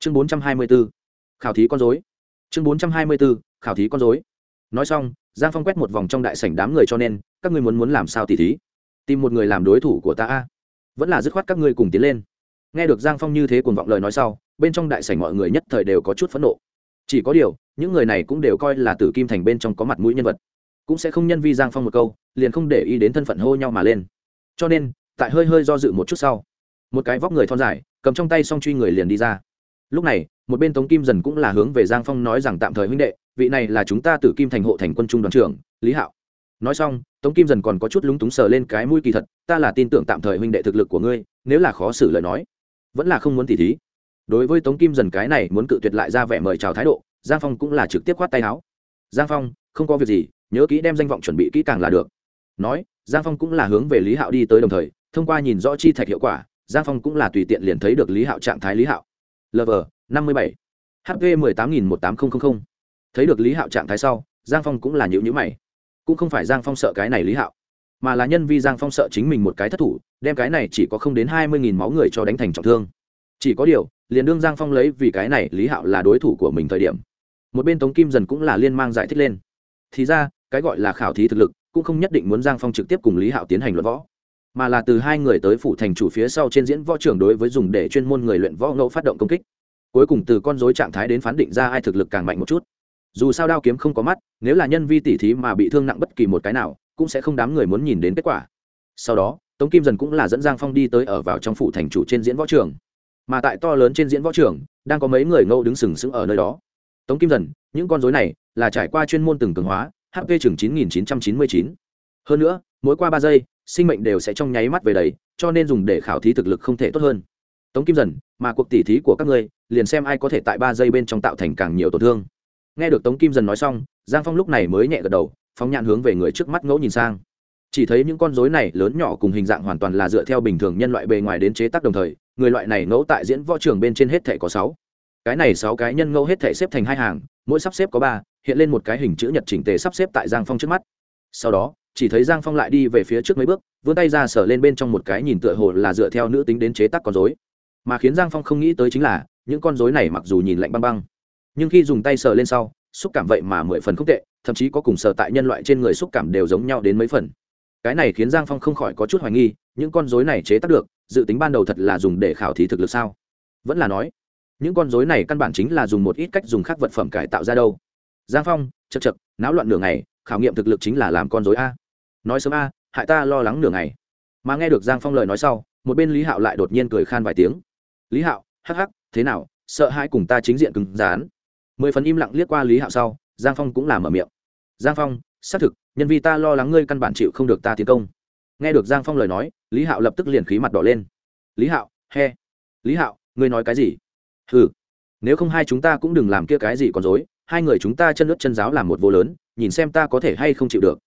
chương bốn trăm hai mươi b ố khảo thí con dối chương bốn trăm hai mươi b ố khảo thí con dối nói xong, giang phong quét một vòng trong đại sảnh đám người cho nên, các ngươi muốn muốn làm sao tỉ thí? Tìm một người làm đối thủ của ta a. Vẫn là dứt khoát các ngươi cùng tiến lên. Nghe được giang phong như thế cuồng vọng lời nói sau, bên trong đại sảnh mọi người nhất thời đều có chút phẫn nộ. Chỉ có điều, những người này cũng đều coi là tử kim thành bên trong có mặt mũi nhân vật. Cũng sẽ không nhân vi giang phong một câu, liền không để ý đến thân phận hô nhau mà lên. Cho nên, tại hơi hơi do dự một chút sau, một cái vóc người thon dài, cầm trong tay song truy người liền đi ra lúc này, một bên tống kim dần cũng là hướng về giang phong nói rằng tạm thời huynh đệ, vị này là chúng ta tử kim thành hộ thành quân trung đoàn trưởng, lý hạo. Nói xong, tống kim dần còn có chút lúng túng sờ lên cái mũi kỳ thật, ta là tin tưởng tạm thời huynh đệ thực lực của ngươi, nếu là khó xử lời nói, vẫn là không muốn tỉ thí. Đối với tống kim dần cái này muốn cự tuyệt lại ra vẻ mời chào thái độ, giang phong cũng là trực tiếp khoát tay áo. Giang phong, không có việc gì, nhớ kỹ đem danh vọng chuẩn bị kỹ càng là được. Nói, giang phong cũng là hướng về lý hạo đi tới đồng thời, thông qua nhìn rõ chi thạch hiệu quả, giang phong cũng là tùy tiện liền thấy được lý hạo trạng thái lý hạo lv, năm mươi bảy. Hp mười tám nghìn một tám nghìn thấy được lý hạo trạng thái sau, giang phong cũng là nhữ nhữ mày. Cũng không phải giang phong sợ cái này lý hạo, mà là nhân vi giang phong sợ chính mình một cái thất thủ, đem cái này chỉ có không đến hai mươi nghìn máu người cho đánh thành trọng thương. Chỉ có điều, liền đương giang phong lấy vì cái này lý hạo là đối thủ của mình thời điểm, một bên tống kim dần cũng là liên mang giải thích lên. Thì ra, cái gọi là khảo thí thực lực, cũng không nhất định muốn giang phong trực tiếp cùng lý hạo tiến hành luận võ mà là từ hai người tới phủ thành chủ phía sau trên diễn võ trưởng đối với dùng để chuyên môn người luyện võ ngẫu phát động công kích. Cuối cùng từ con dối trạng thái đến phán định ra ai thực lực càng mạnh một chút. Dù sao đao kiếm không có mắt, nếu là nhân vi tỉ thí mà bị thương nặng bất kỳ một cái nào, cũng sẽ không đám người muốn nhìn đến kết quả. Sau đó, tống kim dần cũng là dẫn giang phong đi tới ở vào trong phủ thành chủ trên diễn võ trường. Mà tại to lớn trên diễn võ trường, đang có mấy người ngẫu đứng sừng sững ở nơi đó. Tống kim dần, những con dối này là trải qua chuyên môn từng cường hóa hp chừng chín nghìn chín trăm chín mươi chín. Hơn nữa, mỗi qua ba giây sinh mệnh đều sẽ trong nháy mắt về đấy, cho nên dùng để khảo thí thực lực không thể tốt hơn. Tống kim dần, mà cuộc tỉ thí của các ngươi, liền xem ai có thể tại ba giây bên trong tạo thành càng nhiều tổn thương. Nghe được tống kim dần nói xong, giang phong lúc này mới nhẹ gật đầu, phóng nhạn hướng về người trước mắt ngẫu nhìn sang. Chỉ thấy những con rối này lớn nhỏ cùng hình dạng hoàn toàn là dựa theo bình thường nhân loại bề ngoài đến chế tác đồng thời, người loại này ngẫu tại diễn võ trường bên trên hết thể có sáu. Cái này sáu cái nhân ngẫu hết thể xếp thành hai hàng, mỗi sắp xếp có ba, hiện lên một cái hình chữ nhật chỉnh tề sắp xếp tại giang phong trước mắt sau đó, chỉ thấy giang phong lại đi về phía trước mấy bước, vươn tay ra sở lên bên trong một cái nhìn tựa hồ là dựa theo nữ tính đến chế tác con dối mà khiến giang phong không nghĩ tới chính là, những con dối này mặc dù nhìn lạnh băng băng, nhưng khi dùng tay sờ lên sau, xúc cảm vậy mà mười phần không tệ, thậm chí có cùng sờ tại nhân loại trên người xúc cảm đều giống nhau đến mấy phần. Cái này khiến giang phong không khỏi có chút hoài nghi, những con dối này chế tác được, dự tính ban đầu thật là dùng để khảo thí thực lực sao? Vẫn là nói, những con dối này căn bản chính là dùng một ít cách dùng khác vật phẩm cải tạo ra đâu. Giang phong chật chật náo loạn nửa ngày khảo nghiệm thực lực chính là làm con dối a. Nói sớm a, hại ta lo lắng nửa ngày. Mà nghe được giang phong lời nói sau, một bên lý hạo lại đột nhiên cười khan vài tiếng. Lý hạo, hắc hắc, thế nào, sợ hai cùng ta chính diện cứng rán mười phần im lặng liếc qua lý hạo sau, giang phong cũng làm ở miệng. Giang phong, xác thực, nhân vì ta lo lắng ngươi căn bản chịu không được ta tiến công. Nghe được giang phong lời nói, lý hạo lập tức liền khí mặt đỏ lên. Lý hạo, he. Lý hạo, ngươi nói cái gì? Ừ nếu không hai chúng ta cũng đừng làm kia cái gì còn dối hai người chúng ta chân lướt chân giáo làm một vô lớn, nhìn xem ta có thể hay không chịu được.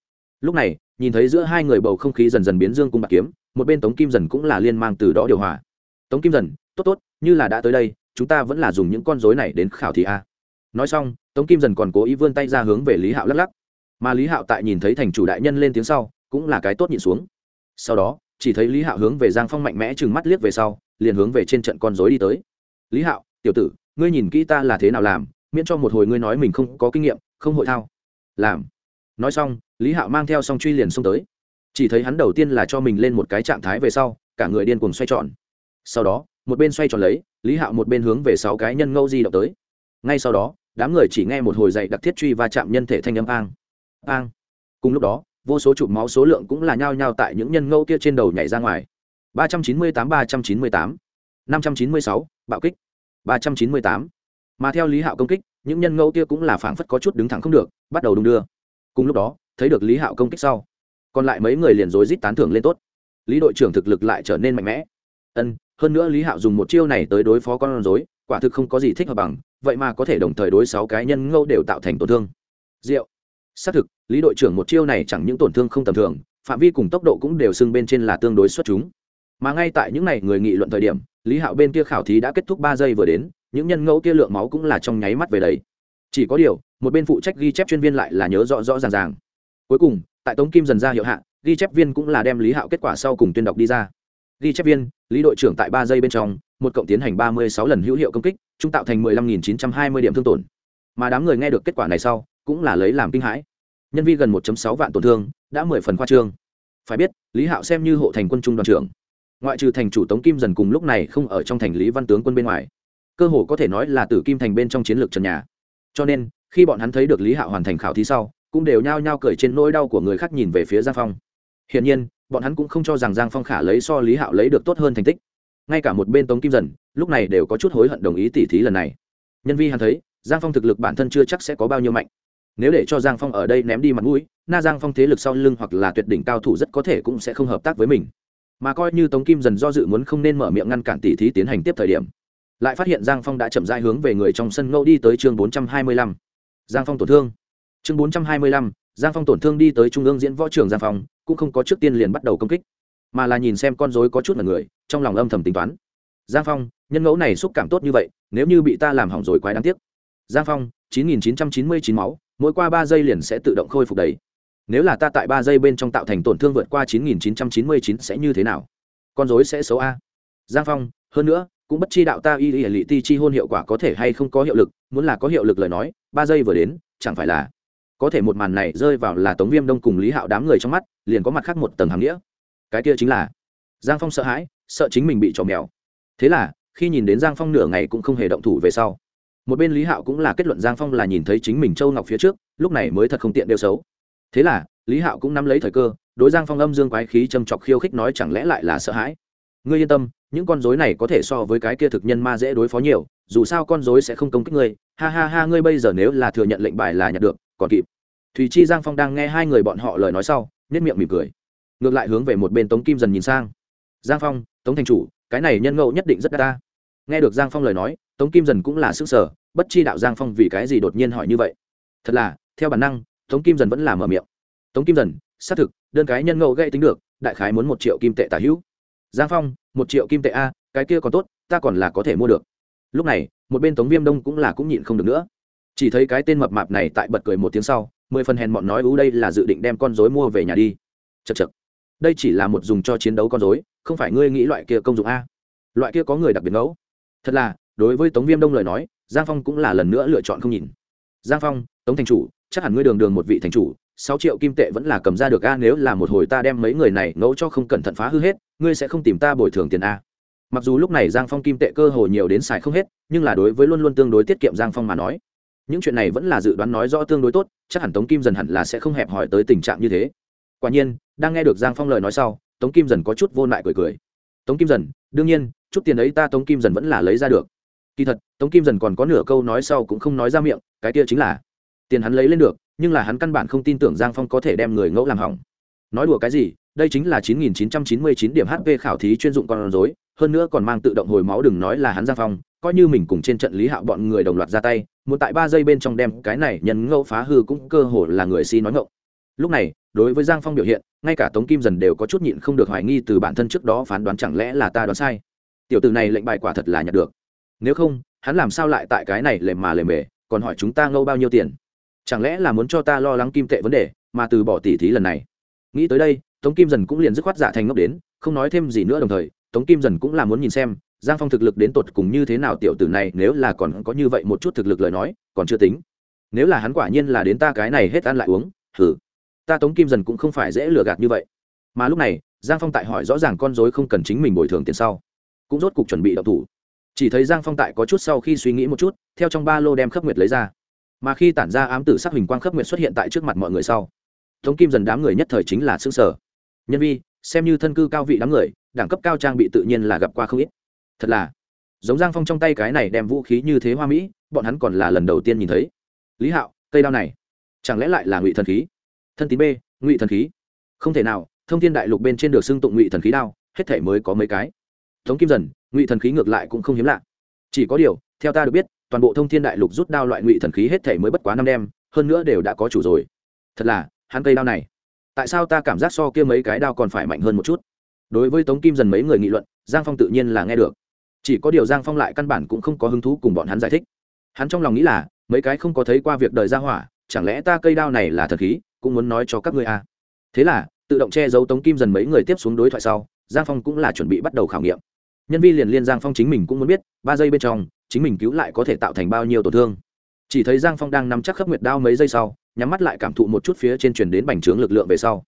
Lúc này, nhìn thấy giữa hai người bầu không khí dần dần biến dương cung bạc kiếm, một bên tống kim dần cũng là liên mang từ đó điều hòa. Tống kim dần, tốt tốt, như là đã tới đây, chúng ta vẫn là dùng những con dối này đến khảo thị a. Nói xong, tống kim dần còn cố ý vươn tay ra hướng về lý hạo lắc lắc. Mà lý hạo tại nhìn thấy thành chủ đại nhân lên tiếng sau, cũng là cái tốt nhịn xuống. Sau đó, chỉ thấy lý hạo hướng về giang phong mạnh mẽ chừng mắt liếc về sau, liền hướng về trên trận con dối đi tới. Lý hạo, tiểu tử, ngươi nhìn kỹ ta là thế nào làm miễn cho một hồi ngươi nói mình không có kinh nghiệm, không hội thao. Làm. Nói xong, lý hạo mang theo song truy liền xông tới. Chỉ thấy hắn đầu tiên là cho mình lên một cái trạng thái về sau, cả người điên cuồng xoay tròn. Sau đó, một bên xoay tròn lấy, lý hạo một bên hướng về sáu cái nhân ngâu di động tới. Ngay sau đó, đám người chỉ nghe một hồi dậy đặc thiết truy và chạm nhân thể thanh âm ang ang cùng lúc đó, vô số chụp máu số lượng cũng là nhao nhao tại những nhân ngâu kia trên đầu nhảy ra ngoài. ba trăm chín mươi tám, ba trăm chín mươi tám, năm trăm chín mươi sáu, bạo kích. ba trăm chín mươi tám mà theo lý hạo công kích những nhân ngẫu kia cũng là phảng phất có chút đứng thẳng không được bắt đầu đung đưa cùng lúc đó thấy được lý hạo công kích sau còn lại mấy người liền rối rít tán thưởng lên tốt lý đội trưởng thực lực lại trở nên mạnh mẽ ân hơn nữa lý hạo dùng một chiêu này tới đối phó con rối quả thực không có gì thích hợp bằng vậy mà có thể đồng thời đối sáu cái nhân ngẫu đều tạo thành tổn thương diệu xác thực lý đội trưởng một chiêu này chẳng những tổn thương không tầm thường phạm vi cùng tốc độ cũng đều xưng bên trên là tương đối xuất chúng mà ngay tại những n à y người nghị luận thời điểm lý hạo bên kia khảo thí đã kết thúc ba giây vừa đến những nhân ngẫu kia lượng máu cũng là trong nháy mắt về đấy. Chỉ có điều, một bên phụ trách ghi chép chuyên viên lại là nhớ rõ rõ ràng ràng. Cuối cùng, tại tống kim dần ra hiệu hạ, ghi chép viên cũng là đem lý hạo kết quả sau cùng tuyên đọc đi ra. Ghi chép viên, lý đội trưởng tại ba giây bên trong, một cộng tiến hành ba mươi sáu lần hữu hiệu công kích chúng tạo thành mười lăm nghìn chín trăm hai mươi điểm thương tổn. Mà đám người nghe được kết quả này sau, cũng là lấy làm kinh hãi. Nhân vi gần một sáu vạn tổn thương, đã mười phần khoa trương. Phải biết, lý hạo xem như hộ thành quân trung đoàn trưởng. Ngoại trừ thành chủ tống kim dần cùng lúc này không ở trong thành lý văn tướng quân bên ngoài cơ hồ có thể nói là tử kim thành bên trong chiến lược trần nhà. Cho nên, khi bọn hắn thấy được lý hạo hoàn thành khảo thí sau, cũng đều nhao nhao cười trên nỗi đau của người khác nhìn về phía giang phong. Hiển nhiên, bọn hắn cũng không cho rằng giang phong khả lấy so lý hạo lấy được tốt hơn thành tích. Ngay cả một bên tống kim dần, lúc này đều có chút hối hận đồng ý tỉ thí lần này. Nhân vi hắn thấy, giang phong thực lực bản thân chưa chắc sẽ có bao nhiêu mạnh. Nếu để cho giang phong ở đây ném đi mặt mũi, na giang phong thế lực sau lưng hoặc là tuyệt đỉnh cao thủ rất có thể cũng sẽ không hợp tác với mình. Mà coi như tống kim dần do dự muốn không nên mở miệng ngăn cản tỉ thí tiến hành tiếp thời điểm lại phát hiện giang phong đã chậm rãi hướng về người trong sân ngẫu đi tới chương bốn trăm hai mươi lăm. Giang phong tổn thương. Chương bốn trăm hai mươi lăm, giang phong tổn thương đi tới trung ương diễn võ trường giang phong, cũng không có trước tiên liền bắt đầu công kích, mà là nhìn xem con dối có chút là người, trong lòng âm thầm tính toán. Giang phong, nhân ngẫu này xúc cảm tốt như vậy, nếu như bị ta làm hỏng rồi quái đáng tiếc. Giang phong, chín nghìn chín trăm chín mươi chín máu, mỗi qua ba giây liền sẽ tự động khôi phục đầy. Nếu là ta tại ba giây bên trong tạo thành tổn thương vượt qua chín nghìn chín trăm chín mươi chín sẽ như thế nào? Con dối sẽ xấu a. Giang phong, hơn nữa cũng bất chi đạo ta y y lị ti chi hôn hiệu quả có thể hay không có hiệu lực, muốn là có hiệu lực lời nói, ba giây vừa đến, chẳng phải là có thể một màn này rơi vào là tống viêm đông cùng lý hạo đám người trong mắt, liền có mặt khác một tầng hàm nghĩa. Cái kia chính là giang phong sợ hãi, sợ chính mình bị trò mèo. Thế là, khi nhìn đến giang phong nửa ngày cũng không hề động thủ về sau, một bên lý hạo cũng là kết luận giang phong là nhìn thấy chính mình châu ngọc phía trước, lúc này mới thật không tiện đeo xấu. Thế là, lý hạo cũng nắm lấy thời cơ, đối giang phong âm dương quái khí châm chọc khiêu khích nói chẳng lẽ lại là sợ hãi? Ngươi yên tâm những con dối này có thể so với cái kia thực nhân ma dễ đối phó nhiều, dù sao con dối sẽ không công kích ngươi. Ha ha ha, ngươi bây giờ nếu là thừa nhận lệnh bài là nhận được, còn kịp. Thùy chi giang phong đang nghe hai người bọn họ lời nói sau nhất miệng mỉm cười. Ngược lại hướng về một bên tống kim dần nhìn sang. Giang phong, tống thành chủ, cái này nhân ngẫu nhất định rất đa ta nghe được giang phong lời nói, tống kim dần cũng là sức sở bất chi đạo giang phong vì cái gì đột nhiên hỏi như vậy? Thật là, theo bản năng, tống kim dần vẫn là mở miệng. Tống kim dần, xác thực, đơn cái nhân ngẫu gây tính được, đại khái muốn một triệu kim tệ tả hữu giang phong, một triệu kim tệ a, cái kia còn tốt, ta còn là có thể mua được. Lúc này, một bên tống viêm đông cũng là cũng nhịn không được nữa. Chỉ thấy cái tên mập mạp này tại bật cười một tiếng sau, mười phần hèn mọn nói, ú, đây là dự định đem con dối mua về nhà đi. Chật chật đây chỉ là một dùng cho chiến đấu con dối không phải ngươi nghĩ loại kia công dụng a? Loại kia có người đặc biệt ngẫu. Thật là, đối với tống viêm đông lời nói, giang phong cũng là lần nữa lựa chọn không nhìn. Giang phong, tống thành chủ, chắc hẳn ngươi đường đường một vị thành chủ sáu triệu kim tệ vẫn là cầm ra được a, nếu là một hồi ta đem mấy người này ngẫu cho không cẩn thận phá hư hết, ngươi sẽ không tìm ta bồi thường tiền a. Mặc dù lúc này giang phong kim tệ cơ hồ nhiều đến xài không hết, nhưng là đối với luôn luôn tương đối tiết kiệm giang phong mà nói, những chuyện này vẫn là dự đoán nói rõ tương đối tốt, chắc hẳn tống kim dần hẳn là sẽ không hẹp hỏi tới tình trạng như thế. Quả nhiên, đang nghe được giang phong lời nói sau, tống kim dần có chút vô lại cười cười. Tống kim dần, đương nhiên, chút tiền ấy ta tống kim dần vẫn là lấy ra được. Kỳ thật, tống kim dần còn có nửa câu nói sau cũng không nói ra miệng, cái kia chính là, tiền hắn lấy lên được nhưng là hắn căn bản không tin tưởng giang phong có thể đem người ngẫu làm hỏng nói đùa cái gì đây chính là 9999 điểm HP khảo thí chuyên dụng con rối, hơn nữa còn mang tự động hồi máu đừng nói là hắn Giang Phong, coi như mình cùng trên trận Lý Hạo bọn người đồng loạt ra tay, muốn tại 3 giây bên trong đem cái này nhân ngẫu phá hư cũng cơ hồ là người si nói ngọng. Lúc này, đối với Giang Phong biểu hiện, ngay cả Tống Kim dần đều có chút nhịn không được hoài nghi từ bản thân trước đó phán đoán chẳng lẽ là ta đoán sai. Tiểu tử này lệnh bài quả thật là nhặt được. Nếu không, hắn làm sao lại tại cái này lề mà lề mề, còn hỏi chúng ta ngâu bao nhiêu tiền? Chẳng lẽ là muốn cho ta lo lắng kim tệ vấn đề, mà từ bỏ tỷ thí lần này? Nghĩ tới đây, tống kim dần cũng liền dứt khoát giả thành ngốc đến không nói thêm gì nữa đồng thời tống kim dần cũng là muốn nhìn xem giang phong thực lực đến tột cùng như thế nào tiểu tử này nếu là còn có như vậy một chút thực lực lời nói còn chưa tính. Nếu là hắn quả nhiên là đến ta cái này hết ăn lại uống thử ta tống kim dần cũng không phải dễ lừa gạt như vậy. Mà lúc này giang phong tại hỏi rõ ràng con dối không cần chính mình bồi thường tiền sau cũng rốt cục chuẩn bị đậu thủ. Chỉ thấy giang phong tại có chút sau khi suy nghĩ một chút theo trong ba lô đem khớp nguyệt lấy ra mà khi tản ra ám tử sắc hình quang khớp nguyện xuất hiện tại trước mặt mọi người sau, tống kim dần đám người nhất thời chính là xương sở nhân vi, xem như thân cư cao vị đám người, đẳng cấp cao trang bị tự nhiên là gặp qua không ít. Thật là, giống giang phong trong tay cái này đem vũ khí như thế hoa mỹ, bọn hắn còn là lần đầu tiên nhìn thấy. Lý hạo, cây đao này, chẳng lẽ lại là ngụy thần khí? Thân tín b, ngụy thần khí. Không thể nào, thông tin đại lục bên trên được xưng tụng ngụy thần khí đao, hết thể mới có mấy cái. Thống kim dần, ngụy thần khí ngược lại cũng không hiếm lạ chỉ có điều, theo ta được biết, toàn bộ thông thiên đại lục rút đao loại ngụy thần khí hết thể mới bất quá năm đêm, hơn nữa đều đã có chủ rồi. Thật là, hắn cây đao này. Tại sao ta cảm giác so kia mấy cái đao còn phải mạnh hơn một chút? Đối với tống kim dần mấy người nghị luận, giang phong tự nhiên là nghe được. Chỉ có điều giang phong lại căn bản cũng không có hứng thú cùng bọn hắn giải thích. Hắn trong lòng nghĩ là, mấy cái không có thấy qua việc đời ra hỏa, chẳng lẽ ta cây đao này là thật khí, cũng muốn nói cho các ngươi à. thế là, tự động che giấu tống kim dần mấy người tiếp xuống đối thoại sau, giang phong cũng là chuẩn bị bắt đầu khảo nghiệm nhân vi liền liên giang phong chính mình cũng muốn biết ba giây bên trong chính mình cứu lại có thể tạo thành bao nhiêu tổn thương. Chỉ thấy giang phong đang nắm chắc khắp nguyệt đao mấy giây sau nhắm mắt lại cảm thụ một chút phía trên truyền đến bành trướng lực lượng về sau.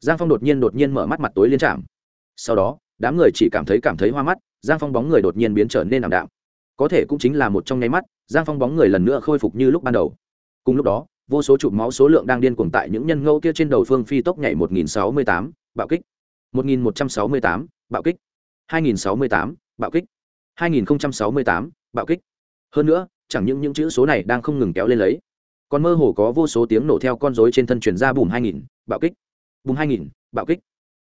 Giang phong đột nhiên đột nhiên mở mắt mặt tối liên trạm. Sau đó đám người chỉ cảm thấy cảm thấy hoa mắt giang phong bóng người đột nhiên biến trở nên ảm đạm. Có thể cũng chính là một trong nháy mắt giang phong bóng người lần nữa khôi phục như lúc ban đầu. Cùng lúc đó vô số chụp máu số lượng đang điên cuồng tại những nhân ngẫu kia trên đầu phương phi tốc nhảy 1068, bạo kích. 1168, bạo kích. 2068, bạo kích. 2068, bạo kích. Hơn nữa chẳng những những chữ số này đang không ngừng kéo lên lấy còn mơ hồ có vô số tiếng nổ theo con rối trên thân truyền ra bùm 2000, bạo kích. Bùm 2000, bạo kích.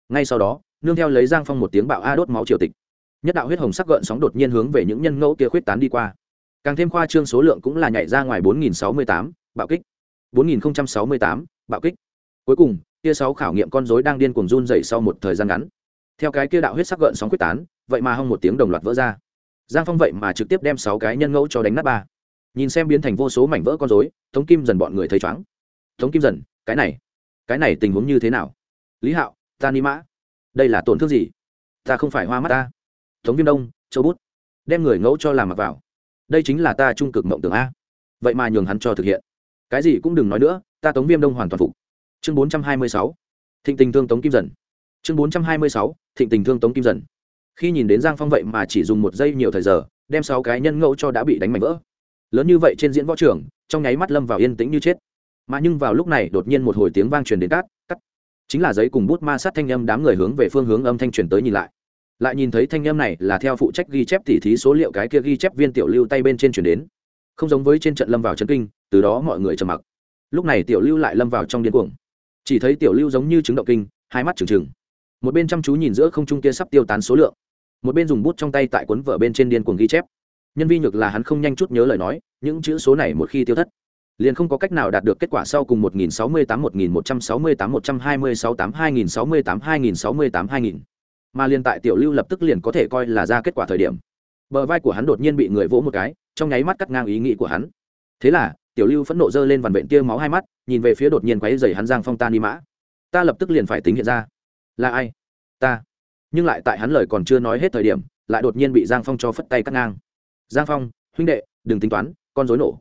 Ngay sau đó nương theo lấy giang phong một tiếng bạo a đốt máu triều tịch. Nhất đạo huyết hồng sắc gợn sóng đột nhiên hướng về những nhân ngẫu kia khuyết tán đi qua. Càng thêm khoa trương số lượng cũng là nhảy ra ngoài 4068, bạo kích. 4068, bạo kích. Cuối cùng kia sáu khảo nghiệm con rối đang điên cuồng run dậy sau một thời gian ngắn theo cái kia đạo huyết sắc gợn sóng quyết tán, vậy mà hông một tiếng đồng loạt vỡ ra. Giang phong vậy mà trực tiếp đem sáu cái nhân ngẫu cho đánh nát ba. Nhìn xem biến thành vô số mảnh vỡ con rối, tống kim dần bọn người thấy chóng tống kim dần, cái này cái này tình huống như thế nào? Lý hạo, ta ni mã. Đây là tổn thương gì? Ta không phải hoa mắt ta. Tống viêm đông, châu bút. Đem người ngẫu cho làm mặc vào. Đây chính là ta trung cực mộng tưởng a. Vậy mà nhường hắn cho thực hiện. Cái gì cũng đừng nói nữa, ta tống viêm đông hoàn toàn phục. Chương bốn trăm hai mươi sáu. Thịnh tình thương tống kim dần chương bốn trăm hai mươi sáu, thịnh tình thương tống kim dần. Khi nhìn đến giang phong vậy mà chỉ dùng một giây nhiều thời giờ, đem sáu cái nhân ngẫu cho đã bị đánh mảnh vỡ. Lớn như vậy trên diễn võ trường, trong nháy mắt lâm vào yên tĩnh như chết. Mà nhưng vào lúc này đột nhiên một hồi tiếng vang truyền đến cát, cắt. Chính là giấy cùng bút ma sát thanh âm đám người hướng về phương hướng âm thanh truyền tới nhìn lại. Lại nhìn thấy thanh âm này là theo phụ trách ghi chép tỉ thí số liệu cái kia ghi chép viên tiểu lưu tay bên trên truyền đến. Không giống với trên trận lâm vào trấn kinh, từ đó mọi người trầm mặc. Lúc này tiểu lưu lại lâm vào trong điên cuồng. Chỉ thấy tiểu lưu giống như chứng động kinh, hai mắt trừng trừng một bên chăm chú nhìn giữa không trung kia sắp tiêu tán số lượng, một bên dùng bút trong tay tại cuốn vở bên trên điên cuồng ghi chép. Nhân vi nhược là hắn không nhanh chút nhớ lời nói, những chữ số này một khi tiêu thất, liền không có cách nào đạt được kết quả sau cùng 1068 1168 126 8 2068 2068 2000 mà liền tại tiểu lưu lập tức liền có thể coi là ra kết quả thời điểm. Bờ vai của hắn đột nhiên bị người vỗ một cái, trong nháy mắt cắt ngang ý nghĩ của hắn. Thế là, tiểu lưu phẫn nộ dơ lên vằn vện tia máu hai mắt, nhìn về phía đột nhiên quáy dày hắn giang phong ta ni mã. Ta lập tức liền phải tính hiện ra là ai? Ta. Nhưng lại tại hắn lời còn chưa nói hết thời điểm, lại đột nhiên bị giang phong cho phất tay cắt ngang. Giang phong, huynh đệ, đừng tính toán, con dối nổ.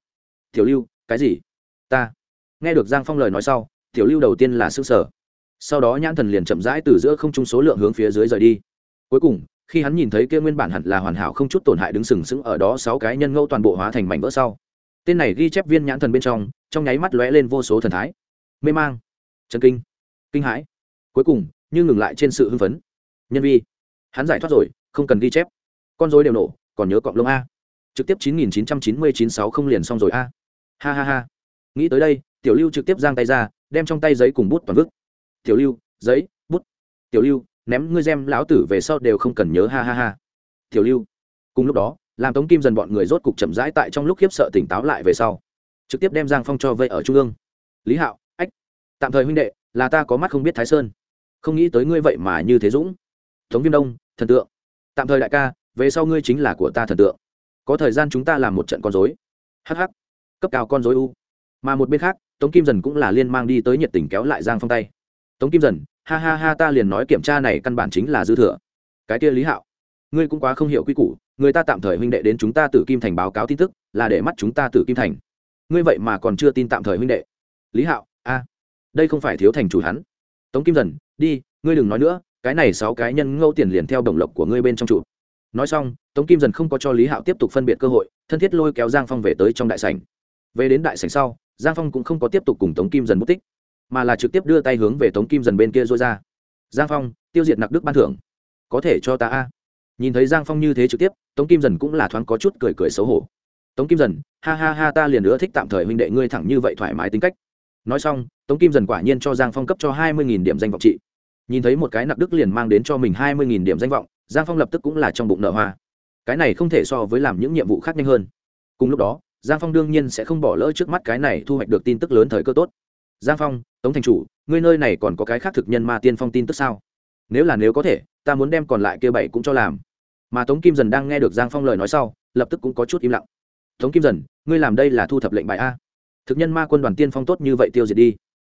Tiểu lưu, cái gì? Ta. Nghe được giang phong lời nói sau, tiểu lưu đầu tiên là s ư ơ sở. Sau đó nhãn thần liền chậm rãi từ giữa không trung số lượng hướng phía dưới rời đi. Cuối cùng, khi hắn nhìn thấy kia nguyên bản hẳn là hoàn hảo không chút tổn hại đứng sừng sững ở đó sáu cái nhân ngẫu toàn bộ hóa thành mảnh vỡ sau. Tên này ghi chép viên nhãn thần bên trong trong nháy mắt lóe lên vô số thần thái. Mê mang. Chân kinh. Kinh hãi. Cuối cùng như ngừng lại trên sự hưng phấn. Nhân vi. Hắn giải thoát rồi, không cần ghi chép. Con dối đều nổ, còn nhớ cọng lông a. Trực tiếp chín nghìn chín trăm chín mươi chín sáu không liền xong rồi a. Ha ha ha. Nghĩ tới đây, tiểu lưu trực tiếp giang tay ra, đem trong tay giấy cùng bút toàn vức tiểu lưu, giấy, bút. Tiểu lưu, ném ngươi gem lão tử về sau đều không cần nhớ, ha ha ha. Tiểu lưu. Cùng lúc đó, làm tống kim dần bọn người rốt cục chậm rãi tại trong lúc khiếp sợ tỉnh táo lại về sau. Trực tiếp đem giang phong cho vây ở trung ương. Lý hạo, ách, tạm thời huynh đệ, là ta có mắt không biết thái sơn không nghĩ tới ngươi vậy mà như thế dũng. Tống viêm đông, thần tượng. Tạm thời đại ca, về sau ngươi chính là của ta thần tượng. Có thời gian chúng ta làm một trận con dối hh cấp cao con dối u. Mà một bên khác, tống kim dần cũng là liên mang đi tới nhiệt tình kéo lại giang phong tay. Tống kim dần, ha ha ha ta liền nói kiểm tra này căn bản chính là dư thừa. Cái kia lý hạo, ngươi cũng quá không hiểu quy củ, người ta tạm thời huynh đệ đến chúng ta tử kim thành báo cáo tin tức, là để mắt chúng ta tử kim thành. Ngươi vậy mà còn chưa tin tạm thời huynh đệ. Lý hạo, a, đây không phải thiếu thành chủ hắn. Tống kim dần đi, ngươi đừng nói nữa, cái này sáu cái nhân ngẫu tiền liền theo đồng lộc của ngươi bên trong trụ. nói xong, tống kim dần không có cho lý hạo tiếp tục phân biệt cơ hội, thân thiết lôi kéo giang phong về tới trong đại sảnh. Về đến đại sảnh sau, giang phong cũng không có tiếp tục cùng tống kim dần mất tích, mà là trực tiếp đưa tay hướng về tống kim dần bên kia dôi ra. Giang phong, tiêu diệt nặc đức ban thưởng. Có thể cho ta a. Nhìn thấy giang phong như thế trực tiếp, tống kim dần cũng là thoáng có chút cười cười xấu hổ. Tống kim dần, ha ha ha, ta liền nữa thích tạm thời huynh đệ ngươi thẳng như vậy thoải mái tính cách. Nói xong, tống kim dần quả nhiên cho giang phong cấp cho hai mươi điểm danh vọng trị nhìn thấy một cái nặc đức liền mang đến cho mình hai mươi điểm danh vọng, giang phong lập tức cũng là trong bụng nợ hoa. Cái này không thể so với làm những nhiệm vụ khác nhanh hơn. Cùng lúc đó, giang phong đương nhiên sẽ không bỏ lỡ trước mắt cái này thu hoạch được tin tức lớn thời cơ tốt. Giang phong, tống thành chủ, ngươi nơi này còn có cái khác thực nhân ma tiên phong tin tức sao? Nếu là nếu có thể, ta muốn đem còn lại kia bảy cũng cho làm. Mà tống kim dần đang nghe được giang phong lời nói sau, lập tức cũng có chút im lặng. Tống kim dần, ngươi làm đây là thu thập lệnh bài a. Thực nhân ma quân đoàn tiên phong tốt như vậy tiêu diệt đi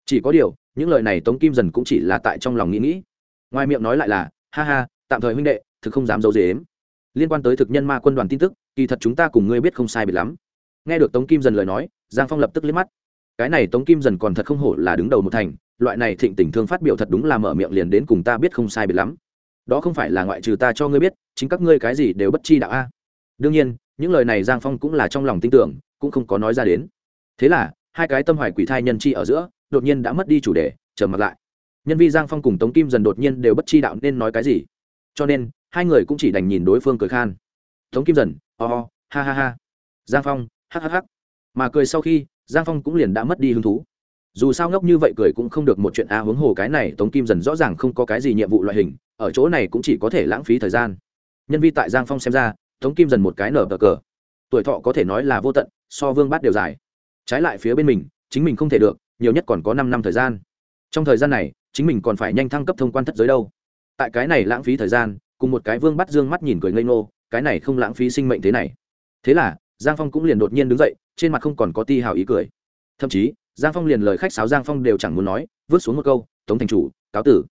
chỉ có điều, những lời này tống kim dần cũng chỉ là tại trong lòng nghĩ nghĩ. Ngoài miệng nói lại là, ha ha, tạm thời huynh đệ, thực không dám giấu dếm liên quan tới thực nhân ma quân đoàn tin tức, kỳ thật chúng ta cùng ngươi biết không sai biệt lắm. Nghe được tống kim dần lời nói, giang phong lập tức liếc mắt. Cái này tống kim dần còn thật không hổ là đứng đầu một thành, loại này thịnh tình thương phát biểu thật đúng là mở miệng liền đến cùng ta biết không sai biệt lắm. Đó không phải là ngoại trừ ta cho ngươi biết, chính các ngươi cái gì đều bất chi đạo a. Đương nhiên, những lời này giang phong cũng là trong lòng tin tưởng, cũng không có nói ra đến. Thế là, hai cái tâm hoài quỷ thai nhân chi ở giữa đột nhiên đã mất đi chủ đề trở mặt lại. Nhân vi giang phong cùng tống kim dần đột nhiên đều bất chi đạo nên nói cái gì. Cho nên hai người cũng chỉ đành nhìn đối phương cười khan. Tống kim dần ho、oh, ha ha ha. Giang phong hhh mà cười sau khi giang phong cũng liền đã mất đi hứng thú. Dù sao ngốc như vậy cười cũng không được một chuyện a à, huống hồ cái này tống kim dần rõ ràng không có cái gì nhiệm vụ loại hình ở chỗ này cũng chỉ có thể lãng phí thời gian. Nhân vi tại giang phong xem ra tống kim dần một cái nở bờ cờ. Tuổi thọ có thể nói là vô tận so vương bát đều dài. Trái lại phía bên mình chính mình không thể được nhiều nhất còn có năm năm thời gian. Trong thời gian này, chính mình còn phải nhanh thăng cấp thông quan thất giới đâu. Tại cái này lãng phí thời gian, cùng một cái vương bắt dương mắt nhìn cười ngây ngô, cái này không lãng phí sinh mệnh thế này. Thế là, giang phong cũng liền đột nhiên đứng dậy, trên mặt không còn có ti hào ý cười. Thậm chí, giang phong liền lời khách sáo giang phong đều chẳng muốn nói, vứt xuống một câu, tống thành chủ, cáo tử.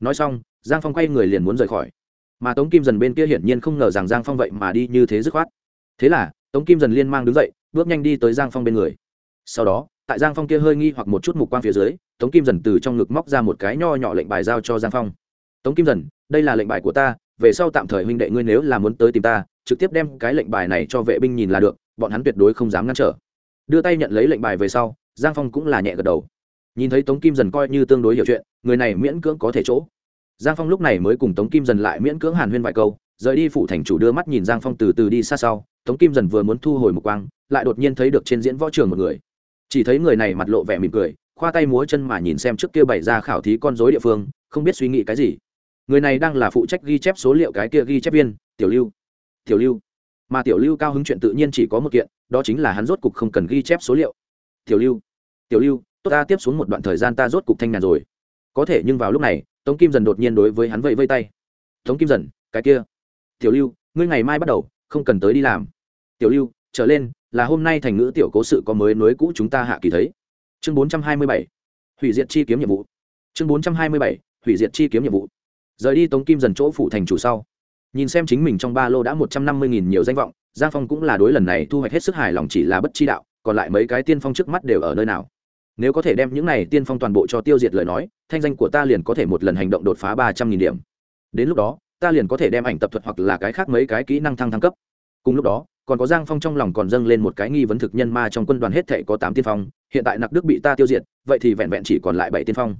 Nói xong, giang phong quay người liền muốn rời khỏi. Mà tống kim dần bên kia hiển nhiên không ngờ rằng giang phong vậy mà đi như thế dứt khoát. Thế là, tống kim dần liên mang đứng dậy, bước nhanh đi tới giang phong bên người. Sau đó tại giang phong kia hơi nghi hoặc một chút mục quang phía dưới, tống kim dần từ trong ngực móc ra một cái nho nhỏ lệnh bài giao cho giang phong. Tống kim dần, đây là lệnh bài của ta, về sau tạm thời huynh đệ ngươi nếu là muốn tới tìm ta, trực tiếp đem cái lệnh bài này cho vệ binh nhìn là được, bọn hắn tuyệt đối không dám ngăn trở. Đưa tay nhận lấy lệnh bài về sau, giang phong cũng là nhẹ gật đầu. Nhìn thấy tống kim dần coi như tương đối hiểu chuyện, người này miễn cưỡng có thể chỗ. Giang phong lúc này mới cùng tống kim dần lại miễn cưỡng hàn huyên vài câu, rời đi phủ thành chủ đưa mắt nhìn giang phong từ từ đi xa sau, tống kim dần vừa muốn thu hồi một quang, lại đột nhiên thấy được trên diễn võ trường một người chỉ thấy người này mặt lộ vẻ mỉm cười, khoa tay múa chân mà nhìn xem trước kia bày ra khảo thí con dối địa phương, không biết suy nghĩ cái gì. Người này đang là phụ trách ghi chép số liệu cái kia ghi chép viên, tiểu lưu. Tiểu lưu. Mà tiểu lưu cao hứng chuyện tự nhiên chỉ có một kiện, đó chính là hắn rốt cục không cần ghi chép số liệu. Tiểu lưu. Tiểu lưu, tốt ta tiếp xuống một đoạn thời gian ta rốt cục thanh nhàn rồi. Có thể nhưng vào lúc này, tống kim dần đột nhiên đối với hắn vẫy vây tay. Tống kim dần, cái kia. Tiểu lưu, ngươi ngày mai bắt đầu, không cần tới đi làm. Tiểu lưu, trở lên là hôm nay thành ngữ tiểu cố sự có mới nối cũ chúng ta hạ kỳ thấy. Chương bốn trăm hai mươi bảy, hủy diệt chi kiếm nhiệm vụ. Chương bốn trăm hai mươi bảy, hủy diệt chi kiếm nhiệm vụ. Rời đi tống kim dần chỗ phủ thành chủ sau. Nhìn xem chính mình trong ba lô đã một trăm năm mươi nghìn nhiều danh vọng, giang phong cũng là đối lần này thu hoạch hết sức hài lòng chỉ là bất chi đạo, còn lại mấy cái tiên phong trước mắt đều ở nơi nào. Nếu có thể đem những này tiên phong toàn bộ cho tiêu diệt lời nói, thanh danh của ta liền có thể một lần hành động đột phá ba trăm nghìn điểm. Đến lúc đó, ta liền có thể đem ảnh tập thuật hoặc là cái khác mấy cái kỹ năng thăng thăng cấp. Cùng lúc đó còn có giang phong trong lòng còn dâng lên một cái nghi vấn thực nhân ma trong quân đoàn hết thể có tám tiên phong, hiện tại nặc đức bị ta tiêu diệt, vậy thì vẹn vẹn chỉ còn lại bảy tiên phong.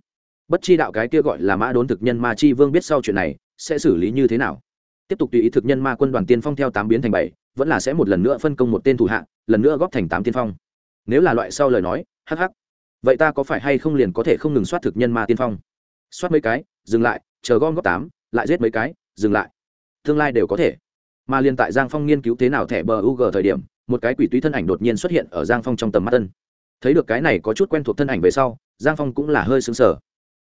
Bất chi đạo cái kia gọi là mã đốn thực nhân ma chi vương biết sau chuyện này, sẽ xử lý như thế nào? Tiếp tục tùy ý thực nhân ma quân đoàn tiên phong theo tám biến thành bảy, vẫn là sẽ một lần nữa phân công một tên thủ hạ, lần nữa góp thành tám tiên phong. Nếu là loại sau lời nói, hắc hắc. Vậy ta có phải hay không liền có thể không ngừng soát thực nhân ma tiên phong? Soát mấy cái, dừng lại, chờ gom góp tám, lại giết mấy cái, dừng lại. Tương lai đều có thể mà liền tại giang phong nghiên cứu thế nào thẻ bờ u g thời điểm, một cái quỷ túy thân ảnh đột nhiên xuất hiện ở giang phong trong tầm mắt tân thấy được cái này có chút quen thuộc thân ảnh về sau, giang phong cũng là hơi xứng sở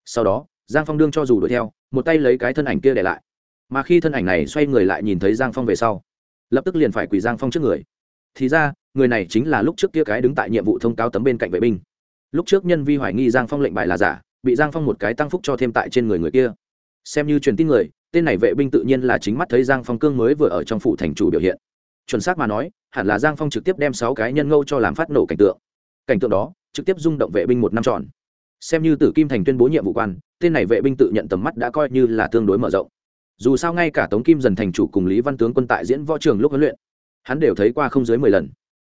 sau đó, giang phong đương cho dù đuổi theo, một tay lấy cái thân ảnh kia để lại. Mà khi thân ảnh này xoay người lại nhìn thấy giang phong về sau, lập tức liền phải quỳ giang phong trước người. Thì ra, người này chính là lúc trước kia cái đứng tại nhiệm vụ thông cáo tấm bên cạnh vệ binh. Lúc trước nhân vi hoài nghi giang phong lệnh bài là giả, bị giang phong một cái tăng phúc cho thêm tại trên người người kia. Xem như truyền tin người tên này vệ binh tự nhiên là chính mắt thấy giang phong cương mới vừa ở trong phủ thành chủ biểu hiện. Chuẩn xác mà nói, hẳn là giang phong trực tiếp đem sáu cái nhân ngâu cho làm phát nổ cảnh tượng. Cảnh tượng đó, trực tiếp rung động vệ binh một năm tròn. Xem như tử kim thành tuyên bố nhiệm vụ quan, tên này vệ binh tự nhận tầm mắt đã coi như là tương đối mở rộng. Dù sao ngay cả tống kim dần thành chủ cùng lý văn tướng quân tại diễn võ trường lúc huấn luyện, hắn đều thấy qua không dưới mười lần.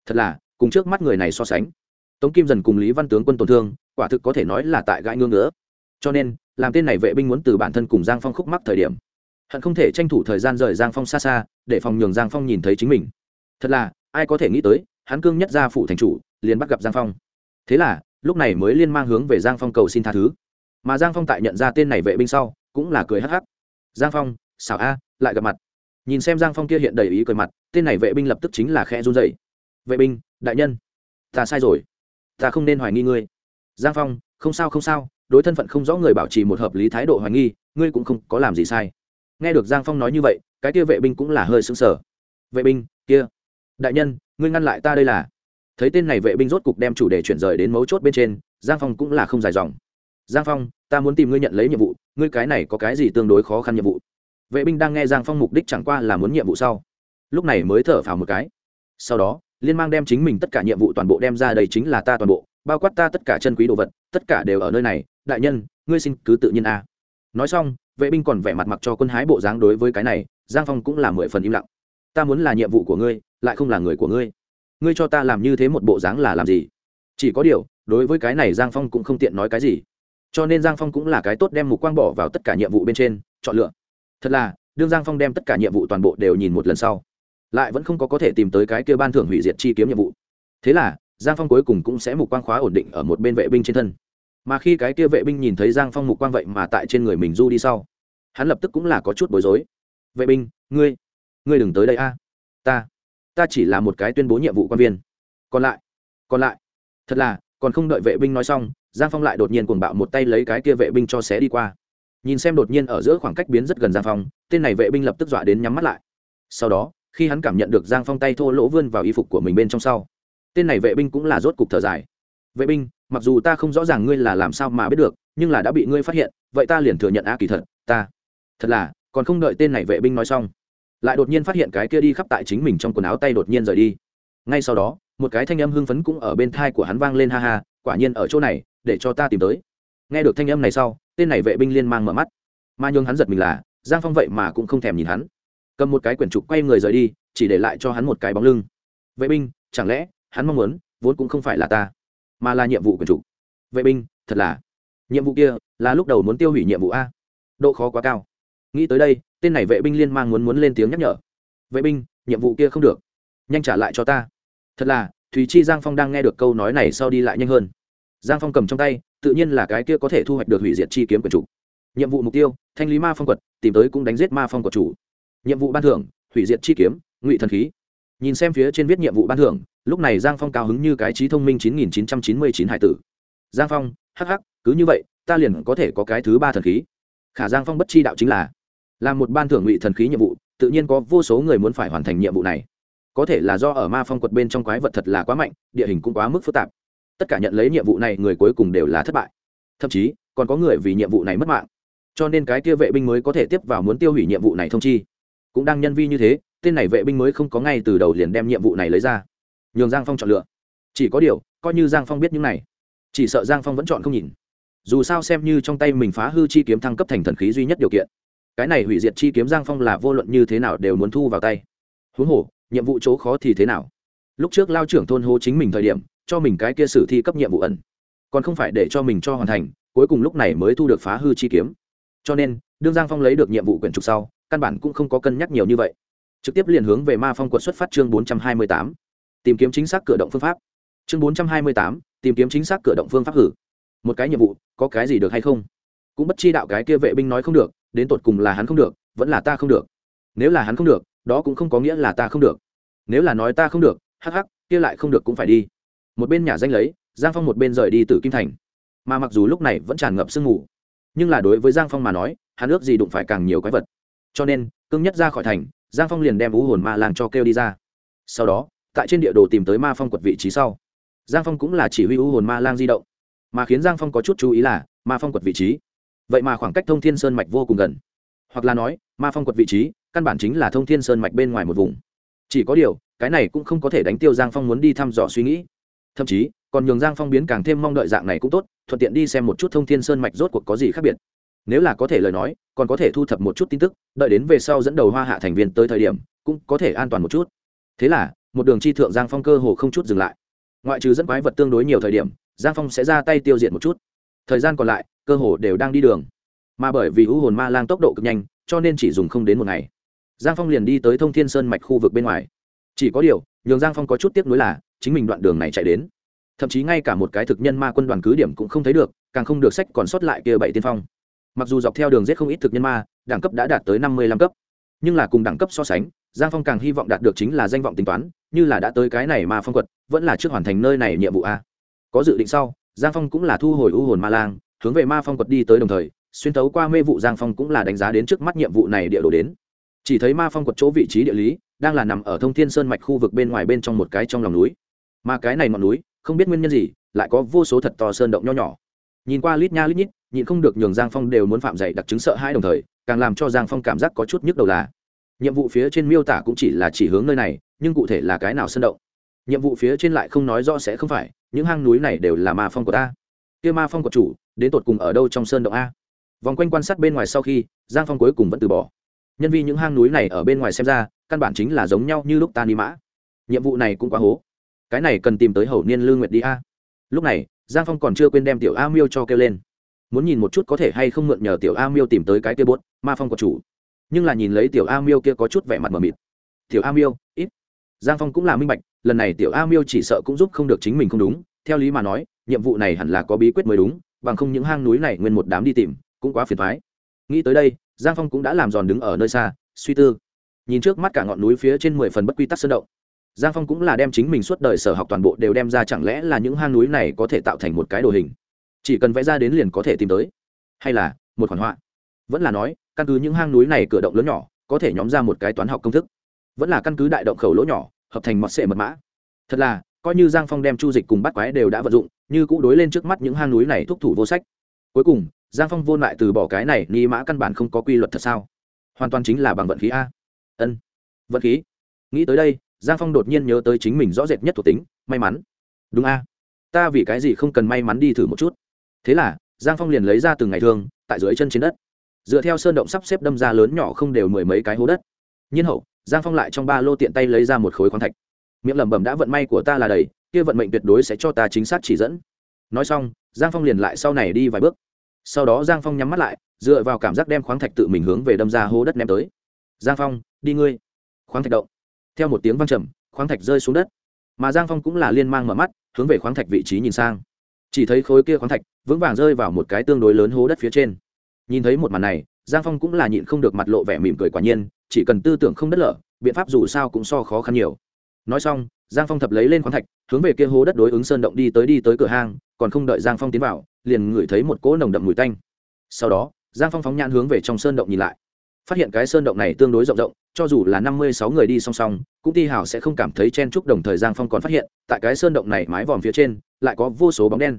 Thật là, cùng trước mắt người này so sánh, tống kim dần cùng lý văn tướng quân tổn thương, quả thực có thể nói là tại gãi ngưỡng nữa cho nên làm tên này vệ binh muốn từ bản thân cùng giang phong khúc mắc thời điểm. Hận không thể tranh thủ thời gian rời giang phong xa xa, để phòng nhường giang phong nhìn thấy chính mình. Thật là, ai có thể nghĩ tới, hắn cương nhất ra phủ thành chủ, liền bắt gặp giang phong. Thế là, lúc này mới liên mang hướng về giang phong cầu xin tha thứ. Mà giang phong tại nhận ra tên này vệ binh sau, cũng là cười hắc hắc. Giang phong, xảo a, lại gặp mặt. Nhìn xem giang phong kia hiện đầy ý cười mặt, tên này vệ binh lập tức chính là khe run dậy vệ binh, đại nhân, ta sai rồi. Ta không nên hoài nghi ngươi. Giang phong, không sao không sao đối thân phận không rõ người bảo trì một hợp lý thái độ hoài nghi, ngươi cũng không có làm gì sai. Nghe được giang phong nói như vậy, cái kia vệ binh cũng là hơi sững sờ. Vệ binh, kia. Đại nhân, ngươi ngăn lại ta đây là. Thấy tên này vệ binh rốt cục đem chủ đề chuyển rời đến mấu chốt bên trên, giang phong cũng là không dài dòng. Giang phong, ta muốn tìm ngươi nhận lấy nhiệm vụ, ngươi cái này có cái gì tương đối khó khăn nhiệm vụ? Vệ binh đang nghe giang phong mục đích chẳng qua là muốn nhiệm vụ sau. Lúc này mới thở phào một cái. Sau đó, liên mang đem chính mình tất cả nhiệm vụ toàn bộ đem ra đây chính là ta toàn bộ, bao quát ta tất cả chân quý đồ vật, tất cả đều ở nơi này đại nhân, ngươi xin cứ tự nhiên a. Nói xong, vệ binh còn vẻ mặt mặc cho quân hái bộ dáng đối với cái này, giang phong cũng là mười phần im lặng. Ta muốn là nhiệm vụ của ngươi, lại không là người của ngươi. Ngươi cho ta làm như thế một bộ dáng là làm gì? Chỉ có điều, đối với cái này giang phong cũng không tiện nói cái gì. Cho nên giang phong cũng là cái tốt đem mục quang bỏ vào tất cả nhiệm vụ bên trên, chọn lựa. Thật là, đương giang phong đem tất cả nhiệm vụ toàn bộ đều nhìn một lần sau, lại vẫn không có có thể tìm tới cái kia ban thưởng hủy diệt chi kiếm nhiệm vụ. Thế là, giang phong cuối cùng cũng sẽ mục quang khóa ổn định ở một bên vệ binh trên thân mà khi cái kia vệ binh nhìn thấy giang phong mục quang vậy mà tại trên người mình du đi sau, hắn lập tức cũng là có chút bối rối. Vệ binh, ngươi ngươi đừng tới đây a. Ta ta chỉ là một cái tuyên bố nhiệm vụ quan viên. Còn lại còn lại, thật là, còn không đợi vệ binh nói xong, giang phong lại đột nhiên cuồng bạo một tay lấy cái kia vệ binh cho xé đi qua. Nhìn xem đột nhiên ở giữa khoảng cách biến rất gần giang phong, tên này vệ binh lập tức dọa đến nhắm mắt lại. Sau đó, khi hắn cảm nhận được giang phong tay thô lỗ vươn vào y phục của mình bên trong sau, tên này vệ binh cũng là rốt cục thở dài. Vệ binh mặc dù ta không rõ ràng ngươi là làm sao mà biết được, nhưng là đã bị ngươi phát hiện, vậy ta liền thừa nhận a kỳ thật, ta, thật là, còn không đợi tên này vệ binh nói xong, lại đột nhiên phát hiện cái kia đi khắp tại chính mình trong quần áo tay đột nhiên rời đi. Ngay sau đó, một cái thanh âm hưng phấn cũng ở bên thai của hắn vang lên ha ha, quả nhiên ở chỗ này, để cho ta tìm tới. Nghe được thanh âm này sau, tên này vệ binh liên mang mở mắt. Mà nhường hắn giật mình là, giang phong vậy mà cũng không thèm nhìn hắn. Cầm một cái quyển trục quay người rời đi, chỉ để lại cho hắn một cái bóng lưng. Vệ binh, chẳng lẽ hắn mong muốn, vốn cũng không phải là ta? Mà là nhiệm vụ quyền chủ. vệ binh, thật là. Nhiệm vụ kia là lúc đầu muốn tiêu hủy nhiệm vụ a. Độ khó quá cao. Nghĩ tới đây, tên này vệ binh liên mang muốn muốn lên tiếng nhắc nhở. Vệ binh, nhiệm vụ kia không được. Nhanh trả lại cho ta. Thật là, thùy chi giang phong đang nghe được câu nói này sau đi lại nhanh hơn. Giang phong cầm trong tay, tự nhiên là cái kia có thể thu hoạch được hủy diệt chi kiếm của chủ. Nhiệm vụ mục tiêu, thanh lý ma phong quật, tìm tới cũng đánh giết ma phong quật chủ. Nhiệm vụ ban thưởng, hủy diệt chi kiếm, ngụy thần khí. Nhìn xem phía trên viết nhiệm vụ ban thưởng lúc này giang phong cao hứng như cái trí thông minh chín nghìn chín trăm chín mươi chín hải tử. Giang phong hh cứ như vậy, ta liền có thể có cái thứ ba thần khí. Khả giang phong bất chi đạo chính là là một ban thưởng ngụy thần khí nhiệm vụ, tự nhiên có vô số người muốn phải hoàn thành nhiệm vụ này. Có thể là do ở ma phong quật bên trong quái vật thật là quá mạnh, địa hình cũng quá mức phức tạp. Tất cả nhận lấy nhiệm vụ này người cuối cùng đều là thất bại. Thậm chí, còn có người vì nhiệm vụ này mất mạng. Cho nên cái kia vệ binh mới có thể tiếp vào muốn tiêu hủy nhiệm vụ này thông chi. Cũng đang nhân vi như thế, tên này vệ binh mới không có ngay từ đầu liền đem nhiệm vụ này lấy ra nhường giang phong chọn lựa. Chỉ có điều, coi như giang phong biết những này, chỉ sợ giang phong vẫn chọn không nhìn. Dù sao xem như trong tay mình phá hư chi kiếm thăng cấp thành thần khí duy nhất điều kiện, cái này hủy diệt chi kiếm giang phong là vô luận như thế nào đều muốn thu vào tay. Huống hồ, nhiệm vụ chỗ khó thì thế nào? Lúc trước lao trưởng thôn hô chính mình thời điểm, cho mình cái kia sử thi cấp nhiệm vụ ẩn. Còn không phải để cho mình cho hoàn thành, cuối cùng lúc này mới thu được phá hư chi kiếm. Cho nên, đương giang phong lấy được nhiệm vụ quyển trục sau, căn bản cũng không có cân nhắc nhiều như vậy. Trực tiếp liền hướng về ma phong quật xuất phát chương bốn trăm hai mươi tám tìm kiếm chính xác cửa động phương pháp. Chương bốn trăm hai mươi tám, tìm kiếm chính xác cửa động phương pháp hử. Một cái nhiệm vụ, có cái gì được hay không? Cũng bất chi đạo cái kia vệ binh nói không được, đến tột cùng là hắn không được, vẫn là ta không được. Nếu là hắn không được, đó cũng không có nghĩa là ta không được. Nếu là nói ta không được, hắc hắc, kia lại không được cũng phải đi. Một bên nhà danh lấy, giang phong một bên rời đi từ kim thành. Mà mặc dù lúc này vẫn tràn ngập sương mù, nhưng là đối với giang phong mà nói, hắn ước gì đụng phải càng nhiều quái vật. Cho nên cưng nhất ra khỏi thành, giang phong liền đem vũ hồn ma lang cho kêu đi ra. Sau đó tại trên địa đồ tìm tới ma phong quật vị trí sau. Giang phong cũng là chỉ huy u hồn ma lang di động, mà khiến giang phong có chút chú ý là ma phong quật vị trí. Vậy mà khoảng cách thông thiên sơn mạch vô cùng gần. Hoặc là nói, ma phong quật vị trí căn bản chính là thông thiên sơn mạch bên ngoài một vùng. Chỉ có điều, cái này cũng không có thể đánh tiêu giang phong muốn đi thăm dò suy nghĩ. Thậm chí, còn nhường giang phong biến càng thêm mong đợi dạng này cũng tốt, thuận tiện đi xem một chút thông thiên sơn mạch rốt cuộc có gì khác biệt. Nếu là có thể lời nói, còn có thể thu thập một chút tin tức, đợi đến về sau dẫn đầu hoa hạ thành viên tới thời điểm, cũng có thể an toàn một chút. Thế là một đường chi thượng giang phong cơ hồ không chút dừng lại. Ngoại trừ dẫn quái vật tương đối nhiều thời điểm, giang phong sẽ ra tay tiêu diệt một chút. Thời gian còn lại, cơ hồ đều đang đi đường. Mà bởi vì u hồn ma lang tốc độ cực nhanh, cho nên chỉ dùng không đến một ngày. Giang phong liền đi tới thông thiên sơn mạch khu vực bên ngoài. Chỉ có điều, nhường giang phong có chút tiếc nuối là, chính mình đoạn đường này chạy đến. Thậm chí ngay cả một cái thực nhân ma quân đoàn cứ điểm cũng không thấy được, càng không được sách còn sót lại kia bảy tiên phong. Mặc dù dọc theo đường giết không ít thực nhân ma, đẳng cấp đã đạt tới năm mươi lăm cấp. Nhưng là cùng đẳng cấp so sánh, giang phong càng hy vọng đạt được chính là danh vọng tính toán như là đã tới cái này mà phong quật, vẫn là trước hoàn thành nơi này nhiệm vụ a. Có dự định sau, giang phong cũng là thu hồi u hồn ma lang, hướng về ma phong quật đi tới đồng thời, xuyên tấu qua mê vụ giang phong cũng là đánh giá đến trước mắt nhiệm vụ này địa đồ đến. Chỉ thấy ma phong quật chỗ vị trí địa lý, đang là nằm ở thông thiên sơn mạch khu vực bên ngoài bên trong một cái trong lòng núi. Mà cái này ngọn núi, không biết nguyên nhân gì, lại có vô số thật to sơn động nho nhỏ. Nhìn qua lít nha lít nhít, nhịn không được nhường giang phong đều muốn phạm dạy đặc chứng sợ hai đồng thời, càng làm cho giang phong cảm giác có chút nhức đầu là, nhiệm vụ phía trên miêu tả cũng chỉ là chỉ hướng nơi này nhưng cụ thể là cái nào sơn động? Nhiệm vụ phía trên lại không nói rõ sẽ không phải, những hang núi này đều là ma phong của ta. Kia ma phong của chủ, đến tột cùng ở đâu trong sơn động a? Vòng quanh quan sát bên ngoài sau khi, giang phong cuối cùng vẫn từ bỏ. Nhân vì những hang núi này ở bên ngoài xem ra, căn bản chính là giống nhau như lúc ta ni mã. Nhiệm vụ này cũng quá hố. Cái này cần tìm tới hầu niên lương nguyệt đi a. Lúc này, giang phong còn chưa quên đem tiểu a miêu cho kêu lên. Muốn nhìn một chút có thể hay không mượn nhờ tiểu a miêu tìm tới cái kia bốt, ma phong của chủ. Nhưng là nhìn lấy tiểu a miêu kia có chút vẻ mặt mờ mịt. Tiểu a miêu, ít giang phong cũng là minh bạch, lần này tiểu a miêu chỉ sợ cũng giúp không được chính mình không đúng, theo lý mà nói, nhiệm vụ này hẳn là có bí quyết mới đúng, bằng không những hang núi này nguyên một đám đi tìm, cũng quá phiền thoái nghĩ tới đây, giang phong cũng đã làm giòn đứng ở nơi xa, suy tư. Nhìn trước mắt cả ngọn núi phía trên mười phần bất quy tắc sơn động, giang phong cũng là đem chính mình suốt đời sở học toàn bộ đều đem ra chẳng lẽ là những hang núi này có thể tạo thành một cái đồ hình? Chỉ cần vẽ ra đến liền có thể tìm tới. Hay là một khoản họa? Vẫn là nói, căn cứ những hang núi này cửa động lớn nhỏ, có thể nhóm ra một cái toán học công thức vẫn là căn cứ đại động khẩu lỗ nhỏ, hợp thành mọt sệ mật mã. Thật là, coi như giang phong đem chu dịch cùng bắt quái đều đã vận dụng, như cũ đối lên trước mắt những hang núi này thúc thủ vô sách. Cuối cùng, giang phong vô lại từ bỏ cái này, ni mã căn bản không có quy luật thật sao? Hoàn toàn chính là bằng vận khí a. Ân, vận khí. Nghĩ tới đây, giang phong đột nhiên nhớ tới chính mình rõ rệt nhất thuộc tính, may mắn. Đúng a. Ta vì cái gì không cần may mắn đi thử một chút? Thế là, giang phong liền lấy ra từng ngày thương, tại dưới chân trên đất. Dựa theo sơn động sắp xếp đâm ra lớn nhỏ không đều mười mấy cái hố đất. Nhiên hậu giang phong lại trong ba lô tiện tay lấy ra một khối khoáng thạch. Miệng lẩm bẩm đã vận may của ta là đầy, kia vận mệnh tuyệt đối sẽ cho ta chính xác chỉ dẫn. Nói xong, giang phong liền lại sau này đi vài bước. Sau đó giang phong nhắm mắt lại, dựa vào cảm giác đem khoáng thạch tự mình hướng về đâm ra hố đất ném tới. Giang phong, đi ngươi. Khoáng thạch động. Theo một tiếng văng trầm, khoáng thạch rơi xuống đất. Mà giang phong cũng là liên mang mở mắt, hướng về khoáng thạch vị trí nhìn sang. Chỉ thấy khối kia khoáng thạch vững vàng rơi vào một cái tương đối lớn hố đất phía trên. Nhìn thấy một màn này giang phong cũng là nhịn không được mặt lộ vẻ mỉm cười quả nhiên, chỉ cần tư tưởng không đất lở, biện pháp dù sao cũng so khó khăn nhiều. Nói xong, giang phong thập lấy lên khoáng thạch, hướng về kia hố đất đối ứng sơn động đi tới đi tới cửa hang, còn không đợi giang phong tiến vào, liền ngửi thấy một cỗ nồng đậm mùi tanh. Sau đó, giang phong phóng nhãn hướng về trong sơn động nhìn lại. Phát hiện cái sơn động này tương đối rộng rộng, cho dù là năm mươi sáu người đi song song, cũng ti hào sẽ không cảm thấy chen chúc đồng thời giang phong còn phát hiện, tại cái sơn động này mái vòm phía trên, lại có vô số bóng đen.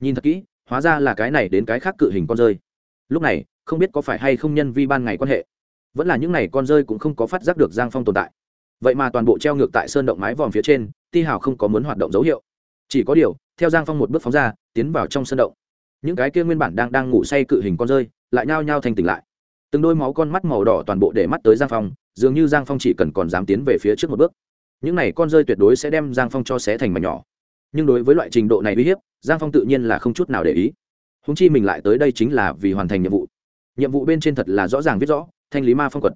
Nhìn thật kỹ, hóa ra là cái này đến cái khác cự hình con rơi. Lúc này không biết có phải hay không nhân vi ban ngày quan hệ. Vẫn là những n à y con rơi cũng không có phát giác được giang phong tồn tại. Vậy mà toàn bộ treo ngược tại sơn động mái vòm phía trên, ti hào không có muốn hoạt động dấu hiệu. Chỉ có điều, theo giang phong một bước phóng ra, tiến vào trong sơn động. Những cái kia nguyên bản đang đang ngủ say cự hình con rơi, lại nhao nhao thành tỉnh lại. Từng đôi máu con mắt màu đỏ toàn bộ để mắt tới giang phong, dường như giang phong chỉ cần còn dám tiến về phía trước một bước. Những này con rơi tuyệt đối sẽ đem giang phong cho xé thành mảnh nhỏ. Nhưng đối với loại trình độ này uy hiếp, giang phong tự nhiên là không chút nào để ý. Húng chi mình lại tới đây chính là vì hoàn thành nhiệm vụ nhiệm vụ bên trên thật là rõ ràng viết rõ, thanh lý ma phong quật.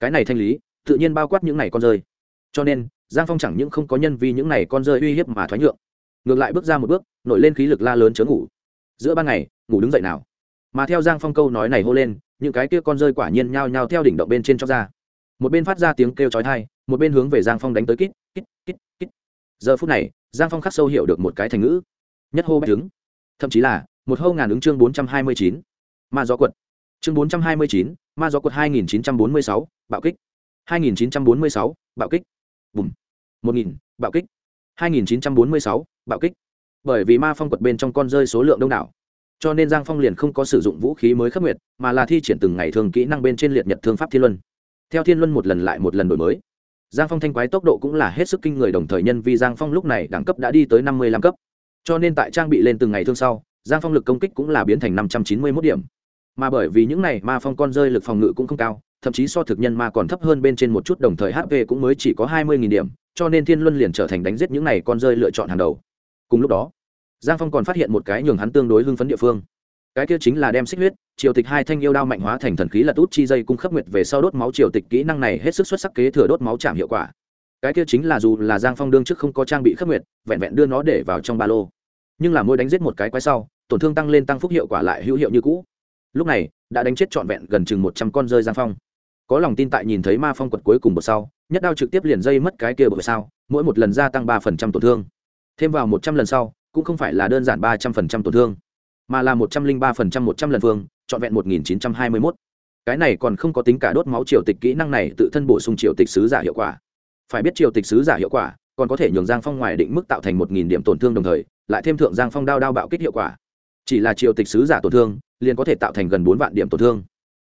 Cái này thanh lý, tự nhiên bao quát những này con rơi. Cho nên, giang phong chẳng những không có nhân vì những này con rơi uy hiếp mà thoái nhượng, ngược lại bước ra một bước, nổi lên khí lực la lớn chớ ngủ. Giữa ban ngày, ngủ đứng dậy nào. Mà theo giang phong câu nói này hô lên, những cái kia con rơi quả nhiên nhao nhao theo đỉnh động bên trên cho ra. Một bên phát ra tiếng kêu chói tai, một bên hướng về giang phong đánh tới kít kít kít kít. Giờ phút này, giang phong khắc sâu hiểu được một cái thành ngữ. Nhất hô bách trứng thậm chí là, một hô ngàn ứng chương bốn trăm hai mươi chín. Ma gió quật chương bốn trăm hai mươi chín, ma gió quật hai nghìn chín trăm bốn mươi sáu, bạo kích. hai nghìn chín trăm bốn mươi sáu, bạo kích. Bùm. một nghìn, bạo kích. hai nghìn chín trăm bốn mươi sáu, bạo kích. Bởi vì ma phong quật bên trong con rơi số lượng đông đảo, cho nên giang phong liền không có sử dụng vũ khí mới khắc nguyệt, mà là thi triển từng ngày thường kỹ năng bên trên liệt nhật thương pháp thiên luân. Theo thiên luân một lần lại một lần đổi mới, giang phong thanh quái tốc độ cũng là hết sức kinh người đồng thời nhân vì giang phong lúc này đẳng cấp đã đi tới năm mươi lăm cấp. Cho nên tại trang bị lên từng ngày thương sau, giang phong lực công kích cũng là biến thành năm trăm chín mươi mốt điểm mà bởi vì những này ma phong con rơi lực phòng ngự cũng không cao, thậm chí so thực nhân ma còn thấp hơn bên trên một chút đồng thời hp cũng mới chỉ có hai mươi điểm, cho nên thiên luân liền trở thành đánh giết những này con rơi lựa chọn hàng đầu. Cùng lúc đó, giang phong còn phát hiện một cái nhường hắn tương đối hưng phấn địa phương. Cái kia chính là đem xích huyết, triều tịch hai thanh yêu đao mạnh hóa thành thần khí là út chi dây cung khắc nguyệt về sau đốt máu triều tịch kỹ năng này hết sức xuất sắc kế thừa đốt máu chạm hiệu quả. Cái kia chính là dù là giang phong đương trước không có trang bị khắc nguyệt, vẹn vẹn đưa nó để vào trong ba lô. Nhưng là mỗi đánh giết một cái quái sau, tổn thương tăng lên tăng phúc hiệu quả lại hữu hiệu như cũ lúc này, đã đánh chết trọn vẹn gần chừng một trăm con rơi giang phong. Có lòng tin tại nhìn thấy ma phong quật cuối cùng một sau, nhất đao trực tiếp liền dây mất cái kia bởi sao, mỗi một lần gia tăng ba phần trăm tổn thương. Thêm vào một trăm lần sau, cũng không phải là đơn giản ba trăm phần trăm tổn thương, mà là một trăm linh ba phần trăm, một trăm lần phương trọn vẹn một nghìn chín trăm hai mươi mốt. Cái này còn không có tính cả đốt máu triều tịch kỹ năng này tự thân bổ sung triều tịch sứ giả hiệu quả. Phải biết triều tịch sứ giả hiệu quả, còn có thể nhường giang phong ngoài định mức tạo thành một nghìn điểm tổn thương đồng thời, lại thêm thượng giang phong đao đao bạo kích hiệu quả chỉ là triều tịch sứ giả tổn thương, liền có thể tạo thành gần bốn vạn điểm tổn thương.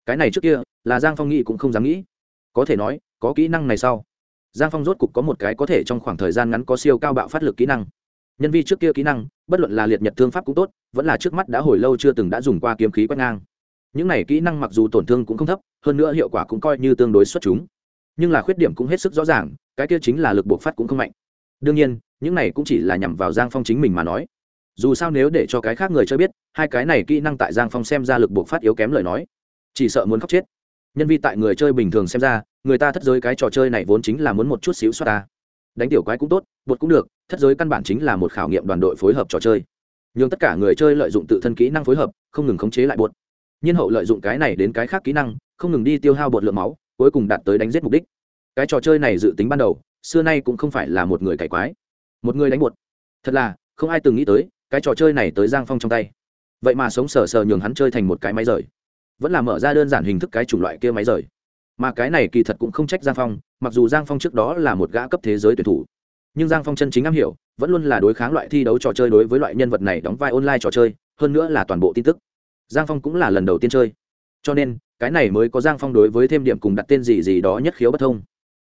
Cái này trước kia, là giang phong nghĩ cũng không dám nghĩ. Có thể nói, có kỹ năng này sau. Giang phong rốt cục có một cái có thể trong khoảng thời gian ngắn có siêu cao bạo phát lực kỹ năng. Nhân vi trước kia kỹ năng, bất luận là liệt nhật thương pháp cũng tốt, vẫn là trước mắt đã hồi lâu chưa từng đã dùng qua kiếm khí quét ngang. Những này kỹ năng mặc dù tổn thương cũng không thấp, hơn nữa hiệu quả cũng coi như tương đối xuất chúng. Nhưng là khuyết điểm cũng hết sức rõ ràng, cái kia chính là lực buộc phát cũng không mạnh. Đương nhiên, những này cũng chỉ là nhằm vào giang phong chính mình mà nói dù sao nếu để cho cái khác người chơi biết, hai cái này kỹ năng tại giang phong xem ra lực buộc phát yếu kém lời nói. Chỉ sợ muốn khóc chết. Nhân vi tại người chơi bình thường xem ra, người ta thất giới cái trò chơi này vốn chính là muốn một chút xíu xoa ta. Đánh tiểu quái cũng tốt bột cũng được, thất giới căn bản chính là một khảo nghiệm đoàn đội phối hợp trò chơi. Nhưng tất cả người chơi lợi dụng tự thân kỹ năng phối hợp, không ngừng khống chế lại bột nhiên hậu lợi dụng cái này đến cái khác kỹ năng, không ngừng đi tiêu hao bột lượng máu, cuối cùng đạt tới đánh giết mục đích. Cái trò chơi này dự tính ban đầu, xưa nay cũng không phải là một người cải quái. Một người đánh bột thật là, không ai từng nghĩ tới cái trò chơi này tới giang phong trong tay. Vậy mà sống sờ sờ nhường hắn chơi thành một cái máy rời. Vẫn là mở ra đơn giản hình thức cái chủng loại kia máy rời. Mà cái này kỳ thật cũng không trách giang phong, mặc dù giang phong trước đó là một gã cấp thế giới tuyển thủ. Nhưng giang phong chân chính am hiểu, vẫn luôn là đối kháng loại thi đấu trò chơi đối với loại nhân vật này đóng vai online trò chơi, hơn nữa là toàn bộ tin tức. Giang phong cũng là lần đầu tiên chơi. Cho nên, cái này mới có giang phong đối với thêm điểm cùng đặt tên gì gì đó nhất khiếu bất thông.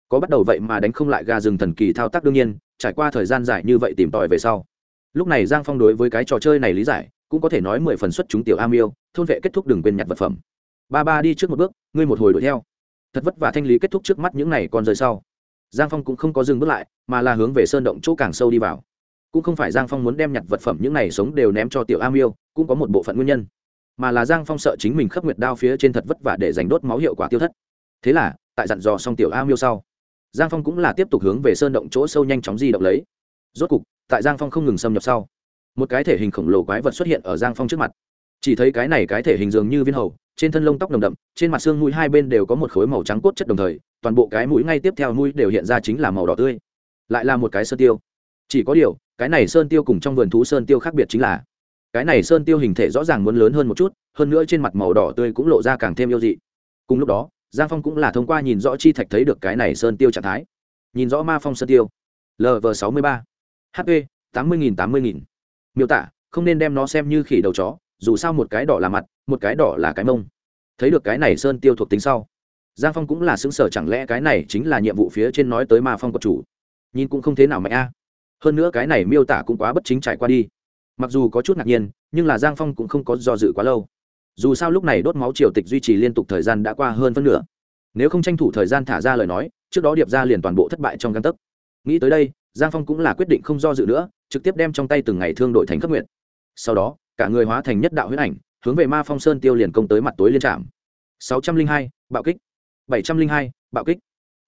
Có bắt đầu vậy mà đánh không lại gà rừng thần kỳ thao tác đương nhiên, trải qua thời gian dài như vậy tìm tòi về sau lúc này giang phong đối với cái trò chơi này lý giải, cũng có thể nói mười phần xuất chúng tiểu am yêu, thôn vệ kết thúc đừng quên nhặt vật phẩm. Ba ba đi trước một bước, ngươi một hồi đuổi theo. Thật vất vả thanh lý kết thúc trước mắt những này còn rời sau. Giang phong cũng không có dừng bước lại, mà là hướng về sơn động chỗ càng sâu đi vào. Cũng không phải giang phong muốn đem nhặt vật phẩm những này sống đều ném cho tiểu am yêu, cũng có một bộ phận nguyên nhân. Mà là giang phong sợ chính mình khắp nguyệt đao phía trên thật vất vả để giành đốt máu hiệu quả tiêu thất. Thế là, tại dặn dò xong tiểu am yêu sau, giang phong cũng là tiếp tục hướng về sơn động chỗ sâu nhanh chóng di động lấy. Rốt cục tại giang phong không ngừng xâm nhập sau, một cái thể hình khổng lồ quái vật xuất hiện ở giang phong trước mặt. Chỉ thấy cái này cái thể hình dường như viên hầu, trên thân lông tóc đồng đậm, trên mặt xương mũi hai bên đều có một khối màu trắng cốt chất đồng thời, toàn bộ cái mũi ngay tiếp theo mũi đều hiện ra chính là màu đỏ tươi. Lại là một cái sơn tiêu. Chỉ có điều, cái này sơn tiêu cùng trong vườn thú sơn tiêu khác biệt chính là, cái này sơn tiêu hình thể rõ ràng muốn lớn hơn một chút, hơn nữa trên mặt màu đỏ tươi cũng lộ ra càng thêm yêu dị. Cùng lúc đó, giang phong cũng là thông qua nhìn rõ chi thạch thấy được cái này sơn tiêu trạng thái. Nhìn rõ ma phong sơn tiêu. Lv sáu mươi ba hp tám mươi nghìn, tám mươi nghìn. Miêu tả, không nên đem nó xem như khỉ đầu chó, dù sao một cái đỏ là mặt, một cái đỏ là cái mông. Thấy được cái này sơn tiêu thuộc tính sau, giang phong cũng là xứng sở chẳng lẽ cái này chính là nhiệm vụ phía trên nói tới ma phong của chủ? Nhìn cũng không thế nào mạnh a. Hơn nữa cái này miêu tả cũng quá bất chính trải qua đi. Mặc dù có chút ngạc nhiên, nhưng là giang phong cũng không có do dự quá lâu. Dù sao lúc này đốt máu triều tịch duy trì liên tục thời gian đã qua hơn phân nửa. Nếu không tranh thủ thời gian thả ra lời nói, trước đó điệp ra liền toàn bộ thất bại trong căn tấc. Nghĩ tới đây giang phong cũng là quyết định không do dự nữa, trực tiếp đem trong tay từng ngày thương đội thành cấp nguyện sau đó, cả người hóa thành nhất đạo huyết ảnh, hướng về ma phong sơn tiêu liền công tới mặt tối liên trạm. Sáu trăm linh hai, bạo kích. Bảy trăm linh hai, bạo kích.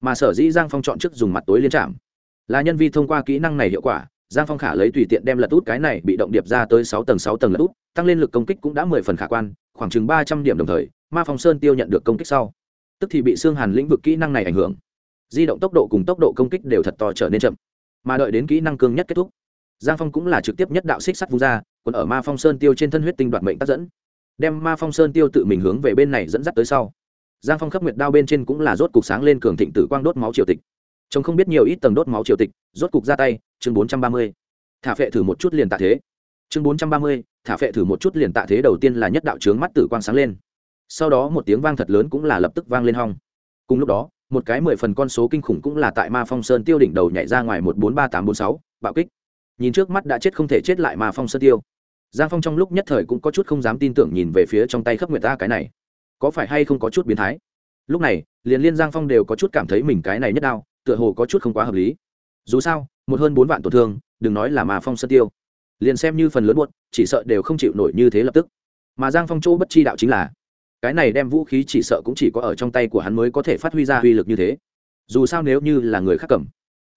Mà sở dĩ giang phong chọn trước dùng mặt tối liên trạm. Là nhân vi thông qua kỹ năng này hiệu quả, giang phong khả lấy tùy tiện đem lật út cái này bị động điệp ra tới sáu tầng sáu tầng lật út, tăng lên lực công kích cũng đã mười phần khả quan, khoảng chừng ba trăm điểm đồng thời, ma phong sơn tiêu nhận được công kích sau. Tức thì bị xương hàn lĩnh vực kỹ năng này ảnh hưởng. Di động tốc độ cùng tốc độ công kích đều thật to trở nên chậm mà đợi đến kỹ năng cương nhất kết thúc. Giang phong cũng là trực tiếp nhất đạo xích sắt vung ra còn ở ma phong sơn tiêu trên thân huyết tinh đoạt mệnh tác dẫn. Đem ma phong sơn tiêu tự mình hướng về bên này dẫn dắt tới sau. Giang phong khắp nguyệt đao bên trên cũng là rốt cục sáng lên cường thịnh tử quang đốt máu triều tịch. Chồng không biết nhiều ít tầng đốt máu triều tịch, rốt cục ra tay, chương bốn trăm ba mươi. Thả phệ thử một chút liền tạ thế. Chương bốn trăm ba mươi, thả phệ thử một chút liền tạ thế đầu tiên là nhất đạo trướng mắt tử quang sáng lên. Sau đó một tiếng vang thật lớn cũng là lập tức vang lên hong. Cùng lúc đó một cái mười phần con số kinh khủng cũng là tại ma phong sơn tiêu đỉnh đầu nhảy ra ngoài một bốn ba tám bốn sáu, bạo kích. Nhìn trước mắt đã chết không thể chết lại ma phong sơn tiêu. Giang phong trong lúc nhất thời cũng có chút không dám tin tưởng nhìn về phía trong tay khắp nguyệt ta cái này. Có phải hay không có chút biến thái? Lúc này, liền liên giang phong đều có chút cảm thấy mình cái này nhất đao, tựa hồ có chút không quá hợp lý. Dù sao, một hơn bốn vạn tổn thương, đừng nói là ma phong sơn tiêu. Liền xem như phần lớn buốt chỉ sợ đều không chịu nổi như thế lập tức. Mà giang phong chỗ bất chi đạo chính là cái này đem vũ khí chỉ sợ cũng chỉ có ở trong tay của hắn mới có thể phát huy ra uy lực như thế. Dù sao nếu như là người khác cầm,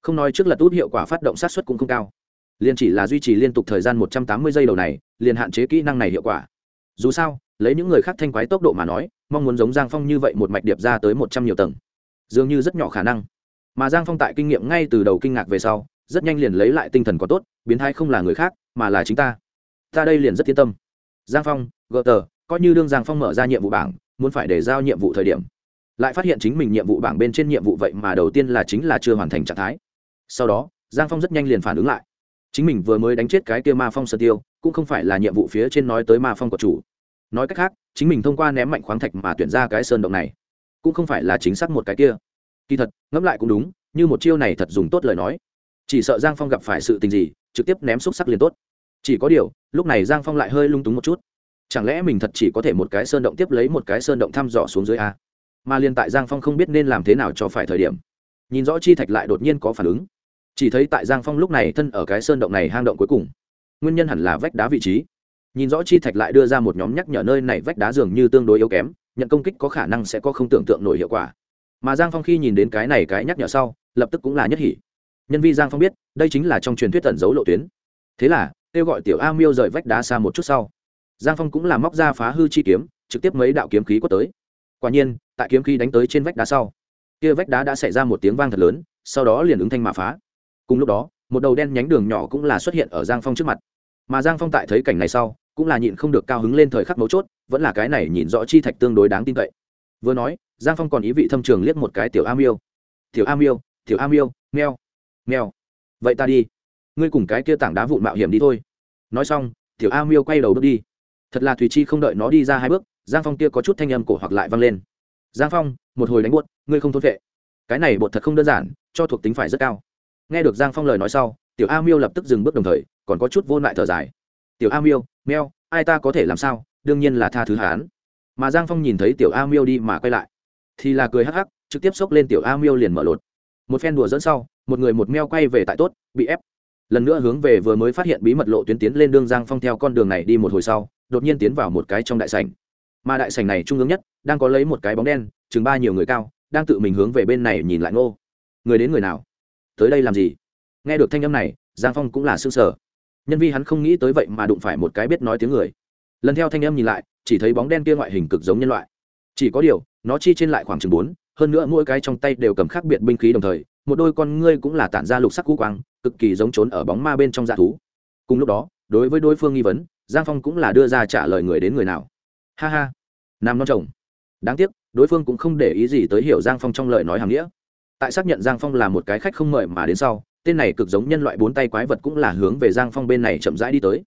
không nói trước lật út hiệu quả phát động sát xuất cũng không cao. Liền chỉ là duy trì liên tục thời gian một trăm tám mươi giây đầu này, liền hạn chế kỹ năng này hiệu quả. Dù sao, lấy những người khác thanh quái tốc độ mà nói, mong muốn giống giang phong như vậy một mạch điệp ra tới một trăm nhiều tầng. Dường như rất nhỏ khả năng. Mà giang phong tại kinh nghiệm ngay từ đầu kinh ngạc về sau, rất nhanh liền lấy lại tinh thần có tốt, biến thái không là người khác, mà là chính ta. Ta đây liền rất yên tâm. Giang phong, gờ tờ coi như đương giang phong mở ra nhiệm vụ bảng, muốn phải để giao nhiệm vụ thời điểm, lại phát hiện chính mình nhiệm vụ bảng bên trên nhiệm vụ vậy mà đầu tiên là chính là chưa hoàn thành trạng thái. Sau đó, giang phong rất nhanh liền phản ứng lại. Chính mình vừa mới đánh chết cái kia ma phong sơ tiêu, cũng không phải là nhiệm vụ phía trên nói tới ma phong của chủ. Nói cách khác, chính mình thông qua ném mạnh khoáng thạch mà tuyển ra cái sơn động này, cũng không phải là chính xác một cái kia. Kỳ thật, ngẫm lại cũng đúng, như một chiêu này thật dùng tốt lời nói. Chỉ sợ giang phong gặp phải sự tình gì, trực tiếp ném xúc sắc liền tốt. Chỉ có điều, lúc này giang phong lại hơi lung túng một chút chẳng lẽ mình thật chỉ có thể một cái sơn động tiếp lấy một cái sơn động thăm dò xuống dưới a? Mà liền tại giang phong không biết nên làm thế nào cho phải thời điểm, nhìn rõ chi thạch lại đột nhiên có phản ứng. Chỉ thấy tại giang phong lúc này thân ở cái sơn động này hang động cuối cùng. Nguyên nhân hẳn là vách đá vị trí. Nhìn rõ chi thạch lại đưa ra một nhóm nhắc nhở nơi này vách đá dường như tương đối yếu kém, nhận công kích có khả năng sẽ có không tưởng tượng nổi hiệu quả. Mà giang phong khi nhìn đến cái này cái nhắc nhở sau, lập tức cũng là nhất hỉ. Nhân vi giang phong biết, đây chính là trong truyền thuyết tẩn dấu lộ tuyến. Thế là, kêu gọi tiểu a miêu rời vách đá xa một chút sau giang phong cũng làm móc ra phá hư chi kiếm, trực tiếp mấy đạo kiếm khí quất tới. Quả nhiên, tại kiếm khí đánh tới trên vách đá sau, kia vách đá đã xảy ra một tiếng vang thật lớn, sau đó liền ứng thanh mà phá. Cùng lúc đó, một đầu đen nhánh đường nhỏ cũng là xuất hiện ở giang phong trước mặt. Mà giang phong tại thấy cảnh này sau, cũng là nhịn không được cao hứng lên thời khắc mấu chốt, vẫn là cái này nhìn rõ chi thạch tương đối đáng tin cậy. Vừa nói, giang phong còn ý vị thâm trường liếc một cái tiểu a miêu. Tiểu a miêu, tiểu a miêu nghèo nghèo vậy ta đi. Ngươi cùng cái kia tảng đá vụn mạo hiểm đi thôi. Nói xong, tiểu a miêu quay đầu bước đi thật là thùy chi không đợi nó đi ra hai bước, giang phong kia có chút thanh âm cổ hoặc lại văng lên. Giang phong, một hồi đánh buốt, ngươi không thôn vệ. Cái này bột thật không đơn giản, cho thuộc tính phải rất cao. Nghe được giang phong lời nói sau, tiểu a miêu lập tức dừng bước đồng thời, còn có chút vô lại thở dài. Tiểu a miêu, meo, ai ta có thể làm sao? Đương nhiên là tha thứ hán mà giang phong nhìn thấy tiểu a miêu đi mà quay lại, thì là cười hắc hắc, trực tiếp xốc lên tiểu a miêu liền mở lột. Một phen đùa dẫn sau, một người một meo quay về tại tốt, bị ép. Lần nữa hướng về vừa mới phát hiện bí mật lộ tuyến tiến lên đương giang phong theo con đường này đi một hồi sau đột nhiên tiến vào một cái trong đại sảnh. Mà đại sảnh này trung ương nhất, đang có lấy một cái bóng đen, chừng ba nhiều người cao, đang tự mình hướng về bên này nhìn lại ngô. Người đến người nào? Tới đây làm gì? Nghe được thanh âm này, giang phong cũng là s ư ơ n g sở nhân vi hắn không nghĩ tới vậy mà đụng phải một cái biết nói tiếng người. Lần theo thanh âm nhìn lại, chỉ thấy bóng đen kia ngoại hình cực giống nhân loại. Chỉ có điều, nó chi trên lại khoảng chừng bốn, hơn nữa mỗi cái trong tay đều cầm khác biệt binh khí đồng thời, một đôi con ngươi cũng là tản ra lục sắc cú quang, cực kỳ giống trốn ở bóng ma bên trong dạ thú. Cùng lúc đó, đối với đối phương nghi vấn giang phong cũng là đưa ra trả lời người đến người nào. Ha ha. Nam non chồng. Đáng tiếc, đối phương cũng không để ý gì tới hiểu giang phong trong lời nói hàm nghĩa. Tại xác nhận giang phong là một cái khách không mời mà đến sau, tên này cực giống nhân loại bốn tay quái vật cũng là hướng về giang phong bên này chậm rãi đi tới.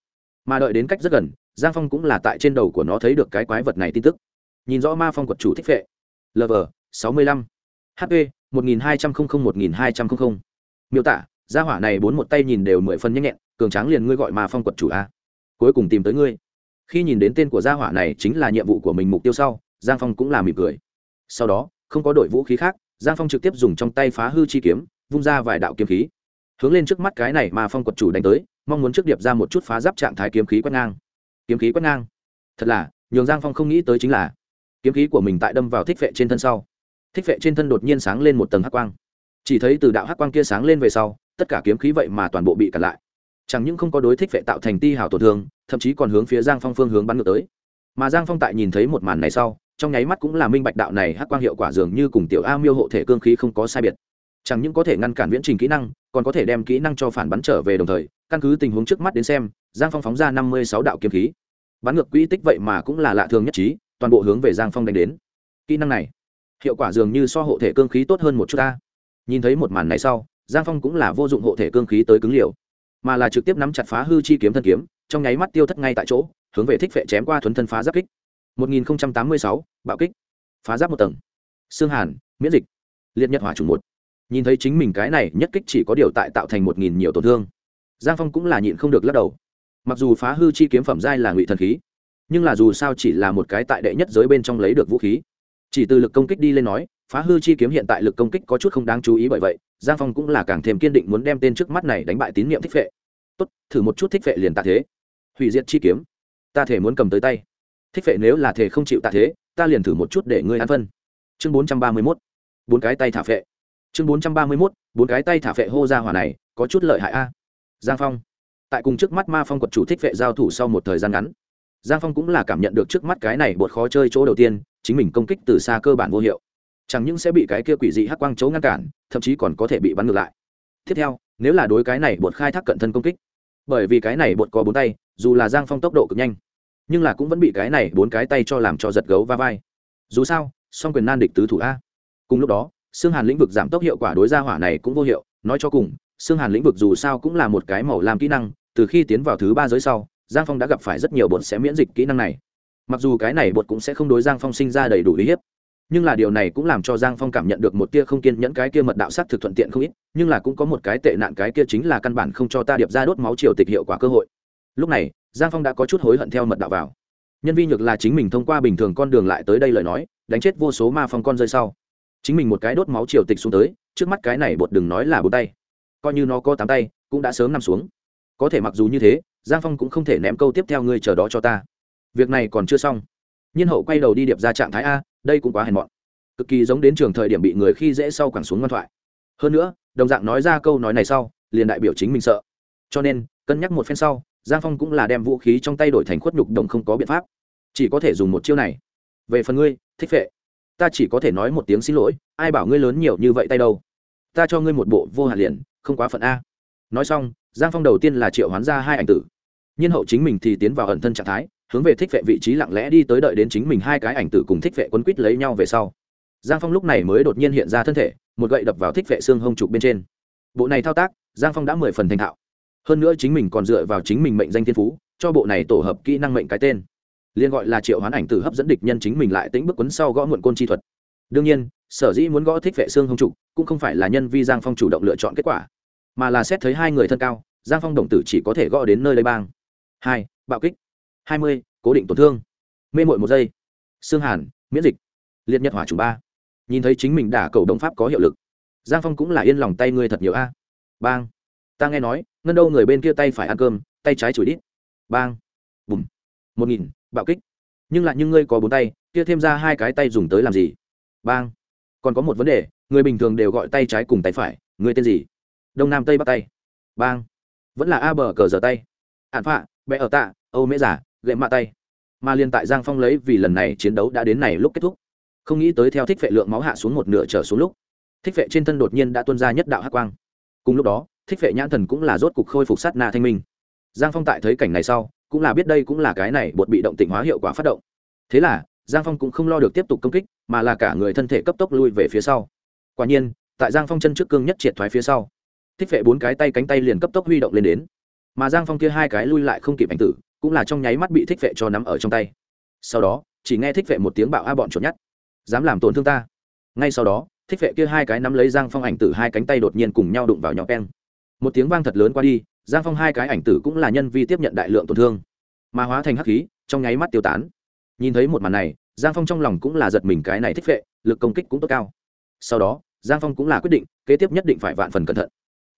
Mà đợi đến cách rất gần, giang phong cũng là tại trên đầu của nó thấy được cái quái vật này tin tức. Nhìn rõ ma phong quật chủ thích vệ. Lv sáu mươi lăm. Hp một nghìn hai trăm linh một nghìn hai trăm linh miêu tả gia hỏa này bốn một tay nhìn đều mười phân nhanh nhẹn cường tráng liền ngươi gọi ma phong quật chủ a cuối cùng tìm tới ngươi. Khi nhìn đến tên của gia hỏa này chính là nhiệm vụ của mình mục tiêu sau, giang phong cũng là mỉm cười. Sau đó, không có đội vũ khí khác, giang phong trực tiếp dùng trong tay phá hư chi kiếm, vung ra vài đạo kiếm khí. Hướng lên trước mắt cái này mà phong quật chủ đánh tới, mong muốn trước điệp ra một chút phá giáp trạng thái kiếm khí quét ngang. Kiếm khí quét ngang. Thật là, nhường giang phong không nghĩ tới chính là, kiếm khí của mình tại đâm vào thích vệ trên thân sau. Thích vệ trên thân đột nhiên sáng lên một tầng hắc quang. Chỉ thấy từ đạo hắc quang kia sáng lên về sau, tất cả kiếm khí vậy mà toàn bộ bị cản lại chẳng những không có đối thích vệ tạo thành ti hào tổn thương, thậm chí còn hướng phía giang phong phương hướng bắn ngược tới. Mà giang phong tại nhìn thấy một màn này sau, trong nháy mắt cũng là minh bạch đạo này hắc quang hiệu quả dường như cùng tiểu a miêu hộ thể cương khí không có sai biệt. Chẳng những có thể ngăn cản viễn trình kỹ năng, còn có thể đem kỹ năng cho phản bắn trở về đồng thời, căn cứ tình huống trước mắt đến xem, giang phong phóng ra năm mươi sáu đạo kiếm khí. Bắn ngược quỹ tích vậy mà cũng là lạ thường nhất trí, toàn bộ hướng về giang phong đánh đến. Kỹ năng này, hiệu quả dường như so hộ thể cương khí tốt hơn một chút ta. Nhìn thấy một màn này sau, giang phong cũng là vô dụng hộ thể cương khí tới cứng liều mà là trực tiếp nắm chặt phá hư chi kiếm thân kiếm trong nháy mắt tiêu thất ngay tại chỗ hướng về thích vệ chém qua thuấn thân phá giáp kích. 1086, bạo kích. Phá giáp một tầng. Xương hàn miễn dịch. Liệt nhật hỏa trùng một. Nhìn thấy chính mình cái này nhất kích chỉ có điều tại tạo thành một nghìn nhiều tổn thương. Giang phong cũng là nhịn không được lắc đầu. Mặc dù phá hư chi kiếm phẩm giai là ngụy thần khí nhưng là dù sao chỉ là một cái tại đệ nhất giới bên trong lấy được vũ khí. Chỉ từ lực công kích đi lên nói phá hư chi kiếm hiện tại lực công kích có chút không đáng chú ý bởi vậy giang phong cũng là càng thêm kiên định muốn đem tên trước mắt này đánh bại tín nhiệm thích vệ tốt, thử một chút thích vệ liền tạ thế. Hủy diệt chi kiếm. Ta thể muốn cầm tới tay. Thích vệ nếu là thể không chịu tạ thế, ta liền thử một chút để ngươi ăn phân. Chương bốn trăm ba mươi mốt. Bốn cái tay thả phệ. Chương bốn trăm ba mươi mốt. Bốn cái tay thả phệ hô ra hỏa này, có chút lợi hại a. Giang phong. Tại cùng trước mắt ma phong quật chủ thích vệ giao thủ sau một thời gian ngắn, giang phong cũng là cảm nhận được trước mắt cái này bột khó chơi chỗ đầu tiên, chính mình công kích từ xa cơ bản vô hiệu. Chẳng những sẽ bị cái kia quỷ dị hắc quang chấu ngăn cản, thậm chí còn có thể bị bắn ngược lại. Tiếp theo, nếu là đối cái này bột khai thác cận thân công kích bởi vì cái này bột có bốn tay, dù là giang phong tốc độ cực nhanh, nhưng là cũng vẫn bị cái này bốn cái tay cho làm cho giật gấu va vai. Dù sao, song quyền nan địch tứ thủ a. Cùng lúc đó xương hàn lĩnh vực giảm tốc hiệu quả đối ra hỏa này cũng vô hiệu, nói cho cùng xương hàn lĩnh vực dù sao cũng là một cái màu làm kỹ năng, từ khi tiến vào thứ ba giới sau, giang phong đã gặp phải rất nhiều bột sẽ miễn dịch kỹ năng này. Mặc dù cái này bột cũng sẽ không đối giang phong sinh ra đầy đủ uy hiếp nhưng là điều này cũng làm cho giang phong cảm nhận được một tia không kiên nhẫn cái kia mật đạo s á thực thuận tiện không ít, nhưng là cũng có một cái tệ nạn cái kia chính là căn bản không cho ta điệp ra đốt máu triều tịch hiệu quả cơ hội. Lúc này, giang phong đã có chút hối hận theo mật đạo vào. Nhân vi nhược là chính mình thông qua bình thường con đường lại tới đây lời nói, đánh chết vô số ma phong con rơi sau. Chính mình một cái đốt máu triều tịch xuống tới, trước mắt cái này bột đừng nói là bốn tay. Coi như nó có tám tay, cũng đã sớm nằm xuống. Có thể mặc dù như thế, giang phong cũng không thể ném câu tiếp theo ngươi chờ đó cho ta. Việc này còn chưa xong. Nhiên hậu quay đầu đi điệp ra trạng thái a đây cũng quá hèn mọn. Cực kỳ giống đến trường thời điểm bị người khi dễ sau quẳng xuống ngoan thoại. Hơn nữa đồng dạng nói ra câu nói này sau liền đại biểu chính mình sợ. Cho nên cân nhắc một phen sau giang phong cũng là đem vũ khí trong tay đổi thành khuất nhục đồng không có biện pháp. Chỉ có thể dùng một chiêu này. Về phần ngươi thích vệ, ta chỉ có thể nói một tiếng xin lỗi ai bảo ngươi lớn nhiều như vậy tay đâu? Ta cho ngươi một bộ vô hạn liền không quá phận a. Nói xong giang phong đầu tiên là triệu hoán ra hai ảnh tử. Nhiên hậu chính mình thì tiến vào ẩn thân trạng thái hướng về thích vệ vị trí lặng lẽ đi tới đợi đến chính mình hai cái ảnh tử cùng thích vệ quấn quýt lấy nhau về sau. Giang phong lúc này mới đột nhiên hiện ra thân thể, một gậy đập vào thích vệ xương hông trục bên trên. Bộ này thao tác, giang phong đã mười phần thành thạo. Hơn nữa chính mình còn dựa vào chính mình mệnh danh thiên phú, cho bộ này tổ hợp kỹ năng mệnh cái tên. Liên gọi là triệu hoán ảnh tử hấp dẫn địch nhân chính mình lại tính bước quấn sau gõ muộn côn chi thuật. Đương nhiên, sở dĩ muốn gõ thích vệ xương hông trục cũng không phải là nhân vi giang phong chủ động lựa chọn kết quả, mà là xét thấy hai người thân cao, giang phong đồng tử chỉ có thể gõ đến nơi đây bang. Hai, bạo kích hai mươi, cố định tổn thương. Mê mội một giây. Xương hàn, miễn dịch. Liệt nhật hỏa chủ ba. Nhìn thấy chính mình đả cầu đồng pháp có hiệu lực. Giang phong cũng là yên lòng tay ngươi thật nhiều a. Bang. Ta nghe nói, ngân đâu người bên kia tay phải ăn cơm, tay trái chửi đít. Bang. Bùm. Một nghìn, bạo kích. Nhưng lại những ngươi có bốn tay, kia thêm ra hai cái tay dùng tới làm gì? Bang. Còn có một vấn đề, người bình thường đều gọi tay trái cùng tay phải, người tên gì? Đông nam tây bắc tay. Bang. Vẫn là a bờ cờ giờ tay. Ạn phạ bẽ ở tạ, âu mễ giả gậy mạ tay. Mà liên tại giang phong lấy vì lần này chiến đấu đã đến này lúc kết thúc. Không nghĩ tới theo thích vệ lượng máu hạ xuống một nửa trở xuống lúc, thích vệ trên thân đột nhiên đã tuân ra nhất đạo hắc quang. Cùng lúc đó, thích vệ nhãn thần cũng là rốt cục khôi phục sát na thanh minh. Giang phong tại thấy cảnh này sau, cũng là biết đây cũng là cái này bột bị động tịnh hóa hiệu quả phát động. Thế là, giang phong cũng không lo được tiếp tục công kích, mà là cả người thân thể cấp tốc lui về phía sau. Quả nhiên, tại giang phong chân trước cương nhất triệt thoái phía sau, thích vệ bốn cái tay cánh tay liền cấp tốc huy động lên đến. Mà giang phong kia hai cái lui lại không kịp ảnh tử cũng là trong nháy mắt bị thích vệ cho nắm ở trong tay. Sau đó, chỉ nghe thích vệ một tiếng bạo a bọn chuột nhát dám làm tổn thương ta. Ngay sau đó, thích vệ kia hai cái nắm lấy giang phong ảnh tử hai cánh tay đột nhiên cùng nhau đụng vào nhỏ keng. Một tiếng vang thật lớn qua đi, giang phong hai cái ảnh tử cũng là nhân vi tiếp nhận đại lượng tổn thương. Mà hóa thành hắc khí, trong nháy mắt tiêu tán. Nhìn thấy một màn này, giang phong trong lòng cũng là giật mình cái này thích vệ, lực công kích cũng tốt cao. Sau đó, giang phong cũng là quyết định, kế tiếp nhất định phải vạn phần cẩn thận.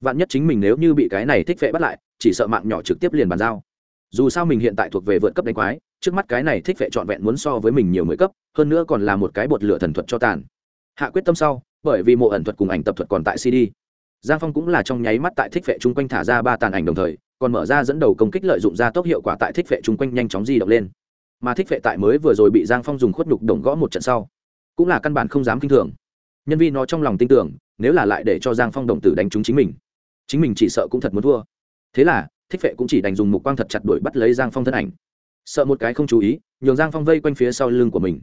Vạn nhất chính mình nếu như bị cái này thích vệ bắt lại, chỉ sợ mạng nhỏ trực tiếp liền bàn giao dù sao mình hiện tại thuộc về vượt cấp đánh quái, trước mắt cái này thích vệ trọn vẹn muốn so với mình nhiều mười cấp, hơn nữa còn là một cái bột lửa thần thuật cho tàn. Hạ quyết tâm sau, bởi vì mộ ẩn thuật cùng ảnh tập thuật còn tại cd giang phong cũng là trong nháy mắt tại thích vệ chung quanh thả ra ba tàn ảnh đồng thời, còn mở ra dẫn đầu công kích lợi dụng ra tốc hiệu quả tại thích vệ chung quanh nhanh chóng di động lên. Mà thích vệ tại mới vừa rồi bị giang phong dùng khuất nhục đồng gõ một trận sau, cũng là căn bản không dám kinh thường. Nhân viên nó trong lòng tin tưởng, nếu là lại để cho giang phong đồng tử đánh trúng chính mình chính mình chỉ sợ cũng thật muốn thua. Thế là thích vệ cũng chỉ đành dùng mục quang thật chặt đuổi bắt lấy giang phong thân ảnh. Sợ một cái không chú ý, nhường giang phong vây quanh phía sau lưng của mình.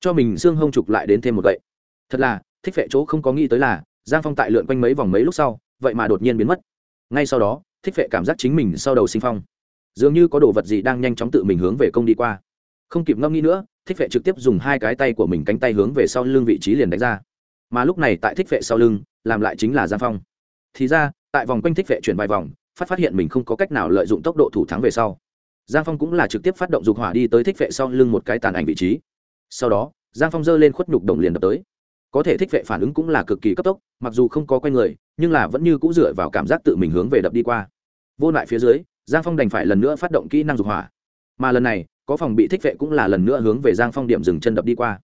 Cho mình xương hông trục lại đến thêm một gậy. Thật là, thích vệ chỗ không có nghĩ tới là, giang phong tại lượn quanh mấy vòng mấy lúc sau, vậy mà đột nhiên biến mất. Ngay sau đó, thích vệ cảm giác chính mình sau đầu sinh phong. Dường như có đồ vật gì đang nhanh chóng tự mình hướng về công đi qua. Không kịp ngâm nghĩ nữa, thích vệ trực tiếp dùng hai cái tay của mình cánh tay hướng về sau lưng vị trí liền đánh ra. Mà lúc này tại thích vệ sau lưng, làm lại chính là giang phong. Thì ra, tại vòng quanh thích vệ chuyển vài vòng phát phát hiện mình không có cách nào lợi dụng tốc độ thủ thắng về sau. Giang phong cũng là trực tiếp phát động dục hỏa đi tới thích vệ sau lưng một cái tàn ảnh vị trí. Sau đó, giang phong giơ lên khuất nhục đồng liền đập tới. Có thể thích vệ phản ứng cũng là cực kỳ cấp tốc, mặc dù không có q u a n người, nhưng là vẫn như c ũ dựa vào cảm giác tự mình hướng về đập đi qua. Vô lại phía dưới, giang phong đành phải lần nữa phát động kỹ năng dục hỏa. Mà lần này, có phòng bị thích vệ cũng là lần nữa hướng về giang phong điểm dừng chân đập đi qua.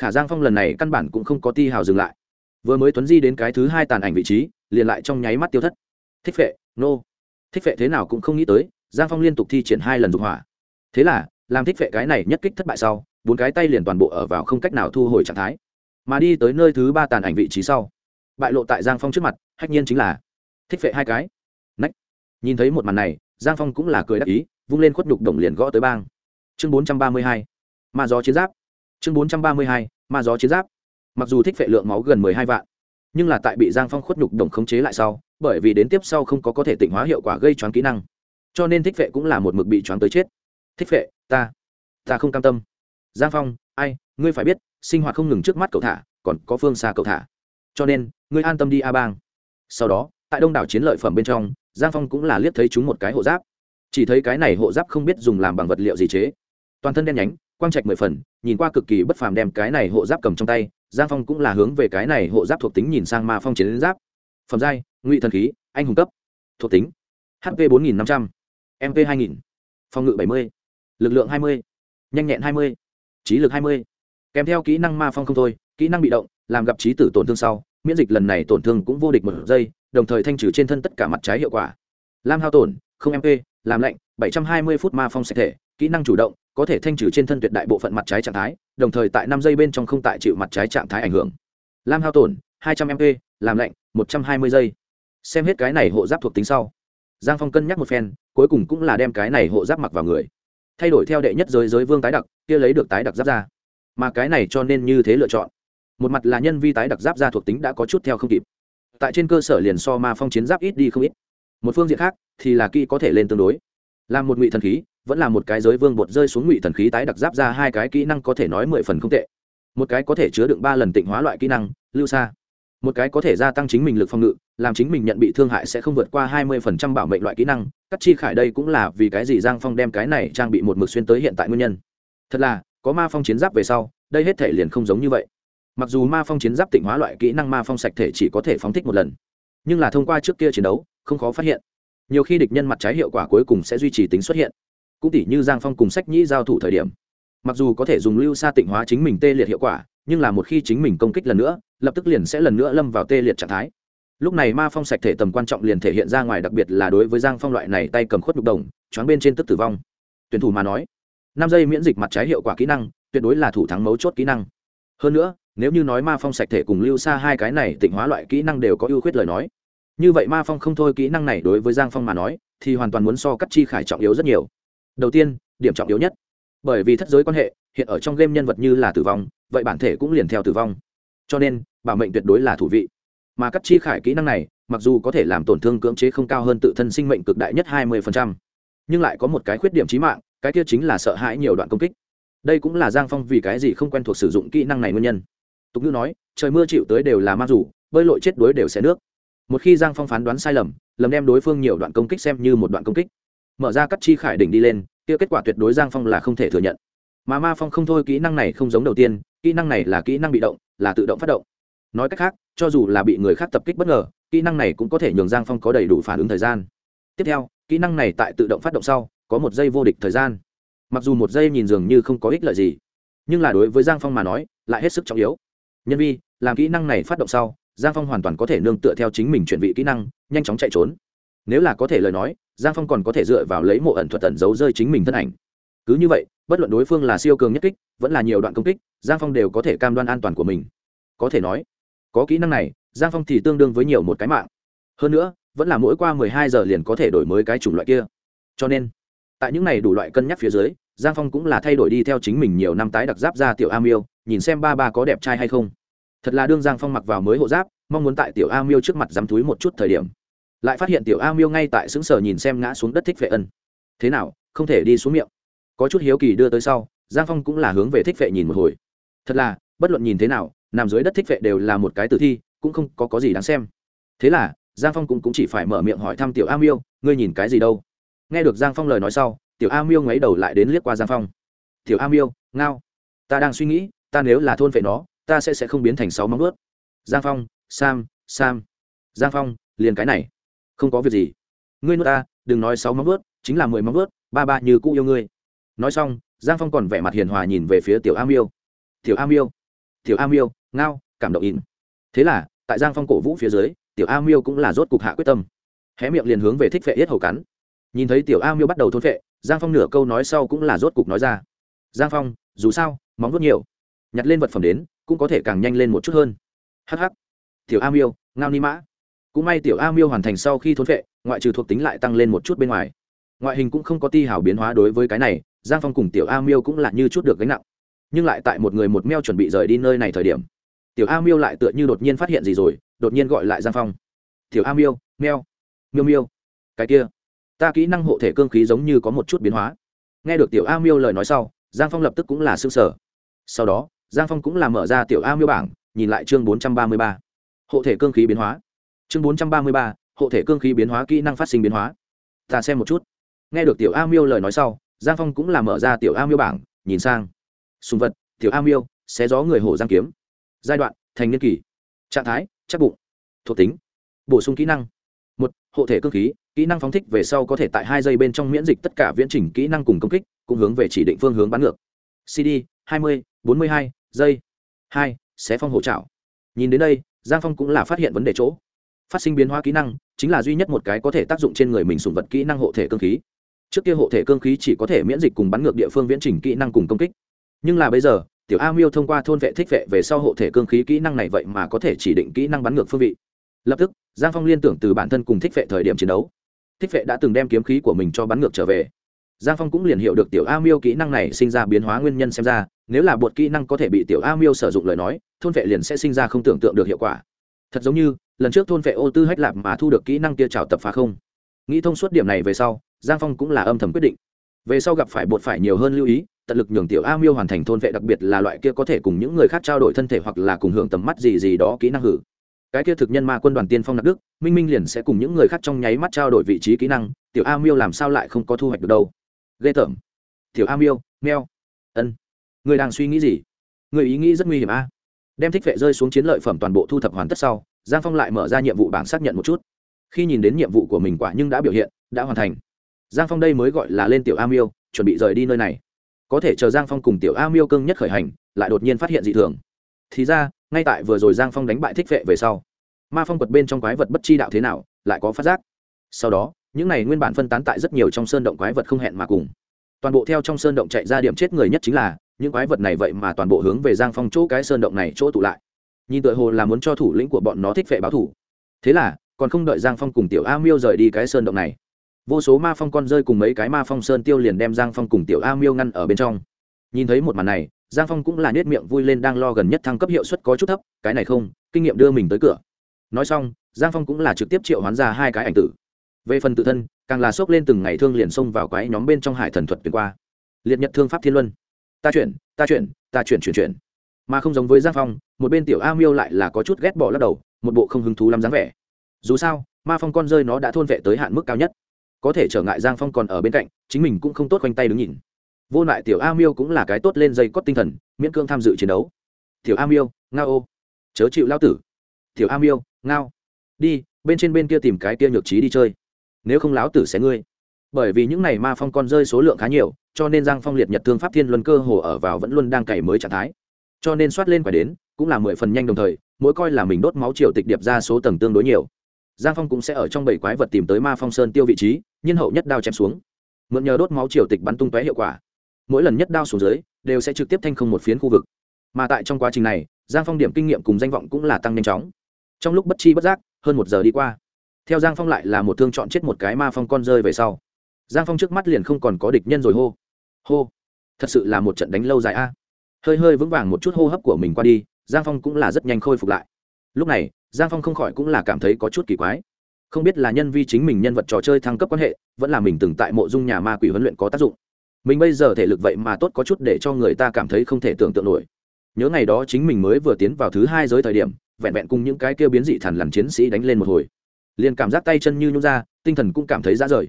Khả giang phong lần này căn bản cũng không có ti hào dừng lại. Vừa mới tuấn di đến cái thứ hai tàn ảnh vị trí, liền lại trong nháy mắt tiêu thất. Thích vệ, nô thích vệ thế nào cũng không nghĩ tới, giang phong liên tục thi triển hai lần dục hỏa. Thế là, làm thích vệ cái này nhất kích thất bại sau, bốn cái tay liền toàn bộ ở vào không cách nào thu hồi trạng thái. Mà đi tới nơi thứ ba tàn ảnh vị trí sau, bại lộ tại giang phong trước mặt, hách nhiên chính là thích vệ hai cái. Nách! Nhìn thấy một màn này, giang phong cũng là cười đắc ý, vung lên khuất nhục đồng liền gõ tới bang. Chương bốn trăm ba mươi hai, ma gió chiến giáp. Chương bốn trăm ba mươi hai, ma gió chiến giáp. Mặc dù thích vệ lượng máu gần mười hai vạn, nhưng là tại bị giang phong khuất nhục đồng khống chế lại sau bởi vì đến tiếp sau không có có thể tịnh hóa hiệu quả gây choáng kỹ năng. Cho nên thích vệ cũng là một mực bị choáng tới chết. Thích vệ ta ta không cam tâm. Giang phong, ai, ngươi phải biết, sinh hoạt không ngừng trước mắt cậu thả, còn có phương xa cậu thả. Cho nên, ngươi an tâm đi a bang. Sau đó, tại đông đảo chiến lợi phẩm bên trong, giang phong cũng là liếc thấy chúng một cái hộ giáp. Chỉ thấy cái này hộ giáp không biết dùng làm bằng vật liệu gì chế. Toàn thân đen nhánh, quang trạch mười phần, nhìn qua cực kỳ bất phàm đem cái này hộ giáp cầm trong tay, giang phong cũng là hướng về cái này hộ giáp thuộc tính nhìn sang ma phong chiến giáp. Phẩm giai ngụy thần khí, anh hùng cấp, thuộc tính hp bốn nghìn năm trăm mp hai nghìn, phòng ngự bảy mươi, lực lượng hai mươi, nhanh nhẹn hai mươi, trí lực hai mươi. Kèm theo kỹ năng ma phong không thôi, kỹ năng bị động, làm gặp trí tử tổn thương sau, miễn dịch lần này tổn thương cũng vô địch một giây, đồng thời thanh trừ trên thân tất cả mặt trái hiệu quả. Lam hao tổn, không mp làm lạnh, bảy trăm hai mươi phút ma phong sạch thể, kỹ năng chủ động, có thể thanh trừ trên thân tuyệt đại bộ phận mặt trái trạng thái, đồng thời tại năm giây bên trong không tại chịu mặt trái trạng thái ảnh hưởng. Lam hao tổn, hai trăm mp làm lạnh, một trăm hai mươi giây xem hết cái này hộ giáp thuộc tính sau. Giang phong cân nhắc một phen, cuối cùng cũng là đem cái này hộ giáp mặc vào người. Thay đổi theo đệ nhất giới giới vương tái đặc, kia lấy được tái đặc giáp ra. Mà cái này cho nên như thế lựa chọn. Một mặt là nhân vi tái đặc giáp ra thuộc tính đã có chút theo không kịp. Tại trên cơ sở liền so ma phong chiến giáp ít đi không ít. Một phương diện khác, thì là kỹ có thể lên tương đối. Làm một ngụy thần khí, vẫn là một cái giới vương bột rơi xuống ngụy thần khí tái đặc giáp ra hai cái kỹ năng có thể nói mười phần không tệ. Một cái có thể chứa đựng ba lần tịnh hóa loại kỹ năng, lưu xa. Một cái có thể gia tăng chính mình lực phòng ngự làm chính mình nhận bị thương hại sẽ không vượt qua hai mươi phần trăm bảo mệnh loại kỹ năng. Cắt chi khải đây cũng là vì cái gì giang phong đem cái này trang bị một mực xuyên tới hiện tại nguyên nhân? Thật là, có ma phong chiến giáp về sau, đây hết thể liền không giống như vậy. Mặc dù ma phong chiến giáp tịnh hóa loại kỹ năng ma phong sạch thể chỉ có thể phóng thích một lần, nhưng là thông qua trước kia chiến đấu, không khó phát hiện. Nhiều khi địch nhân mặt trái hiệu quả cuối cùng sẽ duy trì tính xuất hiện. Cũng tỷ như giang phong cùng sách nhĩ giao thủ thời điểm, mặc dù có thể dùng lưu xa tịnh hóa chính mình tê liệt hiệu quả, nhưng là một khi chính mình công kích lần nữa, lập tức liền sẽ lần nữa lâm vào tê liệt trạng thái lúc này ma phong sạch thể tầm quan trọng liền thể hiện ra ngoài, đặc biệt là đối với giang phong loại này tay cầm khuất nhục đồng, choáng bên trên tức tử vong. Tuyển thủ mà nói, năm giây miễn dịch mặt trái hiệu quả kỹ năng, tuyệt đối là thủ thắng mấu chốt kỹ năng. Hơn nữa, nếu như nói ma phong sạch thể cùng lưu xa hai cái này tịnh hóa loại kỹ năng đều có ưu khuyết lời nói, như vậy ma phong không thôi kỹ năng này đối với giang phong mà nói, thì hoàn toàn muốn so cắt chi khải trọng yếu rất nhiều. Đầu tiên, điểm trọng yếu nhất, bởi vì thất giới quan hệ, hiện ở trong game nhân vật như là tử vong, vậy bản thể cũng liền theo tử vong. Cho nên, bảo mệnh tuyệt đối là thủ vị mà cắt chi khải kỹ năng này, mặc dù có thể làm tổn thương cưỡng chế không cao hơn tự thân sinh mệnh cực đại nhất hai mươi nhưng lại có một cái khuyết điểm chí mạng, cái kia chính là sợ hãi nhiều đoạn công kích. Đây cũng là giang phong vì cái gì không quen thuộc sử dụng kỹ năng này nguyên nhân. Tục ngữ nói, trời mưa chịu tới đều là ma rủ, bơi lội chết đuối đều sẽ nước. Một khi giang phong phán đoán sai lầm lầm đem đối phương nhiều đoạn công kích xem như một đoạn công kích. Mở ra cắt chi khải đỉnh đi lên, kia kết quả tuyệt đối giang phong là không thể thừa nhận. Mà ma phong không thôi kỹ năng này không giống đầu tiên, kỹ năng này là kỹ năng bị động, là tự động phát động nói cách khác, cho dù là bị người khác tập kích bất ngờ, kỹ năng này cũng có thể nhường giang phong có đầy đủ phản ứng thời gian. Tiếp theo, kỹ năng này tại tự động phát động sau, có một giây vô địch thời gian. Mặc dù một giây nhìn dường như không có ích lợi gì, nhưng là đối với giang phong mà nói, lại hết sức trọng yếu. Nhân vi, làm kỹ năng này phát động sau, giang phong hoàn toàn có thể nương tựa theo chính mình chuẩn bị kỹ năng, nhanh chóng chạy trốn. Nếu là có thể lời nói, giang phong còn có thể dựa vào lấy mộ ẩn thuật ẩn giấu rơi chính mình thân ảnh. Cứ như vậy, bất luận đối phương là siêu cường nhất kích, vẫn là nhiều đoạn công kích, giang phong đều có thể cam đoan an toàn của mình. Có thể nói có kỹ năng này, giang phong thì tương đương với nhiều một cái mạng. Hơn nữa, vẫn là mỗi qua mười hai giờ liền có thể đổi mới cái chủng loại kia. Cho nên, tại những này đủ loại cân nhắc phía dưới, giang phong cũng là thay đổi đi theo chính mình nhiều năm tái đặc giáp ra tiểu a miêu, nhìn xem ba ba có đẹp trai hay không. Thật là đương giang phong mặc vào mới hộ giáp, mong muốn tại tiểu a miêu trước mặt dám túi một chút thời điểm. Lại phát hiện tiểu a miêu ngay tại xứng sở nhìn xem ngã xuống đất thích vệ ân. Thế nào, không thể đi xuống miệng. Có chút hiếu kỳ đưa tới sau, giang phong cũng là hướng về thích vệ nhìn một hồi. Thật là, bất luận nhìn thế nào nằm dưới đất thích vệ đều là một cái tử thi cũng không có, có gì đáng xem. Thế là giang phong cũng, cũng chỉ phải mở miệng hỏi thăm tiểu a miêu ngươi nhìn cái gì đâu? Nghe được giang phong lời nói sau tiểu a miêu ngáy đầu lại đến liếc qua giang phong. Tiểu a miêu ngao ta đang suy nghĩ ta nếu là thôn vệ nó ta sẽ sẽ không biến thành sáu móng ướt giang phong sam sam. Giang phong liền cái này không có việc gì. Ngươi nuốt ta đừng nói sáu móng ướt chính là mười móng ướt ba ba như cũ yêu ngươi. Nói xong giang phong còn vẻ mặt hiền hòa nhìn về phía tiểu a miêu. Tiểu a miêu tiểu a miêu, ngao, cảm động in. Thế là, tại giang phong cổ vũ phía dưới, tiểu a miêu cũng là rốt cục hạ quyết tâm. Hé miệng liền hướng về thích vệ yết hầu cắn. Nhìn thấy tiểu a miêu bắt đầu thôn vệ giang phong nửa câu nói sau cũng là rốt cục nói ra. Giang phong, dù sao, móng vuốt nhiều. Nhặt lên vật phẩm đến, cũng có thể càng nhanh lên một chút hơn. Hh tiểu a miêu, ngao ni mã. Cũng may tiểu a miêu hoàn thành sau khi thôn vệ ngoại trừ thuộc tính lại tăng lên một chút bên ngoài. Ngoại hình cũng không có ti hảo biến hóa đối với cái này, giang phong cùng tiểu a miêu cũng là như chút được gánh nặng nhưng lại tại một người một meo chuẩn bị rời đi nơi này thời điểm, tiểu a miêu lại tựa như đột nhiên phát hiện gì rồi, đột nhiên gọi lại giang phong. Tiểu a miêu, meo, miêu miêu, cái kia, ta kỹ năng hộ thể cương khí giống như có một chút biến hóa. Nghe được tiểu a miêu lời nói sau, giang phong lập tức cũng là s ư ơ n g sở. Sau đó, giang phong cũng là mở ra tiểu a miêu bảng, nhìn lại chương bốn trăm ba mươi ba. Hộ thể cương khí biến hóa. Chương bốn trăm ba mươi ba, hộ thể cương khí biến hóa kỹ năng phát sinh biến hóa. Ta xem một chút. Nghe được tiểu a miêu lời nói sau, giang phong cũng là mở ra tiểu a miêu bảng, nhìn sang sùng vật, tiểu a miêu, xé gió người hổ giang kiếm. Giai đoạn, thành niên kỳ. Trạng thái, chắc bụng. Thuộc tính, bổ sung kỹ năng. Một, hộ thể cơ khí, kỹ năng phóng thích về sau có thể tại hai giây bên trong miễn dịch tất cả viễn trình kỹ năng cùng công kích, cũng hướng về chỉ định phương hướng bắn ngược. Cd hai mươi, bốn mươi hai, giây. Hai, xé phong hổ trào nhìn đến đây, giang phong cũng là phát hiện vấn đề chỗ. Phát sinh biến hóa kỹ năng, chính là duy nhất một cái có thể tác dụng trên người mình sùng vật kỹ năng hộ thể cơ khí. Trước kia hộ thể cơ khí chỉ có thể miễn dịch cùng bắn ngược địa phương viễn trình kỹ năng cùng công kích nhưng là bây giờ, tiểu a miêu thông qua thôn vệ thích vệ về sau hộ thể cương khí kỹ năng này vậy mà có thể chỉ định kỹ năng bắn ngược phương vị. Lập tức, giang phong liên tưởng từ bản thân cùng thích vệ thời điểm chiến đấu. Thích vệ đã từng đem kiếm khí của mình cho bắn ngược trở về. Giang phong cũng liền hiểu được tiểu a miêu kỹ năng này sinh ra biến hóa nguyên nhân xem ra, nếu là bột kỹ năng có thể bị tiểu a miêu sử dụng lời nói, thôn vệ liền sẽ sinh ra không tưởng tượng được hiệu quả. Thật giống như, lần trước thôn vệ ô tư hách lạp mà thu được kỹ năng tia trào tập phá không. Nghĩ thông suốt điểm này về sau, giang phong cũng là âm thầm quyết định về sau gặp phải bột phải nhiều hơn lưu ý, tận lực nhường tiểu a miêu hoàn thành thôn vệ, đặc biệt là loại kia có thể cùng những người khác trao đổi thân thể hoặc là cùng hưởng tầm mắt gì gì đó kỹ năng hử. Cái kia thực nhân ma quân đoàn tiên phong nạp đức, minh minh liền sẽ cùng những người khác trong nháy mắt trao đổi vị trí kỹ năng, tiểu a miêu làm sao lại không có thu hoạch được đâu? Ghê tởm. Tiểu a miêu, meo. Ân. Người đang suy nghĩ gì? Người ý nghĩ rất nguy hiểm a. Đem thích vệ rơi xuống chiến lợi phẩm toàn bộ thu thập hoàn tất sau, giang phong lại mở ra nhiệm vụ bảng xác nhận một chút. Khi nhìn đến nhiệm vụ của mình quả nhưng đã biểu hiện, đã hoàn thành giang phong đây mới gọi là lên tiểu a miêu, chuẩn bị rời đi nơi này. Có thể chờ giang phong cùng tiểu a miêu cưng nhất khởi hành, lại đột nhiên phát hiện dị thường. Thì ra, ngay tại vừa rồi giang phong đánh bại thích vệ về sau, ma phong quật bên trong quái vật bất chi đạo thế nào, lại có phát giác. Sau đó, những này nguyên bản phân tán tại rất nhiều trong sơn động quái vật không hẹn mà cùng. Toàn bộ theo trong sơn động chạy ra điểm chết người nhất chính là, những quái vật này vậy mà toàn bộ hướng về giang phong chỗ cái sơn động này chỗ tụ lại. Nhìn tựa hồ là muốn cho thủ lĩnh của bọn nó thích vệ báo thủ. Thế là, còn không đợi giang phong cùng tiểu a miêu rời đi cái sơn động này vô số ma phong con rơi cùng mấy cái ma phong sơn tiêu liền đem giang phong cùng tiểu a miêu ngăn ở bên trong. Nhìn thấy một màn này, giang phong cũng là nết miệng vui lên đang lo gần nhất thăng cấp hiệu suất có chút thấp, cái này không, kinh nghiệm đưa mình tới cửa. Nói xong, giang phong cũng là trực tiếp triệu hoán ra hai cái ảnh tử. Về phần tự thân, càng là xốc lên từng ngày thương liền xông vào cái nhóm bên trong hải thần thuật tuyệt qua. Liệt nhật thương pháp thiên luân. Ta chuyển ta chuyển ta chuyển chuyển chuyển. Mà không giống với giang phong, một bên tiểu a miêu lại là có chút ghét bỏ lắc đầu, một bộ không hứng thú lắm dáng vẻ. Dù sao, ma phong con rơi nó đã thôn vệ tới hạn mức cao nhất có thể trở ngại giang phong còn ở bên cạnh, chính mình cũng không tốt khoanh tay đứng nhìn. Vô lại tiểu a miêu cũng là cái tốt lên dây cót tinh thần, miễn cương tham dự chiến đấu. Tiểu a miêu, ngao. Ô chớ chịu lao tử. Tiểu a miêu, ngao. Đi, bên trên bên kia tìm cái kia nhược trí đi chơi. Nếu không láo tử sẽ ngươi. Bởi vì những này ma phong con rơi số lượng khá nhiều, cho nên giang phong liệt nhật thương pháp thiên luân cơ hồ ở vào vẫn luôn đang cày mới trạng thái. Cho nên soát lên quả đến, cũng là mười phần nhanh đồng thời, mỗi coi là mình đốt máu triều tịch điệp ra số tầng tương đối nhiều. Giang phong cũng sẽ ở trong bảy quái vật tìm tới ma phong sơn tiêu vị trí nhân hậu nhất đao chém xuống. Mượn nhờ đốt máu triều tịch bắn tung tóe hiệu quả. Mỗi lần nhất đao xuống dưới, đều sẽ trực tiếp thanh không một phiến khu vực. Mà tại trong quá trình này, giang phong điểm kinh nghiệm cùng danh vọng cũng là tăng nhanh chóng. Trong lúc bất chi bất giác, hơn một giờ đi qua. Theo giang phong lại là một thương chọn chết một cái ma phong con rơi về sau. Giang phong trước mắt liền không còn có địch nhân rồi hô. Hô. Thật sự là một trận đánh lâu dài a. Hơi hơi vững vàng một chút hô hấp của mình qua đi, giang phong cũng là rất nhanh khôi phục lại. Lúc này, giang phong không khỏi cũng là cảm thấy có chút kỳ quái không biết là nhân vi chính mình nhân vật trò chơi thăng cấp quan hệ, vẫn là mình từng tại mộ dung nhà ma quỷ huấn luyện có tác dụng. Mình bây giờ thể lực vậy mà tốt có chút để cho người ta cảm thấy không thể tưởng tượng nổi. Nhớ ngày đó chính mình mới vừa tiến vào thứ hai giới thời điểm, vẹn vẹn cùng những cái kêu biến dị thằn làm chiến sĩ đánh lên một hồi. Liền cảm giác tay chân như nhún ra, tinh thần cũng cảm thấy ra rời.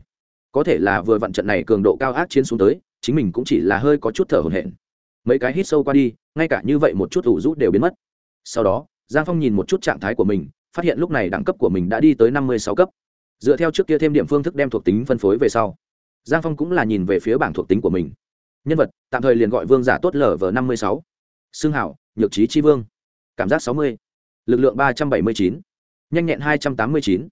Có thể là vừa vặn trận này cường độ cao ác chiến xuống tới, chính mình cũng chỉ là hơi có chút thở hổn hển. Mấy cái hít sâu qua đi, ngay cả như vậy một chút ủ rút đều biến mất. Sau đó, giang phong nhìn một chút trạng thái của mình phát hiện lúc này đẳng cấp của mình đã đi tới năm mươi sáu cấp. Dựa theo trước kia thêm điểm phương thức đem thuộc tính phân phối về sau, giang phong cũng là nhìn về phía bảng thuộc tính của mình. Nhân vật, tạm thời liền gọi vương giả tốt lở vờ năm mươi sáu. Xương hảo, nhược trí tri vương. Cảm giác sáu mươi. Lực lượng ba trăm bảy mươi chín. Nhanh nhẹn hai trăm tám mươi chín.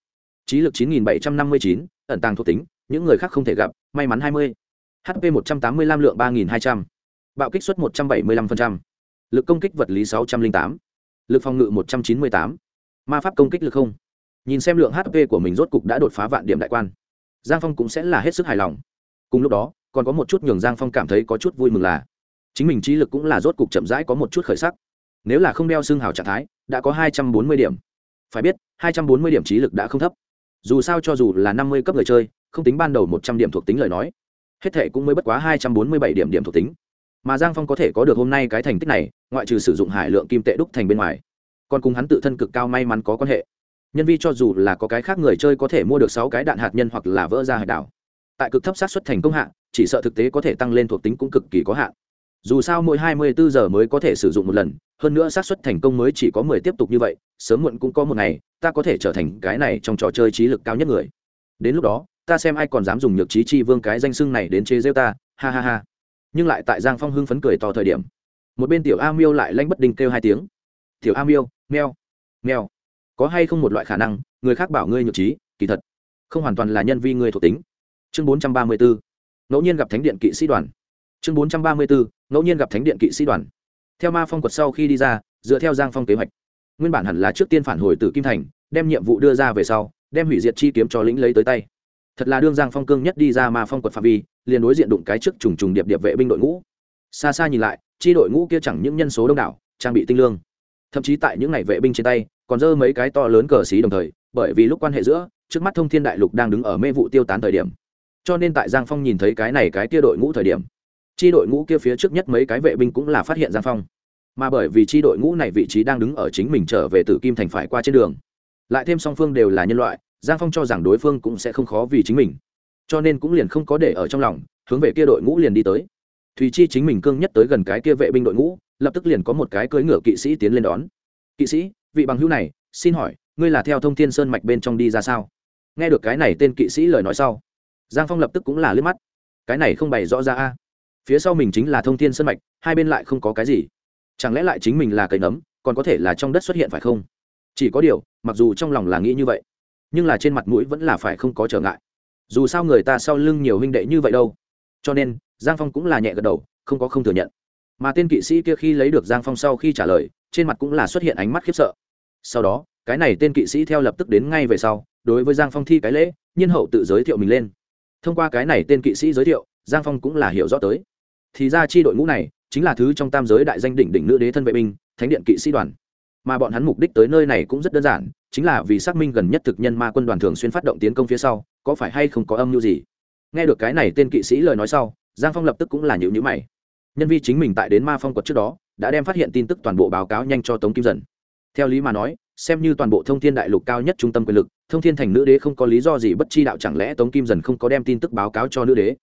Trí lực chín nghìn bảy trăm năm mươi chín. Ẩn tàng thuộc tính, những người khác không thể gặp, may mắn hai mươi. Hp một trăm tám mươi năm lượng ba nghìn hai trăm. Bạo kích suất một trăm bảy mươi năm lực công kích vật lý sáu trăm linh tám. Lực phòng ngự một trăm chín mươi tám ma pháp công kích lực không? Nhìn xem lượng hp của mình rốt cục đã đột phá vạn điểm đại quan. Giang phong cũng sẽ là hết sức hài lòng. Cùng lúc đó, còn có một chút nhường giang phong cảm thấy có chút vui mừng là, chính mình trí lực cũng là rốt cục chậm rãi có một chút khởi sắc. Nếu là không đeo xương hào trạng thái, đã có hai trăm bốn mươi điểm. Phải biết, hai trăm bốn mươi điểm trí lực đã không thấp. Dù sao cho dù là năm mươi cấp người chơi, không tính ban đầu một trăm điểm thuộc tính lời nói, hết thể cũng mới bất quá hai trăm bốn mươi bảy điểm điểm thuộc tính. Mà giang phong có thể có được hôm nay cái thành tích này, ngoại trừ sử dụng hải lượng kim tệ đúc thành bên ngoài còn cùng hắn tự thân cực cao may mắn có quan hệ. Nhân vi cho dù là có cái khác người chơi có thể mua được sáu cái đạn hạt nhân hoặc là vỡ ra hải đảo. Tại cực thấp sát xuất thành công hạn chỉ sợ thực tế có thể tăng lên thuộc tính cũng cực kỳ có hạn. Dù sao mỗi 24 giờ mới có thể sử dụng một lần, hơn nữa xác suất thành công mới chỉ có 10 tiếp tục như vậy, sớm muộn cũng có một ngày, ta có thể trở thành cái này trong trò chơi trí lực cao nhất người. Đến lúc đó, ta xem ai còn dám dùng nhược trí chi vương cái danh xưng này đến chế rêu ta, ha ha ha. Nhưng lại tại giang phong hưng phấn cười to thời điểm. Một bên tiểu a miêu lại lanh bất đình kêu hai tiếng. Tiểu a miêu meo meo có hay không một loại khả năng, người khác bảo ngươi nhược trí, kỳ thật. Không hoàn toàn là nhân vi ngươi thuộc tính. Chương 434 ngẫu nhiên gặp thánh điện kỵ sĩ đoàn. Chương 434 ngẫu nhiên gặp thánh điện kỵ sĩ đoàn. Theo ma phong quật sau khi đi ra, dựa theo giang phong kế hoạch, nguyên bản hẳn là trước tiên phản hồi từ kim thành, đem nhiệm vụ đưa ra về sau, đem hủy diệt chi kiếm cho lĩnh lấy tới tay. Thật là đương giang phong cương nhất đi ra ma phong quật phạm vi, liền đối diện đụng cái trước trùng trùng điệp điệp vệ binh đội ngũ. Xa xa nhìn lại, chi đội ngũ kia chẳng những nhân số đông đảo, trang bị tinh lương thậm chí tại những ngày vệ binh trên tay, còn dơ mấy cái to lớn cờ xí đồng thời, bởi vì lúc quan hệ giữa, trước mắt thông thiên đại lục đang đứng ở mê vụ tiêu tán thời điểm. Cho nên tại giang phong nhìn thấy cái này cái kia đội ngũ thời điểm, chi đội ngũ kia phía trước nhất mấy cái vệ binh cũng là phát hiện giang phong. Mà bởi vì chi đội ngũ này vị trí đang đứng ở chính mình trở về từ kim thành phải qua trên đường, lại thêm song phương đều là nhân loại, giang phong cho rằng đối phương cũng sẽ không khó vì chính mình. Cho nên cũng liền không có để ở trong lòng, hướng về kia đội ngũ liền đi tới thùy chi chính mình cương nhất tới gần cái kia vệ binh đội ngũ, lập tức liền có một cái cưỡi ngựa kỵ sĩ tiến lên đón. Kỵ sĩ, vị bằng hữu này, xin hỏi, ngươi là theo thông thiên sơn mạch bên trong đi ra sao? Nghe được cái này, tên kỵ sĩ lời nói sau, giang phong lập tức cũng là liếc mắt. Cái này không bày rõ ra a. Phía sau mình chính là thông thiên sơn mạch, hai bên lại không có cái gì. Chẳng lẽ lại chính mình là cây nấm, còn có thể là trong đất xuất hiện phải không? Chỉ có điều, mặc dù trong lòng là nghĩ như vậy, nhưng là trên mặt mũi vẫn là phải không có trở ngại. Dù sao người ta sau lưng nhiều huynh đệ như vậy đâu. Cho nên giang phong cũng là nhẹ gật đầu, không có không thừa nhận. Mà tên kỵ sĩ kia khi lấy được giang phong sau khi trả lời, trên mặt cũng là xuất hiện ánh mắt khiếp sợ. Sau đó, cái này tên kỵ sĩ theo lập tức đến ngay về sau, đối với giang phong thi cái lễ, nhiên hậu tự giới thiệu mình lên. Thông qua cái này tên kỵ sĩ giới thiệu, giang phong cũng là hiểu rõ tới. Thì ra chi đội ngũ này, chính là thứ trong tam giới đại danh đỉnh đỉnh nữ đế thân vệ binh, thánh điện kỵ sĩ đoàn. Mà bọn hắn mục đích tới nơi này cũng rất đơn giản, chính là vì xác minh gần nhất thực nhân ma quân đoàn thường xuyên phát động tiến công phía sau, có phải hay không có âm mưu gì. Nghe được cái này tên kỵ sĩ lời nói sau giang phong lập tức cũng là nhịu nhữ mày. Nhân vi chính mình tại đến ma phong quật trước đó, đã đem phát hiện tin tức toàn bộ báo cáo nhanh cho tống kim dần. Theo lý mà nói, xem như toàn bộ thông thiên đại lục cao nhất trung tâm quyền lực, thông thiên thành nữ đế không có lý do gì bất chi đạo chẳng lẽ tống kim dần không có đem tin tức báo cáo cho nữ đế?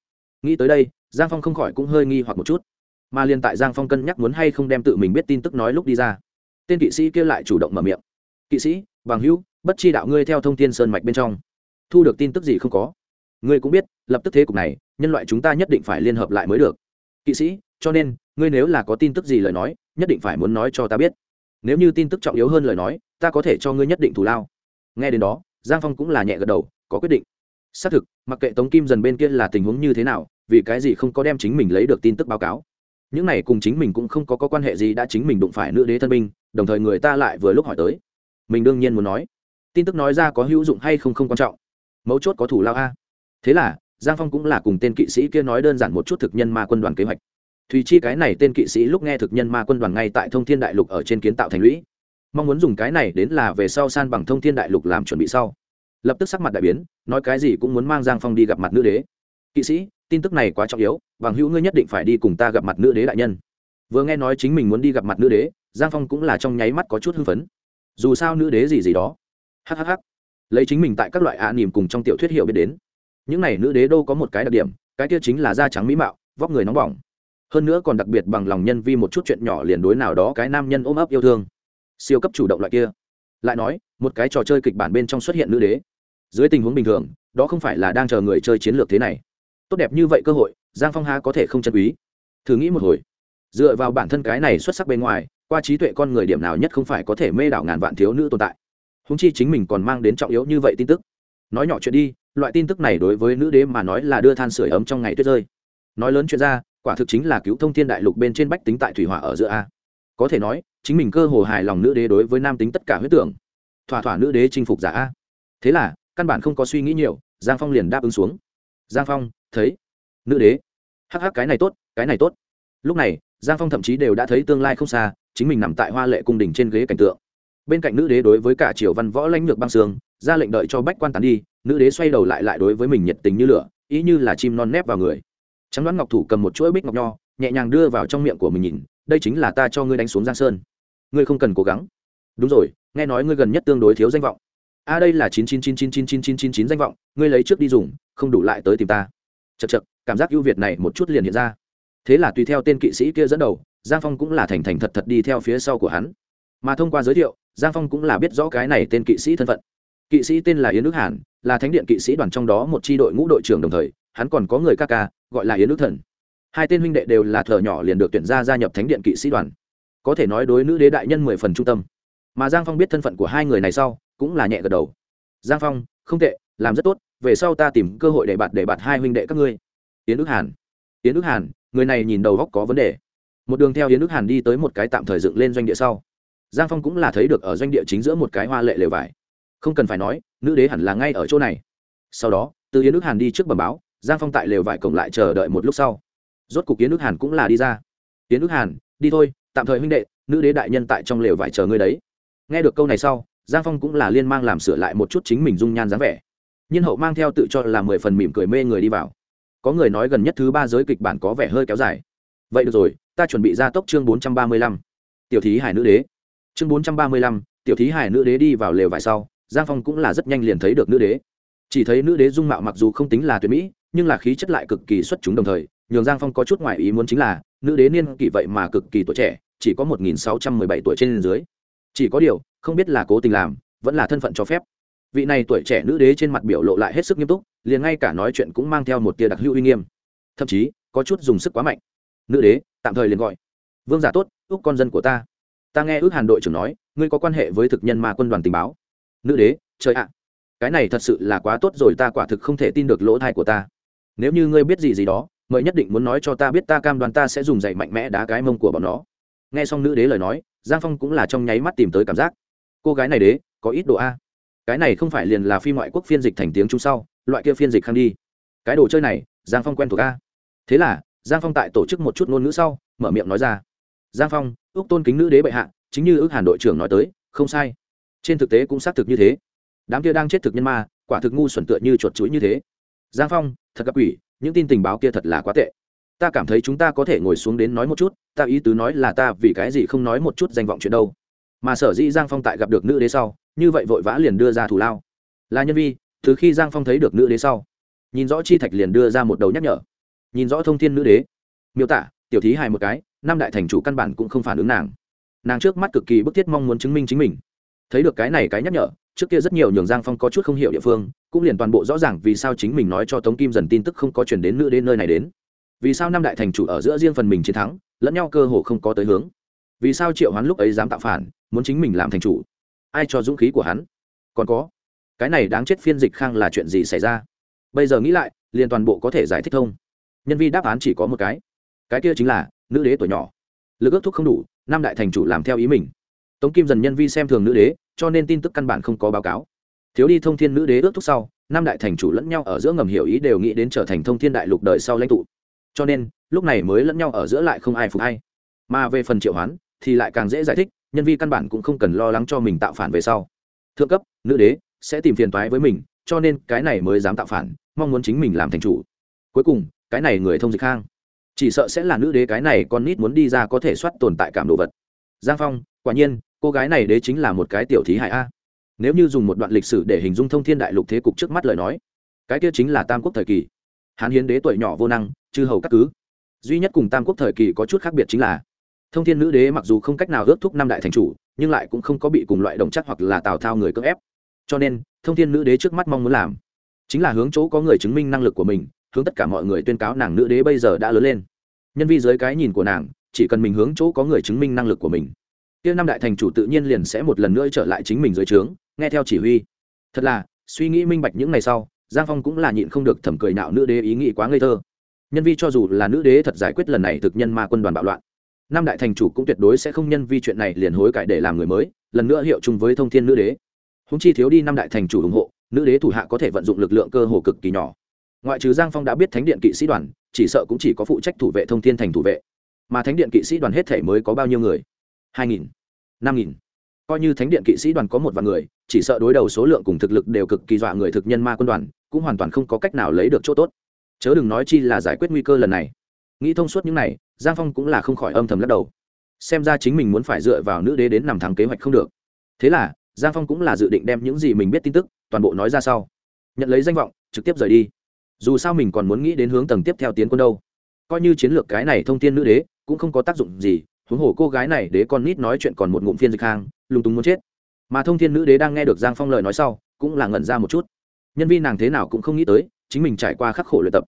Nghĩ tới đây, giang phong không khỏi cũng hơi nghi hoặc một chút. Mà liền tại giang phong cân nhắc muốn hay không đem tự mình biết tin tức nói lúc đi ra, tên kỵ sĩ kia lại chủ động mở miệng. Kỵ sĩ, bằng hữu, bất chi đạo ngươi theo thông tin sơn mạch bên trong, thu được tin tức gì không có? Ngươi cũng biết lập tức thế cục này nhân loại chúng ta nhất định phải liên hợp lại mới được. Kỵ sĩ cho nên ngươi nếu là có tin tức gì lời nói nhất định phải muốn nói cho ta biết. Nếu như tin tức trọng yếu hơn lời nói ta có thể cho ngươi nhất định thù lao. Nghe đến đó giang phong cũng là nhẹ gật đầu có quyết định. Xác thực mặc kệ tống kim dần bên kia là tình huống như thế nào vì cái gì không có đem chính mình lấy được tin tức báo cáo. Những này cùng chính mình cũng không có, có quan hệ gì đã chính mình đụng phải nữ đế thân binh đồng thời người ta lại vừa lúc hỏi tới. Mình đương nhiên muốn nói. Tin tức nói ra có hữu dụng hay không không quan trọng. Mấu chốt có thủ lao a thế là, giang phong cũng là cùng tên kỵ sĩ kia nói đơn giản một chút thực nhân ma quân đoàn kế hoạch. Thùy chi cái này tên kỵ sĩ lúc nghe thực nhân ma quân đoàn ngay tại thông thiên đại lục ở trên kiến tạo thành lũy. Mong muốn dùng cái này đến là về sau san bằng thông thiên đại lục làm chuẩn bị sau. Lập tức sắc mặt đại biến, nói cái gì cũng muốn mang giang phong đi gặp mặt nữ đế. Kỵ sĩ, tin tức này quá trọng yếu, bằng hữu ngươi nhất định phải đi cùng ta gặp mặt nữ đế đại nhân. Vừa nghe nói chính mình muốn đi gặp mặt nữ đế, giang phong cũng là trong nháy mắt có chút hưng phấn. Dù sao nữ đế gì gì đó. Hhh lấy chính mình tại các loại ạ à nỉm cùng trong tiểu thuyết hiểu biết đến những này nữ đế đô có một cái đặc điểm, cái kia chính là da trắng mỹ mạo, vóc người nóng bỏng. Hơn nữa còn đặc biệt bằng lòng nhân vi một chút chuyện nhỏ liền đối nào đó cái nam nhân ôm ấp yêu thương. Siêu cấp chủ động loại kia. Lại nói, một cái trò chơi kịch bản bên trong xuất hiện nữ đế. Dưới tình huống bình thường, đó không phải là đang chờ người chơi chiến lược thế này. Tốt đẹp như vậy cơ hội, giang phong ha có thể không chân quý. Thử nghĩ một hồi. Dựa vào bản thân cái này xuất sắc bên ngoài, qua trí tuệ con người điểm nào nhất không phải có thể mê đảo ngàn vạn thiếu nữ tồn tại. Húng chi chính mình còn mang đến trọng yếu như vậy tin tức nói nhỏ chuyện đi, loại tin tức này đối với nữ đế mà nói là đưa than sửa ấm trong ngày tuyết rơi. Nói lớn chuyện ra, quả thực chính là cứu thông thiên đại lục bên trên bách tính tại thủy hỏa ở giữa a. Có thể nói, chính mình cơ hồ hài lòng nữ đế đối với nam tính tất cả huyết tưởng. Thỏa thỏa nữ đế chinh phục giả a. Thế là, căn bản không có suy nghĩ nhiều, giang phong liền đáp ứng xuống. Giang phong, thấy. Nữ đế. Hắc hắc, cái này tốt, cái này tốt. Lúc này, giang phong thậm chí đều đã thấy tương lai không xa, chính mình nằm tại hoa lệ cung đình trên ghế cảnh tượng. Bên cạnh nữ đế đối với cả triều văn võ lãnh lược băng sương ra lệnh đợi cho bách quan tán đi, nữ đế xoay đầu lại lại đối với mình nhiệt tình như lửa, ý như là chim non nép vào người. Trắng đoán ngọc thủ cầm một chuỗi bích ngọc nho, nhẹ nhàng đưa vào trong miệng của mình nhìn, đây chính là ta cho ngươi đánh xuống giang sơn. Ngươi không cần cố gắng. Đúng rồi, nghe nói ngươi gần nhất tương đối thiếu danh vọng. A đây là chín chín chín chín chín chín chín chín chín danh vọng, ngươi lấy trước đi dùng, không đủ lại tới tìm ta. Chật chật cảm giác ưu việt này một chút liền hiện ra. Thế là tùy theo tên kỵ sĩ kia dẫn đầu, giang phong cũng là thành thành thật thật đi theo phía sau của hắn. Mà thông qua giới thiệu, giang phong cũng là biết rõ cái này tên kỵ sĩ thân phận kỵ sĩ tên là yến nước hàn, là thánh điện kỵ sĩ đoàn trong đó một tri đội ngũ đội trưởng đồng thời, hắn còn có người ca ca, gọi là yến nước thần. Hai tên huynh đệ đều là thợ nhỏ liền được tuyển ra gia nhập thánh điện kỵ sĩ đoàn. Có thể nói đối nữ đế đại nhân mười phần trung tâm. Mà giang phong biết thân phận của hai người này sau, cũng là nhẹ gật đầu. Giang phong, không tệ, làm rất tốt, về sau ta tìm cơ hội để bạt để bạt hai huynh đệ các ngươi. Yến ước hàn. Yến ước hàn, người này nhìn đầu góc có vấn đề. Một đường theo yến ước hàn đi tới một cái tạm thời dựng lên doanh địa sau. Giang phong cũng là thấy được ở doanh địa chính giữa một cái hoa lệ lều vải không cần phải nói, nữ đế hẳn là ngay ở chỗ này. Sau đó, từ yến Nước hàn đi trước bẩm báo, giang phong tại lều vải cổng lại chờ đợi một lúc sau. Rốt cục yến Nước hàn cũng là đi ra. Yến Nước hàn, đi thôi, tạm thời huynh đệ, nữ đế đại nhân tại trong lều vải chờ ngươi đấy. Nghe được câu này sau, giang phong cũng là liên mang làm sửa lại một chút chính mình dung nhan dáng vẻ. Nhân hậu mang theo tự cho là mười phần mỉm cười mê người đi vào. Có người nói gần nhất thứ ba giới kịch bản có vẻ hơi kéo dài. Vậy được rồi, ta chuẩn bị ra tốc chương bốn trăm ba mươi lăm. Tiểu thí hải nữ đế. Chương bốn trăm ba mươi lăm, tiểu thí hải nữ đế đi vào lều vải sau giang phong cũng là rất nhanh liền thấy được nữ đế. Chỉ thấy nữ đế dung mạo mặc dù không tính là tuyệt mỹ, nhưng là khí chất lại cực kỳ xuất chúng đồng thời, nhường giang phong có chút ngoại ý muốn chính là, nữ đế niên kỷ vậy mà cực kỳ tuổi trẻ, chỉ có một nghìn sáu trăm mười bảy tuổi trên dưới. Chỉ có điều, không biết là cố tình làm, vẫn là thân phận cho phép. Vị này tuổi trẻ nữ đế trên mặt biểu lộ lại hết sức nghiêm túc, liền ngay cả nói chuyện cũng mang theo một tia đặc hữu uy nghiêm. Thậm chí, có chút dùng sức quá mạnh. Nữ đế, tạm thời liền gọi. Vương giả tốt úc con dân của ta. Ta nghe ước hàn đội trưởng nói, ngươi có quan hệ với thực nhân mà quân đoàn tình báo nữ đế, trời ạ. Cái này thật sự là quá tốt rồi, ta quả thực không thể tin được lỗ thai của ta. Nếu như ngươi biết gì gì đó, mời nhất định muốn nói cho ta biết, ta cam đoan ta sẽ dùng dậy mạnh mẽ đá cái mông của bọn nó. Nghe xong nữ đế lời nói, giang phong cũng là trong nháy mắt tìm tới cảm giác. Cô gái này đế, có ít độ a. Cái này không phải liền là phi ngoại quốc phiên dịch thành tiếng chung sau, loại kia phiên dịch khang đi. Cái đồ chơi này, giang phong quen thuộc a. Thế là, giang phong tại tổ chức một chút ngôn ngữ sau, mở miệng nói ra. Giang phong, ước tôn kính nữ đế bệ hạ, chính như ước hàn đội trưởng nói tới, không sai trên thực tế cũng xác thực như thế. Đám kia đang chết thực nhân ma, quả thực ngu xuẩn tựa như chuột chuỗi như thế. Giang phong, thật gặp ủy những tin tình báo kia thật là quá tệ. Ta cảm thấy chúng ta có thể ngồi xuống đến nói một chút, ta ý tứ nói là ta vì cái gì không nói một chút danh vọng chuyện đâu. Mà sở dĩ giang phong tại gặp được nữ đế sau, như vậy vội vã liền đưa ra thủ lao. Là nhân vi, từ khi giang phong thấy được nữ đế sau, nhìn rõ chi thạch liền đưa ra một đầu nhắc nhở. Nhìn rõ thông thiên nữ đế. Miêu tả, tiểu thí hài một cái, năm đại thành chủ căn bản cũng không phản ứng nàng. Nàng trước mắt cực kỳ bức thiết mong muốn chứng minh chính mình thấy được cái này cái nhắc nhở, trước kia rất nhiều nhường giang phong có chút không hiểu địa phương, cũng liền toàn bộ rõ ràng vì sao chính mình nói cho tống kim dần tin tức không có chuyển đến nữ đến nơi này đến. Vì sao năm đại thành chủ ở giữa riêng phần mình chiến thắng, lẫn nhau cơ hồ không có tới hướng? Vì sao triệu hoán lúc ấy dám tạo phản, muốn chính mình làm thành chủ? Ai cho dũng khí của hắn? Còn có, cái này đáng chết phiên dịch khang là chuyện gì xảy ra? Bây giờ nghĩ lại, liền toàn bộ có thể giải thích thông. Nhân vi đáp án chỉ có một cái. Cái kia chính là, nữ đế tuổi nhỏ. Lực ước thúc không đủ, năm đại thành chủ làm theo ý mình tống kim dần nhân vi xem thường nữ đế, cho nên tin tức căn bản không có báo cáo. Thiếu đi thông thiên nữ đế ước thúc sau, năm đại thành chủ lẫn nhau ở giữa ngầm hiểu ý đều nghĩ đến trở thành thông thiên đại lục đời sau lãnh tụ. Cho nên, lúc này mới lẫn nhau ở giữa lại không ai phục hay mà về phần triệu hoán, thì lại càng dễ giải thích, nhân vi căn bản cũng không cần lo lắng cho mình tạo phản về sau. Thượng cấp, nữ đế, sẽ tìm phiền toái với mình, cho nên cái này mới dám tạo phản, mong muốn chính mình làm thành chủ. Cuối cùng, cái này người thông dịch khang chỉ sợ sẽ là nữ đế cái này con nít muốn đi ra có thể soát tồn tại cảm đồ vật. Giang phong, quả nhiên cô gái này đế chính là một cái tiểu thí hại a. Nếu như dùng một đoạn lịch sử để hình dung thông thiên đại lục thế cục trước mắt lời nói, cái kia chính là tam quốc thời kỳ. Hán hiến đế tuổi nhỏ vô năng, chư hầu các cứ. Duy nhất cùng tam quốc thời kỳ có chút khác biệt chính là, thông thiên nữ đế mặc dù không cách nào ước thúc năm đại thành chủ, nhưng lại cũng không có bị cùng loại đồng chắc hoặc là tào thao người cưỡng ép. Cho nên, thông thiên nữ đế trước mắt mong muốn làm, chính là hướng chỗ có người chứng minh năng lực của mình, hướng tất cả mọi người tuyên cáo nàng nữ đế bây giờ đã lớn lên. Nhân vi dưới cái nhìn của nàng, chỉ cần mình hướng chỗ có người chứng minh năng lực của mình tiêu năm đại thành chủ tự nhiên liền sẽ một lần nữa trở lại chính mình dưới trướng, nghe theo chỉ huy. Thật là, suy nghĩ minh bạch những ngày sau, giang phong cũng là nhịn không được thầm cười nạo nữ đế ý nghĩ quá ngây thơ. Nhân vi cho dù là nữ đế thật giải quyết lần này thực nhân ma quân đoàn bạo loạn, năm đại thành chủ cũng tuyệt đối sẽ không nhân vi chuyện này liền hối cải để làm người mới, lần nữa hiệu chung với thông thiên nữ đế. Húng chi thiếu đi năm đại thành chủ ủng hộ, nữ đế thủ hạ có thể vận dụng lực lượng cơ hồ cực kỳ nhỏ. Ngoại trừ giang phong đã biết thánh điện kỵ sĩ đoàn, chỉ sợ cũng chỉ có phụ trách thủ vệ thông thiên thành thủ vệ. Mà thánh điện kỵ sĩ đoàn hết thể mới có bao nhiêu người? Hai nghìn, năm nghìn. Coi như thánh điện kỵ sĩ đoàn có một vài người, chỉ sợ đối đầu số lượng cùng thực lực đều cực kỳ dọa người thực nhân ma quân đoàn, cũng hoàn toàn không có cách nào lấy được chỗ tốt. Chớ đừng nói chi là giải quyết nguy cơ lần này. Nghĩ thông suốt những này, giang phong cũng là không khỏi âm thầm lắc đầu. Xem ra chính mình muốn phải dựa vào nữ đế đến nằm thắng kế hoạch không được. Thế là, giang phong cũng là dự định đem những gì mình biết tin tức, toàn bộ nói ra sau. Nhận lấy danh vọng, trực tiếp rời đi. Dù sao mình còn muốn nghĩ đến hướng tầng tiếp theo tiến quân đâu. Coi như chiến lược cái này thông tin nữ đế, cũng không có tác dụng gì huống hồ cô gái này đế con nít nói chuyện còn một ngụm phiên dịch hang lung túng muốn chết. Mà thông thiên nữ đế đang nghe được giang phong lời nói sau, cũng là ngẩn ra một chút. Nhân viên nàng thế nào cũng không nghĩ tới, chính mình trải qua khắc khổ luyện tập.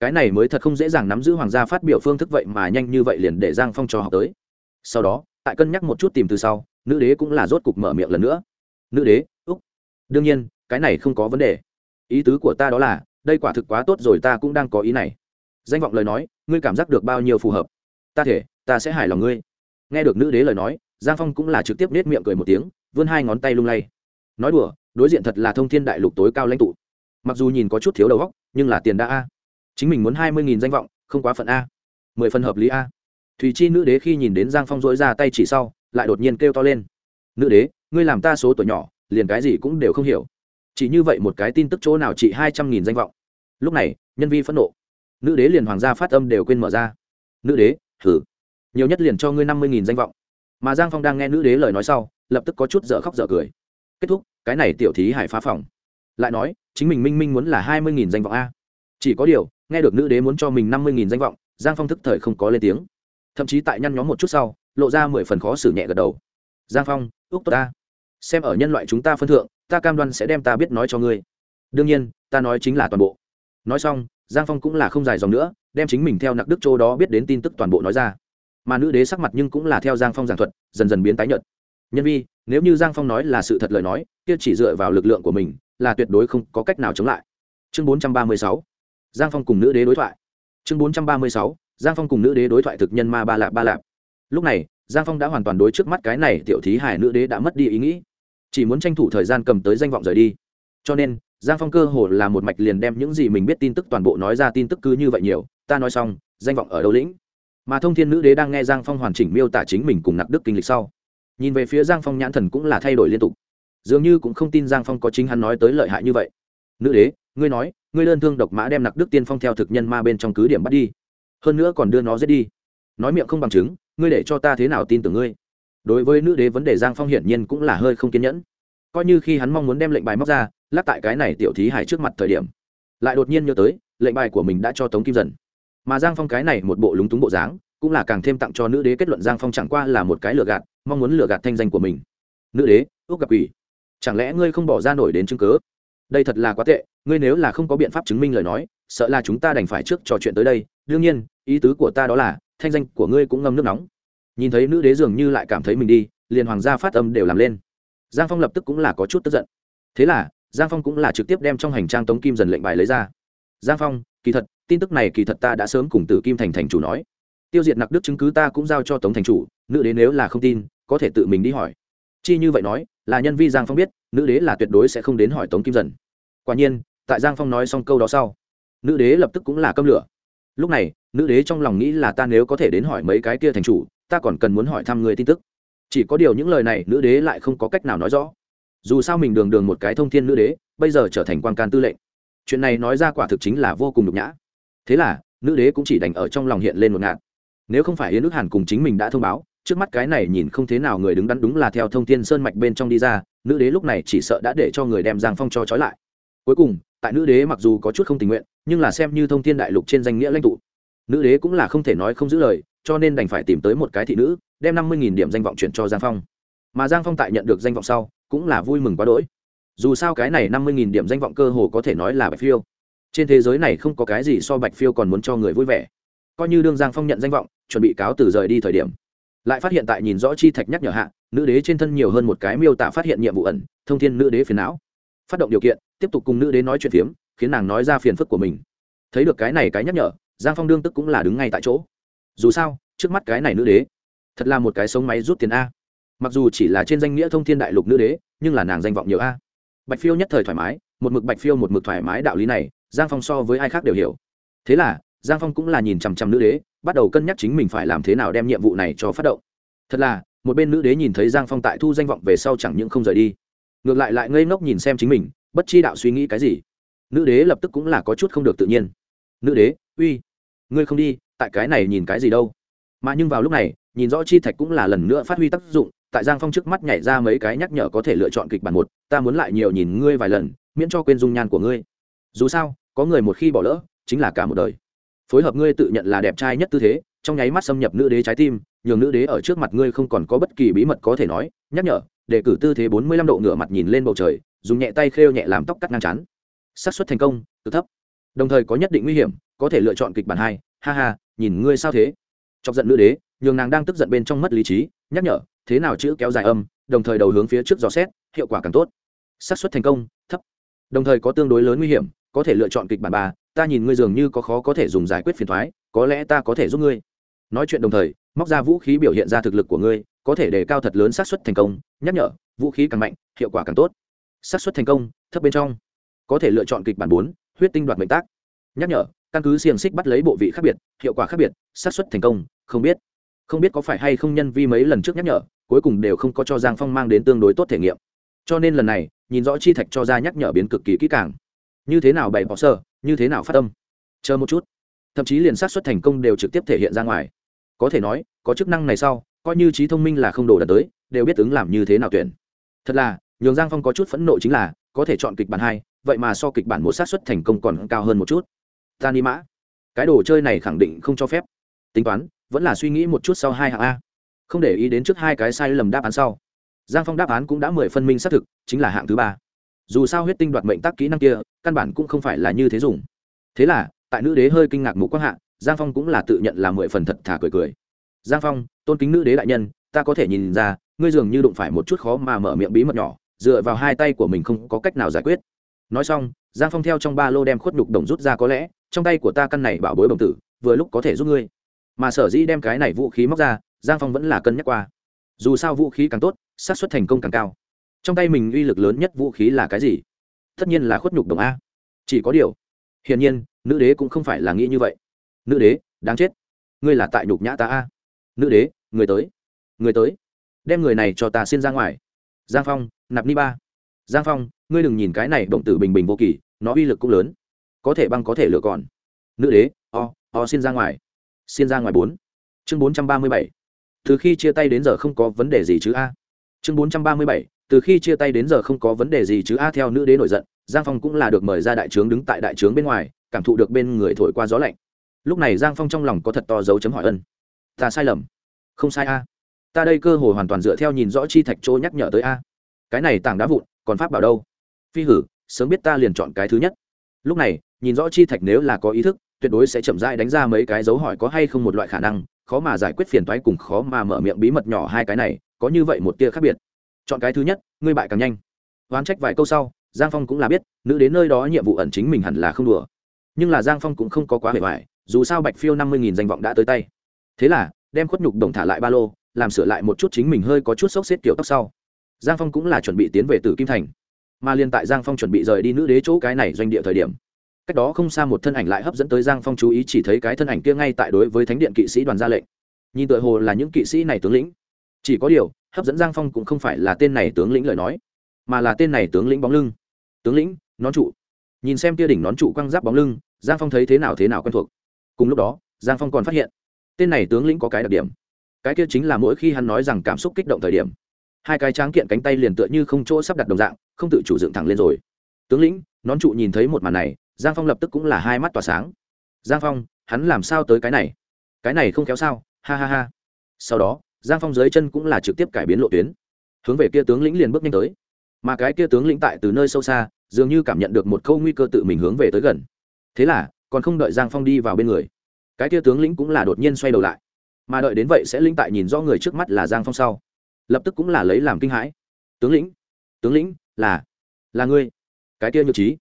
Cái này mới thật không dễ dàng nắm giữ hoàng gia phát biểu phương thức vậy mà nhanh như vậy liền để giang phong cho học tới. Sau đó, tại cân nhắc một chút tìm từ sau, nữ đế cũng là rốt cục mở miệng lần nữa. Nữ đế, úc. Đương nhiên, cái này không có vấn đề. Ý tứ của ta đó là, đây quả thực quá tốt rồi ta cũng đang có ý này. Danh vọng lời nói, ngươi cảm giác được bao nhiêu phù hợp? Ta thể, ta sẽ hài lòng ngươi nghe được nữ đế lời nói, giang phong cũng là trực tiếp nết miệng cười một tiếng, vươn hai ngón tay lung lay. Nói đùa, đối diện thật là thông thiên đại lục tối cao lãnh tụ. Mặc dù nhìn có chút thiếu đầu góc nhưng là tiền đã a. Chính mình muốn hai mươi nghìn danh vọng, không quá phận a. Mười phần hợp lý a. Thùy chi nữ đế khi nhìn đến giang phong dỗi ra tay chỉ sau, lại đột nhiên kêu to lên. Nữ đế, ngươi làm ta số tuổi nhỏ, liền cái gì cũng đều không hiểu. Chỉ như vậy một cái tin tức chỗ nào chỉ hai trăm nghìn danh vọng? Lúc này, nhân vi phẫn nộ. Nữ đế liền hoàng gia phát âm đều quên mở ra. Nữ đế thử nhiều nhất liền cho ngươi năm mươi nghìn danh vọng. Mà giang phong đang nghe nữ đế lời nói sau, lập tức có chút dở khóc dở cười. Kết thúc, cái này tiểu thí hải phá phòng. Lại nói, chính mình minh minh muốn là hai mươi nghìn danh vọng a. Chỉ có điều, nghe được nữ đế muốn cho mình năm mươi nghìn danh vọng, giang phong thức thời không có lên tiếng. Thậm chí tại nhăn nhóm một chút sau, lộ ra mười phần khó xử nhẹ gật đầu. Giang phong úc tốt ta. Xem ở nhân loại chúng ta phân thượng, ta cam đoan sẽ đem ta biết nói cho ngươi. Đương nhiên, ta nói chính là toàn bộ. Nói xong, giang phong cũng là không dài dòng nữa, đem chính mình theo nặc đức châu đó biết đến tin tức toàn bộ nói ra mà nữ đế sắc mặt nhưng cũng là theo giang phong giảng thuật, dần dần biến tái nhợt. Nhân vi, nếu như giang phong nói là sự thật lời nói, kia chỉ dựa vào lực lượng của mình, là tuyệt đối không có cách nào chống lại. Chương bốn trăm ba mươi sáu, giang phong cùng nữ đế đối thoại. Chương bốn trăm ba mươi sáu, giang phong cùng nữ đế đối thoại thực nhân ma ba lạp ba lạp. Lúc này, giang phong đã hoàn toàn đối trước mắt cái này tiểu thí hải nữ đế đã mất đi ý nghĩ. Chỉ muốn tranh thủ thời gian cầm tới danh vọng rời đi. Cho nên, giang phong cơ hồ là một mạch liền đem những gì mình biết tin tức toàn bộ nói ra tin tức cứ như vậy nhiều. Ta nói xong, danh vọng ở đâu lĩnh? Mà thông thiên nữ đế đang nghe giang phong hoàn chỉnh miêu tả chính mình cùng nặc đức kinh lịch sau. Nhìn về phía giang phong nhãn thần cũng là thay đổi liên tục. Dường như cũng không tin giang phong có chính hắn nói tới lợi hại như vậy. Nữ đế, ngươi nói, ngươi đơn thương độc mã đem nặc đức tiên phong theo thực nhân ma bên trong cứ điểm bắt đi. Hơn nữa còn đưa nó giết đi. Nói miệng không bằng chứng, ngươi để cho ta thế nào tin tưởng ngươi? Đối với nữ đế vấn đề giang phong hiển nhiên cũng là hơi không kiên nhẫn. Coi như khi hắn mong muốn đem lệnh bài móc ra lắc tại cái này tiểu thí hải trước mặt thời điểm, lại đột nhiên nhớ tới, lệnh bài của mình đã cho tống kim dần mà giang phong cái này một bộ lúng túng bộ dáng, cũng là càng thêm tặng cho nữ đế kết luận giang phong chẳng qua là một cái lừa gạt, mong muốn lừa gạt thanh danh của mình. Nữ đế ước gặp ủy chẳng lẽ ngươi không bỏ ra nổi đến chứng cớ đây thật là quá tệ, ngươi nếu là không có biện pháp chứng minh lời nói, sợ là chúng ta đành phải trước trò chuyện tới đây. Đương nhiên, ý tứ của ta đó là, thanh danh của ngươi cũng ngâm nước nóng. Nhìn thấy nữ đế dường như lại cảm thấy mình đi, liền hoàng gia phát âm đều làm lên. Giang phong lập tức cũng là có chút tức giận. Thế là, giang phong cũng là trực tiếp đem trong hành trang tống kim dần lệnh bài lấy ra giang phong, kỳ thật, tin tức này kỳ thật ta đã sớm cùng tử kim thành thành chủ nói. Tiêu diệt nặc đức chứng cứ ta cũng giao cho tống thành chủ, nữ đế nếu là không tin, có thể tự mình đi hỏi. Chi như vậy nói, là nhân vi giang phong biết, nữ đế là tuyệt đối sẽ không đến hỏi tống kim dần. Quả nhiên, tại giang phong nói xong câu đó sau, nữ đế lập tức cũng là câm lửa. Lúc này, nữ đế trong lòng nghĩ là ta nếu có thể đến hỏi mấy cái kia thành chủ, ta còn cần muốn hỏi thăm người tin tức. Chỉ có điều những lời này nữ đế lại không có cách nào nói rõ. Dù sao mình đường đường một cái thông thiên nữ đế, bây giờ trở thành quan can tư lệnh chuyện này nói ra quả thực chính là vô cùng nhục nhã. Thế là, nữ đế cũng chỉ đành ở trong lòng hiện lên một ngạn nếu không phải yến nước hàn cùng chính mình đã thông báo, trước mắt cái này nhìn không thế nào người đứng đắn đúng là theo thông thiên sơn mạch bên trong đi ra, nữ đế lúc này chỉ sợ đã để cho người đem giang phong cho trói lại. Cuối cùng, tại nữ đế mặc dù có chút không tình nguyện, nhưng là xem như thông thiên đại lục trên danh nghĩa lãnh tụ, nữ đế cũng là không thể nói không giữ lời, cho nên đành phải tìm tới một cái thị nữ, đem năm mươi điểm danh vọng chuyển cho giang phong. Mà giang phong tại nhận được danh vọng sau, cũng là vui mừng quá đỗi dù sao cái này năm mươi nghìn điểm danh vọng cơ hồ có thể nói là bạch phiêu. Trên thế giới này không có cái gì so bạch phiêu còn muốn cho người vui vẻ. Coi như đương giang phong nhận danh vọng, chuẩn bị cáo từ rời đi thời điểm. Lại phát hiện tại nhìn rõ chi thạch nhắc nhở hạ, nữ đế trên thân nhiều hơn một cái miêu tả phát hiện nhiệm vụ ẩn, thông thiên nữ đế phiền não. Phát động điều kiện, tiếp tục cùng nữ đế nói chuyện phiếm, khiến nàng nói ra phiền phức của mình. Thấy được cái này cái nhắc nhở, giang phong đương tức cũng là đứng ngay tại chỗ. Dù sao, trước mắt cái này nữ đế, thật là một cái sống máy rút tiền a. Mặc dù chỉ là trên danh nghĩa thông thiên đại lục nữ đế, nhưng là nàng danh vọng nhiều a bạch phiêu nhất thời thoải mái, một mực bạch phiêu một mực thoải mái đạo lý này, giang phong so với ai khác đều hiểu. Thế là, giang phong cũng là nhìn chằm chằm nữ đế, bắt đầu cân nhắc chính mình phải làm thế nào đem nhiệm vụ này cho phát động. Thật là, một bên nữ đế nhìn thấy giang phong tại thu danh vọng về sau chẳng những không rời đi, ngược lại lại ngây ngốc nhìn xem chính mình, bất chi đạo suy nghĩ cái gì. Nữ đế lập tức cũng là có chút không được tự nhiên. Nữ đế, uy, ngươi không đi, tại cái này nhìn cái gì đâu? Mà nhưng vào lúc này, nhìn rõ chi thạch cũng là lần nữa phát huy tác dụng tại giang phong trước mắt nhảy ra mấy cái nhắc nhở có thể lựa chọn kịch bản một, ta muốn lại nhiều nhìn ngươi vài lần, miễn cho quên dung nhan của ngươi. Dù sao, có người một khi bỏ lỡ, chính là cả một đời. Phối hợp ngươi tự nhận là đẹp trai nhất tư thế, trong nháy mắt xâm nhập nữ đế trái tim, nhường nữ đế ở trước mặt ngươi không còn có bất kỳ bí mật có thể nói. Nhắc nhở để cử tư thế bốn mươi lăm độ ngửa mặt nhìn lên bầu trời, dùng nhẹ tay khêu nhẹ làm tóc cắt ngang chắn xác suất thành công cực thấp. Đồng thời có nhất định nguy hiểm, có thể lựa chọn kịch bản hai. Ha ha, nhìn ngươi sao thế. Chọc giận nữ đế, nhường nàng đang tức giận bên trong mất lý trí. Nhắc nhở thế nào chữ kéo dài âm, đồng thời đầu hướng phía trước dò xét, hiệu quả càng tốt. Xác suất thành công, thấp. Đồng thời có tương đối lớn nguy hiểm, có thể lựa chọn kịch bản ba, ta nhìn ngươi dường như có khó có thể dùng giải quyết phiền thoái, có lẽ ta có thể giúp ngươi. Nói chuyện đồng thời, móc ra vũ khí biểu hiện ra thực lực của ngươi, có thể đề cao thật lớn xác suất thành công, nhắc nhở, vũ khí càng mạnh, hiệu quả càng tốt. Xác suất thành công, thấp bên trong. Có thể lựa chọn kịch bản bốn, huyết tinh đoạt mệnh tác. Nhắc nhở, căn cứ xiềng xích bắt lấy bộ vị khác biệt, hiệu quả khác biệt, xác suất thành công, không biết. Không biết có phải hay không nhân vi mấy lần trước nhắc nhở cuối cùng đều không có cho giang phong mang đến tương đối tốt thể nghiệm. Cho nên lần này, nhìn rõ chi thạch cho ra nhắc nhở biến cực kỳ kỹ càng. Như thế nào bày bỏ sơ, như thế nào phát tâm? Chờ một chút. Thậm chí liền sát xuất thành công đều trực tiếp thể hiện ra ngoài. Có thể nói, có chức năng này sau, coi như trí thông minh là không đổ đần tới, đều biết ứng làm như thế nào tuyển. Thật là, nhường giang phong có chút phẫn nộ chính là, có thể chọn kịch bản hai, vậy mà so kịch bản một sát xuất thành công còn cao hơn một chút. Ta ni mã. Cái đồ chơi này khẳng định không cho phép. Tính toán, vẫn là suy nghĩ một chút sau hai hạng a không để ý đến trước hai cái sai lầm đáp án sau, giang phong đáp án cũng đã mười phân minh xác thực, chính là hạng thứ ba. Dù sao huyết tinh đoạt mệnh tác kỹ năng kia, căn bản cũng không phải là như thế dùng. Thế là, tại nữ đế hơi kinh ngạc mục quang hạ, giang phong cũng là tự nhận là mười phần thật thả cười cười. Giang phong, tôn kính nữ đế đại nhân, ta có thể nhìn ra, ngươi dường như đụng phải một chút khó mà mở miệng bí mật nhỏ, dựa vào hai tay của mình không có cách nào giải quyết. Nói xong, giang phong theo trong ba lô đem khuất nhục đồng rút ra có lẽ, trong tay của ta căn này bảo bối bồng tử, vừa lúc có thể giúp ngươi. Mà sở dĩ đem cái này vũ khí móc ra giang phong vẫn là cân nhắc qua. Dù sao vũ khí càng tốt, xác suất thành công càng cao. Trong tay mình uy lực lớn nhất vũ khí là cái gì? Tất nhiên là khuất nhục đồng a. Chỉ có điều, hiển nhiên, nữ đế cũng không phải là nghĩ như vậy. Nữ đế, đáng chết. Ngươi là tại nhục nhã ta a. Nữ đế, người tới. Người tới. Đem người này cho ta xin ra ngoài. Giang phong, nạp ni ba. Giang phong, ngươi đừng nhìn cái này động tử bình bình vô kỳ, nó uy lực cũng lớn. Có thể băng có thể lựa còn. Nữ đế, o o xin ra ngoài. Xin ra ngoài bốn. Chương bốn trăm ba mươi bảy từ khi chia tay đến giờ không có vấn đề gì chứ a. Chương bốn trăm ba mươi bảy, từ khi chia tay đến giờ không có vấn đề gì chứ a theo nữ đế nổi giận, giang phong cũng là được mời ra đại trướng đứng tại đại trướng bên ngoài, cảm thụ được bên người thổi qua gió lạnh. Lúc này giang phong trong lòng có thật to dấu chấm hỏi ân. Ta sai lầm. Không sai a. Ta đây cơ hội hoàn toàn dựa theo nhìn rõ chi thạch chỗ nhắc nhở tới a. Cái này tảng đá vụn, còn pháp bảo đâu? Phi hử, sớm biết ta liền chọn cái thứ nhất. Lúc này, nhìn rõ chi thạch nếu là có ý thức, tuyệt đối sẽ chậm rãi đánh ra mấy cái dấu hỏi có hay không một loại khả năng khó mà giải quyết phiền toái cùng khó mà mở miệng bí mật nhỏ hai cái này, có như vậy một tia khác biệt. Chọn cái thứ nhất, ngươi bại càng nhanh. Oán trách vài câu sau, giang phong cũng là biết, nữ đến nơi đó nhiệm vụ ẩn chính mình hẳn là không đùa. Nhưng là giang phong cũng không có quá hề hoài dù sao bạch phiêu năm mươi nghìn danh vọng đã tới tay. Thế là, đem khuất nhục đồng thả lại ba lô, làm sửa lại một chút chính mình hơi có chút sốc xếp kiểu tóc sau. Giang phong cũng là chuẩn bị tiến về tử kim thành. Mà liên tại giang phong chuẩn bị rời đi nữ đế chỗ cái này doanh địa thời điểm cách đó không xa một thân ảnh lại hấp dẫn tới giang phong chú ý chỉ thấy cái thân ảnh kia ngay tại đối với thánh điện kỵ sĩ đoàn ra lệnh. Nhìn tựa hồ là những kỵ sĩ này tướng lĩnh. Chỉ có điều, hấp dẫn giang phong cũng không phải là tên này tướng lĩnh lời nói, mà là tên này tướng lĩnh bóng lưng. Tướng lĩnh, nón trụ. Nhìn xem tia đỉnh nón trụ quăng giáp bóng lưng, giang phong thấy thế nào thế nào quen thuộc. Cùng lúc đó, giang phong còn phát hiện, tên này tướng lĩnh có cái đặc điểm. Cái kia chính là mỗi khi hắn nói rằng cảm xúc kích động thời điểm, hai cái tráng kiện cánh tay liền tựa như không chỗ sắp đặt đồng dạng, không tự chủ dựng thẳng lên rồi. Tướng lĩnh, nón trụ nhìn thấy một màn này giang phong lập tức cũng là hai mắt tỏa sáng. Giang phong, hắn làm sao tới cái này? Cái này không kéo sao? Ha ha ha. Sau đó, giang phong dưới chân cũng là trực tiếp cải biến lộ tuyến. Hướng về kia tướng lĩnh liền bước nhanh tới. Mà cái kia tướng lĩnh tại từ nơi sâu xa, dường như cảm nhận được một câu nguy cơ tự mình hướng về tới gần. Thế là, còn không đợi giang phong đi vào bên người, cái kia tướng lĩnh cũng là đột nhiên xoay đầu lại. Mà đợi đến vậy sẽ linh tại nhìn rõ người trước mắt là giang phong sau. Lập tức cũng là lấy làm kinh hãi. Tướng lĩnh tướng lĩnh, là là ngươi. Cái kia nhược trí.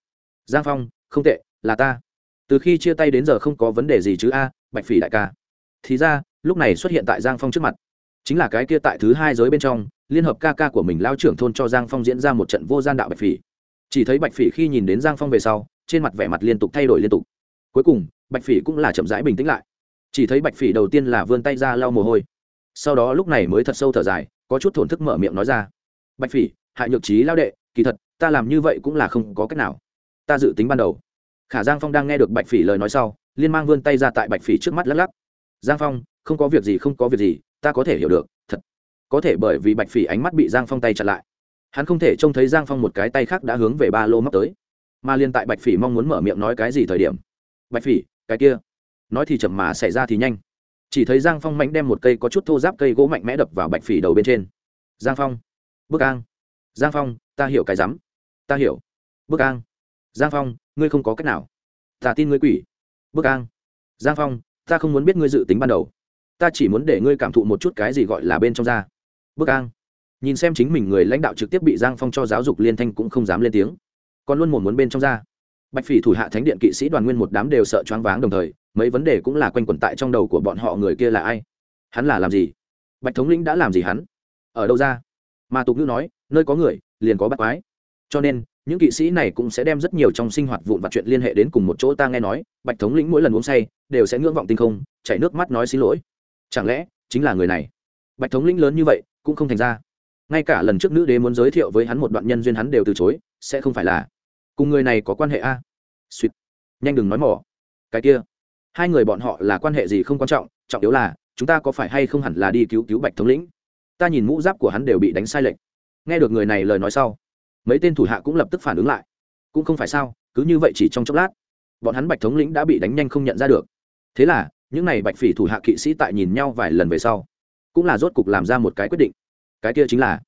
Giang phong không tệ, là ta. Từ khi chia tay đến giờ không có vấn đề gì chứ a, bạch phỉ đại ca. Thì ra, lúc này xuất hiện tại giang phong trước mặt. Chính là cái kia tại thứ hai giới bên trong, liên hợp ca ca của mình lao trưởng thôn cho giang phong diễn ra một trận vô gian đạo bạch phỉ. Chỉ thấy bạch phỉ khi nhìn đến giang phong về sau, trên mặt vẻ mặt liên tục thay đổi liên tục. Cuối cùng, bạch phỉ cũng là chậm rãi bình tĩnh lại. Chỉ thấy bạch phỉ đầu tiên là vươn tay ra lau mồ hôi. Sau đó lúc này mới thật sâu thở dài, có chút thổn thức mở miệng nói ra. Bạch phỉ, hại nhược trí lao đệ, kỳ thật, ta làm như vậy cũng là không có cách nào. Ta dự tính ban đầu khả giang phong đang nghe được bạch phỉ lời nói sau, liên mang vươn tay ra tại bạch phỉ trước mắt lắc lắc. Giang phong, không có việc gì, không có việc gì, ta có thể hiểu được, thật. Có thể bởi vì bạch phỉ ánh mắt bị giang phong tay chặn lại. Hắn không thể trông thấy giang phong một cái tay khác đã hướng về ba lô móc tới. Mà liên tại bạch phỉ mong muốn mở miệng nói cái gì thời điểm, bạch phỉ, cái kia. Nói thì chậm mà xảy ra thì nhanh. Chỉ thấy giang phong mạnh đem một cây có chút thô giáp cây gỗ mạnh mẽ đập vào bạch phỉ đầu bên trên. Giang phong bức an giang phong, ta hiểu cái rắm. Ta hiểu. Bức an giang phong, ngươi không có cách nào. Ta tin ngươi quỷ. Bức an. Giang phong, ta không muốn biết ngươi dự tính ban đầu. Ta chỉ muốn để ngươi cảm thụ một chút cái gì gọi là bên trong da. Bức an. Nhìn xem chính mình người lãnh đạo trực tiếp bị giang phong cho giáo dục liên thanh cũng không dám lên tiếng. Còn luôn một muốn bên trong da. Bạch phỉ thủ hạ thánh điện kỵ sĩ đoàn nguyên một đám đều sợ choáng váng đồng thời, mấy vấn đề cũng là quanh quẩn tại trong đầu của bọn họ người kia là ai? Hắn là làm gì? Bạch thống lĩnh đã làm gì hắn? Ở đâu ra? Mà tục ngữ nói, nơi có người, liền có bắt quái. Cho nên những kỵ sĩ này cũng sẽ đem rất nhiều trong sinh hoạt vụn vặt chuyện liên hệ đến cùng một chỗ ta nghe nói, bạch thống lĩnh mỗi lần uống say, đều sẽ ngưỡng vọng tinh không, chảy nước mắt nói xin lỗi. Chẳng lẽ, chính là người này? Bạch thống lĩnh lớn như vậy, cũng không thành ra. Ngay cả lần trước nữ đế muốn giới thiệu với hắn một đoạn nhân duyên hắn đều từ chối, sẽ không phải là. Cùng người này có quan hệ a? Suýt. Nhanh đừng nói mỏ. Cái kia. Hai người bọn họ là quan hệ gì không quan trọng trọng yếu là, chúng ta có phải hay không hẳn là đi cứu cứu bạch thống lĩnh? Ta nhìn mũ giáp của hắn đều bị đánh sai lệch. Nghe được người này lời nói sau mấy tên thủ hạ cũng lập tức phản ứng lại. Cũng không phải sao, cứ như vậy chỉ trong chốc lát, bọn hắn bạch thống lĩnh đã bị đánh nhanh không nhận ra được. Thế là, những n à y bạch phỉ thủ hạ kỵ sĩ tại nhìn nhau vài lần về sau, cũng là rốt cục làm ra một cái quyết định. Cái kia chính là,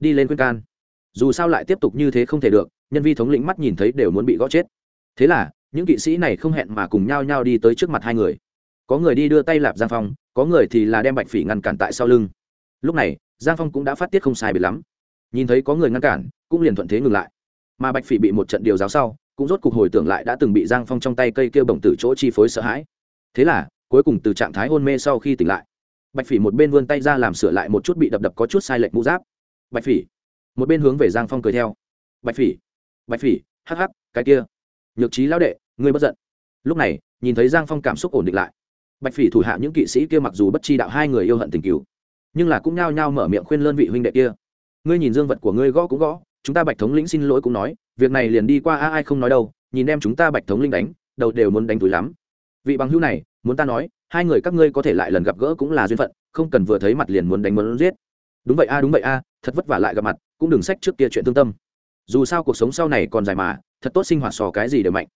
đi lên khuyên can. Dù sao lại tiếp tục như thế không thể được, nhân vi thống lĩnh mắt nhìn thấy đều muốn bị gõ chết. Thế là, những kỵ sĩ này không hẹn mà cùng nhau nhau đi tới trước mặt hai người. Có người đi đưa tay lạp giang phong, có người thì là đem bạch phỉ ngăn cản tại sau lưng. Lúc này, giang phong cũng đã phát tiết không sai biệt lắm nhìn thấy có người ngăn cản, cũng liền thuận thế ngừng lại. Mà bạch phỉ bị một trận điều giáo sau, cũng rốt cuộc hồi tưởng lại đã từng bị giang phong trong tay cây kêu bổng từ chỗ chi phối sợ hãi. Thế là, cuối cùng từ trạng thái hôn mê sau khi tỉnh lại, bạch phỉ một bên vươn tay ra làm sửa lại một chút bị đập đập có chút sai lệch mũ giáp. Bạch phỉ. Một bên hướng về giang phong cười theo. Bạch phỉ bạch phỉ, hắc hắc, cái kia. Nhược trí lão đệ, ngươi bất giận. Lúc này, nhìn thấy giang phong cảm xúc ổn định lại. Bạch phỉ thủ hạ những kỵ sĩ kia mặc dù bất chi đạo hai người yêu hận tình cứu, nhưng là cũng nhao nhao mở miệng khuyên lơn vị huynh đệ kia ngươi nhìn dương vật của ngươi gõ cũng gõ, chúng ta bạch thống lĩnh xin lỗi cũng nói, việc này liền đi qua a, ai không nói đâu, nhìn em chúng ta bạch thống linh đánh, đầu đều muốn đánh túi lắm. Vị bằng hữu này, muốn ta nói, hai người các ngươi có thể lại lần gặp gỡ cũng là duyên phận, không cần vừa thấy mặt liền muốn đánh muốn giết. Đúng vậy a, đúng vậy a, thật vất vả lại gặp mặt, cũng đừng sách trước kia chuyện tương tâm. Dù sao cuộc sống sau này còn dài mà, thật tốt sinh hoạt sò cái gì đều mạnh.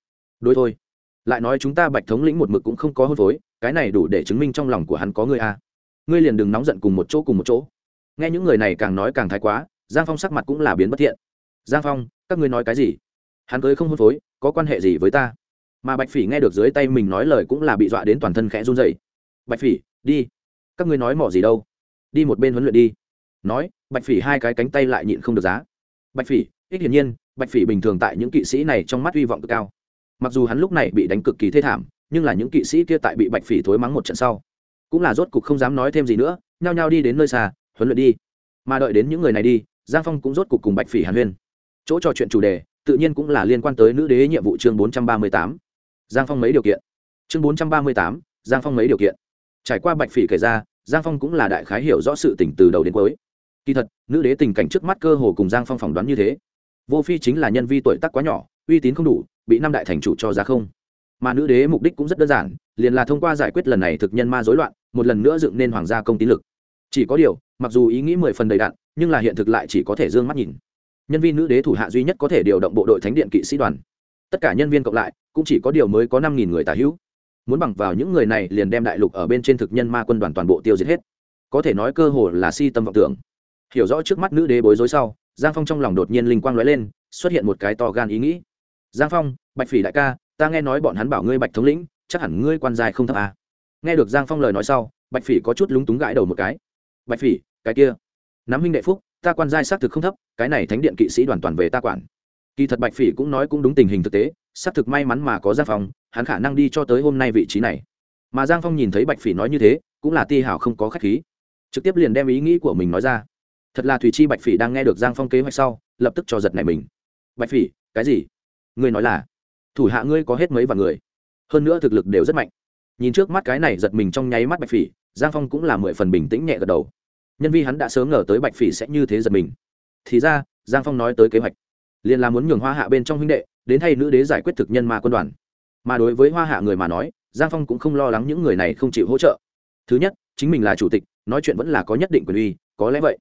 Đối thôi. Lại nói chúng ta bạch thống lĩnh một mực cũng không có hôn phối, cái này đủ để chứng minh trong lòng của hắn có ngươi a. Ngươi liền đừng nóng giận cùng một chỗ cùng một chỗ nghe những người này càng nói càng thái quá, giang phong sắc mặt cũng là biến bất thiện. Giang phong, các ngươi nói cái gì? Hắn cưới không hôn phối, có quan hệ gì với ta? Mà bạch phỉ nghe được dưới tay mình nói lời cũng là bị dọa đến toàn thân khẽ run dậy bạch phỉ, đi. Các ngươi nói mỏ gì đâu? Đi một bên huấn luyện đi. Nói, bạch phỉ hai cái cánh tay lại nhịn không được giá. Bạch phỉ ích hiển nhiên, bạch phỉ bình thường tại những kỵ sĩ này trong mắt hy vọng cực cao. Mặc dù hắn lúc này bị đánh cực kỳ thê thảm, nhưng là những kỵ sĩ kia tại bị bạch phỉ thối mắng một trận sau, cũng là rốt cục không dám nói thêm gì nữa, nhao nhao đi đến nơi xa huấn luyện đi. Mà đợi đến những người này đi, giang phong cũng rốt cục cùng bạch phỉ hàn huyên. Chỗ trò chuyện chủ đề, tự nhiên cũng là liên quan tới nữ đế nhiệm vụ chương bốn trăm ba mươi tám. Giang phong mấy điều kiện. Chương bốn trăm ba mươi tám, giang phong mấy điều kiện. Trải qua bạch phỉ kể ra, giang phong cũng là đại khái hiểu rõ sự tỉnh từ đầu đến cuối. Kỳ thật, nữ đế tình cảnh trước mắt cơ hồ cùng giang phong phỏng đoán như thế. Vô phi chính là nhân vi tuổi tác quá nhỏ, uy tín không đủ, bị năm đại thành chủ cho ra không. Mà nữ đế mục đích cũng rất đơn giản, liền là thông qua giải quyết lần này thực nhân ma dối loạn, một lần nữa dựng nên hoàng gia công tín lực chỉ có điều, mặc dù ý nghĩ mười phần đầy đạn nhưng là hiện thực lại chỉ có thể d ư ơ n g mắt nhìn. Nhân viên nữ đế thủ hạ duy nhất có thể điều động bộ đội thánh điện kỵ sĩ đoàn. Tất cả nhân viên cộng lại, cũng chỉ có điều mới có năm nghìn người tả hữu. Muốn bằng vào những người này liền đem đại lục ở bên trên thực nhân ma quân đoàn toàn bộ tiêu diệt hết. Có thể nói cơ hồ là si tâm vọng tưởng. Hiểu rõ trước mắt nữ đế bối rối sau, giang phong trong lòng đột nhiên linh quang l ó e lên, xuất hiện một cái to gan ý nghĩ. Giang phong, bạch phỉ đại ca, ta nghe nói bọn hắn bảo ngươi bạch thống lĩnh, chắc hẳn ngươi quan dài không thấp à. nghe được giang phong lời nói sau, bạch phỉ có chút lúng túng gãi đầu một cái bạch phỉ, cái kia. Nắm huynh đệ phúc, ta quan giai xác thực không thấp, cái này thánh điện kỵ sĩ đoàn toàn về ta quản. Kỳ thật bạch phỉ cũng nói cũng đúng tình hình thực tế, xác thực may mắn mà có giang phong, hắn khả năng đi cho tới hôm nay vị trí này. Mà giang phong nhìn thấy bạch phỉ nói như thế, cũng là ti hảo không có k h á c h khí. Trực tiếp liền đem ý nghĩ của mình nói ra. Thật là thùy chi bạch phỉ đang nghe được giang phong kế hoạch sau, lập tức cho giật này mình. Bạch phỉ, cái gì? Ngươi nói là, thủ hạ ngươi có hết mấy vạn người? Hơn nữa thực lực đều rất mạnh. Nhìn trước mắt cái này giật mình trong nháy mắt bạch phỉ, giang phong cũng là mười phần bình tĩnh nhẹ gật đầu nhân vi hắn đã sớm ngờ tới bạch phỉ sẽ như thế giật mình. Thì ra, giang phong nói tới kế hoạch. Liền là muốn nhường hoa hạ bên trong huynh đệ, đến thay nữ đế giải quyết thực nhân ma quân đoàn. Mà đối với hoa hạ người mà nói, giang phong cũng không lo lắng những người này không chịu hỗ trợ. Thứ nhất, chính mình là chủ tịch, nói chuyện vẫn là có nhất định quyền uy, có lẽ vậy.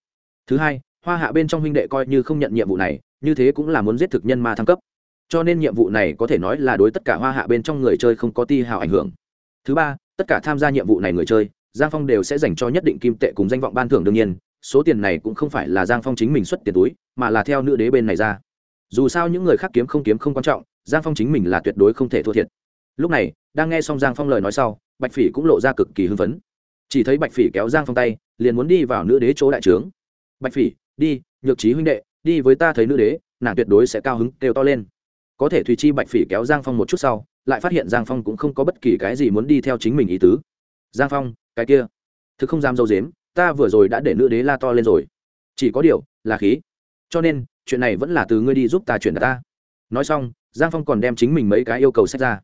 Thứ hai, hoa hạ bên trong huynh đệ coi như không nhận nhiệm vụ này, như thế cũng là muốn giết thực nhân ma thăng cấp. Cho nên nhiệm vụ này có thể nói là đối tất cả hoa hạ bên trong người chơi không có ti hào ảnh hưởng. Thứ ba, tất cả tham gia nhiệm vụ này người chơi giang phong đều sẽ dành cho nhất định kim tệ cùng danh vọng ban thưởng đương nhiên, số tiền này cũng không phải là giang phong chính mình xuất tiền túi, mà là theo nữ đế bên này ra. Dù sao những người khác kiếm không kiếm không quan trọng, giang phong chính mình là tuyệt đối không thể thua thiệt. Lúc này, đang nghe xong giang phong lời nói sau, bạch phỉ cũng lộ ra cực kỳ hưng phấn. Chỉ thấy bạch phỉ kéo giang phong tay, liền muốn đi vào nữ đế chỗ đại trướng. Bạch phỉ, đi, nhược trí huynh đệ, đi với ta thấy nữ đế, nàng tuyệt đối sẽ cao hứng, kêu to lên. Có thể thùy chi bạch phỉ kéo giang phong một chút sau, lại phát hiện giang phong cũng không có bất kỳ cái gì muốn đi theo chính mình ý tứ. Giang phong cái kia. Thực không dám dâu dếm ta vừa rồi đã để nữ đế la to lên rồi. Chỉ có điều, là khí. Cho nên, chuyện này vẫn là từ ngươi đi giúp ta chuyển ta. Nói xong, giang phong còn đem chính mình mấy cái yêu cầu xét ra.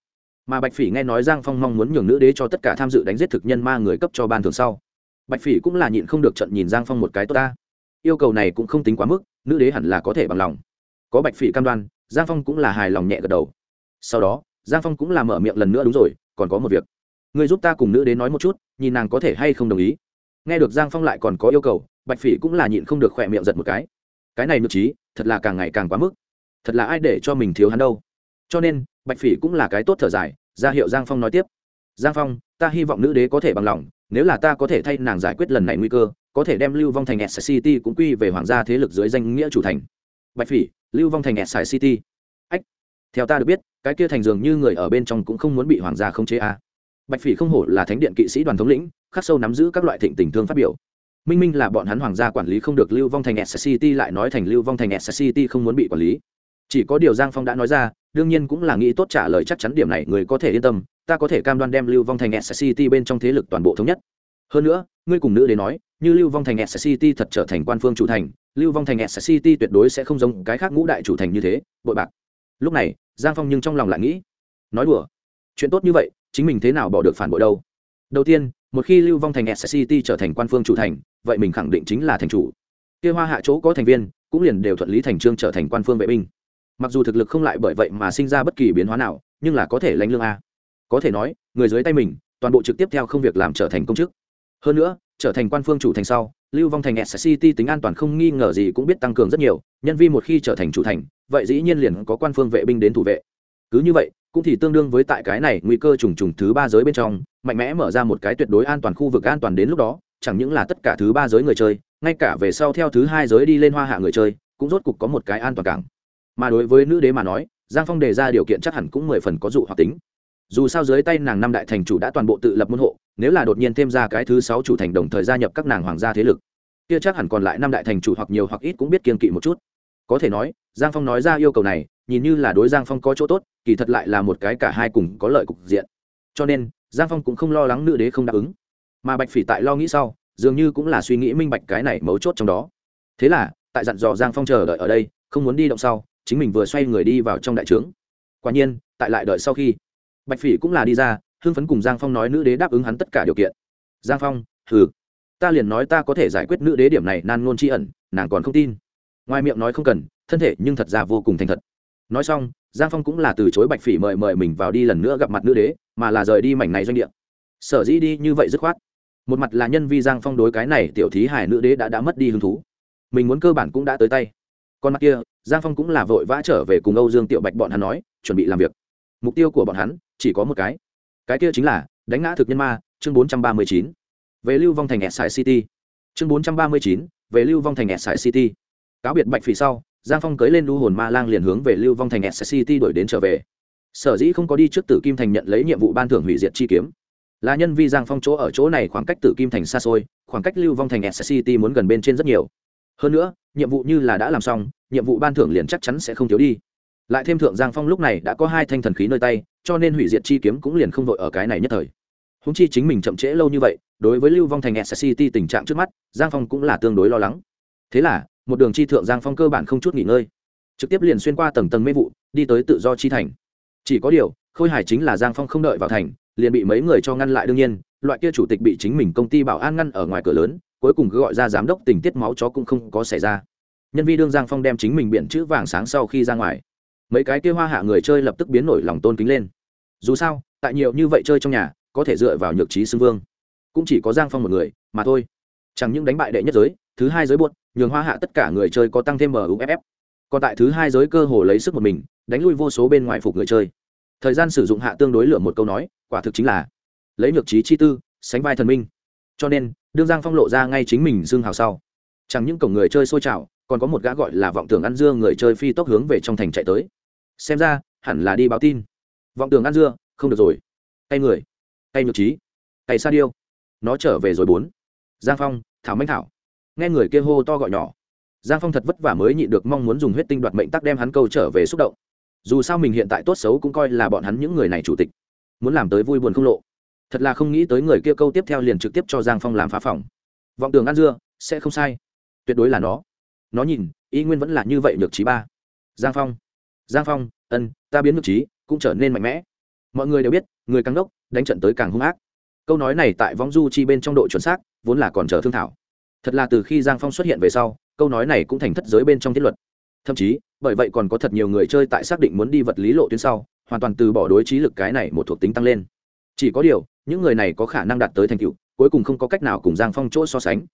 Mà bạch phỉ nghe nói giang phong mong muốn nhường nữ đế cho tất cả tham dự đánh giết thực nhân ma người cấp cho ban thường sau. Bạch phỉ cũng là nhịn không được trận nhìn giang phong một cái tốt ta. Yêu cầu này cũng không tính quá mức, nữ đế hẳn là có thể bằng lòng. Có bạch phỉ cam đoan, giang phong cũng là hài lòng nhẹ gật đầu. Sau đó, giang phong cũng là mở miệng lần nữa, đúng rồi, còn có một việc người giúp ta cùng nữ đế nói một chút, nhìn nàng có thể hay không đồng ý. Nghe được giang phong lại còn có yêu cầu, bạch phỉ cũng là nhịn không được khỏe miệng giật một cái. Cái này nhược trí, thật là càng ngày càng quá mức. Thật là ai để cho mình thiếu hắn đâu. Cho nên, bạch phỉ cũng là cái tốt thở dài, ra hiệu giang phong nói tiếp. Giang phong, ta hy vọng nữ đế có thể bằng lòng, nếu là ta có thể thay nàng giải quyết lần này nguy cơ, có thể đem lưu vong thành s city cũng quy về hoàng gia thế lực dưới danh nghĩa chủ thành. Bạch phỉ, lưu vong thành s city ách, theo ta được biết, cái kia thành dường như người ở bên trong cũng không muốn bị hoàng gia không chế à bạch phỉ không hổ là thánh điện kỵ sĩ đoàn thống lĩnh, khắc sâu nắm giữ các loại thịnh tình thương phát biểu. Minh minh là bọn hắn hoàng gia quản lý không được lưu vong thành s city lại nói thành lưu vong thành s city không muốn bị quản lý. Chỉ có điều giang phong đã nói ra, đương nhiên cũng là nghĩ tốt trả lời chắc chắn điểm này, người có thể yên tâm, ta có thể cam đoan đem lưu vong thành s city bên trong thế lực toàn bộ thống nhất. Hơn nữa, ngươi cùng nữ đến nói, như lưu vong thành s city thật trở thành quan phương chủ thành, lưu vong thành s city tuyệt đối sẽ không giống cái khác ngũ đại chủ thành như thế, bội bạc. Lúc này, giang phong nhưng trong lòng lại nghĩ, nói đùa. Chuyện tốt như vậy chính mình thế nào bỏ được phản bội đâu. Đầu tiên, một khi lưu vong thành sct city trở thành quan phương chủ thành, vậy mình khẳng định chính là thành chủ. Kia hoa hạ chỗ có thành viên, cũng liền đều thuận lý thành trương trở thành quan phương vệ binh. Mặc dù thực lực không lại bởi vậy mà sinh ra bất kỳ biến hóa nào, nhưng là có thể lãnh lương a. Có thể nói, người dưới tay mình, toàn bộ trực tiếp theo không việc làm trở thành công chức. Hơn nữa, trở thành quan phương chủ thành sau, lưu vong thành sct city tính an toàn không nghi ngờ gì cũng biết tăng cường rất nhiều, nhân vi một khi trở thành chủ thành, vậy dĩ nhiên liền có quan phương vệ binh đến thủ vệ. Cứ như vậy cũng thì tương đương với tại cái này nguy cơ trùng trùng thứ ba giới bên trong, mạnh mẽ mở ra một cái tuyệt đối an toàn khu vực an toàn đến lúc đó, chẳng những là tất cả thứ ba giới người chơi, ngay cả về sau theo thứ hai giới đi lên hoa hạ người chơi, cũng rốt cục có một cái an toàn cảng. Mà đối với nữ đế mà nói, giang phong đề ra điều kiện chắc hẳn cũng mười phần có dụ hoặc tính. Dù sao dưới tay nàng năm đại thành chủ đã toàn bộ tự lập môn hộ, nếu là đột nhiên thêm ra cái thứ sáu chủ thành đồng thời gia nhập các nàng hoàng gia thế lực, kia chắc hẳn còn lại năm đại thành chủ hoặc nhiều hoặc ít cũng biết kiên kỵ một chút. Có thể nói, giang phong nói ra yêu cầu này, nhìn như là đối giang phong có chỗ tốt kỳ thật lại là một cái cả hai cùng có lợi cục diện. Cho nên, giang phong cũng không lo lắng nữ đế không đáp ứng. Mà bạch phỉ tại lo nghĩ sau, dường như cũng là suy nghĩ minh bạch cái này mấu chốt trong đó. Thế là, tại dặn dò giang phong chờ đợi ở đây, không muốn đi động sau, chính mình vừa xoay người đi vào trong đại trướng. Quả nhiên, tại lại đợi sau khi, bạch phỉ cũng là đi ra, hưng phấn cùng giang phong nói nữ đế đáp ứng hắn tất cả điều kiện. Giang phong, hừ, ta liền nói ta có thể giải quyết nữ đế điểm này nan ngôn tri ẩn, nàng còn không tin. Ngoài miệng nói không cần, thân thể nhưng thật ra vô cùng thành thật nói xong, giang phong cũng là từ chối bạch phỉ mời mời mình vào đi lần nữa gặp mặt nữ đế, mà là rời đi mảnh này doanh địa. Sở dĩ đi như vậy dứt khoát. Một mặt là nhân vi giang phong đối cái này tiểu thí hải nữ đế đã đã mất đi hứng thú. Mình muốn cơ bản cũng đã tới tay. Còn mặt kia, giang phong cũng là vội vã trở về cùng âu dương tiểu bạch bọn hắn nói, chuẩn bị làm việc. Mục tiêu của bọn hắn, chỉ có một cái. Cái kia chính là, đánh ngã thực nhân ma, chương bốn trăm ba mươi chín. Về lưu vong thành sài city chương bốn trăm ba mươi chín, về lưu vong thành sài city cáo biệt bạch phỉ sau giang phong cưới lên đu hồn ma lang liền hướng về lưu vong thành sài city đổi đến trở về. Sở dĩ không có đi trước tử kim thành nhận lấy nhiệm vụ ban thưởng hủy diệt chi kiếm. Là nhân vi giang phong chỗ ở chỗ này khoảng cách tử kim thành xa xôi, khoảng cách lưu vong thành sài city muốn gần bên trên rất nhiều. Hơn nữa, nhiệm vụ như là đã làm xong, nhiệm vụ ban thưởng liền chắc chắn sẽ không thiếu đi. Lại thêm thượng giang phong lúc này đã có hai thanh thần khí nơi tay, cho nên hủy diệt chi kiếm cũng liền không vội ở cái này nhất thời. Húng chi chính mình chậm trễ lâu như vậy, đối với lưu vong thành s city tình trạng trước mắt, giang phong cũng là tương đối lo lắng. Thế là một đường chi thượng giang phong cơ bản không chút nghỉ ngơi. Trực tiếp liền xuyên qua tầng tầng mê vụ, đi tới tự do chi thành. Chỉ có điều, khôi hài chính là giang phong không đợi vào thành, liền bị mấy người cho ngăn lại đương nhiên, loại kia chủ tịch bị chính mình công ty bảo an ngăn ở ngoài cửa lớn, cuối cùng cứ gọi ra giám đốc tình tiết máu chó cũng không có xảy ra. Nhân vi đương giang phong đem chính mình biện chữ vàng sáng sau khi ra ngoài. Mấy cái kia hoa hạ người chơi lập tức biến nổi lòng tôn kính lên. Dù sao, tại nhiều như vậy chơi trong nhà, có thể dựa vào nhược trí xưng vương. Cũng chỉ có giang phong một người, mà thôi. Chẳng những đánh bại đệ nhất giới, thứ hai giới buốt nhường hoa hạ tất cả người chơi có tăng thêm muff còn tại thứ hai giới cơ hồ lấy sức một mình, đánh lui vô số bên ngoài phục người chơi. Thời gian sử dụng hạ tương đối lựa một câu nói, quả thực chính là lấy nhược trí chi tư, sánh vai thần minh. Cho nên, đương giang phong lộ ra ngay chính mình xương hào sau. Chẳng những cổng người chơi sôi trào, còn có một gã gọi là vọng tưởng ăn dưa người chơi phi tốc hướng về trong thành chạy tới. Xem ra, hẳn là đi báo tin. Vọng tưởng ăn dưa, không được rồi. Tay người, tay nhược trí, tay sa điêu. Nó trở về rồi bốn. Giang phong, thảo minh thảo nghe người kia hô to gọi nhỏ. Giang phong thật vất vả mới nhịn được mong muốn dùng huyết tinh đoạt mệnh tắc đem hắn câu trở về xúc động. Dù sao mình hiện tại tốt xấu cũng coi là bọn hắn những người này chủ tịch. Muốn làm tới vui buồn không lộ. Thật là không nghĩ tới người kia câu tiếp theo liền trực tiếp cho giang phong làm phá phòng. Vọng tường ăn dưa, sẽ không sai. Tuyệt đối là nó. Nó nhìn, y nguyên vẫn là như vậy nhược trí ba. Giang phong. Giang phong, ân, ta biến nhược trí, cũng trở nên mạnh mẽ. Mọi người đều biết, người càng đốc, đánh trận tới càng hung ác. Câu nói này tại vong du chi bên trong độ chuẩn xác, vốn là còn chờ thương thảo thật là từ khi giang phong xuất hiện về sau, câu nói này cũng thành thất giới bên trong thiết luật. Thậm chí, bởi vậy còn có thật nhiều người chơi tại xác định muốn đi vật lý lộ tuyến sau, hoàn toàn từ bỏ đối trí lực cái này một thuộc tính tăng lên. Chỉ có điều, những người này có khả năng đạt tới thành tựu, cuối cùng không có cách nào cùng giang phong chỗ so sánh.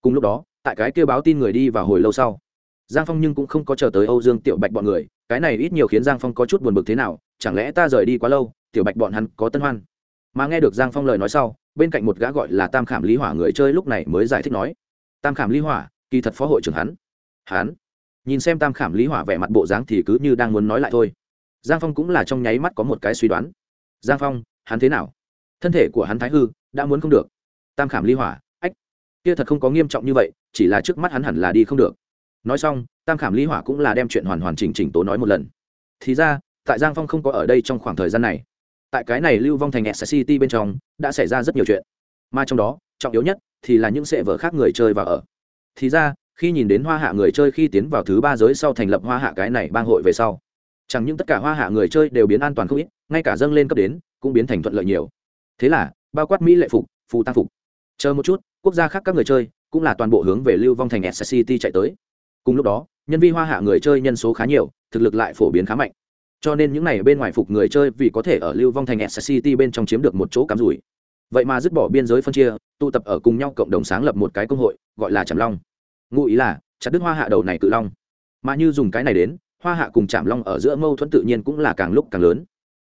Cùng lúc đó, tại cái kêu báo tin người đi vào hồi lâu sau, giang phong nhưng cũng không có chờ tới âu dương tiểu bạch bọn người, cái này ít nhiều khiến giang phong có chút buồn bực thế nào, chẳng lẽ ta rời đi quá lâu, tiểu bạch bọn hắn có tân hoan? Mà nghe được giang phong lời nói sau, bên cạnh một gã gọi là tam khảm lý hỏa người chơi lúc này mới giải thích nói tam khảm lý hỏa, kỳ thật phó hội trưởng hắn. Hắn? Nhìn xem tam khảm lý hỏa vẻ mặt bộ dáng thì cứ như đang muốn nói lại thôi. Giang phong cũng là trong nháy mắt có một cái suy đoán. Giang phong, hắn thế nào? Thân thể của hắn thái hư, đã muốn không được. Tam khảm ly hỏa, ách, kia thật không có nghiêm trọng như vậy, chỉ là trước mắt hắn hẳn là đi không được. Nói xong, tam khảm ly hỏa cũng là đem chuyện hoàn hoàn chỉnh chỉnh tố nói một lần. Thì ra, tại giang phong không có ở đây trong khoảng thời gian này. Tại cái này lưu vong thành s city bên trong, đã xảy ra rất nhiều chuyện. Mà trong đó, trọng yếu nhất thì là những sệ vợ khác người chơi và ở. Thì ra, khi nhìn đến hoa hạ người chơi khi tiến vào thứ ba giới sau thành lập hoa hạ cái này bang hội về sau, chẳng những tất cả hoa hạ người chơi đều biến an toàn không ít, ngay cả dâng lên cấp đến, cũng biến thành thuận lợi nhiều. Thế là, bao quát mỹ lệ phục, phù tăng phục. Chờ một chút, quốc gia khác các người chơi cũng là toàn bộ hướng về lưu vong thành s city chạy tới. Cùng lúc đó, nhân vi hoa hạ người chơi nhân số khá nhiều, thực lực lại phổ biến khá mạnh. Cho nên những n à y bên ngoài phục người chơi vì có thể ở lưu vong thành s city bên trong chiếm được một chỗ cắm rủi vậy mà dứt bỏ biên giới phân chia, tụ tập ở cùng nhau cộng đồng sáng lập một cái công hội, gọi là trầm long. Ngụ ý là, chặt đứt hoa hạ đầu này cự long. Mà như dùng cái này đến, hoa hạ cùng chạm long ở giữa mâu thuẫn tự nhiên cũng là càng lúc càng lớn.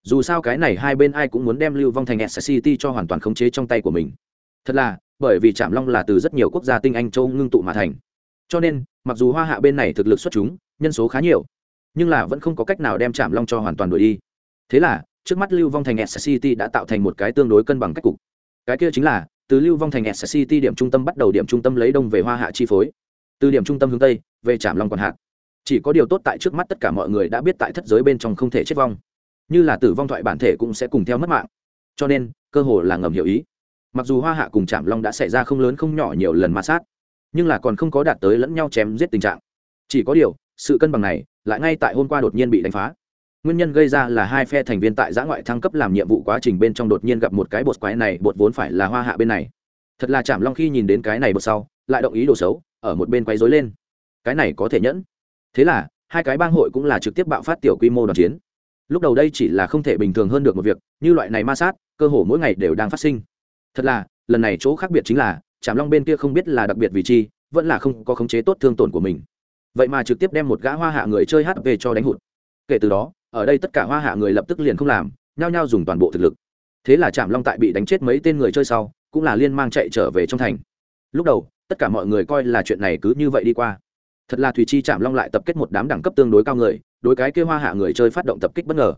Dù sao cái này hai bên ai cũng muốn đem lưu vong thành s city cho hoàn toàn khống chế trong tay của mình. Thật là, bởi vì trạm long là từ rất nhiều quốc gia tinh anh châu ngưng tụ mà thành. Cho nên, mặc dù hoa hạ bên này thực lực xuất chúng, nhân số khá nhiều, nhưng là vẫn không có cách nào đem trạm long cho hoàn toàn đuổi đi. Thế là, trước mắt lưu vong thành s city đã tạo thành một cái tương đối cân bằng cách cục cái kia chính là, từ lưu vong thành sct điểm trung tâm bắt đầu điểm trung tâm lấy đông về hoa hạ chi phối. Từ điểm trung tâm hướng tây, về trạm long còn hạt chỉ có điều tốt tại trước mắt tất cả mọi người đã biết tại thất giới bên trong không thể chết vong. Như là tử vong thoại bản thể cũng sẽ cùng theo mất mạng. Cho nên, cơ hồ là ngầm hiểu ý. Mặc dù hoa hạ cùng trạm long đã xảy ra không lớn không nhỏ nhiều lần ma sát, nhưng là còn không có đạt tới lẫn nhau chém giết tình trạng. Chỉ có điều, sự cân bằng này lại ngay tại hôm qua đột nhiên bị đánh phá nguyên nhân gây ra là hai phe thành viên tại giã ngoại thăng cấp làm nhiệm vụ quá trình bên trong đột nhiên gặp một cái bột quái này, bột vốn phải là hoa hạ bên này. Thật là chạm long khi nhìn đến cái này bột sau, lại động ý đồ xấu, ở một bên quấy dối lên. Cái này có thể nhẫn. Thế là, hai cái bang hội cũng là trực tiếp bạo phát tiểu quy mô đoàn chiến. Lúc đầu đây chỉ là không thể bình thường hơn được một việc, như loại này ma sát, cơ hồ mỗi ngày đều đang phát sinh. Thật là, lần này chỗ khác biệt chính là chạm long bên kia không biết là đặc biệt vì chi, vẫn là không có khống chế tốt thương tổn của mình. Vậy mà trực tiếp đem một gã hoa hạ người chơi hp cho đánh hụt. Kể từ đó ở đây tất cả hoa hạ người lập tức liền không làm, nhao nhao dùng toàn bộ thực lực. Thế là trạm long tại bị đánh chết mấy tên người chơi sau, cũng là liên mang chạy trở về trong thành. Lúc đầu, tất cả mọi người coi là chuyện này cứ như vậy đi qua. Thật là thùy chi trạm long lại tập kết một đám đẳng cấp tương đối cao người, đối cái kêu hoa hạ người chơi phát động tập kích bất ngờ.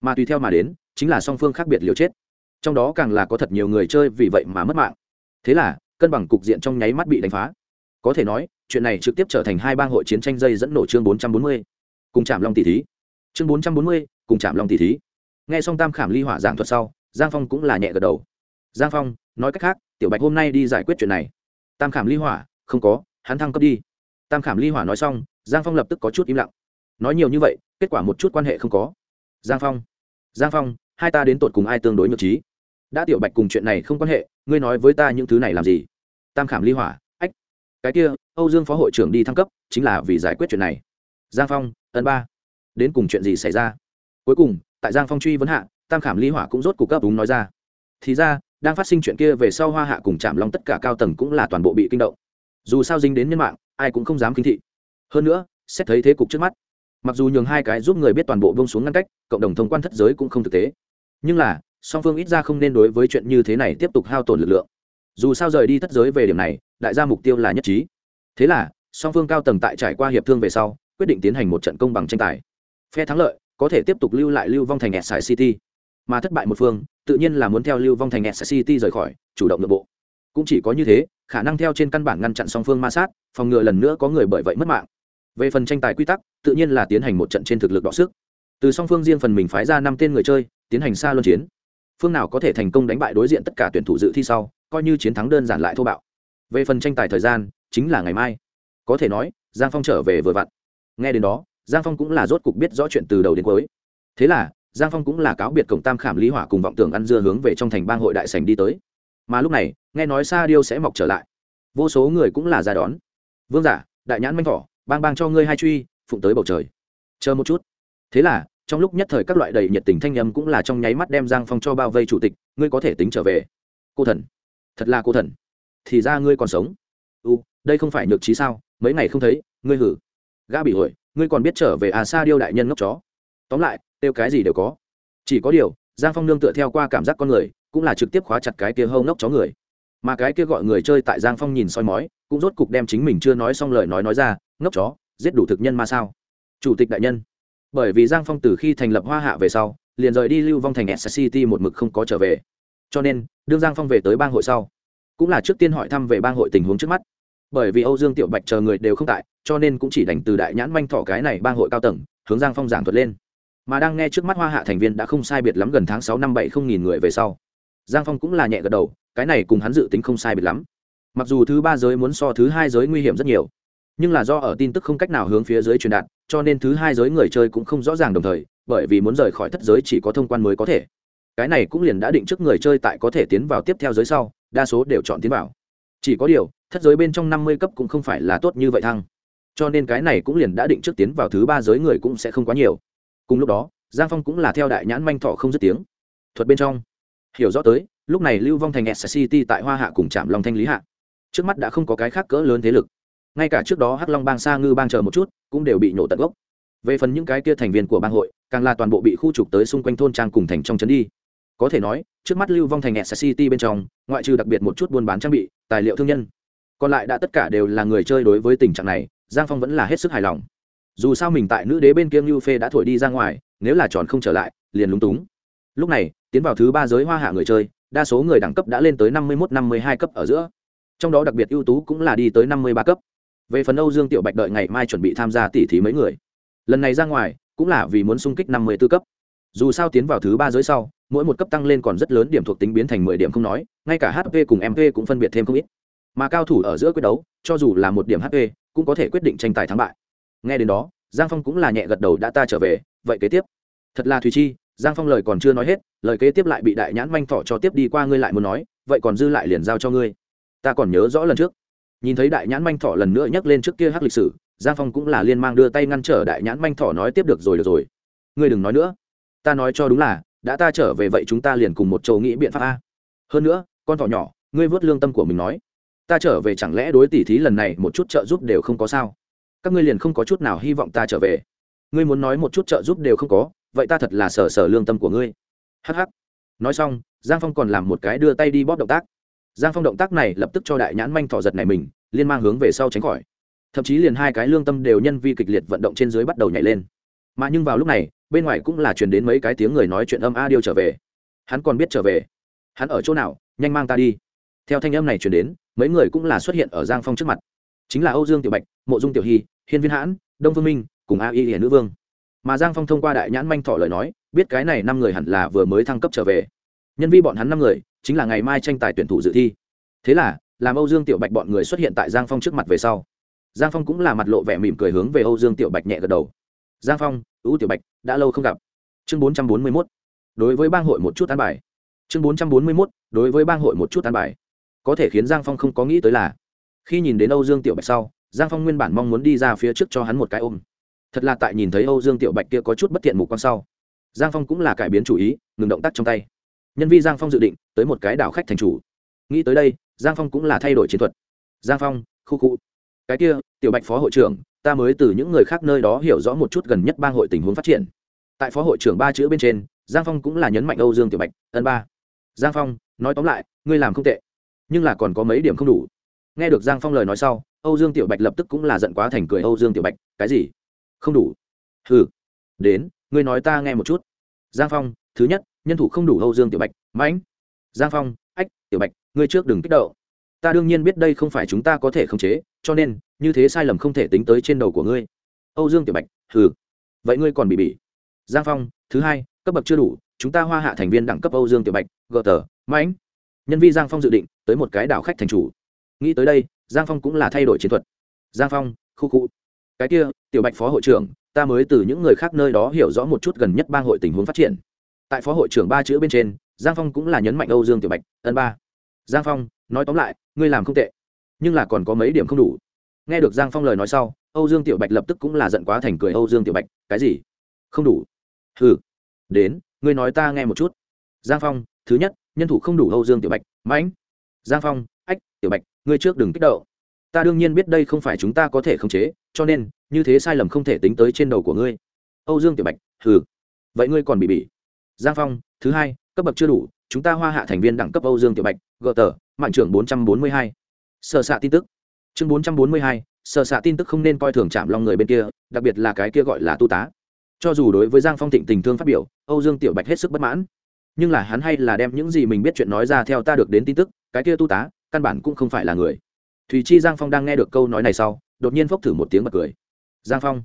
Mà tùy theo mà đến, chính là song phương khác biệt liều chết. Trong đó càng là có thật nhiều người chơi vì vậy mà mất mạng. Thế là, cân bằng cục diện trong nháy mắt bị đánh phá. Có thể nói, chuyện này trực tiếp trở thành hai bang hội chiến tranh dây dẫn nổ chương bốn trăm bốn mươi. Cùng trạm long tỷ thí chương bốn trăm bốn mươi, cùng chạm long tỷ thí. Nghe xong tam khảm ly hỏa giảng thuật sau, giang phong cũng là nhẹ gật đầu. Giang phong, nói cách khác, tiểu bạch hôm nay đi giải quyết chuyện này. Tam khảm ly hỏa, không có, hắn thăng cấp đi. Tam khảm ly hỏa nói xong, giang phong lập tức có chút im lặng. Nói nhiều như vậy, kết quả một chút quan hệ không có. Giang phong giang phong, hai ta đến tột cùng ai tương đối nhược trí? Đã tiểu bạch cùng chuyện này không quan hệ, ngươi nói với ta những thứ này làm gì? Tam khảm ly hỏa, ách, cái kia, âu dương phó hội trưởng đi thăng cấp, chính là vì giải quyết chuyện này. Giang phong ấn ba đến cùng chuyện gì xảy ra? Cuối cùng, tại giang phong truy vấn hạ, tam khảm ly hỏa cũng rốt cuộc cấp đúng nói ra. Thì ra, đang phát sinh chuyện kia về sau hoa hạ cùng chạm long tất cả cao tầng cũng là toàn bộ bị kinh động. Dù sao dính đến nhân mạng, ai cũng không dám kinh thị. Hơn nữa, xét thấy thế cục trước mắt, mặc dù nhường hai cái giúp người biết toàn bộ bông xuống ngăn cách, cộng đồng thông quan thất giới cũng không thực tế. Nhưng là, song phương ít ra không nên đối với chuyện như thế này tiếp tục hao tổn lực lượng. Dù sao rời đi thất giới về điểm này, đại gia mục tiêu là nhất trí. Thế là, song phương cao tầng tại trải qua hiệp thương về sau, quyết định tiến hành một trận công bằng tranh tài phe thắng lợi, có thể tiếp tục lưu lại lưu vong thành s city. Mà thất bại một phương, tự nhiên là muốn theo lưu vong thành s city rời khỏi, chủ động nội bộ. Cũng chỉ có như thế, khả năng theo trên căn bản ngăn chặn song phương ma sát, phòng ngừa lần nữa có người bởi vậy mất mạng. Về phần tranh tài quy tắc, tự nhiên là tiến hành một trận trên thực lực đọ sức. Từ song phương riêng phần mình phái ra năm tên người chơi, tiến hành xa luân chiến. Phương nào có thể thành công đánh bại đối diện tất cả tuyển thủ dự thi sau, coi như chiến thắng đơn giản lại thô bạo. Về phần tranh tài thời gian, chính là ngày mai. Có thể nói, giang phong trở về vừa vặn. Nghe đến đó giang phong cũng là rốt cục biết rõ chuyện từ đầu đến cuối. Thế là, giang phong cũng là cáo biệt cổng tam khảm lý hỏa cùng vọng tưởng ăn dưa hướng về trong thành bang hội đại sành đi tới. Mà lúc này, nghe nói sa điêu sẽ mọc trở lại. Vô số người cũng là ra đón. Vương giả, đại nhãn manh thỏ, bang bang cho ngươi hai truy, phụng tới bầu trời. Chờ một chút. Thế là, trong lúc nhất thời các loại đầy nhiệt tình thanh âm cũng là trong nháy mắt đem giang phong cho bao vây chủ tịch, ngươi có thể tính trở về. Cô thần. Thật là cô thần. Thì ra ngươi còn sống. U, đây không phải nhược trí sao? Mấy ngày không thấy, ngươi hử. Gã bị hội ngươi còn biết trở về à Sa điêu đại nhân ngốc chó. Tóm lại tiêu cái gì đều có. Chỉ có điều, giang phong nương tựa theo qua cảm giác con người, cũng là trực tiếp khóa chặt cái kia hâu ngốc chó người. Mà cái kia gọi người chơi tại giang phong nhìn soi mói, cũng rốt cục đem chính mình chưa nói xong lời nói nói ra, ngốc chó, giết đủ thực nhân mà sao? Chủ tịch đại nhân. Bởi vì giang phong từ khi thành lập hoa hạ về sau, liền rời đi lưu vong thành s city một mực không có trở về. Cho nên, đương giang phong về tới bang hội sau, cũng là trước tiên hỏi thăm về bang hội tình huống trước mắt. Bởi vì âu dương tiểu bạch chờ người đều không tại cho nên cũng chỉ đành từ đại nhãn manh thỏ cái này bang hội cao tầng, hướng giang phong giảng thuật lên. Mà đang nghe trước mắt hoa hạ thành viên đã không sai biệt lắm gần tháng sáu năm bảy không nghìn người về sau. Giang phong cũng là nhẹ gật đầu, cái này cùng hắn dự tính không sai biệt lắm. Mặc dù thứ ba giới muốn so thứ hai giới nguy hiểm rất nhiều, nhưng là do ở tin tức không cách nào hướng phía dưới truyền đạt, cho nên thứ hai giới người chơi cũng không rõ ràng đồng thời, bởi vì muốn rời khỏi thất giới chỉ có thông quan mới có thể. Cái này cũng liền đã định trước người chơi tại có thể tiến vào tiếp theo giới sau, đa số đều chọn tiến vào. Chỉ có điều, thất giới bên trong năm mươi cấp cũng không phải là tốt như vậy thăng cho nên cái này cũng liền đã định trước tiến vào thứ ba giới người cũng sẽ không quá nhiều. Cùng lúc đó, giang phong cũng là theo đại nhãn manh thọ không dứt tiếng. Thuật bên trong, hiểu rõ tới, lúc này lưu vong thành s city tại hoa hạ cùng trạm long thanh lý hạ. Trước mắt đã không có cái khác cỡ lớn thế lực. Ngay cả trước đó hắc long bang, sa ngư bang chờ một chút, cũng đều bị nổ tận gốc. Về phần những cái kia thành viên của bang hội, càng là toàn bộ bị khu trục tới xung quanh thôn trang cùng thành trong trấn đi. Có thể nói, trước mắt lưu vong thành s city bên trong, ngoại trừ đặc biệt một chút buôn bán trang bị, tài liệu thương nhân, còn lại đã tất cả đều là người chơi đối với tình trạng này giang phong vẫn là hết sức hài lòng. Dù sao mình tại nữ đế bên kia ngưu phê đã thổi đi ra ngoài, nếu là tròn không trở lại, liền lúng túng. Lúc này, tiến vào thứ ba giới hoa hạ người chơi, đa số người đẳng cấp đã lên tới năm mươi một năm mươi hai cấp ở giữa. Trong đó đặc biệt ưu tú cũng là đi tới năm mươi ba cấp. Về phần âu dương tiểu bạch đợi ngày mai chuẩn bị tham gia tỉ thí mấy người. Lần này ra ngoài, cũng là vì muốn sung kích năm mươi b ố cấp. Dù sao tiến vào thứ ba giới sau, mỗi một cấp tăng lên còn rất lớn điểm thuộc tính biến thành mười điểm không nói, ngay cả hp cùng mp cũng phân biệt thêm không ít mà cao thủ ở giữa quyết đấu, cho dù là một điểm hp cũng có thể quyết định tranh tài thắng bại. Nghe đến đó, giang phong cũng là nhẹ gật đầu đã ta trở về, vậy kế tiếp. Thật là thùy chi, giang phong lời còn chưa nói hết, lời kế tiếp lại bị đại nhãn manh thọ cho tiếp đi qua ngươi lại muốn nói, vậy còn dư lại liền giao cho ngươi. Ta còn nhớ rõ lần trước. Nhìn thấy đại nhãn manh thọ lần nữa nhắc lên trước kia hắc lịch sử, giang phong cũng là liên mang đưa tay ngăn trở đại nhãn manh thọ nói tiếp được rồi được rồi. Ngươi đừng nói nữa. Ta nói cho đúng là, đã ta trở về vậy chúng ta liền cùng một châu nghĩ biện pháp a. Hơn nữa, con thỏ nhỏ, ngươi vớt lương tâm của mình nói ta trở về chẳng lẽ đối tỷ thí lần này một chút trợ giúp đều không có sao? Các ngươi liền không có chút nào hy vọng ta trở về. Ngươi muốn nói một chút trợ giúp đều không có, vậy ta thật là sở sở lương tâm của ngươi. Hh nói xong, giang phong còn làm một cái đưa tay đi bóp động tác. Giang phong động tác này lập tức cho đại nhãn manh thỏ giật này mình, liên mang hướng về sau tránh khỏi. Thậm chí liền hai cái lương tâm đều nhân vi kịch liệt vận động trên dưới bắt đầu nhảy lên. Mà nhưng vào lúc này, bên ngoài cũng là truyền đến mấy cái tiếng người nói chuyện âm a điêu trở về. Hắn còn biết trở về. Hắn ở chỗ nào? Nhanh mang ta đi. Theo thanh âm này truyền đến mấy người cũng là xuất hiện ở giang phong trước mặt. Chính là âu dương tiểu bạch, mộ dung tiểu hy, hiên viên hãn, đông phương minh, cùng a y hiển nữ vương. Mà giang phong thông qua đại nhãn manh thỏ lời nói, biết cái này năm người hẳn là vừa mới thăng cấp trở về. Nhân vi bọn hắn năm người, chính là ngày mai tranh tài tuyển thủ dự thi. Thế là, làm âu dương tiểu bạch bọn người xuất hiện tại giang phong trước mặt về sau. Giang phong cũng là mặt lộ vẻ mỉm cười hướng về âu dương tiểu bạch nhẹ gật đầu. Giang phong, ưu tiểu bạch, đã lâu không gặp. Chương bốn trăm bốn mươi mốt. Đối với bang hội một chút tán bài. Chương bốn trăm bốn mươi mốt. Đối với bang hội một chút tán bài có thể khiến giang phong không có nghĩ tới là, khi nhìn đến âu dương tiểu bạch sau, giang phong nguyên bản mong muốn đi ra phía trước cho hắn một cái ôm. Thật là tại nhìn thấy âu dương tiểu bạch kia có chút bất thiện mục con sau, giang phong cũng là cải biến chủ ý, ngừng động tác trong tay. Nhân vi giang phong dự định tới một cái đảo khách thành chủ. Nghĩ tới đây, giang phong cũng là thay đổi chiến thuật. Giang phong, khu khu. Cái kia, tiểu bạch phó hội trưởng, ta mới từ những người khác nơi đó hiểu rõ một chút gần nhất bang hội tình huống phát triển. Tại phó hội trưởng ba chữ bên trên, giang phong cũng là nhấn mạnh âu dương tiểu bạch, ân ba. Giang phong, nói tóm lại, ngươi làm không tệ nhưng là còn có mấy điểm không đủ. Nghe được giang phong lời nói sau, âu dương tiểu bạch lập tức cũng là giận quá thành cười, âu dương tiểu bạch, cái gì? Không đủ. Ừ đến, ngươi nói ta nghe một chút. Giang phong, thứ nhất, nhân thủ không đủ âu dương tiểu bạch, mãnh. Giang phong, ách, tiểu bạch, ngươi trước đừng kích động. Ta đương nhiên biết đây không phải chúng ta có thể khống chế, cho nên, như thế sai lầm không thể tính tới trên đầu của ngươi. Âu dương tiểu bạch, hừ, vậy ngươi còn bị bị giang phong, thứ hai, cấp bậc chưa đủ, chúng ta hoa hạ thành viên đẳng cấp âu dương tiểu bạch, gờ tờ, mãnh nhân vi giang phong dự định tới một cái đảo khách thành chủ. Nghĩ tới đây, giang phong cũng là thay đổi chiến thuật. Giang phong, khu khu. Cái kia, tiểu bạch phó hội trưởng, ta mới từ những người khác nơi đó hiểu rõ một chút gần nhất bang hội tình huống phát triển. Tại phó hội trưởng ba chữ bên trên, giang phong cũng là nhấn mạnh âu dương tiểu bạch, ân ba. Giang phong, nói tóm lại, ngươi làm không tệ, nhưng là còn có mấy điểm không đủ. Nghe được giang phong lời nói sau, âu dương tiểu bạch lập tức cũng là giận quá thành cười, âu dương tiểu bạch, cái gì? Không đủ. Ừ đến, ngươi nói ta nghe một chút. Giang phong, thứ nhất nhân thủ không đủ âu dương tiểu bạch, mãnh, giang phong, ách, tiểu bạch, ngươi trước đừng kích động. Ta đương nhiên biết đây không phải chúng ta có thể khống chế, cho nên, như thế sai lầm không thể tính tới trên đầu của ngươi. Âu dương tiểu bạch, hừ. Vậy ngươi còn bị bị giang phong, thứ hai, cấp bậc chưa đủ, chúng ta hoa hạ thành viên đẳng cấp âu dương tiểu bạch gờ tờ mạng trưởng bốn trăm bốn mươi hai. Sợ xạ tin tức. Chương bốn trăm bốn mươi hai sợ xạ tin tức không nên coi thường chạm lòng người bên kia, đặc biệt là cái kia gọi là tu tá. Cho dù đối với giang phong thịnh tình thương phát biểu, âu dương tiểu bạch hết sức bất mãn nhưng là hắn hay là đem những gì mình biết chuyện nói ra theo ta được đến tin tức cái kia tu tá căn bản cũng không phải là người. Thùy chi giang phong đang nghe được câu nói này sau đột nhiên phốc thử một tiếng bật cười. Giang phong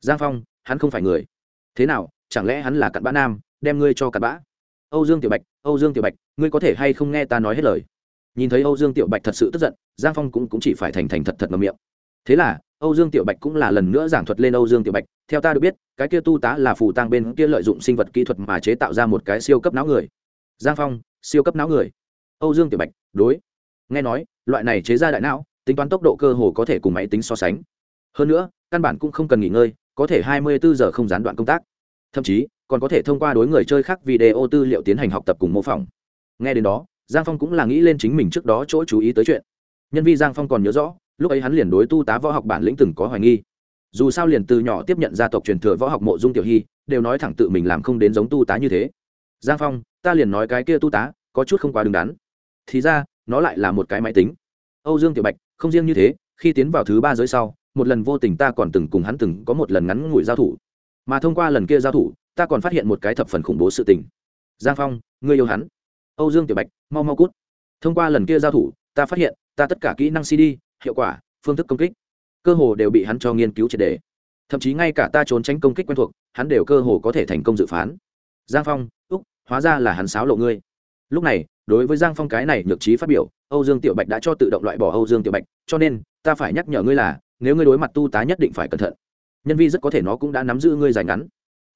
giang phong hắn không phải người. Thế nào chẳng lẽ hắn là cặn bã nam đem ngươi cho cặn bã? Âu dương tiểu bạch âu dương tiểu bạch ngươi có thể hay không nghe ta nói hết lời? Nhìn thấy âu dương tiểu bạch thật sự tức giận giang phong cũng, cũng chỉ phải thành thành thật thật ngầm miệng. Thế là âu dương tiểu bạch cũng là lần nữa giảng thuật lên âu dương tiểu bạch. Theo ta được biết, cái kia tu tá là phù tang bên kia lợi dụng sinh vật kỹ thuật mà chế tạo ra một cái siêu cấp não người. Giang phong, siêu cấp não người. Âu dương tiểu bạch, đối. Nghe nói, loại này chế ra đại não, tính toán tốc độ cơ hồ có thể cùng máy tính so sánh. Hơn nữa, căn bản cũng không cần nghỉ ngơi, có thể hai mươi bốn giờ không gián đoạn công tác. Thậm chí, còn có thể thông qua đối người chơi khác video tư liệu tiến hành học tập cùng mô phỏng. Nghe đến đó, giang phong cũng là nghĩ lên chính mình trước đó chỗ chú ý tới chuyện. Nhân Vi giang phong còn nhớ rõ lúc ấy hắn liền đối tu tá võ học bản lĩnh từng có hoài nghi. Dù sao liền từ nhỏ tiếp nhận gia tộc truyền thừa võ học mộ dung tiểu hy, đều nói thẳng tự mình làm không đến giống tu tá như thế. Giang phong, ta liền nói cái kia tu tá, có chút không quá đứng đắn. Thì ra, nó lại là một cái máy tính. Âu dương tiểu bạch, không riêng như thế, khi tiến vào thứ ba giới sau, một lần vô tình ta còn từng cùng hắn từng có một lần ngắn ngủi giao thủ. Mà thông qua lần kia giao thủ, ta còn phát hiện một cái thập phần khủng bố sự tình. Giang phong, ngươi yêu hắn. Âu dương tiểu bạch, mau mau cút. Thông qua lần kia giao thủ, ta phát hiện, ta tất cả kỹ năng cd hiệu quả, phương thức công kích. Cơ hồ đều bị hắn cho nghiên cứu triệt đề thậm chí ngay cả ta trốn tránh công kích quen thuộc, hắn đều cơ hồ có thể thành công dự phán. Giang phong, úc, hóa ra là hắn sáo lộ ngươi. Lúc này, đối với giang phong cái này nhược trí phát biểu, âu dương tiểu bạch đã cho tự động loại bỏ âu dương tiểu bạch, cho nên, ta phải nhắc nhở ngươi là, nếu ngươi đối mặt tu tá nhất định phải cẩn thận. Nhân vi rất có thể nó cũng đã nắm giữ ngươi dài ngắn.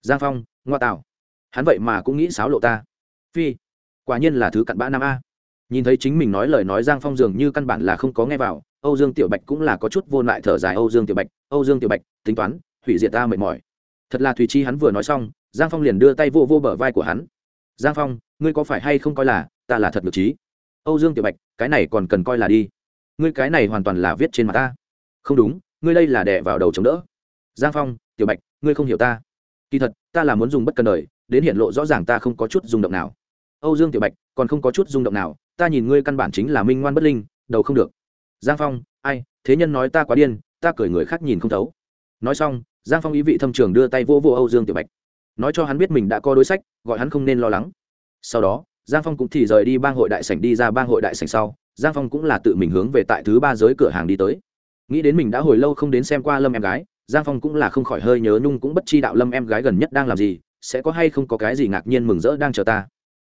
Giang phong, ngoa tạo. Hắn vậy mà cũng nghĩ sáo lộ ta. Phi, quả nhiên là thứ cặn bã nam a. Nhìn thấy chính mình nói lời nói, giang phong dường như căn bản là không có nghe vào âu dương tiểu bạch cũng là có chút vô lại thở dài, âu dương tiểu bạch, âu dương tiểu bạch, tính toán, hủy diệt ta mệt mỏi. Thật là Thủy chi hắn vừa nói xong, giang phong liền đưa tay vô vô bờ vai của hắn. Giang phong, ngươi có phải hay không coi là ta là thật ngược trí? Âu dương tiểu bạch, cái này còn cần coi là đi. Ngươi cái này hoàn toàn là viết trên mặt ta. Không đúng, ngươi đây là đè vào đầu chống đỡ. Giang phong, tiểu bạch, ngươi không hiểu ta. Kỳ thật, ta là muốn dùng bất cần đời, đến hiện lộ rõ ràng ta không có chút rung động nào. Âu dương tiểu bạch, còn không có chút rung động nào, ta nhìn ngươi căn bản chính là minh ngoan bất linh, đầu không được giang phong, ai, thế nhân nói ta quá điên, ta cười người khác nhìn không thấu. Nói xong, giang phong ý vị thâm trường đưa tay vô vô âu dương tiểu bạch. Nói cho hắn biết mình đã có đối sách, gọi hắn không nên lo lắng. Sau đó, giang phong cũng thì rời đi bang hội đại sảnh đi ra bang hội đại sảnh sau, giang phong cũng là tự mình hướng về tại thứ ba giới cửa hàng đi tới. Nghĩ đến mình đã hồi lâu không đến xem qua lâm em gái, giang phong cũng là không khỏi hơi nhớ nhung cũng bất chi đạo lâm em gái gần nhất đang làm gì, sẽ có hay không có cái gì ngạc nhiên mừng rỡ đang chờ ta.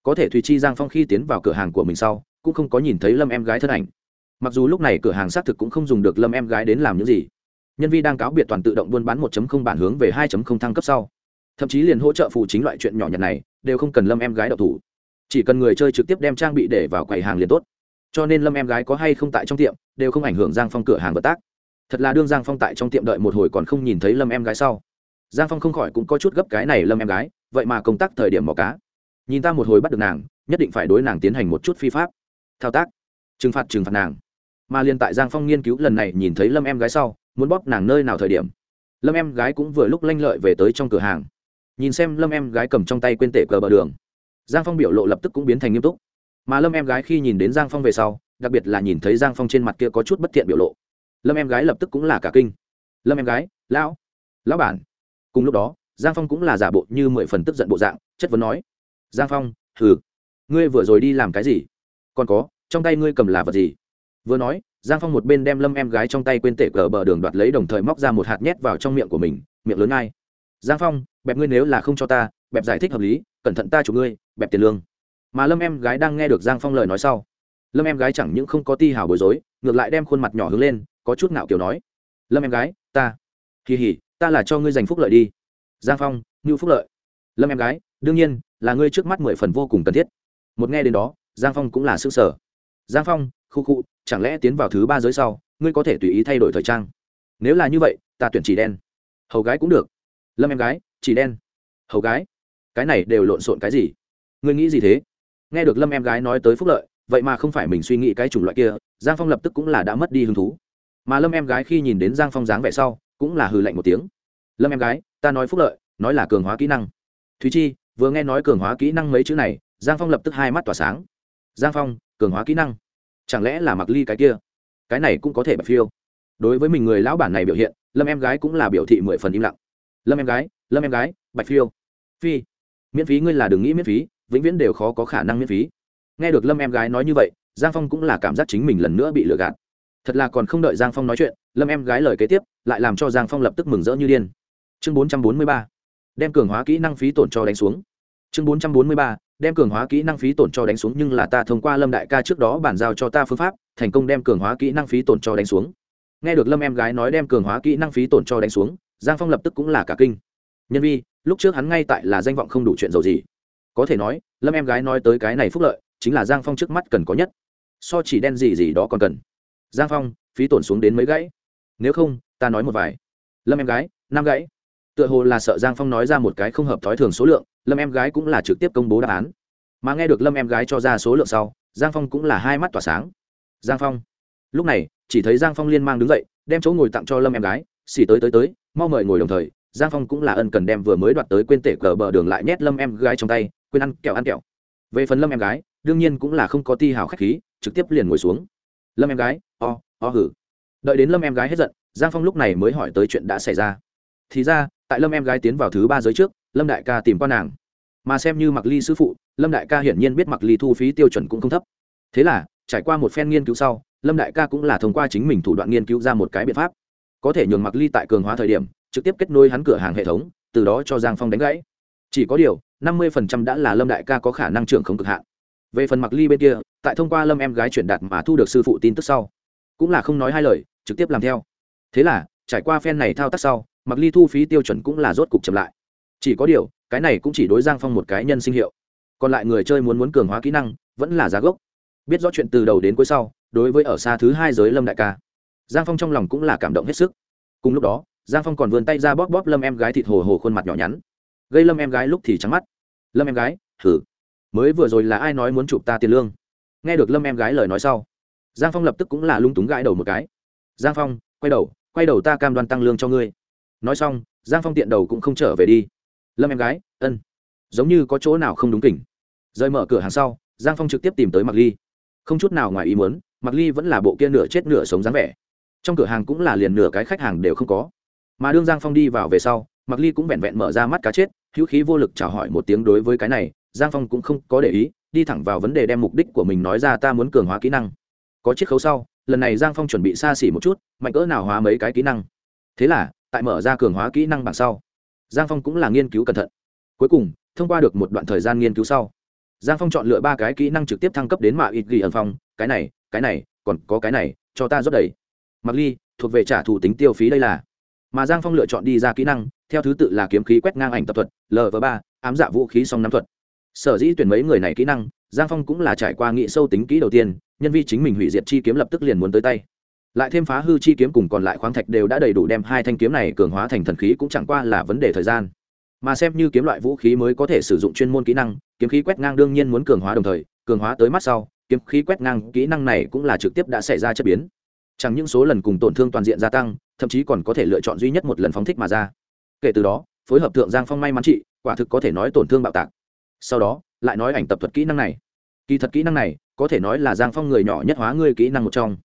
Có thể thùy chi giang phong khi tiến vào cửa hàng của mình sau, cũng không có nhìn thấy lâm em gái thân ảnh mặc dù lúc này cửa hàng xác thực cũng không dùng được lâm em gái đến làm những gì, nhân vi đang cáo biệt toàn tự động buôn bán 1.0 bản hướng về 2.0 thăng cấp sau. Thậm chí liền hỗ trợ phụ chính loại chuyện nhỏ nhặt này, đều không cần lâm em gái đậu thủ. Chỉ cần người chơi trực tiếp đem trang bị để vào quầy hàng liền tốt. Cho nên lâm em gái có hay không tại trong tiệm, đều không ảnh hưởng giang phong cửa hàng vật tác. Thật là đương giang phong tại trong tiệm đợi một hồi còn không nhìn thấy lâm em gái sau. Giang phong không khỏi cũng có chút gấp cái này lâm em gái, vậy mà công tác thời điểm mò cá. Nhìn ta một hồi bắt được nàng, nhất định phải đối nàng tiến hành một chút phi pháp. Thao tác. Trừng phạt trừng phạt nàng mà liền tại giang phong nghiên cứu lần này nhìn thấy lâm em gái sau, muốn bóp nàng nơi nào thời điểm, lâm em gái cũng vừa lúc lanh lợi về tới trong cửa hàng. Nhìn xem lâm em gái cầm trong tay quên tể cờ bờ đường, giang phong biểu lộ lập tức cũng biến thành nghiêm túc. Mà lâm em gái khi nhìn đến giang phong về sau, đặc biệt là nhìn thấy giang phong trên mặt kia có chút bất thiện biểu lộ, lâm em gái lập tức cũng là cả kinh. Lâm em gái, lão lão bản. Cùng lúc đó, giang phong cũng là giả bộ như mười phần tức giận bộ dạng, chất vấn nói, giang phong, hừ, ngươi vừa rồi đi làm cái gì? Còn có, trong tay ngươi cầm là vật gì? Vừa nói, giang phong một bên đem lâm em gái trong tay quên tể cờ bờ đường đoạt lấy đồng thời móc ra một hạt nhét vào trong miệng của mình, miệng lớn ngay giang phong, bẹp ngươi nếu là không cho ta, bẹp giải thích hợp lý, cẩn thận ta chủ ngươi, bẹp tiền lương. Mà lâm em gái đang nghe được giang phong lời nói sau, lâm em gái chẳng những không có ti hào bối rối, ngược lại đem khuôn mặt nhỏ hướng lên, có chút ngạo kiểu nói, lâm em gái, ta, kỳ hỉ, ta là cho ngươi giành phúc lợi đi. Giang phong ngưu phúc lợi. Lâm em gái, đương nhiên, là ngươi trước mắt mười phần vô cùng cần thiết. Một nghe đến đó, giang phong cũng là s ư ơ n g sở giang phong, khu khu, chẳng lẽ tiến vào thứ ba giới sau, ngươi có thể tùy ý thay đổi thời trang? Nếu là như vậy, ta tuyển chỉ đen. Hầu gái cũng được. Lâm em gái, chỉ đen. Hầu gái, cái này đều lộn xộn cái gì? Ngươi nghĩ gì thế? Nghe được lâm em gái nói tới phúc lợi, vậy mà không phải mình suy nghĩ cái chủng loại kia, giang phong lập tức cũng là đã mất đi hứng thú. Mà lâm em gái khi nhìn đến giang phong dáng vẻ sau, cũng là hừ lạnh một tiếng. Lâm em gái, ta nói phúc lợi, nói là cường hóa kỹ năng. Thúy chi, vừa nghe nói cường hóa kỹ năng mấy chữ này, giang phong lập tức hai mắt tỏa sáng giang phong, cường hóa kỹ năng. Chẳng lẽ là mặc ly cái kia? Cái này cũng có thể bạch phiêu. Đối với mình người lão bản này biểu hiện, lâm em gái cũng là biểu thị mười phần im lặng. Lâm em gái, lâm em gái bạch phiêu. Phi, miễn phí ngươi là đừng nghĩ miễn phí, vĩnh viễn đều khó có khả năng miễn phí. Nghe được lâm em gái nói như vậy, giang phong cũng là cảm giác chính mình lần nữa bị lừa gạt. Thật là còn không đợi giang phong nói chuyện, lâm em gái lời kế tiếp lại làm cho giang phong lập tức mừng rỡ như điên. Chương bốn trăm bốn mươi ba, đem cường hóa kỹ năng phí tổn cho đánh xuống chương bốn trăm bốn mươi ba, đem cường hóa kỹ năng phí tổn cho đánh xuống nhưng là ta thông qua lâm đại ca trước đó bàn giao cho ta phương pháp, thành công đem cường hóa kỹ năng phí tổn cho đánh xuống. Nghe được lâm em gái nói đem cường hóa kỹ năng phí tổn cho đánh xuống, giang phong lập tức cũng là cả kinh. Nhân vi, lúc trước hắn ngay tại là danh vọng không đủ chuyện giàu gì. Có thể nói, lâm em gái nói tới cái này phúc lợi, chính là giang phong trước mắt cần có nhất. So chỉ đen gì gì đó còn cần. Giang phong, phí tổn xuống đến mấy gãy. Nếu không, ta nói một vài. Lâm em gái, năm gãy tựa hồ là sợ giang phong nói ra một cái không hợp thói thường số lượng, lâm em gái cũng là trực tiếp công bố đáp án. Mà nghe được lâm em gái cho ra số lượng sau, giang phong cũng là hai mắt tỏa sáng. Giang phong. Lúc này, chỉ thấy giang phong liên mang đứng dậy, đem chỗ ngồi tặng cho lâm em gái, xỉ tới tới tới, mau mời ngồi đồng thời, giang phong cũng là ân cần đem vừa mới đoạt tới quên tể cờ bờ đường lại nhét lâm em gái trong tay, quên ăn kẹo ăn kẹo. Về phần lâm em gái, đương nhiên cũng là không có ti hào k h á c h khí, trực tiếp liền ngồi xuống. Lâm em gái, o o hử. Đợi đến lâm em gái hết giận, giang phong lúc này mới hỏi tới chuyện đã xảy ra. Thì ra tại lâm em gái tiến vào thứ ba giới trước, lâm đại ca tìm qua nàng. Mà xem như mặc ly sư phụ, lâm đại ca hiển nhiên biết mặc ly thu phí tiêu chuẩn cũng không thấp. Thế là, trải qua một phen nghiên cứu sau, lâm đại ca cũng là thông qua chính mình thủ đoạn nghiên cứu ra một cái biện pháp. Có thể nhường mặc ly tại cường hóa thời điểm, trực tiếp kết nối hắn cửa hàng hệ thống, từ đó cho giang phong đánh gãy. Chỉ có điều, năm mươi đã là lâm đại ca có khả năng trưởng không cực hạn. Về phần mặc ly bên kia, tại thông qua lâm em gái chuyển đạt mà thu được sư phụ tin tức sau, cũng là không nói hai lời, trực tiếp làm theo. Thế là, trải qua phen này thao tác sau mặc ly thu phí tiêu chuẩn cũng là rốt cục chậm lại. Chỉ có điều, cái này cũng chỉ đối giang phong một cái nhân sinh hiệu. Còn lại người chơi muốn muốn cường hóa kỹ năng, vẫn là giá gốc. Biết rõ chuyện từ đầu đến cuối sau, đối với ở xa thứ hai giới lâm đại ca, giang phong trong lòng cũng là cảm động hết sức. Cùng lúc đó, giang phong còn vươn tay ra bóp bóp lâm em gái thịt hồ hồ khuôn mặt nhỏ nhắn. Gây lâm em gái lúc thì trắng mắt. Lâm em gái thử mới vừa rồi là ai nói muốn chụp ta tiền lương? Nghe được lâm em gái lời nói sau, giang phong lập tức cũng là lung túng gãi đầu một cái. Giang phong, quay đầu quay đầu ta cam đoan tăng lương cho ngươi nói xong, giang phong tiện đầu cũng không trở về đi. Lâm em gái, ân. Giống như có chỗ nào không đúng kỉnh. Rời mở cửa hàng sau, giang phong trực tiếp tìm tới mặc ly. Không chút nào ngoài ý muốn mặc ly vẫn là bộ kia nửa chết nửa sống dáng vẻ. Trong cửa hàng cũng là liền nửa cái khách hàng đều không có. Mà đương giang phong đi vào về sau mặc ly cũng vẹn vẹn mở ra mắt cá chết, hữu khí vô lực chào hỏi một tiếng đối với cái này, giang phong cũng không có để ý, đi thẳng vào vấn đề đem mục đích của mình nói ra ta muốn cường hóa kỹ năng. Có chiếc khấu sau, lần này giang phong chuẩn bị xa xỉ một chút, mạnh cỡ nào hóa mấy cái kỹ năng. Thế là tại mở ra cường hóa kỹ năng bảng sau. Giang phong cũng là nghiên cứu cẩn thận. Cuối cùng, thông qua được một đoạn thời gian nghiên cứu sau, giang phong chọn lựa ba cái kỹ năng trực tiếp thăng cấp đến mạ ít ghi ẩn phong, cái này cái này, còn có cái này, cho ta rót đầy. Mặc ly, thuộc về trả thù tính tiêu phí đây là. Mà giang phong lựa chọn đi ra kỹ năng, theo thứ tự là kiếm khí quét ngang ảnh tập thuật lv ba, ám dạ vũ khí song nắm thuật. Sở dĩ tuyển mấy người này kỹ năng, giang phong cũng là trải qua nghị sâu tính kỹ đầu tiên, nhân vi chính mình hủy diệt chi kiếm lập tức liền muốn tới tay lại thêm phá hư chi kiếm cùng còn lại khoáng thạch đều đã đầy đủ đem hai thanh kiếm này cường hóa thành thần khí cũng chẳng qua là vấn đề thời gian. Mà xem như kiếm loại vũ khí mới có thể sử dụng chuyên môn kỹ năng, kiếm khí quét ngang đương nhiên muốn cường hóa đồng thời, cường hóa tới mắt sau, kiếm khí quét ngang kỹ năng này cũng là trực tiếp đã xảy ra chất biến. Chẳng những số lần cùng tổn thương toàn diện gia tăng, thậm chí còn có thể lựa chọn duy nhất một lần phóng thích mà ra. Kể từ đó, phối hợp thượng giang phong may mắn trị, quả thực có thể nói tổn thương bạo tạc. Sau đó, lại nói ảnh tập thuật kỹ năng này. Kỳ thật kỹ năng này, có thể nói là giang phong người nhỏ nhất hóa ngươi kỹ năng một trong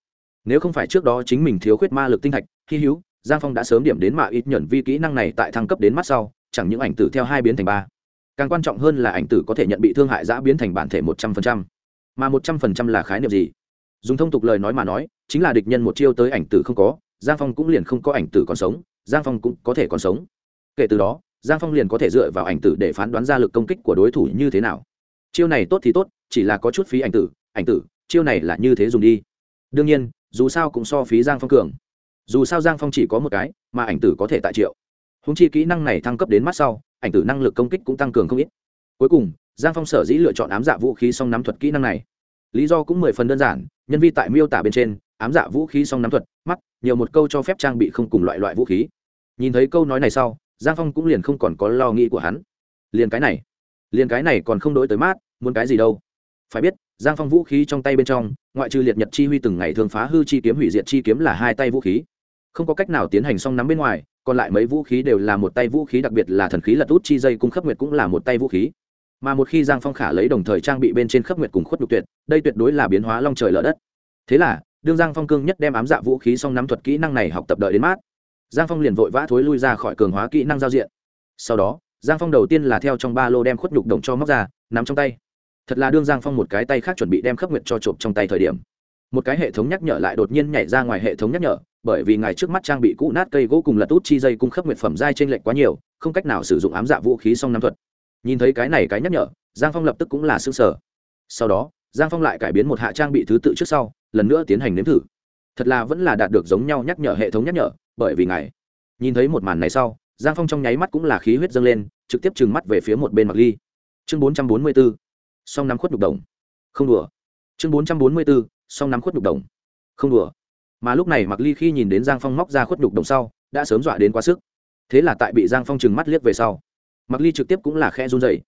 nếu không phải trước đó chính mình thiếu khuyết ma lực tinh thạch, hy hữu, giang phong đã sớm điểm đến mạ ít nhận vi kỹ năng này tại thăng cấp đến mắt sau, chẳng những ảnh tử theo hai biến thành ba. Càng quan trọng hơn là ảnh tử có thể nhận bị thương hại giã biến thành bản thể một trăm phần trăm. Mà một trăm phần trăm là khái niệm gì? Dùng thông tục lời nói mà nói, chính là địch nhân một chiêu tới ảnh tử không có, giang phong cũng liền không có ảnh tử còn sống, giang phong cũng có thể còn sống. Kể từ đó, giang phong liền có thể dựa vào ảnh tử để phán đoán ra lực công kích của đối thủ như thế nào. Chiêu này tốt thì tốt, chỉ là có chút phí ảnh tử ảnh tử, chiêu này là như thế dùng đi. Đương nhiên dù sao cũng so phí giang phong cường. Dù sao giang phong chỉ có một cái, mà ảnh tử có thể tại triệu. Húng chi kỹ năng này thăng cấp đến mắt sau, ảnh tử năng lực công kích cũng tăng cường không ít. Cuối cùng, giang phong sở dĩ lựa chọn ám dạ vũ khí song nắm thuật kỹ năng này. Lý do cũng mười phần đơn giản, nhân vi tại miêu tả bên trên, ám dạ vũ khí song nắm thuật mắt nhiều một câu cho phép trang bị không cùng loại loại vũ khí. Nhìn thấy câu nói này sau, giang phong cũng liền không còn có lo nghĩ của hắn. Liền cái này, liền cái này còn không đổi tới mát, muốn cái gì đâu. Phải biết giang phong vũ khí trong tay bên trong, ngoại trừ liệt nhật chi huy từng ngày thường phá hư chi kiếm hủy diệt chi kiếm là hai tay vũ khí. Không có cách nào tiến hành song nắm bên ngoài, còn lại mấy vũ khí đều là một tay vũ khí, đặc biệt là thần khí lật út chi dây cung khắp nguyệt cũng là một tay vũ khí. Mà một khi giang phong khả lấy đồng thời trang bị bên trên khắp nguyệt cùng khuất nhục tuyệt, đây tuyệt đối là biến hóa long trời lở đất. Thế là, đương giang phong cương nhất đem ám dạ vũ khí song nắm thuật kỹ năng này học tập đợi đến mát, giang phong liền vội vã thối lui ra khỏi cường hóa kỹ năng giao diện. Sau đó, giang phong đầu tiên là theo trong ba lô đem khuất nhục đồng cho móc ra, nắm trong tay thật là đương giang phong một cái tay khác chuẩn bị đem khắc nguyệt cho trộm trong tay thời điểm. Một cái hệ thống nhắc nhở lại đột nhiên nhảy ra ngoài hệ thống nhắc nhở, bởi vì ngài trước mắt trang bị cũ nát cây gỗ cùng lật út chi dây cung khắc nguyệt phẩm dai trên lệch quá nhiều, không cách nào sử dụng ám dạ vũ khí song năm thuật. Nhìn thấy cái này cái nhắc nhở, giang phong lập tức cũng là xương sở sau đó, giang phong lại cải biến một hạ trang bị thứ tự trước sau, lần nữa tiến hành nếm thử. Thật là vẫn là đạt được giống nhau nhắc nhở hệ thống nhắc nhở, bởi vì ngài. Nhìn thấy một màn này sau, giang phong trong nháy mắt cũng là khí huyết dâng lên, trực tiếp trừng mắt về phía một bên mặc ly. Chương bốn trăm bốn mươi bốn song nắm khuất nhục đồng. Không đùa. Chương bốn trăm bốn mươi bốn song nắm khuất nhục đồng. Không đùa. Mà lúc này mặc ly khi nhìn đến giang phong móc ra khuất nhục đồng sau, đã sớm dọa đến quá sức. Thế là tại bị giang phong trừng mắt liếc về sau mặc ly trực tiếp cũng là khe run dậy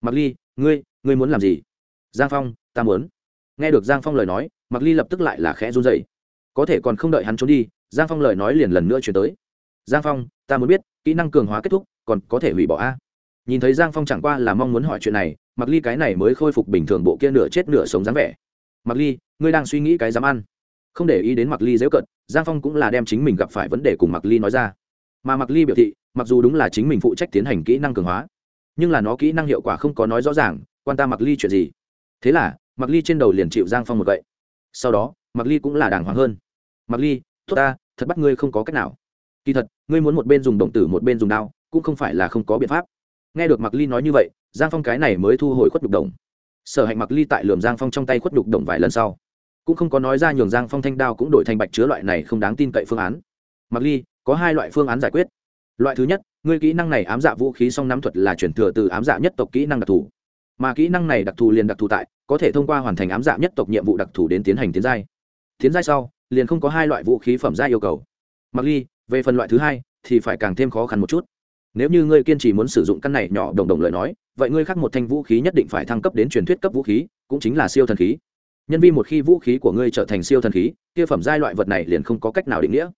mặc ly, ngươi ngươi muốn làm gì? Giang phong, ta muốn. Nghe được giang phong lời nói mặc ly lập tức lại là khẽ run dậy có thể còn không đợi hắn trốn đi, giang phong lời nói liền lần nữa chuyển tới. Giang phong, ta muốn biết, kỹ năng cường hóa kết thúc, còn có thể hủy bỏ a? Nhìn thấy giang phong chẳng qua là mong muốn hỏi chuyện này mặc ly cái này mới khôi phục bình thường bộ kia nửa chết nửa sống dáng vẻ. Mặc ly, ngươi đang suy nghĩ cái dám ăn. Không để ý đến mặc ly dễ cận giang phong cũng là đem chính mình gặp phải vấn đề cùng mặc ly nói ra. Mà mặc ly biểu thị, mặc dù đúng là chính mình phụ trách tiến hành kỹ năng cường hóa, nhưng là nó kỹ năng hiệu quả không có nói rõ ràng, quan ta mặc ly chuyện gì? Thế là mặc ly trên đầu liền chịu giang phong một vậy sau đó mặc ly cũng là đàng hoàng hơn. Mặc ly, tốt ta, thật bắt ngươi không có cách nào. Kỳ thật, ngươi muốn một bên dùng đồng tử một bên dùng đao, cũng không phải là không có biện pháp nghe được mặc ly nói như vậy, giang phong cái này mới thu hồi khuất đục đồng. Sở hạnh mặc ly tại lườm giang phong trong tay khuất đục đồng vài lần sau, cũng không có nói ra nhường giang phong thanh đao cũng đổi thành bạch chứa loại này không đáng tin cậy phương án. Mặc ly, có hai loại phương án giải quyết. Loại thứ nhất, ngươi kỹ năng này ám dạ vũ khí song nắm thuật là chuyển thừa từ ám dạ nhất tộc kỹ năng đặc thù. Mà kỹ năng này đặc thù liền đặc thù tại, có thể thông qua hoàn thành ám dạ nhất tộc nhiệm vụ đặc thù đến tiến hành tiến giai. Tiến giai sau, liền không có hai loại vũ khí phẩm giai yêu cầu. Mặc ly, về phần loại thứ hai, thì phải càng thêm khó khăn một chút nếu như ngươi kiên trì muốn sử dụng căn này nhỏ đồng đồng lời nói, vậy ngươi khác một thanh vũ khí nhất định phải thăng cấp đến truyền thuyết cấp vũ khí, cũng chính là siêu thần khí. Nhân vi một khi vũ khí của ngươi trở thành siêu thần khí, kia phẩm giai loại vật này liền không có cách nào định nghĩa.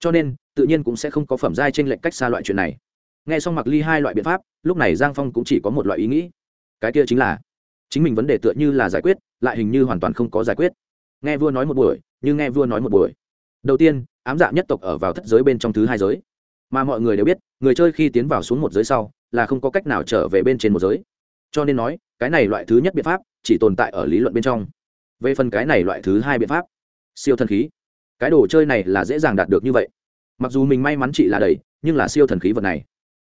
Cho nên, tự nhiên cũng sẽ không có phẩm giai trên lệnh cách xa loại chuyện này. Nghe xong mặc ly hai loại biện pháp, lúc này giang phong cũng chỉ có một loại ý nghĩ. Cái kia chính là, chính mình vấn đề tựa như là giải quyết, lại hình như hoàn toàn không có giải quyết. Nghe vua nói một buổi nhưng nghe vua nói một buổi. Đầu tiên, ám dạ nhất tộc ở vào thất giới bên trong thứ hai giới mà mọi người đều biết, người chơi khi tiến vào xuống một giới sau, là không có cách nào trở về bên trên một giới. Cho nên nói, cái này loại thứ nhất biện pháp chỉ tồn tại ở lý luận bên trong. Về phần cái này loại thứ hai biện pháp, siêu thần khí. Cái đồ chơi này là dễ dàng đạt được như vậy. Mặc dù mình may mắn chị là đầy, nhưng là siêu thần khí vật này.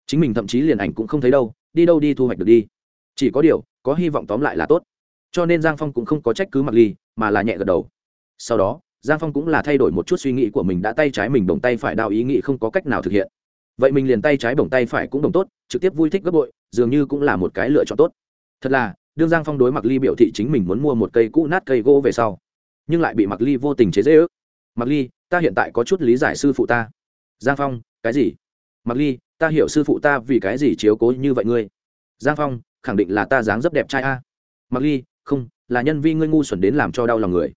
Chính mình thậm chí liền ảnh cũng không thấy đâu, đi đâu đi thu hoạch được đi. Chỉ có điều, có hy vọng tóm lại là tốt. Cho nên giang phong cũng không có trách cứ mặc ly, mà là nhẹ gật đầu. Sau đó, giang phong cũng là thay đổi một chút suy nghĩ của mình đã tay trái mình đồng tay phải đao ý nghĩ không có cách nào thực hiện vậy mình liền tay trái bồng tay phải cũng đồng tốt, trực tiếp vui thích gấp bội, dường như cũng là một cái lựa chọn tốt. Thật là, đương giang phong đối mặc ly biểu thị chính mình muốn mua một cây cũ nát cây gỗ về sau, nhưng lại bị mặc ly vô tình chế dễ ước mặc ly, ta hiện tại có chút lý giải sư phụ ta. Giang phong, cái gì? Mặc ly, ta hiểu sư phụ ta vì cái gì chiếu cố như vậy ngươi. Giang phong, khẳng định là ta dáng dấp đẹp trai a. Mặc ly, không, là nhân vi ngươi ngu xuẩn đến làm cho đau lòng người.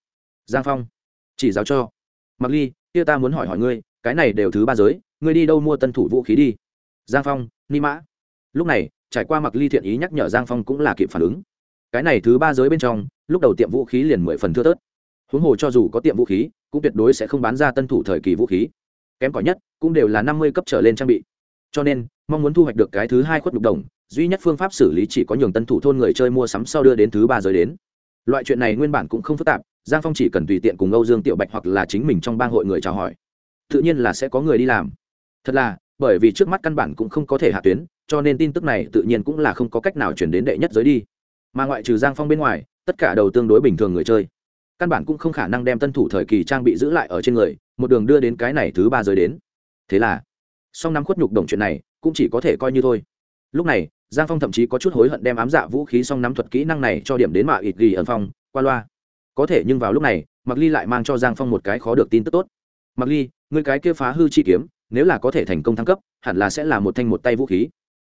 Giang phong, chỉ giáo cho. Mặc ly, kia ta muốn hỏi hỏi ngươi cái này đều thứ ba giới, ngươi đi đâu mua tân thủ vũ khí đi? Giang phong, ni mã. Lúc này, trải qua mặc ly thiện ý nhắc nhở giang phong cũng là kịp phản ứng. Cái này thứ ba giới bên trong, lúc đầu tiệm vũ khí liền mười phần thưa tớt huống hồ cho dù có tiệm vũ khí, cũng tuyệt đối sẽ không bán ra tân thủ thời kỳ vũ khí. Kém cỏi nhất, cũng đều là năm mươi cấp trở lên trang bị. Cho nên, mong muốn thu hoạch được cái thứ hai khuất lục đồng, duy nhất phương pháp xử lý chỉ có nhường tân thủ thôn người chơi mua sắm sau đưa đến thứ ba giới đến. Loại chuyện này nguyên bản cũng không phức tạp, giang phong chỉ cần tùy tiện cùng âu dương tiểu bạch hoặc là chính mình trong bang hội người chào hỏi tự nhiên là sẽ có người đi làm. Thật là, bởi vì trước mắt căn bản cũng không có thể hạ tuyến, cho nên tin tức này tự nhiên cũng là không có cách nào chuyển đến đệ nhất giới đi. Mà ngoại trừ giang phong bên ngoài, tất cả đầu tương đối bình thường người chơi, căn bản cũng không khả năng đem tân thủ thời kỳ trang bị giữ lại ở trên người, một đường đưa đến cái này thứ ba giới đến. Thế là, song năm khuất nhục đồng chuyện này cũng chỉ có thể coi như thôi. Lúc này, giang phong thậm chí có chút hối hận đem ám dạ vũ khí song nắm thuật kỹ năng này cho điểm đến mạ ít ghi ẩn phong, qua loa. Có thể nhưng vào lúc này mặc ly lại mang cho giang phong một cái khó được tin tức tốt. Mặc ly người cái kia phá hư chi kiếm, nếu là có thể thành công thăng cấp, hẳn là sẽ là một thanh một tay vũ khí.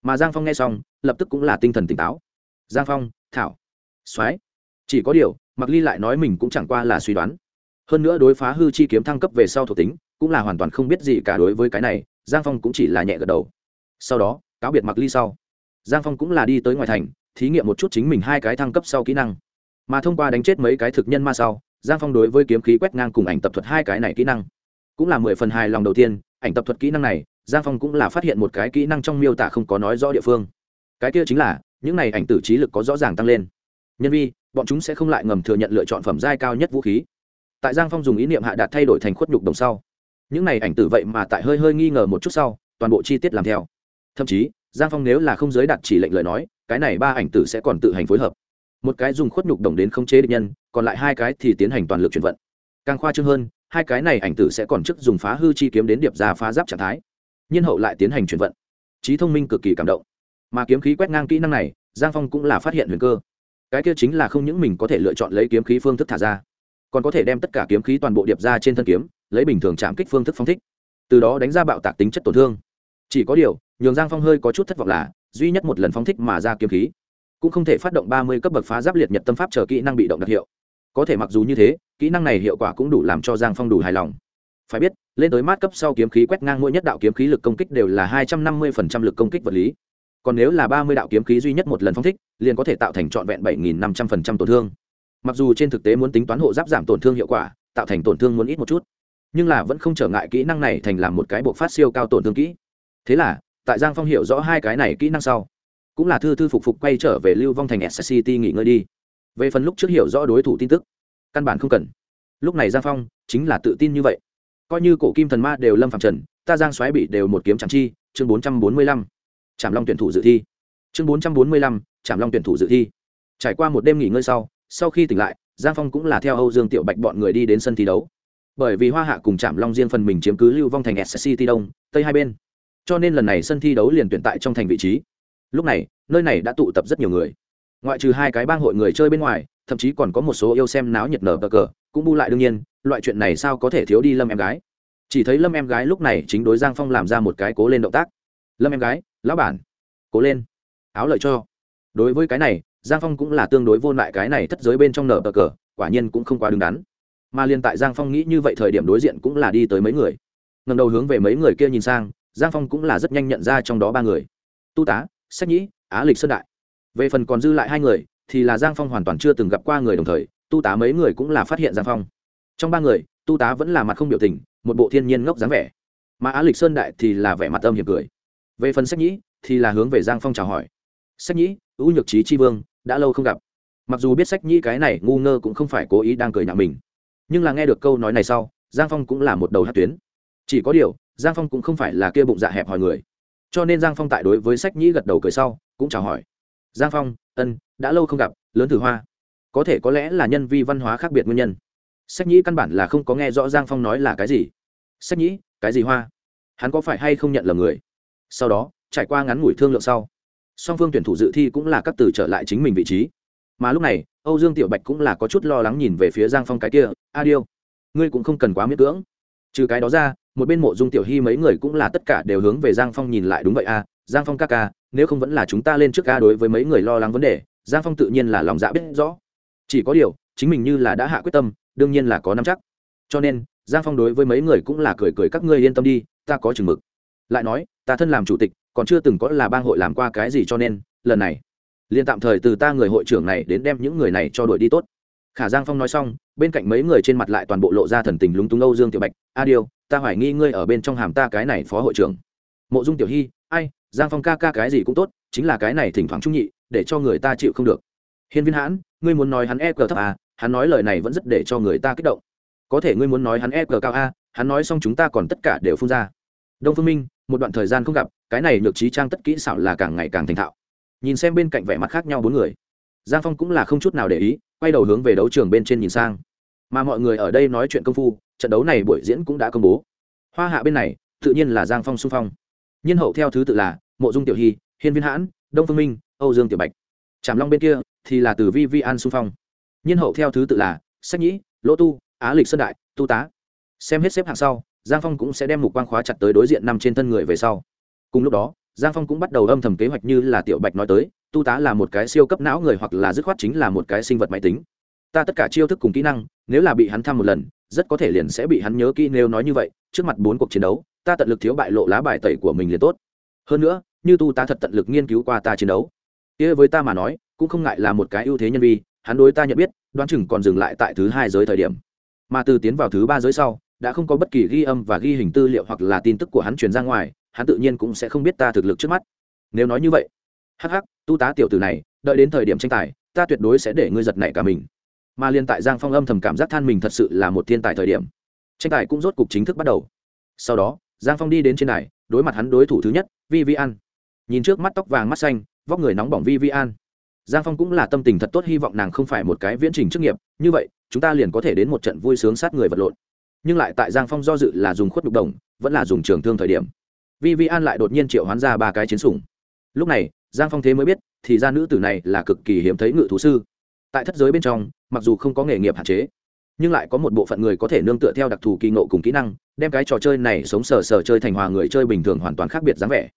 Mà giang phong nghe xong, lập tức cũng là tinh thần tỉnh táo. Giang phong, thảo. Soái. Chỉ có điều mặc ly lại nói mình cũng chẳng qua là suy đoán. Hơn nữa đối phá hư chi kiếm thăng cấp về sau thuộc tính, cũng là hoàn toàn không biết gì cả đối với cái này, giang phong cũng chỉ là nhẹ gật đầu. Sau đó, cáo biệt mặc ly sau. Giang phong cũng là đi tới ngoài thành, thí nghiệm một chút chính mình hai cái thăng cấp sau kỹ năng. Mà thông qua đánh chết mấy cái thực nhân ma sau, giang phong đối với kiếm khí quét ngang cùng ảnh tập thuật hai cái này kỹ năng cũng là mười phần hài lòng đầu tiên, ảnh tập thuật kỹ năng này, giang phong cũng là phát hiện một cái kỹ năng trong miêu tả không có nói rõ địa phương. Cái kia chính là, những này ảnh tử trí lực có rõ ràng tăng lên. Nhân vi, bọn chúng sẽ không lại ngầm thừa nhận lựa chọn phẩm giai cao nhất vũ khí. Tại giang phong dùng ý niệm hạ đạt thay đổi thành khuất nhục đồng sau, những này ảnh tử vậy mà tại hơi hơi nghi ngờ một chút sau, toàn bộ chi tiết làm theo. Thậm chí, giang phong nếu là không giới đạt chỉ lệnh lời nói, cái này ba ảnh tử sẽ còn tự hành phối hợp. Một cái dùng khuất nhục đồng đến khống chế địch nhân, còn lại hai cái thì tiến hành toàn lực chuyển vận. Càng khoa trương hơn hai cái này ảnh tử sẽ còn chức dùng phá hư chi kiếm đến điệp ra phá giáp trạng thái. Nhiên hậu lại tiến hành chuyển vận. Trí thông minh cực kỳ cảm động. Mà kiếm khí quét ngang kỹ năng này, giang phong cũng là phát hiện huyền cơ. Cái kia chính là không những mình có thể lựa chọn lấy kiếm khí phương thức thả ra, còn có thể đem tất cả kiếm khí toàn bộ điệp ra trên thân kiếm, lấy bình thường chạm kích phương thức phong thích. Từ đó đánh ra bạo tạc tính chất tổn thương. Chỉ có điều, nhường giang phong hơi có chút thất vọng là, duy nhất một lần phong thích mà ra kiếm khí, cũng không thể phát động ba mươi cấp bậc phá giáp liệt nhật tâm pháp chờ kỹ năng bị động đặc hiệu có thể mặc dù như thế, kỹ năng này hiệu quả cũng đủ làm cho giang phong đủ hài lòng. Phải biết, lên tới mát cấp sau kiếm khí quét ngang mỗi nhất đạo kiếm khí lực công kích đều là hai trăm năm mươi phần trăm lực công kích vật lý. Còn nếu là ba mươi đạo kiếm khí duy nhất một lần phong thích, liền có thể tạo thành trọn vẹn bảy nghìn năm trăm phần trăm tổn thương. Mặc dù trên thực tế muốn tính toán hộ giáp giảm tổn thương hiệu quả, tạo thành tổn thương muốn ít một chút, nhưng là vẫn không trở ngại kỹ năng này thành làm một cái bộ phát siêu cao tổn thương kỹ. Thế là, tại giang phong hiểu rõ hai cái này kỹ năng sau, cũng là thư thư phục phục quay trở về lưu vong thành s city nghỉ ngơi đi về phần lúc trước hiểu rõ đối thủ tin tức, căn bản không cần. Lúc này giang phong chính là tự tin như vậy. Coi như cổ kim thần ma đều lâm phạm trần, ta giang xoáy bị đều một kiếm chẳng chi, chương bốn trăm bốn mươi lăm. Trảm long tuyển thủ dự thi. Chương bốn trăm bốn mươi lăm, trảm long tuyển thủ dự thi. Trải qua một đêm nghỉ ngơi sau sau khi tỉnh lại, giang phong cũng là theo âu dương tiểu bạch bọn người đi đến sân thi đấu. Bởi vì hoa hạ cùng trảm long riêng phần mình chiếm cứ lưu vong thành s city đông, tây hai bên. Cho nên lần này sân thi đấu liền tuyển tại trong thành vị trí. Lúc này, nơi này đã tụ tập rất nhiều người ngoại trừ hai cái bang hội người chơi bên ngoài, thậm chí còn có một số yêu xem náo nhiệt nở bờ cờ, cũng bu lại đương nhiên, loại chuyện này sao có thể thiếu đi lâm em gái? Chỉ thấy lâm em gái lúc này chính đối giang phong làm ra một cái cố lên động tác. Lâm em gái, lão bản, cố lên, áo lợi cho. Đối với cái này, giang phong cũng là tương đối vô lại cái này thất giới bên trong nở bờ cờ, quả nhiên cũng không quá đứng đắn. Mà liên tại giang phong nghĩ như vậy thời điểm đối diện cũng là đi tới mấy người. Ngầm đầu hướng về mấy người kia nhìn sang, giang phong cũng là rất nhanh nhận ra trong đó ba người. Tu tá, sách nhĩ, á lịch sơn đại về phần còn dư lại hai người, thì là giang phong hoàn toàn chưa từng gặp qua người đồng thời, tu tá mấy người cũng là phát hiện giang phong. Trong ba người, tu tá vẫn là mặt không biểu tình, một bộ thiên nhiên ngốc dáng vẻ. Mà á lịch sơn đại thì là vẻ mặt âm hiểm cười. Về phần sách nhĩ, thì là hướng về giang phong chào hỏi. Sách nhĩ ưu nhược trí tri vương, đã lâu không gặp. Mặc dù biết sách nhĩ cái này ngu ngơ cũng không phải cố ý đang cười nhạo mình. Nhưng là nghe được câu nói này sau, giang phong cũng là một đầu hát tuyến. Chỉ có điều, giang phong cũng không phải là kia bụng dạ hẹp hỏi người. Cho nên giang phong tại đối với sách nhĩ gật đầu cười sau, cũng chào hỏi giang phong, ân, đã lâu không gặp, lớn thử hoa. Có thể có lẽ là nhân vi văn hóa khác biệt nguyên nhân. Sách nhĩ căn bản là không có nghe rõ giang phong nói là cái gì. Sách nhĩ, cái gì hoa? Hắn có phải hay không nhận là người? Sau đó, trải qua ngắn ngủi thương lượng sau, song phương tuyển thủ dự thi cũng là các từ trở lại chính mình vị trí. Mà lúc này, âu dương tiểu bạch cũng là có chút lo lắng nhìn về phía giang phong cái kia, a điêu, ngươi cũng không cần quá miễn cưỡng. Trừ cái đó ra, một bên mộ dung tiểu hy mấy người cũng là tất cả đều hướng về giang phong nhìn lại, đúng vậy a giang phong ca ca, nếu không vẫn là chúng ta lên trước ca đối với mấy người lo lắng vấn đề, giang phong tự nhiên là lòng dạ biết rõ. Chỉ có điều, chính mình như là đã hạ quyết tâm, đương nhiên là có nắm chắc. Cho nên, giang phong đối với mấy người cũng là cười cười, các ngươi yên tâm đi, ta có chừng mực. Lại nói, ta thân làm chủ tịch, còn chưa từng có là bang hội làm qua cái gì cho nên, lần này, liền tạm thời từ ta người hội trưởng này đến đem những người này cho đuổi đi tốt. Khả giang phong nói xong, bên cạnh mấy người trên mặt lại toàn bộ lộ ra thần tình lúng túng âu dương tiểu bạch, a điều, ta hoài nghi ngươi ở bên trong hàm ta cái này phó hội trưởng. Mộ dung tiểu hy ai, giang phong ca ca cái gì cũng tốt, chính là cái này thỉnh thoảng trung nhị, để cho người ta chịu không được. Hiên viên hãn, ngươi muốn nói hắn e cờ thấp à hắn nói lời này vẫn rất để cho người ta kích động. Có thể ngươi muốn nói hắn e cờ cao a hắn nói xong chúng ta còn tất cả đều phun ra. Đông phương minh, một đoạn thời gian không gặp, cái này nhược trí trang tất kỹ xảo là càng ngày càng thành thạo. Nhìn xem bên cạnh vẻ mặt khác nhau bốn người, giang phong cũng là không chút nào để ý, quay đầu hướng về đấu trường bên trên nhìn sang. Mà mọi người ở đây nói chuyện công phu, trận đấu này buổi diễn cũng đã công bố. Hoa hạ bên này, tự nhiên là giang phong xung phong nhân hậu theo thứ tự là mộ dung tiểu hy, hiên viên hãn, đông phương minh, âu dương tiểu bạch. Trảm long bên kia thì là từ vi vi an xung phong. Nhân hậu theo thứ tự là sách nhĩ, lỗ tu, á lịch sơn đại, tu tá. Xem hết xếp hạng sau, giang phong cũng sẽ đem mục quang khóa chặt tới đối diện nằm trên thân người về sau. Cùng lúc đó, giang phong cũng bắt đầu âm thầm kế hoạch như là tiểu bạch nói tới, tu tá là một cái siêu cấp não người hoặc là dứt khoát chính là một cái sinh vật máy tính. Ta tất cả chiêu thức cùng kỹ năng, nếu là bị hắn thăm một lần, rất có thể liền sẽ bị hắn nhớ kỹ nếu nói như vậy, trước mặt bốn cuộc chiến đấu ta tận lực thiếu bại lộ lá bài tẩy của mình liền tốt. Hơn nữa, như tu ta thật tận lực nghiên cứu qua ta chiến đấu. Kia với ta mà nói, cũng không ngại là một cái ưu thế nhân vi, hắn đối ta nhận biết, đoán chừng còn dừng lại tại thứ hai giới thời điểm. Mà từ tiến vào thứ ba giới sau, đã không có bất kỳ ghi âm và ghi hình tư liệu hoặc là tin tức của hắn truyền ra ngoài, hắn tự nhiên cũng sẽ không biết ta thực lực trước mắt. Nếu nói như vậy, hắc hắc, tu tá tiểu tử này, đợi đến thời điểm tranh tài, ta tuyệt đối sẽ để ngươi giật nảy cả mình. Mà liên tại giang phong âm thầm cảm giác than mình thật sự là một thiên tài thời điểm, tranh tài cũng rốt cục chính thức bắt đầu. Sau đó giang phong đi đến trên đài, đối mặt hắn đối thủ thứ nhất vi vi an nhìn trước mắt tóc vàng mắt xanh, vóc người nóng bỏng vi vi an giang phong cũng là tâm tình thật tốt, hy vọng nàng không phải một cái viễn trình chức nghiệp. Như vậy, chúng ta liền có thể đến một trận vui sướng sát người vật lộn. Nhưng lại tại giang phong do dự là dùng khuất đục đồng, vẫn là dùng trường thương thời điểm. Vi vi an lại đột nhiên triệu hoán ra ba cái chiến sủng. Lúc này, giang phong thế mới biết, thì ra nữ tử này là cực kỳ hiếm thấy ngự thú sư. Tại thất giới bên trong, mặc dù không có nghề nghiệp hạn chế nhưng lại có một bộ phận người có thể nương tựa theo đặc thù kỳ ngộ cùng kỹ năng, đem cái trò chơi này sống sờ sờ chơi thành hòa người chơi bình thường hoàn toàn khác biệt dáng vẻ.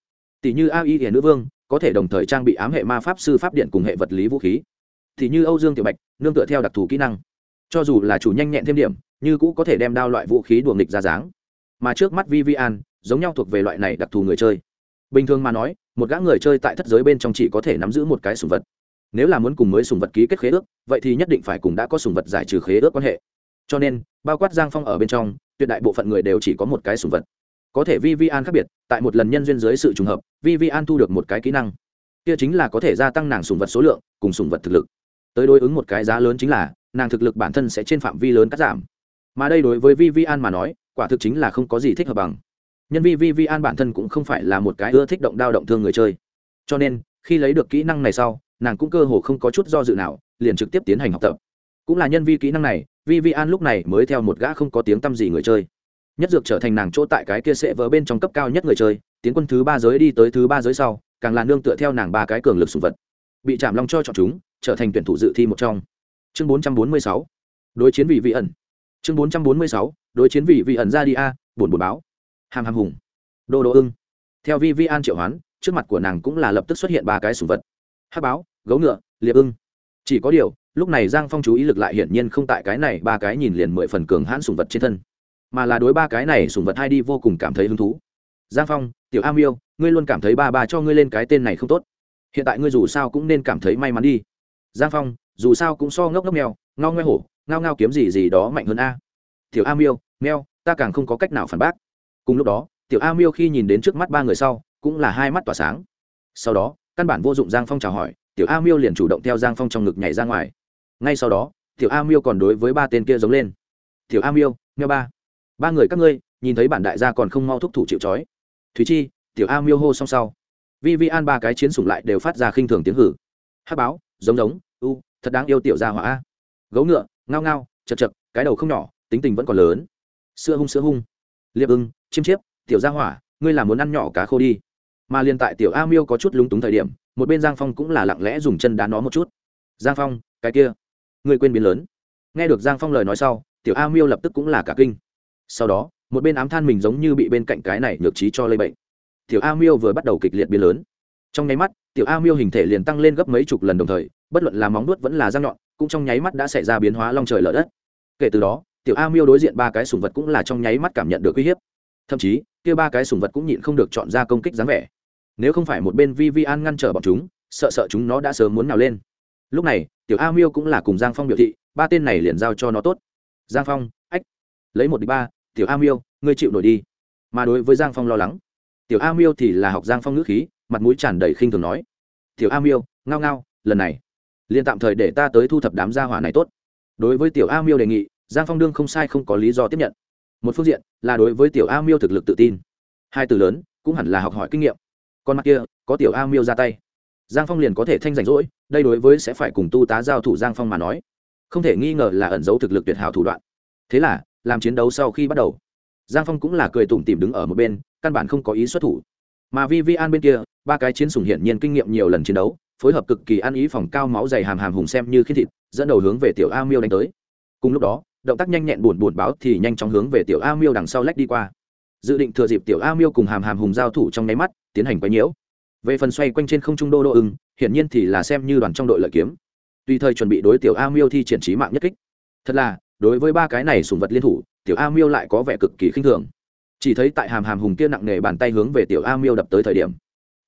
Tỷ như a y hiền nữ vương, có thể đồng thời trang bị ám hệ ma pháp sư pháp điện cùng hệ vật lý vũ khí. Thì như âu dương tiểu bạch, nương tựa theo đặc thù kỹ năng. Cho dù là chủ nhanh nhẹn thêm điểm, như cũ có thể đem đao loại vũ khí đùa nghịch ra dáng. Mà trước mắt vivian, giống nhau thuộc về loại này đặc thù người chơi. Bình thường mà nói, một gã người chơi tại thất giới bên trong chỉ có thể nắm giữ một cái sùng vật. Nếu là muốn cùng mới sùng vật ký kết khế ước, vậy thì nhất định phải cùng đã có sùng vật giải trừ khế ước quan hệ cho nên, bao quát giang phong ở bên trong, tuyệt đại bộ phận người đều chỉ có một cái sùng vật. Có thể vi vi an khác biệt, tại một lần nhân duyên dưới sự trùng hợp vi vi an thu được một cái kỹ năng. Kia chính là có thể gia tăng nàng sùng vật số lượng, cùng sùng vật thực lực. Tới đối ứng một cái giá lớn chính là, nàng thực lực bản thân sẽ trên phạm vi lớn cắt giảm. Mà đây đối với vi vi an mà nói, quả thực chính là không có gì thích hợp bằng. Nhân vi vi vi an bản thân cũng không phải là một cái ưa thích động đao động thương người chơi. Cho nên, khi lấy được kỹ năng này sau, nàng cũng cơ hồ không có chút do dự nào, liền trực tiếp tiến hành học tập. Cũng là nhân vi kỹ năng này Vivian an lúc này mới theo một gã không có tiếng tăm gì người chơi. Nhất dược trở thành nàng chỗ tại cái kia sẽ vỡ bên trong cấp cao nhất người chơi, tiến quân thứ ba giới đi tới thứ ba giới sau, càng là nương tựa theo nàng ba cái cường lực sủng vật. Bị chạm long cho chọn chúng, trở thành tuyển thủ dự thi một trong. Chương bốn trăm bốn mươi sáu, đối chiến vị vị ẩn. Chương bốn trăm bốn mươi sáu, đối chiến vị vị ẩn ra đi a, buồn buồn báo. Hàm hàm hùng. Đô đô ưng. Theo Vivian an triệu hoán, trước mặt của nàng cũng là lập tức xuất hiện ba cái sủng vật. Hắc báo, gấu ngựa, liệp ưng chỉ có điều, lúc này giang phong chú ý lực lại hiển nhiên không tại cái này, ba cái nhìn liền mười phần cường hãn sùng vật trên thân. Mà là đối ba cái này sùng vật hai đi vô cùng cảm thấy hứng thú. Giang phong, tiểu am yêu, ngươi luôn cảm thấy ba ba cho ngươi lên cái tên này không tốt. Hiện tại ngươi dù sao cũng nên cảm thấy may mắn đi. Giang phong, dù sao cũng so ngốc ngốc mèo, ngao ngoe hổ, ngao ngao kiếm gì gì đó mạnh hơn a. Tiểu am yêu, mèo, ta càng không có cách nào phản bác. Cùng lúc đó, tiểu a miêu khi nhìn đến trước mắt ba người sau, cũng là hai mắt tỏa sáng. Sau đó, căn bản vô dụng giang phong chào hỏi tiểu a miêu liền chủ động theo giang phong trong ngực nhảy ra ngoài. Ngay sau đó, tiểu a miêu còn đối với ba tên kia giống lên. Tiểu a miêu mèo ba. Ba người các ngươi, nhìn thấy bản đại gia còn không mau thúc thủ chịu c thúy chi, tiểu a miêu hô song sau. Vi vi an ba cái chiến sủng lại đều phát ra khinh thường tiếng hử. Hát báo, giống giống, u, thật đáng yêu tiểu gia hỏa a. Gấu ngựa, ngao ngao, chật chật, cái đầu không nhỏ, tính tình vẫn còn lớn. Sữa hung sữa hung. Liệp ưng chiêm chiếp, tiểu gia hỏa, ngươi là muốn ăn nhỏ cá khô đi. Mà liền tại tiểu a miêu có chút lúng túng thời điểm một bên giang phong cũng là lặng lẽ dùng chân đá nó một chút. Giang phong, cái kia ngươi quên biến lớn. Nghe được giang phong lời nói sau, tiểu a miêu lập tức cũng là cả kinh. Sau đó, một bên ám than mình giống như bị bên cạnh cái này nhược trí cho lây bệnh. Tiểu a miêu vừa bắt đầu kịch liệt biến lớn. Trong nháy mắt, tiểu a miêu hình thể liền tăng lên gấp mấy chục lần đồng thời, bất luận là móng nuốt vẫn là răng nhọn, cũng trong nháy mắt đã xảy ra biến hóa long trời lở đất. Kể từ đó, tiểu a miêu đối diện ba cái sùng vật cũng là trong nháy mắt cảm nhận được uy hiếp. Thậm chí, kia ba cái sùng vật cũng nhịn không được chọn ra công kích dáng vẻ nếu không phải một bên vi vi an ngăn trở bọn chúng, sợ sợ chúng nó đã sớm muốn nào lên. Lúc này, tiểu a miêu cũng là cùng giang phong biểu thị, ba tên này liền giao cho nó tốt. Giang phong, ách, lấy một đ ba, tiểu a miêu, ngươi chịu nổi đi. Mà đối với giang phong lo lắng, tiểu a miêu thì là học giang phong ngữ khí, mặt mũi tràn đầy khinh thường nói, tiểu a miêu, ngao ngao, lần này, liền tạm thời để ta tới thu thập đám gia hỏa này tốt. Đối với tiểu a miêu đề nghị, giang phong đương không sai không có lý do tiếp nhận. Một phương diện là đối với tiểu a miêu thực lực tự tin. Hai từ lớn, cũng hẳn là học hỏi kinh nghiệm con mắt kia, có tiểu a miêu ra tay. Giang phong liền có thể thanh rảnh rỗi, đây đối với sẽ phải cùng tu tá giao thủ giang phong mà nói, không thể nghi ngờ là ẩn giấu thực lực tuyệt hảo thủ đoạn. Thế là, làm chiến đấu sau khi bắt đầu, giang phong cũng là cười tủm tìm đứng ở một bên, căn bản không có ý xuất thủ. Mà vi vi an bên kia, ba cái chiến sủng hiển nhiên kinh nghiệm nhiều lần chiến đấu, phối hợp cực kỳ ăn ý phòng cao máu dày hàm hàm hùng xem như khi thịt, dẫn đầu hướng về tiểu a miêu đánh tới. Cùng lúc đó, động tác nhanh nhẹn buồn buồn báo thì nhanh chóng hướng về tiểu a miêu đằng sau lách đi qua. Dự định thừa dịp tiểu a miêu cùng hàm hàm hùng giao thủ trong nháy mắt tiến hành quấy nhiễu. Về phần xoay quanh trên không trung đô đô ưng, hiển nhiên thì là xem như đoàn trong đội lợi kiếm. Tùy thời chuẩn bị đối tiểu a miêu thi triển trí mạng nhất kích, thật là, đối với ba cái này sùng vật liên thủ, tiểu a miêu lại có vẻ cực kỳ khinh thường. Chỉ thấy tại hàm hàm hùng kia nặng nề bàn tay hướng về tiểu a miêu đập tới thời điểm,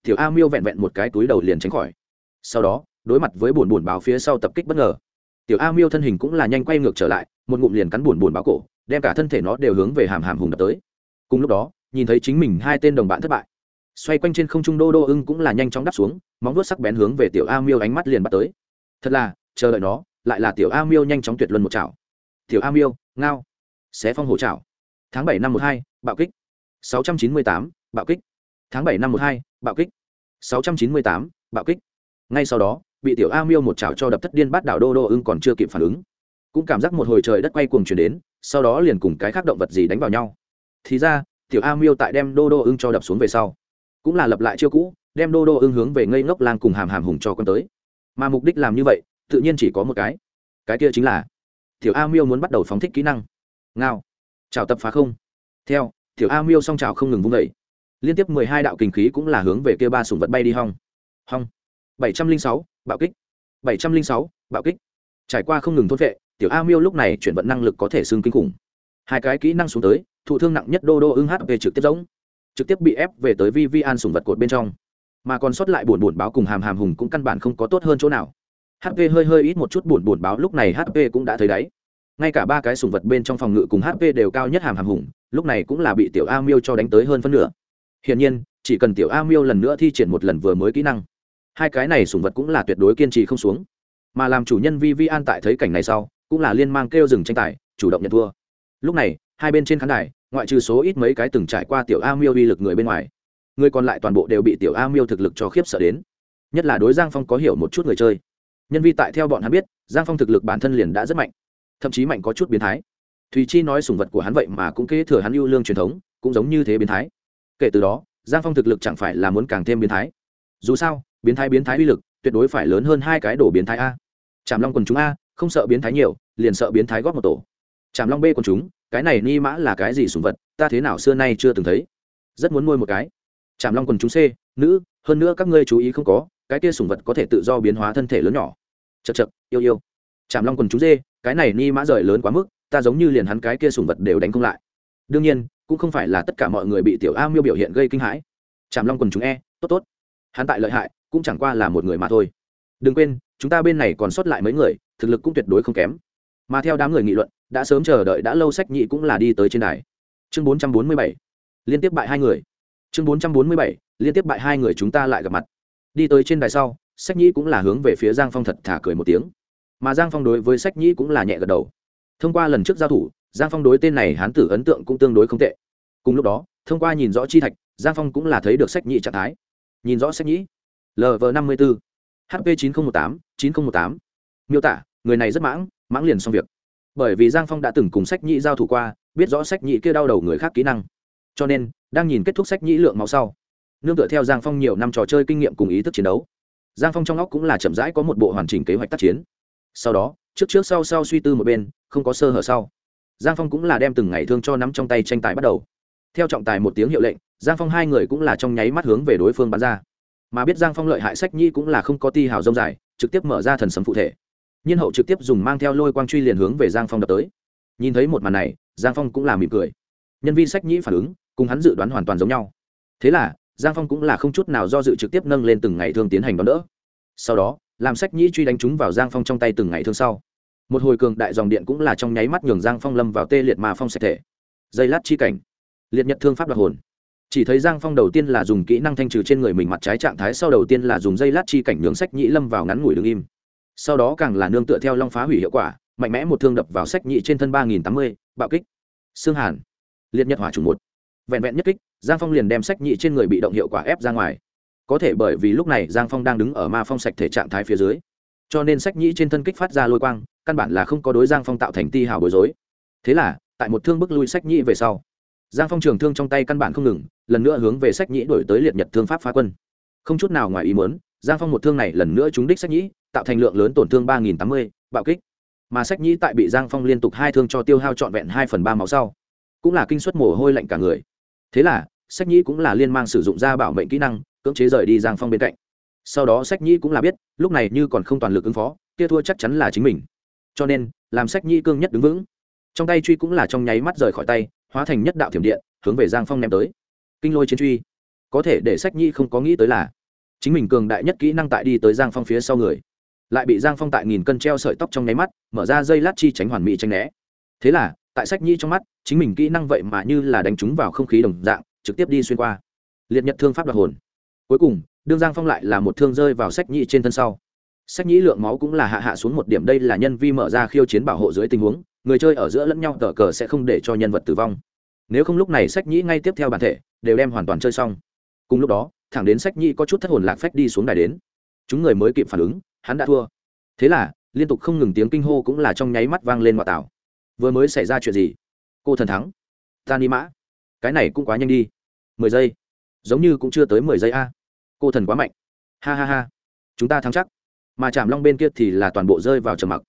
tiểu a miêu vẹn vẹn một cái túi đầu liền tránh khỏi. Sau đó, đối mặt với buồn buồn báo phía sau tập kích bất ngờ, tiểu a miêu thân hình cũng là nhanh quay ngược trở lại, một ngụm liền cắn buồn buồn báo cổ, đem cả thân thể nó đều hướng về hàm hàm hùng đập tới. Cùng lúc đó, nhìn thấy chính mình hai tên đồng bạn thất bại xoay quanh trên không trung đô đô ưng cũng là nhanh chóng đắp xuống, móng vuốt sắc bén hướng về tiểu a miêu ánh mắt liền bắt tới. Thật là, chờ đợi nó, lại là tiểu a miêu nhanh chóng tuyệt luân một chảo. Tiểu a miêu, ngao. Xé phong hổ chảo. Tháng bảy năm một hai, bạo kích. Sáu trăm chín mươi tám, bạo kích. Tháng bảy năm một hai, bạo kích. Sáu trăm chín mươi tám, bạo kích. Ngay sau đó, bị tiểu a miêu một chảo cho đập thất điên bát đảo đô đô ưng còn chưa kịp phản ứng. Cũng cảm giác một hồi trời đất quay cuồng chuyển đến, sau đó liền cùng cái khác động vật gì đánh vào nhau. Thì ra, tiểu a miêu tại đem đô đô ưng cho đập xuống về sau cũng là lập lại chiêu cũ, đem đô đô ưng hướng về ngây ngốc lang cùng hàm hàm hùng cho con tới. Mà mục đích làm như vậy, tự nhiên chỉ có một cái. Cái kia chính là, tiểu a miêu muốn bắt đầu phóng thích kỹ năng. Ngao. Chào tập phá không. Theo, tiểu a miêu song trào không ngừng vung vẩy liên tiếp mười hai đạo kinh khí cũng là hướng về kia ba sùng vật bay đi hong. Hong. bảy trăm linh sáu, bạo kích. bảy trăm linh sáu, bạo kích. Trải qua không ngừng thốt vệ, tiểu a miêu lúc này chuyển vận năng lực có thể xưng kinh khủng. Hai cái kỹ năng xuống tới, thụ thương nặng nhất đô đô ưng hp trực tiếp giống trực tiếp bị ép về tới vi vi an sùng vật cột bên trong. Mà còn sót lại buồn buồn báo cùng hàm hàm hùng cũng căn bản không có tốt hơn chỗ nào. Hp hơi hơi ít một chút buồn buồn báo lúc này hp cũng đã thấy đáy ngay cả ba cái sùng vật bên trong phòng ngự cùng hp đều cao nhất hàm hàm hùng, lúc này cũng là bị tiểu a miêu cho đánh tới hơn phân nửa. Hiển nhiên, chỉ cần tiểu a miêu lần nữa thi triển một lần vừa mới kỹ năng, hai cái này sùng vật cũng là tuyệt đối kiên trì không xuống. Mà làm chủ nhân vi vi an tại thấy cảnh này sau, cũng là liên mang kêu dừng tranh tài, chủ động nhận thua. Lúc này, hai bên trên khán đài ngoại trừ số ít mấy cái từng trải qua tiểu a miêu uy lực người bên ngoài, người còn lại toàn bộ đều bị tiểu a miêu thực lực cho khiếp sợ đến. Nhất là đối giang phong có hiểu một chút người chơi. Nhân vi tại theo bọn hắn biết, giang phong thực lực bản thân liền đã rất mạnh, thậm chí mạnh có chút biến thái. Thùy chi nói sùng vật của hắn vậy mà cũng kế thừa hắn ưu lương truyền thống, cũng giống như thế biến thái. Kể từ đó, giang phong thực lực chẳng phải là muốn càng thêm biến thái. Dù sao, biến thái biến thái uy lực, tuyệt đối phải lớn hơn hai cái đổ biến thái a. Trảm long quần chúng a, không sợ biến thái nhiều, liền sợ biến thái góp một tổ chạm long bê quần chúng, cái này ni mã là cái gì sùng vật, ta thế nào xưa nay chưa từng thấy. Rất muốn nuôi một cái. Chạm long quần chúng c, nữ, hơn nữa các ngươi chú ý không có, cái kia sùng vật có thể tự do biến hóa thân thể lớn nhỏ. Chật chật yêu yêu. Chạm long quần chúng dê cái này ni mã rời lớn quá mức, ta giống như liền hắn cái kia sùng vật đều đánh không lại. Đương nhiên, cũng không phải là tất cả mọi người bị tiểu a miêu biểu hiện gây kinh hãi. Chạm long quần chúng e tốt tốt. Hắn tại lợi hại, cũng chẳng qua là một người mà thôi. Đừng quên, chúng ta bên này còn sót lại mấy người, thực lực cũng tuyệt đối không kém. Mà theo đám người nghị luận đã sớm chờ đợi đã lâu sách nhị cũng là đi tới trên đài. Chương bốn trăm bốn mươi bảy. Liên tiếp bại hai người. Chương bốn trăm bốn mươi bảy. Liên tiếp bại hai người chúng ta lại gặp mặt. Đi tới trên đài sau, sách nhĩ cũng là hướng về phía giang phong thật thả cười một tiếng. Mà giang phong đối với sách nhĩ cũng là nhẹ gật đầu. Thông qua lần trước giao thủ, giang phong đối tên này hán tử ấn tượng cũng tương đối không tệ. Cùng lúc đó, thông qua nhìn rõ chi thạch, giang phong cũng là thấy được sách nhĩ trạng thái. Nhìn rõ sách nhĩ lv năm mươi bốn. Hp chín nghìn một tám, chín nghìn một tám. Miêu tả, người này rất mãng mãng liền xong việc bởi vì giang phong đã từng cùng sách nhĩ giao thủ qua, biết rõ sách nhĩ kia đau đầu người khác kỹ năng. Cho nên, đang nhìn kết thúc sách nhĩ lượng máu sau, nương tựa theo giang phong nhiều năm trò chơi kinh nghiệm cùng ý thức chiến đấu, giang phong trong óc cũng là chậm rãi có một bộ hoàn chỉnh kế hoạch tác chiến. Sau đó, trước trước sau sau suy tư một bên, không có sơ hở sau, giang phong cũng là đem từng ngày thương cho nắm trong tay tranh tài bắt đầu. Theo trọng tài một tiếng hiệu lệnh, giang phong hai người cũng là trong nháy mắt hướng về đối phương bắn ra. Mà biết giang phong lợi hại sách nhi cũng là không có ti hào rông dài, trực tiếp mở ra thần sấm phụ thể nhiên hậu trực tiếp dùng mang theo lôi quang truy liền hướng về giang phong đập tới. Nhìn thấy một màn này, giang phong cũng là mỉm cười. Nhân viên sách nhĩ phản ứng, cùng hắn dự đoán hoàn toàn giống nhau. Thế là, giang phong cũng là không chút nào do dự trực tiếp nâng lên từng ngày thương tiến hành đón đỡ. Sau đó, làm sách nhĩ truy đánh chúng vào giang phong trong tay từng ngày thương sau. Một hồi cường đại dòng điện cũng là trong nháy mắt nhường giang phong lâm vào tê liệt mà phong sạch thể. Dây lát chi cảnh. Liệt nhật thương pháp đoạt hồn. Chỉ thấy giang phong đầu tiên là dùng kỹ năng thanh trừ trên người mình mặt trái trạng thái, sau đầu tiên là dùng dây lát chi cảnh nhường sách nhĩ lâm vào ngắn ngủi đứng im sau đó càng là nương tựa theo long phá hủy hiệu quả, mạnh mẽ một thương đập vào sách nhị trên thân ba nghìn tám mươi, bạo kích. Xương hàn. Liệt nhật hỏa chủng một. Vẹn vẹn nhất kích, giang phong liền đem sách nhị trên người bị động hiệu quả ép ra ngoài. Có thể bởi vì lúc này giang phong đang đứng ở ma phong sạch thể trạng thái phía dưới, cho nên sách nhị trên thân kích phát ra lôi quang, căn bản là không có đối giang phong tạo thành ti hào bối rối. Thế là, tại một thương bức lui sách nhị về sau, giang phong trường thương trong tay căn bản không ngừng, lần nữa hướng về sách nhị đổi tới liệt nhật thương pháp phá quân. Không chút nào ngoài ý muốn giang phong một thương này lần nữa trúng đích sách nhĩ, tạo thành lượng lớn tổn thương ba nghìn tám mươi, bạo kích. Mà sách nhĩ tại bị giang phong liên tục hai thương cho tiêu hao trọn vẹn hai phần ba máu sau, cũng là kinh suất mồ hôi lạnh cả người. Thế là, sách nhĩ cũng là liên mang sử dụng ra bảo mệnh kỹ năng, cưỡng chế rời đi giang phong bên cạnh. Sau đó sách nhĩ cũng là biết, lúc này như còn không toàn lực ứng phó, kia thua chắc chắn là chính mình. Cho nên, làm sách nhĩ cương nhất đứng vững. Trong tay truy cũng là trong nháy mắt rời khỏi tay, hóa thành nhất đạo thiểm điện, hướng về giang phong ném tới. Kinh lôi chiến truy. Có thể để sách nhĩ không có nghĩ tới là chính mình cường đại nhất kỹ năng tại đi tới giang phong phía sau người. Lại bị giang phong tại nghìn cân treo sợi tóc trong nháy mắt, mở ra dây lát chi tránh hoàn mỹ tranh né. Thế là, tại sách nhi trong mắt, chính mình kỹ năng vậy mà như là đánh trúng vào không khí đồng dạng, trực tiếp đi xuyên qua. Liệt nhật thương pháp đoạt hồn. Cuối cùng, đương giang phong lại là một thương rơi vào sách nhĩ trên thân sau. Sách nhĩ lượng máu cũng là hạ hạ xuống một điểm, đây là nhân vi mở ra khiêu chiến bảo hộ dưới tình huống, người chơi ở giữa lẫn nhau tờ cờ sẽ không để cho nhân vật tử vong. Nếu không lúc này sách nhĩ ngay tiếp theo bản thể, đều đem hoàn toàn chơi xong. Cùng lúc đó thẳng đến sách nhĩ có chút thất hồn lạc phách đi xuống đài đến. Chúng người mới kịp phản ứng, hắn đã thua. Thế là, liên tục không ngừng tiếng kinh hô cũng là trong nháy mắt vang lên ngoại tảo. Vừa mới xảy ra chuyện gì? Cô thần thắng. Ta ni mã. Cái này cũng quá nhanh đi. Mười giây. Giống như cũng chưa tới mười giây a. Cô thần quá mạnh. Ha ha ha. Chúng ta thắng chắc. Mà chạm long bên kia thì là toàn bộ rơi vào trầm mặc.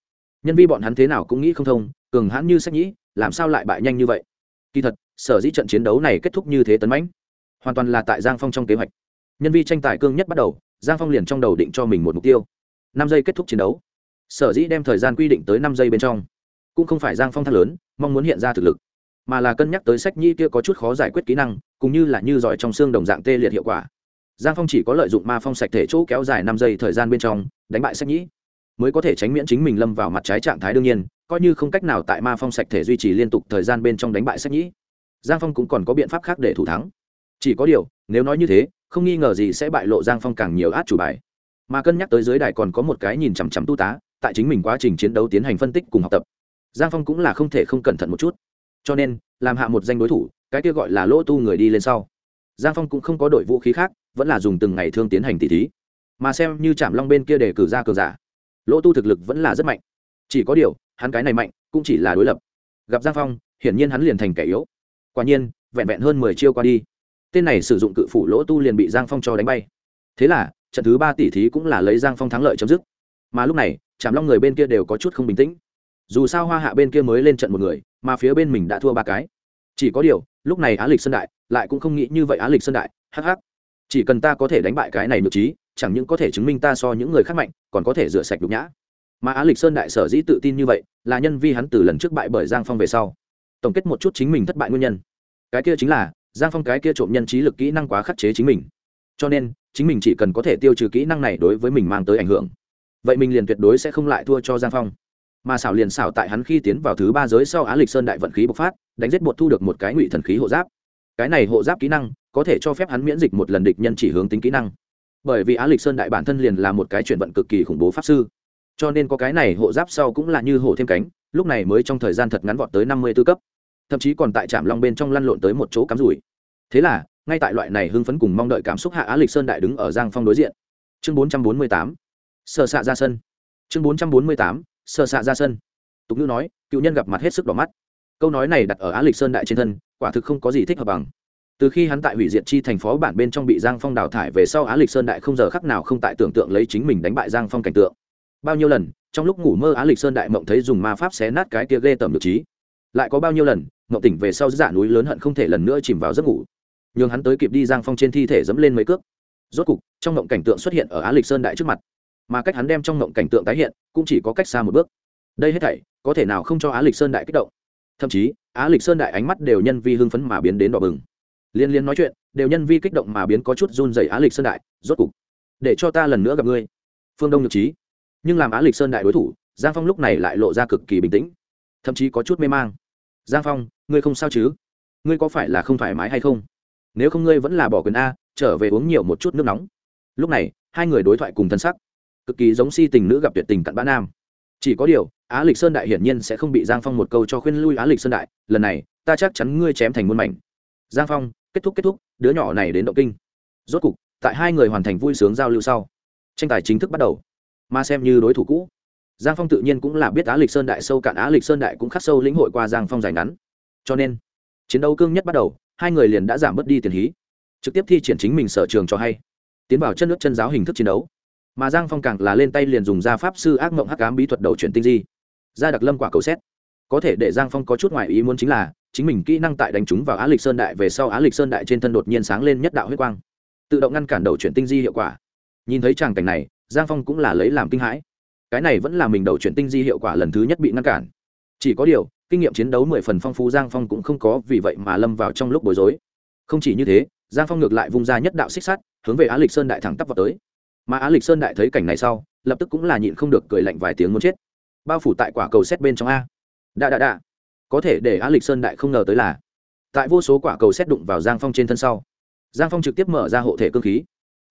Nhân vi bọn hắn thế nào cũng nghĩ không thông, cường hãn như sách nhĩ, làm sao lại bại nhanh như vậy? Kỳ thật, sở dĩ trận chiến đấu này kết thúc như thế tấn mãnh, hoàn toàn là tại giang phong trong kế hoạch nhân vi tranh tài cương nhất bắt đầu, giang phong liền trong đầu định cho mình một mục tiêu. Năm giây kết thúc chiến đấu. Sở dĩ đem thời gian quy định tới năm giây bên trong. Cũng không phải giang phong thắt lớn, mong muốn hiện ra thực lực, mà là cân nhắc tới sách nhi kia có chút khó giải quyết kỹ năng, cũng như là như giỏi trong xương đồng dạng tê liệt hiệu quả. Giang phong chỉ có lợi dụng ma phong sạch thể chỗ kéo dài năm giây thời gian bên trong, đánh bại sách nhĩ mới có thể tránh miễn chính mình lâm vào mặt trái trạng thái đương nhiên, coi như không cách nào tại ma phong sạch thể duy trì liên tục thời gian bên trong đánh bại sách nhĩ giang phong cũng còn có biện pháp khác để thủ thắng. Chỉ có điều, nếu nói như thế không nghi ngờ gì sẽ bại lộ giang phong càng nhiều át chủ bài. Mà cân nhắc tới dưới đài còn có một cái nhìn chằm chằm tu tá, tại chính mình quá trình chiến đấu tiến hành phân tích cùng học tập. Giang phong cũng là không thể không cẩn thận một chút. Cho nên, làm hạ một danh đối thủ, cái kia gọi là lỗ tu người đi lên sau. Giang phong cũng không có đội vũ khí khác, vẫn là dùng từng ngày thương tiến hành tỷ thí. Mà xem như chạm long bên kia để cử ra cờ giả, lỗ tu thực lực vẫn là rất mạnh. Chỉ có điều, hắn cái này mạnh, cũng chỉ là đối lập. Gặp giang phong, hiển nhiên hắn liền thành kẻ yếu. Quả nhiên, vẹn vẹn hơn mười chiêu qua đi tên này sử dụng cự phủ lỗ tu liền bị giang phong cho đánh bay. Thế là, trận thứ ba tỷ thí cũng là lấy giang phong thắng lợi chấm dứt. Mà lúc này chạm long người bên kia đều có chút không bình tĩnh. Dù sao hoa hạ bên kia mới lên trận một người, mà phía bên mình đã thua ba cái. Chỉ có điều, lúc này á lịch sơn đại, lại cũng không nghĩ như vậy á lịch sơn đại hh chỉ cần ta có thể đánh bại cái này được trí, chẳng những có thể chứng minh ta so những người khác mạnh, còn có thể rửa sạch nhục nhã. Mà á lịch sơn đại sở dĩ tự tin như vậy, là nhân vi hắn từ lần trước bại bởi giang phong về sau. Tổng kết một chút chính mình thất bại nguyên nhân. Cái kia chính là giang phong cái kia trộm nhân trí lực kỹ năng quá khắc chế chính mình. Cho nên, chính mình chỉ cần có thể tiêu trừ kỹ năng này đối với mình mang tới ảnh hưởng, vậy mình liền tuyệt đối sẽ không lại thua cho giang phong. Mà xảo liền xảo tại hắn khi tiến vào thứ ba giới sau á lịch sơn đại vận khí bộc phát, đánh giết bột thu được một cái ngụy thần khí hộ giáp. Cái này hộ giáp kỹ năng, có thể cho phép hắn miễn dịch một lần địch nhân chỉ hướng tính kỹ năng. Bởi vì á lịch sơn đại bản thân liền là một cái chuyển vận cực kỳ khủng bố pháp sư. Cho nên có cái này hộ giáp sau cũng là như hổ thêm cánh, lúc này mới trong thời gian thật ngắn vọt tới năm mươi tư cấp thậm chí còn tại trạm long bên trong lăn lộn tới một chỗ cắm rủi. Thế là, ngay tại loại này hưng phấn cùng mong đợi cảm xúc hạ á lịch sơn đại đứng ở giang phong đối diện. Chương bốn trăm bốn mươi tám sợ xạ ra sân. Chương bốn trăm bốn mươi tám sợ xạ ra sân. Tục ngữ nói, cựu nhân gặp mặt hết sức đỏ mắt. Câu nói này đặt ở á lịch sơn đại trên thân, quả thực không có gì thích hợp bằng. Từ khi hắn tại hủy diệt chi thành phố bản bên trong bị giang phong đào thải về sau á lịch sơn đại không giờ khắc nào không tại tưởng tượng lấy chính mình đánh bại giang phong cảnh tượng. Bao nhiêu lần, trong lúc ngủ mơ á lịch sơn đại mộng thấy dùng ma pháp xé nát cái kia ghê tởm được trí. Lại có bao nhiêu lần Ngộ tỉnh về sau dạ núi lớn hận không thể lần nữa chìm vào giấc ngủ. Nhường hắn tới kịp đi giang phong trên thi thể dẫm lên mấy cước. Rốt cục, trong ngộng cảnh tượng xuất hiện ở á lịch sơn đại trước mặt. Mà cách hắn đem trong ngộng cảnh tượng tái hiện, cũng chỉ có cách xa một bước. Đây hết thảy, có thể nào không cho á lịch sơn đại kích động? Thậm chí, á lịch sơn đại ánh mắt đều nhân vi hưng phấn mà biến đến đỏ bừng. Liên liên nói chuyện, đều nhân vi kích động mà biến có chút run dày á lịch sơn đại, rốt cục, để cho ta lần nữa gặp ngươi. Phương đông nhược trí. Nhưng làm á lịch sơn đại đối thủ, giang phong lúc này lại lộ ra cực kỳ bình tĩnh, thậm chí có chút mê mang giang phong, ngươi không sao chứ? Ngươi có phải là không thoải mái hay không? Nếu không ngươi vẫn là bỏ quyền a, trở về uống nhiều một chút nước nóng. Lúc này, hai người đối thoại cùng thân sắc. Cực kỳ giống si tình nữ gặp tuyệt tình cặn bã nam. Chỉ có điều, á lịch sơn đại hiển nhiên sẽ không bị giang phong một câu cho khuyên lui á lịch sơn đại. Lần này, ta chắc chắn ngươi chém thành muôn mảnh. Giang phong, kết thúc kết thúc, đứa nhỏ này đến động kinh. Rốt cục, tại hai người hoàn thành vui sướng giao lưu sau, tranh tài chính thức bắt đầu. Mà xem như đối thủ cũ giang phong tự nhiên cũng là biết á lịch sơn đại sâu cạn, á lịch sơn đại cũng khắc sâu lĩnh hội qua giang phong dài ngắn. Cho nên, chiến đấu cương nhất bắt đầu, hai người liền đã giảm bớt đi tiền hí, trực tiếp thi triển chính mình sở trường cho hay, tiến vào chân nước chân giáo hình thức chiến đấu. Mà giang phong càng là lên tay liền dùng ra pháp sư ác mộng hắc cám bí thuật đầu chuyển tinh di, ra đặc lâm quả cầu xét. Có thể để giang phong có chút ngoại ý muốn chính là, chính mình kỹ năng tại đánh trúng vào á lịch sơn đại về sau, á lịch sơn đại trên thân đột nhiên sáng lên nhất đạo huyết quang, tự động ngăn cản đầu chuyển tinh di hiệu quả. Nhìn thấy tràng cảnh này, giang phong cũng là lấy làm kinh hãi cái này vẫn là mình đầu chuyển tinh di hiệu quả lần thứ nhất bị ngăn cản. Chỉ có điều, kinh nghiệm chiến đấu mười phần phong phú giang phong cũng không có vì vậy mà lâm vào trong lúc bối rối. Không chỉ như thế, giang phong ngược lại vung ra nhất đạo xích sắt, hướng về á lịch sơn đại thẳng tắp vào tới. Mà á lịch sơn đại thấy cảnh này sau, lập tức cũng là nhịn không được cười lạnh vài tiếng muốn chết. Bao phủ tại quả cầu xét bên trong a. Đạ đạ đạ. Có thể để á lịch sơn đại không ngờ tới là, tại vô số quả cầu xét đụng vào giang phong trên thân sau, giang phong trực tiếp mở ra hộ thể cơ khí.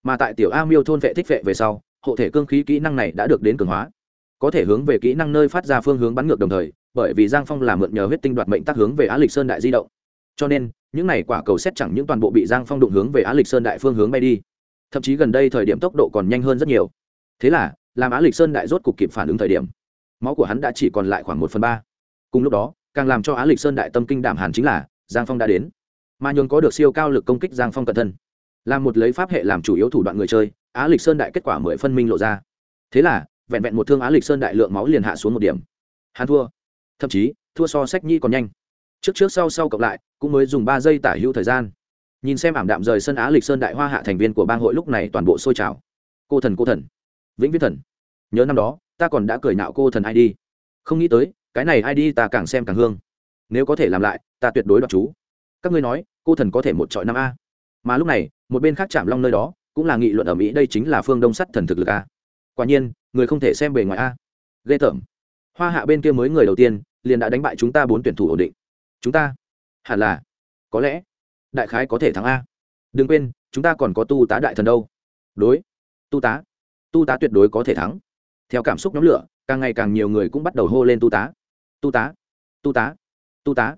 Mà tại tiểu a miêu thôn vệ thích vệ về sau hộ thể cương khí kỹ năng này đã được đến cường hóa. Có thể hướng về kỹ năng nơi phát ra phương hướng bắn ngược đồng thời, bởi vì giang phong làm mượn nhờ huyết tinh đoạt mệnh tác hướng về á lịch sơn đại di động. Cho nên, những này quả cầu xét chẳng những toàn bộ bị giang phong đụng hướng về á lịch sơn đại phương hướng bay đi, thậm chí gần đây thời điểm tốc độ còn nhanh hơn rất nhiều. Thế là, làm á lịch sơn đại rốt cục kịp phản ứng thời điểm, máu của hắn đã chỉ còn lại khoảng một phần ba. Cùng lúc đó, càng làm cho á lịch sơn đại tâm kinh đảm hàn chính là, giang phong đã đến. Mà nhường có được siêu cao lực công kích giang phong cẩn thân làm một lấy pháp hệ làm chủ yếu thủ đoạn người chơi á lịch sơn đại kết quả mười phân minh lộ ra. Thế là, vẹn vẹn một thương á lịch sơn đại lượng máu liền hạ xuống một điểm. Hắn thua. Thậm chí, thua so sách nhi còn nhanh. Trước trước sau sau cộng lại, cũng mới dùng ba giây tả hữu thời gian. Nhìn xem ảm đạm rời sân á lịch sơn đại hoa hạ thành viên của bang hội lúc này toàn bộ sôi trào. Cô thần cô thần. Vĩnh viễn thần. Nhớ năm đó, ta còn đã cười nạo cô thần id không nghĩ tới, cái này id ta càng xem càng hương. Nếu có thể làm lại, ta tuyệt đối đoạt chú. Các ngươi nói, cô thần có thể một trọi năm a. Mà lúc này, một bên khác chạm long nơi đó cũng là nghị luận ở mỹ, đây chính là phương đông sắt thần thực lực a. Quả nhiên, người không thể xem bề ngoài a. Ghê tởm. Hoa hạ bên kia mới người đầu tiên, liền đã đánh bại chúng ta bốn tuyển thủ ổn định. Chúng ta? Hẳn là. Có lẽ, đại khái có thể thắng a. Đừng quên, chúng ta còn có tu tá đại thần đâu. Đối. Tu tá. Tu tá tuyệt đối có thể thắng. Theo cảm xúc nhóm lửa, càng ngày càng nhiều người cũng bắt đầu hô lên tu tá. Tu tá. Tu tá. Tu tá.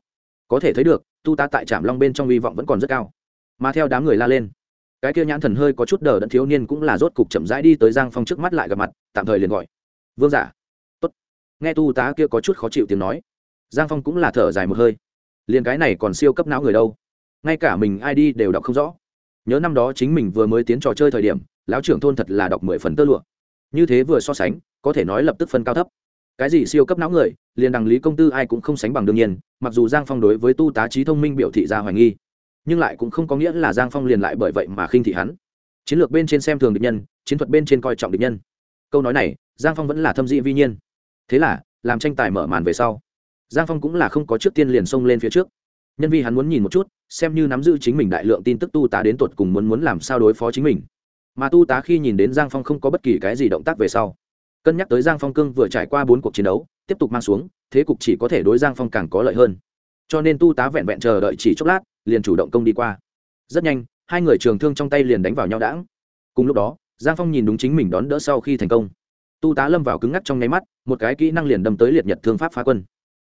Có thể thấy được, tu tá tại trạm long bên trong hy vọng vẫn còn rất cao. Mà theo đám người la lên cái kia nhãn thần hơi có chút đờ đẫn thiếu niên cũng là rốt cục chậm rãi đi tới giang phong trước mắt lại gặp mặt, tạm thời liền gọi. Vương giả. Tốt. Nghe tu tá kia có chút khó chịu tiếng nói, giang phong cũng là thở dài một hơi. Liền cái này còn siêu cấp não người đâu? Ngay cả mình ai đi đều đọc không rõ. Nhớ năm đó chính mình vừa mới tiến trò chơi thời điểm, lão trưởng thôn thật là đọc mười phần tơ lụa. Như thế vừa so sánh, có thể nói lập tức phân cao thấp. Cái gì siêu cấp não người, liền đằng lý công tư ai cũng không sánh bằng đương nhiên, mặc dù giang phong đối với tu tá trí thông minh biểu thị ra hoài nghi nhưng lại cũng không có nghĩa là giang phong liền lại bởi vậy mà khinh thị hắn. Chiến lược bên trên xem thường địch nhân, chiến thuật bên trên coi trọng địch nhân. Câu nói này, giang phong vẫn là thâm dị vi nhiên. Thế là, làm tranh tài mở màn về sau, giang phong cũng là không có trước tiên liền xông lên phía trước. Nhân vì hắn muốn nhìn một chút, xem như nắm giữ chính mình đại lượng tin tức tu tá đến tột cùng muốn muốn làm sao đối phó chính mình. Mà tu tá khi nhìn đến giang phong không có bất kỳ cái gì động tác về sau, cân nhắc tới giang phong cương vừa trải qua bốn cuộc chiến đấu, tiếp tục mang xuống, thế cục chỉ có thể đối giang phong càng có lợi hơn. Cho nên tu tá vẹn vẹn chờ đợi chỉ chốc lát liền chủ động công đi qua. Rất nhanh, hai người trường thương trong tay liền đánh vào nhau đãng. Cùng lúc đó, giang phong nhìn đúng chính mình đón đỡ sau khi thành công. Tu tá lâm vào cứng ngắc trong nháy mắt, một cái kỹ năng liền đâm tới liệt nhật thương pháp phá quân.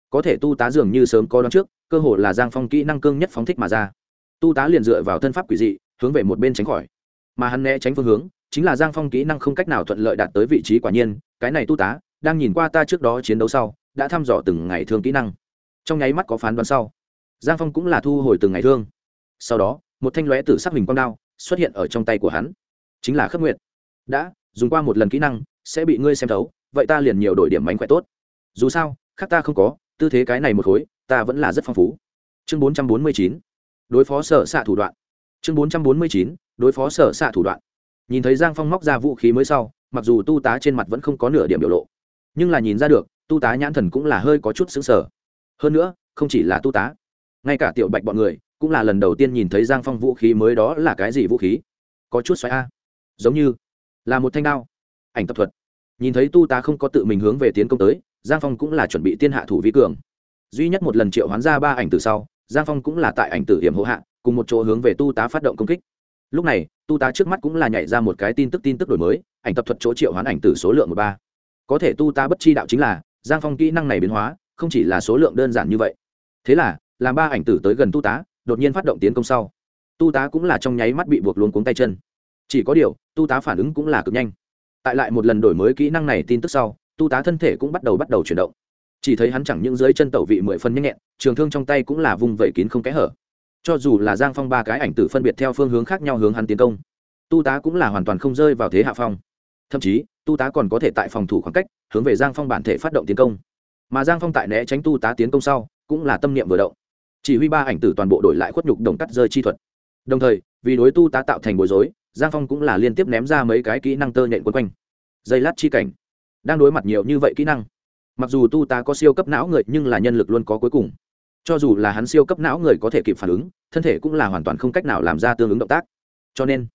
Có thể tu tá dường như sớm có đón trước, cơ hội là giang phong kỹ năng cương nhất phóng thích mà ra. Tu tá liền dựa vào thân pháp quỷ dị, hướng về một bên tránh khỏi. Mà hắn né tránh phương hướng, chính là giang phong kỹ năng không cách nào thuận lợi đạt tới vị trí quả nhiên, cái này tu tá, đang nhìn qua ta trước đó chiến đấu sau, đã thăm dò từng ngày thương kỹ năng. Trong nháy mắt có phán đoán sau giang phong cũng là thu hồi từng ngày thương. Sau đó, một thanh lóe tử sắc hình quang đao xuất hiện ở trong tay của hắn. Chính là khất nguyện đã, dùng qua một lần kỹ năng, sẽ bị ngươi xem thấu, vậy ta liền nhiều đổi điểm mánh khỏe tốt. Dù sao, khác ta không có, tư thế cái này một khối, ta vẫn là rất phong phú. Chương bốn trăm bốn mươi chín. Đối phó sở xạ thủ đoạn. Chương bốn trăm bốn mươi chín. Đối phó sở xạ thủ đoạn. Nhìn thấy giang phong móc ra vũ khí mới sau, mặc dù tu tá trên mặt vẫn không có nửa điểm biểu lộ, nhưng là nhìn ra được, tu tá nhãn thần cũng là hơi có chút xứng sở hơn nữa, không chỉ là tu tá ngay cả tiểu bạch bọn người cũng là lần đầu tiên nhìn thấy giang phong vũ khí mới đó là cái gì vũ khí. Có chút xoáy a. Giống như là một thanh đao, ảnh tập thuật. Nhìn thấy tu tá không có tự mình hướng về tiến công tới, giang phong cũng là chuẩn bị tiên hạ thủ vi cường. Duy nhất một lần triệu hoán ra ba ảnh từ sau, giang phong cũng là tại ảnh tử hiểm hộ hạ, cùng một chỗ hướng về tu tá phát động công kích. Lúc này, tu tá trước mắt cũng là nhảy ra một cái tin tức tin tức đổi mới, ảnh tập thuật chỗ triệu hoán ảnh tử số lượng một ba. Có thể tu tá bất chi đạo chính là, giang phong kỹ năng này biến hóa, không chỉ là số lượng đơn giản như vậy. Thế là làm ba ảnh tử tới gần tu tá, đột nhiên phát động tiến công sau. Tu tá cũng là trong nháy mắt bị buộc luôn cuống tay chân. Chỉ có điều, tu tá phản ứng cũng là cực nhanh. Tại lại một lần đổi mới kỹ năng này tin tức sau, tu tá thân thể cũng bắt đầu bắt đầu chuyển động. Chỉ thấy hắn chẳng những dưới chân tẩu vị mười phân nhanh nhẹn, trường thương trong tay cũng là vùng vẩy kín không kẽ hở. Cho dù là giang phong ba cái ảnh tử phân biệt theo phương hướng khác nhau hướng hắn tiến công, tu tá cũng là hoàn toàn không rơi vào thế hạ phong. Thậm chí, tu tá còn có thể tại phòng thủ khoảng cách, hướng về giang phong bản thể phát động tiến công. Mà giang phong tại né tránh tu tá tiến công sau, cũng là tâm niệm vừa động chỉ huy ba ảnh tử toàn bộ đổi lại khuất nhục đồng cắt rơi chi thuật. Đồng thời, vì đối tu tá tạo thành bối rối, giang phong cũng là liên tiếp ném ra mấy cái kỹ năng tơ nhện quân quanh. Dây lát chi cảnh. Đang đối mặt nhiều như vậy kỹ năng, mặc dù tu tá có siêu cấp não người nhưng là nhân lực luôn có cuối cùng. Cho dù là hắn siêu cấp não người có thể kịp phản ứng, thân thể cũng là hoàn toàn không cách nào làm ra tương ứng động tác. Cho nên,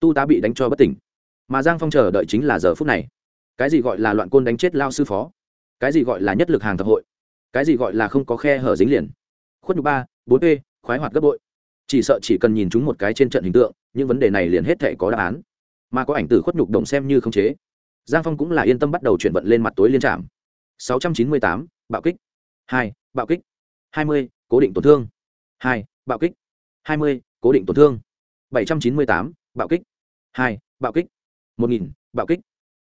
tu tá bị đánh cho bất tỉnh. Mà giang phong chờ đợi chính là giờ phút này. Cái gì gọi là loạn côn đánh chết lao sư phó? Cái gì gọi là nhất lực hàng thập hội? Cái gì gọi là không có khe hở dính liền? Khuất nhục ba bốn p khoái hoạt gấp bội. Chỉ sợ chỉ cần nhìn chúng một cái trên trận hình tượng những vấn đề này liền hết thể có đáp án. Mà có ảnh từ khuất nhục đồng xem như không chế. Giang phong cũng là yên tâm bắt đầu chuyển vận lên mặt tối liên trạm. 698, bạo kích. Hai bạo kích. 20, cố định tổn thương. Hai bạo kích. 20, cố định tổn thương. 798, bạo kích. Hai bạo kích. 1000, bạo kích.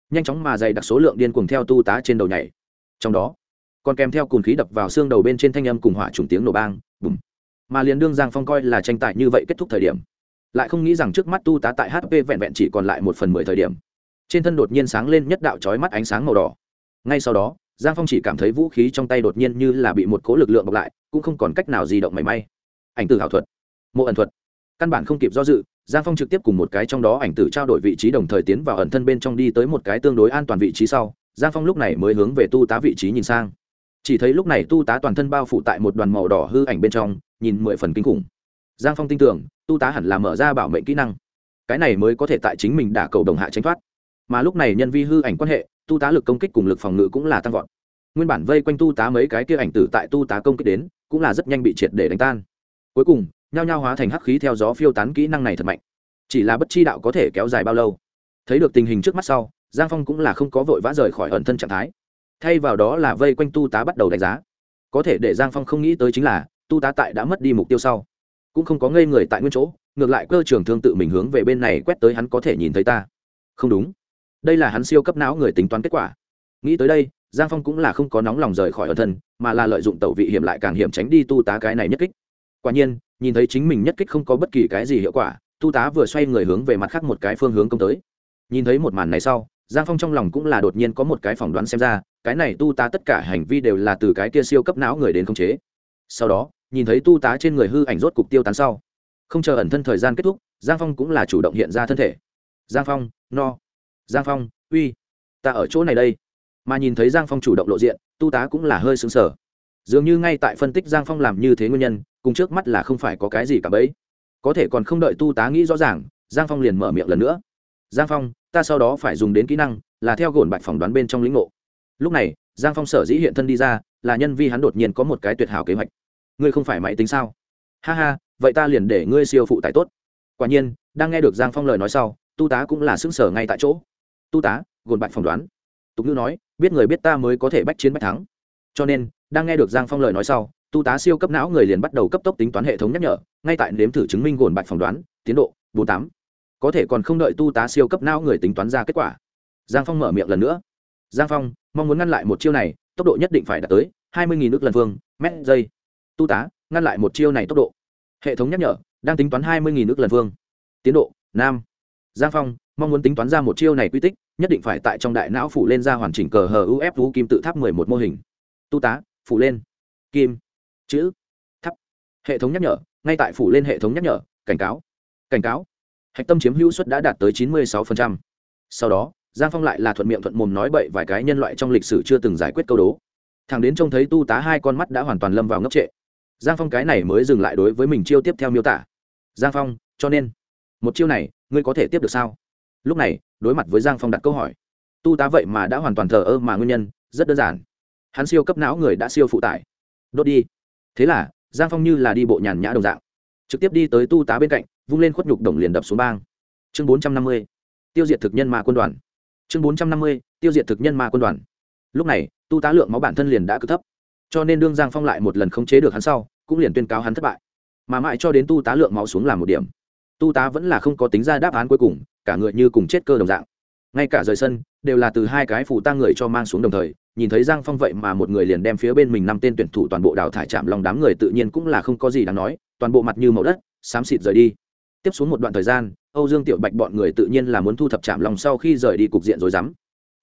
Nhanh chóng mà dày đặc số lượng điên cuồng theo tu tá trên đầu nhảy. Trong đó còn kèm theo cùn khí đập vào xương đầu bên trên thanh âm cùng hỏa trùng tiếng nổ bang, bùm. Mà liền đương giang phong coi là tranh tài như vậy kết thúc thời điểm, lại không nghĩ rằng trước mắt tu tá tại hp vẹn vẹn chỉ còn lại một phần mười thời điểm. Trên thân đột nhiên sáng lên nhất đạo trói mắt ánh sáng màu đỏ. Ngay sau đó, giang phong chỉ cảm thấy vũ khí trong tay đột nhiên như là bị một cố lực lượng bọc lại, cũng không còn cách nào di động mảy may. Ảnh tử ảo thuật. Mộ ẩn thuật. Căn bản không kịp do dự, giang phong trực tiếp cùng một cái trong đó ảnh tử trao đổi vị trí đồng thời tiến vào ẩn thân bên trong đi tới một cái tương đối an toàn vị trí sau, giang phong lúc này mới hướng về tu tá vị trí nhìn sang chỉ thấy lúc này tu tá toàn thân bao phủ tại một đoàn màu đỏ hư ảnh bên trong, nhìn mười phần kinh khủng. Giang phong tin tưởng, tu tá hẳn là mở ra bảo mệnh kỹ năng. Cái này mới có thể tại chính mình đả cầu đồng hạ tránh thoát. Mà lúc này nhân vi hư ảnh quan hệ, tu tá lực công kích cùng lực phòng ngự cũng là tăng vọt. Nguyên bản vây quanh tu tá mấy cái kia ảnh tử tại tu tá công kích đến, cũng là rất nhanh bị triệt để đánh tan. Cuối cùng, nhao nhao hóa thành hắc khí theo gió phiêu tán kỹ năng này thật mạnh. Chỉ là bất chi đạo có thể kéo dài bao lâu. Thấy được tình hình trước mắt sau, giang phong cũng là không có vội vã rời khỏi ẩn thân trạng thái thay vào đó là vây quanh tu tá bắt đầu đánh giá. Có thể để giang phong không nghĩ tới chính là, tu tá tại đã mất đi mục tiêu sau. Cũng không có ngây người tại nguyên chỗ, ngược lại cơ trường thương tự mình hướng về bên này quét tới hắn có thể nhìn thấy ta. Không đúng. Đây là hắn siêu cấp não người tính toán kết quả. Nghĩ tới đây, giang phong cũng là không có nóng lòng rời khỏi ẩn thân, mà là lợi dụng tẩu vị hiểm lại càng hiểm tránh đi tu tá cái này nhất kích. Quả nhiên, nhìn thấy chính mình nhất kích không có bất kỳ cái gì hiệu quả, tu tá vừa xoay người hướng về mặt khác một cái phương hướng công tới. Nhìn thấy một màn này sau, giang phong trong lòng cũng là đột nhiên có một cái phỏng đoán xem ra cái này tu tá tất cả hành vi đều là từ cái kia siêu cấp não người đến khống chế. Sau đó, nhìn thấy tu tá trên người hư ảnh rốt cục tiêu tán sau, không chờ ẩn thân thời gian kết thúc, giang phong cũng là chủ động hiện ra thân thể. Giang phong, no. Giang phong, uy. Ta ở chỗ này đây. Mà nhìn thấy giang phong chủ động lộ diện, tu tá cũng là hơi xứng sở dường như ngay tại phân tích giang phong làm như thế nguyên nhân, cùng trước mắt là không phải có cái gì cả bấy. Có thể còn không đợi tu tá nghĩ rõ ràng, giang phong liền mở miệng lần nữa. Giang phong, ta sau đó phải dùng đến kỹ năng, là theo gồn bạch phỏng đoán bên trong lĩnh ngộ lúc này, giang phong sở dĩ hiện thân đi ra, là nhân vi hắn đột nhiên có một cái tuyệt hảo kế hoạch. Ngươi không phải máy tính sao? Ha ha, vậy ta liền để ngươi siêu phụ tài tốt. Quả nhiên, đang nghe được giang phong lời nói sau, tu tá cũng là xứng sở ngay tại chỗ. Tu tá, gồn bạch phỏng đoán. Tục ngữ nói, biết người biết ta mới có thể bách chiến bách thắng. Cho nên, đang nghe được giang phong lời nói sau, tu tá siêu cấp não người liền bắt đầu cấp tốc tính toán hệ thống nhắc nhở, ngay tại nếm thử chứng minh gồn bạch phỏng đoán, tiến độ, bốn tám. Có thể còn không đợi tu tá siêu cấp não người tính toán ra kết quả. Giang phong mở miệng lần nữa giang phong, mong muốn ngăn lại một chiêu này, tốc độ nhất định phải đạt tới hai mươi nước lần vương, mét giây. Tu tá, ngăn lại một chiêu này tốc độ. Hệ thống nhắc nhở, đang tính toán hai mươi nước lần vương. Tiến độ, nam. Giang phong, mong muốn tính toán ra một chiêu này quy tích, nhất định phải tại trong đại não phủ lên ra hoàn chỉnh cờ hờ uf vũ kim tự tháp mười một mô hình. Tu tá, phủ lên. Kim. Chữ. Tháp. Hệ thống nhắc nhở, ngay tại phủ lên hệ thống nhắc nhở, cảnh cáo. Cảnh cáo. Hạch tâm chiếm hữu suất đã đạt tới chín mươi sáu sau đó giang phong lại là thuận miệng thuận mồm nói bậy vài cái nhân loại trong lịch sử chưa từng giải quyết câu đố. Thằng đến trông thấy tu tá hai con mắt đã hoàn toàn lâm vào ngốc trệ. Giang phong cái này mới dừng lại đối với mình chiêu tiếp theo miêu tả. Giang phong, cho nên, một chiêu này, ngươi có thể tiếp được sao? Lúc này, đối mặt với giang phong đặt câu hỏi. Tu tá vậy mà đã hoàn toàn thờ ơ mà nguyên nhân, rất đơn giản. Hắn siêu cấp não người đã siêu phụ tải. Đốt đi. Thế là, giang phong như là đi bộ nhàn nhã đồng dạng. Trực tiếp đi tới tu tá bên cạnh, vung lên khuất nhục đồng liền đập xuống bang. Chương bốn trăm năm mươi. Tiêu diệt thực nhân mà quân đoàn chương bốn trăm năm mươi, tiêu diệt thực nhân ma quân đoàn. Lúc này, tu tá lượng máu bản thân liền đã cực thấp, cho nên đương giang phong lại một lần khống chế được hắn sau, cũng liền tuyên cáo hắn thất bại. Mà mãi cho đến tu tá lượng máu xuống làm một điểm, tu tá vẫn là không có tính ra đáp án cuối cùng, cả người như cùng chết cơ đồng dạng. Ngay cả rời sân, đều là từ hai cái phụ tang người cho mang xuống đồng thời, nhìn thấy giang phong vậy mà một người liền đem phía bên mình năm tên tuyển thủ toàn bộ đào thải chạm lòng đám người tự nhiên cũng là không có gì đáng nói, toàn bộ mặt như màu đất, xám xịt rời đi. Tiếp xuống một đoạn thời gian âu dương tiểu bạch bọn người tự nhiên là muốn thu thập chạm lòng sau khi rời đi cục diện rồi dám.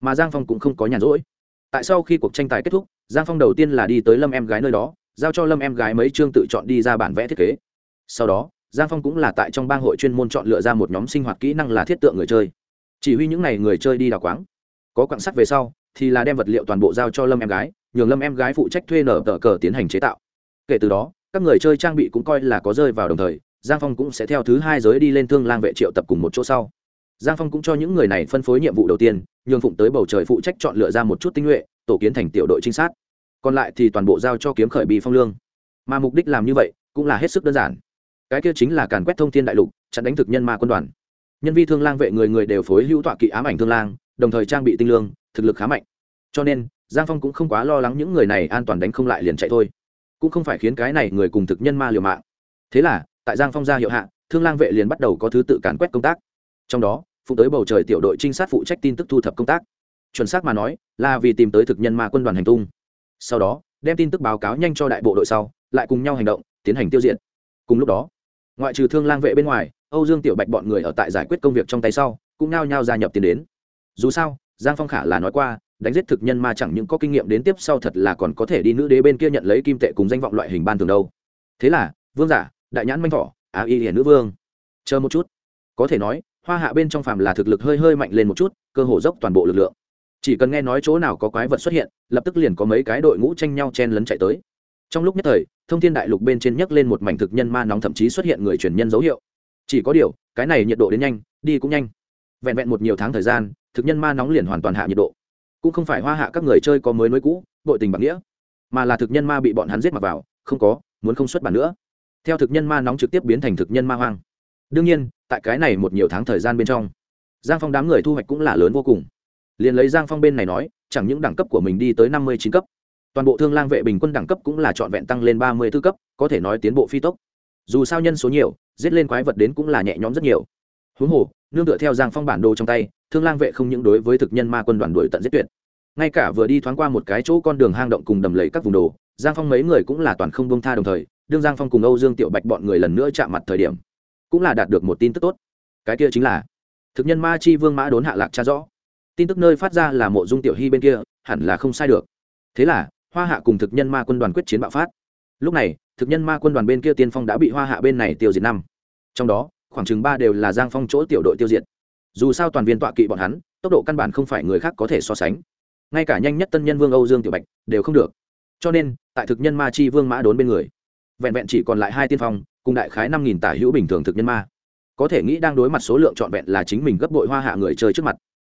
Mà giang phong cũng không có nhàn rỗi. Tại sau khi cuộc tranh tài kết thúc, giang phong đầu tiên là đi tới lâm em gái nơi đó, giao cho lâm em gái mấy chương tự chọn đi ra bản vẽ thiết kế. Sau đó, giang phong cũng là tại trong bang hội chuyên môn chọn lựa ra một nhóm sinh hoạt kỹ năng là thiết tượng người chơi. Chỉ huy những này người chơi đi đào quáng. Có quặng sắt về sau, thì là đem vật liệu toàn bộ giao cho lâm em gái, nhường lâm em gái phụ trách thuê nở tờ cờ tiến hành chế tạo. Kể từ đó, các người chơi trang bị cũng coi là có rơi vào đồng thời giang phong cũng sẽ theo thứ hai giới đi lên thương lang vệ triệu tập cùng một chỗ sau. Giang phong cũng cho những người này phân phối nhiệm vụ đầu tiên, nhường phụng tới bầu trời phụ trách chọn lựa ra một chút tinh nhuệ, tổ kiến thành tiểu đội trinh sát. Còn lại thì toàn bộ giao cho kiếm khởi bị phong lương. Mà mục đích làm như vậy cũng là hết sức đơn giản. Cái kia chính là càn quét thông thiên đại lục, chặn đánh thực nhân ma quân đoàn. Nhân vi thương lang vệ người người đều phối hữu tọa kỵ ám ảnh thương lang, đồng thời trang bị tinh lương, thực lực khá mạnh. Cho nên, giang phong cũng không quá lo lắng những người này an toàn đánh không lại liền chạy thôi. Cũng không phải khiến cái này người cùng thực nhân ma liều mạng. Thế là tại giang phong gia hiệu hạ, thương lang vệ liền bắt đầu có thứ tự càn quét công tác. Trong đó, phụ tới bầu trời tiểu đội trinh sát phụ trách tin tức thu thập công tác. Chuẩn xác mà nói, là vì tìm tới thực nhân ma quân đoàn hành tung. Sau đó, đem tin tức báo cáo nhanh cho đại bộ đội sau, lại cùng nhau hành động, tiến hành tiêu diệt. Cùng lúc đó, ngoại trừ thương lang vệ bên ngoài, âu dương tiểu bạch bọn người ở tại giải quyết công việc trong tay sau, cũng nao nhao gia nhập tiến đến. Dù sao, giang phong khả là nói qua, đánh giết thực nhân ma chẳng những có kinh nghiệm đến tiếp sau thật là còn có thể đi nữ đế bên kia nhận lấy kim tệ cùng danh vọng loại hình ban thường đâu. Thế là, vương giả đại nhãn manh thỏ, á y hiển nữ vương. Chờ một chút. Có thể nói, hoa hạ bên trong phàm là thực lực hơi hơi mạnh lên một chút, cơ hồ dốc toàn bộ lực lượng. Chỉ cần nghe nói chỗ nào có quái vật xuất hiện, lập tức liền có mấy cái đội ngũ tranh nhau chen lấn chạy tới. Trong lúc nhất thời, thông thiên đại lục bên trên nhấc lên một mảnh thực nhân ma nóng thậm chí xuất hiện người truyền nhân dấu hiệu. Chỉ có điều, cái này nhiệt độ đến nhanh, đi cũng nhanh. Vẹn vẹn một nhiều tháng thời gian, thực nhân ma nóng liền hoàn toàn hạ nhiệt độ. Cũng không phải hoa hạ các người chơi có mới nối cũ bội tình bạc nghĩa, mà là thực nhân ma bị bọn hắn giết mặc vào, không có, muốn không xuất bản nữa theo thực nhân ma nóng trực tiếp biến thành thực nhân ma hoang. Đương nhiên, tại cái này một nhiều tháng thời gian bên trong, giang phong đám người thu hoạch cũng là lớn vô cùng. Liền lấy giang phong bên này nói, chẳng những đẳng cấp của mình đi tới năm mươi chín cấp, toàn bộ thương lang vệ bình quân đẳng cấp cũng là trọn vẹn tăng lên ba mươi b ố cấp, có thể nói tiến bộ phi tốc. Dù sao nhân số nhiều, giết lên quái vật đến cũng là nhẹ nhõm rất nhiều. Huống hồ, nương tựa theo giang phong bản đồ trong tay, thương lang vệ không những đối với thực nhân ma quân đoàn đuổi tận giết tuyệt, ngay cả vừa đi thoáng qua một cái chỗ con đường hang động cùng đầm lầy các vùng đồ, giang phong mấy người cũng là toàn không bông tha đồng thời đương giang phong cùng âu dương tiểu bạch bọn người lần nữa chạm mặt thời điểm, cũng là đạt được một tin tức tốt. Cái kia chính là, thực nhân ma chi vương mã đốn hạ lạc cha rõ. Tin tức nơi phát ra là mộ dung tiểu hy bên kia, hẳn là không sai được. Thế là, hoa hạ cùng thực nhân ma quân đoàn quyết chiến bạo phát. Lúc này, thực nhân ma quân đoàn bên kia tiên phong đã bị hoa hạ bên này tiêu diệt năm. Trong đó, khoảng chừng ba đều là giang phong chỗ tiểu đội tiêu diệt. Dù sao toàn viên tọa kỵ bọn hắn, tốc độ căn bản không phải người khác có thể so sánh. Ngay cả nhanh nhất tân nhân vương âu dương tiểu bạch đều không được. Cho nên, tại thực nhân ma chi vương mã đốn bên người vẹn vẹn chỉ còn lại hai tiên phong, cùng đại khái năm nghìn tả hữu bình thường thực nhân ma. Có thể nghĩ đang đối mặt số lượng trọn vẹn là chính mình gấp bội hoa hạ người chơi trước mặt.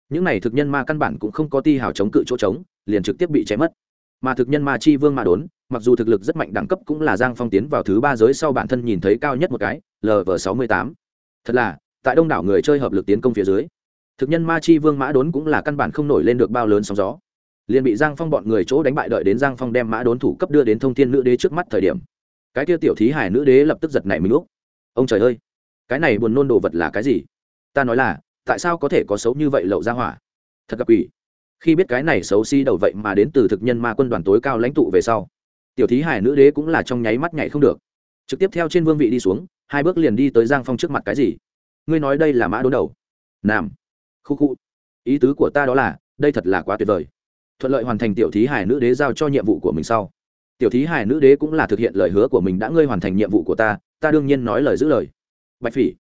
Những này thực nhân ma căn bản cũng không có ti hào chống cự chỗ trống, liền trực tiếp bị chém mất. Mà thực nhân ma chi vương ma đốn, mặc dù thực lực rất mạnh đẳng cấp cũng là giang phong tiến vào thứ ba giới sau bản thân nhìn thấy cao nhất một cái lv sáu mươi tám. Thật là, tại đông đảo người chơi hợp lực tiến công phía dưới, thực nhân ma chi vương mã đốn cũng là căn bản không nổi lên được bao lớn sóng gió. Liền bị giang phong bọn người chỗ đánh bại đợi đến giang phong đem mã đốn thủ cấp đưa đến thông thiên nữ đế trước mắt thời điểm cái kia tiểu thí hải nữ đế lập tức giật nảy mình lúc ông trời ơi, cái này buồn nôn đồ vật là cái gì? Ta nói là, tại sao có thể có xấu như vậy lậu ra hỏa? Thật gặp quỷ. Khi biết cái này xấu xí、si、đầu đầu vậy mà đến từ thực nhân ma quân đoàn tối cao lãnh tụ về sau, tiểu thí hải nữ đế cũng là trong nháy mắt nhảy không được. Trực tiếp theo trên vương vị đi xuống, hai bước liền đi tới giang phong trước mặt cái gì? Ngươi nói đây là mã đốn đầu. Nam. Khu khu. Ý tứ của ta đó là, đây thật là quá tuyệt vời. Thuận lợi hoàn thành tiểu thí hải nữ đế giao cho nhiệm vụ của mình sau tiểu thí hải nữ đế cũng là thực hiện lời hứa của mình đã ngươi hoàn thành nhiệm vụ của ta ta đương nhiên nói lời giữ lời. Bạch phỉ.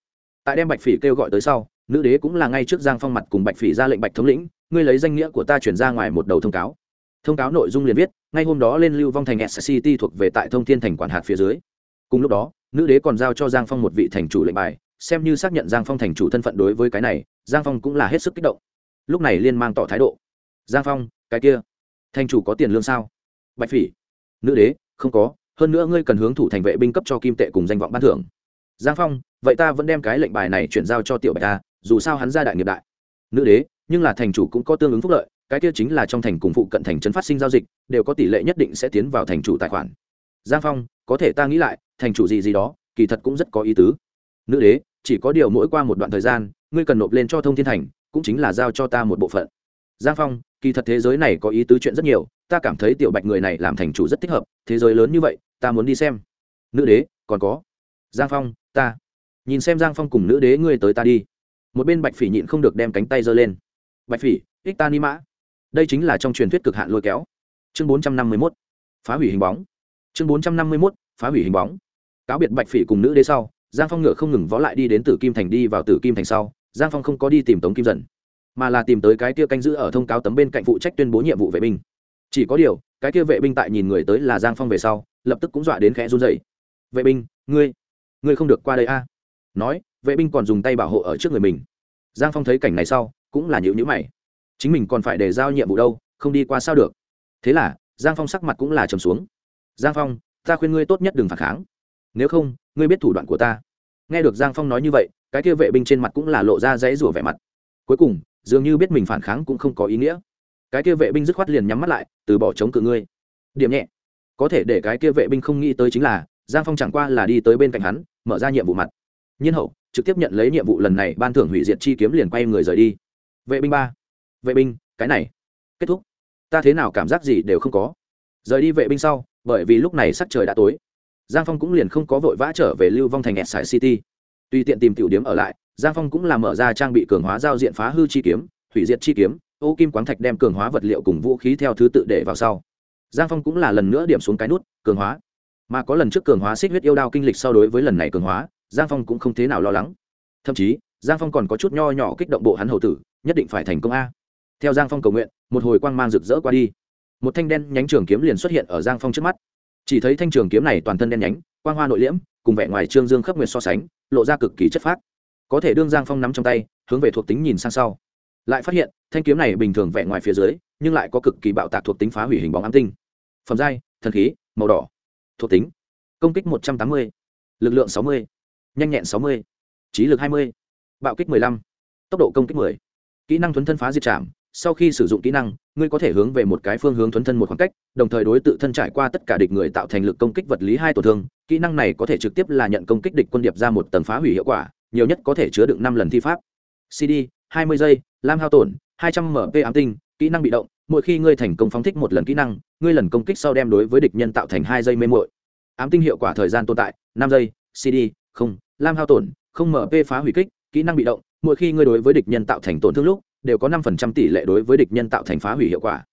Tại đem bạch phỉ kêu gọi tới sau, nữ đế cũng là ngay trước giang phong mặt cùng bạch phỉ ra lệnh bạch thống lĩnh, ngươi lấy danh nghĩa của ta chuyển ra ngoài một đầu thông cáo. Thông cáo nội dung liền viết, ngay hôm đó lên lưu vong thành sct city thuộc về tại thông thiên thành quản hạt phía dưới. Cùng lúc đó, nữ đế còn giao cho giang phong một vị thành chủ lệnh bài, xem như xác nhận giang phong thành chủ thân phận đối với cái này, giang phong cũng là hết sức kích động. Lúc này liên mang tỏ thái độ. Giang phong, cái kia, thành chủ có tiền lương sao? Bạch phỉ nữ đế, không có, hơn nữa ngươi cần hướng thủ thành vệ binh cấp cho kim tệ cùng danh vọng ban thưởng. Giang phong, vậy ta vẫn đem cái lệnh bài này chuyển giao cho tiểu bạch ta dù sao hắn ra đại nghiệp đại. Nữ đế, nhưng là thành chủ cũng có tương ứng phúc lợi, cái kia chính là trong thành cùng phụ cận thành trấn phát sinh giao dịch, đều có tỷ lệ nhất định sẽ tiến vào thành chủ tài khoản. Giang phong, có thể ta nghĩ lại, thành chủ gì gì đó, kỳ thật cũng rất có ý tứ. Nữ đế, chỉ có điều mỗi qua một đoạn thời gian, ngươi cần nộp lên cho thông thiên thành, cũng chính là giao cho ta một bộ phận. Giang phong kỳ thật thế giới này có ý tứ chuyện rất nhiều, ta cảm thấy tiểu bạch người này làm thành chủ rất thích hợp, thế giới lớn như vậy, ta muốn đi xem. Nữ đế, còn có. Giang phong, ta. Nhìn xem giang phong cùng nữ đế ngươi tới ta đi. Một bên bạch phỉ nhịn không được đem cánh tay giơ lên. Bạch phỉ, ích ta ni mã. Đây chính là trong truyền thuyết cực hạn lôi kéo. Chương bốn trăm năm mươi mốt. Phá hủy hình bóng. Chương bốn trăm năm mươi mốt. Phá hủy hình bóng. Cáo biệt bạch phỉ cùng nữ đế sau, giang phong ngựa không ngừng võ lại đi đến tử kim thành đi vào tử kim thành sau. Giang phong không có đi tìm tống kim dần mà là tìm tới cái kia canh giữ ở thông cáo tấm bên cạnh phụ trách tuyên bố nhiệm vụ vệ binh. Chỉ có điều, cái kia vệ binh tại nhìn người tới là giang phong về sau, lập tức cũng dọa đến khẽ run dậy vệ binh, ngươi ngươi không được qua đây a. Nói, vệ binh còn dùng tay bảo hộ ở trước người mình. Giang phong thấy cảnh này sau, cũng là nhịu nhữ mày. Chính mình còn phải để giao nhiệm vụ đâu, không đi qua sao được. Thế là, giang phong sắc mặt cũng là trầm xuống. Giang phong, ta khuyên ngươi tốt nhất đừng phản kháng. Nếu không, ngươi biết thủ đoạn của ta. Nghe được giang phong nói như vậy, cái kia vệ binh trên mặt cũng là lộ ra dãy rủa vẻ mặt. Cuối cùng dường như biết mình phản kháng cũng không có ý nghĩa. Cái kia vệ binh dứt khoát liền nhắm mắt lại, từ bỏ chống cự ngươi. Điểm nhẹ. Có thể để cái kia vệ binh không nghĩ tới chính là, giang phong chẳng qua là đi tới bên cạnh hắn, mở ra nhiệm vụ mặt. Nhiên hậu, trực tiếp nhận lấy nhiệm vụ lần này, ban thưởng hủy diệt chi kiếm liền quay người rời đi. Vệ binh ba. Vệ binh, cái này. Kết thúc. Ta thế nào cảm giác gì đều không có. Rời đi vệ binh sau, bởi vì lúc này sắc trời đã tối. Giang phong cũng liền không có vội vã trở về lưu vong thành sài city. Tùy tiện tìm tiểu điếm ở lại giang phong cũng làm mở ra trang bị cường hóa giao diện phá hư chi kiếm, hủy diệt chi kiếm, ô kim Quán thạch đem cường hóa vật liệu cùng vũ khí theo thứ tự để vào sau. Giang phong cũng là lần nữa điểm xuống cái nút, cường hóa. Mà có lần trước cường hóa xích huyết yêu đao kinh lịch so đối với lần này cường hóa, giang phong cũng không thế nào lo lắng. Thậm chí, giang phong còn có chút nho nhỏ kích động bộ hắn hậu tử, nhất định phải thành công a. Theo giang phong cầu nguyện, một hồi quang mang rực rỡ qua đi. Một thanh đen nhánh trường kiếm liền xuất hiện ở giang phong trước mắt. Chỉ thấy thanh trường kiếm này toàn thân đen nhánh, quang hoa nội liễm, cùng vẻ ngoài trương dương khắp nguyệt so sánh, lộ ra cực kỳ chất phác có thể đương giang phong nắm trong tay, hướng về thuộc tính nhìn sang sau lại phát hiện, thanh kiếm này bình thường vẽ ngoài phía dưới, nhưng lại có cực kỳ bạo tạc thuộc tính phá hủy hình bóng ám tinh phẩm giai, thần khí, màu đỏ thuộc tính, công kích một trăm tám mươi, lực lượng sáu mươi, nhanh nhẹn sáu mươi, trí lực hai mươi, bạo kích 15. tốc độ công kích 10. kỹ năng thuấn thân phá diệt chạm sau khi sử dụng kỹ năng, ngươi có thể hướng về một cái phương hướng thuấn thân một khoảng cách, đồng thời đối tự thân trải qua tất cả địch người tạo thành lực công kích vật lý hai tổn thương kỹ năng này có thể trực tiếp là nhận công kích địch quân điệp ra một tầng phá hủy hiệu quả nhiều nhất có thể chứa đựng năm lần thi pháp. Cd 20 giây, lam hao tổn 200 mp ám tinh, kỹ năng bị động, mỗi khi ngươi thành công phóng thích một lần kỹ năng, ngươi lần công kích sau đem đối với địch nhân tạo thành hai giây mê mội ám tinh hiệu quả thời gian tồn tại, năm giây cd không, lam hao tổn, không mp phá hủy kích, kỹ năng bị động, mỗi khi ngươi đối với địch nhân tạo thành tổn thương lúc, đều có năm phần trăm tỷ lệ đối với địch nhân tạo thành phá hủy hiệu quả.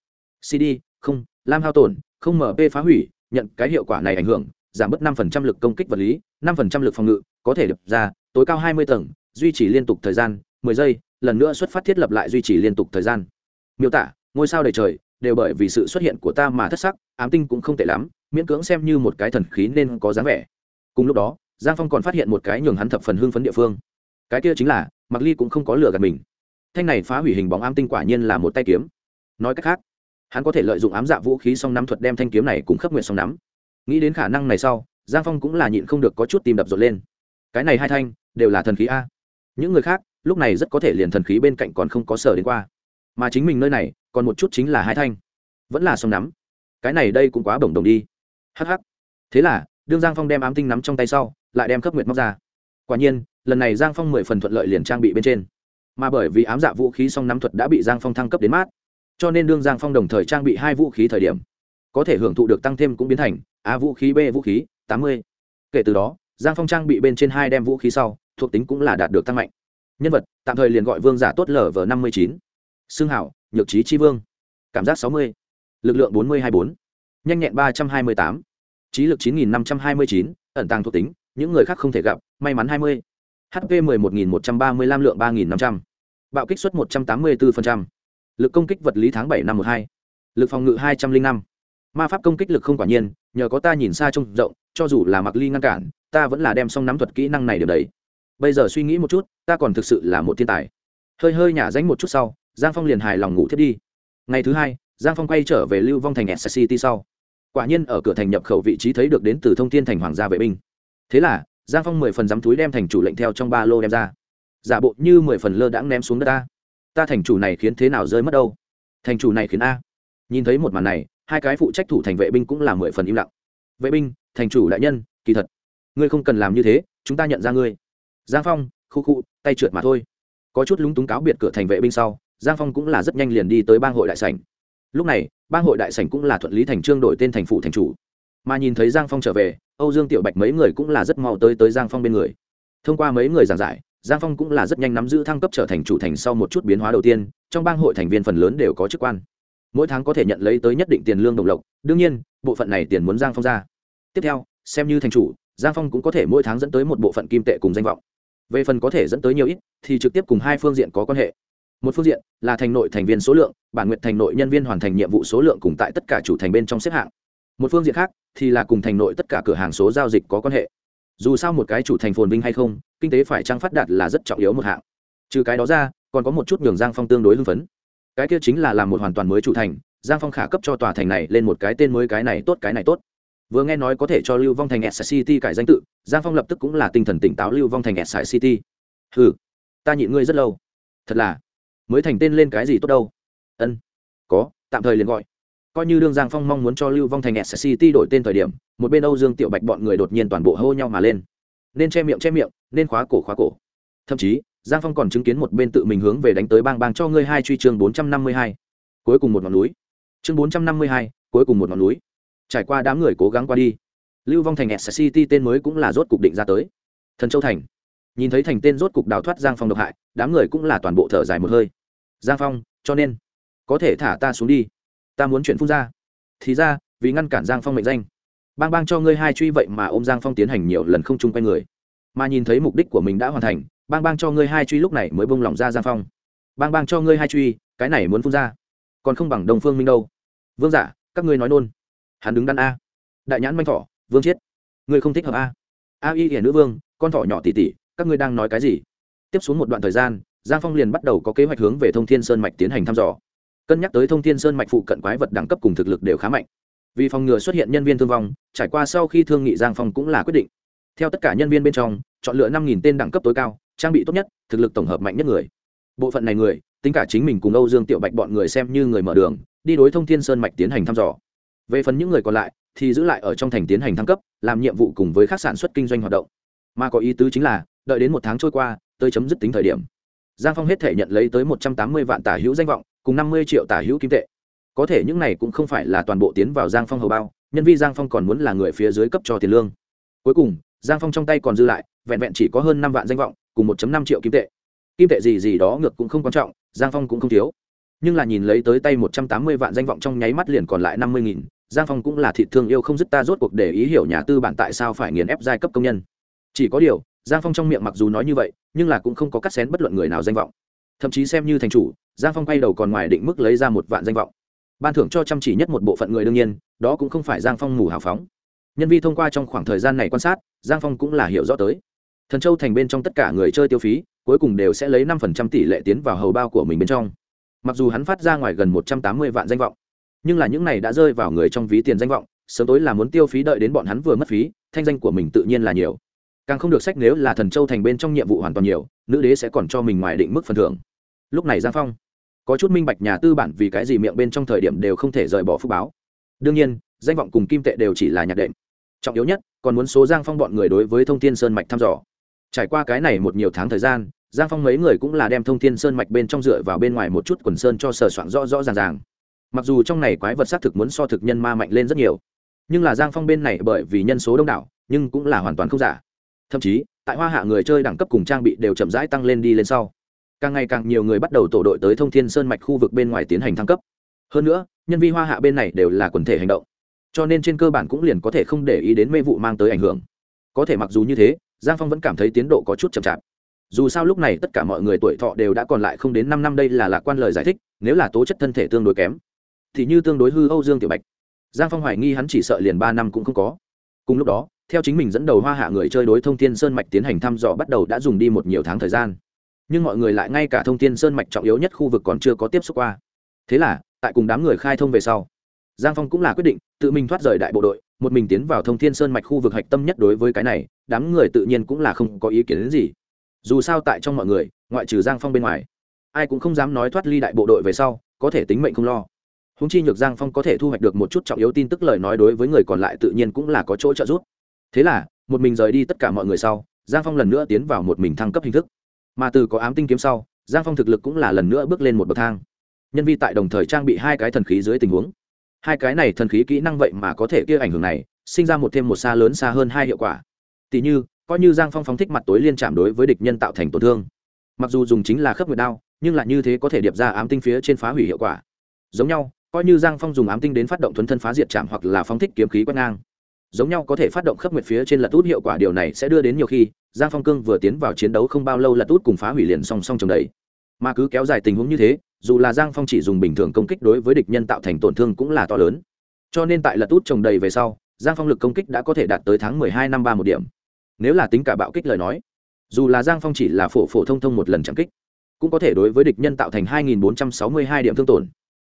Cd không, lam hao tổn, không mp phá hủy, nhận cái hiệu quả này ảnh hưởng giảm bớt năm phần trăm lực công kích vật lý, năm phần trăm lực phòng ngự, có thể lập ra, tối cao hai mươi tầng, duy trì liên tục thời gian, mười giây, lần nữa xuất phát thiết lập lại duy trì liên tục thời gian. Miêu tả, ngôi sao đầy trời, đều bởi vì sự xuất hiện của ta mà thất sắc, ám tinh cũng không tệ lắm, miễn cưỡng xem như một cái thần khí nên có dáng vẻ. Cùng lúc đó, giang phong còn phát hiện một cái nhường hắn thập phần hưng phấn địa phương. Cái kia chính là mặc ly cũng không có lừa gạt mình. Thanh này phá hủy hình bóng ám tinh quả nhiên là một tay kiếm. Nói cách khác, hắn có thể lợi dụng ám dạ vũ khí song nắm thuật đem thanh kiếm này cùng khắp nguyện song nắm nghĩ đến khả năng này sau, giang phong cũng là nhịn không được có chút tìm đập rộn lên. Cái này hai thanh, đều là thần khí a. Những người khác, lúc này rất có thể liền thần khí bên cạnh còn không có sở đến qua. Mà chính mình nơi này, còn một chút chính là hai thanh. Vẫn là song nắm. Cái này đây cũng quá bổng đồng đi. Hh thế là, đương giang phong đem ám tinh nắm trong tay sau, lại đem cấp nguyệt móc ra. Quả nhiên, lần này giang phong mười phần thuận lợi liền trang bị bên trên. Mà bởi vì ám dạ vũ khí song nắm thuật đã bị giang phong thăng cấp đến mát, cho nên đương giang phong đồng thời trang bị hai vũ khí thời điểm có thể hưởng thụ được tăng thêm cũng biến thành, a vũ khí, b vũ khí, tám mươi kể từ đó, giang phong trang bị bên trên hai đem vũ khí sau, thuộc tính cũng là đạt được tăng mạnh nhân vật, tạm thời liền gọi vương giả tốt lở v năm mươi chín xương hảo, nhược trí tri vương cảm giác sáu mươi lực lượng bốn mươi hai bốn nhanh nhẹn ba trăm hai mươi tám trí lực chín nghìn năm trăm hai mươi chín, ẩn tàng thuộc tính, những người khác không thể gặp, may mắn hai mươi hp 11.135 lượng 3.500. bạo kích suất 184%. lực công kích vật lý tháng 7 năm 12. lực phòng ngự 205 ma pháp công kích lực không quả nhiên, nhờ có ta nhìn xa trông rộng, cho dù là mặc ly ngăn cản, ta vẫn là đem xong nắm thuật kỹ năng này được đấy. Bây giờ suy nghĩ một chút, ta còn thực sự là một thiên tài. Hơi hơi nhả ránh một chút sau, giang phong liền hài lòng ngủ thiết đi. Ngày thứ hai, giang phong quay trở về lưu vong thành s city sau. Quả nhiên ở cửa thành nhập khẩu vị trí thấy được đến từ thông thiên thành hoàng gia vệ binh. Thế là, giang phong mười phần dám túi đem thành chủ lệnh theo trong ba lô đem ra. Giả bộ như mười phần lơ đãng ném xuống đất ta. Ta thành chủ này khiến thế nào rơi mất đâu? Thành chủ này khiến a. Nhìn thấy một màn này hai cái phụ trách thủ thành vệ binh cũng là mười phần im lặng. Vệ binh, thành chủ đại nhân, kỳ thật, ngươi không cần làm như thế, chúng ta nhận ra ngươi. Giang phong, khu khu, tay trượt mà thôi. Có chút lúng túng cáo biệt cửa thành vệ binh sau, giang phong cũng là rất nhanh liền đi tới bang hội đại sảnh. Lúc này, bang hội đại sảnh cũng là thuận lý thành trương đổi tên thành phủ thành chủ. Mà nhìn thấy giang phong trở về, âu dương tiểu bạch mấy người cũng là rất mau tới tới giang phong bên người. Thông qua mấy người giảng giải, giang phong cũng là rất nhanh nắm giữ thăng cấp trở thành chủ thành sau một chút biến hóa đầu tiên, trong bang hội thành viên phần lớn đều có chức quan mỗi tháng có thể nhận lấy tới nhất định tiền lương đồng lộc, đương nhiên, bộ phận này tiền muốn giang phong ra. Tiếp theo, xem như thành chủ, giang phong cũng có thể mỗi tháng dẫn tới một bộ phận kim tệ cùng danh vọng. Về phần có thể dẫn tới nhiều ít, thì trực tiếp cùng hai phương diện có quan hệ. Một phương diện là thành nội thành viên số lượng, bản nguyện thành nội nhân viên hoàn thành nhiệm vụ số lượng cùng tại tất cả chủ thành bên trong xếp hạng. Một phương diện khác thì là cùng thành nội tất cả cửa hàng số giao dịch có quan hệ. Dù sao một cái chủ thành phồn vinh hay không, kinh tế phải trăng phát đạt là rất trọng yếu một hạng. Trừ cái đó ra, còn có một chút nhường giang phong tương đối hưng phấn cái kia chính là làm một hoàn toàn mới chủ thành, giang phong khả cấp cho tòa thành này lên một cái tên mới cái này tốt, cái này tốt. Vừa nghe nói có thể cho lưu vong thành s city cải danh tự, giang phong lập tức cũng là tinh thần tỉnh táo lưu vong thành s city. Ừ ta nhịn ngươi rất lâu. Thật là, mới thành tên lên cái gì tốt đâu. Ân, có, tạm thời liền gọi. Coi như đương giang phong mong muốn cho lưu vong thành s city đổi tên thời điểm, một bên âu dương tiểu bạch bọn người đột nhiên toàn bộ hô nhau mà lên. Nên che miệng che miệng, nên khóa cổ khóa cổ. Thậm chí giang phong còn chứng kiến một bên tự mình hướng về đánh tới bang bang cho ngươi hai truy chương bốn trăm năm mươi hai. Cuối cùng một ngọn núi. Chương bốn trăm năm mươi hai, cuối cùng một ngọn núi. Trải qua đám người cố gắng qua đi. Lưu vong thành s city tên mới cũng là rốt cục định ra tới. Thần châu thành. Nhìn thấy thành tên rốt cục đào thoát giang phong độc hại, đám người cũng là toàn bộ thở dài một hơi. Giang phong, cho nên, có thể thả ta xuống đi. Ta muốn chuyện phun ra. Thì ra, vì ngăn cản giang phong mệnh danh. Bang bang cho ngươi hai truy vậy mà ô m giang phong tiến hành nhiều lần không chung quanh người. Mà nhìn thấy mục đích của mình đã hoàn thành bang bang cho ngươi hai truy lúc này mới bông lỏng ra giang phong. Bang bang cho ngươi hai truy, cái này muốn phun ra. Còn không bằng đồng phương minh đâu. Vương giả, các ngươi nói nôn. Hắn đứng đắn a. Đại nhãn manh thỏ, vương chiết ngươi không thích hợp a. A y hiển nữ vương, con thỏ nhỏ tỉ tỉ, các ngươi đang nói cái gì? Tiếp xuống một đoạn thời gian, giang phong liền bắt đầu có kế hoạch hướng về thông thiên sơn mạch tiến hành thăm dò. Cân nhắc tới thông thiên sơn mạch phụ cận quái vật đẳng cấp cùng thực lực đều khá mạnh. Vì phòng ngừa xuất hiện nhân viên thương vong, trải qua sau khi thương nghị giang phong cũng là quyết định. Theo tất cả nhân viên bên trong, chọn lựa năm tên đẳng cấp tối cao trang bị tốt nhất, thực lực tổng hợp mạnh nhất người. Bộ phận này người, tính cả chính mình cùng âu dương tiểu bạch bọn người xem như người mở đường, đi đối thông thiên sơn mạch tiến hành thăm dò. Về phần những người còn lại, thì giữ lại ở trong thành tiến hành thăng cấp, làm nhiệm vụ cùng với các sản xuất kinh doanh hoạt động. Mà có ý tứ chính là, đợi đến một tháng trôi qua, tới chấm dứt tính thời điểm. Giang phong hết thể nhận lấy tới một trăm tám mươi vạn tả hữu danh vọng, cùng năm mươi triệu tả hữu kim tệ. Có thể những này cũng không phải là toàn bộ tiến vào giang phong hầu bao, nhân vi giang phong còn muốn là người phía dưới cấp cho tiền lương. Cuối cùng giang phong trong tay còn dư lại, vẹn vẹn chỉ có hơn năm vạn danh vọng, cùng một năm triệu kim tệ. Kim tệ gì gì đó ngược cũng không quan trọng, giang phong cũng không thiếu. Nhưng là nhìn lấy tới tay một trăm tám mươi vạn danh vọng trong nháy mắt liền còn lại năm mươi nghìn, giang phong cũng là thị thương yêu không dứt ta rốt cuộc để ý hiểu nhà tư bản tại sao phải nghiền ép giai cấp công nhân. Chỉ có điều, giang phong trong miệng mặc dù nói như vậy, nhưng là cũng không có cắt xén bất luận người nào danh vọng. Thậm chí xem như thành chủ, giang phong quay đầu còn ngoài định mức lấy ra một vạn danh vọng. Ban thưởng cho chăm chỉ nhất một bộ phận người đương nhiên, đó cũng không phải giang phong mù hào phóng nhân vi thông qua trong khoảng thời gian này quan sát, giang phong cũng là hiểu rõ tới. Thần châu thành bên trong tất cả người chơi tiêu phí, cuối cùng đều sẽ lấy năm phần trăm tỷ lệ tiến vào hầu bao của mình bên trong. Mặc dù hắn phát ra ngoài gần một trăm tám mươi vạn danh vọng, nhưng là những này đã rơi vào người trong ví tiền danh vọng, sớm tối là muốn tiêu phí đợi đến bọn hắn vừa mất phí, thanh danh của mình tự nhiên là nhiều. Càng không được sách nếu là thần châu thành bên trong nhiệm vụ hoàn toàn nhiều, nữ đế sẽ còn cho mình ngoài định mức phần thưởng. Lúc này giang phong, có chút minh bạch nhà tư bản vì cái gì miệng bên trong thời điểm đều không thể rời bỏ phúc báo. Đương nhiên, danh vọng cùng kim tệ đều chỉ là nhạc đệm trọng yếu nhất, còn muốn số giang phong bọn người đối với thông tin sơn mạch thăm dò. Trải qua cái này một nhiều tháng thời gian, giang phong mấy người cũng là đem thông tin sơn mạch bên trong dựa vào bên ngoài một chút quần sơn cho sờ soạn rõ rõ ràng ràng. Mặc dù trong này quái vật xác thực muốn so thực nhân ma mạnh lên rất nhiều, nhưng là giang phong bên này bởi vì nhân số đông đảo, nhưng cũng là hoàn toàn không giả. Thậm chí, tại hoa hạ người chơi đẳng cấp cùng trang bị đều chậm rãi tăng lên đi lên sau. Càng ngày càng nhiều người bắt đầu tổ đội tới thông thiên sơn mạch khu vực bên ngoài tiến hành thăng cấp. Hơn nữa, nhân vi hoa hạ bên này đều là quần thể hành động cho nên trên cơ bản cũng liền có thể không để ý đến mê vụ mang tới ảnh hưởng. Có thể mặc dù như thế, giang phong vẫn cảm thấy tiến độ có chút chậm chạp. Dù sao lúc này tất cả mọi người tuổi thọ đều đã còn lại không đến năm năm đây là lạc quan lời giải thích, nếu là tố chất thân thể tương đối kém, thì như tương đối hư âu dương tiểu bạch. Giang phong hoài nghi hắn chỉ sợ liền ba năm cũng không có. Cùng lúc đó, theo chính mình dẫn đầu hoa hạ người chơi đối thông tin sơn mạch tiến hành thăm dò bắt đầu đã dùng đi một nhiều tháng thời gian. Nhưng mọi người lại ngay cả thông tin sơn mạch trọng yếu nhất khu vực còn chưa có tiếp xúc qua. Thế là, tại cùng đám người khai thông về sau giang phong cũng là quyết định, tự mình thoát rời đại bộ đội, một mình tiến vào thông thiên sơn mạch khu vực hạch tâm nhất đối với cái này, đám người tự nhiên cũng là không có ý kiến đến gì. Dù sao tại trong mọi người, ngoại trừ giang phong bên ngoài, ai cũng không dám nói thoát ly đại bộ đội về sau, có thể tính mệnh không lo. Húng chi nhược giang phong có thể thu hoạch được một chút trọng yếu tin tức lời nói đối với người còn lại tự nhiên cũng là có chỗ trợ giúp. Thế là, một mình rời đi tất cả mọi người sau, giang phong lần nữa tiến vào một mình thăng cấp hình thức. Mà từ có ám tinh kiếm sau, giang phong thực lực cũng là lần nữa bước lên một bậc thang. Nhân vi tại đồng thời trang bị hai cái thần khí dưới tình huống hai cái này thần khí kỹ năng vậy mà có thể kia ảnh hưởng này, sinh ra một thêm một xa lớn xa hơn hai hiệu quả. Tỷ như, coi như giang phong phóng thích mặt tối liên chạm đối với địch nhân tạo thành tổn thương. Mặc dù dùng chính là khớp nguyệt đao, nhưng lại như thế có thể điệp ra ám tinh phía trên phá hủy hiệu quả. Giống nhau, coi như giang phong dùng ám tinh đến phát động thuấn thân phá diệt chạm hoặc là phóng thích kiếm khí quét ngang. Giống nhau có thể phát động khớp nguyệt phía trên lật út hiệu quả, điều này sẽ đưa đến nhiều khi, giang phong cương vừa tiến vào chiến đấu không bao lâu lật út cùng phá hủy liền song song trong đấy mà cứ kéo dài tình huống như thế dù là giang phong chỉ dùng bình thường công kích đối với địch nhân tạo thành tổn thương cũng là to lớn. Cho nên tại lật út trồng đầy về sau, giang phong lực công kích đã có thể đạt tới tháng mười hai năm ba một điểm. Nếu là tính cả bạo kích lời nói, dù là giang phong chỉ là phổ phổ thông thông một lần chạm kích, cũng có thể đối với địch nhân tạo thành hai nghìn bốn trăm sáu mươi hai điểm thương tổn.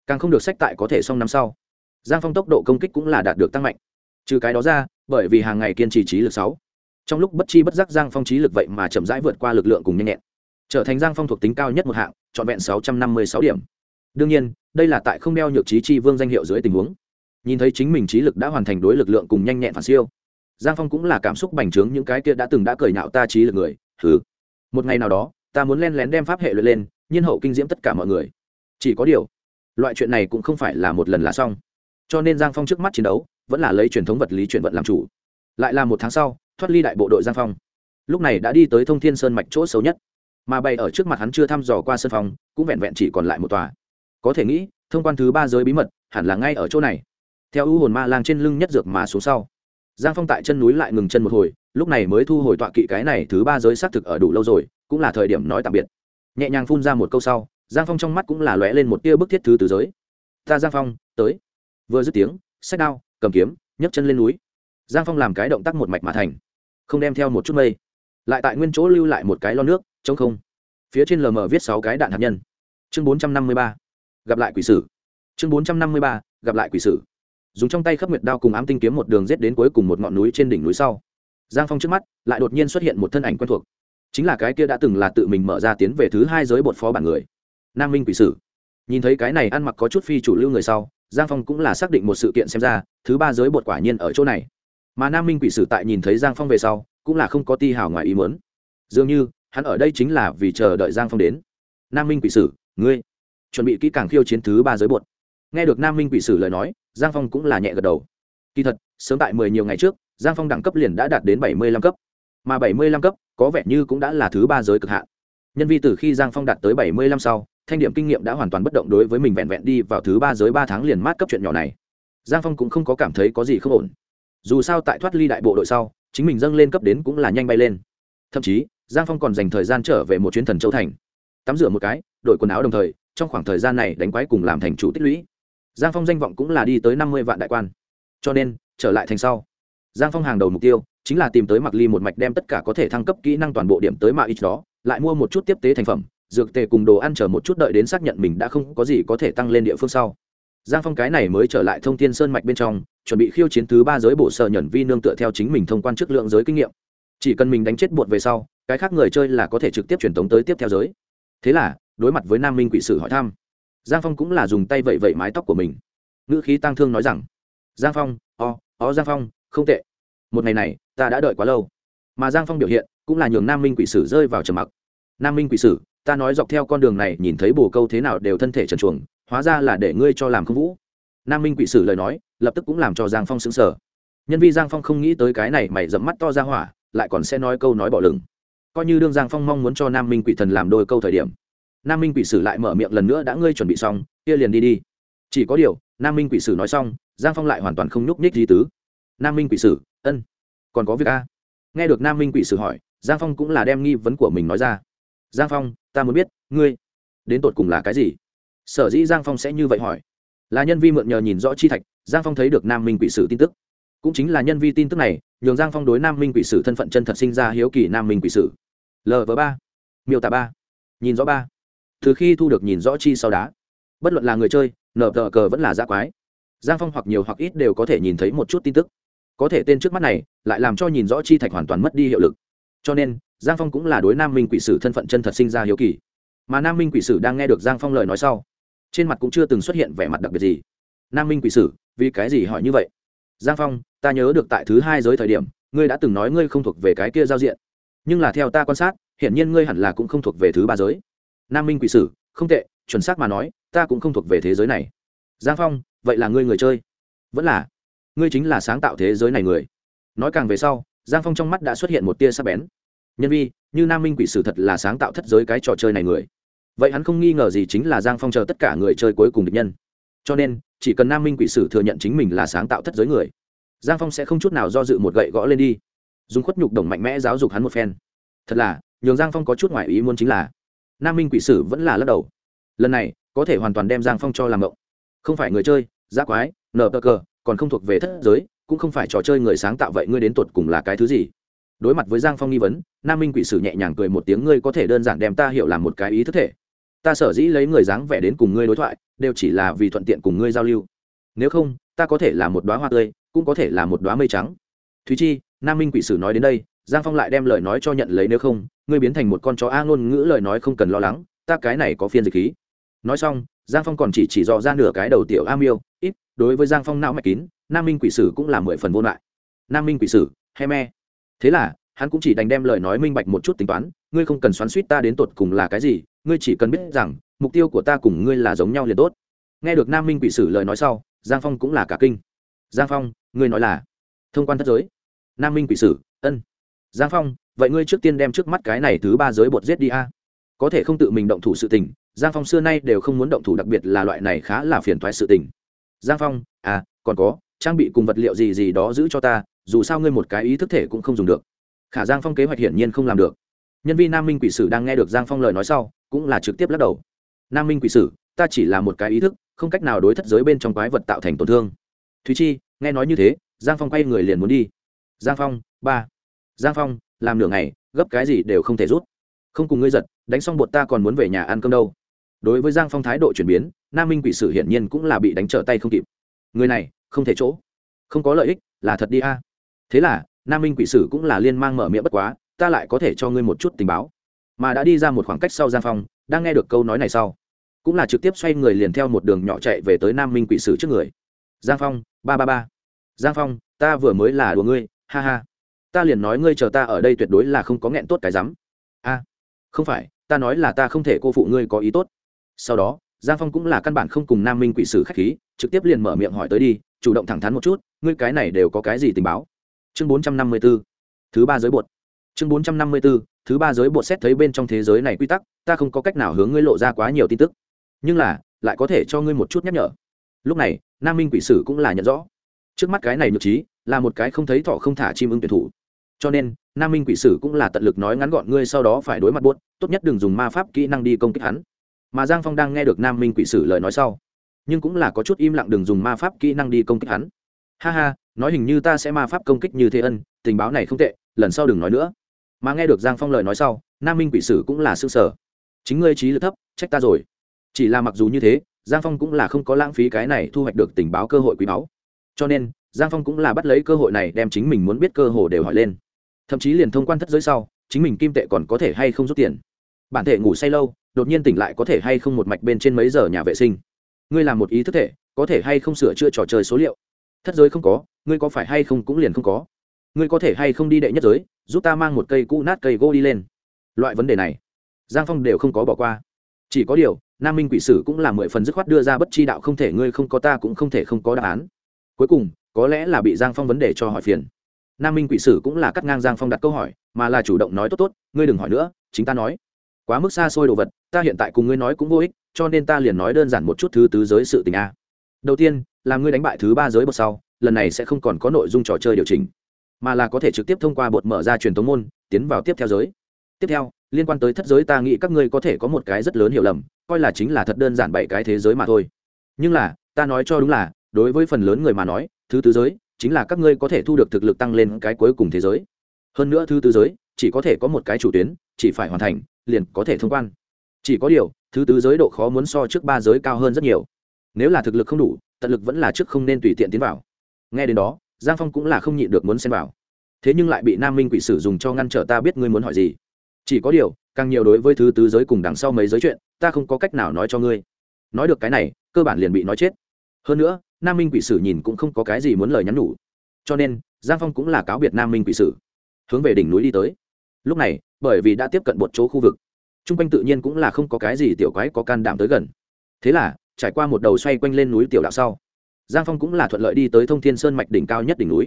Càng không được sách tại có thể xong năm sau. Giang phong tốc độ công kích cũng là đạt được tăng mạnh. Trừ cái đó ra, bởi vì hàng ngày kiên trì trí lực sáu, trong lúc bất chi bất giác giang phong trí lực vậy mà chậm rãi vượt qua lực lượng cùng nhanh nhẹn trở thành giang phong thuộc tính cao nhất một hạng, trọn vẹn sáu trăm năm mươi sáu điểm. Đương nhiên, đây là tại không đeo nhược trí chi vương danh hiệu dưới tình huống. Nhìn thấy chính mình trí lực đã hoàn thành đối lực lượng cùng nhanh nhẹn phản siêu. Giang phong cũng là cảm xúc bành trướng những cái kia đã từng đã cười nhạo ta trí lực người thứ. một ngày nào đó, ta muốn len lén đem pháp hệ luyện lên, nhiên hậu kinh diễm tất cả mọi người. Chỉ có điều, loại chuyện này cũng không phải là một lần là xong. Cho nên giang phong trước mắt chiến đấu, vẫn là lấy truyền thống vật lý chuyển vận làm chủ. Lại là một tháng sau, thoát ly đại bộ đội giang phong. Lúc này đã đi tới thông thiên sơn mạch chỗ xấu nhất mà bay ở trước mặt hắn chưa thăm dò qua sân phòng, cũng vẹn vẹn chỉ còn lại một tòa. Có thể nghĩ, thông quan thứ ba giới bí mật hẳn là ngay ở chỗ này. Theo ưu hồn ma lang trên lưng nhất dược mà xuống sau. Giang phong tại chân núi lại ngừng chân một hồi, lúc này mới thu hồi tọa kỵ cái này thứ ba giới xác thực ở đủ lâu rồi, cũng là thời điểm nói tạm biệt. Nhẹ nhàng phun ra một câu sau, giang phong trong mắt cũng là lóe lên một tia bức thiết thứ từ giới. Ta giang phong, tới. Vừa dứt tiếng sách đao, cầm kiếm, nhấc chân lên núi. Giang phong làm cái động tác một mạch mà thành, không đem theo một chút mây. Lại tại nguyên chỗ lưu lại một cái lon nước chống không. Phía trên lờ mờ viết sáu cái đạn hạt nhân. Chương bốn trăm năm mươi ba. Gặp lại quỷ sử. Chương bốn trăm năm mươi ba, gặp lại quỷ sử. Dùng trong tay khắp nguyệt đao cùng ám tinh kiếm một đường rết đến cuối cùng một ngọn núi trên đỉnh núi sau. Giang phong trước mắt lại đột nhiên xuất hiện một thân ảnh quen thuộc. Chính là cái kia đã từng là tự mình mở ra tiến về thứ hai giới bột phó bản người. Nam minh quỷ sử. Nhìn thấy cái này ăn mặc có chút phi chủ lưu người sau, giang phong cũng là xác định một sự kiện xem ra, thứ ba giới bột quả nhiên ở chỗ này. Mà nam minh quỷ sử tại nhìn thấy giang phong về sau, cũng là không có ti hào ngoài ý muốn. Dường như hắn ở đây chính là vì chờ đợi giang phong đến. Nam minh quỷ sử, ngươi chuẩn bị kỹ càng khiêu chiến thứ ba giới bột. Nghe được nam minh quỷ sử lời nói, giang phong cũng là nhẹ gật đầu. Kỳ thật, sớm tại mười nhiều ngày trước, giang phong đẳng cấp liền đã đạt đến bảy mươi lăm cấp. Mà bảy mươi lăm cấp, có vẻ như cũng đã là thứ ba giới cực hạn. Nhân vi từ khi giang phong đạt tới bảy mươi lăm sau, thanh điểm kinh nghiệm đã hoàn toàn bất động đối với mình vẹn vẹn đi vào thứ ba giới ba tháng liền mát cấp chuyện nhỏ này. Giang phong cũng không có cảm thấy có gì không ổn. Dù sao tại thoát ly đại bộ đội sau, chính mình dâng lên cấp đến cũng là nhanh bay lên. Thậm chí giang phong còn dành thời gian trở về một chuyến thần châu thành. Tắm rửa một cái, đổi quần áo đồng thời, trong khoảng thời gian này đánh quái cùng làm thành chủ tích lũy. Giang phong danh vọng cũng là đi tới năm mươi vạn đại quan. Cho nên, trở lại thành sau. Giang phong hàng đầu mục tiêu chính là tìm tới mặc ly một mạch đem tất cả có thể thăng cấp kỹ năng toàn bộ điểm tới mạ ít đó, lại mua một chút tiếp tế thành phẩm, dược tề cùng đồ ăn chờ một chút đợi đến xác nhận mình đã không có gì có thể tăng lên địa phương sau. Giang phong cái này mới trở lại thông tin sơn mạch bên trong, chuẩn bị khiêu chiến thứ ba giới bộ sở nhẩn vi nương tựa theo chính mình thông quan chức lượng giới kinh nghiệm. Chỉ cần mình đánh chết bột về sau cái khác người chơi là có thể trực tiếp truyền tống tới tiếp theo giới. Thế là đối mặt với nam minh quỷ sử hỏi thăm giang phong cũng là dùng tay vẩy vẩy mái tóc của mình. Ngữ khí tăng thương nói rằng giang phong o、oh, ó giang phong không tệ. Một ngày này ta đã đợi quá lâu. Mà giang phong biểu hiện cũng là nhường nam minh quỷ sử rơi vào trầm mặc. Nam minh quỷ sử ta nói dọc theo con đường này nhìn thấy bồ câu thế nào đều thân thể trần chuồng hóa ra là để ngươi cho làm không vũ. Nam minh quỷ sử lời nói lập tức cũng làm cho giang phong xứng sở nhân vi giang phong không nghĩ tới cái này mày dẫm mắt to ra hỏa lại còn sẽ nói câu nói bỏ lửng coi như đương giang phong mong muốn cho nam minh quỷ thần làm đôi câu thời điểm nam minh quỷ sử lại mở miệng lần nữa đã ngươi chuẩn bị xong kia liền đi đi chỉ có điều nam minh quỷ sử nói xong giang phong lại hoàn toàn không nhúc nhích gì tứ nam minh quỷ sử ân còn có việc a nghe được nam minh quỷ sử hỏi giang phong cũng là đem nghi vấn của mình nói ra giang phong ta muốn biết ngươi đến tột cùng là cái gì sở dĩ giang phong sẽ như vậy hỏi là nhân vi mượn nhờ nhìn rõ chi thạch giang phong thấy được nam minh quỷ sử tin tức cũng chính là nhân vi tin tức này nhường giang phong đối nam minh quỷ sử thân phận chân thật sinh ra hiếu kỳ nam minh quỷ sử lv ba. Miêu tả ba. Nhìn rõ ba. Từ khi thu được nhìn rõ chi sau đá. Bất luận là người chơi nở tờ cờ vẫn là giã quái. Giang phong hoặc nhiều hoặc ít đều có thể nhìn thấy một chút tin tức. Có thể tên trước mắt này lại làm cho nhìn rõ chi thạch hoàn toàn mất đi hiệu lực. Cho nên, giang phong cũng là đối nam minh quỷ sử thân phận chân thật sinh ra hiếu kỳ. Mà nam minh quỷ sử đang nghe được giang phong lời nói sau, trên mặt cũng chưa từng xuất hiện vẻ mặt đặc biệt gì. Nam minh quỷ sử, vì cái gì hỏi như vậy? Giang phong, ta nhớ được tại thứ hai giới thời điểm, ngươi đã từng nói ngươi không thuộc về cái kia giao diện nhưng là theo ta quan sát, hiển nhiên ngươi hẳn là cũng không thuộc về thứ ba giới. Nam minh quỷ sử, không tệ, chuẩn xác mà nói, ta cũng không thuộc về thế giới này. Giang phong, vậy là ngươi người chơi? Vẫn là. Ngươi chính là sáng tạo thế giới này người. Nói càng về sau, giang phong trong mắt đã xuất hiện một tia sắc bén. Nhân vi, như nam minh quỷ sử thật là sáng tạo thất giới cái trò chơi này người. Vậy hắn không nghi ngờ gì chính là giang phong chờ tất cả người chơi cuối cùng địch nhân. Cho nên, chỉ cần nam minh quỷ sử thừa nhận chính mình là sáng tạo thất giới người, giang phong sẽ không chút nào do dự một gậy gõ lên đi dùng khuất nhục đồng mạnh mẽ giáo dục hắn một phen. Thật là, nhường giang phong có chút ngoại ý muốn chính là, nam minh quỷ sử vẫn là lắc đầu. Lần này, có thể hoàn toàn đem giang phong cho làm mộng không phải người chơi giác quái, nờ cơ cờ, còn không thuộc về thất giới, cũng không phải trò chơi người sáng tạo vậy ngươi đến tột cùng là cái thứ gì. Đối mặt với giang phong nghi vấn, nam minh quỷ sử nhẹ nhàng cười một tiếng ngươi có thể đơn giản đem ta hiểu làm một cái ý thức thể. Ta sở dĩ lấy người dáng vẻ đến cùng ngươi đối thoại, đều chỉ là vì thuận tiện cùng ngươi giao lưu. Nếu không, ta có thể là một đoá hoa tươi, cũng có thể là một đoá mây trắng. Thúy chi nam minh quỷ sử nói đến đây, giang phong lại đem lời nói cho nhận lấy nếu không, ngươi biến thành một con chó a ngôn ngữ lời nói không cần lo lắng, ta cái này có phiên dịch khí. Nói xong, giang phong còn chỉ chỉ dò ra nửa cái đầu tiểu a miêu, ít, đối với giang phong não mạch kín, nam minh quỷ sử cũng là mười phần vô lại. Nam minh quỷ sử, he me. Thế là, hắn cũng chỉ đành đem lời nói minh bạch một chút tính toán, ngươi không cần xoắn suýt ta đến tột cùng là cái gì, ngươi chỉ cần biết rằng, mục tiêu của ta cùng ngươi là giống nhau liền tốt. Nghe được nam minh quỷ sử lời nói sau, giang phong cũng là cả kinh. Giang phong, ngươi nói là, thông quan thất giới nam minh quỷ sử, ân. Giang phong, vậy ngươi trước tiên đem trước mắt cái này thứ ba giới bột giết đi a. Có thể không tự mình động thủ sự tình, giang phong xưa nay đều không muốn động thủ, đặc biệt là loại này khá là phiền thoái sự tình. Giang phong à còn có, trang bị cùng vật liệu gì gì đó giữ cho ta, dù sao ngươi một cái ý thức thể cũng không dùng được. Khả giang phong kế hoạch hiển nhiên không làm được. Nhân viên nam minh quỷ sử đang nghe được giang phong lời nói sau, cũng là trực tiếp lắc đầu. Nam minh quỷ sử, ta chỉ là một cái ý thức, không cách nào đối thất giới bên trong quái vật tạo thành tổn thương. Thúy chi, nghe nói như thế, giang phong quay người liền muốn đi giang phong, ba. Giang phong, làm nửa ngày, gấp cái gì đều không thể rút. Không cùng ngươi giật, đánh xong bột ta còn muốn về nhà ăn cơm đâu. Đối với giang phong thái độ chuyển biến, nam minh quỷ sử hiển nhiên cũng là bị đánh trở tay không kịp. Người này, không thể chỗ. Không có lợi ích, là thật đi a. Thế là, nam minh quỷ sử cũng là liên mang mở miệng bất quá, ta lại có thể cho ngươi một chút tình báo. Mà đã đi ra một khoảng cách sau giang phong, đang nghe được câu nói này sau, cũng là trực tiếp xoay người liền theo một đường nhỏ chạy về tới nam minh quỷ sử trước người. Giang phong, ba ba ba. Giang phong, ta vừa mới là đùa ngươi ha ha, ta liền nói ngươi chờ ta ở đây tuyệt đối là không có nghẹn tốt cái rắm. A, không phải, ta nói là ta không thể cô phụ ngươi có ý tốt. Sau đó, giang phong cũng là căn bản không cùng nam minh quỷ sử k h á c h khí, trực tiếp liền mở miệng hỏi tới đi, chủ động thẳng thắn một chút, ngươi cái này đều có cái gì tình báo? Chương bốn trăm năm mươi b ố thứ ba giới bột. Chương bốn trăm năm mươi b ố thứ ba giới bột xét thấy bên trong thế giới này quy tắc, ta không có cách nào hướng ngươi lộ ra quá nhiều tin tức. Nhưng là, lại có thể cho ngươi một chút nhắc nhở. Lúc này, nam minh quỷ sử cũng là nhận rõ. Trước mắt cái này nhược trí là một cái không thấy thọ không thả chim ưng tuyển thủ. Cho nên, nam minh quỷ sử cũng là tận lực nói ngắn gọn ngươi sau đó phải đối mặt buốt, tốt nhất đừng dùng ma pháp kỹ năng đi công kích hắn. Mà giang phong đang nghe được nam minh quỷ sử lời nói sau, nhưng cũng là có chút im lặng đừng dùng ma pháp kỹ năng đi công kích hắn. Ha ha, nói hình như ta sẽ ma pháp công kích như thế ân, tình báo này không tệ, lần sau đừng nói nữa. Mà nghe được giang phong lời nói sau, nam minh quỷ sử cũng là s ư ơ n g sở chính ngươi trí lực thấp, trách ta rồi. Chỉ là mặc dù như thế, giang phong cũng là không có lãng phí cái này thu hoạch được tình báo cơ hội quý báu. Cho nên giang phong cũng là bắt lấy cơ hội này đem chính mình muốn biết cơ hồ đều hỏi lên. Thậm chí liền thông quan thất giới sau, chính mình kim tệ còn có thể hay không rút tiền. Bản thể ngủ say lâu, đột nhiên tỉnh lại có thể hay không một mạch bên trên mấy giờ nhà vệ sinh. Ngươi làm một ý thức thể, có thể hay không sửa chữa trò chơi số liệu? Thất giới không có, ngươi có phải hay không cũng liền không có. Ngươi có thể hay không đi đệ nhất giới, giúp ta mang một cây cũ nát cây gỗ đi lên. Loại vấn đề này, giang phong đều không có bỏ qua. Chỉ có điều, nam minh quỷ sử cũng là mười phần dứt khoát đưa ra bất chi đạo không thể, ngươi không có ta cũng không thể không có đáp án. Cuối cùng có lẽ là bị giang phong vấn đề cho hỏi phiền. Nam minh quỷ sử cũng là cắt ngang giang phong đặt câu hỏi, mà là chủ động nói tốt tốt, ngươi đừng hỏi nữa, chính ta nói. Quá mức xa xôi đồ vật, ta hiện tại cùng ngươi nói cũng vô ích, cho nên ta liền nói đơn giản một chút thứ tứ giới sự tình a. Đầu tiên là ngươi đánh bại thứ ba giới bậc sau, lần này sẽ không còn có nội dung trò chơi điều chỉnh, mà là có thể trực tiếp thông qua bột mở ra truyền thống môn, tiến vào tiếp theo giới. Tiếp theo, liên quan tới thất giới ta nghĩ các ngươi có thể có một cái rất lớn hiểu lầm, coi là chính là thật đơn giản bảy cái thế giới mà thôi. Nhưng là, ta nói cho đúng là, đối với phần lớn người mà nói thứ tứ giới chính là các ngươi có thể thu được thực lực tăng lên cái cuối cùng thế giới. Hơn nữa thứ tứ giới chỉ có thể có một cái chủ tuyến, chỉ phải hoàn thành, liền có thể thông quan. Chỉ có điều, thứ tứ giới độ khó muốn so trước ba giới cao hơn rất nhiều. Nếu là thực lực không đủ, tận lực vẫn là trước không nên tùy tiện tiến vào. Nghe đến đó, giang phong cũng là không nhịn được muốn xem vào. Thế nhưng lại bị nam minh quỷ sử dùng cho ngăn trở ta biết ngươi muốn hỏi gì. Chỉ có điều, càng nhiều đối với thứ tứ giới cùng đằng sau mấy giới chuyện, ta không có cách nào nói cho ngươi. Nói được cái này, cơ bản liền bị nói chết. Hơn nữa nam minh quỷ sử nhìn cũng không có cái gì muốn lời nhắn nhủ. Cho nên, giang phong cũng là cáo biệt nam minh quỷ sử, hướng về đỉnh núi đi tới. Lúc này, bởi vì đã tiếp cận một chỗ khu vực t r u n g quanh tự nhiên cũng là không có cái gì tiểu quái có can đảm tới gần. Thế là, trải qua một đầu xoay quanh lên núi tiểu đạo sau, giang phong cũng là thuận lợi đi tới thông thiên sơn mạch đỉnh cao nhất đỉnh núi.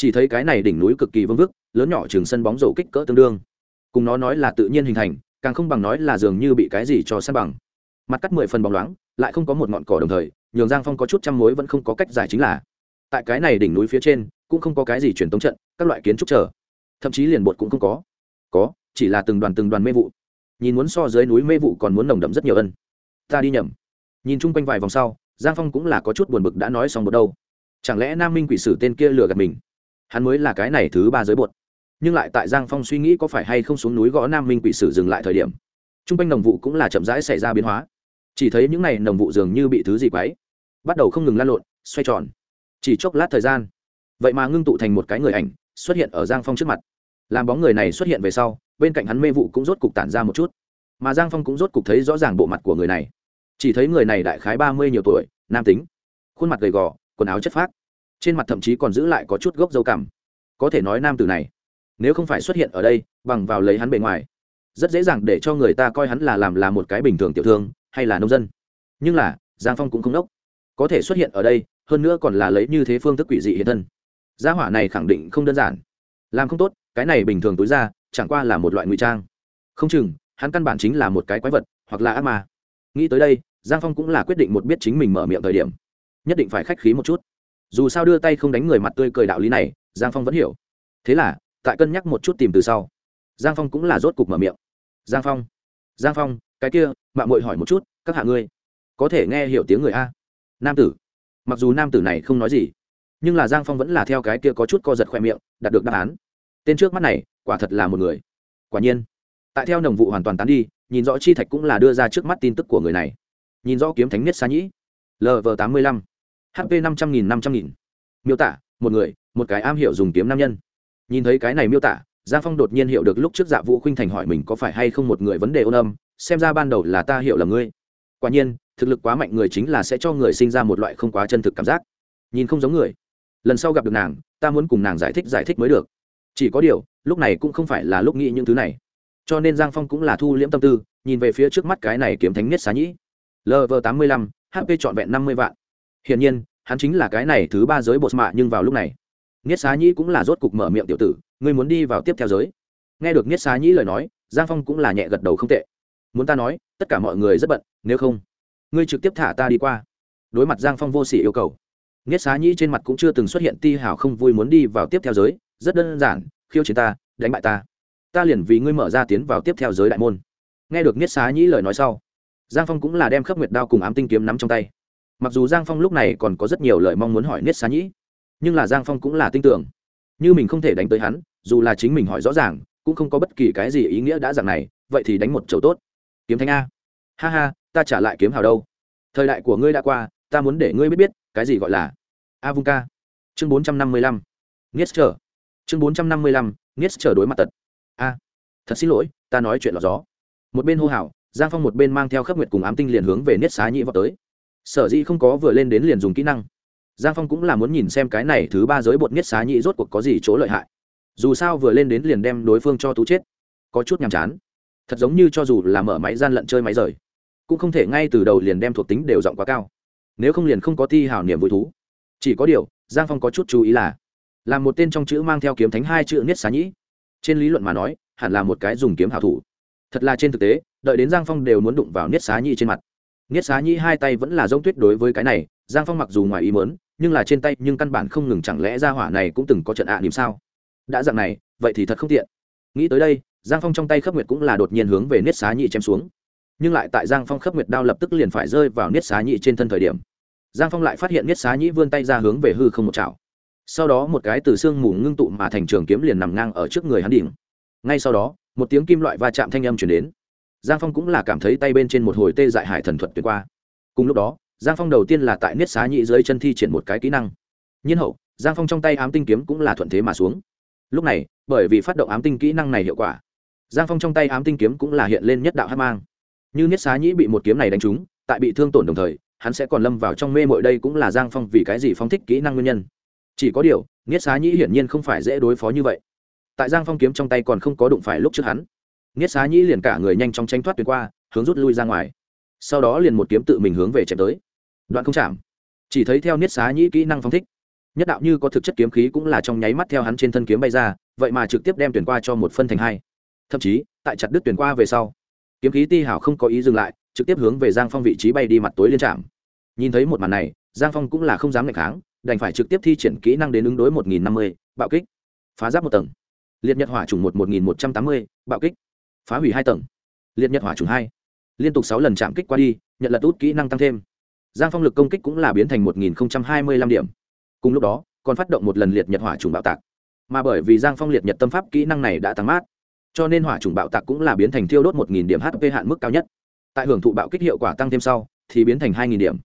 Chỉ thấy cái này đỉnh núi cực kỳ vương vức, lớn nhỏ chừng sân bóng rổ kích cỡ tương đương. Cùng nó nói là tự nhiên hình thành, càng không bằng nói là dường như bị cái gì cho săn bằng. Mặt cắt mười phần bóng loáng, lại không có một ngọn cỏ đồng thời nhường giang phong có chút trăm mối vẫn không có cách giải chính là, tại cái này đỉnh núi phía trên, cũng không có cái gì truyền tống trận, các loại kiến trúc trở thậm chí liền bột cũng không có. Có, chỉ là từng đoàn từng đoàn mê vụ. Nhìn muốn so dưới núi mê vụ còn muốn nồng đậm rất nhiều ân. Ta đi nhầm. Nhìn chung quanh vài vòng sau, giang phong cũng là có chút buồn bực đã nói xong một đâu. Chẳng lẽ nam minh quỷ sử tên kia lừa gạt mình? Hắn mới là cái này thứ ba giới bột. Nhưng lại tại giang phong suy nghĩ có phải hay không xuống núi gõ nam minh quỷ sử dừng lại thời điểm. T r u n g quanh đồng vụ cũng là chậm rãi xảy ra biến hóa chỉ thấy những này nồng vụ dường như bị thứ gì quấy, bắt đầu không ngừng lan lộn, xoay tròn. Chỉ chốc lát thời gian, vậy mà ngưng tụ thành một cái người ảnh xuất hiện ở giang phong trước mặt. Làm bóng người này xuất hiện về sau, bên cạnh hắn mê vụ cũng rốt cục tản ra một chút. Mà giang phong cũng rốt cục thấy rõ ràng bộ mặt của người này. Chỉ thấy người này đại khái ba mươi nhiều tuổi, nam tính, khuôn mặt gầy gò, quần áo chất phác, trên mặt thậm chí còn giữ lại có chút gốc dâu cảm có thể nói nam từ này, nếu không phải xuất hiện ở đây, bằng vào lấy hắn bề ngoài, rất dễ dàng để cho người ta coi hắn là làm là một cái bình thường tiểu thương hay là nông dân. Nhưng là, giang phong cũng không đốc. Có thể xuất hiện ở đây, hơn nữa còn là lấy như thế phương thức quỷ dị hiện thân. Gia hỏa này khẳng định không đơn giản. Làm không tốt, cái này bình thường túi ra, chẳng qua là một loại ngụy trang. Không chừng, hắn căn bản chính là một cái quái vật, hoặc là ác ma. Nghĩ tới đây, giang phong cũng là quyết định một biết chính mình mở miệng thời điểm. Nhất định phải khách khí một chút. Dù sao đưa tay không đánh người mặt tươi cười đạo lý này, giang phong vẫn hiểu. Thế là, tại cân nhắc một chút tìm từ sau. Giang phong cũng là rốt cục mở miệng. Giang phong giang phong cái kia mạng mội hỏi một chút, các hạ ngươi, có thể nghe hiểu tiếng người a. Nam tử. Mặc dù nam tử này không nói gì, nhưng là giang phong vẫn là theo cái kia có chút co giật khoe miệng, đạt được đáp án. Tên trước mắt này, quả thật là một người. Quả nhiên. Tại theo nồng vụ hoàn toàn tán đi, nhìn rõ chi thạch cũng là đưa ra trước mắt tin tức của người này. Nhìn rõ kiếm thánh nhất xa nhĩ. Lv tám mươi lăm. Hp năm trăm nghìn năm trăm nghìn. Miêu tả, một người, một cái am hiểu dùng kiếm nam nhân. Nhìn thấy cái này miêu tả giang phong đột nhiên hiểu được lúc trước dạ vũ khinh thành hỏi mình có phải hay không một người vấn đề ôn âm, xem ra ban đầu là ta hiểu là ngươi. Quả nhiên, thực lực quá mạnh người chính là sẽ cho người sinh ra một loại không quá chân thực cảm giác. Nhìn không giống người. Lần sau gặp được nàng, ta muốn cùng nàng giải thích giải thích mới được. Chỉ có điều, lúc này cũng không phải là lúc nghĩ những thứ này. Cho nên giang phong cũng là thu liễm tâm tư, nhìn về phía trước mắt cái này kiếm thánh nhất xá nhĩ. Lv tám mươi lăm hp trọn vẹn năm mươi vạn. Hiển nhiên, hắn chính là cái này thứ ba giới bột mạ nhưng vào lúc này niết xá nhĩ cũng là rốt cục mở miệng tiểu tử, ngươi muốn đi vào tiếp theo giới. Nghe được niết xá nhĩ lời nói, giang phong cũng là nhẹ gật đầu không tệ. Muốn ta nói, tất cả mọi người rất bận, nếu không, ngươi trực tiếp thả ta đi qua. Đối mặt giang phong vô sỉ yêu cầu, niết xá nhĩ trên mặt cũng chưa từng xuất hiện ti hào không vui muốn đi vào tiếp theo giới, rất đơn giản, khiêu chiến ta, đánh bại ta. Ta liền vì ngươi mở ra tiến vào tiếp theo giới đại môn. Nghe được niết xá nhĩ lời nói sau, giang phong cũng là đem khắp nguyệt đao cùng ám tinh kiếm nắm trong tay. Mặc dù giang phong lúc này còn có rất nhiều lời mong muốn hỏi niết xá nhĩ nhưng là giang phong cũng là tin tưởng. Như mình không thể đánh tới hắn, dù là chính mình hỏi rõ ràng, cũng không có bất kỳ cái gì ý nghĩa đã dạng này, vậy thì đánh một chầu tốt. Kiếm thanh a. Ha ha, ta trả lại kiếm hào đâu? Thời đại của ngươi đã qua, ta muốn để ngươi biết biết, cái gì gọi là a vung ca. Chương bốn trăm năm mươi lăm. Nghiết trở. Chương bốn trăm năm mươi lăm, nghiết trở đối mặt tật. A. Thật xin lỗi, ta nói chuyện lọt gió. Một bên hô hào, giang phong một bên mang theo khắp nguyệt cùng ám tinh liền hướng về niết xá nhĩ vào tới. Sở dĩ không có vừa lên đến liền dùng kỹ năng giang phong cũng là muốn nhìn xem cái này thứ ba giới bột niết xá nhĩ rốt cuộc có gì chỗ lợi hại. Dù sao vừa lên đến liền đem đối phương cho tú chết. Có chút nhàm chán. Thật giống như cho dù là mở máy gian lận chơi máy rời, cũng không thể ngay từ đầu liền đem thuộc tính đều giọng quá cao. Nếu không liền không có thi hào niềm vui thú. Chỉ có điều, giang phong có chút chú ý là là một tên trong chữ mang theo kiếm thánh hai chữ niết xá nhĩ trên lý luận mà nói, hẳn là một cái dùng kiếm hảo thủ. Thật là trên thực tế, đợi đến giang phong đều muốn đụng vào niết xá nhĩ trên mặt. Niết xá nhĩ hai tay vẫn là giống tuyết đối với cái này, giang phong mặc dù ngoài ý mớn nhưng là trên tay nhưng căn bản không ngừng, chẳng lẽ ra hỏa này cũng từng có trận ạ à niềm sao? Đã dạng này, vậy thì thật không tiện. Nghĩ tới đây, giang phong trong tay khớp nguyệt cũng là đột nhiên hướng về niết xá nhị chém xuống. Nhưng lại tại giang phong khớp nguyệt đao lập tức liền phải rơi vào niết xá nhị trên thân thời điểm, giang phong lại phát hiện niết xá nhị vươn tay ra hướng về hư không một chảo. Sau đó một cái từ xương mù ngưng tụ mà thành trường kiếm liền nằm ngang ở trước người hắn đỉnh. Ngay sau đó, một tiếng kim loại va chạm thanh âm chuyển đến. Giang phong cũng là cảm thấy tay bên trên một hồi tê dại hải thần thuật tuyệt qua. Cùng lúc đó giang phong đầu tiên là tại niết xá nhị dưới chân thi triển một cái kỹ năng. Nhiên hậu, giang phong trong tay ám tinh kiếm cũng là thuận thế mà xuống. Lúc này, bởi vì phát động ám tinh kỹ năng này hiệu quả, giang phong trong tay ám tinh kiếm cũng là hiện lên nhất đạo hát mang. Như niết xá nhĩ bị một kiếm này đánh trúng, tại bị thương tổn đồng thời, hắn sẽ còn lâm vào trong mê mội đây cũng là giang phong vì cái gì phong thích kỹ năng nguyên nhân. Chỉ có điều, niết xá nhĩ hiển nhiên không phải dễ đối phó như vậy. Tại giang phong kiếm trong tay còn không có đụng phải lúc trước hắn. Niết xá nhĩ liền cả người nhanh chóng tranh thoát tuyệt qua, hướng rút lui ra ngoài. Sau đó liền một kiếm tự mình hướng về chém tới đoạn không chạm. Chỉ thấy theo niết xá nhĩ kỹ năng phong thích. Nhất đạo như có thực chất kiếm khí cũng là trong nháy mắt theo hắn trên thân kiếm bay ra, vậy mà trực tiếp đem tuyển qua cho một phân thành hai. Thậm chí, tại chặt đứt tuyển qua về sau, kiếm khí ti hảo không có ý dừng lại, trực tiếp hướng về giang phong vị trí bay đi mặt tối liên trạm. Nhìn thấy một màn này, giang phong cũng là không dám ngày kháng, đành phải trực tiếp thi triển kỹ năng đến ứng đối một nghìn năm mươi, bạo kích. Phá giáp một tầng. Liệt nhật hỏa chủng một một nghìn một trăm tám mươi, bạo kích. Phá hủy hai tầng. Liệt nhật hỏa chủng hai. Liên tục sáu lần chạm kích qua đi, nhận lật út kỹ năng tăng thêm giang phong lực công kích cũng là biến thành một nghìn hai mươi lăm điểm. Cùng lúc đó, còn phát động một lần liệt nhật hỏa trùng bạo tạc. Mà bởi vì giang phong liệt nhật tâm pháp kỹ năng này đã tăng mát, cho nên hỏa trùng bạo tạc cũng là biến thành thiêu đốt một nghìn điểm hp hạn mức cao nhất. Tại hưởng thụ bạo kích hiệu quả tăng thêm sau, thì biến thành hai nghìn điểm.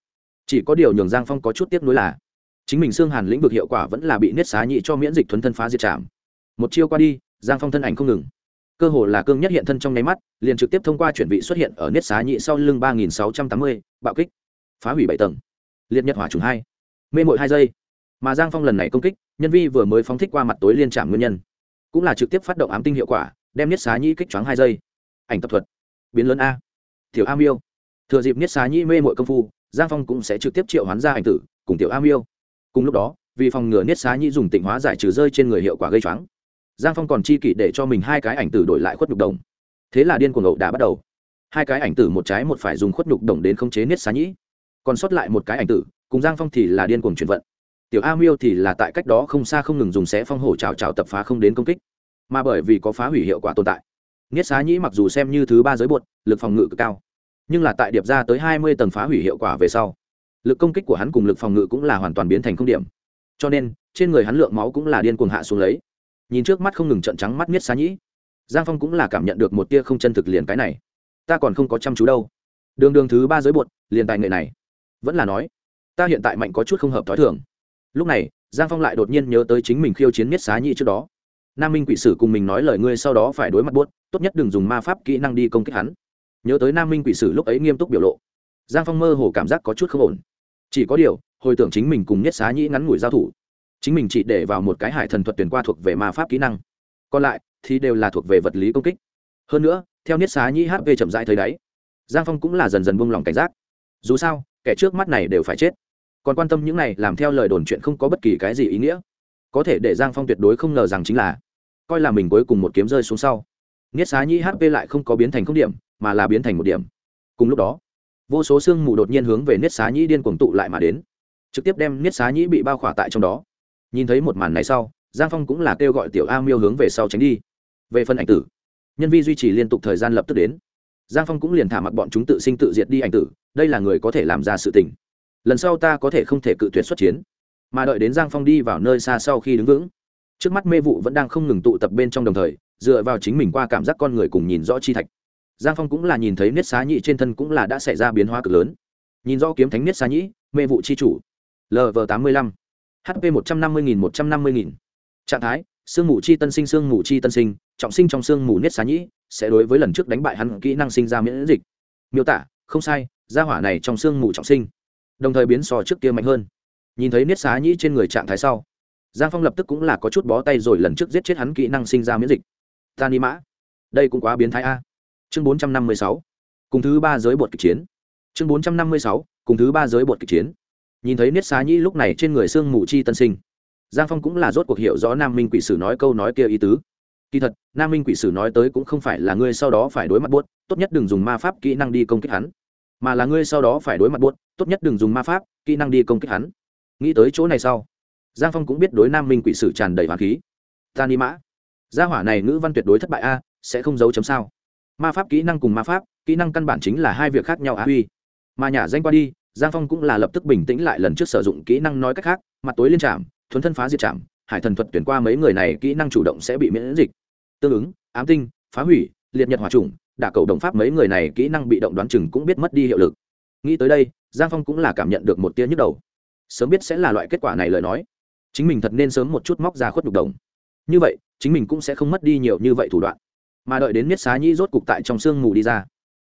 Chỉ có điều nhường giang phong có chút tiếp nối là, chính mình xương hàn lĩnh vực hiệu quả vẫn là bị niết xá nhị cho miễn dịch thuấn thân phá diệt trảm. Một chiêu qua đi, giang phong thân ảnh không ngừng. Cơ hồ là cương nhất hiện thân trong nháy mắt, liền trực tiếp thông qua chuyển vị xuất hiện ở niết xá nhị sau lưng ba nghìn sáu trăm tám mươi, bạo kích phá hủy bảy tầng. Liệt nhật hỏa trùng hai. Mê mội hai giây. Mà giang phong lần này công kích, nhân vi vừa mới phóng thích qua mặt tối liên trạm nguyên nhân. Cũng là trực tiếp phát động ám tinh hiệu quả, đem niết xá nhĩ kích choáng hai giây. Ảnh tập thuật. Biến lớn a. Tiểu a miêu. Thừa dịp niết xá nhĩ mê mội công phu, giang phong cũng sẽ trực tiếp triệu hoán ra ảnh tử, cùng tiểu a miêu. Cùng lúc đó, vì phòng ngừa niết xá nhĩ dùng tịnh hóa giải trừ rơi trên người hiệu quả gây choáng, giang phong còn chi kỷ để cho mình hai cái ảnh tử đổi lại khuất nhục đồng. Thế là điên cuồng ẩu đã bắt đầu. Hai cái ảnh tử một trái một phải dùng khuất nhục đồng đến khống chế niết xá nhĩ còn sót lại một cái ảnh tử, cùng giang phong thì là điên cuồng chuyển vận. Tiểu a miêu thì là tại cách đó không xa không ngừng dùng xé phong hổ trào trào tập phá không đến công kích. Mà bởi vì có phá hủy hiệu quả tồn tại, nghiết xá nhĩ mặc dù xem như thứ ba giới bột, lực phòng ngự cực cao, nhưng là tại điệp ra tới hai mươi tầng phá hủy hiệu quả về sau, lực công kích của hắn cùng lực phòng ngự cũng là hoàn toàn biến thành không điểm. Cho nên, trên người hắn lượng máu cũng là điên cuồng hạ xuống lấy. Nhìn trước mắt không ngừng trận trắng mắt nghiết xá nhĩ, giang phong cũng là cảm nhận được một tia không chân thực liền cái này. Ta còn không có chăm chú đâu. Đường đường thứ ba giới bột, liền tài nghệ này vẫn là nói, ta hiện tại mạnh có chút không hợp t h ó i thường. Lúc này, giang phong lại đột nhiên nhớ tới chính mình khiêu chiến miết xá nhị trước đó. Nam minh quỷ sử cùng mình nói lời ngươi sau đó phải đối mặt buốt, tốt nhất đừng dùng ma pháp kỹ năng đi công kích hắn. Nhớ tới nam minh quỷ sử lúc ấy nghiêm túc biểu lộ, giang phong mơ hồ cảm giác có chút không ổn. Chỉ có điều, hồi tưởng chính mình cùng nhất xá nhĩ ngắn ngủi giao thủ, chính mình chỉ để vào một cái hải thần thuật tuyển qua thuộc về ma pháp kỹ năng. Còn lại, thì đều là thuộc về vật lý công kích. Hơn nữa, theo niết xá nhĩ hp chậm rãi thấy đáy giang phong cũng là dần dần buông lỏng cảnh giác. Dù sao kẻ trước mắt này đều phải chết. Còn quan tâm những này làm theo lời đồn chuyện không có bất kỳ cái gì ý nghĩa. Có thể để giang phong tuyệt đối không ngờ rằng chính là, coi là mình cuối cùng một kiếm rơi xuống sau. Nghiết xá nhĩ hp lại không có biến thành không điểm, mà là biến thành một điểm. Cùng lúc đó, vô số sương mù đột nhiên hướng về niết xá nhĩ điên cuồng tụ lại mà đến. Trực tiếp đem niết xá nhĩ bị bao khỏa tại trong đó. Nhìn thấy một màn này sau, giang phong cũng là kêu gọi tiểu a miêu hướng về sau tránh đi. Về phần ảnh tử, nhân vi duy trì liên tục thời gian lập tức đến giang phong cũng liền thả mặc bọn chúng tự sinh tự diệt đi ảnh tử, đây là người có thể làm ra sự tình. Lần sau ta có thể không thể cự tuyệt xuất chiến, mà đợi đến giang phong đi vào nơi xa sau khi đứng vững, trước mắt mê vụ vẫn đang không ngừng tụ tập bên trong đồng thời, dựa vào chính mình qua cảm giác con người cùng nhìn rõ chi thạch. Giang phong cũng là nhìn thấy niết xá nhị trên thân cũng là đã xảy ra biến hóa cực lớn. Nhìn rõ kiếm thánh niết xá nhị mê vụ chi chủ. Lv tám mươi lăm. Hp một trăm năm mươi nghìn một trăm năm mươi nghìn. Trạng thái, sương mù chi tân sinh, sương mù chi tân sinh, trọng sinh trong sương mù niết xá Nhị sẽ đối với lần trước đánh bại hắn kỹ năng sinh ra miễn dịch. Miêu tả, không sai, gia hỏa này trong xương mù trọng sinh, đồng thời biến so trước kia mạnh hơn. Nhìn thấy niết xá nhĩ trên người trạng thái sau, giang phong lập tức cũng là có chút bó tay rồi lần trước giết chết hắn kỹ năng sinh ra miễn dịch. Ta ni mã. Đây cũng quá biến thái a. Chương bốn trăm năm mươi sáu, cùng thứ ba giới bột kịch chiến. Chương bốn trăm năm mươi sáu, cùng thứ ba giới bột kịch chiến. Nhìn thấy niết xá nhĩ lúc này trên người sương mù chi tân sinh, giang phong cũng là rốt cuộc hiểu rõ nam minh quỷ sử nói câu nói kia ý tứ kỳ thật, nam minh quỷ sử nói tới cũng không phải là ngươi sau đó phải đối mặt buốt, tốt nhất đừng dùng ma pháp kỹ năng đi công kích hắn. Mà là ngươi sau đó phải đối mặt buốt, tốt nhất đừng dùng ma pháp kỹ năng đi công kích hắn. Nghĩ tới chỗ này sau, giang phong cũng biết đối nam minh quỷ sử tràn đầy hoàng khí. Ta ni mã. Gia hỏa này ngữ văn tuyệt đối thất bại a, sẽ không giấu chấm sao? Ma pháp kỹ năng cùng ma pháp, kỹ năng căn bản chính là hai việc khác nhau á huy. Mà nhả danh qua đi, giang phong cũng là lập tức bình tĩnh lại lần trước sử dụng kỹ năng nói cách khác, mặt tối liên trạm thuấn thân phá diệt trạm hải thần thuật tuyển qua mấy người này kỹ năng chủ động sẽ bị miễn dịch tương ứng, ám tinh, phá hủy, liệt nhật hòa trùng đả cầu đồng pháp mấy người này kỹ năng bị động đoán chừng cũng biết mất đi hiệu lực. Nghĩ tới đây, giang phong cũng là cảm nhận được một tia nhức đầu. Sớm biết sẽ là loại kết quả này lời nói, chính mình thật nên sớm một chút móc ra khuất nhục đồng. Như vậy, chính mình cũng sẽ không mất đi nhiều như vậy thủ đoạn. Mà đợi đến miết xá nhĩ rốt cục tại trong sương mù đi ra,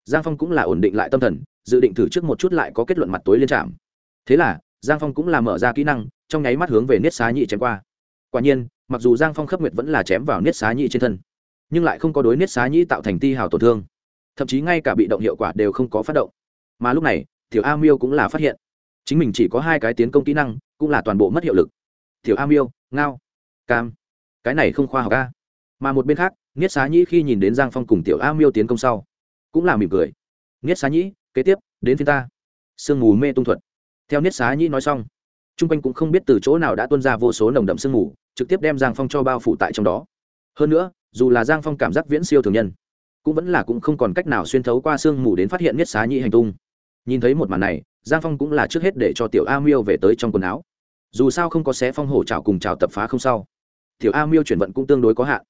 giang phong cũng là ổn định lại tâm thần, dự định thử trước một chút lại có kết luận mặt tối liên trạm. Thế là, giang phong cũng là mở ra kỹ năng, trong nháy mắt hướng về niết xá nhị chém qua quả nhiên, mặc dù giang phong khấp nguyệt vẫn là chém vào niết xá Nhĩ trên thân, nhưng lại không có đối niết xá Nhĩ tạo thành ti hào tổn thương, thậm chí ngay cả bị động hiệu quả đều không có phát động. Mà lúc này, tiểu a miêu cũng là phát hiện, chính mình chỉ có hai cái tiến công kỹ năng, cũng là toàn bộ mất hiệu lực. Tiểu a miêu, ngao, cam, cái này không khoa học ca mà một bên khác, niết xá nhĩ khi nhìn đến giang phong cùng tiểu a miêu tiến công sau, cũng là mỉm cười. Niết xá nhĩ, kế tiếp, đến phía ta. Sương mù mê tung thuật. Theo niết xá nhĩ nói xong t r u n g quanh cũng không biết từ chỗ nào đã tuôn ra vô số nồng đậm sương mù, trực tiếp đem giang phong cho bao phủ tại trong đó. Hơn nữa, dù là giang phong cảm giác viễn siêu thường nhân, cũng vẫn là cũng không còn cách nào xuyên thấu qua sương mù đến phát hiện nhất xá nhĩ hành tung. Nhìn thấy một màn này, giang phong cũng là trước hết để cho tiểu a miêu về tới trong quần áo. Dù sao không có xé phong hổ trào cùng trào tập phá không sau tiểu a miêu chuyển vận cũng tương đối có hạn.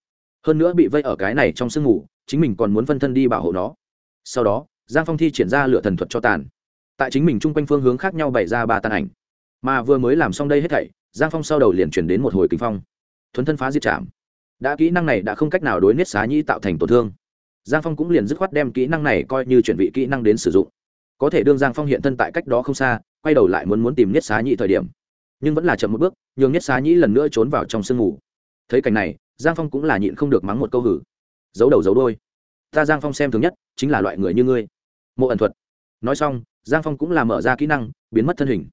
Hơn nữa bị vây ở cái này trong sương mù, chính mình còn muốn phân thân đi bảo hộ nó. Sau đó, giang phong thi triển ra lựa thần thuật cho tàn. Tại chính mình chung quanh phương hướng khác nhau bày ra ba tàn ảnh mà vừa mới làm xong đây hết thảy, giang phong sau đầu liền chuyển đến một hồi kinh phong. Thuấn thân phá diệt chạm đã kỹ năng này đã không cách nào đối niết xá nhĩ tạo thành tổn thương. Giang phong cũng liền dứt khoát đem kỹ năng này coi như chuẩn bị kỹ năng đến sử dụng. Có thể đương giang phong hiện thân tại cách đó không xa, quay đầu lại muốn muốn tìm niết xá nhĩ thời điểm. Nhưng vẫn là chậm một bước, nhường niết xá nhĩ lần nữa trốn vào trong sương mù. Thấy cảnh này, giang phong cũng là nhịn không được mắng một câu hử. Giấu đầu giấu đôi ta giang phong xem thường nhất chính là loại người như ngươi. Mộ ẩn thuật. Nói xong, giang phong cũng là mở ra kỹ năng, biến mất thân hình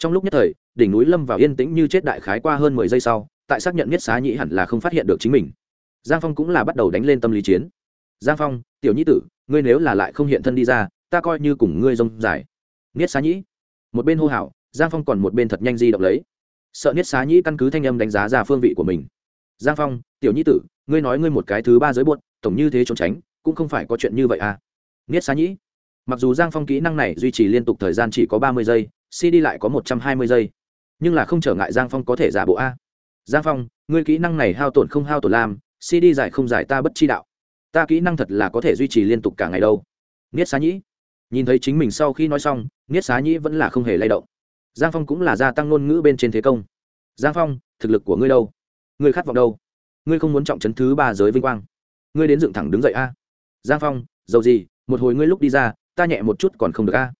trong lúc nhất thời đỉnh núi lâm vào yên tĩnh như chết đại khái qua hơn mười giây sau tại xác nhận nhất xá nhĩ hẳn là không phát hiện được chính mình. Giang phong cũng là bắt đầu đánh lên tâm lý chiến. Giang phong tiểu nhĩ tử ngươi nếu là lại không hiện thân đi ra ta coi như cùng ngươi rông dài. Niết xá nhĩ. Một bên hô hào giang phong còn một bên thật nhanh di động lấy. Sợ niết xá nhĩ căn cứ thanh âm đánh giá ra phương vị của mình. Giang phong tiểu nhi tử ngươi nói ngươi một cái thứ ba giới buồn, tổng như thế trốn tránh cũng không phải có chuyện như vậy à? Niết xá nhĩ. Mặc dù giang phong kỹ năng này duy trì liên tục thời gian chỉ có ba mươi giây cd lại có một trăm hai mươi giây. Nhưng là không trở ngại giang phong có thể giả bộ a. Giang phong, ngươi kỹ năng này hao tổn không hao tổn làm, cd giải không giải ta bất chi đạo. Ta kỹ năng thật là có thể duy trì liên tục cả ngày đâu. Niết xá nhĩ. Nhìn thấy chính mình sau khi nói xong, niết xá nhĩ vẫn là không hề lay động. Giang phong cũng là gia tăng ngôn ngữ bên trên thế công. Giang phong, thực lực của ngươi đâu? Ngươi khát vọng đâu? Ngươi không muốn trọng chấn thứ ba giới vinh quang. Ngươi đến dựng thẳng đứng dậy a. Giang phong, dầu gì, một hồi ngươi lúc đi ra, ta nhẹ một chút còn không được a.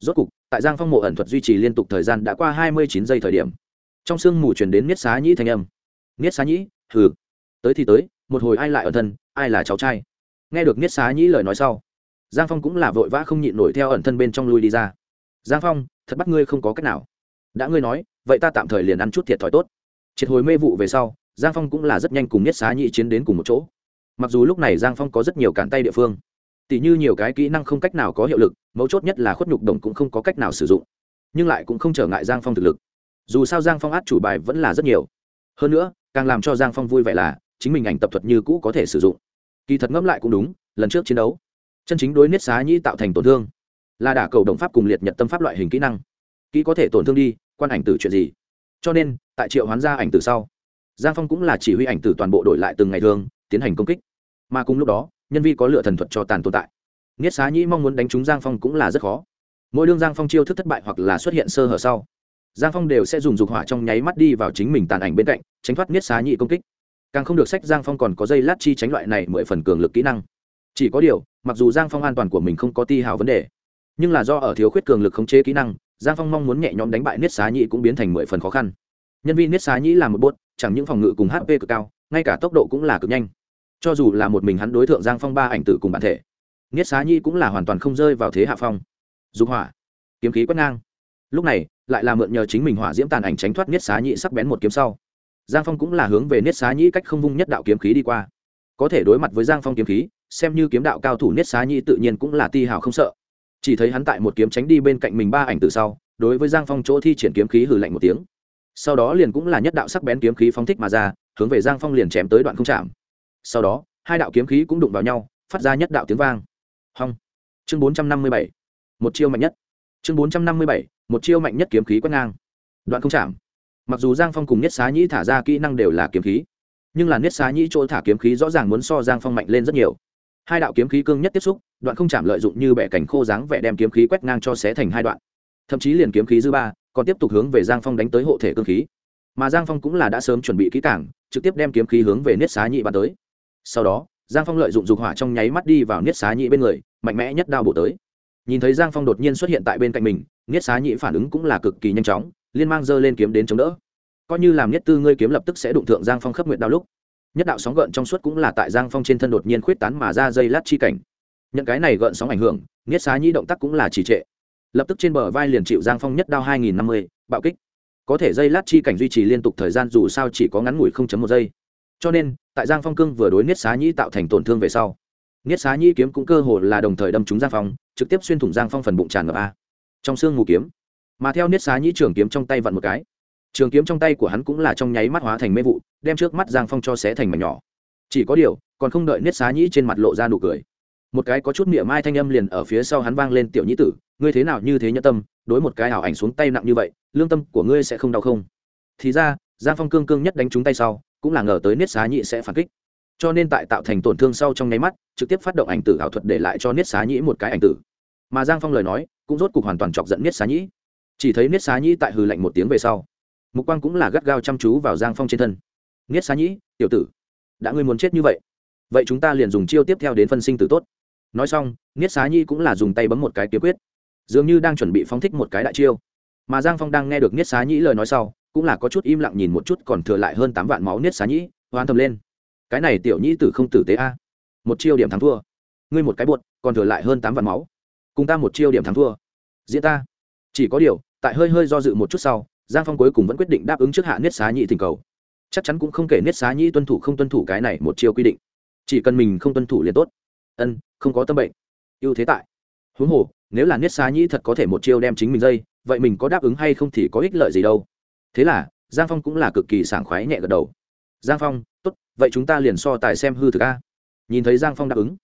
Rốt cục tại giang phong mộ ẩn thuật duy trì liên tục thời gian đã qua hai mươi chín giây thời điểm. Trong sương mù chuyển đến niết xá nhĩ thanh âm. Niết xá nhĩ, hừ. Tới thì tới, một hồi ai lại ẩn thân, ai là cháu trai? Nghe được niết xá nhĩ lời nói sau, giang phong cũng là vội vã không nhịn nổi theo ẩn thân bên trong lui đi ra. Giang phong, thật bắt ngươi không có cách nào. Đã ngươi nói, vậy ta tạm thời liền ăn chút thiệt thòi tốt. Triệt hồi mê vụ về sau, giang phong cũng là rất nhanh cùng Niết xá Nhĩ chiến đến cùng một chỗ. Mặc dù lúc này giang phong có rất nhiều cản tay địa phương tỉ như nhiều cái kỹ năng không cách nào có hiệu lực, mấu chốt nhất là khuất nhục đồng cũng không có cách nào sử dụng. Nhưng lại cũng không trở ngại giang phong thực lực. Dù sao giang phong át chủ bài vẫn là rất nhiều. Hơn nữa, càng làm cho giang phong vui vẻ là, chính mình ảnh tập thuật như cũ có thể sử dụng. Kỳ thật ngẫm lại cũng đúng, lần trước chiến đấu, chân chính đối niết xá nhĩ tạo thành tổn thương, là đả cầu đồng pháp cùng liệt nhật tâm pháp loại hình kỹ năng. Kỹ có thể tổn thương đi, quan ảnh tử chuyện gì? Cho nên, tại triệu hoán gia ảnh tử sau, giang phong cũng là chỉ huy ảnh tử toàn bộ đổi lại từng ngày thường, tiến hành công kích. Mà cùng lúc đó nhân vi có lựa thần thuật cho tàn tồn tại. Nghiết xá nhĩ mong muốn đánh trúng giang phong cũng là rất khó. Mỗi đương giang phong chiêu thức thất bại hoặc là xuất hiện sơ hở sau, giang phong đều sẽ dùng dục hỏa trong nháy mắt đi vào chính mình tàn ảnh bên cạnh, tránh thoát nghiết xá nhĩ công kích. Càng không được sách giang phong còn có dây lát chi tránh loại này mười phần cường lực kỹ năng. Chỉ có điều, mặc dù giang phong an toàn của mình không có ti hào vấn đề, nhưng là do ở thiếu khuyết cường lực khống chế kỹ năng, giang phong mong muốn nhẹ nhõm đánh bại niết xá nhĩ cũng biến thành mười phần khó khăn. Nhân viên niết xá nhĩ là một bốt, chẳng những phòng ngự cùng hp cực cao, ngay cả tốc độ cũng là cực nhanh cho dù là một mình hắn đối tượng giang phong ba ảnh tử cùng bản thể niết xá Nhi cũng là hoàn toàn không rơi vào thế hạ phong. Dục hỏa, kiếm khí quét ngang. Lúc này, lại là mượn nhờ chính mình hỏa diễm tàn ảnh tránh thoát niết xá Nhi sắc bén một kiếm sau. Giang phong cũng là hướng về niết xá Nhi cách không vung nhất đạo kiếm khí đi qua. Có thể đối mặt với giang phong kiếm khí, xem như kiếm đạo cao thủ niết xá Nhi tự nhiên cũng là ti hào không sợ. Chỉ thấy hắn tại một kiếm tránh đi bên cạnh mình ba ảnh từ sau, đối với giang phong chỗ thi triển kiếm khí hừ lạnh một tiếng. Sau đó liền cũng là nhất đạo sắc bén kiếm khí phóng thích mà ra, hướng về giang phong liền chém tới đoạn không chạm sau đó, hai đạo kiếm khí cũng đụng vào nhau, phát ra nhất đạo tiếng vang. Hong. Chương bốn trăm năm mươi bảy. Một chiêu mạnh nhất. Chương bốn trăm năm mươi bảy, một chiêu mạnh nhất kiếm khí quét ngang. Đoạn không chạm. Mặc dù giang phong cùng nhất xá nhĩ thả ra kỹ năng đều là kiếm khí, nhưng là nhất xá nhĩ chỗ thả kiếm khí rõ ràng muốn so giang phong mạnh lên rất nhiều. Hai đạo kiếm khí cương nhất tiếp xúc, đoạn không chạm lợi dụng như bẻ cảnh khô dáng vẻ đem kiếm khí quét ngang cho xé thành hai đoạn. Thậm chí liền kiếm khí dư ba, còn tiếp tục hướng về giang phong đánh tới hộ thể cương khí. Mà giang phong cũng là đã sớm chuẩn bị kỹ cảng trực tiếp đem kiếm khí hướng về niết xá nhị bắn tới sau đó, giang phong lợi dụng dục hỏa trong nháy mắt đi vào niết xá nhị bên người, mạnh mẽ nhất đao bổ tới. Nhìn thấy giang phong đột nhiên xuất hiện tại bên cạnh mình, niết xá nhị phản ứng cũng là cực kỳ nhanh chóng, liên mang dơ lên kiếm đến chống đỡ. Coi như làm nhất tư ngươi kiếm lập tức sẽ đụng thượng giang phong khớp nguyện đao lúc. Nhất đạo sóng gợn trong suốt cũng là tại giang phong trên thân đột nhiên khuyết tán mà ra dây lát chi cảnh. Nhận cái này gợn sóng ảnh hưởng, niết xá nhị động tác cũng là trì trệ. Lập tức trên bờ vai liền chịu giang phong nhất đao hai nghìn năm mươi, bạo kích. Có thể dây lát chi cảnh duy trì liên tục thời gian dù sao chỉ có ngắn ngủi không chấm một giây. Cho nên tại giang phong cương vừa đối niết xá nhĩ tạo thành tổn thương về sau. Niết xá nhĩ kiếm cũng cơ hồ là đồng thời đâm trúng giang phong, trực tiếp xuyên thủng giang phong phần bụng tràn ngập a. Trong xương mù kiếm, mà theo niết xá nhĩ trường kiếm trong tay vặn một cái. Trường kiếm trong tay của hắn cũng là trong nháy mắt hóa thành mê vụ, đem trước mắt giang phong cho xé thành mảnh nhỏ. Chỉ có điều, còn không đợi niết xá nhĩ trên mặt lộ ra nụ cười. Một cái có chút miệng mai thanh âm liền ở phía sau hắn vang lên, tiểu nhĩ tử, ngươi thế nào như thế nhẫn tâm, đối một cái ảo ảnh xuống tay nặng như vậy, lương tâm của ngươi sẽ không đau không? Thì ra, giang phong cương cương nhất đánh trúng tay sau cũng là ngờ tới niết xá nhĩ sẽ phản kích. Cho nên tại tạo thành tổn thương sau trong nháy mắt, trực tiếp phát động ảnh tử ảo thuật để lại cho niết xá nhĩ một cái ảnh tử. Mà giang phong lời nói, cũng rốt cục hoàn toàn chọc giận niết xá nhĩ. Chỉ thấy niết xá nhĩ tại hừ lạnh một tiếng về sau, mục quang cũng là gắt gao chăm chú vào giang phong trên thân. Niết xá nhĩ, tiểu tử, đã ngươi muốn chết như vậy vậy chúng ta liền dùng chiêu tiếp theo đến phân sinh tử tốt. Nói xong, niết xá nhĩ cũng là dùng tay bấm một cái kiếm quyết, dường như đang chuẩn bị phóng thích một cái đại chiêu. Mà giang phong đang nghe được niết xá nhĩ lời nói sau cũng là có chút im lặng nhìn một chút còn thừa lại hơn tám vạn máu niết xá nhĩ, hoan thầm lên. Cái này tiểu nhĩ tử không tử tế a. Một chiêu điểm thắng thua. Ngươi một cái buột, còn thừa lại hơn tám vạn máu. Cùng ta một chiêu điểm thắng thua. Diễn ta. Chỉ có điều, tại hơi hơi do dự một chút sau, giang phong cuối cùng vẫn quyết định đáp ứng trước hạ niết xá nhĩ thỉnh cầu. Chắc chắn cũng không kể niết xá nhĩ tuân thủ không tuân thủ cái này một chiêu quy định. Chỉ cần mình không tuân thủ liền tốt. Ân, không có tâm bệnh. Ưu thế tại. Huống hồ, nếu là niết xá nhĩ thật có thể một chiêu đem chính mình dây, vậy mình có đáp ứng hay không thì có ích lợi gì đâu thế là, giang phong cũng là cực kỳ sảng khoái nhẹ gật đầu. Giang phong, tốt, vậy chúng ta liền so tài xem hư thực a. Nhìn thấy giang phong đáp ứng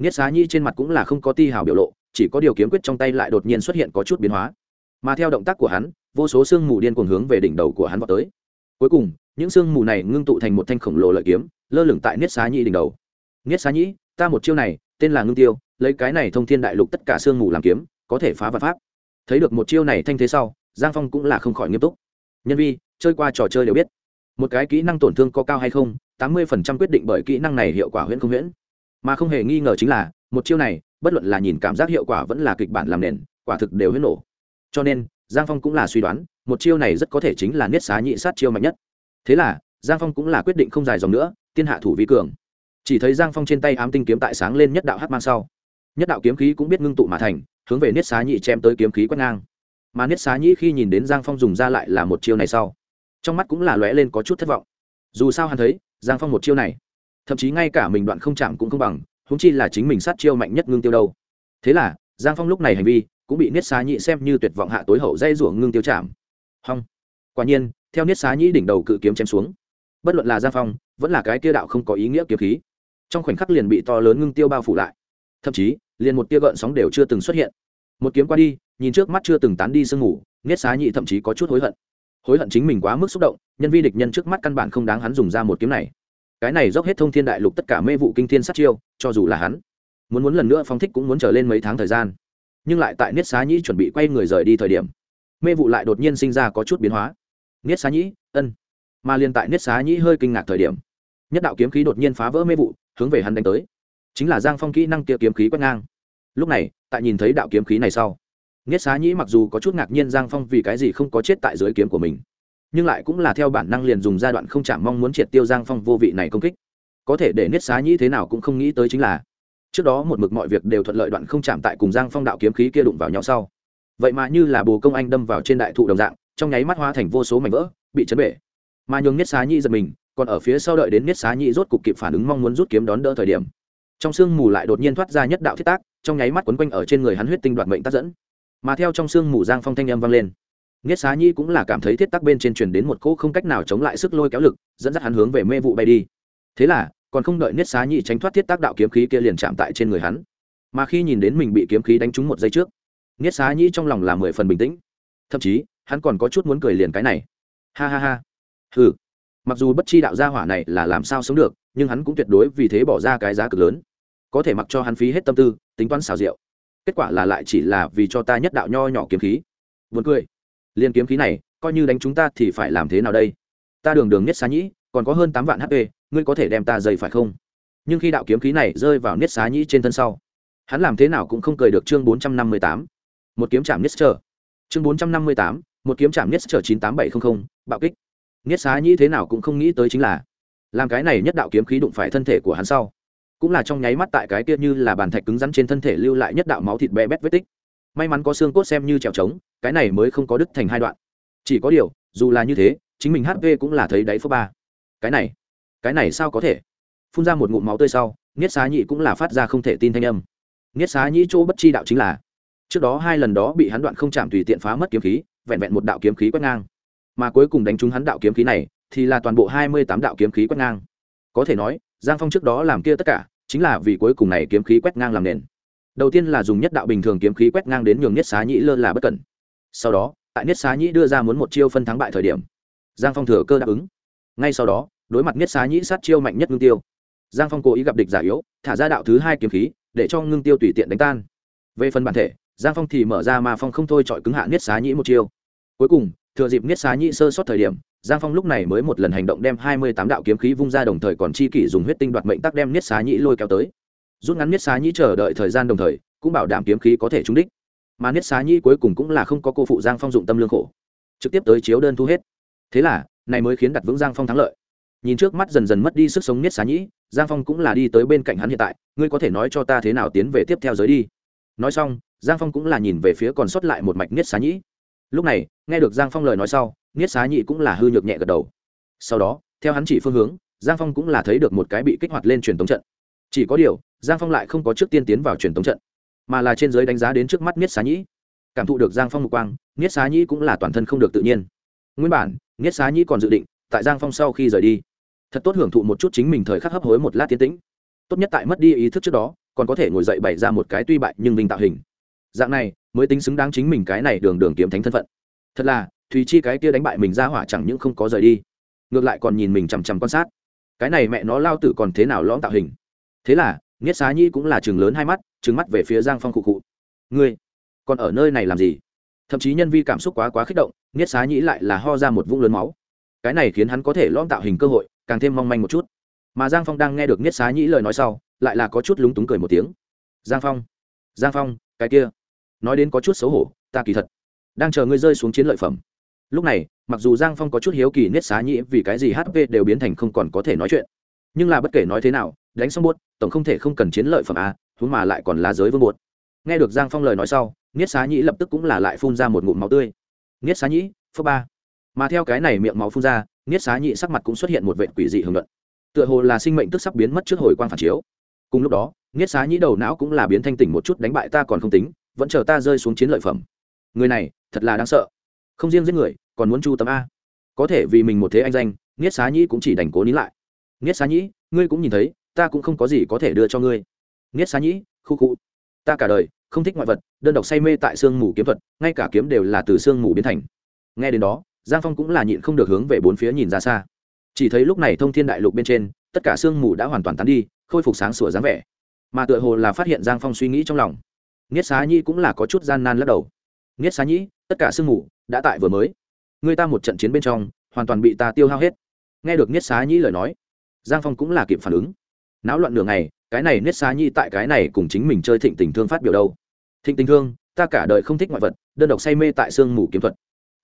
niết xá nhĩ trên mặt cũng là không có ti hào biểu lộ, chỉ có điều kiếm quyết trong tay lại đột nhiên xuất hiện có chút biến hóa. Mà theo động tác của hắn, vô số sương mù điên cuồng hướng về đỉnh đầu của hắn vào tới. Cuối cùng, những sương mù này ngưng tụ thành một thanh khổng lồ lợi kiếm, lơ lửng tại niết xá nhĩ đỉnh đầu. Niết xá nhĩ ta một chiêu này, tên là ngưng tiêu, lấy cái này thông thiên đại lục tất cả sương mù làm kiếm, có thể phá vật pháp. Thấy được một chiêu này thanh thế sau, giang phong cũng là không khỏi nghiêm túc nhân vi, chơi qua trò chơi đều biết. Một cái kỹ năng tổn thương có cao hay không, tám mươi phần trăm quyết định bởi kỹ năng này hiệu quả huyễn không huyễn. Mà không hề nghi ngờ chính là, một chiêu này, bất luận là nhìn cảm giác hiệu quả vẫn là kịch bản làm nền, quả thực đều huyễn nổ. Cho nên, giang phong cũng là suy đoán, một chiêu này rất có thể chính là niết xá nhị sát chiêu mạnh nhất. Thế là, giang phong cũng là quyết định không dài dòng nữa, tiên hạ thủ vi cường. Chỉ thấy giang phong trên tay ám tinh kiếm tại sáng lên nhất đạo hát mang sau. Nhất đạo kiếm khí cũng biết ngưng tụ mà thành, hướng về niết xá nhị chém tới kiếm khí quét ngang mà niết xá nhĩ khi nhìn đến giang phong dùng ra lại là một chiêu này sau, trong mắt cũng là lóe lên có chút thất vọng. Dù sao hắn thấy, giang phong một chiêu này, thậm chí ngay cả mình đoạn không chạm cũng không bằng húng chi là chính mình sát chiêu mạnh nhất ngưng tiêu đâu. Thế là, giang phong lúc này hành vi cũng bị niết xá nhĩ xem như tuyệt vọng hạ tối hậu dây rủa ngưng tiêu chạm. Hong. Quả nhiên, theo niết xá nhĩ đỉnh đầu cự kiếm chém xuống, bất luận là giang phong, vẫn là cái kia đạo không có ý nghĩa kiếm khí, trong khoảnh khắc liền bị to lớn ngưng tiêu bao phủ lại. Thậm chí, liền một tia gợn sóng đều chưa từng xuất hiện. Một kiếm qua đi nhìn trước mắt chưa từng tán đi sương ngủ niết xá nhị thậm chí có chút hối hận. Hối hận chính mình quá mức xúc động, nhân vi địch nhân trước mắt căn bản không đáng hắn dùng ra một kiếm này. Cái này dốc hết thông thiên đại lục tất cả mê vụ kinh thiên sát chiêu, cho dù là hắn, muốn muốn lần nữa phong thích cũng muốn trở lên mấy tháng thời gian. Nhưng lại tại niết xá nhĩ chuẩn bị quay người rời đi thời điểm, mê vụ lại đột nhiên sinh ra có chút biến hóa. Niết xá nhĩ, ân. Mà liền tại niết xá nhĩ hơi kinh ngạc thời điểm, nhất đạo kiếm khí đột nhiên phá vỡ mê vụ, hướng về hắn đánh tới. Chính là giang phong kỹ năng kia kiếm khí quét ngang. Lúc này, tại nhìn thấy đạo kiếm khí này sau nghiết xá nhĩ mặc dù có chút ngạc nhiên giang phong vì cái gì không có chết tại dưới kiếm của mình, nhưng lại cũng là theo bản năng liền dùng giai đoạn không chạm mong muốn triệt tiêu giang phong vô vị này công kích. Có thể để niết xá nhĩ thế nào cũng không nghĩ tới chính là, trước đó một mực mọi việc đều thuận lợi đoạn không chạm tại cùng giang phong đạo kiếm khí kia đụng vào nhau sau. Vậy mà như là bồ công anh đâm vào trên đại thụ đồng dạng, trong nháy mắt hóa thành vô số mảnh vỡ, bị chấn bể. Mà nhường niết xá nhĩ giật mình, còn ở phía sau đợi đến niết xá nhĩ rốt cục kịp phản ứng mong muốn rút kiếm đón đỡ thời điểm. Trong sương mù lại đột nhiên thoát ra nhất đạo thiết tác, trong nháy mắt quấn quanh ở trên người hắn huyết tinh đoạt mệnh tác dẫn mà theo trong sương mù giang phong thanh âm vang lên. Nghiết xá nhi cũng là cảm thấy thiết tắc bên trên truyền đến một cỗ không cách nào chống lại sức lôi kéo lực, dẫn dắt hắn hướng về mê vụ bay đi. Thế là, còn không đợi nghiết xá nhi tránh thoát thiết tác đạo kiếm khí kia liền chạm tại trên người hắn. Mà khi nhìn đến mình bị kiếm khí đánh trúng một giây trước, nghiết xá nhi trong lòng là mười phần bình tĩnh. Thậm chí, hắn còn có chút muốn cười liền cái này. Ha ha ha. Ừ mặc dù bất chi đạo gia hỏa này là làm sao sống được, nhưng hắn cũng tuyệt đối vì thế bỏ ra cái giá cực lớn. Có thể mặc cho hắn phí hết tâm tư, tính toán xào rượu kết quả là lại chỉ là vì cho ta nhất đạo nho nhỏ kiếm khí. Vượt cười. Liên kiếm khí này, coi như đánh chúng ta thì phải làm thế nào đây? Ta đường đường nhất xá nhĩ, còn có hơn tám vạn hp ngươi có thể đem ta dày phải không? Nhưng khi đạo kiếm khí này rơi vào niết xá nhĩ trên thân sau, hắn làm thế nào cũng không cười được chương bốn trăm năm mươi tám. Một kiếm chạm niết trở chương bốn trăm năm mươi tám, một kiếm chạm niết trở chín tám bảy trăm linh bạo kích. Niết xá nhĩ thế nào cũng không nghĩ tới chính là, làm cái này nhất đạo kiếm khí đụng phải thân thể của hắn sau cũng là trong nháy mắt tại cái kia như là bàn thạch cứng rắn trên thân thể lưu lại nhất đạo máu thịt bé bét vết tích. May mắn có xương cốt xem như trèo trống, cái này mới không có đứt thành hai đoạn. Chỉ có điều, dù là như thế, chính mình hp cũng là thấy đáy phước ba. Cái này cái này sao có thể? Phun ra một ngụm máu tươi sau, niết xá nhị cũng là phát ra không thể tin thanh âm. Niết xá nhị chỗ bất chi đạo chính là, trước đó hai lần đó bị hắn đoạn không chạm tùy tiện phá mất kiếm khí, vẹn vẹn một đạo kiếm khí quét ngang. Mà cuối cùng đánh trúng hắn đạo kiếm khí này, thì là toàn bộ hai mươi tám đạo kiếm khí quét ngang. Có thể nói, giang phong trước đó làm kia tất cả chính là vì cuối cùng này kiếm khí quét ngang làm nền. Đầu tiên là dùng nhất đạo bình thường kiếm khí quét ngang đến nhường niết xá nhĩ lơ là bất cẩn. Sau đó, tại niết xá nhĩ đưa ra muốn một chiêu phân thắng bại thời điểm, giang phong thừa cơ đáp ứng. Ngay sau đó, đối mặt niết xá nhĩ sát chiêu mạnh nhất ngưng tiêu. Giang phong cố ý gặp địch giả yếu, thả ra đạo thứ hai kiếm khí, để cho ngưng tiêu tùy tiện đánh tan. Về phần bản thể, giang phong thì mở ra mà phong không thôi chọi cứng hạ niết xá nhĩ một chiêu. Cuối cùng, thừa dịp niết xá nhĩ sơ sót thời điểm giang phong lúc này mới một lần hành động đem hai mươi tám đạo kiếm khí vung ra đồng thời còn chi kỷ dùng huyết tinh đoạt mệnh tắc đem niết xá nhĩ lôi kéo tới. Rút ngắn niết xá nhĩ chờ đợi thời gian đồng thời, cũng bảo đảm kiếm khí có thể trúng đích. Mà niết xá nhĩ cuối cùng cũng là không có cô phụ giang phong dụng tâm lương khổ, trực tiếp tới chiếu đơn thu hết. Thế là, này mới khiến đặt vững giang phong thắng lợi. Nhìn trước mắt dần dần mất đi sức sống niết xá nhĩ, giang phong cũng là đi tới bên cạnh hắn hiện tại, ngươi có thể nói cho ta thế nào tiến về tiếp theo giới đi? Nói xong, giang phong cũng là nhìn về phía còn sót lại một mạch niết xá nhĩ. Lúc này, nghe được giang phong lời nói sau niết xá nhị cũng là hư nhược nhẹ gật đầu. Sau đó, theo hắn chỉ phương hướng, giang phong cũng là thấy được một cái bị kích hoạt lên truyền tống trận. Chỉ có điều, giang phong lại không có trước tiên tiến vào truyền tống trận, mà là trên giới đánh giá đến trước mắt niết xá nhĩ cảm thụ được giang phong mục quang, niết xá nhĩ cũng là toàn thân không được tự nhiên. Nguyên bản, niết xá nhĩ còn dự định tại giang phong sau khi rời đi, thật tốt hưởng thụ một chút chính mình thời khắc hấp hối một lát tiến tĩnh. Tốt nhất tại mất đi ý thức trước đó, còn có thể ngồi dậy bày ra một cái tuy bại nhưng vinh tạo hình. Dạng này, mới tính xứng đáng chính mình cái này đường đường kiếm thánh thân phận. Thật là thùy chi cái kia đánh bại mình ra hỏa chẳng những không có rời đi, ngược lại còn nhìn mình chằm chằm quan sát. Cái này mẹ nó lao tử còn thế nào lõm tạo hình? Thế là, nghiết xá nhi cũng là chừng lớn hai mắt, trừng mắt về phía giang phong cụ cụ ngươi, còn ở nơi này làm gì? Thậm chí nhân vi cảm xúc quá quá kích động, nghiết xá nhĩ lại là ho ra một vũng lớn máu. Cái này khiến hắn có thể lõm tạo hình cơ hội, càng thêm mong manh một chút. Mà giang phong đang nghe được nghiết xá nhĩ lời nói sau, lại là có chút lúng túng cười một tiếng. Giang phong giang phong, cái kia, nói đến có chút xấu hổ, ta kỳ thật đang chờ ngươi rơi xuống chiến lợi phẩm lúc này, mặc dù giang phong có chút hiếu kỳ nết xá nhĩ vì cái gì hp đều biến thành không còn có thể nói chuyện, nhưng là bất kể nói thế nào, đánh xong buốt, tổng không thể không cần chiến lợi phẩm à huống mà lại còn là giới vương buốt. Nghe được giang phong lời nói sau, niết xá nhĩ lập tức cũng là lại phun ra một ngụm máu tươi. Niết xá nhĩ phước ba. Mà theo cái này miệng máu phun ra, niết xá nhĩ sắc mặt cũng xuất hiện một vệ quỷ dị hưởng luận. Tựa hồ là sinh mệnh tức sắp biến mất trước hồi quang phản chiếu. Cùng lúc đó, niết xá nhĩ đầu não cũng là biến thanh tỉnh một chút đánh bại ta còn không tính, vẫn chờ ta rơi xuống chiến lợi phẩm. Người này, thật là đáng sợ không riêng giết người, còn muốn chu tâm a. Có thể vì mình một thế anh danh, nghiết xá nhĩ cũng chỉ đành cố nín lại. Nghiết xá nhĩ, ngươi cũng nhìn thấy, ta cũng không có gì có thể đưa cho ngươi. Nghiết xá nhĩ, khu khu. Ta cả đời, không thích ngoại vật, đơn độc say mê tại sương mù kiếm thuật, ngay cả kiếm đều là từ sương mù biến thành. Nghe đến đó, giang phong cũng là nhịn không được hướng về bốn phía nhìn ra xa. Chỉ thấy lúc này thông thiên đại lục bên trên, tất cả sương mù đã hoàn toàn tán đi, khôi phục sáng sủa dáng vẻ. Mà tựa hồ là phát hiện giang phong suy nghĩ trong lòng. Nghiết xá nhĩ cũng là có chút gian nan lắc đầu. Nghiết xá nhĩ, tất cả sương mù đã tại vừa mới. Người ta một trận chiến bên trong hoàn toàn bị ta tiêu hao hết. Nghe được niết xá nhĩ lời nói giang phong cũng là kịp phản ứng. Náo loạn nửa ngày, cái này niết xá nhĩ tại cái này cùng chính mình chơi thịnh tình thương phát biểu đâu? Thịnh tình thương ta cả đời không thích ngoại vật đơn độc say mê tại sương mù kiếm thuật.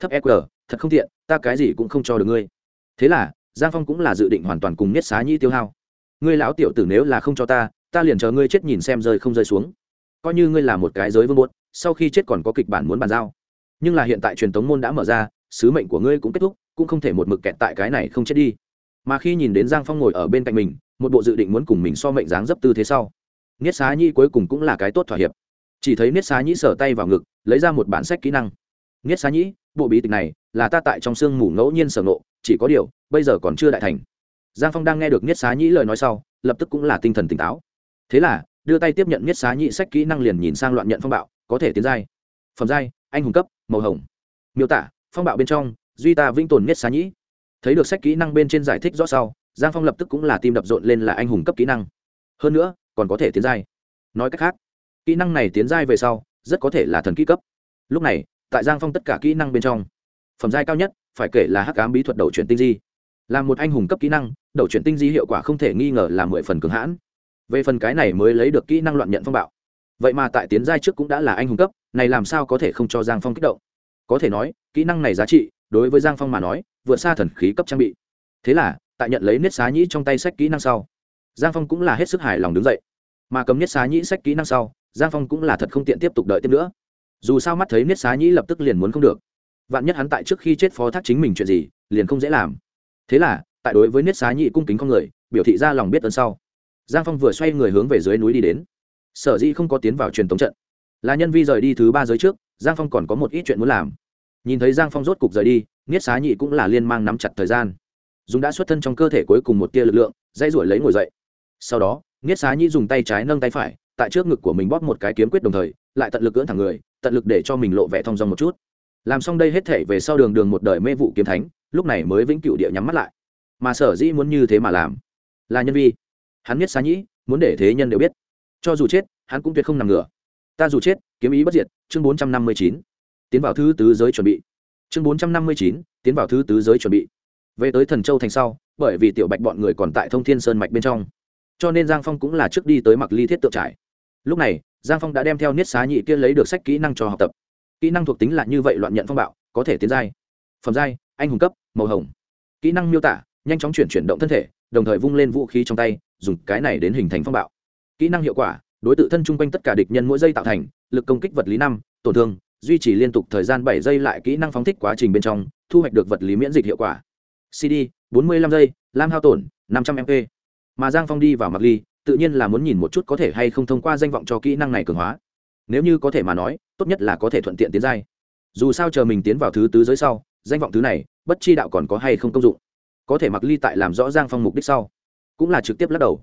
Thấp eq thật không thiện ta cái gì cũng không cho được ngươi. Thế là giang phong cũng là dự định hoàn toàn cùng niết xá nhĩ tiêu hao. Ngươi lão tiểu tử nếu là không cho ta ta liền chờ ngươi chết nhìn xem rơi không rơi xuống. Coi như ngươi là một cái giới vương bột sau khi chết còn có kịch bản muốn bàn giao nhưng là hiện tại truyền thống môn đã mở ra, sứ mệnh của ngươi cũng kết thúc, cũng không thể một mực kẹt tại cái này không chết đi. Mà khi nhìn đến giang phong ngồi ở bên cạnh mình, một bộ dự định muốn cùng mình so mệnh dáng dấp tư thế sau, niết xá nhi cuối cùng cũng là cái tốt thỏa hiệp. Chỉ thấy niết xá nhĩ sở tay vào ngực, lấy ra một bản sách kỹ năng. Niết xá nhĩ, bộ bí tịch này là ta tại trong sương mù ngẫu nhiên sở ngộ, chỉ có điều, bây giờ còn chưa đại thành. Giang phong đang nghe được niết xá nhĩ lời nói sau, lập tức cũng là tinh thần tỉnh táo. Thế là, đưa tay tiếp nhận niết xá nhĩ sách kỹ năng liền nhìn sang loạn nhận phong bạo, có thể tiến giai. Phẩm giai, anh hùng cấp màu hồng. Miêu tả, phong bạo bên trong, duy ta vĩnh tồn nhất xá nhĩ. Thấy được sách kỹ năng bên trên giải thích rõ sau, giang phong lập tức cũng là tim đập rộn lên là anh hùng cấp kỹ năng. Hơn nữa, còn có thể tiến giai. Nói cách khác, kỹ năng này tiến giai về sau, rất có thể là thần kỹ cấp. Lúc này, tại giang phong tất cả kỹ năng bên trong, phẩm giai cao nhất, phải kể là hắc ám bí thuật đầu chuyển tinh di. Là một anh hùng cấp kỹ năng, đầu chuyển tinh di hiệu quả không thể nghi ngờ là mười phần cường hãn. Về phần cái này mới lấy được kỹ năng loạn nhận phong bạo vậy mà tại tiến giai trước cũng đã là anh hùng cấp, này làm sao có thể không cho giang phong kích động? Có thể nói, kỹ năng này giá trị, đối với giang phong mà nói, vượt xa thần khí cấp trang bị. Thế là, tại nhận lấy niết xá nhĩ trong tay sách kỹ năng sau, giang phong cũng là hết sức hài lòng đứng dậy. Mà cấm niết xá nhĩ sách kỹ năng sau, giang phong cũng là thật không tiện tiếp tục đợi tiếp nữa. Dù sao mắt thấy niết xá nhĩ lập tức liền muốn không được. Vạn nhất hắn tại trước khi chết phó thác chính mình chuyện gì, liền không dễ làm. Thế là, tại đối với niết xá nhĩ cung kính con người, biểu thị ra lòng biết ơn sau, giang phong vừa xoay người hướng về dưới núi đi đến sở dĩ không có tiến vào truyền tống trận. Là nhân vi rời đi thứ ba giới trước, giang phong còn có một ít chuyện muốn làm. Nhìn thấy giang phong rốt cục rời đi niết xá nhị cũng là liên mang nắm chặt thời gian. Dùng đã xuất thân trong cơ thể cuối cùng một tia lực lượng dây ruổi lấy ngồi dậy. Sau đó niết xá nhị dùng tay trái nâng tay phải, tại trước ngực của mình bóp một cái kiếm quyết đồng thời, lại tận lực cưỡn thẳng người, tận lực để cho mình lộ vẻ thong dong một chút. Làm xong đây hết thể về sau đường đường một đời mê vụ kiếm thánh, lúc này mới vĩnh cựu địa nhắm mắt lại. Mà sở dĩ muốn như thế mà làm, là nhân vi. Hắn biết xá nhĩ muốn để thế nhân đều biết cho dù chết, hắn cũng tuyệt không nằm ngửa. Ta dù chết, kiếm ý bất diệt, chương bốn trăm năm mươi chín. Tiến vào thứ tứ giới chuẩn bị. Chương bốn trăm năm mươi chín, tiến vào thứ tứ giới chuẩn bị. Về tới thần châu thành sau, bởi vì tiểu bạch bọn người còn tại thông thiên sơn mạch bên trong. Cho nên giang phong cũng là trước đi tới mặc ly thiết tượng trải lúc này, giang phong đã đem theo niết xá nhị kia lấy được sách kỹ năng cho học tập. Kỹ năng thuộc tính là như vậy loạn nhận phong bạo, có thể tiến giai, phẩm giai, anh hùng cấp, màu hồng. Kỹ năng miêu tả, nhanh chóng chuyển chuyển động thân thể, đồng thời vung lên vũ khí trong tay, dùng cái này đến hình thành phong bạo kỹ năng hiệu quả, đối tượng thân chung quanh tất cả địch nhân mỗi giây tạo thành, lực công kích vật lý năm, tổn thương, duy trì liên tục thời gian bảy giây lại kỹ năng phóng thích quá trình bên trong, thu hoạch được vật lý miễn dịch hiệu quả. Cd bốn mươi lăm giây, lam hao tổn, năm trăm mp mà giang phong đi vào mặc ly, tự nhiên là muốn nhìn một chút có thể hay không thông qua danh vọng cho kỹ năng này cường hóa. Nếu như có thể mà nói, tốt nhất là có thể thuận tiện tiến giai. Dù sao chờ mình tiến vào thứ tứ giới sau, danh vọng thứ này, bất chi đạo còn có hay không công dụng? Có thể mặc ly tại làm rõ giang phong mục đích sau. Cũng là trực tiếp lắc đầu.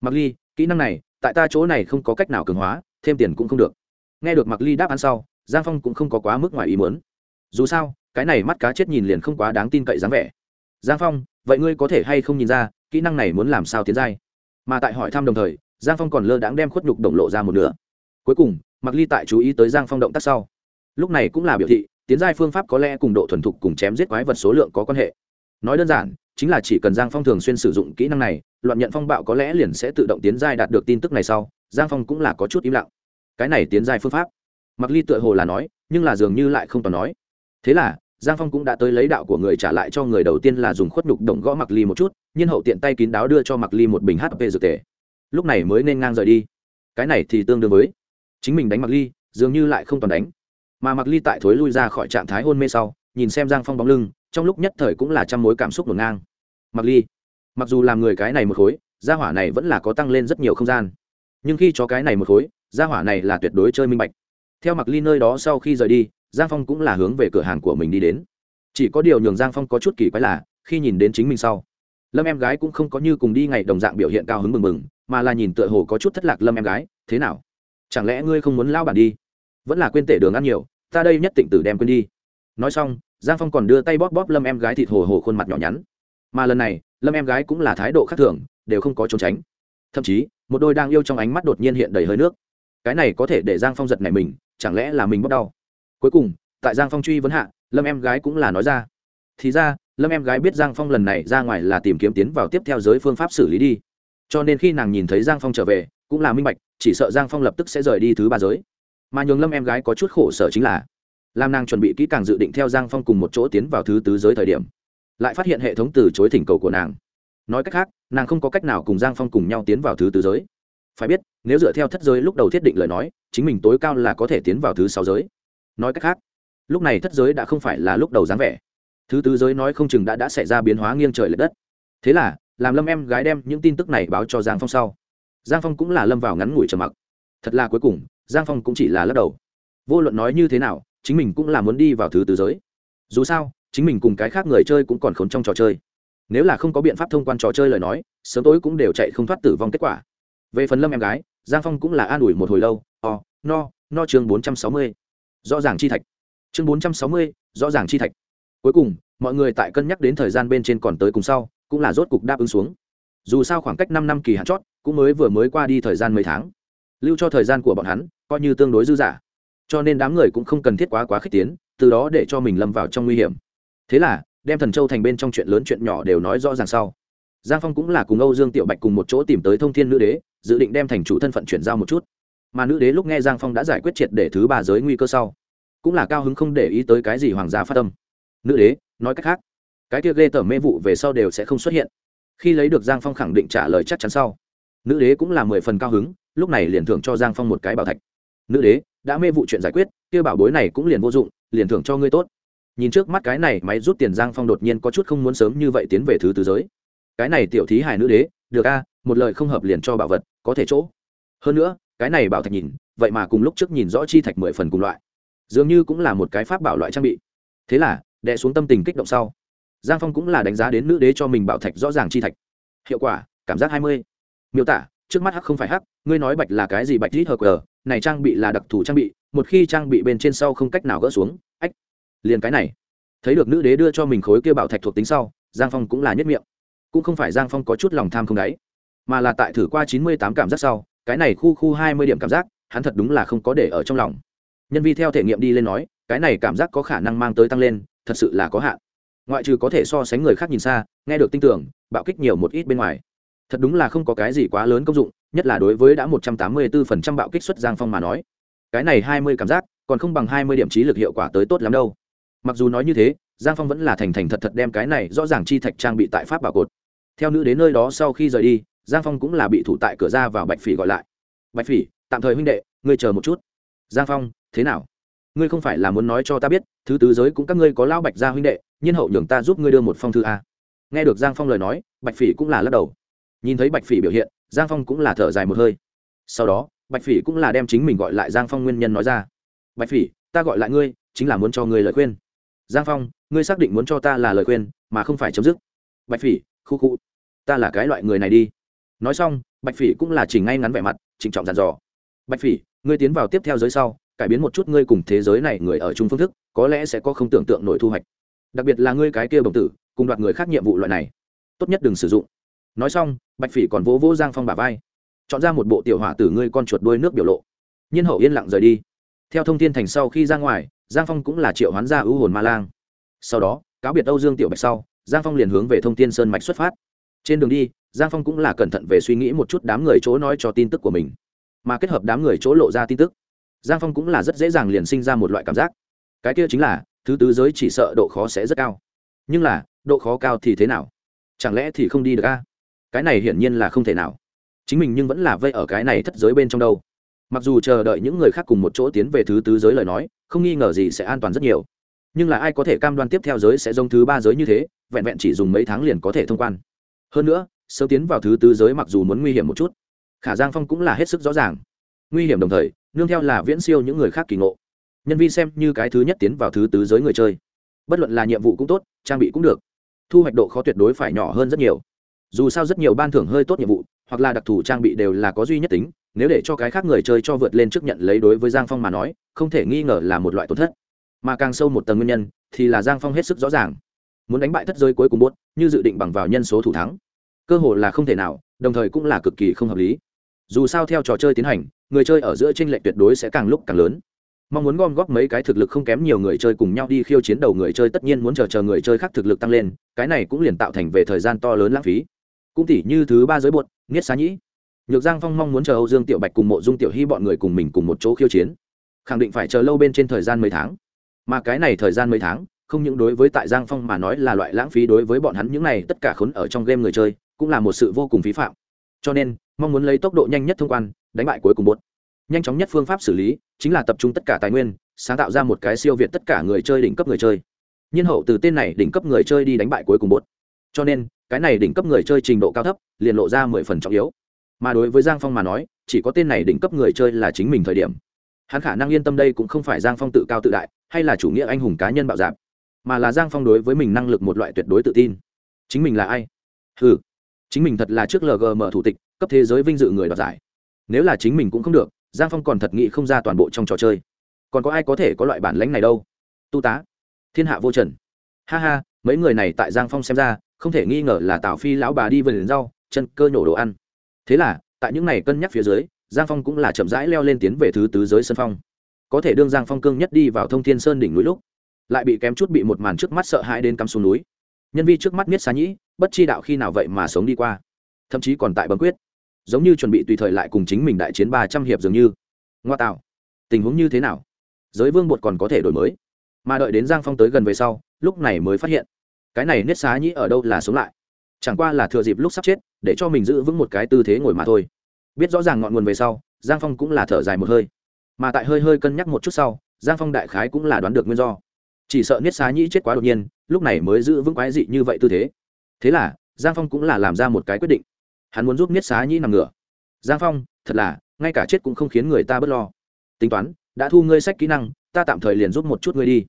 Mặc ly, kỹ năng này tại ta chỗ này không có cách nào cường hóa, thêm tiền cũng không được. Nghe được mặc ly đáp án sau, giang phong cũng không có quá mức ngoài ý muốn. Dù sao, cái này mắt cá chết nhìn liền không quá đáng tin cậy dáng vẻ. Giang phong, vậy ngươi có thể hay không nhìn ra, kỹ năng này muốn làm sao tiến giai? Mà tại hỏi thăm đồng thời, giang phong còn lơ đãng đem khuất nhục đồng lộ ra một nửa. Cuối cùng mặc ly tại chú ý tới giang phong động tác sau. Lúc này cũng là biểu thị, tiến giai phương pháp có lẽ cùng độ thuần thục cùng chém giết quái vật số lượng có quan hệ. Nói đơn giản chính là chỉ cần giang phong thường xuyên sử dụng kỹ năng này, loạn nhận phong bạo có lẽ liền sẽ tự động tiến giai đạt được tin tức này sau, giang phong cũng là có chút im lặng. Cái này tiến giai phương pháp mặc ly tựa hồ là nói, nhưng là dường như lại không toàn nói. Thế là, giang phong cũng đã tới lấy đạo của người trả lại cho người đầu tiên là dùng khuất nhục động gõ mặc ly một chút nhưng hậu tiện tay kín đáo đưa cho mặc ly một bình hp dược tề. Lúc này mới nên ngang rời đi. Cái này thì tương đương với, chính mình đánh mặc ly, dường như lại không toàn đánh. Mà mặc ly tại thối lui ra khỏi trạng thái hôn mê sau, nhìn xem giang phong bóng lưng trong lúc nhất thời cũng là trăm mối cảm xúc ngổn ngang. Mặc ly, mặc dù làm người cái này một khối, gia hỏa này vẫn là có tăng lên rất nhiều không gian. Nhưng khi cho cái này một khối, gia hỏa này là tuyệt đối chơi minh bạch. Theo mặc ly nơi đó sau khi rời đi, giang phong cũng là hướng về cửa hàng của mình đi đến. Chỉ có điều nhường giang phong có chút kỳ quái là, khi nhìn đến chính mình sau, lâm em gái cũng không có như cùng đi ngày đồng dạng biểu hiện cao hứng mừng mừng, mà là nhìn tựa hồ có chút thất lạc lâm em gái, thế nào? Chẳng lẽ ngươi không muốn lao bản đi? Vẫn là quên tể đường ăn nhiều, ta đây nhất định tử đem quên đi nói xong, giang phong còn đưa tay bóp bóp lâm em gái thịt hồ hồ khuôn mặt nhỏ nhắn. Mà lần này, lâm em gái cũng là thái độ khác thường, đều không có trốn tránh. Thậm chí, một đôi đang yêu trong ánh mắt đột nhiên hiện đầy hơi nước. Cái này có thể để giang phong giật này mình, chẳng lẽ là mình bóp đau? Cuối cùng, tại giang phong truy vấn hạ, lâm em gái cũng là nói ra. Thì ra, lâm em gái biết giang phong lần này ra ngoài là tìm kiếm tiến vào tiếp theo giới phương pháp xử lý đi. Cho nên khi nàng nhìn thấy giang phong trở về, cũng là minh bạch, chỉ sợ giang phong lập tức sẽ rời đi thứ ba giới. Mà nhường lâm em gái có chút khổ sở chính là làm nàng chuẩn bị kỹ càng dự định theo giang phong cùng một chỗ tiến vào thứ tứ giới thời điểm, lại phát hiện hệ thống từ chối thỉnh cầu của nàng. Nói cách khác, nàng không có cách nào cùng giang phong cùng nhau tiến vào thứ tứ giới. Phải biết, nếu dựa theo thất giới lúc đầu thiết định lời nói, chính mình tối cao là có thể tiến vào thứ sáu giới. Nói cách khác, lúc này thất giới đã không phải là lúc đầu dáng vẻ. Thứ tứ giới nói không chừng đã đã xảy ra biến hóa nghiêng trời l ệ đất. Thế là, làm lâm em gái đem những tin tức này báo cho giang phong sau. Giang phong cũng là lâm vào ngắn ngủi trầm mặc. Thật là cuối cùng, giang phong cũng chỉ là lắc đầu. Vô luận nói như thế nào chính mình cũng là muốn đi vào thứ tứ giới. Dù sao, chính mình cùng cái khác người chơi cũng còn khốn trong trò chơi. Nếu là không có biện pháp thông quan trò chơi lời nói, sớm tối cũng đều chạy không thoát tử vong kết quả. Về phần lâm em gái, giang phong cũng là an ủi một hồi lâu, o, no no chương bốn trăm sáu mươi. Rõ ràng chi thạch. Chương bốn trăm sáu mươi, rõ ràng chi thạch. Cuối cùng, mọi người tại cân nhắc đến thời gian bên trên còn tới cùng sau, cũng là rốt cục đáp ứng xuống. Dù sao khoảng cách năm năm kỳ hạn chót, cũng mới vừa mới qua đi thời gian mấy tháng. Lưu cho thời gian của bọn hắn, coi như tương đối dư dả cho nên đám người cũng không cần thiết quá quá khích tiến, từ đó để cho mình lâm vào trong nguy hiểm. Thế là, đem thần châu thành bên trong chuyện lớn chuyện nhỏ đều nói rõ ràng sau. Giang phong cũng là cùng âu dương tiểu bạch cùng một chỗ tìm tới thông thiên nữ đế, dự định đem thành chủ thân phận chuyển giao một chút. Mà nữ đế lúc nghe giang phong đã giải quyết triệt để thứ ba giới nguy cơ sau, cũng là cao hứng không để ý tới cái gì hoàng gia phát tâm nữ đế, nói cách khác, cái kia ghê tởm mê vụ về sau đều sẽ không xuất hiện. Khi lấy được giang phong khẳng định trả lời chắc chắn sau, nữ đế cũng là mười phần cao hứng, lúc này liền thưởng cho giang phong một cái bảo thạch. Nữ đế đã mê vụ chuyện giải quyết, kia bảo bối này cũng liền vô dụng, liền thưởng cho ngươi tốt. Nhìn trước mắt cái này máy rút tiền giang phong đột nhiên có chút không muốn sớm như vậy tiến về thứ tứ giới. Cái này tiểu thí hài nữ đế, được a, một lời không hợp liền cho bảo vật, có thể chỗ. Hơn nữa, cái này bảo thạch nhìn, vậy mà cùng lúc trước nhìn rõ chi thạch mười phần cùng loại. Dường như cũng là một cái pháp bảo loại trang bị. Thế là đệ xuống tâm tình kích động sau. Giang phong cũng là đánh giá đến nữ đế cho mình bảo thạch rõ ràng chi thạch. Hiệu quả, cảm giác hai mươi. Miêu tả, trước mắt hắc không phải hắc, ngươi nói bạch là cái gì bạch rít hờ cờ này trang bị là đặc thù trang bị, một khi trang bị bên trên sau không cách nào gỡ xuống, ách, liền cái này. Thấy được nữ đế đưa cho mình khối kia bảo thạch thuộc tính sau, giang phong cũng là nhất miệng. Cũng không phải giang phong có chút lòng tham không đáy, mà là tại thử qua chín mươi tám cảm giác sau, cái này khu khu hai mươi điểm cảm giác, hắn thật đúng là không có để ở trong lòng. Nhân vi theo thể nghiệm đi lên nói, cái này cảm giác có khả năng mang tới tăng lên, thật sự là có hạn. Ngoại trừ có thể so sánh người khác nhìn xa, nghe được tin tưởng, bạo kích nhiều một ít bên ngoài. Thật đúng là không có cái gì quá lớn công dụng nhất là đối với đã một trăm tám mươi bốn phần trăm bạo kích xuất giang phong mà nói. Cái này hai mươi cảm giác, còn không bằng hai mươi điểm trí lực hiệu quả tới tốt lắm đâu. Mặc dù nói như thế, giang phong vẫn là thành thành thật thật đem cái này rõ ràng chi thạch trang bị tại pháp bảo cột. Theo nữ đến nơi đó sau khi rời đi, giang phong cũng là bị thủ tại cửa ra vào bạch phỉ gọi lại. Bạch phỉ, tạm thời huynh đệ, ngươi chờ một chút. Giang phong, thế nào? Ngươi không phải là muốn nói cho ta biết, thứ tứ giới cũng các ngươi có lao bạch gia huynh đệ, nhiên hậu nhường ta giúp ngươi đưa một phong thư a. Nghe được giang phong lời nói, bạch phỉ cũng là lắc đầu. Nhìn thấy bạch phỉ biểu hiện giang phong cũng là thở dài một hơi. Sau đó, bạch phỉ cũng là đem chính mình gọi lại giang phong nguyên nhân nói ra. Bạch phỉ, ta gọi lại ngươi chính là muốn cho ngươi lời khuyên. Giang phong, ngươi xác định muốn cho ta là lời khuyên, mà không phải chấm dứt. Bạch phỉ, khu khu, ta là cái loại người này đi. Nói xong, bạch phỉ cũng là chỉ ngay ngắn vẻ mặt, trịnh trọng dàn dò. Bạch phỉ, ngươi tiến vào tiếp theo giới sau, cải biến một chút ngươi cùng thế giới này người ở chung phương thức, có lẽ sẽ có không tưởng tượng nổi thu hoạch. Đặc biệt là ngươi cái kia đồng tử, cùng đoạt người khác nhiệm vụ loại này. Tốt nhất đừng sử dụng nói xong, bạch phỉ còn vỗ vỗ giang phong bà vai. Chọn ra một bộ tiểu hỏa tử ngươi con chuột đuôi nước biểu lộ. Nhiên hậu yên lặng rời đi. Theo thông tin thành sau khi ra ngoài, giang phong cũng là triệu hoán gia ưu hồn ma lang. Sau đó, cáo biệt âu dương tiểu bạch sau, giang phong liền hướng về thông tin sơn mạch xuất phát. Trên đường đi, giang phong cũng là cẩn thận về suy nghĩ một chút đám người chỗ nói cho tin tức của mình. Mà kết hợp đám người chỗ lộ ra tin tức, giang phong cũng là rất dễ dàng liền sinh ra một loại cảm giác. Cái kia chính là, thứ tứ giới chỉ sợ độ khó sẽ rất cao. Nhưng là, độ khó cao thì thế nào? Chẳng lẽ thì không đi được a? Cái này hiển nhiên là không thể nào. Chính mình nhưng vẫn là vây ở cái này thất giới bên trong đâu. Mặc dù chờ đợi những người khác cùng một chỗ tiến về thứ tứ giới lời nói, không nghi ngờ gì sẽ an toàn rất nhiều. Nhưng là ai có thể cam đoan tiếp theo giới sẽ giống thứ ba giới như thế, vẹn vẹn chỉ dùng mấy tháng liền có thể thông quan. Hơn nữa, sớm tiến vào thứ tứ giới mặc dù muốn nguy hiểm một chút, khả giang phong cũng là hết sức rõ ràng. Nguy hiểm đồng thời, nương theo là viễn siêu những người khác kỳ ngộ. Nhân vi xem như cái thứ nhất tiến vào thứ tứ giới người chơi. Bất luận là nhiệm vụ cũng tốt, trang bị cũng được. Thu hoạch độ khó tuyệt đối phải nhỏ hơn rất nhiều dù sao rất nhiều ban thưởng hơi tốt nhiệm vụ, hoặc là đặc thù trang bị đều là có duy nhất tính, nếu để cho cái khác người chơi cho vượt lên trước nhận lấy đối với giang phong mà nói, không thể nghi ngờ là một loại tổn thất. Mà càng sâu một tầng nguyên nhân, thì là giang phong hết sức rõ ràng. Muốn đánh bại thất giới cuối cùng bốt như dự định bằng vào nhân số thủ thắng. Cơ hội là không thể nào, đồng thời cũng là cực kỳ không hợp lý. Dù sao theo trò chơi tiến hành, người chơi ở giữa tranh lệch tuyệt đối sẽ càng lúc càng lớn. Mong muốn gom góp mấy cái thực lực không kém nhiều người chơi cùng nhau đi khiêu chiến đầu người chơi, tất nhiên muốn chờ chờ người chơi khác thực lực tăng lên, cái này cũng liền tạo thành về thời gian to lớn lãng phí cũng tỉ như thứ ba giới bột nghiết xá nhĩ. Nhược giang phong mong muốn chờ âu dương tiểu bạch cùng mộ dung tiểu hy bọn người cùng mình cùng một chỗ khiêu chiến. Khẳng định phải chờ lâu bên trên thời gian mấy tháng. Mà cái này thời gian mấy tháng, không những đối với tại giang phong mà nói là loại lãng phí đối với bọn hắn những này tất cả khốn ở trong game người chơi, cũng là một sự vô cùng phí phạm. Cho nên, mong muốn lấy tốc độ nhanh nhất thông quan, đánh bại cuối cùng bột nhanh chóng nhất phương pháp xử lý, chính là tập trung tất cả tài nguyên, sáng tạo ra một cái siêu việt tất cả người chơi đỉnh cấp người chơi. Nhiên hậu từ tên này đỉnh cấp người chơi đi đánh bại cuối cùng bột cho nên cái này đỉnh cấp người chơi trình độ cao thấp, liền lộ ra mười phần trọng yếu. Mà đối với giang phong mà nói, chỉ có tên này đỉnh cấp người chơi là chính mình thời điểm. Hắn khả năng yên tâm đây cũng không phải giang phong tự cao tự đại, hay là chủ nghĩa anh hùng cá nhân bạo dạp mà là giang phong đối với mình năng lực một loại tuyệt đối tự tin. Chính mình là ai? Ừ chính mình thật là trước lgm thủ tịch, cấp thế giới vinh dự người đoạt giải. Nếu là chính mình cũng không được, giang phong còn thật nghĩ không ra toàn bộ trong trò chơi. Còn có ai có thể có loại bản lãnh này đâu? Tu tá, thiên hạ vô trần. Ha ha, mấy người này tại giang phong xem ra không thể nghi ngờ là tào phi lão bà đi vườn rau, chân cơ nhổ đồ ăn. Thế là, tại những này cân nhắc phía dưới, giang phong cũng là chậm rãi leo lên tiến về thứ tứ giới sân phong. Có thể đương giang phong cương nhất đi vào thông thiên sơn đỉnh núi lúc, lại bị kém chút bị một màn trước mắt sợ hãi đến cắm xuống núi. Nhân vi trước mắt miết xá nhĩ, bất chi đạo khi nào vậy mà sống đi qua. Thậm chí còn tại bấm quyết. Giống như chuẩn bị tùy thời lại cùng chính mình đại chiến ba trăm hiệp dường như. Ngoa tạo. Tình huống như thế nào? Giới vương bột còn có thể đổi mới. Mà đợi đến giang phong tới gần về sau, lúc này mới phát hiện cái này niết xá nhĩ ở đâu là sống lại? Chẳng qua là thừa dịp lúc sắp chết, để cho mình giữ vững một cái tư thế ngồi mà thôi. Biết rõ ràng ngọn nguồn về sau, giang phong cũng là thở dài một hơi. Mà tại hơi hơi cân nhắc một chút sau, giang phong đại khái cũng là đoán được nguyên do. Chỉ sợ niết xá nhĩ chết quá đột nhiên, lúc này mới giữ vững quái dị như vậy tư thế. Thế là, giang phong cũng là làm ra một cái quyết định. Hắn muốn giúp niết xá nhĩ nằm ngửa. Giang phong, thật là, ngay cả chết cũng không khiến người ta bớt lo. Tính toán, đã thu ngươi sách kỹ năng, ta tạm thời liền giúp một chút ngươi đi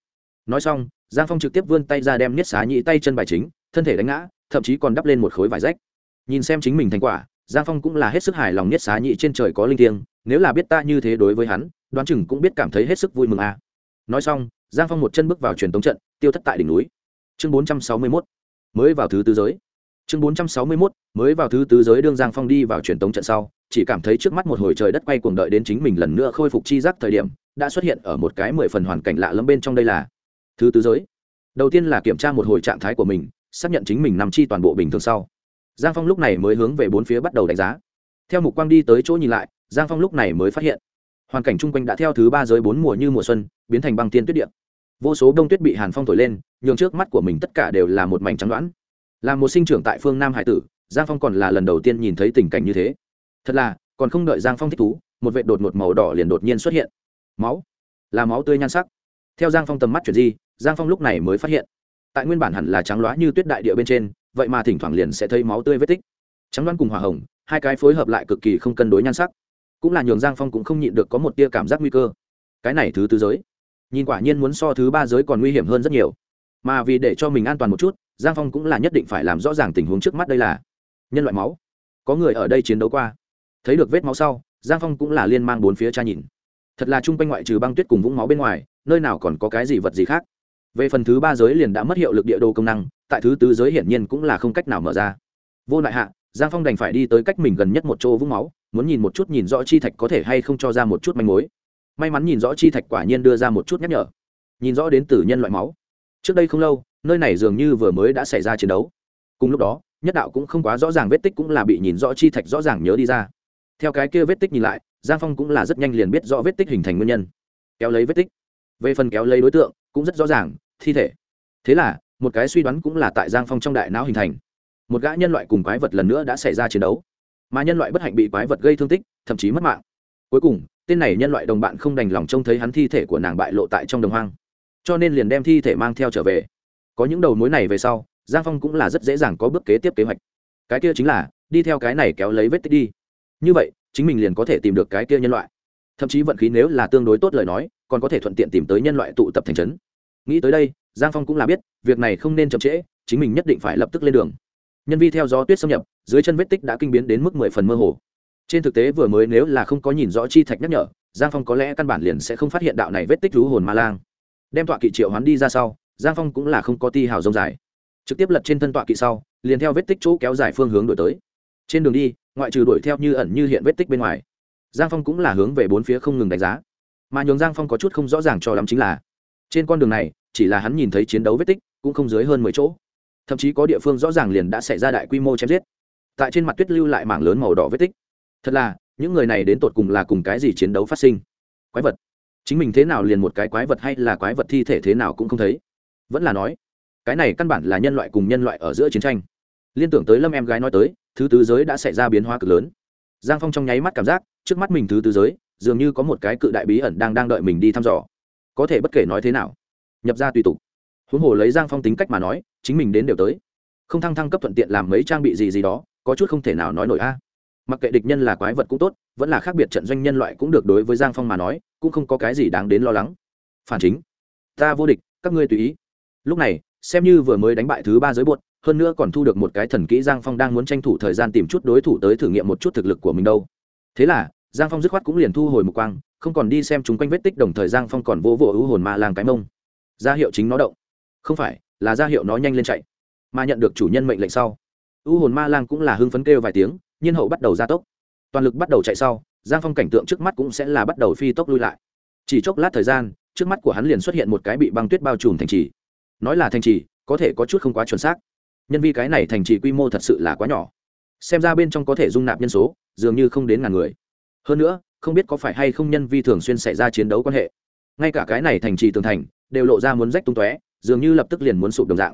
nói xong, giang phong trực tiếp vươn tay ra đem niết xá nhĩ tay chân bài chính, thân thể đánh ngã, thậm chí còn đắp lên một khối vải rách. Nhìn xem chính mình thành quả, giang phong cũng là hết sức hài lòng niết xá nhĩ trên trời có linh thiêng, nếu là biết ta như thế đối với hắn, đoán chừng cũng biết cảm thấy hết sức vui mừng à. nói xong, giang phong một chân bước vào truyền tống trận, tiêu thất tại đỉnh núi. Chương bốn trăm sáu mươi mốt, mới vào thứ tư giới. Chương bốn trăm sáu mươi mốt, mới vào thứ tứ giới đương giang phong đi vào truyền tống trận sau, chỉ cảm thấy trước mắt một hồi trời đất quay cuồng đợi đến chính mình lần nữa khôi phục chi giác thời điểm, đã xuất hiện ở một cái mười phần hoàn cảnh lạ lẫm bên trong đây là thứ tứ giới. Đầu tiên là kiểm tra một hồi trạng thái của mình, xác nhận chính mình nằm chi toàn bộ bình thường sau. Giang phong lúc này mới hướng về bốn phía bắt đầu đánh giá. Theo mục quang đi tới chỗ nhìn lại, giang phong lúc này mới phát hiện, hoàn cảnh chung quanh đã theo thứ ba giới bốn mùa như mùa xuân, biến thành băng tiên tuyết điện vô số đông tuyết bị hàn phong thổi lên, nhường trước mắt của mình tất cả đều là một mảnh trắng đoãn là một sinh trưởng tại phương nam hải tử, giang phong còn là lần đầu tiên nhìn thấy tình cảnh như thế. Thật là, còn không đợi giang phong thích thú, một vệ đột một màu đỏ liền đột nhiên xuất hiện. Máu. Là máu tươi nhan sắc. Theo giang phong tầm mắt chuyển di giang phong lúc này mới phát hiện, tại nguyên bản hẳn là trắng loá như tuyết đại địa bên trên, vậy mà thỉnh thoảng liền sẽ thấy máu tươi vết tích. Trắng đoán cùng hỏa hồng, hai cái phối hợp lại cực kỳ không cân đối nhan sắc. Cũng là nhường giang phong cũng không nhịn được có một tia cảm giác nguy cơ. Cái này thứ tư giới, nhìn quả nhiên muốn so thứ ba giới còn nguy hiểm hơn rất nhiều. Mà vì để cho mình an toàn một chút, giang phong cũng là nhất định phải làm rõ ràng tình huống trước mắt đây là nhân loại máu. Có người ở đây chiến đấu qua. Thấy được vết máu sau, giang phong cũng là liên mang bốn phía cha nhìn. Thật là chung quanh ngoại trừ băng tuyết cùng vũng máu bên ngoài, nơi nào còn có cái gì vật gì khác? Về phần thứ ba giới liền đã mất hiệu lực địa đồ công năng, tại thứ tứ giới hiển nhiên cũng là không cách nào mở ra. Vô lại hạ, giang phong đành phải đi tới cách mình gần nhất một chỗ vũng máu, muốn nhìn một chút nhìn rõ chi thạch có thể hay không cho ra một chút manh mối. May mắn nhìn rõ chi thạch quả nhiên đưa ra một chút nhắc nhở. Nhìn rõ đến từ nhân loại máu. Trước đây không lâu, nơi này dường như vừa mới đã xảy ra chiến đấu. Cùng lúc đó, nhất đạo cũng không quá rõ ràng vết tích cũng là bị nhìn rõ chi thạch rõ ràng nhớ đi ra. Theo cái kia vết tích nhìn lại, giang phong cũng là rất nhanh liền biết rõ vết tích hình thành nguyên nhân. Kéo lấy vết tích. Về phần kéo lấy đối tượng, cũng rất rõ ràng thi thể. Thế là, một cái suy đoán cũng là tại giang phong trong đại não hình thành. Một gã nhân loại cùng quái vật lần nữa đã xảy ra chiến đấu. Mà nhân loại bất hạnh bị quái vật gây thương tích, thậm chí mất mạng. Cuối cùng, tên này nhân loại đồng bạn không đành lòng trông thấy hắn thi thể của nàng bại lộ tại trong đồng hoang. Cho nên liền đem thi thể mang theo trở về. Có những đầu mối này về sau, giang phong cũng là rất dễ dàng có bước kế tiếp kế hoạch. Cái kia chính là, đi theo cái này kéo lấy vết tích đi. Như vậy, chính mình liền có thể tìm được cái kia nhân loại. Thậm chí vận khí nếu là tương đối tốt lời nói, còn có thể thuận tiện tìm tới nhân loại tụ tập thành trấn nghĩ tới đây, giang phong cũng là biết, việc này không nên chậm trễ, chính mình nhất định phải lập tức lên đường. Nhân vi theo gió tuyết xâm nhập, dưới chân vết tích đã kinh biến đến mức mười phần mơ hồ. Trên thực tế vừa mới nếu là không có nhìn rõ chi thạch nhắc nhở, giang phong có lẽ căn bản liền sẽ không phát hiện đạo này vết tích rú hồn ma lang. Đem tọa kỵ triệu hoán đi ra sau, giang phong cũng là không có ti hào rông dài. Trực tiếp lật trên thân tọa kỵ sau, liền theo vết tích chỗ kéo dài phương hướng đổi tới. Trên đường đi, ngoại trừ đuổi theo như ẩn như hiện vết tích bên ngoài, giang phong cũng là hướng về bốn phía không ngừng đánh giá. Mà nhường giang phong có chút không rõ ràng cho lắm chính là trên con đường này, chỉ là hắn nhìn thấy chiến đấu vết tích, cũng không dưới hơn mười chỗ. Thậm chí có địa phương rõ ràng liền đã xảy ra đại quy mô chém giết. Tại trên mặt tuyết lưu lại mảng lớn màu đỏ vết tích. Thật là, những người này đến tột cùng là cùng cái gì chiến đấu phát sinh? Quái vật. Chính mình thế nào liền một cái quái vật hay là quái vật thi thể thế nào cũng không thấy. Vẫn là nói, cái này căn bản là nhân loại cùng nhân loại ở giữa chiến tranh. Liên tưởng tới lâm em gái nói tới, thứ tứ giới đã xảy ra biến hóa cực lớn. Giang phong trong nháy mắt cảm giác, trước mắt mình thứ tứ giới, dường như có một cái cự đại bí ẩn đang đang đợi mình đi thăm dò có thể bất kể nói thế nào. Nhập ra tùy tục. Huống hồ lấy giang phong tính cách mà nói, chính mình đến đều tới. Không thăng thăng cấp thuận tiện làm mấy trang bị gì gì đó, có chút không thể nào nói nổi a. Mặc kệ địch nhân là quái vật cũng tốt, vẫn là khác biệt trận doanh nhân loại cũng được đối với giang phong mà nói, cũng không có cái gì đáng đến lo lắng. Phản chính. Ta vô địch, các ngươi tùy ý. Lúc này, xem như vừa mới đánh bại thứ ba giới buột hơn nữa còn thu được một cái thần kỹ giang phong đang muốn tranh thủ thời gian tìm chút đối thủ tới thử nghiệm một chút thực lực của mình đâu. Thế là, giang phong dứt khoát cũng liền thu hồi một quang không còn đi xem chúng quanh vết tích đồng thời giang phong còn vỗ vỗ ưu hồn ma lang cái mông. Ra hiệu chính nó động. Không phải, là ra hiệu nó nhanh lên chạy. Mà nhận được chủ nhân mệnh lệnh sau, ưu hồn ma lang cũng là hưng phấn kêu vài tiếng, nhiên hậu bắt đầu gia tốc. Toàn lực bắt đầu chạy sau, giang phong cảnh tượng trước mắt cũng sẽ là bắt đầu phi tốc lui lại. Chỉ chốc lát thời gian, trước mắt của hắn liền xuất hiện một cái bị băng tuyết bao trùm thành trì. Nói là thành trì, có thể có chút không quá chuẩn xác. Nhân vi cái này thành trì quy mô thật sự là quá nhỏ. Xem ra bên trong có thể dung nạp nhân số, dường như không đến ngàn người. Hơn nữa không biết có phải hay không nhân vi thường xuyên xảy ra chiến đấu quan hệ. Ngay cả cái này thành trì tường thành, đều lộ ra muốn rách tung tóe, dường như lập tức liền muốn sụp đồng dạng.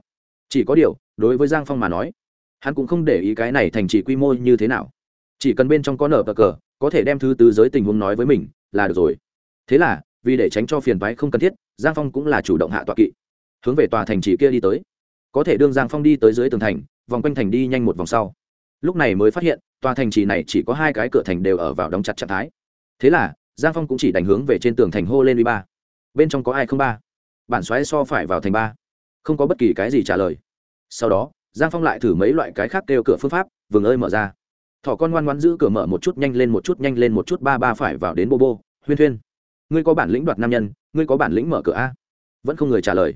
Chỉ có điều, đối với giang phong mà nói, hắn cũng không để ý cái này thành trì quy mô như thế nào. Chỉ cần bên trong có nở cờ cờ, có thể đem thứ tứ giới tình huống nói với mình, là được rồi. Thế là, vì để tránh cho phiền toái không cần thiết, giang phong cũng là chủ động hạ tọa kỵ, hướng về tòa thành trì kia đi tới. Có thể đương giang phong đi tới dưới tường thành, vòng quanh thành đi nhanh một vòng sau. Lúc này mới phát hiện, tòa thành trì này chỉ có hai cái cửa thành đều ở vào đóng chặt trạng thái thế là, giang phong cũng chỉ đánh hướng về trên tường thành hô lên uy ba. Bên trong có ai không ba? Bản xoáy so phải vào thành ba. Không có bất kỳ cái gì trả lời. Sau đó, giang phong lại thử mấy loại cái khác kêu cửa phương pháp, vừng ơi mở ra. Thỏ con ngoan ngoan giữ cửa mở một chút nhanh lên một chút nhanh lên một chút ba ba phải vào đến bô bô, huyên huyên ngươi có bản lĩnh đoạt nam nhân, ngươi có bản lĩnh mở cửa a? Vẫn không người trả lời.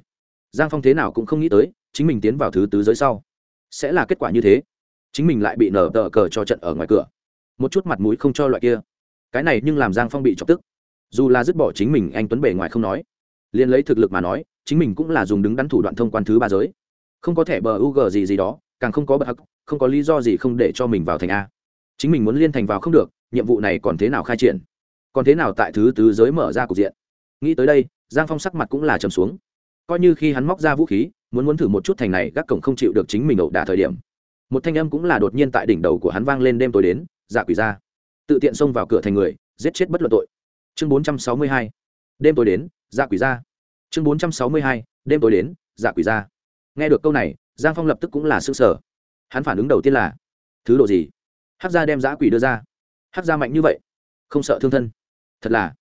Giang phong thế nào cũng không nghĩ tới, chính mình tiến vào thứ tứ giới sau. Sẽ là kết quả như thế. Chính mình lại bị nở tờ cờ cho trận ở ngoài cửa. Một chút mặt mũi không cho loại kia cái này nhưng làm giang phong bị chọc tức. Dù là dứt bỏ chính mình, anh tuấn bề ngoài không nói. Liền lấy thực lực mà nói, chính mình cũng là dùng đứng đắn thủ đoạn thông quan thứ ba giới. Không có thẻ bờ u g gì gì đó, càng không có bậc hắc, không có lý do gì không để cho mình vào thành a. Chính mình muốn liên thành vào không được, nhiệm vụ này còn thế nào khai triển? Còn thế nào tại thứ tứ giới mở ra cục diện? Nghĩ tới đây, giang phong sắc mặt cũng là trầm xuống. Coi như khi hắn móc ra vũ khí, muốn muốn thử một chút thành này, gác cổng không chịu được chính mình ẩu đả thời điểm. Một thanh âm cũng là đột nhiên tại đỉnh đầu của hắn vang lên đêm tối đến dạ quỷ ra tự tiện xông vào cửa thành người, giết chết bất luận tội. Chương bốn trăm sáu mươi hai, đêm tối đến dạ quỷ ra. Chương bốn trăm sáu mươi hai, đêm tối đến dạ quỷ ra. Nghe được câu này, giang phong lập tức cũng là s ư ơ sở hắn phản ứng đầu tiên là, thứ độ gì? Hát ra đem giã quỷ đưa ra. Hát ra mạnh như vậy, không sợ thương thân. Thật là,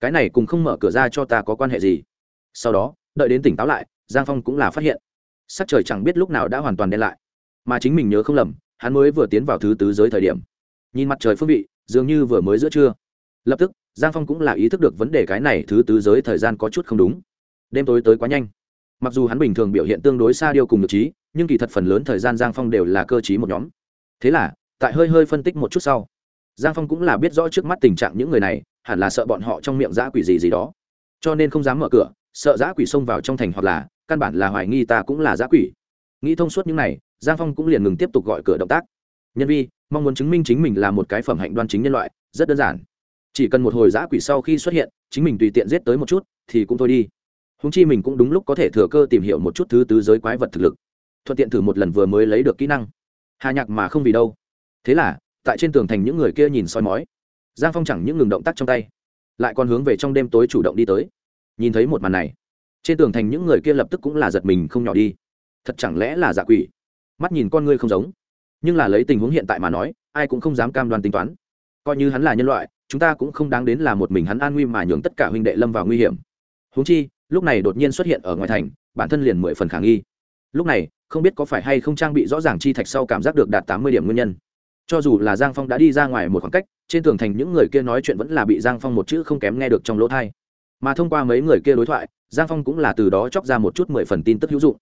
cái này cùng không mở cửa ra cho ta có quan hệ gì? Sau đó, đợi đến tỉnh táo lại, giang phong cũng là phát hiện, sắc trời chẳng biết lúc nào đã hoàn toàn đen lại. Mà chính mình nhớ không lầm, hắn mới vừa tiến vào thứ tứ giới thời điểm. Nhìn mặt trời phương vị dường như vừa mới giữa trưa. Lập tức, giang phong cũng là ý thức được vấn đề cái này thứ tứ giới thời gian có chút không đúng. Đêm tối tới quá nhanh. Mặc dù hắn bình thường biểu hiện tương đối xa điêu cùng được trí, nhưng kỳ thật phần lớn thời gian giang phong đều là cơ t một nhóm. Thế là, tại hơi hơi phân tích một chút sau, giang phong cũng là biết rõ trước mắt tình trạng những người này, hẳn là sợ bọn họ trong miệng giã quỷ gì gì đó. Cho nên không dám mở cửa, sợ giã quỷ xông vào trong thành hoặc là, căn bản là hoài nghi ta cũng là giã quỷ. Nghĩ thông suốt những này, giang phong cũng liền ngừng tiếp tục gọi cửa động tác nhân vi, mong muốn chứng minh chính mình là một cái phẩm hạnh đoan chính nhân loại, rất đơn giản. Chỉ cần một hồi giã quỷ sau khi xuất hiện, chính mình tùy tiện giết tới một chút, thì cũng thôi đi. Húng chi mình cũng đúng lúc có thể thừa cơ tìm hiểu một chút thứ tứ giới quái vật thực lực. Thuận tiện thử một lần vừa mới lấy được kỹ năng. Hà nhạc mà không vì đâu. Thế là, tại trên tường thành những người kia nhìn soi mói. Giang phong chẳng những ngừng động tác trong tay, lại còn hướng về trong đêm tối chủ động đi tới. Nhìn thấy một màn này, trên tường thành những người kia lập tức cũng là giật mình không nhỏ đi. Thật chẳng lẽ là giả quỷ? Mắt nhìn con ngươi không giống nhưng là lấy tình huống hiện tại mà nói, ai cũng không dám cam đoan tính toán. Coi như hắn là nhân loại, chúng ta cũng không đáng đến là một mình hắn an nguy mà nhường tất cả huynh đệ lâm vào nguy hiểm. Huống chi, lúc này đột nhiên xuất hiện ở ngoài thành, bản thân liền mười phần khả nghi. Lúc này, không biết có phải hay không trang bị rõ ràng chi thạch sau cảm giác được đạt tám mươi điểm nguyên nhân. Cho dù là giang phong đã đi ra ngoài một khoảng cách, trên tường thành những người kia nói chuyện vẫn là bị giang phong một chữ không kém nghe được trong lỗ thai mà thông qua mấy người kia đối thoại, giang phong cũng là từ đó chóc ra một chút mười phần tin tức hữu dụng.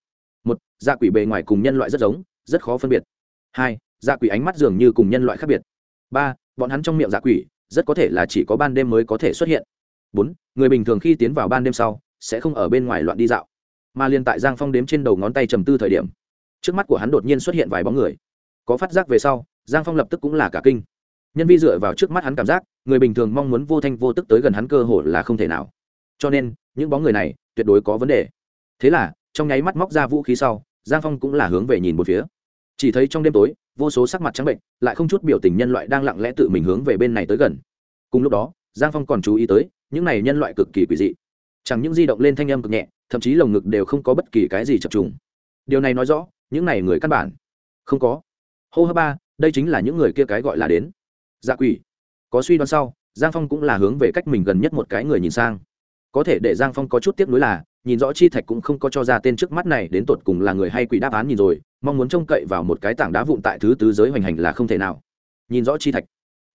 Một dạ quỷ bề ngoài cùng nhân loại rất giống, rất khó phân biệt hai dạ quỷ ánh mắt dường như cùng nhân loại khác biệt. Ba, bọn hắn trong miệng dạ quỷ, rất có thể là chỉ có ban đêm mới có thể xuất hiện. Bốn, người bình thường khi tiến vào ban đêm sau, sẽ không ở bên ngoài loạn đi dạo, mà liên tại giang phong đếm trên đầu ngón tay trầm tư thời điểm, trước mắt của hắn đột nhiên xuất hiện vài bóng người. Có phát giác về sau, giang phong lập tức cũng là cả kinh. Nhân vi dựa vào trước mắt hắn cảm giác, người bình thường mong muốn vô thanh vô tức tới gần hắn cơ hội là không thể nào. Cho nên, những bóng người này tuyệt đối có vấn đề. Thế là, trong nháy mắt móc ra vũ khí sau, giang phong cũng là hướng về nhìn một phía chỉ thấy trong đêm tối, vô số sắc mặt trắng bệnh lại không chút biểu tình nhân loại đang lặng lẽ tự mình hướng về bên này tới gần. Cùng lúc đó, giang phong còn chú ý tới, những này nhân loại cực kỳ quỷ dị. Chẳng những di động lên thanh âm cực nhẹ, thậm chí lồng ngực đều không có bất kỳ cái gì chập trùng. Điều này nói rõ, những này người căn bản không có. Hô hấp ba, đây chính là những người kia cái gọi là đến. Dạ quỷ. Có suy đoán sau, giang phong cũng là hướng về cách mình gần nhất một cái người nhìn sang. Có thể để giang phong có chút tiếc nuối là nhìn rõ chi thạch cũng không có cho ra tên trước mắt này, đến tột cùng là người hay quỷ đáp án nhìn rồi, mong muốn trông cậy vào một cái tảng đá vụn tại thứ tứ giới hoành hành là không thể nào. Nhìn rõ chi thạch.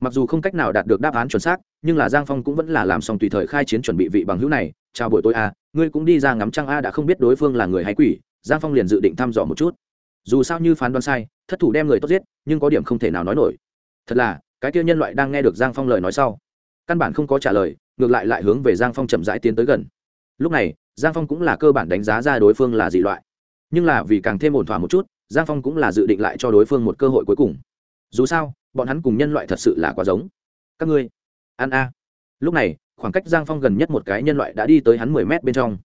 Mặc dù không cách nào đạt được đáp án chuẩn xác, nhưng là giang phong cũng vẫn là làm xong tùy thời khai chiến chuẩn bị vị bằng hữu này. Chào buổi tối a ngươi cũng đi ra ngắm trăng a, đã không biết đối phương là người hay quỷ. Giang phong liền dự định thăm dò một chút. Dù sao như phán đoán sai, thất thủ đem người tốt giết, nhưng có điểm không thể nào nói nổi. Thật là, cái kia nhân loại đang nghe được giang phong lời nói sau, căn bản không có trả lời, ngược lại lại hướng về giang phong chậm rãi tiến tới gần. Lúc này giang phong cũng là cơ bản đánh giá ra đối phương là dị loại. Nhưng là vì càng thêm ổn thỏa một chút, giang phong cũng là dự định lại cho đối phương một cơ hội cuối cùng. Dù sao, bọn hắn cùng nhân loại thật sự là quá giống. Các ngươi, ăn a. Lúc này, khoảng cách giang phong gần nhất một cái nhân loại đã đi tới hắn mười mét bên trong.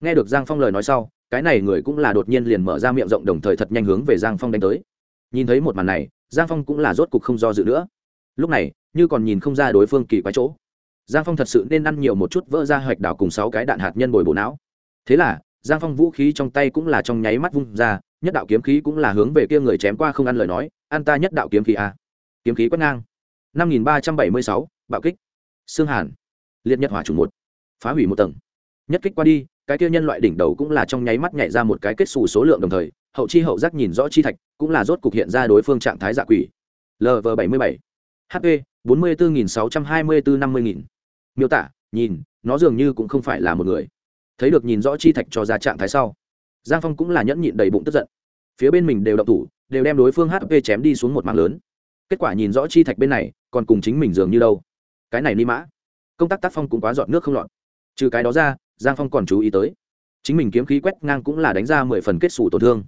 Nghe được giang phong lời nói sau, cái này người cũng là đột nhiên liền mở ra miệng rộng đồng thời thật nhanh hướng về giang phong đánh tới. Nhìn thấy một màn này, giang phong cũng là rốt cục không do dự nữa. Lúc này, như còn nhìn không ra đối phương kỳ quái chỗ giang phong thật sự nên ăn nhiều một chút vỡ ra hoạch đảo cùng sáu cái đạn hạt nhân bồi bổ não. Thế là, giang phong vũ khí trong tay cũng là trong nháy mắt vung ra, nhất đạo kiếm khí cũng là hướng về kia người chém qua không ăn lời nói, ăn ta nhất đạo kiếm khí a kiếm khí quét ngang. Năm nghìn ba trăm bảy mươi sáu, bạo kích. Xương hàn. Liệt nhật hỏa chủ một. Phá hủy một tầng. Nhất kích qua đi, cái kia nhân loại đỉnh đầu cũng là trong nháy mắt nhảy ra một cái kết xù số lượng đồng thời, hậu chi hậu giác nhìn rõ chi thạch, cũng là rốt cục hiện ra đối phương trạng thái dạ quỷ. Lv bảy mươi bảy. Hp bốn mươi bốn sáu trăm hai mươi bốn năm mươi nghìn miêu tả, nhìn, nó dường như cũng không phải là một người. Thấy được nhìn rõ chi thạch cho ra trạng thái sau, giang phong cũng là nhẫn nhịn đầy bụng tức giận. Phía bên mình đều đậu thủ, đều đem đối phương hp chém đi xuống một mạng lớn. Kết quả nhìn rõ chi thạch bên này, còn cùng chính mình dường như đâu. Cái này ni mã, công tác tác phong cũng quá dọn nước không lọt. Trừ cái đó ra, giang phong còn chú ý tới, chính mình kiếm khí quét ngang cũng là đánh ra mười phần kết xù tổn thương.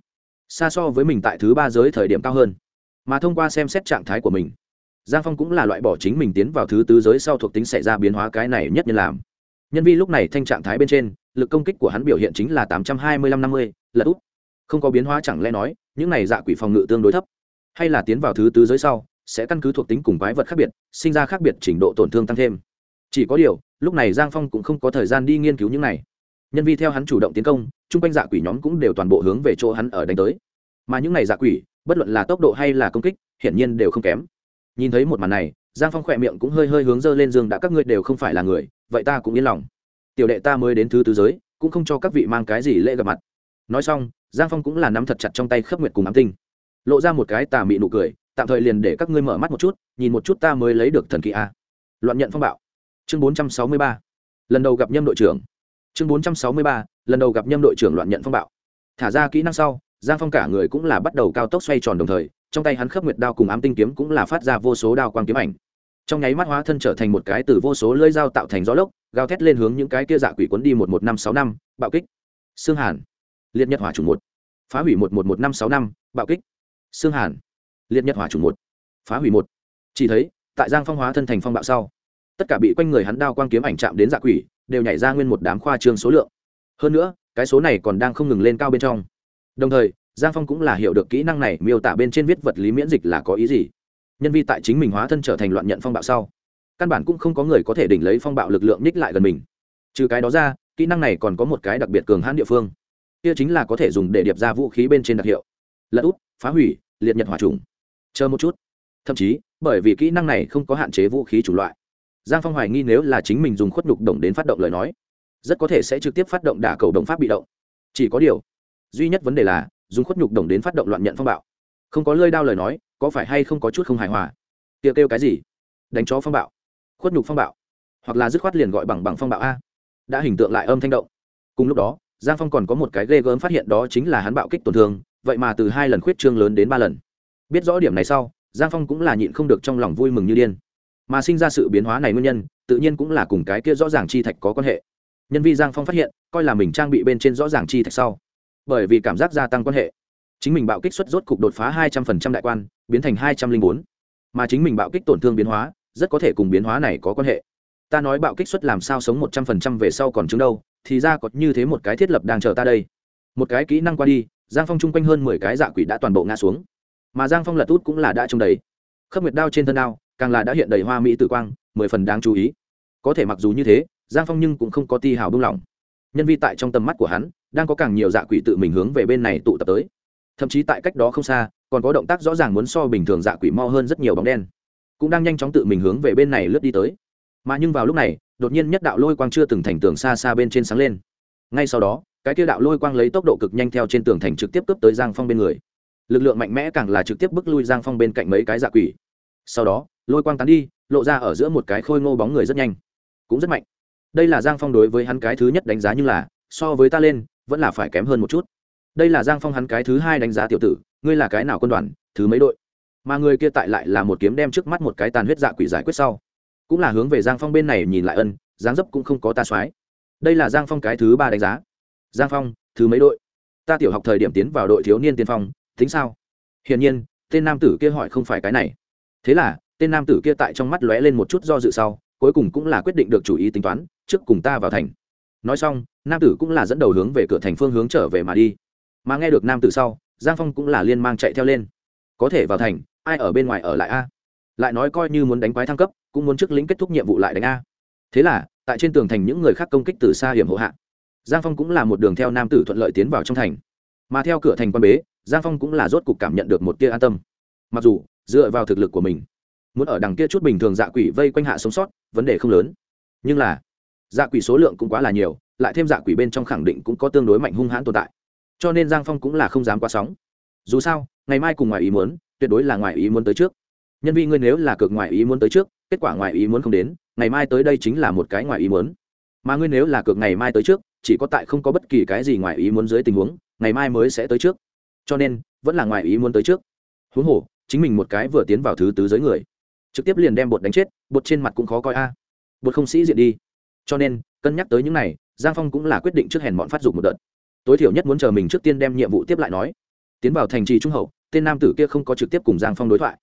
Xa so với mình tại thứ ba giới thời điểm cao hơn, mà thông qua xem xét trạng thái của mình giang phong cũng là loại bỏ chính mình tiến vào thứ tứ giới sau thuộc tính xảy ra biến hóa cái này nhất nhân làm. Nhân vi lúc này thanh trạng thái bên trên, lực công kích của hắn biểu hiện chính là tám trăm hai mươi lăm năm mươi lật út. Không có biến hóa chẳng lẽ nói, những này dạ quỷ phòng ngự tương đối thấp. Hay là tiến vào thứ tứ giới sau, sẽ căn cứ thuộc tính cùng quái vật khác biệt, sinh ra khác biệt trình độ tổn thương tăng thêm. Chỉ có điều, lúc này giang phong cũng không có thời gian đi nghiên cứu những này. Nhân vi theo hắn chủ động tiến công, chung quanh dạ quỷ nhóm cũng đều toàn bộ hướng về chỗ hắn ở đánh tới. Mà những này dạ quỷ, bất luận là tốc độ hay là công kích, hiển nhiên đều không kém nhìn thấy một màn này, giang phong khỏe miệng cũng hơi hơi hướng dơ lên giường đã các ngươi đều không phải là người, vậy ta cũng yên lòng. Tiểu đệ ta mới đến thứ tứ giới, cũng không cho các vị mang cái gì lễ gặp mặt. Nói xong, giang phong cũng là nắm thật chặt trong tay khớp nguyệt cùng ám tinh. Lộ ra một cái tà mị nụ cười, tạm thời liền để các ngươi mở mắt một chút, nhìn một chút ta mới lấy được thần kỳ a. Loạn nhận phong bạo. Chương bốn trăm sáu mươi ba. Lần đầu gặp nhâm đội trưởng. Chương bốn trăm sáu mươi ba, lần đầu gặp nhâm đội trưởng loạn nhận phong bạo. Thả ra kỹ năng sau, giang phong cả người cũng là bắt đầu cao tốc xoay tròn đồng thời trong tay hắn khớp nguyệt đao cùng ám tinh kiếm cũng là phát ra vô số đao quang kiếm ảnh. Trong nháy mắt hóa thân trở thành một cái từ vô số lưỡi dao tạo thành gió lốc, gào thét lên hướng những cái kia dạ quỷ cuốn đi một một năm sáu năm, bạo kích. Xương hàn. Liệt nhật hỏa chủ một. Phá hủy một một một năm sáu năm, bạo kích. Xương hàn. Liệt nhật hỏa chủ một. Phá hủy một. Chỉ thấy, tại giang phong hóa thân thành phong bạo sau, tất cả bị quanh người hắn đao quang kiếm ảnh chạm đến dạ quỷ, đều nhảy ra nguyên một đám khoa trương số lượng. Hơn nữa, cái số này còn đang không ngừng lên cao bên trong. Đồng thời giang phong cũng là hiểu được kỹ năng này miêu tả bên trên viết vật lý miễn dịch là có ý gì. Nhân vi tại chính mình hóa thân trở thành loạn nhận phong bạo sau căn bản cũng không có người có thể đỉnh lấy phong bạo lực lượng ních lại gần mình. Trừ cái đó ra kỹ năng này còn có một cái đặc biệt cường hãn địa phương. Kia chính là có thể dùng để điệp ra vũ khí bên trên đặc hiệu. Lật út, phá hủy liệt nhật hỏa trùng. Chờ một chút. Thậm chí bởi vì kỹ năng này không có hạn chế vũ khí chủng loại giang phong hoài nghi nếu là chính mình dùng khuất nhục đồng đến phát động lời nói rất có thể sẽ trực tiếp phát động đả cầu đồng pháp bị động. Chỉ có điều duy nhất vấn đề là dùng khuất nhục đồng đến phát động loạn nhận phong bạo. Không có lơi đao lời nói, có phải hay không có chút không hài hòa? Tiệc kêu cái gì? Đánh chó phong bạo. Khuất nhục phong bạo. Hoặc là dứt khoát liền gọi bằng bằng phong bạo a. Đã hình tượng lại âm thanh động. Cùng lúc đó, giang phong còn có một cái ghê gớm phát hiện đó chính là hắn bạo kích tổn thương, vậy mà từ hai lần khuyết trương lớn đến ba lần. Biết rõ điểm này sau, giang phong cũng là nhịn không được trong lòng vui mừng như điên. Mà sinh ra sự biến hóa này nguyên nhân, tự nhiên cũng là cùng cái kia rõ ràng chi thạch có quan hệ. Nhân vi giang phong phát hiện, coi là mình trang bị bên trên rõ ràng chi thạch sau bởi vì cảm giác gia tăng quan hệ. Chính mình bạo kích xuất rốt cục đột phá hai trăm phần trăm đại quan, biến thành hai trăm linh bốn. Mà chính mình bạo kích tổn thương biến hóa, rất có thể cùng biến hóa này có quan hệ. Ta nói bạo kích xuất làm sao sống một trăm phần trăm về sau còn chứng đâu, thì ra có như thế một cái thiết lập đang chờ ta đây. Một cái kỹ năng qua đi, giang phong chung quanh hơn mười cái dạ quỷ đã toàn bộ ngã xuống. Mà giang phong lật út cũng là đã trông đầy. Khớp nguyệt đao trên thân đao, càng là đã hiện đầy hoa mỹ tử quang, mười phần đáng chú ý. Có thể mặc dù như thế, giang phong nhưng cũng không có ti hào buông lỏng. Nhân vi tại trong tầm mắt của hắn đang có càng nhiều dạ quỷ tự mình hướng về bên này tụ tập tới. Thậm chí tại cách đó không xa, còn có động tác rõ ràng muốn so bình thường dạ quỷ mo hơn rất nhiều bóng đen. Cũng đang nhanh chóng tự mình hướng về bên này lướt đi tới. Mà nhưng vào lúc này, đột nhiên nhất đạo lôi quang chưa từng thành tường xa xa bên trên sáng lên. Ngay sau đó, cái kia đạo lôi quang lấy tốc độ cực nhanh theo trên tường thành trực tiếp cướp tới giang phong bên người. Lực lượng mạnh mẽ càng là trực tiếp bước lui giang phong bên cạnh mấy cái dạ quỷ. Sau đó, lôi quang tán đi, lộ ra ở giữa một cái khôi ngô bóng người rất nhanh. Cũng rất mạnh. Đây là giang phong đối với hắn cái thứ nhất đánh giá như là, so với ta lên vẫn là phải kém hơn một chút. Đây là giang phong hắn cái thứ hai đánh giá tiểu tử, ngươi là cái nào quân đoàn, thứ mấy đội? Mà người kia tại lại là một kiếm đem trước mắt một cái tàn huyết dạ quỷ giải quyết sau. Cũng là hướng về giang phong bên này nhìn lại ân giáng dấp cũng không có ta soái đây là giang phong cái thứ ba đánh giá. Giang phong, thứ mấy đội? Ta tiểu học thời điểm tiến vào đội thiếu niên tiên phong, tính sao? Hiển nhiên, tên nam tử kia hỏi không phải cái này. Thế là, tên nam tử kia tại trong mắt lóe lên một chút do dự sau, cuối cùng cũng là quyết định được chủ ý tính toán, trước cùng ta vào thành nói xong, nam tử cũng là dẫn đầu hướng về cửa thành phương hướng trở về mà đi. Mà nghe được nam tử sau, giang phong cũng là liên mang chạy theo lên. Có thể vào thành, ai ở bên ngoài ở lại a? Lại nói coi như muốn đánh quái thăng cấp, cũng muốn trước lĩnh kết thúc nhiệm vụ lại đánh a. Thế là, tại trên tường thành những người khác công kích từ xa hiểm hộ hạ. Giang phong cũng là một đường theo nam tử thuận lợi tiến vào trong thành. Mà theo cửa thành quan bế, giang phong cũng là rốt cục cảm nhận được một tia an tâm. Mặc dù, dựa vào thực lực của mình, muốn ở đằng kia chút bình thường dạ quỷ vây quanh hạ sống sót, vấn đề không lớn. Nhưng là dạ quỷ số lượng cũng quá là nhiều, lại thêm dạ quỷ bên trong khẳng định cũng có tương đối mạnh hung hãn tồn tại. Cho nên giang phong cũng là không dám quá sóng. Dù sao, ngày mai cùng ngoài ý muốn, tuyệt đối là ngoài ý muốn tới trước. Nhân viên ngươi nếu là cược ngoài ý muốn tới trước, kết quả ngoài ý muốn không đến, ngày mai tới đây chính là một cái ngoài ý muốn. Mà ngươi nếu là cược ngày mai tới trước, chỉ có tại không có bất kỳ cái gì ngoài ý muốn dưới tình huống, ngày mai mới sẽ tới trước. Cho nên, vẫn là ngoài ý muốn tới trước. Huống hồ, chính mình một cái vừa tiến vào thứ tứ giới người. Trực tiếp liền đem bột đánh chết, bột trên mặt cũng khó coi a. Bột không sĩ diện đi cho nên, cân nhắc tới những này, giang phong cũng là quyết định trước hèn bọn phát dục một đợt. Tối thiểu nhất muốn chờ mình trước tiên đem nhiệm vụ tiếp lại nói. Tiến vào thành trì trung hậu, tên nam tử kia không có trực tiếp cùng giang phong đối thoại,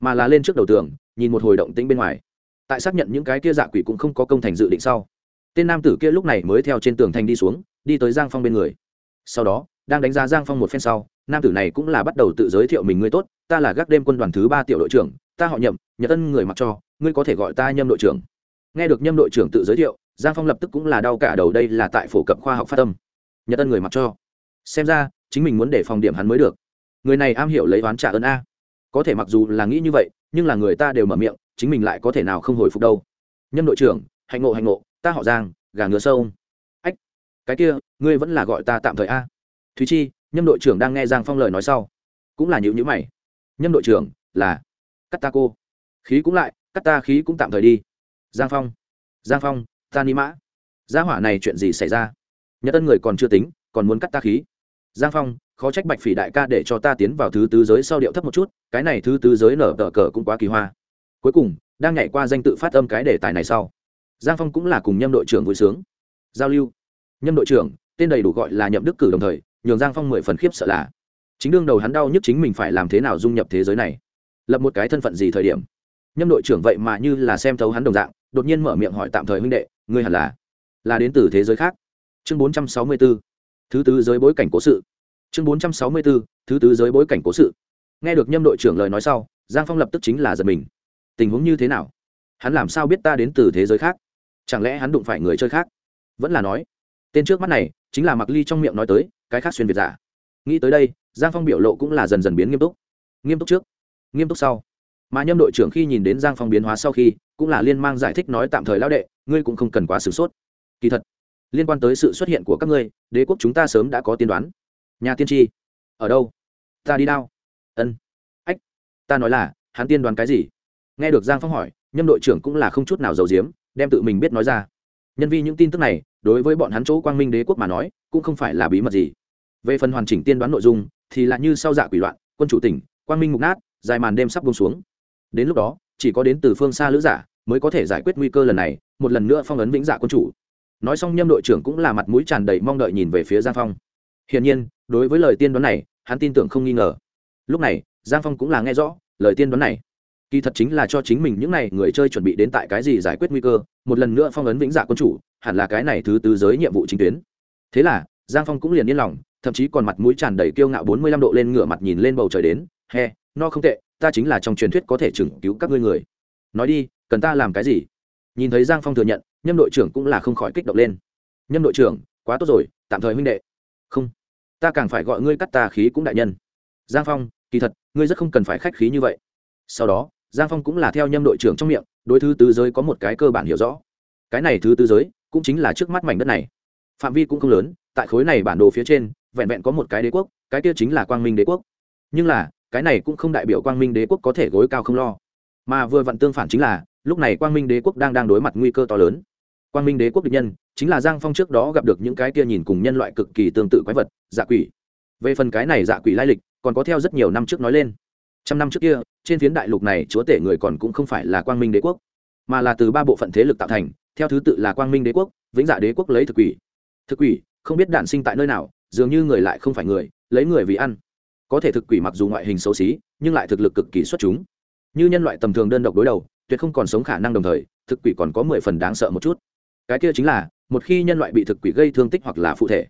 mà là lên trước đầu tường, nhìn một hồi động tĩnh bên ngoài. Tại xác nhận những cái kia dạ quỷ cũng không có công thành dự định sau, tên nam tử kia lúc này mới theo trên tường thành đi xuống, đi tới giang phong bên người. Sau đó, đang đánh giá giang phong một phen sau, nam tử này cũng là bắt đầu tự giới thiệu mình ngươi tốt, ta là gác đêm quân đoàn thứ ba tiểu đội trưởng, ta họ nhậm, nhật tân người mặc cho, ngươi có thể gọi ta nhâm đội trưởng. Nghe được nhâm đội trưởng tự giới thiệu giang phong lập tức cũng là đau cả đầu đây là tại phổ cập khoa học phát tâm nhật tân người mặc cho. Xem ra, chính mình muốn để phòng điểm hắn mới được. Người này am hiểu lấy oán trả ơn a. Có thể mặc dù là nghĩ như vậy, nhưng là người ta đều mở miệng, chính mình lại có thể nào không hồi phục đâu. Nhân đội trưởng, hạnh ngộ hạnh ngộ, ta họ giang, gà ngựa sâu. Ách, cái kia, ngươi vẫn là gọi ta tạm thời a. Thúy chi nhâm đội trưởng đang nghe giang phong lời nói sau, cũng là nhịu nhữ mày. Nhâm đội trưởng, là, cắt ta cô. Khí cũng lại, cắt ta khí cũng tạm thời đi. Giang phong giang phong ta ni mã. Gia hỏa này chuyện gì xảy ra? Nhật tân người còn chưa tính, còn muốn cắt ta khí. Giang phong, khó trách bạch phỉ đại ca để cho ta tiến vào thứ tứ giới sau điệu thấp một chút, cái này thứ tứ giới nở tờ cờ cũng quá kỳ hoa. Cuối cùng, đang nhảy qua danh tự phát âm cái đề tài này sau, giang phong cũng là cùng nhâm đội trưởng vui sướng. Giao lưu. Nhâm đội trưởng, tên đầy đủ gọi là nhậm đức cử đồng thời, nhường giang phong mười phần khiếp sợ là, chính đương đầu hắn đau nhất chính mình phải làm thế nào dung nhập thế giới này? Lập một cái thân phận gì thời điểm? Nhâm đội trưởng vậy mà như là xem thấu hắn đồng dạng, đột nhiên mở miệng hỏi tạm thời huynh đệ ngươi hẳn là là đến từ thế giới khác. Chương bốn trăm sáu mươi b ố thứ tứ giới bối cảnh cố sự. Chương bốn trăm sáu mươi b ố thứ tứ giới bối cảnh cố sự. Nghe được nhâm đội trưởng lời nói sau, giang phong lập tức chính là giật mình. Tình huống như thế nào? Hắn làm sao biết ta đến từ thế giới khác? Chẳng lẽ hắn đụng phải người chơi khác? Vẫn là nói, tên trước mắt này chính là mặc ly trong miệng nói tới, cái khác xuyên việt giả. Nghĩ tới đây, giang phong biểu lộ cũng là dần dần biến nghiêm túc. Nghiêm túc trước, nghiêm túc sau mà nhâm đội trưởng khi nhìn đến giang phong biến hóa sau khi, cũng là liên mang giải thích nói tạm thời lão đệ, ngươi cũng không cần quá sửng sốt. Kỳ thật, liên quan tới sự xuất hiện của các ngươi, đế quốc chúng ta sớm đã có tiên đoán. Nhà tiên tri, ở đâu? Ta đi đâu ân. Ách, ta nói là, hắn tiên đoán cái gì? Nghe được giang phong hỏi, nhâm đội trưởng cũng là không chút nào giàu diếm đem tự mình biết nói ra. Nhân vì những tin tức này, đối với bọn hắn chỗ quang minh đế quốc mà nói, cũng không phải là bí mật gì. Về phần hoàn chỉnh tiên đoán nội dung, thì là như sau dạ quỷ loạn, quân chủ tỉnh, quang minh mục nát, dài màn đêm sắp buông xuống đến lúc đó, chỉ có đến từ phương xa lữ giả mới có thể giải quyết nguy cơ lần này, một lần nữa phong ấn vĩnh dạ quân chủ. Nói xong nhâm đội trưởng cũng là mặt mũi tràn đầy mong đợi nhìn về phía giang phong. Hiển nhiên, đối với lời tiên đoán này, hắn tin tưởng không nghi ngờ. Lúc này, giang phong cũng là nghe rõ lời tiên đoán này. Kỳ thật chính là cho chính mình những n à y người chơi chuẩn bị đến tại cái gì giải quyết nguy cơ, một lần nữa phong ấn vĩnh dạ quân chủ, hẳn là cái này thứ tứ giới nhiệm vụ chính tuyến. Thế là, giang phong cũng liền yên lòng, thậm chí còn mặt mũi tràn đầy kiêu ngạo bốn mươi lăm độ lên ngửa mặt nhìn lên bầu trời đến he no không tệ ta chính là trong truyền thuyết có thể chừng cứu các ngươi người. Nói đi, cần ta làm cái gì? Nhìn thấy giang phong thừa nhận, nhâm đội trưởng cũng là không khỏi kích động lên. Nhâm đội trưởng, quá tốt rồi, tạm thời huynh đệ. Không, ta càng phải gọi ngươi cắt tà khí cũng đại nhân. Giang phong, kỳ thật, ngươi rất không cần phải khách khí như vậy. Sau đó, giang phong cũng là theo nhâm đội trưởng trong miệng, đối thứ tứ giới có một cái cơ bản hiểu rõ. Cái này thứ tứ giới, cũng chính là trước mắt mảnh đất này. Phạm vi cũng không lớn, tại khối này bản đồ phía trên, vẹn vẹn có một cái đế quốc, cái kia chính là quang minh đế quốc. Nhưng là cái này cũng không đại biểu quang minh đế quốc có thể gối cao không lo. Mà vừa vặn tương phản chính là, lúc này quang minh đế quốc đang đang đối mặt nguy cơ to lớn. Quang minh đế quốc địch nhân, chính là giang phong trước đó gặp được những cái kia nhìn cùng nhân loại cực kỳ tương tự quái vật dạ quỷ. Về phần cái này dạ quỷ lai lịch, còn có theo rất nhiều năm trước nói lên. Trăm năm trước kia, trên phiến đại lục này chúa tể người còn cũng không phải là quang minh đế quốc, mà là từ ba bộ phận thế lực tạo thành, theo thứ tự là quang minh đế quốc, vĩnh dạ đế quốc lấy thực quỷ. Thực quỷ, không biết đản sinh tại nơi nào, dường như người lại không phải người, lấy người vì ăn có thể thực quỷ mặc dù ngoại hình xấu xí, nhưng lại thực lực cực kỳ xuất chúng. Như nhân loại tầm thường đơn độc đối đầu, tuyệt không còn sống khả năng đồng thời, thực quỷ còn có mười phần đáng sợ một chút. Cái kia chính là, một khi nhân loại bị thực quỷ gây thương tích hoặc là phụ thể,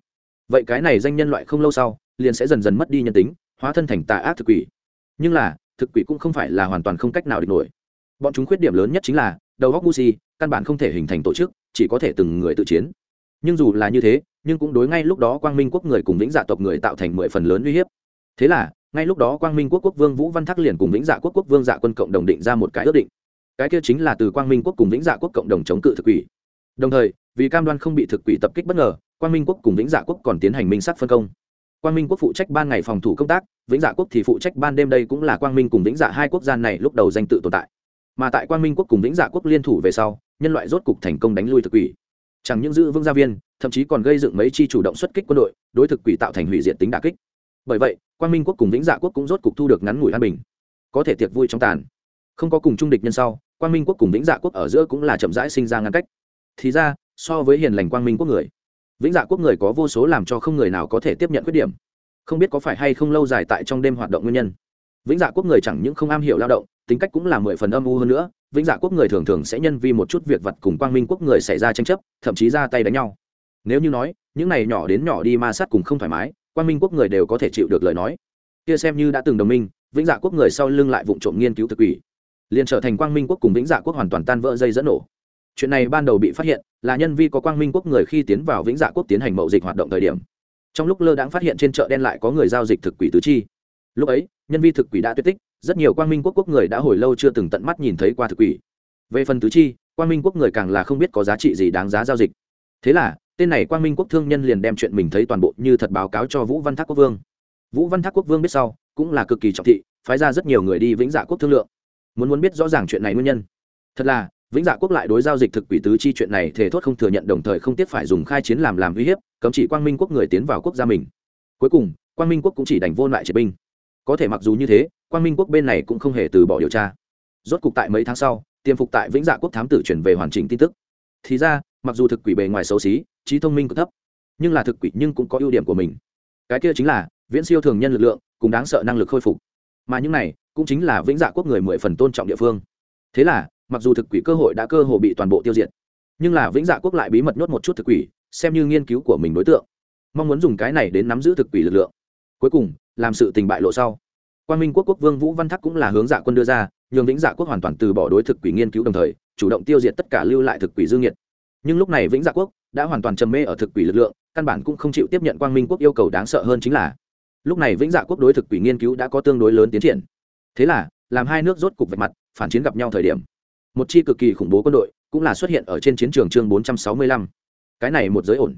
vậy cái này danh nhân loại không lâu sau, liền sẽ dần dần mất đi nhân tính, hóa thân thành tà ác thực quỷ. Nhưng là, thực quỷ cũng không phải là hoàn toàn không cách nào địch nổi. Bọn chúng khuyết điểm lớn nhất chính là, đầu góc ngu căn bản không thể hình thành tổ chức, chỉ có thể từng người tự chiến. Nhưng dù là như thế, nhưng cũng đối ngay lúc đó quang minh quốc người cùng vĩnh dạ tộc người tạo thành mười phần lớn uy hiếp thế là, ngay lúc đó quang minh quốc quốc vương vũ văn thắc liền cùng vĩnh dạ quốc quốc vương dạ quân cộng đồng định ra một cái ước định. Cái kia chính là từ quang minh quốc cùng vĩnh dạ quốc cộng đồng chống cự thực quỷ. Đồng thời, vì cam đoan không bị thực quỷ tập kích bất ngờ, quang minh quốc cùng vĩnh dạ quốc còn tiến hành minh sắc phân công. Quang minh quốc phụ trách ban ngày phòng thủ công tác, vĩnh dạ quốc thì phụ trách ban đêm đây cũng là quang minh cùng vĩnh dạ hai quốc gia này lúc đầu danh tự tồn tại. Mà tại quang minh quốc cùng vĩnh dạ quốc liên thủ về sau, nhân loại rốt cục thành công đánh lui thực quỷ. Chẳng những giữ vương gia viên, thậm chí còn gây dựng mấy chi chủ động xuất kích quân đội, đối thực quỷ tạo thành hủy diệt tính đà kích. Bởi vậy quang minh quốc cùng vĩnh dạ quốc cũng rốt cục thu được ngắn ngủi an bình. Có thể tiệc vui trong tàn. Không có cùng trung địch nhân sau, quang minh quốc cùng vĩnh dạ quốc ở giữa cũng là chậm rãi sinh ra ngăn cách. Thì ra, so với hiền lành quang minh quốc người, vĩnh dạ quốc người có vô số làm cho không người nào có thể tiếp nhận khuyết điểm. Không biết có phải hay không lâu dài tại trong đêm hoạt động nguyên nhân. Vĩnh dạ quốc người chẳng những không am hiểu lao động, tính cách cũng là mười phần âm u hơn nữa. Vĩnh dạ quốc người thường thường sẽ nhân vi một chút việc vật cùng quang minh quốc người xảy ra tranh chấp, thậm chí ra tay đánh nhau. Nếu như nói, những này nhỏ đến nhỏ đi ma sát cùng không thoải mái quang minh quốc người đều có thể chịu được lời nói. Kia xem như đã từng đồng minh, vĩnh dạ quốc người sau lưng lại vụ trộm nghiên cứu thực quỷ. Liền trở thành quang minh quốc cùng vĩnh dạ quốc hoàn toàn tan vỡ dây dẫn nổ. Chuyện này ban đầu bị phát hiện, là nhân vi có quang minh quốc người khi tiến vào vĩnh dạ quốc tiến hành mậu dịch hoạt động thời điểm. Trong lúc lơ đãng phát hiện trên chợ đen lại có người giao dịch thực quỷ tứ chi. Lúc ấy, nhân vi thực quỷ đã tuyệt tích, rất nhiều quang minh quốc quốc người đã hồi lâu chưa từng tận mắt nhìn thấy qua thực quỷ. Về phần tứ chi, quang minh quốc người càng là không biết có giá trị gì đáng giá giao dịch. Thế là tên này quang minh quốc thương nhân liền đem chuyện mình thấy toàn bộ như thật báo cáo cho vũ văn thác quốc vương. Vũ văn thác quốc vương biết sau, cũng là cực kỳ trọng thị, phái ra rất nhiều người đi vĩnh dạ quốc thương lượng. Muốn muốn biết rõ ràng chuyện này nguyên nhân. Thật là, vĩnh dạ quốc lại đối giao dịch thực quỷ tứ chi chuyện này thể thốt không thừa nhận, đồng thời không tiếc phải dùng khai chiến làm làm uy hiếp, cấm chỉ quang minh quốc người tiến vào quốc gia mình. Cuối cùng, quang minh quốc cũng chỉ đành vô lại triệt binh. Có thể mặc dù như thế, quang minh quốc bên này cũng không hề từ bỏ điều tra. Rốt cục tại mấy tháng sau tiêm phục tại vĩnh dạ quốc thám tử chuyển về hoàn chỉnh tin tức. Thì ra, mặc dù thực quỷ bề ngoài xấu xí trí thông minh cực thấp. Nhưng là thực quỷ nhưng cũng có ưu điểm của mình. Cái kia chính là, viễn siêu thường nhân lực lượng cũng đáng sợ năng lực khôi phục. Mà những này, cũng chính là vĩnh dạ quốc người mười phần tôn trọng địa phương. Thế là, mặc dù thực quỷ cơ hội đã cơ hội bị toàn bộ tiêu diệt, nhưng là vĩnh dạ quốc lại bí mật nhốt một chút thực quỷ, xem như nghiên cứu của mình đối tượng. Mong muốn dùng cái này đến nắm giữ thực quỷ lực lượng. Cuối cùng, làm sự tình bại lộ sau. Quan minh quốc quốc vương vũ văn thắc cũng là hướng dạ quân đưa ra, nhường vĩnh dạ quốc hoàn toàn từ bỏ đối thực quỷ nghiên cứu đồng thời, chủ động tiêu diệt tất cả lưu lại thực quỷ dương nhiệt. Nhưng lúc này vĩnh dạ quốc đã hoàn toàn trầm mê ở thực quỷ lực lượng căn bản cũng không chịu tiếp nhận quang minh quốc yêu cầu đáng sợ hơn chính là lúc này vĩnh dạ quốc đối thực quỷ nghiên cứu đã có tương đối lớn tiến triển. Thế là làm hai nước rốt cục vạch mặt phản chiến gặp nhau thời điểm. Một chi cực kỳ khủng bố quân đội cũng là xuất hiện ở trên chiến trường chương 465. cái này một giới ổn.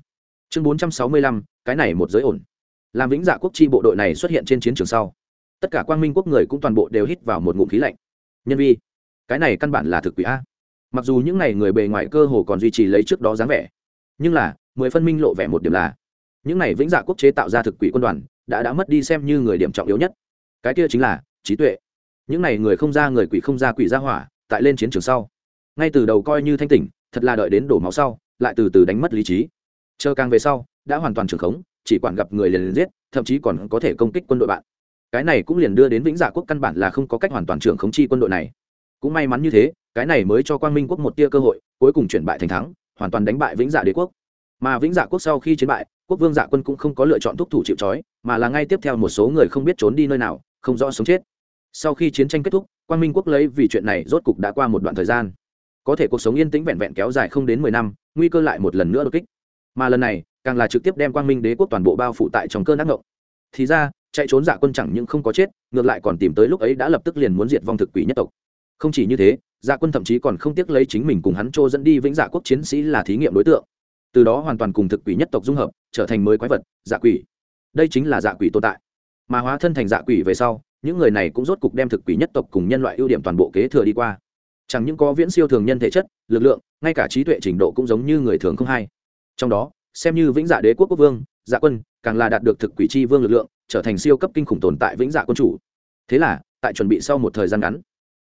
Chương 465, cái này một giới ổn. Làm vĩnh dạ quốc chi bộ đội này xuất hiện trên chiến trường sau tất cả quang minh quốc người cũng toàn bộ đều hít vào một ngụm khí lạnh. Nhân vi cái này căn bản là thực quỷ a. Mặc dù những n à y người bề ngoài cơ hồ còn duy trì lấy trước đó dáng vẻ nhưng là, mười phân minh lộ vẻ một điểm là, những này vĩnh dạ quốc chế tạo ra thực quỷ quân đoàn, đã đã mất đi xem như người điểm trọng yếu nhất. Cái kia chính là, trí tuệ. Những này người không ra người quỷ không ra quỷ ra hỏa, tại lên chiến trường sau. Ngay từ đầu coi như thanh tỉnh, thật là đợi đến đổ máu sau, lại từ từ đánh mất lý trí. Chờ càng về sau, đã hoàn toàn trường khống, chỉ quản gặp người liền liền giết, thậm chí còn có thể công kích quân đội bạn. Cái này cũng liền đưa đến vĩnh dạ quốc căn bản là không có cách hoàn toàn trưởng khống chi quân đội này. Cũng may mắn như thế, cái này mới cho quang minh quốc một tia cơ hội, cuối cùng chuyển bại thành thắng hoàn toàn đánh bại vĩnh dạ đế quốc. Mà vĩnh dạ quốc sau khi chiến bại, quốc vương dạ quân cũng không có lựa chọn thúc thủ chịu trói, mà là ngay tiếp theo một số người không biết trốn đi nơi nào, không rõ sống chết. Sau khi chiến tranh kết thúc, quang minh quốc lấy vì chuyện này rốt cục đã qua một đoạn thời gian. Có thể cuộc sống yên tĩnh vẹn vẹn kéo dài không đến mười năm, nguy cơ lại một lần nữa đột kích. Mà lần này, càng là trực tiếp đem quang minh đế quốc toàn bộ bao phủ tại trong cơn ác ngộng thì ra, chạy trốn dạ quân chẳng những không có chết, ngược lại còn tìm tới lúc ấy đã lập tức liền muốn diệt vong thực quỷ nhất tộc. Không chỉ như thế dạ quân thậm chí còn không tiếc lấy chính mình cùng hắn trô dẫn đi vĩnh dạ quốc chiến sĩ là thí nghiệm đối tượng. Từ đó hoàn toàn cùng thực quỷ nhất tộc dung hợp, trở thành mới quái vật dạ quỷ. Đây chính là dạ quỷ tồn tại. Mà hóa thân thành dạ quỷ về sau, những người này cũng rốt cục đem thực quỷ nhất tộc cùng nhân loại ưu điểm toàn bộ kế thừa đi qua. Chẳng những có viễn siêu thường nhân thể chất, lực lượng, ngay cả trí tuệ trình độ cũng giống như người thường không hay. Trong đó, xem như vĩnh dạ đế quốc quốc vương dạ quân, càng là đạt được thực quỷ c h i vương lực lượng, trở thành siêu cấp kinh khủng tồn tại vĩnh dạ quân chủ. Thế là, tại chuẩn bị sau một thời gian ngắn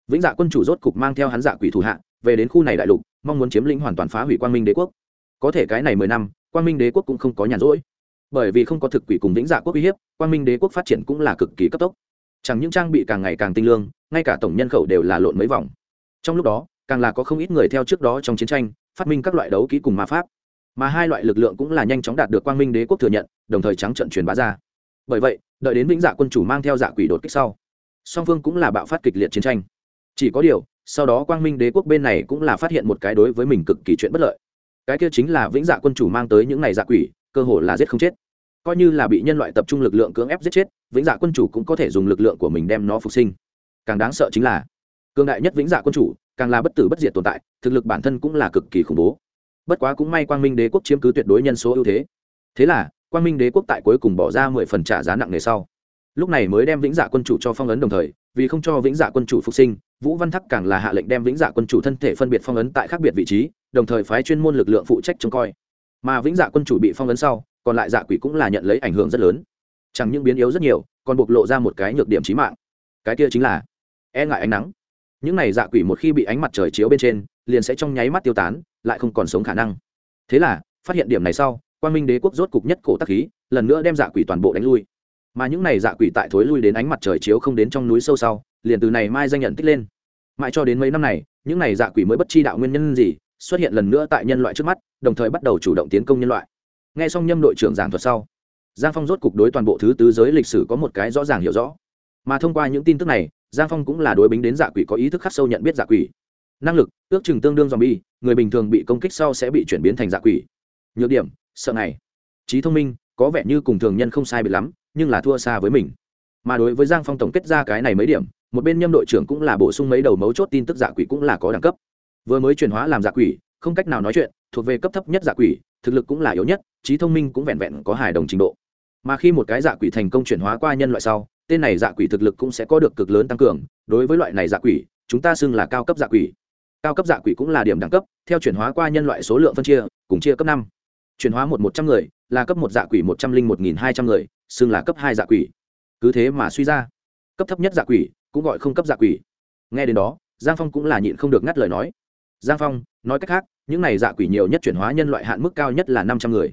vĩnh dạ quân chủ rốt cục mang theo hắn dạ quỷ thủ hạ, về đến khu này đại lục, mong muốn chiếm lĩnh hoàn toàn phá hủy quang minh đế quốc. Có thể cái này mười năm, quang minh đế quốc cũng không có nhàn rỗi. Bởi vì không có thực quỷ cùng vĩnh dạ quốc uy hiếp, quang minh đế quốc phát triển cũng là cực kỳ cấp tốc. Chẳng những trang bị càng ngày càng tinh lương, ngay cả tổng nhân khẩu đều là lộn mấy vòng. Trong lúc đó, càng là có không ít người theo trước đó trong chiến tranh, phát minh các loại đấu kỹ cùng ma pháp. Mà hai loại lực lượng cũng là nhanh chóng đạt được quang minh đế quốc thừa nhận, đồng thời trắng trận truyền bá ra. Bởi vậy, đợi đến vĩnh dạ quân chủ mang theo dạ quỷ đột kích sau, song phương cũng là bạo phát kịch liệt chiến tranh chỉ có điều, sau đó quang minh đế quốc bên này cũng là phát hiện một cái đối với mình cực kỳ chuyện bất lợi. Cái kia chính là vĩnh dạ quân chủ mang tới những này dạ quỷ, cơ hồ là giết không chết. Coi như là bị nhân loại tập trung lực lượng cưỡng ép giết chết, vĩnh dạ quân chủ cũng có thể dùng lực lượng của mình đem nó phục sinh. Càng đáng sợ chính là cương đại nhất vĩnh dạ quân chủ, càng là bất tử bất diệt tồn tại, thực lực bản thân cũng là cực kỳ khủng bố. Bất quá cũng may quang minh đế quốc chiếm cứ tuyệt đối nhân số ưu thế. Thế là, quang minh đế quốc tại cuối cùng bỏ ra mười phần trả giá nặng nề sau. Lúc này mới đem vĩnh dạ quân chủ cho phong ấn đồng thời vì không cho vĩnh dạ quân chủ phục sinh, vũ văn thắc càng là hạ lệnh đem vĩnh dạ quân chủ thân thể phân biệt phong ấn tại khác biệt vị trí, đồng thời phái chuyên môn lực lượng phụ trách trông coi. Mà vĩnh dạ quân chủ bị phong ấn sau, còn lại dạ quỷ cũng là nhận lấy ảnh hưởng rất lớn. Chẳng những biến yếu rất nhiều, còn bộc lộ ra một cái nhược điểm trí mạng. Cái kia chính là e ngại ánh nắng. Những này dạ quỷ một khi bị ánh mặt trời chiếu bên trên, liền sẽ trong nháy mắt tiêu tán, lại không còn sống khả năng. Thế là, phát hiện điểm này sau quan minh đế quốc rốt cục nhất cổ tắc khí, lần nữa đem dạ quỷ toàn bộ đánh lui mà những này dạ quỷ tại thối lui đến ánh mặt trời chiếu không đến trong núi sâu sau, liền từ này mai danh nhận tích lên. Mãi cho đến mấy năm này, những này dạ quỷ mới bất chi đạo nguyên nhân gì, xuất hiện lần nữa tại nhân loại trước mắt, đồng thời bắt đầu chủ động tiến công nhân loại. Nghe xong nhâm đội trưởng giảng thuật sau, giang phong rốt cục đối toàn bộ thứ tứ giới lịch sử có một cái rõ ràng hiểu rõ. Mà thông qua những tin tức này, giang phong cũng là đối bính đến dạ quỷ có ý thức khắc sâu nhận biết dạ quỷ. Năng lực, ước chừng tương đương dòm bi người bình thường bị công kích sau sẽ bị chuyển biến thành dạ quỷ. Nhược điểm, sợ này. Trí thông minh, có vẻ như cùng thường nhân không sai bị lắm nhưng là thua xa với mình. Mà đối với giang phong tổng kết ra cái này mấy điểm, một bên nhâm đội trưởng cũng là bổ sung mấy đầu mấu chốt tin tức giả quỷ cũng là có đẳng cấp. Vừa mới chuyển hóa làm giả quỷ, không cách nào nói chuyện, thuộc về cấp thấp nhất giả quỷ, thực lực cũng là yếu nhất, trí thông minh cũng vẹn vẹn có hài đồng trình độ. Mà khi một cái giả quỷ thành công chuyển hóa qua nhân loại sau, tên này giả quỷ thực lực cũng sẽ có được cực lớn tăng cường. Đối với loại này giả quỷ, chúng ta xưng là cao cấp giả quỷ. Cao cấp giả quỷ cũng là điểm đẳng cấp, theo chuyển hóa qua nhân loại số lượng phân chia, cùng chia cấp năm. Chuyển hóa một một trăm người, là cấp một dạ quỷ một trăm linh một nghìn hai trăm người xưng là cấp hai dạ quỷ. Cứ thế mà suy ra. Cấp thấp nhất dạ quỷ cũng gọi không cấp dạ quỷ. Nghe đến đó, giang phong cũng là nhịn không được ngắt lời nói. Giang phong, nói cách khác, những này dạ quỷ nhiều nhất chuyển hóa nhân loại hạn mức cao nhất là năm trăm người.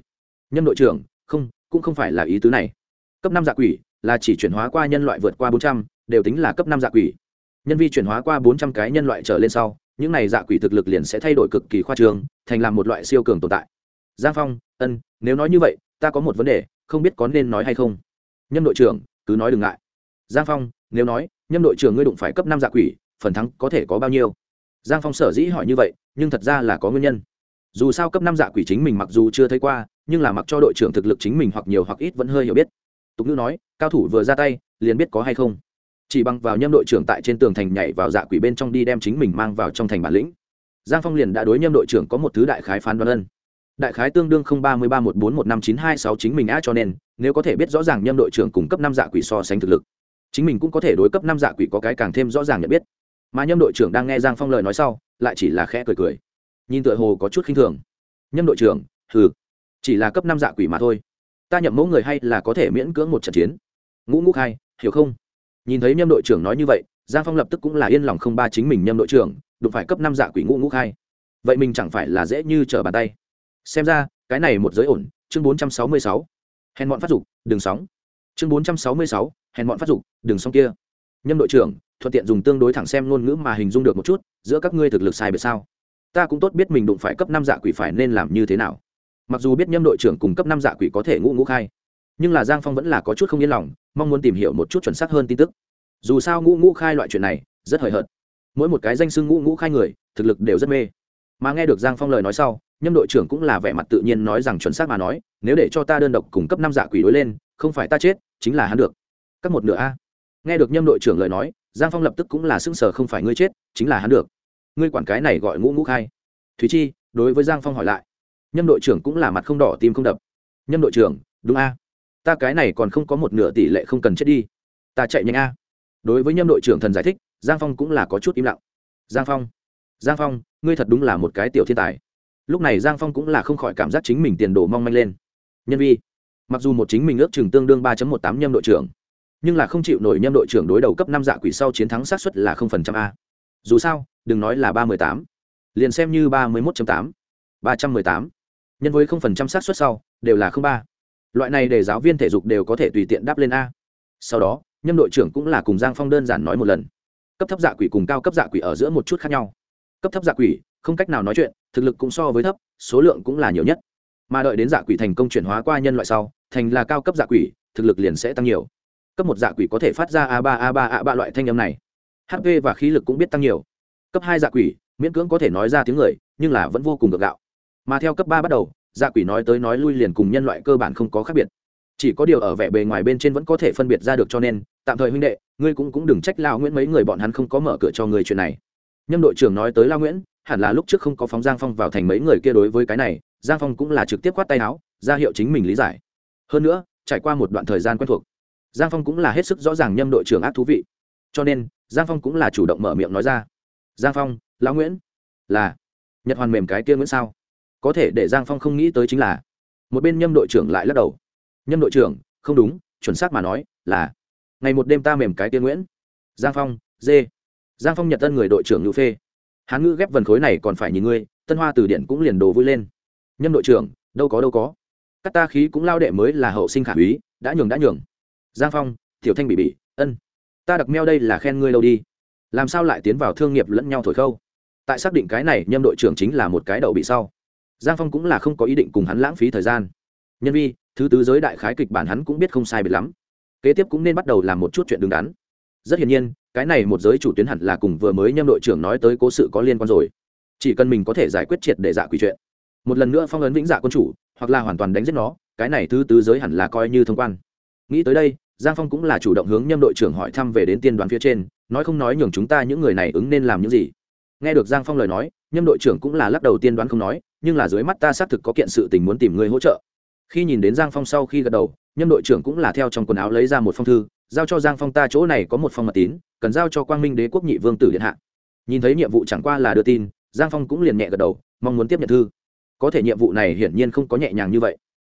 Nhân đội trưởng, không, cũng không phải là ý tứ này. Cấp năm dạ quỷ là chỉ chuyển hóa qua nhân loại vượt qua bốn trăm, đều tính là cấp năm dạ quỷ. Nhân vi chuyển hóa qua bốn trăm cái nhân loại trở lên sau, những này dạ quỷ thực lực liền sẽ thay đổi cực kỳ khoa trương, thành làm một loại siêu cường tồn tại. Giang phong, ân, nếu nói như vậy, ta có một vấn đề không biết có nên nói hay không. Nhân đội trưởng, cứ nói đừng ngại. Giang phong, nếu nói nhân đội trưởng ngươi đụng phải cấp năm dạ quỷ, phần thắng có thể có bao nhiêu? Giang phong sở dĩ hỏi như vậy, nhưng thật ra là có nguyên nhân. Dù sao cấp năm dạ quỷ chính mình mặc dù chưa thấy qua, nhưng là mặc cho đội trưởng thực lực chính mình hoặc nhiều hoặc ít vẫn hơi hiểu biết. Tục ngữ nói, cao thủ vừa ra tay, liền biết có hay không. Chỉ bằng vào nhâm đội trưởng tại trên tường thành nhảy vào dạ quỷ bên trong đi đem chính mình mang vào trong thành bản lĩnh. Giang phong liền đã đối nhâm đội trưởng có một thứ đại khái phán đoán ân đại khái tương đương không ba mươi ba một bốn một năm chín hai sáu chính mình á cho nên, nếu có thể biết rõ ràng nhâm đội trưởng cùng cấp năm dạ quỷ so sánh thực lực, chính mình cũng có thể đối cấp năm dạ quỷ có cái càng thêm rõ ràng nhận biết. Mà nhâm đội trưởng đang nghe giang phong lời nói sau, lại chỉ là khẽ cười cười. Nhìn tựa hồ có chút khinh thường. Nhâm đội trưởng, hừ, chỉ là cấp năm dạ quỷ mà thôi. Ta nhậm mẫu người hay là có thể miễn cưỡng một trận chiến? Ngũ ngũ khai, hiểu không? Nhìn thấy nhâm đội trưởng nói như vậy, giang phong lập tức cũng là yên lòng không ba chính mình nhâm đội trưởng, đụng phải cấp năm dạ quỷ ngũ ngũ khai. Vậy mình chẳng phải là dễ như trở bàn tay xem ra, cái này một giới ổn, chương bốn trăm sáu mươi sáu. Hèn bọn phát dục, đừng sóng. Chương bốn trăm sáu mươi sáu, hèn bọn phát dục, đừng sóng kia. Nhâm đội trưởng, thuận tiện dùng tương đối thẳng xem ngôn ngữ mà hình dung được một chút, giữa các ngươi thực lực sai biệt sao? Ta cũng tốt biết mình đụng phải cấp năm dạ quỷ phải nên làm như thế nào. Mặc dù biết nhâm đội trưởng cùng cấp năm dạ quỷ có thể ngũ ngũ khai, nhưng là giang phong vẫn là có chút không yên lòng, mong muốn tìm hiểu một chút chuẩn xác hơn tin tức. Dù sao ngũ ngũ khai loại chuyện này, rất hời hợt. Mỗi một cái danh xưng ngũ ngũ khai người, thực lực đều rất mê. Mà nghe được giang phong lời nói sau nhâm đội trưởng cũng là vẻ mặt tự nhiên nói rằng chuẩn xác mà nói, nếu để cho ta đơn độc cung cấp năm dạ quỷ đối lên, không phải ta chết, chính là hắn được. Các một nửa a. Nghe được nhâm đội trưởng lời nói, giang phong lập tức cũng là sững sờ, không phải ngươi chết, chính là hắn được. Ngươi quản cái này gọi ngũ ngũ khai. Thúy chi đối với giang phong hỏi lại. Nhâm đội trưởng cũng là mặt không đỏ, tim không đập. Nhâm đội trưởng, đúng a. Ta cái này còn không có một nửa tỷ lệ không cần chết đi. Ta chạy nhanh a. Đối với nhâm đội trưởng thần giải thích, giang phong cũng là có chút im lặng. Giang phong giang phong, ngươi thật đúng là một cái tiểu thiên tài lúc này giang phong cũng là không khỏi cảm giác chính mình tiền đồ mong manh lên. Nhân vi, mặc dù một chính mình ước chừng tương đương ba một tám nhâm đội trưởng, nhưng là không chịu nổi nhâm đội trưởng đối đầu cấp năm dạ quỷ sau chiến thắng sát xuất là phần trăm a. Dù sao, đừng nói là ba mươi tám, liền xem như ba mươi một tám, ba trăm mười tám, nhân với không phần trăm sát xuất sau, đều là không ba. Loại này để giáo viên thể dục đều có thể tùy tiện đáp lên a. Sau đó, nhâm đội trưởng cũng là cùng giang phong đơn giản nói một lần. Cấp thấp dạ quỷ cùng cao cấp dạ quỷ ở giữa một chút khác nhau cấp thấp dạ quỷ, không cách nào nói chuyện, thực lực cũng so với thấp, số lượng cũng là nhiều nhất. Mà đợi đến dạ quỷ thành công chuyển hóa qua nhân loại sau, thành là cao cấp dạ quỷ, thực lực liền sẽ tăng nhiều. Cấp một dạ quỷ có thể phát ra a ba a ba a ba loại thanh âm này. Hp và khí lực cũng biết tăng nhiều. Cấp hai dạ quỷ, miễn cưỡng có thể nói ra tiếng người, nhưng là vẫn vô cùng gượng gạo. Mà theo cấp ba bắt đầu dạ quỷ nói tới nói lui liền cùng nhân loại cơ bản không có khác biệt. Chỉ có điều ở vẻ bề ngoài bên trên vẫn có thể phân biệt ra được cho nên, tạm thời huynh đệ, ngươi cũng cũng đừng trách lao nguyễn mấy người bọn hắn không có mở cửa cho người chuyện này nhâm đội trưởng nói tới La nguyễn, hẳn là lúc trước không có phóng giang phong vào thành mấy người kia đối với cái này, giang phong cũng là trực tiếp khoát tay áo, ra hiệu chính mình lý giải. Hơn nữa, trải qua một đoạn thời gian quen thuộc, giang phong cũng là hết sức rõ ràng nhâm đội trưởng ác thú vị. Cho nên, giang phong cũng là chủ động mở miệng nói ra. Giang phong lão nguyễn, là nhật hoàn mềm cái kia nguyễn sao? Có thể để giang phong không nghĩ tới chính là, một bên nhâm đội trưởng lại lắc đầu. Nhâm đội trưởng, không đúng, chuẩn xác mà nói, là, ngày một đêm ta mềm cái kia nguyễn. Giang phong, dê giang phong nhật tân người đội trưởng ngữ phê. Hán ngữ ghép vần khối này còn phải nhìn ngươi, tân hoa từ điện cũng liền đồ vui lên. Nhâm đội trưởng, đâu có đâu có. Các ta khí cũng lao đệ mới là hậu sinh khả úy, đã nhường đã nhường. Giang phong, tiểu thanh bị bị ân. Ta đặc meo đây là khen ngươi lâu đi. Làm sao lại tiến vào thương nghiệp lẫn nhau thổi khâu? Tại xác định cái này, nhâm đội trưởng chính là một cái đậu bị sau. Giang phong cũng là không có ý định cùng hắn lãng phí thời gian. Nhân vi, thứ tứ giới đại khái kịch bản hắn cũng biết không sai biệt lắm. Kế tiếp cũng nên bắt đầu làm một chút chuyện đứng đắn. Rất hiển nhiên cái này một giới chủ tuyến hẳn là cùng vừa mới nhâm đội trưởng nói tới cố sự có liên quan rồi. Chỉ cần mình có thể giải quyết triệt để dạ quỷ chuyện. Một lần nữa phong ấn vĩnh dạ quân chủ, hoặc là hoàn toàn đánh giết nó, cái này thứ tứ giới hẳn là coi như thông quan. Nghĩ tới đây, giang phong cũng là chủ động hướng nhâm đội trưởng hỏi thăm về đến tiên đoàn phía trên, nói không nói nhường chúng ta những người này ứng nên làm những gì. Nghe được giang phong lời nói, nhâm đội trưởng cũng là lắc đầu tiên đoán không nói, nhưng là dưới mắt ta xác thực có kiện sự tình muốn tìm người hỗ trợ. Khi nhìn đến giang phong sau khi gật đầu, nhâm đội trưởng cũng là theo trong quần áo lấy ra một phong thư giao cho giang phong ta chỗ này có một phong mật tín, cần giao cho quang minh đế quốc nhị vương tử điện hạ. Nhìn thấy nhiệm vụ chẳng qua là đưa tin, giang phong cũng liền nhẹ gật đầu, mong muốn tiếp nhận thư. Có thể nhiệm vụ này hiển nhiên không có nhẹ nhàng như vậy.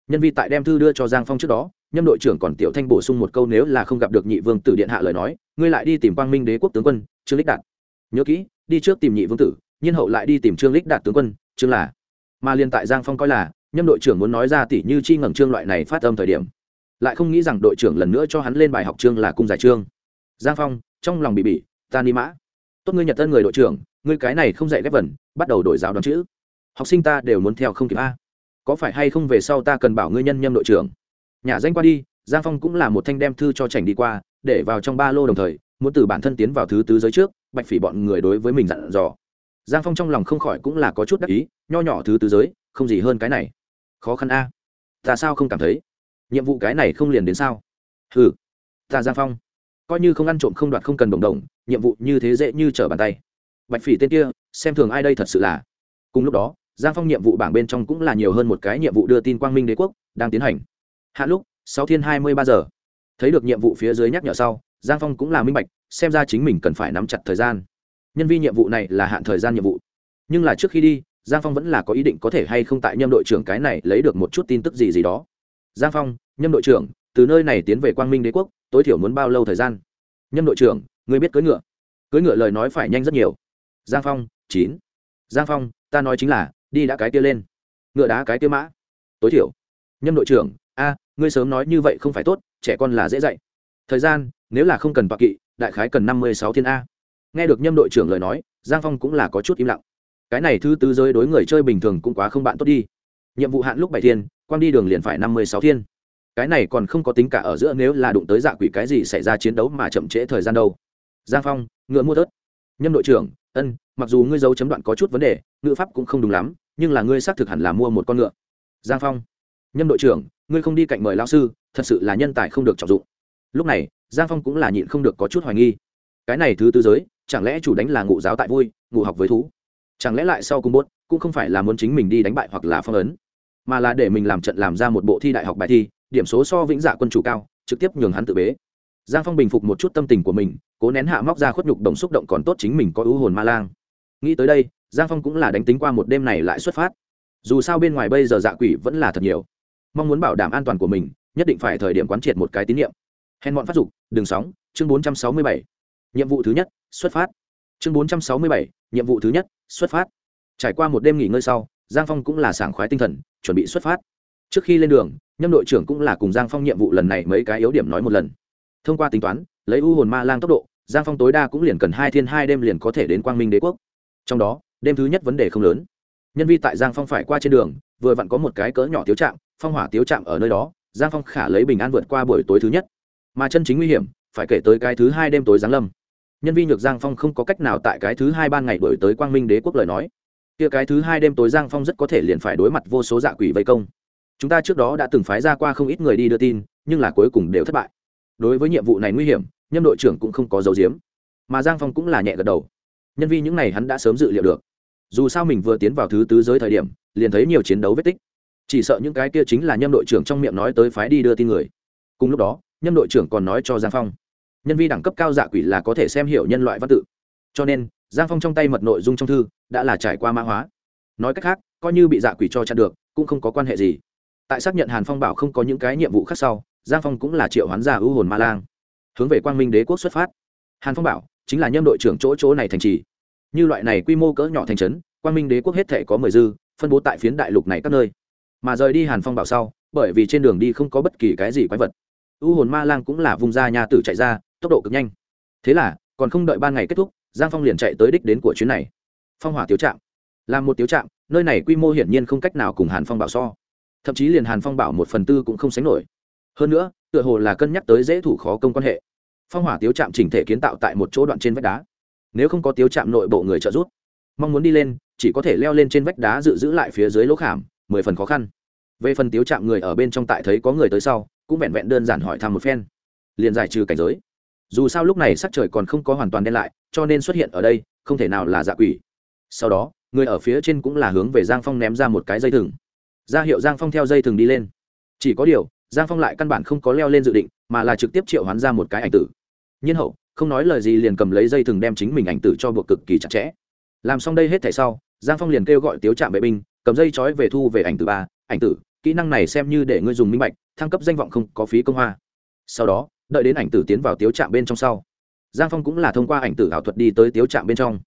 Nhân vi tại đem thư đưa cho giang phong trước đó, nhâm đội trưởng còn tiểu thanh bổ sung một câu nếu là không gặp được nhị vương tử điện hạ lời nói, ngươi lại đi tìm quang minh đế quốc tướng quân, trương lích đạt. Nhớ kỹ, đi trước tìm nhị vương tử, nhiên hậu lại đi tìm trương lích đạt tướng quân, trương là. Mà liên tại giang phong coi là, nhâm đội trưởng muốn nói ra tỷ như chi ngẩng trương loại này phát âm thời điểm lại không nghĩ rằng đội trưởng lần nữa cho hắn lên bài học trương là cung giải trương giang phong, trong lòng bị bỉ, ta ni mã. Tốt ngươi nhật tân người đội trưởng, ngươi cái này không dạy ghép vần, bắt đầu đổi giáo đón chữ. Học sinh ta đều muốn theo không kịp a. Có phải hay không về sau ta cần bảo ngươi nhân nhâm đội trưởng? Nhà danh qua đi, giang phong cũng là một thanh đem thư cho chảnh đi qua, để vào trong ba lô đồng thời, muốn từ bản thân tiến vào thứ tứ giới trước, bạch phỉ bọn người đối với mình dặn dò. Giang phong trong lòng không khỏi cũng là có chút đắc ý, nho nhỏ thứ tứ giới, không gì hơn cái này. Khó khăn a. Ta sao không cảm thấy? Nhiệm vụ cái này không liền đến sao? Ừ ta giang phong. Coi như không ăn trộm không đoạt không cần đồng đồng, nhiệm vụ như thế dễ như trở bàn tay. Bạch phỉ tên kia, xem thường ai đây thật sự là. Cùng lúc đó, giang phong nhiệm vụ bảng bên trong cũng là nhiều hơn một cái nhiệm vụ đưa tin quang minh đế quốc đang tiến hành. Hạ lúc, sáu thiên hai mươi ba giờ. Thấy được nhiệm vụ phía dưới nhắc nhở sau, giang phong cũng là minh bạch, xem ra chính mình cần phải nắm chặt thời gian. Nhân viên nhiệm vụ này là hạn thời gian nhiệm vụ. Nhưng là trước khi đi, giang phong vẫn là có ý định có thể hay không tại nhâm đội trưởng cái này lấy được một chút tin tức gì gì đó giang phong, nhâm đội trưởng, từ nơi này tiến về quang minh đế quốc, tối thiểu muốn bao lâu thời gian? Nhâm đội trưởng người biết cưỡi ngựa? Cưỡi ngựa lời nói phải nhanh rất nhiều. Giang phong, chín. Giang phong, ta nói chính là, đi đã cái kia lên. Ngựa đá cái kia mã. Tối thiểu. Nhâm đội trưởng, a, ngươi sớm nói như vậy không phải tốt, trẻ con là dễ dạy. Thời gian, nếu là không cần toạc kỵ, đại khái cần năm mươi sáu thiên a. Nghe được nhâm đội trưởng lời nói, giang phong cũng là có chút im lặng. Cái này thứ tư giới đối người chơi bình thường cũng quá không bạn tốt đi. Nhiệm vụ hạn lúc bảy thiên quang đi đường liền phải năm mươi sáu thiên. Cái này còn không có tính cả ở giữa nếu là đụng tới dạ quỷ cái gì xảy ra chiến đấu mà chậm trễ thời gian đâu. Giang phong, ngựa mua tớt nhâm đội trưởng, ân, mặc dù ngươi dấu chấm đoạn có chút vấn đề, ngữ pháp cũng không đúng lắm, nhưng là ngươi xác thực hẳn là mua một con ngựa. Giang phong, nhâm đội trưởng, ngươi không đi cạnh mời lao sư, thật sự là nhân tài không được trọng dụng. Lúc này, giang phong cũng là nhịn không được có chút hoài nghi. Cái này thứ tư giới, chẳng lẽ chủ đánh là ngụ giáo tại vui, ngụ học với thú? Chẳng lẽ lại sau cung bốt, cũng không phải là muốn chính mình đi đánh bại hoặc là phong ấn? Mà là để mình làm trận làm ra một bộ thi đại học bài thi, điểm số so vĩnh dạ quân chủ cao, trực tiếp nhường hắn tự bế. Giang phong bình phục một chút tâm tình của mình, cố nén hạ móc ra khuất nhục đồng xúc động còn tốt chính mình có ưu hồn ma lang. Nghĩ tới đây, giang phong cũng là đánh tính qua một đêm này lại xuất phát. Dù sao bên ngoài bây giờ dạ quỷ vẫn là thật nhiều. Mong muốn bảo đảm an toàn của mình, nhất định phải thời điểm quán triệt một cái tín nhiệm. Hèn bọn phát dục đường sóng, chương bốn trăm sáu mươi bảy. Nhiệm vụ thứ nhất, xuất phát. Chương bốn trăm sáu mươi bảy, nhiệm vụ thứ nhất, xuất phát. Trải qua một đêm nghỉ ngơi sau giang phong cũng là sảng khoái tinh thần, chuẩn bị xuất phát. Trước khi lên đường, nhâm đội trưởng cũng là cùng giang phong nhiệm vụ lần này mấy cái yếu điểm nói một lần. Thông qua tính toán, lấy u hồn ma lang tốc độ, giang phong tối đa cũng liền cần hai thiên hai đêm liền có thể đến quang minh đế quốc. Trong đó, đêm thứ nhất vấn đề không lớn. Nhân vi tại giang phong phải qua trên đường, vừa vặn có một cái cỡ nhỏ tiếu trạm, phong hỏa tiếu trạm ở nơi đó, giang phong khả lấy bình an vượt qua buổi tối thứ nhất. Mà chân chính nguy hiểm, phải kể tới cái thứ hai đêm tối giáng lâm. Nhân vi nhược giang phong không có cách nào tại cái thứ hai ban ngày đổi tới quang minh đế quốc lời nói kia cái thứ hai đêm tối giang phong rất có thể liền phải đối mặt vô số dạ quỷ vây công. Chúng ta trước đó đã từng phái ra qua không ít người đi đưa tin, nhưng là cuối cùng đều thất bại. Đối với nhiệm vụ này nguy hiểm, nhâm đội trưởng cũng không có dấu diếm mà giang phong cũng là nhẹ gật đầu. Nhân vi những n à y hắn đã sớm dự liệu được. Dù sao mình vừa tiến vào thứ tứ giới thời điểm, liền thấy nhiều chiến đấu vết tích. Chỉ sợ những cái kia chính là nhâm đội trưởng trong miệng nói tới phái đi đưa tin người. Cùng lúc đó, nhâm đội trưởng còn nói cho giang phong. Nhân vi đẳng cấp cao dạ quỷ là có thể xem hiểu nhân loại văn tự. Cho nên giang phong trong tay mật nội dung trong thư đã là trải qua mã hóa. Nói cách khác, coi như bị dạ quỷ cho chặn được, cũng không có quan hệ gì. Tại xác nhận hàn phong bảo không có những cái nhiệm vụ khác sau, giang phong cũng là triệu hoán giả ưu hồn ma lang, hướng về quang minh đế quốc xuất phát. Hàn phong bảo chính là nhâm đội trưởng chỗ chỗ này thành trì. Như loại này quy mô cỡ nhỏ thành trấn, quang minh đế quốc hết thể có mười dư, phân bố tại phiến đại lục này các nơi. Mà rời đi hàn phong bảo sau, bởi vì trên đường đi không có bất kỳ cái gì quái vật u hồn ma lang cũng là vùng ra nhà tử chạy ra, tốc độ cực nhanh. Thế là, còn không đợi ban ngày kết thúc giang phong liền chạy tới đích đến của chuyến này. Phong hỏa tiếu trạm. Là một tiếu trạm, nơi này quy mô hiển nhiên không cách nào cùng hàn phong bảo so. Thậm chí liền hàn phong bảo một phần tư cũng không sánh nổi. Hơn nữa, tựa hồ là cân nhắc tới dễ thủ khó công quan hệ. Phong hỏa tiếu trạm chỉnh thể kiến tạo tại một chỗ đoạn trên vách đá. Nếu không có tiếu trạm nội bộ người trợ giúp, mong muốn đi lên, chỉ có thể leo lên trên vách đá dự giữ lại phía dưới lỗ khảm, mười phần khó khăn. Về phần tiếu trạm người ở bên trong tại thấy có người tới sau, cũng vẹn vẹn đơn giản hỏi thăm một phen. Liền giải trừ cảnh giới dù sao lúc này sắc trời còn không có hoàn toàn đen lại, cho nên xuất hiện ở đây, không thể nào là dạ quỷ. Sau đó, người ở phía trên cũng là hướng về giang phong ném ra một cái dây thừng. Ra hiệu giang phong theo dây thừng đi lên. Chỉ có điều, giang phong lại căn bản không có leo lên dự định, mà là trực tiếp triệu hoán ra một cái ảnh tử. Nhiên hậu, không nói lời gì liền cầm lấy dây thừng đem chính mình ảnh tử cho buộc cực kỳ chặt chẽ. Làm xong đây hết thảy sau, giang phong liền kêu gọi tiếu trạm vệ binh, cầm dây trói về thu về ảnh tử ba, ảnh tử, kỹ năng này xem như để ngươi dùng minh bạch, thăng cấp danh vọng không có phí công hoa. Sau đó đợi đến ảnh tử tiến vào tiếu trạm bên trong sau. Giang phong cũng là thông qua ảnh tử ảo thuật đi tới tiếu trạm bên trong.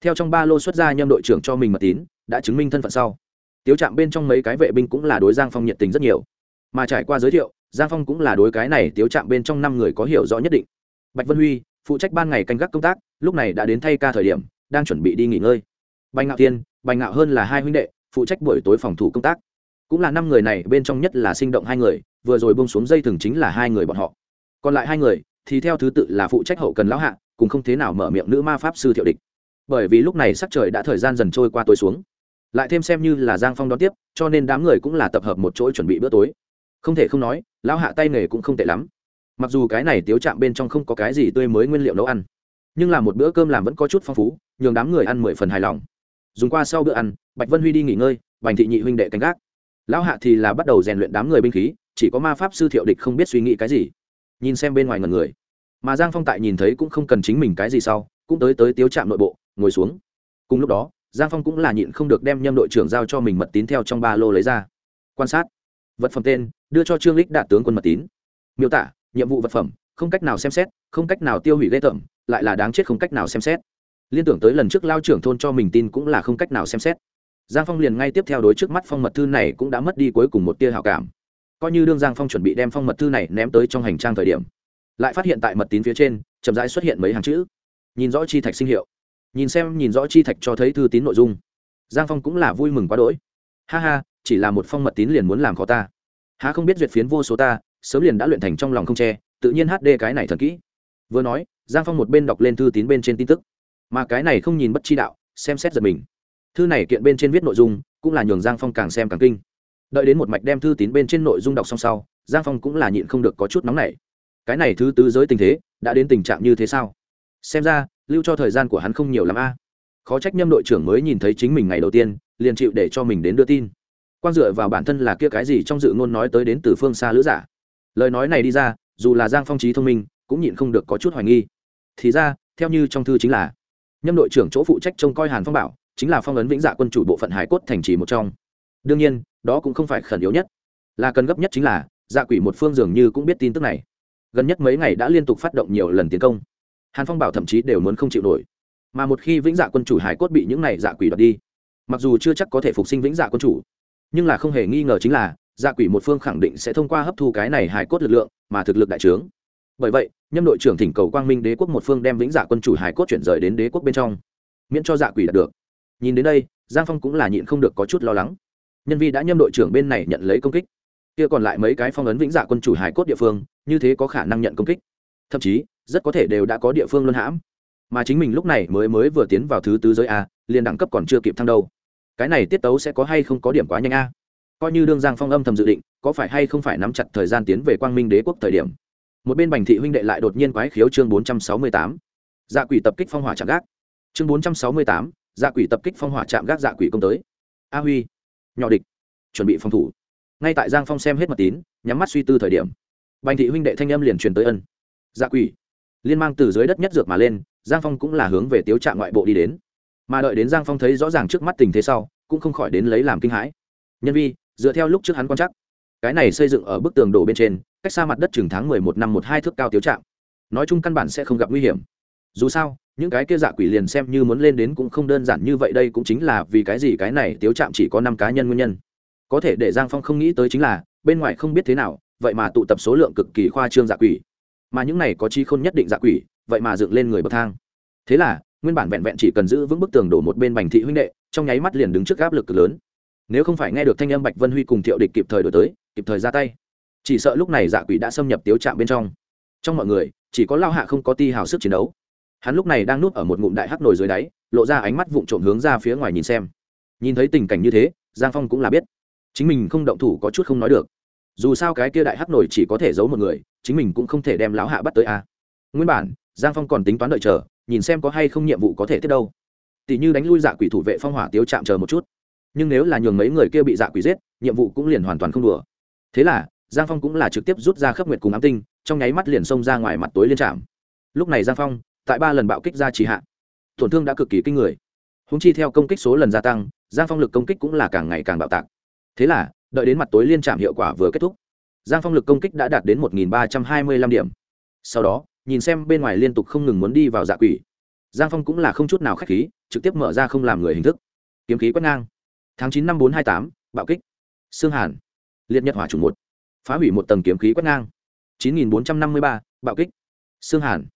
Theo trong ba lô xuất ra nhâm đội trưởng cho mình mật tín, đã chứng minh thân phận sau. Tiếu trạm bên trong mấy cái vệ binh cũng là đối giang phong nhiệt tình rất nhiều. Mà trải qua giới thiệu, giang phong cũng là đối cái này tiếu trạm bên trong năm người có hiểu rõ nhất định. Bạch vân huy, phụ trách ban ngày canh gác công tác, lúc này đã đến thay ca thời điểm, đang chuẩn bị đi nghỉ ngơi. Bành ngạo tiên bành ngạo hơn là hai huynh đệ, phụ trách buổi tối phòng thủ công tác. Cũng là năm người này, bên trong nhất là sinh động hai người, vừa rồi bông xuống dây thừng chính là hai người bọn họ còn lại hai người thì theo thứ tự là phụ trách hậu cần lão hạ, cùng không thế nào mở miệng nữ ma pháp sư thiệu địch. Bởi vì lúc này sắc trời đã thời gian dần trôi qua tối xuống. Lại thêm xem như là giang phong đón tiếp, cho nên đám người cũng là tập hợp một chỗ chuẩn bị bữa tối. Không thể không nói, lão hạ tay nghề cũng không tệ lắm. Mặc dù cái này tiếu chạm bên trong không có cái gì tươi mới nguyên liệu nấu ăn, nhưng là một bữa cơm làm vẫn có chút phong phú, nhường đám người ăn mười phần hài lòng. Dùng qua sau bữa ăn, bạch vân huy đi nghỉ ngơi, bành thị nhị huynh đệ canh gác. Lão hạ thì là bắt đầu rèn luyện đám người binh khí, chỉ có ma pháp sư thiệu địch không biết suy nghĩ cái gì nhìn xem bên ngoài ngần người. Mà giang phong tại nhìn thấy cũng không cần chính mình cái gì sau, cũng tới tới tiếu trạm nội bộ, ngồi xuống. Cùng lúc đó, giang phong cũng là nhịn không được đem nhâm đội trưởng giao cho mình mật tín theo trong ba lô lấy ra. Quan sát. Vật phẩm tên, đưa cho trương lích đạt tướng quân mật tín. Miêu tả, nhiệm vụ vật phẩm, không cách nào xem xét, không cách nào tiêu hủy ghê tởm, lại là đáng chết không cách nào xem xét. Liên tưởng tới lần trước lao trưởng thôn cho mình tin cũng là không cách nào xem xét. Giang phong liền ngay tiếp theo đối trước mắt phong mật thư này cũng đã mất đi cuối cùng một tia hào cảm coi như đương giang phong chuẩn bị đem phong mật thư này ném tới trong hành trang thời điểm, lại phát hiện tại mật tín phía trên, chậm rãi xuất hiện mấy hàng chữ. Nhìn rõ chi thạch sinh hiệu. Nhìn xem, nhìn rõ chi thạch cho thấy thư tín nội dung. Giang phong cũng là vui mừng quá đỗi. Ha ha, chỉ là một phong mật tín liền muốn làm khó ta. Há không biết duyệt phiến vô số ta, sớm liền đã luyện thành trong lòng không che, tự nhiên hd cái này thật kỹ. Vừa nói, giang phong một bên đọc lên thư tín bên trên tin tức. Mà cái này không nhìn bất chi đạo, xem xét giật mình. Thư này kiện bên trên viết nội dung, cũng là nhường giang phong càng xem càng kinh đợi đến một mạch đem thư tín bên trên nội dung đọc xong sau, giang phong cũng là nhịn không được có chút nóng nảy. Cái này thứ tứ giới tình thế, đã đến tình trạng như thế sao? Xem ra, lưu cho thời gian của hắn không nhiều l ắ m a. Khó trách nhâm đội trưởng mới nhìn thấy chính mình ngày đầu tiên, liền chịu để cho mình đến đưa tin. Quan dựa vào bản thân là kia cái gì trong dự ngôn nói tới đến từ phương xa lữ giả. Lời nói này đi ra, dù là giang phong trí thông minh, cũng nhịn không được có chút hoài nghi. Thì ra, theo như trong thư chính là, nhâm đội trưởng chỗ phụ trách trông coi hàn phong bảo, chính là phong ấn vĩnh dạ quân chủ bộ phận hải cốt thành trì một trong đương nhiên, đó cũng không phải khẩn yếu nhất. Là cần gấp nhất chính là dạ quỷ một phương dường như cũng biết tin tức này. Gần nhất mấy ngày đã liên tục phát động nhiều lần tiến công. Hàn phong bảo thậm chí đều muốn không chịu nổi. Mà một khi vĩnh dạ quân chủ hải cốt bị những này dạ quỷ đoạt đi, mặc dù chưa chắc có thể phục sinh vĩnh dạ quân chủ, nhưng là không hề nghi ngờ chính là dạ quỷ một phương khẳng định sẽ thông qua hấp thu cái này hải cốt lực lượng, mà thực lực đại trướng. Bởi vậy, nhâm đội trưởng thỉnh cầu quang minh đế quốc một phương đem vĩnh dạ quân chủ hải cốt chuyển rời đến đế quốc bên trong, miễn cho dạ quỷ đạt được. Nhìn đến đây, giang phong cũng là nhịn không được có chút lo lắng nhân vi đã nhâm đội trưởng bên này nhận lấy công kích. Kia còn lại mấy cái phong ấn vĩnh dạ quân chủ hải cốt địa phương, như thế có khả năng nhận công kích. Thậm chí, rất có thể đều đã có địa phương luân hãm. Mà chính mình lúc này mới mới vừa tiến vào thứ tứ giới a, liền đẳng cấp còn chưa kịp thăng đâu. Cái này tiết tấu sẽ có hay không có điểm quá nhanh a? Coi như đương giang phong âm thầm dự định, có phải hay không phải nắm chặt thời gian tiến về quang minh đế quốc thời điểm. Một bên bành thị huynh đệ lại đột nhiên quái khiếu chương bốn trăm sáu mươi tám. Dạ quỷ tập kích phong hỏa chạm gác. Chương bốn trăm sáu mươi tám dạ quỷ tập kích phong hỏa chạm gác dạ quỷ công tới. A huy nhỏ địch. Chuẩn bị phòng thủ. Ngay tại giang phong xem hết mật tín, nhắm mắt suy tư thời điểm, bành thị huynh đệ thanh âm liền truyền tới ân. Dạ quỷ. Liên mang từ dưới đất nhất dược mà lên, giang phong cũng là hướng về tiếu trạm ngoại bộ đi đến. Mà đợi đến giang phong thấy rõ ràng trước mắt tình thế sau, cũng không khỏi đến lấy làm kinh hãi. Nhân vi, dựa theo lúc trước hắn quan chắc cái này xây dựng ở bức tường đổ bên trên, cách xa mặt đất chừng tháng mười một năm một hai thước cao tiếu trạm. Nói chung căn bản sẽ không gặp nguy hiểm dù sao, những cái kia dạ quỷ liền xem như muốn lên đến cũng không đơn giản như vậy, đây cũng chính là vì cái gì cái này tiếu trạm chỉ có năm cá nhân nguyên nhân. Có thể để giang phong không nghĩ tới chính là, bên ngoài không biết thế nào, vậy mà tụ tập số lượng cực kỳ khoa trương dạ quỷ. Mà những này có chi không nhất định dạ quỷ, vậy mà dựng lên người bậc thang. Thế là, nguyên bản vẹn vẹn chỉ cần giữ vững bức tường đổ một bên bành thị huynh đệ, trong nháy mắt liền đứng trước áp lực cực lớn. Nếu không phải nghe được thanh âm bạch vân huy cùng thiệu địch kịp thời đổi tới, kịp thời ra tay. Chỉ sợ lúc này dạ quỷ đã xâm nhập tiếu trạm bên trong. Trong mọi người, chỉ có lao hạ không có ti hào sức chiến đấu hắn lúc này đang nuốt ở một ngụm đại hắc nồi dưới đáy, lộ ra ánh mắt vụng trộm hướng ra phía ngoài nhìn xem. Nhìn thấy tình cảnh như thế, giang phong cũng là biết. Chính mình không động thủ có chút không nói được. Dù sao cái kia đại hắc nổi chỉ có thể giấu một người, chính mình cũng không thể đem lão hạ bắt tới a. Nguyên bản, giang phong còn tính toán đợi chờ, nhìn xem có hay không nhiệm vụ có thể tiếp đâu. Tỷ như đánh lui dạ quỷ thủ vệ phong hỏa tiếu chạm chờ một chút. Nhưng nếu là nhường mấy người kia bị dạ quỷ giết, nhiệm vụ cũng liền hoàn toàn không đùa. Thế là, giang phong cũng là trực tiếp rút ra khớp nguyệt cùng ám tinh, trong nháy mắt liền xông ra ngoài mặt tối liên trạm. Lúc này giang phong tại ba lần bạo kích ra trì hạ. Tổn thương đã cực kỳ kinh người. Húng chi theo công kích số lần gia tăng, giang phong lực công kích cũng là càng ngày càng bạo tạc. Thế là, đợi đến mặt tối liên trạm hiệu quả vừa kết thúc, giang phong lực công kích đã đạt đến một ba trăm hai mươi lăm điểm. Sau đó, nhìn xem bên ngoài liên tục không ngừng muốn đi vào dạ quỷ, giang phong cũng là không chút nào k h á c h khí, trực tiếp mở ra không làm người hình thức. Kiếm khí quét ngang. Tháng chín năm bốn hai tám, bạo kích. Xương hàn. Liệt nhật hỏa chủng một. Phá hủy một tầng kiếm khí quét ngang. chín nghìn bốn trăm năm mươi ba, bạo kích. Xương hàn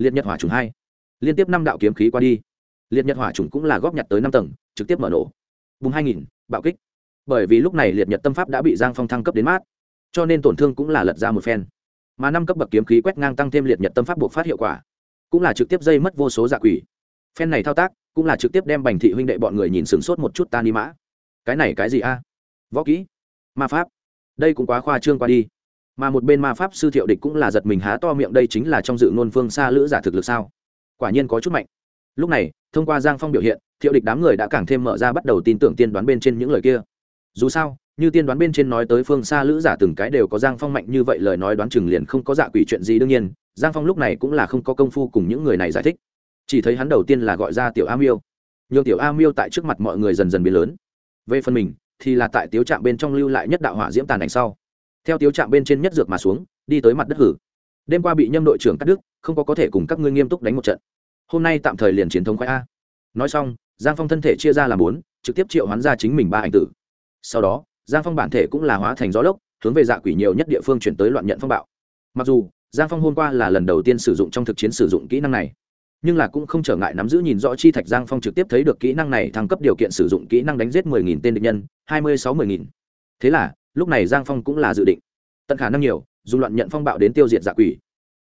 liệt nhật hỏa trùng hai. Liên tiếp năm đạo kiếm khí qua đi. Liệt nhật hỏa trùng cũng là góp nhặt tới năm tầng, trực tiếp mở nổ. Bùng hai nghìn, bạo kích. Bởi vì lúc này liệt nhật tâm pháp đã bị giang phong thăng cấp đến mát, cho nên tổn thương cũng là lật ra một phen. Mà năm cấp bậc kiếm khí quét ngang tăng thêm liệt nhật tâm pháp buộc phát hiệu quả, cũng là trực tiếp dây mất vô số dạ quỷ. Phen này thao tác, cũng là trực tiếp đem bành thị huynh đệ bọn người nhìn sửng sốt một chút tan đi mã. Cái này cái gì a? Võ kỹ. Ma pháp. Đây cũng quá khoa trương qua đi mà một bên ma pháp sư thiệu địch cũng là giật mình há to miệng đây chính là trong dự ngôn phương xa lữ giả thực lực sao? Quả nhiên có chút mạnh. Lúc này, thông qua giang phong biểu hiện, thiệu địch đám người đã càng thêm mở ra bắt đầu tin tưởng tiên đoán bên trên những lời kia. Dù sao, như tiên đoán bên trên nói tới phương xa lữ giả từng cái đều có giang phong mạnh như vậy lời nói đoán chừng liền không có dạ quỷ chuyện gì đương nhiên, giang phong lúc này cũng là không có công phu cùng những người này giải thích. Chỉ thấy hắn đầu tiên là gọi ra tiểu a miêu. Nhường tiểu a miêu tại trước mặt mọi người dần dần biến lớn. Về phần mình, thì là tại tiếu trạm bên trong lưu lại nhất đạo hỏa diễm tàn ảnh sau theo tiếu trạm bên trên nhất dược mà xuống, đi tới mặt đất hử. Đêm qua bị nhâm đội trưởng cắt đứt, không có có thể cùng các ngươi nghiêm túc đánh một trận. Hôm nay tạm thời liền chiến thống khoái a. Nói xong, giang phong thân thể chia ra làm bốn, trực tiếp triệu hoán ra chính mình ba ảnh tử. Sau đó, giang phong bản thể cũng là hóa thành gió lốc, hướng về dạ quỷ nhiều nhất địa phương chuyển tới loạn nhận phong bạo. Mặc dù, giang phong hôm qua là lần đầu tiên sử dụng trong thực chiến sử dụng kỹ năng này, nhưng là cũng không trở ngại nắm giữ nhìn rõ chi thạch giang phong trực tiếp thấy được kỹ năng này thăng cấp điều kiện sử dụng kỹ năng đánh giết mười nghìn tên địch nhân, hai mươi sáu mười nghìn. Thế là lúc này giang phong cũng là dự định tận khả năng nhiều dùng loạn nhận phong bạo đến tiêu diệt dạ quỷ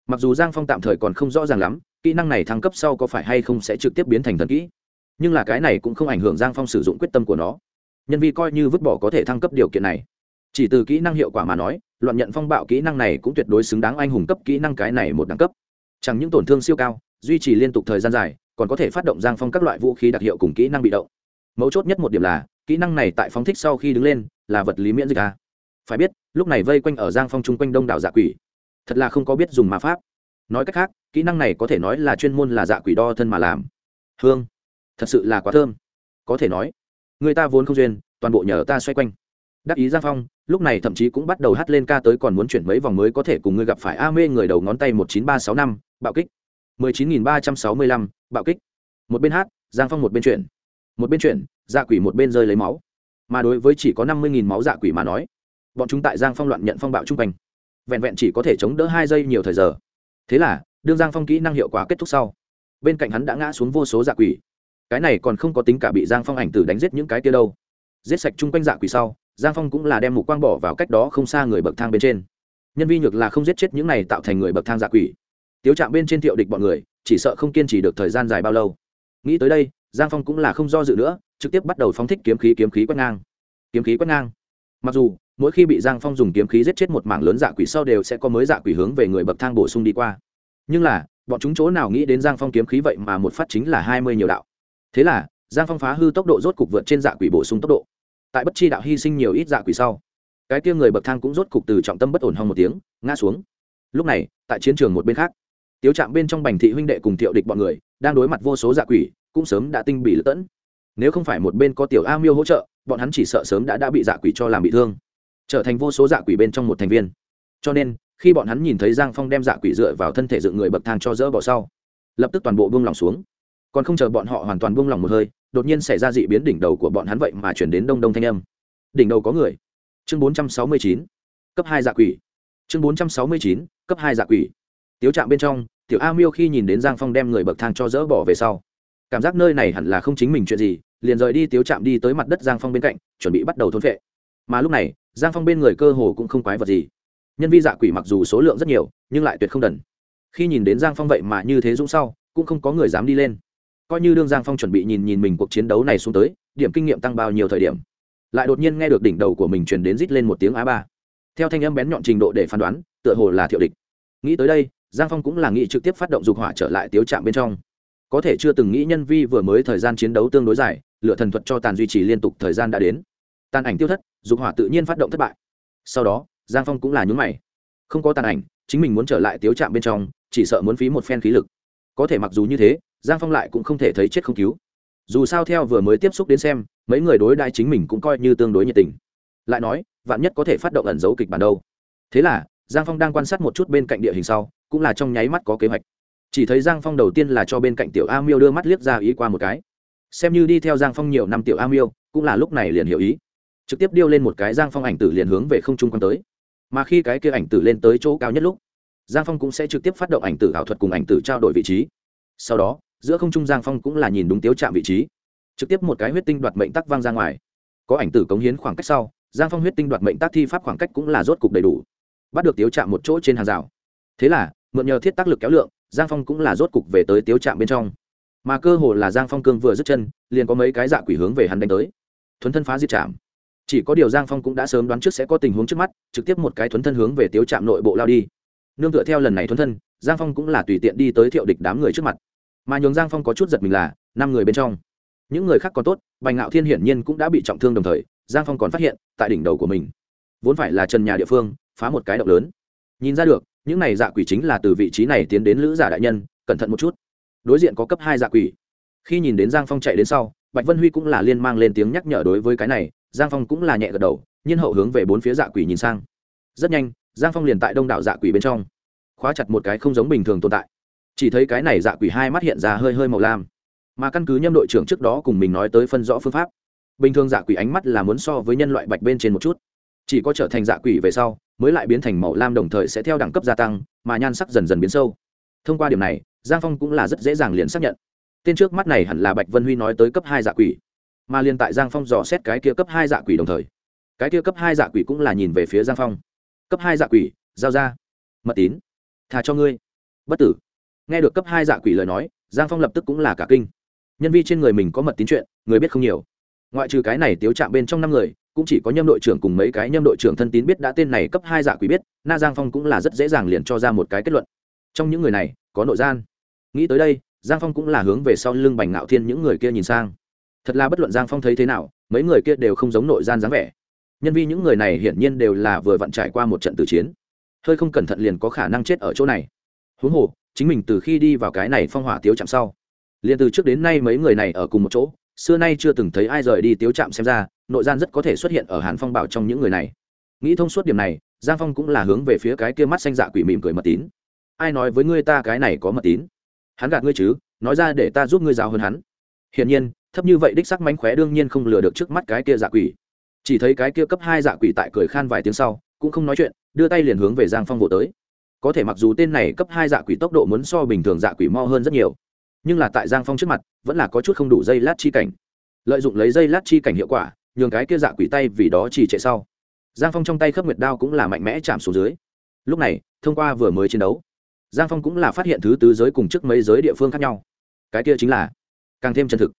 mặc dù giang phong tạm thời còn không rõ ràng lắm kỹ năng này thăng cấp sau có phải hay không sẽ trực tiếp biến thành thần kỹ nhưng là cái này cũng không ảnh hưởng giang phong sử dụng quyết tâm của nó nhân vi coi như vứt bỏ có thể thăng cấp điều kiện này chỉ từ kỹ năng hiệu quả mà nói loạn nhận phong bạo kỹ năng này cũng tuyệt đối xứng đáng anh hùng cấp kỹ năng cái này một đẳng cấp chẳng những tổn thương siêu cao duy trì liên tục thời gian dài còn có thể phát động giang phong các loại vũ khí đặc hiệu cùng kỹ năng bị động mấu chốt nhất một điểm là kỹ năng này tại phóng thích sau khi đứng lên là vật lý miễn dịch à? Phải biết, lúc này vây quanh ở giang phong chung quanh đông đảo dạ quỷ. Thật là không có biết dùng ma pháp. Nói cách khác, kỹ năng này có thể nói là chuyên môn là dạ quỷ đo thân mà làm. Hương, thật sự là quá thơm. Có thể nói, người ta vốn không duyên, toàn bộ nhờ ta xoay quanh. Đắc ý giang phong, lúc này thậm chí cũng bắt đầu hát lên ca tới còn muốn chuyển mấy vòng mới có thể cùng ngươi gặp phải a mê người đầu ngón tay một chín ba sáu năm, bạo kích. mười chín nghìn ba trăm sáu mươi lăm, bạo kích. Một bên hát, giang phong một bên chuyển một bên chuyển dạ quỷ một bên rơi lấy máu. Mà đối với chỉ có năm mươi nghìn máu dạ quỷ mà nói, bọn chúng tại giang phong loạn nhận phong bạo chung quanh, vẹn vẹn chỉ có thể chống đỡ hai giây nhiều thời giờ. Thế là, đương giang phong kỹ năng hiệu quả kết thúc sau, bên cạnh hắn đã ngã xuống vô số dạ quỷ. Cái này còn không có tính cả bị giang phong ảnh tử đánh giết những cái kia đâu. Giết sạch chung quanh dạ quỷ sau, giang phong cũng là đem mục quang bỏ vào cách đó không xa người bậc thang bên trên. Nhân vi nhược là không giết chết những này tạo thành người bậc thang dạ quỷ. Tiếu chạm bên trên thiệu địch bọn người, chỉ sợ không kiên trì được thời gian dài bao lâu. Nghĩ tới đây giang phong cũng là không do dự nữa, trực tiếp bắt đầu phóng thích kiếm khí kiếm khí quét ngang. Kiếm khí quét ngang. Mặc dù, mỗi khi bị giang phong dùng kiếm khí giết chết một mảng lớn dạ quỷ sau đều sẽ có mới dạ quỷ hướng về người bậc thang bổ sung đi qua. Nhưng là, bọn chúng chỗ nào nghĩ đến giang phong kiếm khí vậy mà một phát chính là hai mươi nhiều đạo. Thế là, giang phong phá hư tốc độ rốt cục vượt trên dạ quỷ bổ sung tốc độ. Tại bất chi đạo hy sinh nhiều ít dạ quỷ sau, cái kia người bậc thang cũng rốt cục từ trọng tâm bất ổn hong một tiếng, ngã xuống. Lúc này, tại chiến trường một bên khác, tiếu trạm bên trong bành thị huynh đệ cùng thiệu địch bọn người đang đối mặt vô số dạ quỷ, cũng sớm đã tinh bị lỡ tẫn. Nếu không phải một bên có tiểu a miêu hỗ trợ, bọn hắn chỉ sợ sớm đã đã bị dạ quỷ cho làm bị thương, trở thành vô số dạ quỷ bên trong một thành viên. Cho nên, khi bọn hắn nhìn thấy giang phong đem dạ quỷ dựa vào thân thể dựng người bậc thang cho dỡ bỏ sau, lập tức toàn bộ buông lỏng xuống. Còn không chờ bọn họ hoàn toàn buông lỏng một hơi, đột nhiên xảy ra dị biến đỉnh đầu của bọn hắn vậy mà chuyển đến đông đông thanh âm. Đỉnh đầu có người. Chương bốn trăm sáu mươi chín, cấp hai dạ quỷ. Chương bốn trăm sáu mươi chín, cấp hai dạ quỷ. Tiếu trạm bên trong tiểu a miêu khi nhìn đến giang phong đem người bậc thang cho dỡ bỏ về sau, cảm giác nơi này hẳn là không chính mình chuyện gì, liền rời đi tiếu chạm đi tới mặt đất giang phong bên cạnh, chuẩn bị bắt đầu thôn vệ mà lúc này, giang phong bên người cơ hồ cũng không quái vật gì. Nhân vi dạ quỷ mặc dù số lượng rất nhiều, nhưng lại tuyệt không đần. Khi nhìn đến giang phong vậy mà như thế dũng sau, cũng không có người dám đi lên. Coi như đương giang phong chuẩn bị nhìn nhìn mình cuộc chiến đấu này xuống tới, điểm kinh nghiệm tăng bao nhiêu thời điểm, lại đột nhiên nghe được đỉnh đầu của mình truyền đến rít lên một tiếng á ba. Theo thanh âm bén nhọn trình độ để phán đoán, tựa hồ là thiệu địch. Nghĩ tới đây giang phong cũng là nghĩ trực tiếp phát động dục hỏa trở lại tiếu trạm bên trong. Có thể chưa từng nghĩ nhân vi vừa mới thời gian chiến đấu tương đối dài lựa thần thuật cho tàn duy trì liên tục thời gian đã đến. Tàn ảnh tiêu thất, dục hỏa tự nhiên phát động thất bại. Sau đó, giang phong cũng là nhún mày. Không có tàn ảnh, chính mình muốn trở lại tiếu trạm bên trong, chỉ sợ muốn phí một phen khí lực. Có thể mặc dù như thế, giang phong lại cũng không thể thấy chết không cứu. Dù sao theo vừa mới tiếp xúc đến xem, mấy người đối đại chính mình cũng coi như tương đối nhiệt tình. Lại nói, vạn nhất có thể phát động ẩn dấu kịch bản đâu. Thế là, giang phong đang quan sát một chút bên cạnh địa hình sau cũng là trong nháy mắt có kế hoạch. Chỉ thấy giang phong đầu tiên là cho bên cạnh tiểu a miêu đưa mắt liếc ra ý qua một cái. Xem như đi theo giang phong nhiều năm tiểu a miêu, cũng là lúc này liền hiểu ý. Trực tiếp điêu lên một cái giang phong ảnh tử liền hướng về không trung quan tới. Mà khi cái kia ảnh tử lên tới chỗ cao nhất lúc, giang phong cũng sẽ trực tiếp phát động ảnh tử ảo thuật cùng ảnh tử trao đổi vị trí. Sau đó, giữa không trung giang phong cũng là nhìn đúng tiếu chạm vị trí. Trực tiếp một cái huyết tinh đoạt mệnh tắc vang ra ngoài. Có ảnh tử cống hiến khoảng cách sau, giang phong huyết tinh đoạt mệnh tác thi pháp khoảng cách cũng là rốt cục đầy đủ. Bắt được tiếu chạm một chỗ trên hàng rào. Thế là mượn nhờ thiết tác lực kéo lượng, giang phong cũng là rốt cục về tới tiếu Trạm bên trong. Mà cơ hồ là giang phong cương vừa dứt chân, liền có mấy cái dạ quỷ hướng về hắn đánh tới. Thuấn thân phá diệt trạm. chỉ có điều giang phong cũng đã sớm đoán trước sẽ có tình huống trước mắt, trực tiếp một cái thuấn thân hướng về tiếu trạm nội bộ lao đi. Nương tựa theo lần này thuấn thân, giang phong cũng là tùy tiện đi tới thiệu địch đám người trước mặt. Mà nhường giang phong có chút giật mình là, năm người bên trong, những người khác còn tốt, bành ngạo thiên hiển nhiên cũng đã bị trọng thương đồng thời, giang phong còn phát hiện, tại đỉnh đầu của mình, vốn phải là trần nhà địa phương, phá một cái động lớn. Nhìn ra được những này dạ quỷ chính là từ vị trí này tiến đến lữ giả đại nhân, cẩn thận một chút. Đối diện có cấp hai dạ quỷ. Khi nhìn đến giang phong chạy đến sau, bạch vân huy cũng là liên mang lên tiếng nhắc nhở đối với cái này, giang phong cũng là nhẹ gật đầu, nhiên hậu hướng về bốn phía dạ quỷ nhìn sang. Rất nhanh, giang phong liền tại đông đảo dạ quỷ bên trong, khóa chặt một cái không giống bình thường tồn tại. Chỉ thấy cái này dạ quỷ hai mắt hiện ra hơi hơi màu lam. Mà căn cứ nhâm đội trưởng trước đó cùng mình nói tới phân rõ phương pháp, bình thường dạ quỷ ánh mắt là muốn so với nhân loại bạch bên trên một chút. Chỉ có trở thành dạ quỷ về sau mới lại biến thành màu lam đồng thời sẽ theo đẳng cấp gia tăng, mà nhan sắc dần dần biến sâu. Thông qua điểm này, giang phong cũng là rất dễ dàng liền xác nhận. Tên trước mắt này hẳn là bạch vân huy nói tới cấp hai dạ quỷ, mà liền tại giang phong dò xét cái kia cấp hai dạ quỷ đồng thời, cái kia cấp hai dạ quỷ cũng là nhìn về phía giang phong. Cấp hai dạ quỷ, giao ra. Mật tín thà cho ngươi. Bất tử. Nghe được cấp hai dạ quỷ lời nói, giang phong lập tức cũng là cả kinh. Nhân vi trên người mình có mật tín chuyện, người biết không nhiều. Ngoại trừ cái này tiếu chạm bên trong năm người cũng chỉ có nhâm đội trưởng cùng mấy cái nhâm đội trưởng thân tín biết đã tên này cấp hai dạ quỷ biết, na giang phong cũng là rất dễ dàng liền cho ra một cái kết luận. Trong những người này, có nội gian. Nghĩ tới đây, giang phong cũng là hướng về sau lưng bành ngạo thiên những người kia nhìn sang. Thật là bất luận giang phong thấy thế nào, mấy người kia đều không giống nội gian dáng vẻ. Nhân vi những người này hiển nhiên đều là vừa vặn trải qua một trận tử chiến. Hơi không cẩn thận liền có khả năng chết ở chỗ này. Huống hồ, chính mình từ khi đi vào cái này phong hỏa tiếu chạm sau, liền từ trước đến nay mấy người này ở cùng một chỗ xưa nay chưa từng thấy ai rời đi tiếu chạm xem ra, nội gian rất có thể xuất hiện ở hàn phong bảo trong những người này. Nghĩ thông suốt điểm này, giang phong cũng là hướng về phía cái kia mắt xanh dạ quỷ mỉm cười mật tín. Ai nói với ngươi ta cái này có mật tín? Hắn gạt ngươi chứ, nói ra để ta giúp ngươi giáo hơn hắn. Hiển nhiên, thấp như vậy đích sắc mánh khóe đương nhiên không lừa được trước mắt cái kia dạ quỷ. Chỉ thấy cái kia cấp hai dạ quỷ tại cười khan vài tiếng sau, cũng không nói chuyện, đưa tay liền hướng về giang phong vỗ tới. Có thể mặc dù tên này cấp hai dạ quỷ tốc độ muốn so bình thường dạ quỷ mo hơn rất nhiều nhưng là tại giang phong trước mặt, vẫn là có chút không đủ dây lát chi cảnh. Lợi dụng lấy dây lát chi cảnh hiệu quả, nhường cái kia dạ quỷ tay vì đó chỉ chạy sau. Giang phong trong tay khớp nguyệt đao cũng là mạnh mẽ chạm xuống dưới. Lúc này, thông qua vừa mới chiến đấu, giang phong cũng là phát hiện thứ tứ giới cùng trước mấy giới địa phương khác nhau. Cái kia chính là càng thêm chân thực.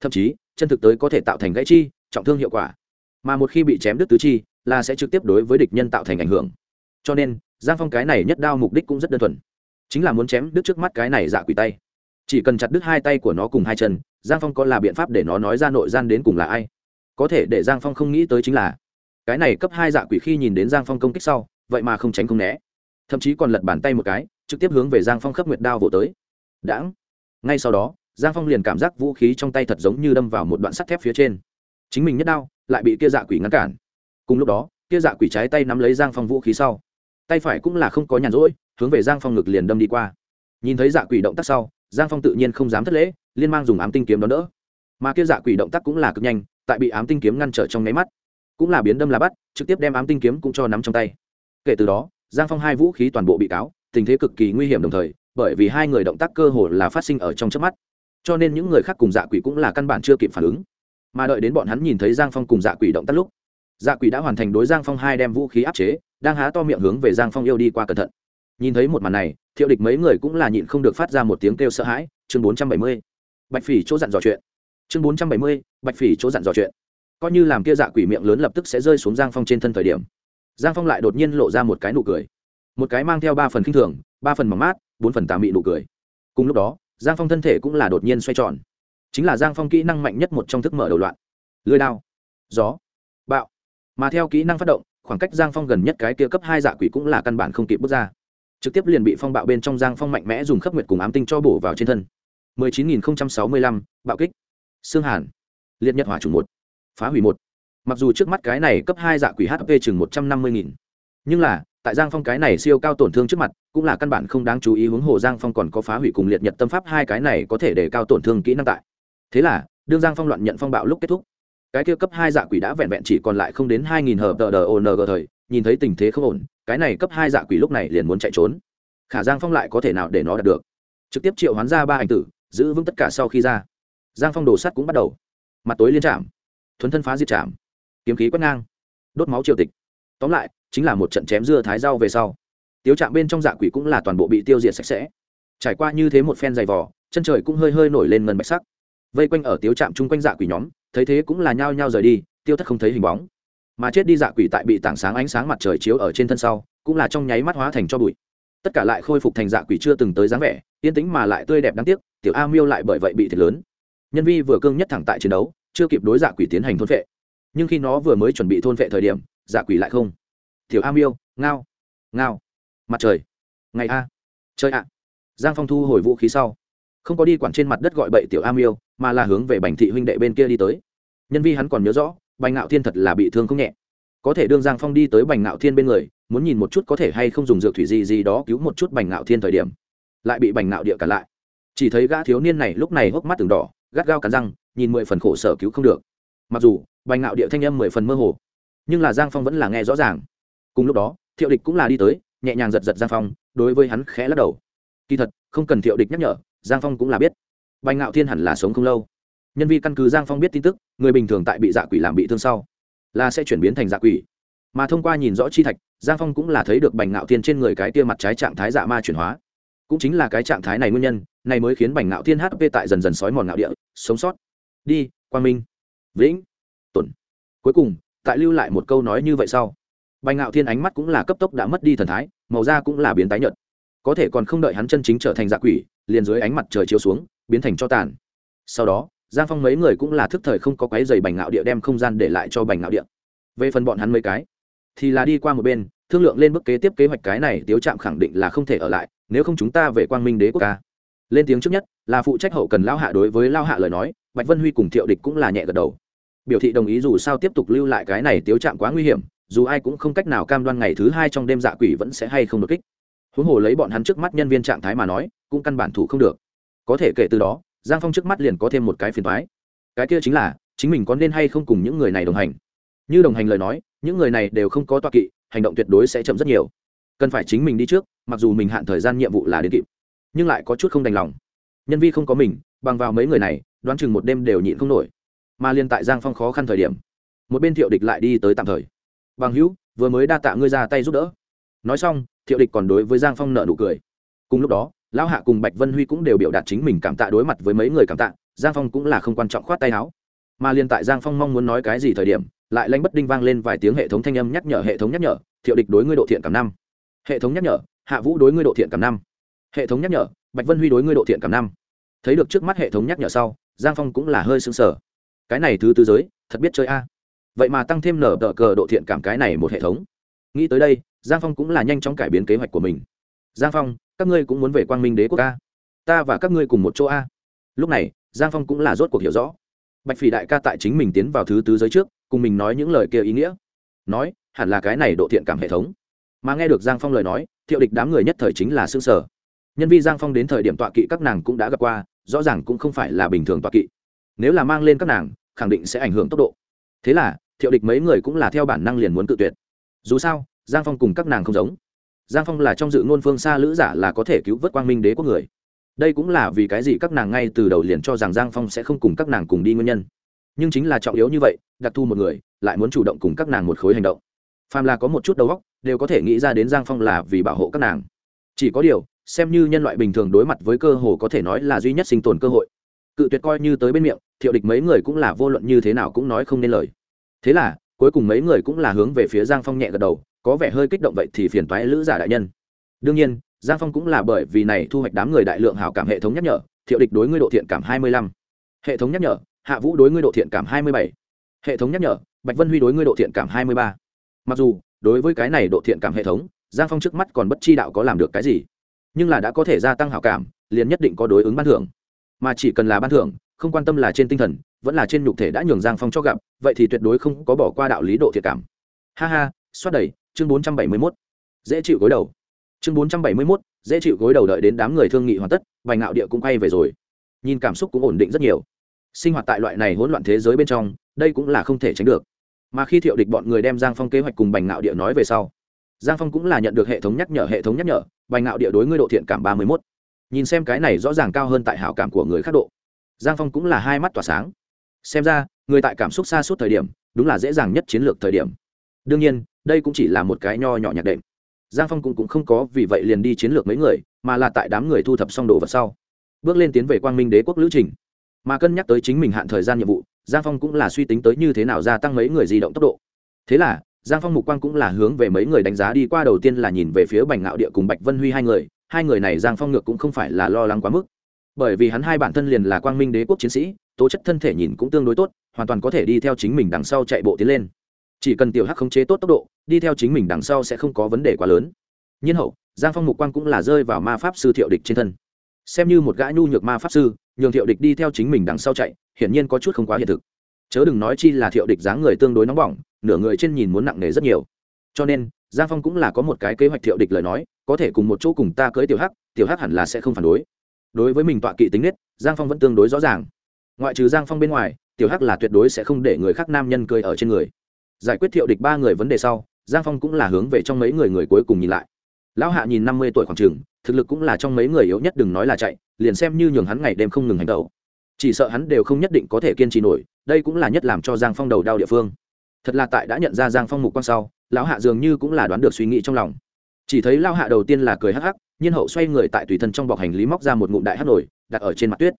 Thậm chí, chân thực tới có thể tạo thành gãy chi, trọng thương hiệu quả. Mà một khi bị chém đứt tứ chi, là sẽ trực tiếp đối với địch nhân tạo thành ảnh hưởng. Cho nên, giang phong cái này nhất đao mục đích cũng rất đơn thuần. Chính là muốn chém đứt trước mắt cái này dạ quỷ tay chỉ cần chặt đứt hai tay của nó cùng hai chân, giang phong có là biện pháp để nó nói ra nội gian đến cùng là ai? Có thể để giang phong không nghĩ tới chính là, cái này cấp hai dạ quỷ khi nhìn đến giang phong công kích sau, vậy mà không tránh không né. Thậm chí còn lật bàn tay một cái, trực tiếp hướng về giang phong khắp nguyệt đao vỗ tới. Đãng. Ngay sau đó, giang phong liền cảm giác vũ khí trong tay thật giống như đâm vào một đoạn sắt thép phía trên. Chính mình nhất đao, lại bị kia dạ quỷ ngăn cản. Cùng lúc đó, kia dạ quỷ trái tay nắm lấy giang phong vũ khí sau. Tay phải cũng là không có nhàn rỗi, hướng về giang phong ngực liền đâm đi qua. Nhìn thấy dạ quỷ động tác sau giang phong tự nhiên không dám thất lễ, liên mang dùng ám tinh kiếm đón đỡ. Mà kia dạ quỷ động tác cũng là cực nhanh, tại bị ám tinh kiếm ngăn trở trong nháy mắt, cũng là biến đâm là bắt, trực tiếp đem ám tinh kiếm cũng cho nắm trong tay. Kể từ đó, giang phong hai vũ khí toàn bộ bị cáo, tình thế cực kỳ nguy hiểm đồng thời, bởi vì hai người động tác cơ hồ là phát sinh ở trong trước mắt. Cho nên những người khác cùng dạ quỷ cũng là căn bản chưa kịp phản ứng. Mà đợi đến bọn hắn nhìn thấy giang phong cùng dạ quỷ động tác lúc dạ quỷ đã hoàn thành đối giang phong hai đem vũ khí áp chế, đang há to miệng hướng về giang phong yêu đi qua cẩn thận nhìn thấy một màn này, thiệu địch mấy người cũng là nhịn không được phát ra một tiếng kêu sợ hãi, chương bốn trăm bảy mươi. Bạch phỉ chỗ dặn dò chuyện. Chương bốn trăm bảy mươi, bạch phỉ chỗ dặn dò chuyện. Coi như làm kia dạ quỷ miệng lớn lập tức sẽ rơi xuống giang phong trên thân thời điểm. Giang phong lại đột nhiên lộ ra một cái nụ cười. Một cái mang theo ba phần k i n h thường, ba phần mỏng mát, bốn phần tà mị nụ cười. Cùng lúc đó, giang phong thân thể cũng là đột nhiên xoay tròn. Chính là giang phong kỹ năng mạnh nhất một trong thức mở đầu loạn. Lưới đao, gió, bạo. Mà theo kỹ năng phát động, khoảng cách giang phong gần nhất cái kia cấp hai dạ quỷ cũng là căn bản không kịp bước ra trực tiếp liền bị phong bạo bên trong giang phong mạnh mẽ dùng khắp nguyệt cùng ám tinh cho bổ vào trên thân. 19.065, bạo kích. Xương hàn. Liệt nhật hỏa chủng một. Phá hủy một. Mặc dù trước mắt cái này cấp hai dạ quỷ hp chừng một trăm năm mươi nghìn nhưng là tại giang phong cái này siêu cao tổn thương trước mặt cũng là căn bản không đáng chú ý hướng hồ giang phong còn có phá hủy cùng liệt nhật tâm pháp hai cái này có thể để cao tổn thương kỹ năng tại. Thế là đương giang phong loạn nhận phong bạo lúc kết thúc. Cái kia cấp hai dạ quỷ đã vẹn vẹn chỉ còn lại không đến hai nghìn hờ tờ đờ ong thời nhìn thấy tình thế không ổn, cái này cấp hai dạ quỷ lúc này liền muốn chạy trốn. Khả giang phong lại có thể nào để nó đạt được? Trực tiếp triệu hoán ra ba ảnh tử, giữ vững tất cả sau khi ra. Giang phong đổ sắt cũng bắt đầu. Mặt tối liên trạm, thuấn thân phá diệt trạm, kiếm khí quét ngang, đốt máu triều tịch. Tóm lại, chính là một trận chém dưa thái rau về sau. Tiếu trạm bên trong dạ quỷ cũng là toàn bộ bị tiêu diệt sạch sẽ. Trải qua như thế một phen dày vỏ chân trời cũng hơi hơi nổi lên ngân bạch sắc. Vây quanh ở tiếu trạm chung quanh dạ quỷ nhóm, thấy thế cũng là nhao nhao rời đi, tiêu thất không thấy hình bóng mà chết đi dạ quỷ tại bị tảng sáng ánh sáng mặt trời chiếu ở trên thân sau, cũng là trong nháy mắt hóa thành cho bụi. Tất cả lại khôi phục thành dạ quỷ chưa từng tới dáng vẻ, yên tĩnh mà lại tươi đẹp đáng tiếc, tiểu a miêu lại bởi vậy bị thiệt lớn. Nhân vi vừa cương nhất thẳng tại chiến đấu, chưa kịp đối dạ quỷ tiến hành thôn vệ. Nhưng khi nó vừa mới chuẩn bị thôn vệ thời điểm dạ quỷ lại không. Tiểu a miêu, ngao ngao. Mặt trời. Ngày a. Chơi ạ. Giang phong thu hồi vũ khí sau. Không có đi quản trên mặt đất gọi bậy tiểu a miêu, mà là hướng về bành thị huynh đệ bên kia đi tới. Nhân vi hắn còn nhớ rõ bành ngạo thiên thật là bị thương không nhẹ. Có thể đương giang phong đi tới bành ngạo thiên bên người, muốn nhìn một chút có thể hay không dùng dược thủy gì gì đó cứu một chút bành ngạo thiên thời điểm. Lại bị bành ngạo địa cản lại. Chỉ thấy gã thiếu niên này lúc này hốc mắt từng đỏ, gắt gao cắn răng, nhìn mười phần khổ sở cứu không được. Mặc dù, bành ngạo địa thanh âm mười phần mơ hồ, nhưng là giang phong vẫn là nghe rõ ràng. Cùng lúc đó, thiệu địch cũng là đi tới, nhẹ nhàng giật giật giang phong, đối với hắn khẽ lắc đầu. Kỳ thật, không cần thiệu địch nhắc nhở, giang phong cũng là biết. Bành ngạo thiên hẳn là sống không lâu nhân vi căn cứ giang phong biết tin tức, người bình thường tại bị dạ quỷ làm bị thương sau, là sẽ chuyển biến thành dạ quỷ. Mà thông qua nhìn rõ chi thạch, giang phong cũng là thấy được bành ngạo thiên trên người cái tia mặt trái trạng thái dạ ma chuyển hóa. Cũng chính là cái trạng thái này nguyên nhân, này mới khiến bành ngạo thiên hp tại dần dần sói mòn ngạo địa, sống sót. Đi, quang minh. Vĩnh. Tuần. Cuối cùng, tại lưu lại một câu nói như vậy sau, bành ngạo thiên ánh mắt cũng là cấp tốc đã mất đi thần thái, màu da cũng là biến tái nhợt. Có thể còn không đợi hắn chân chính trở thành dạ quỷ, liền dưới ánh mặt trời chiếu xuống, biến thành cho tàn. Sau đó giang phong mấy người cũng là thức thời không có quái dày bành ngạo địa đem không gian để lại cho bành ngạo địa. Về phần bọn hắn mấy cái, thì là đi qua một bên, thương lượng lên bước kế tiếp kế hoạch cái này, tiếu trạm khẳng định là không thể ở lại, nếu không chúng ta về quang minh đế quốc ca. Lên tiếng trước nhất, là phụ trách hậu cần lao hạ đối với lao hạ lời nói, bạch vân huy cùng thiệu địch cũng là nhẹ gật đầu. Biểu thị đồng ý dù sao tiếp tục lưu lại cái này tiếu trạm quá nguy hiểm, dù ai cũng không cách nào cam đoan ngày thứ hai trong đêm dạ quỷ vẫn sẽ hay không đột kích. Huống hồ lấy bọn hắn trước mắt nhân viên trạng thái mà nói, cũng căn bản thủ không được. Có thể kể từ đó giang phong trước mắt liền có thêm một cái phiền thoái cái kia chính là, chính mình có nên hay không cùng những người này đồng hành? Như đồng hành lời nói, những người này đều không có toa kỵ, hành động tuyệt đối sẽ chậm rất nhiều. Cần phải chính mình đi trước, mặc dù mình hạn thời gian nhiệm vụ là đến kịp, nhưng lại có chút không đành lòng. Nhân vi không có mình, bằng vào mấy người này, đoán chừng một đêm đều nhịn không nổi. Mà liên tại giang phong khó khăn thời điểm, một bên thiệu địch lại đi tới tạm thời. Bằng hữu, vừa mới đa tạ ngươi ra tay giúp đỡ. Nói xong, thiệu địch còn đối với giang phong nợ nụ cười. Cùng lúc đó lão hạ cùng bạch vân huy cũng đều biểu đạt chính mình cảm tạ đối mặt với mấy người cảm tạ, giang phong cũng là không quan trọng khoát tay áo. Mà liên tại giang phong mong muốn nói cái gì thời điểm, lại lanh bất đinh vang lên vài tiếng hệ thống thanh âm nhắc nhở, hệ thống nhắc nhở, thiệu địch đối ngươi độ thiện cảm năm. Hệ thống nhắc nhở, hạ vũ đối ngươi độ thiện cảm năm. Hệ thống nhắc nhở, bạch vân huy đối ngươi độ thiện cảm năm. Thấy được trước mắt hệ thống nhắc nhở sau, giang phong cũng là hơi sững sờ. Cái này thứ tư giới, thật biết chơi a. Vậy mà tăng thêm nở đỡ cờ độ thiện cảm cái này một hệ thống. Nghĩ tới đây, giang phong cũng là nhanh chóng cải biến kế hoạch của mình. Giang phong các ngươi cũng muốn về quang minh đế quốc a? Ta và các ngươi cùng một chỗ a. Lúc này, giang phong cũng là rốt cuộc hiểu rõ. Bạch phỉ đại ca tại chính mình tiến vào thứ tứ giới trước, cùng mình nói những lời kia ý nghĩa. Nói, hẳn là cái này độ thiện cảm hệ thống. Mà nghe được giang phong lời nói, thiệu địch đám người nhất thời chính là xương sở nhân vi giang phong đến thời điểm tọa kỵ các nàng cũng đã gặp qua, rõ ràng cũng không phải là bình thường tọa kỵ. Nếu là mang lên các nàng, khẳng định sẽ ảnh hưởng tốc độ. Thế là, thiệu địch mấy người cũng là theo bản năng liền muốn tự tuyệt. Dù sao, giang phong cùng các nàng không giống giang phong là trong dự ngôn phương xa lữ giả là có thể cứu vớt quang minh đế quốc người. Đây cũng là vì cái gì các nàng ngay từ đầu liền cho rằng giang phong sẽ không cùng các nàng cùng đi nguyên nhân. Nhưng chính là trọng yếu như vậy, đặc thù một người, lại muốn chủ động cùng các nàng một khối hành động. Phàm là có một chút đầu óc, đều có thể nghĩ ra đến giang phong là vì bảo hộ các nàng. Chỉ có điều, xem như nhân loại bình thường đối mặt với cơ hồ có thể nói là duy nhất sinh tồn cơ hội. Cự tuyệt coi như tới bên miệng, thiệu địch mấy người cũng là vô luận như thế nào cũng nói không nên lời. Thế là, cuối cùng mấy người cũng là hướng về phía giang phong nhẹ gật đầu có vẻ hơi kích động vậy thì phiền toái lữ giả đại nhân. Đương nhiên, giang phong cũng là bởi vì này thu hoạch đám người đại lượng hảo cảm hệ thống nhắc nhở, thiệu địch đối ngươi độ thiện cảm hai mươi lăm. Hệ thống nhắc nhở, hạ vũ đối ngươi độ thiện cảm hai mươi bảy. Hệ thống nhắc nhở, bạch vân huy đối ngươi độ thiện cảm hai mươi ba. Mặc dù, đối với cái này độ thiện cảm hệ thống, giang phong trước mắt còn bất chi đạo có làm được cái gì. Nhưng là đã có thể gia tăng hảo cảm, liền nhất định có đối ứng ban thưởng. Mà chỉ cần là ban thưởng, không quan tâm là trên tinh thần, vẫn là trên nhục thể đã nhường giang phong cho gặp, vậy thì tuyệt đối không có bỏ qua đạo lý độ thiệt cảm. Ha ha xoát đầy chương bốn trăm bảy mươi mốt, dễ chịu gối đầu. Chương bốn trăm bảy mươi mốt, dễ chịu gối đầu đợi đến đám người thương nghị hoàn tất vài ngạo địa cũng quay về rồi. Nhìn cảm xúc cũng ổn định rất nhiều. Sinh hoạt tại loại này hỗn loạn thế giới bên trong, đây cũng là không thể tránh được. Mà khi thiệu địch bọn người đem giang phong kế hoạch cùng bành ngạo địa nói về sau, giang phong cũng là nhận được hệ thống nhắc nhở, hệ thống nhắc nhở, bành ngạo địa đối ngươi độ thiện cảm ba mươi mốt. Nhìn xem cái này rõ ràng cao hơn tại hảo cảm của người khác độ. Giang phong cũng là hai mắt tỏa sáng. Xem ra, người tại cảm xúc xa suốt thời điểm, đúng là dễ dàng nhất chiến lược thời điểm. Đương nhiên đây cũng chỉ là một cái nho nhỏ nhạc đệm. Giang phong cũng, cũng không có vì vậy liền đi chiến lược mấy người mà là tại đám người thu thập xong đồ vật sau bước lên tiến về quang minh đế quốc lữ trình. Mà cân nhắc tới chính mình hạn thời gian nhiệm vụ giang phong cũng là suy tính tới như thế nào gia tăng mấy người di động tốc độ. Thế là giang phong mục quang cũng là hướng về mấy người đánh giá đi qua đầu tiên là nhìn về phía bành ngạo địa cùng bạch vân huy hai người hai người này giang phong ngược cũng không phải là lo lắng quá mức. Bởi vì hắn hai bản thân liền là quang minh đế quốc chiến sĩ tố chất thân thể nhìn cũng tương đối tốt hoàn toàn có thể đi theo chính mình đằng sau chạy bộ tiến lên chỉ cần tiểu hắc khống chế tốt tốc độ, đi theo chính mình đằng sau sẽ không có vấn đề quá lớn. Nhiên hậu, giang phong mục quang cũng là rơi vào ma pháp sư thiệu địch trên thân. Xem như một gã nhu nhược ma pháp sư, nhường thiệu địch đi theo chính mình đằng sau chạy, hiển nhiên có chút không quá hiện thực. Chớ đừng nói chi là thiệu địch dáng người tương đối nóng bỏng, nửa người trên nhìn muốn nặng nề rất nhiều. Cho nên, giang phong cũng là có một cái kế hoạch thiệu địch lời nói, có thể cùng một chỗ cùng ta cưới tiểu hắc tiểu hắc hẳn là sẽ không phản đối. Đối với mình tọa kỵ tính nết, giang phong vẫn tương đối rõ ràng. Ngoại trừ giang phong bên ngoài, tiểu hắc là tuyệt đối sẽ không để người khác nam nhân cười ở trên người giải quyết thiệu địch ba người vấn đề sau, giang phong cũng là hướng về trong mấy người người cuối cùng nhìn lại. Lão hạ nhìn năm mươi tuổi khoảng t r ư ờ n g thực lực cũng là trong mấy người yếu nhất đừng nói là chạy, liền xem như nhường hắn ngày đêm không ngừng hành tẩu. Chỉ sợ hắn đều không nhất định có thể kiên trì nổi, đây cũng là nhất làm cho giang phong đầu đau địa phương. Thật là tại đã nhận ra giang phong mục quan sau, lão hạ dường như cũng là đoán được suy nghĩ trong lòng. Chỉ thấy lão hạ đầu tiên là cười hắc hắc, nhiên hậu xoay người tại tùy thân trong bọc hành lý móc ra một ngụm đại hắc nổi đặt ở trên mặt tuyết.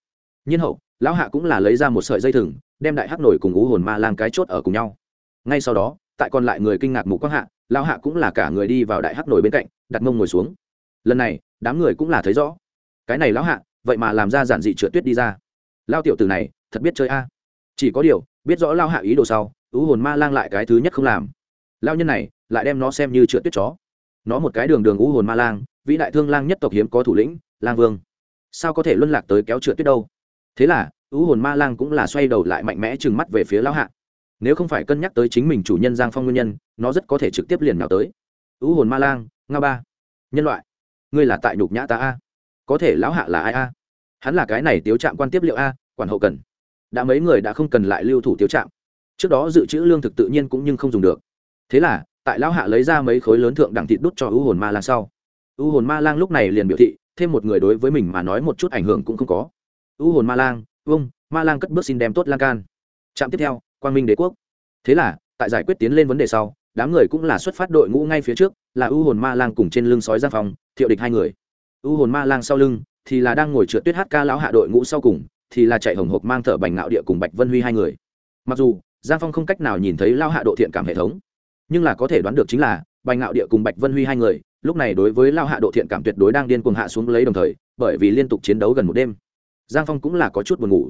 Nhiên hậu, lão hạ cũng là lấy ra một sợi dây thừng, đem đại hắc nổi cùng ú hồn ma lang cái chốt ở cùng nhau ngay sau đó, tại còn lại người kinh ngạc mục quang hạ, lão hạ cũng là cả người đi vào đại hắc nổi bên cạnh, đặt mông ngồi xuống. Lần này, đám người cũng là thấy rõ. Cái này lão hạ, vậy mà làm ra giản dị trượt tuyết đi ra. Lao tiểu từ này, thật biết chơi a. Chỉ có điều, biết rõ lao hạ ý đồ sau, ứ hồn ma lang lại cái thứ nhất không làm. Lao nhân này, lại đem nó xem như trượt tuyết chó. Nó một cái đường đường ứ hồn ma lang, vĩ đại thương lang nhất tộc hiếm có thủ lĩnh, lang vương. Sao có thể luân lạc tới kéo trượt tuyết đâu? Thế là, ứ hồn ma lang cũng là xoay đầu lại mạnh mẽ trừng mắt về phía lão hạ nếu không phải cân nhắc tới chính mình chủ nhân giang phong nguyên nhân, nó rất có thể trực tiếp liền nào tới. Ưu hồn ma lang, nga ba. Nhân loại, ngươi là tại nhục nhã ta a? Có thể lão hạ là ai a? Hắn là cái này tiếu trạm quan tiếp liệu a, quản hậu cần. Đã mấy người đã không cần lại lưu thủ tiếu trạm. Trước đó dự trữ lương thực tự nhiên cũng nhưng không dùng được. Thế là, tại lão hạ lấy ra mấy khối lớn thượng đẳng thịt đút cho ưu hồn ma lang sau. Ưu hồn ma lang lúc này liền biểu thị, thêm một người đối với mình mà nói một chút ảnh hưởng cũng không có. Ưu hồn ma lang vâng ma lang cất bước xin đem tốt lan can. Trạm tiếp theo quang minh đế quốc. Thế là, tại giải quyết tiến lên vấn đề sau, đám người cũng là xuất phát đội ngũ ngay phía trước, là ưu hồn ma lang cùng trên lưng sói giang phòng thiệu địch hai người. Ưu hồn ma lang sau lưng thì là đang ngồi trượt tuyết hát ca lão hạ đội ngũ sau cùng, thì là chạy hồng hộc mang thở bành ngạo địa cùng bạch vân huy hai người. Mặc dù, giang phong không cách nào nhìn thấy lao hạ độ thiện cảm hệ thống, nhưng là có thể đoán được chính là, bành ngạo địa cùng bạch vân huy hai người, lúc này đối với lao hạ độ thiện cảm tuyệt đối đang điên cuồng hạ xuống lấy đồng thời, bởi vì liên tục chiến đấu gần một đêm, giang phong cũng là có chút buồn ngủ.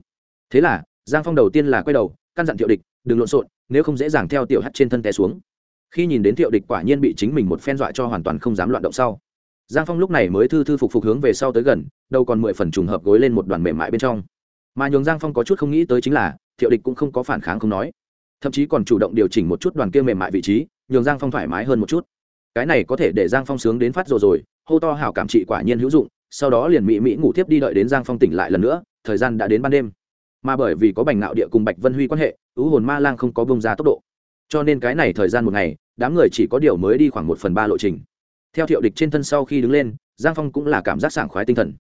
Thế là, giang phong đầu tiên là quay đầu căn dặn thiệu địch, đừng lộn xộn, nếu không dễ dàng theo tiểu hắt trên thân té xuống. Khi nhìn đến thiệu địch quả nhiên bị chính mình một phen dọa cho hoàn toàn không dám loạn động sau, giang phong lúc này mới thư thư phục phục hướng về sau tới gần đâu còn mười phần trùng hợp gối lên một đoàn mềm mại bên trong. Mà nhường giang phong có chút không nghĩ tới chính là, thiệu địch cũng không có phản kháng không nói. Thậm chí còn chủ động điều chỉnh một chút đoàn kia mềm mại vị trí, nhường giang phong thoải mái hơn một chút. Cái này có thể để giang phong sướng đến phát rồi rồi, hô to hảo cảm trị quả nhiên hữu dụng, sau đó liền mỹ mỹ ngủ tiếp đi đợi đến giang phong tỉnh lại lần nữa, thời gian đã đến ban đêm mà bởi vì có bành nạo địa cùng bạch vân huy quan hệ ứ hồn ma lang không có bông ra tốc độ. Cho nên cái này thời gian một ngày, đám người chỉ có điều mới đi khoảng một phần ba lộ trình. Theo thiệu địch trên thân sau khi đứng lên, giang phong cũng là cảm giác sảng khoái tinh thần.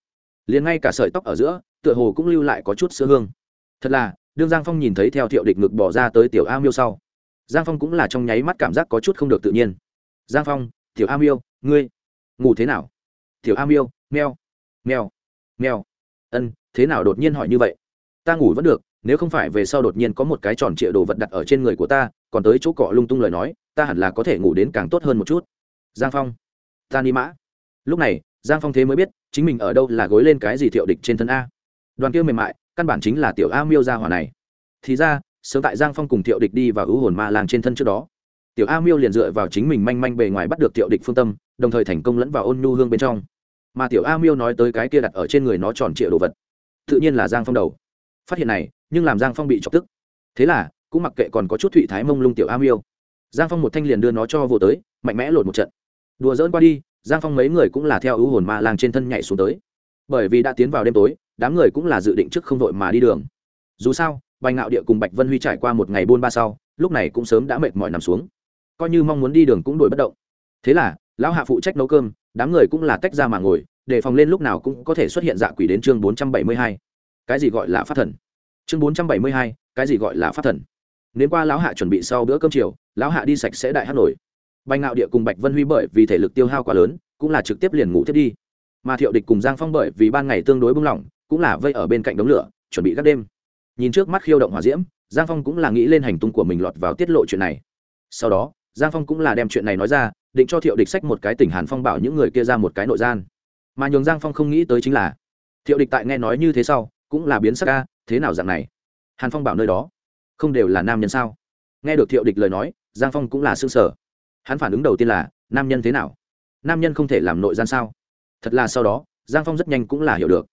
Liền ngay cả sợi tóc ở giữa, tựa hồ cũng lưu lại có chút sữa hương. Thật là, đương giang phong nhìn thấy theo thiệu địch ngực bỏ ra tới tiểu a miêu sau, giang phong cũng là trong nháy mắt cảm giác có chút không được tự nhiên. Giang phong, tiểu a miêu, ngươi ngủ thế nào? Tiểu a miêu, meo meo meo. Ân, thế nào đột nhiên hỏi như vậy? Ta ngủ vẫn được, nếu không phải về sau đột nhiên có một cái tròn trịa đồ vật đặt ở trên người của ta, còn tới chỗ cọ lung tung lời nói, ta hẳn là có thể ngủ đến càng tốt hơn một chút. Giang phong. Ta ni mã. Lúc này, giang phong thế mới biết, chính mình ở đâu là gối lên cái gì thiệu địch trên thân a. Đoàn kia mềm mại, căn bản chính là tiểu a miêu ra hỏa này. Thì ra, sớm tại giang phong cùng thiệu địch đi vào ưu hồn ma làng trên thân trước đó, tiểu a miêu liền dựa vào chính mình manh manh bề ngoài bắt được thiệu địch phương tâm, đồng thời thành công lẫn vào ôn nhu hương bên trong. Mà tiểu a miêu nói tới cái kia đặt ở trên người nó tròn trịa đồ vật, tự nhiên là giang phong đầu phát hiện này, nhưng làm giang phong bị chọc tức. Thế là, cũng mặc kệ còn có chút thụy thái mông lung tiểu a miêu. Giang phong một thanh liền đưa nó cho vô tới, mạnh mẽ lột một trận. Đùa dỡn qua đi, giang phong mấy người cũng là theo ưu hồn ma lang trên thân nhảy xuống tới. Bởi vì đã tiến vào đêm tối, đám người cũng là dự định trước không vội mà đi đường. Dù sao, bành ngạo địa cùng bạch vân huy trải qua một ngày buôn ba sau, lúc này cũng sớm đã mệt mỏi nằm xuống. Coi như mong muốn đi đường cũng đổi bất động. Thế là, lão hạ phụ trách nấu cơm, đám người cũng là tách ra mà ngồi để phòng lên lúc nào cũng có thể xuất hiện dạ quỷ đến chương bốn trăm bảy mươi hai cái gì gọi là phát thần? Chương bốn trăm bảy mươi hai, cái gì gọi là phát thần? Nếu qua lão hạ chuẩn bị sau bữa cơm chiều, lão hạ đi sạch sẽ đại hát nổi. Bành ngạo địa cùng bạch vân huy bởi vì thể lực tiêu hao quá lớn, cũng là trực tiếp liền ngủ thiết đi. Mà thiệu địch cùng giang phong bởi vì ban ngày tương đối bung lỏng, cũng là vây ở bên cạnh đống lửa, chuẩn bị các đêm. Nhìn trước mắt khiêu động hỏa diễm, giang phong cũng là nghĩ lên hành tung của mình lọt vào tiết lộ chuyện này. Sau đó, giang phong cũng là đem chuyện này nói ra, định cho thiệu địch sách một cái tỉnh hàn phong bảo những người kia ra một cái nội gian. Mà nhường giang phong không nghĩ tới chính là, thiệu địch tại nghe nói như thế sau cũng là biến sắc ca, thế nào dạng này? Hàn phong bảo nơi đó, không đều là nam nhân sao? Nghe được thiệu địch lời nói, giang phong cũng là s ư ơ n g sở hắn phản ứng đầu tiên là, nam nhân thế nào? Nam nhân không thể làm nội gian sao? Thật là sau đó, giang phong rất nhanh cũng là hiểu được.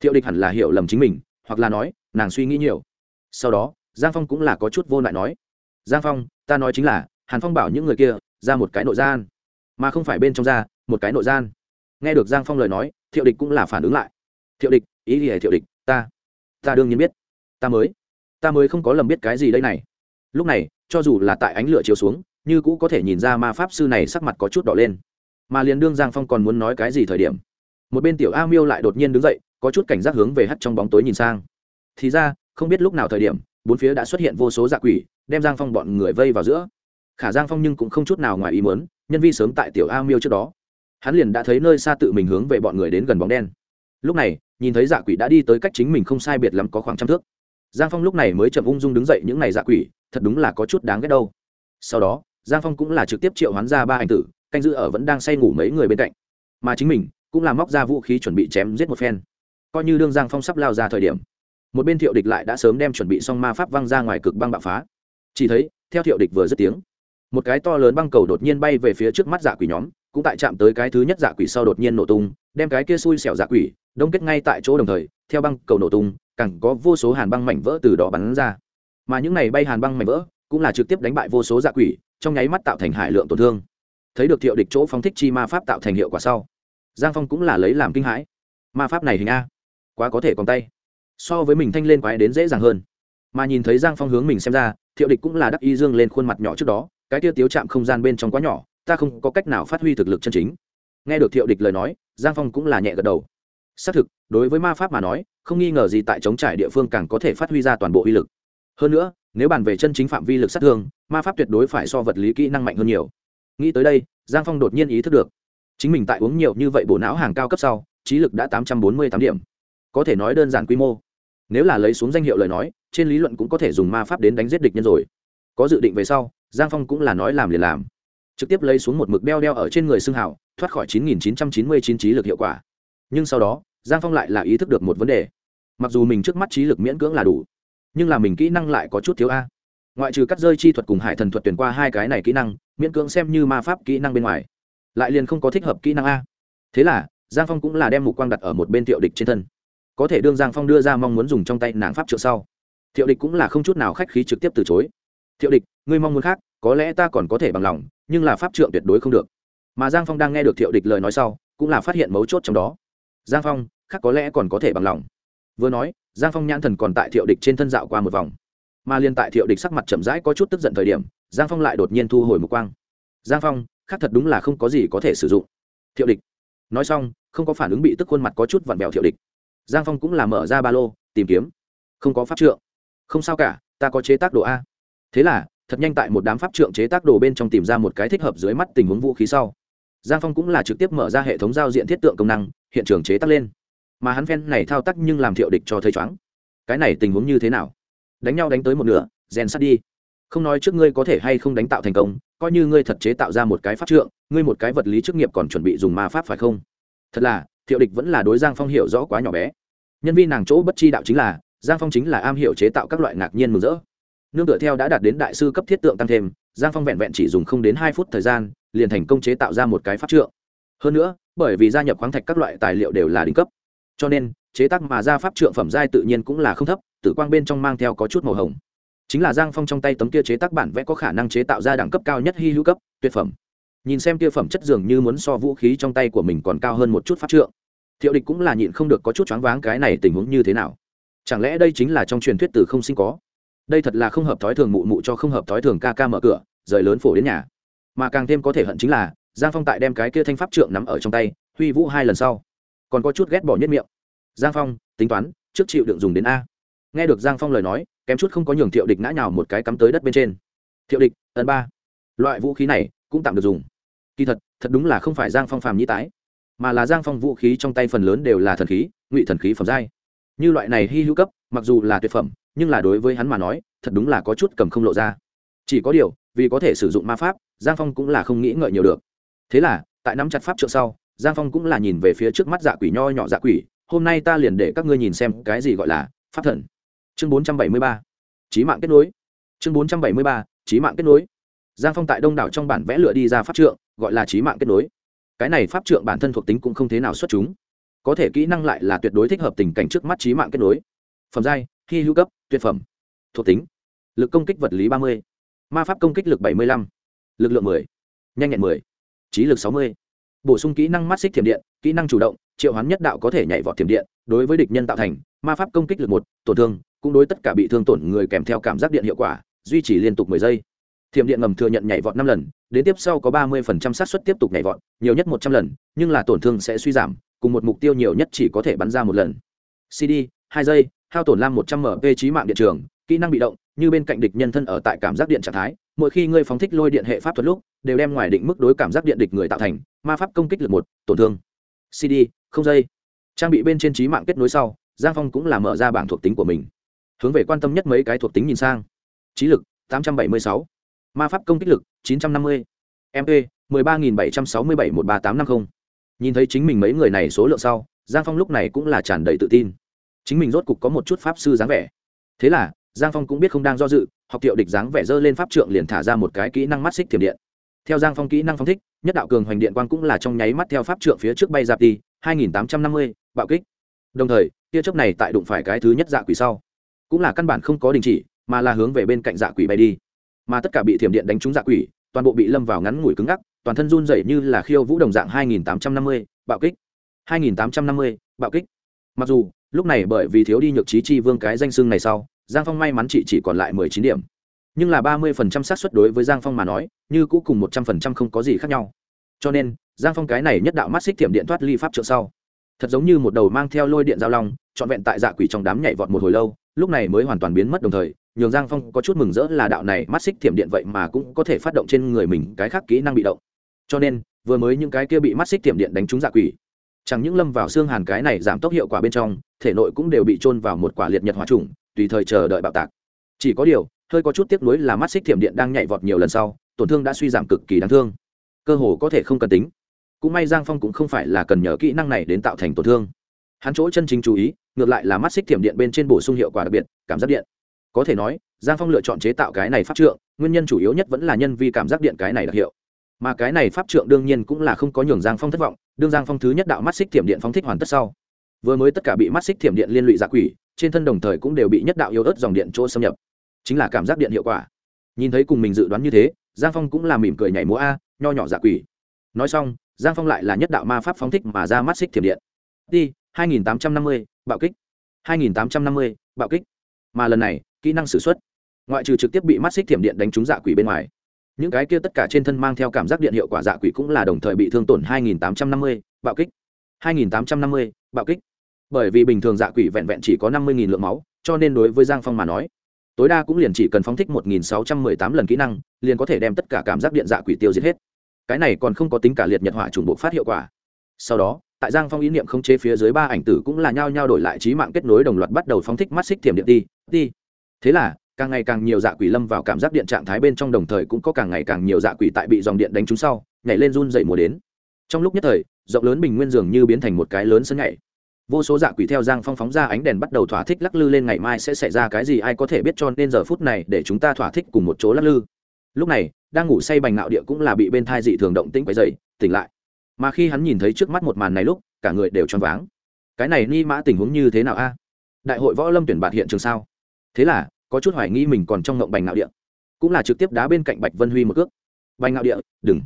Thiệu địch hẳn là hiểu lầm chính mình, hoặc là nói, nàng suy nghĩ nhiều. Sau đó, giang phong cũng là có chút vô lại nói. Giang phong, ta nói chính là, hàn phong bảo những người kia, ra một cái nội gian. Mà không phải bên trong ra, một cái nội gian. Nghe được giang phong lời nói, thiệu địch cũng là phản ứng lại. Thiệu địch, ý gì hề thiệu địch? Ta ta đương nhiên biết, ta mới ta mới không có lầm biết cái gì đây này. Lúc này, cho dù là tại ánh lửa chiếu xuống, như cũ có thể nhìn ra ma pháp sư này sắc mặt có chút đỏ lên. Mà liền đương giang phong còn muốn nói cái gì thời điểm, một bên tiểu a miêu lại đột nhiên đứng dậy, có chút cảnh giác hướng về hắt trong bóng tối nhìn sang. Thì ra, không biết lúc nào thời điểm, bốn phía đã xuất hiện vô số dạ quỷ, đem giang phong bọn người vây vào giữa. Khả giang phong nhưng cũng không chút nào ngoài ý muốn, nhân vi sớm tại tiểu a miêu trước đó. Hắn liền đã thấy nơi xa tự mình hướng về bọn người đến gần bóng đen lúc này, nhìn thấy dạ quỷ đã đi tới cách chính mình không sai biệt lắm có khoảng trăm thước. Giang phong lúc này mới chậm ung dung đứng dậy những n à y dạ quỷ, thật đúng là có chút đáng ghét đâu. Sau đó, giang phong cũng là trực tiếp triệu hoán ra ba ảnh tử, canh giữ ở vẫn đang say ngủ mấy người bên cạnh. Mà chính mình cũng là móc ra vũ khí chuẩn bị chém giết một phen. Coi như đương giang phong sắp lao ra thời điểm, một bên thiệu địch lại đã sớm đem chuẩn bị xong ma pháp văng ra ngoài cực băng bạo phá. Chỉ thấy, theo thiệu địch vừa dứt tiếng, một cái to lớn băng cầu đột nhiên bay về phía trước mắt dạ quỷ nhóm, cũng tại chạm tới cái thứ nhất dạ quỷ sau đột nhiên nổ tung đem cái kia xui xẻo dạ quỷ, đông kết ngay tại chỗ đồng thời, theo băng cầu nổ tung, càng có vô số hàn băng mảnh vỡ từ đó bắn ra. Mà những này bay hàn băng mảnh vỡ, cũng là trực tiếp đánh bại vô số dạ quỷ, trong nháy mắt tạo thành hải lượng tổn thương. Thấy được thiệu địch chỗ phóng thích chi ma pháp tạo thành hiệu quả sau, giang phong cũng là lấy làm kinh hãi. Ma pháp này hình a, quá có thể còn tay. So với mình thanh lên quái đến dễ dàng hơn. Mà nhìn thấy giang phong hướng mình xem ra, thiệu địch cũng là đắc y dương lên khuôn mặt nhỏ trước đó, cái tiêu tiếu chạm không gian bên trong quá nhỏ, ta không có cách nào phát huy thực lực chân chính. Nghe được thiệu địch lời nói giang phong cũng là nhẹ gật đầu. Xác thực, đối với ma pháp mà nói, không nghi ngờ gì tại chống trải địa phương càng có thể phát huy ra toàn bộ uy lực. Hơn nữa, nếu bàn về chân chính phạm vi lực sát thương, ma pháp tuyệt đối phải so vật lý kỹ năng mạnh hơn nhiều. Nghĩ tới đây, giang phong đột nhiên ý thức được, chính mình tại uống nhiều như vậy bổ não hàng cao cấp sau, trí lực đã tám trăm bốn mươi tám điểm. Có thể nói đơn giản quy mô. Nếu là lấy xuống danh hiệu lời nói, trên lý luận cũng có thể dùng ma pháp đến đánh giết địch nhân rồi. Có dự định về sau, giang phong cũng là nói làm liền làm trực tiếp lấy xuống một mực đeo đeo ở trên người xương hảo thoát khỏi chín nghìn chín trăm chín mươi chín trí lực hiệu quả. Nhưng sau đó, giang phong lại là ý thức được một vấn đề. Mặc dù mình trước mắt trí lực miễn cưỡng là đủ, nhưng là mình kỹ năng lại có chút thiếu a. Ngoại trừ cắt rơi chi thuật cùng hải thần thuật tuyển qua hai cái này kỹ năng, miễn cưỡng xem như ma pháp kỹ năng bên ngoài, lại liền không có thích hợp kỹ năng a. Thế là, giang phong cũng là đem mục quang đặt ở một bên thiệu địch trên thân. Có thể đương giang phong đưa ra mong muốn dùng trong tay nàng pháp trượng sau, thiệu địch cũng là không chút nào khách khí trực tiếp từ chối. Thiệu địch, ngươi mong muốn khác, có lẽ ta còn có thể bằng lòng nhưng là pháp trượng tuyệt đối không được. Mà giang phong đang nghe được thiệu địch lời nói sau, cũng là phát hiện mấu chốt trong đó. Giang phong, khác có lẽ còn có thể bằng lòng. Vừa nói, giang phong nhãn thần còn tại thiệu địch trên thân dạo qua một vòng. Mà liên tại thiệu địch sắc mặt chậm rãi có chút tức giận thời điểm, giang phong lại đột nhiên thu hồi một quang. Giang phong, khác thật đúng là không có gì có thể sử dụng. Thiệu địch, nói xong, không có phản ứng bị tức khuôn mặt có chút vặn bèo thiệu địch. Giang phong cũng là mở ra ba lô, tìm kiếm. Không có pháp trượng. Không sao cả, ta có chế tác đồ a. Thế là thật nhanh tại một đám pháp trượng chế tác đồ bên trong tìm ra một cái thích hợp dưới mắt tình huống vũ khí sau. Giang phong cũng là trực tiếp mở ra hệ thống giao diện thiết tượng công năng, hiện trường chế tác lên. Mà hắn phen này thao tác nhưng làm thiệu địch cho thấy chóng cái này tình huống như thế nào? Đánh nhau đánh tới một nửa, rèn sắt đi. Không nói trước ngươi có thể hay không đánh tạo thành công, coi như ngươi thật chế tạo ra một cái pháp trượng, ngươi một cái vật lý chức nghiệp còn chuẩn bị dùng ma pháp phải không? Thật là, thiệu địch vẫn là đối giang phong hiểu rõ quá nhỏ bé. Nhân viên nàng chỗ bất chi đạo chính là, giang phong chính là am hiểu chế tạo các loại ngạc nhiên mừng rỡ nương tựa theo đã đạt đến đại sư cấp thiết tượng tăng thêm, giang phong vẹn vẹn chỉ dùng không đến hai phút thời gian, liền thành công chế tạo ra một cái pháp trượng. Hơn nữa, bởi vì gia nhập khoáng thạch các loại tài liệu đều là đỉnh cấp, cho nên, chế tác mà ra pháp trượng phẩm giai tự nhiên cũng là không thấp, tử quang bên trong mang theo có chút màu hồng. Chính là giang phong trong tay tấm kia chế tác bản vẽ có khả năng chế tạo ra đẳng cấp cao nhất hy hữu cấp, tuyệt phẩm. Nhìn xem kia phẩm chất dường như muốn so vũ khí trong tay của mình còn cao hơn một chút pháp trượng, thiệu địch cũng là nhịn không được có chút choáng váng cái này tình huống như thế nào. Chẳng lẽ đây chính là trong truyền thuyết từ không sinh có? Đây thật là không hợp thói thường mụ mụ cho không hợp thói thường ca ca mở cửa, rời lớn phổ đến nhà. Mà càng thêm có thể hận chính là, giang phong tại đem cái kia thanh pháp trượng nắm ở trong tay, huy vũ hai lần sau, còn có chút ghét bỏ nhất miệng. Giang phong, tính toán, trước chịu đựng dùng đến a. Nghe được giang phong lời nói, kém chút không có nhường thiệu địch ngã nhào một cái cắm tới đất bên trên. Thiệu địch, ấn ba. Loại vũ khí này, cũng tạm được dùng. Kỳ thật thật đúng là không phải giang phong phàm nhĩ tái, mà là giang phong vũ khí trong tay phần lớn đều là thần khí, ngụy thần khí phẩm giai. Như loại này hy hữu cấp, mặc dù là tuyệt phẩm nhưng là đối với hắn mà nói, thật đúng là có chút cầm không lộ ra. Chỉ có điều, vì có thể sử dụng ma pháp, giang phong cũng là không nghĩ ngợi nhiều được. Thế là, tại nắm chặt pháp trượng sau, giang phong cũng là nhìn về phía trước mắt dạ quỷ nho nhỏ dạ quỷ, hôm nay ta liền để các ngươi nhìn xem cái gì gọi là pháp thần. Chương bốn trăm bảy mươi ba trí mạng kết nối. Chương bốn trăm bảy mươi ba trí mạng kết nối. Giang phong tại đông đảo trong bản vẽ lựa đi ra pháp trượng, gọi là trí mạng kết nối. Cái này pháp trượng bản thân thuộc tính cũng không thế nào xuất chúng. Có thể kỹ năng lại là tuyệt đối thích hợp tình cảnh trước mắt trí mạng kết nối. Phẩm giai hy hữu cấp, tuyệt phẩm. Thuộc tính. Lực công kích vật lý ba mươi. Ma pháp công kích lực bảy mươi lăm. Lực lượng mười. Nhanh nhẹn mười. Trí lực sáu mươi. Bổ sung kỹ năng mắt xích thiểm điện, kỹ năng chủ động, triệu hoán nhất đạo có thể nhảy vọt thiểm điện, đối với địch nhân tạo thành, ma pháp công kích lực một, tổn thương, cũng đối tất cả bị thương tổn người kèm theo cảm giác điện hiệu quả, duy trì liên tục mười giây. Thiểm điện ngầm thừa nhận nhảy vọt năm lần, đến tiếp sau có ba mươi phần trăm xác suất tiếp tục nhảy vọt, nhiều nhất một trăm lần, nhưng là tổn thương sẽ suy giảm, cùng một mục tiêu nhiều nhất chỉ có thể bắn ra một lần. Cd hai giây hao tổn lam một trăm mp trí mạng điện trường kỹ năng bị động như bên cạnh địch nhân thân ở tại cảm giác điện trạng thái mỗi khi ngươi phóng thích lôi điện hệ pháp thuật lúc đều đem ngoài định mức đối cảm giác điện địch người tạo thành ma pháp công kích lực một tổn thương. Cd không giây trang bị bên trên trí mạng kết nối sau giang phong cũng là mở ra bảng thuộc tính của mình. Hướng về quan tâm nhất mấy cái thuộc tính nhìn sang. Trí lực 876, ma pháp công kích lực 950, mp 13.767 13850. nhìn thấy chính mình mấy người này số lượng sau giang phong lúc này cũng là tràn đầy tự tin chính mình rốt cục có một chút pháp sư dáng vẻ. Thế là giang phong cũng biết không đang do dự học tiệu địch dáng vẻ dơ lên pháp trượng liền thả ra một cái kỹ năng mắt xích thiểm điện. Theo giang phong kỹ năng phong thích nhất đạo cường hoành điện quang cũng là trong nháy mắt theo pháp trượng phía trước bay dạp đi 2850, bạo kích. Đồng thời tia chớp này tại đụng phải cái thứ nhất dạ quỷ sau. Cũng là căn bản không có đình chỉ mà là hướng về bên cạnh dạ quỷ bay đi. Mà tất cả bị thiểm điện đánh trúng dạ quỷ toàn bộ bị lâm vào ngắn ngủi cứng ngắc toàn thân run rẩy như là khiêu vũ đồng dạng 2850, bạo kích. 2850, bạo kích. Mặc dù lúc này bởi vì thiếu đi nhược trí chi vương cái danh xưng này sau, giang phong may mắn chị chỉ còn lại 19 điểm. Nhưng là 30% xác suất đối với giang phong mà nói, như cũ cùng 100% không có gì khác nhau. Cho nên, giang phong cái này nhất đạo mắt xích thiểm điện thoát ly pháp trượng sau. Thật giống như một đầu mang theo lôi điện giao long, trọn vẹn tại dạ quỷ trong đám nhảy vọt một hồi lâu, lúc này mới hoàn toàn biến mất đồng thời, nhường giang phong có chút mừng rỡ là đạo này mắt xích thiểm điện vậy mà cũng có thể phát động trên người mình cái khác kỹ năng bị động. Cho nên, vừa mới những cái kia bị mắt xích thiểm điện đánh trúng dạ quỷ chẳng những lâm vào xương hàn cái này giảm tốc hiệu quả bên trong, thể nội cũng đều bị trôn vào một quả liệt nhật hỏa trùng, tùy thời chờ đợi bạo tạc. Chỉ có điều, hơi có chút tiếc nuối là mắt xích thiểm điện đang nhảy vọt nhiều lần sau, tổn thương đã suy giảm cực kỳ đáng thương. Cơ hồ có thể không cần tính. Cũng may giang phong cũng không phải là cần nhờ kỹ năng này đến tạo thành tổn thương. Hắn chỗ chân chính chú ý, ngược lại là mắt xích thiểm điện bên trên bổ sung hiệu quả đặc biệt, cảm giác điện. Có thể nói, giang phong lựa chọn chế tạo cái này pháp trượng, nguyên nhân chủ yếu nhất vẫn là nhân vi cảm giác điện cái này đặc hiệu mà cái này pháp trượng đương nhiên cũng là không có nhường giang phong thất vọng đương giang phong thứ nhất đạo mắt xích thiểm điện phóng thích hoàn tất sau vừa mới tất cả bị mắt xích thiểm điện liên lụy dạ quỷ trên thân đồng thời cũng đều bị nhất đạo yếu ớt dòng điện chỗ xâm nhập. Chính là cảm giác điện hiệu quả. Nhìn thấy cùng mình dự đoán như thế giang phong cũng là mỉm cười nhảy múa a nho nhỏ dạ quỷ. Nói xong giang phong lại là nhất đạo ma pháp phóng thích mà ra mắt xích thiểm điện. Đi 2850, bạo kích. 2850, bạo kích. Mà lần này kỹ năng sử xuất. Ngoại trừ trực tiếp bị mắt xích thiểm điện đánh trúng dạ quỷ bên ngoài những cái kia tất cả trên thân mang theo cảm giác điện hiệu quả dạ quỷ cũng là đồng thời bị thương tổn 2850, bạo kích. 2850, bạo kích. Bởi vì bình thường dạ quỷ vẹn vẹn chỉ có 50.000 lượng máu cho nên đối với giang phong mà nói tối đa cũng liền chỉ cần phóng thích 1.618 lần kỹ năng liền có thể đem tất cả cảm giác điện dạ quỷ tiêu diệt hết. Cái này còn không có tính cả liệt nhật hỏa trùng bộ phát hiệu quả. Sau đó tại giang phong ý niệm không chế phía dưới ba ảnh tử cũng là nhao nhao đổi lại trí mạng kết nối đồng loạt bắt đầu phóng thích mắt xích thiểm điện đi đi thế là càng ngày càng nhiều dạ quỷ lâm vào cảm giác điện trạng thái bên trong đồng thời cũng có càng ngày càng nhiều dạ quỷ tại bị dòng điện đánh trúng sau, nhảy lên run dậy mùa đến. Trong lúc nhất thời, rộng lớn bình nguyên dường như biến thành một cái lớn sân nhảy. Vô số dạ quỷ theo giang phong phóng ra ánh đèn bắt đầu thỏa thích lắc lư lên ngày mai sẽ xảy ra cái gì ai có thể biết cho nên giờ phút này để chúng ta thỏa thích cùng một chỗ lắc lư. Lúc này, đang ngủ say bành nạo địa cũng là bị bên thai dị thường động tĩnh quấy dày tỉnh lại. Mà khi hắn nhìn thấy trước mắt một màn này lúc, cả người đều choáng váng. Cái này ni mã tình huống như thế nào a? Đại hội võ lâm tuyển bạt hiện trường sao? Thế là có chút hoài nghi mình còn trong ngộng bành ngạo địa. Cũng là trực tiếp đá bên cạnh bạch vân huy một cước. Bành ngạo địa, đừng.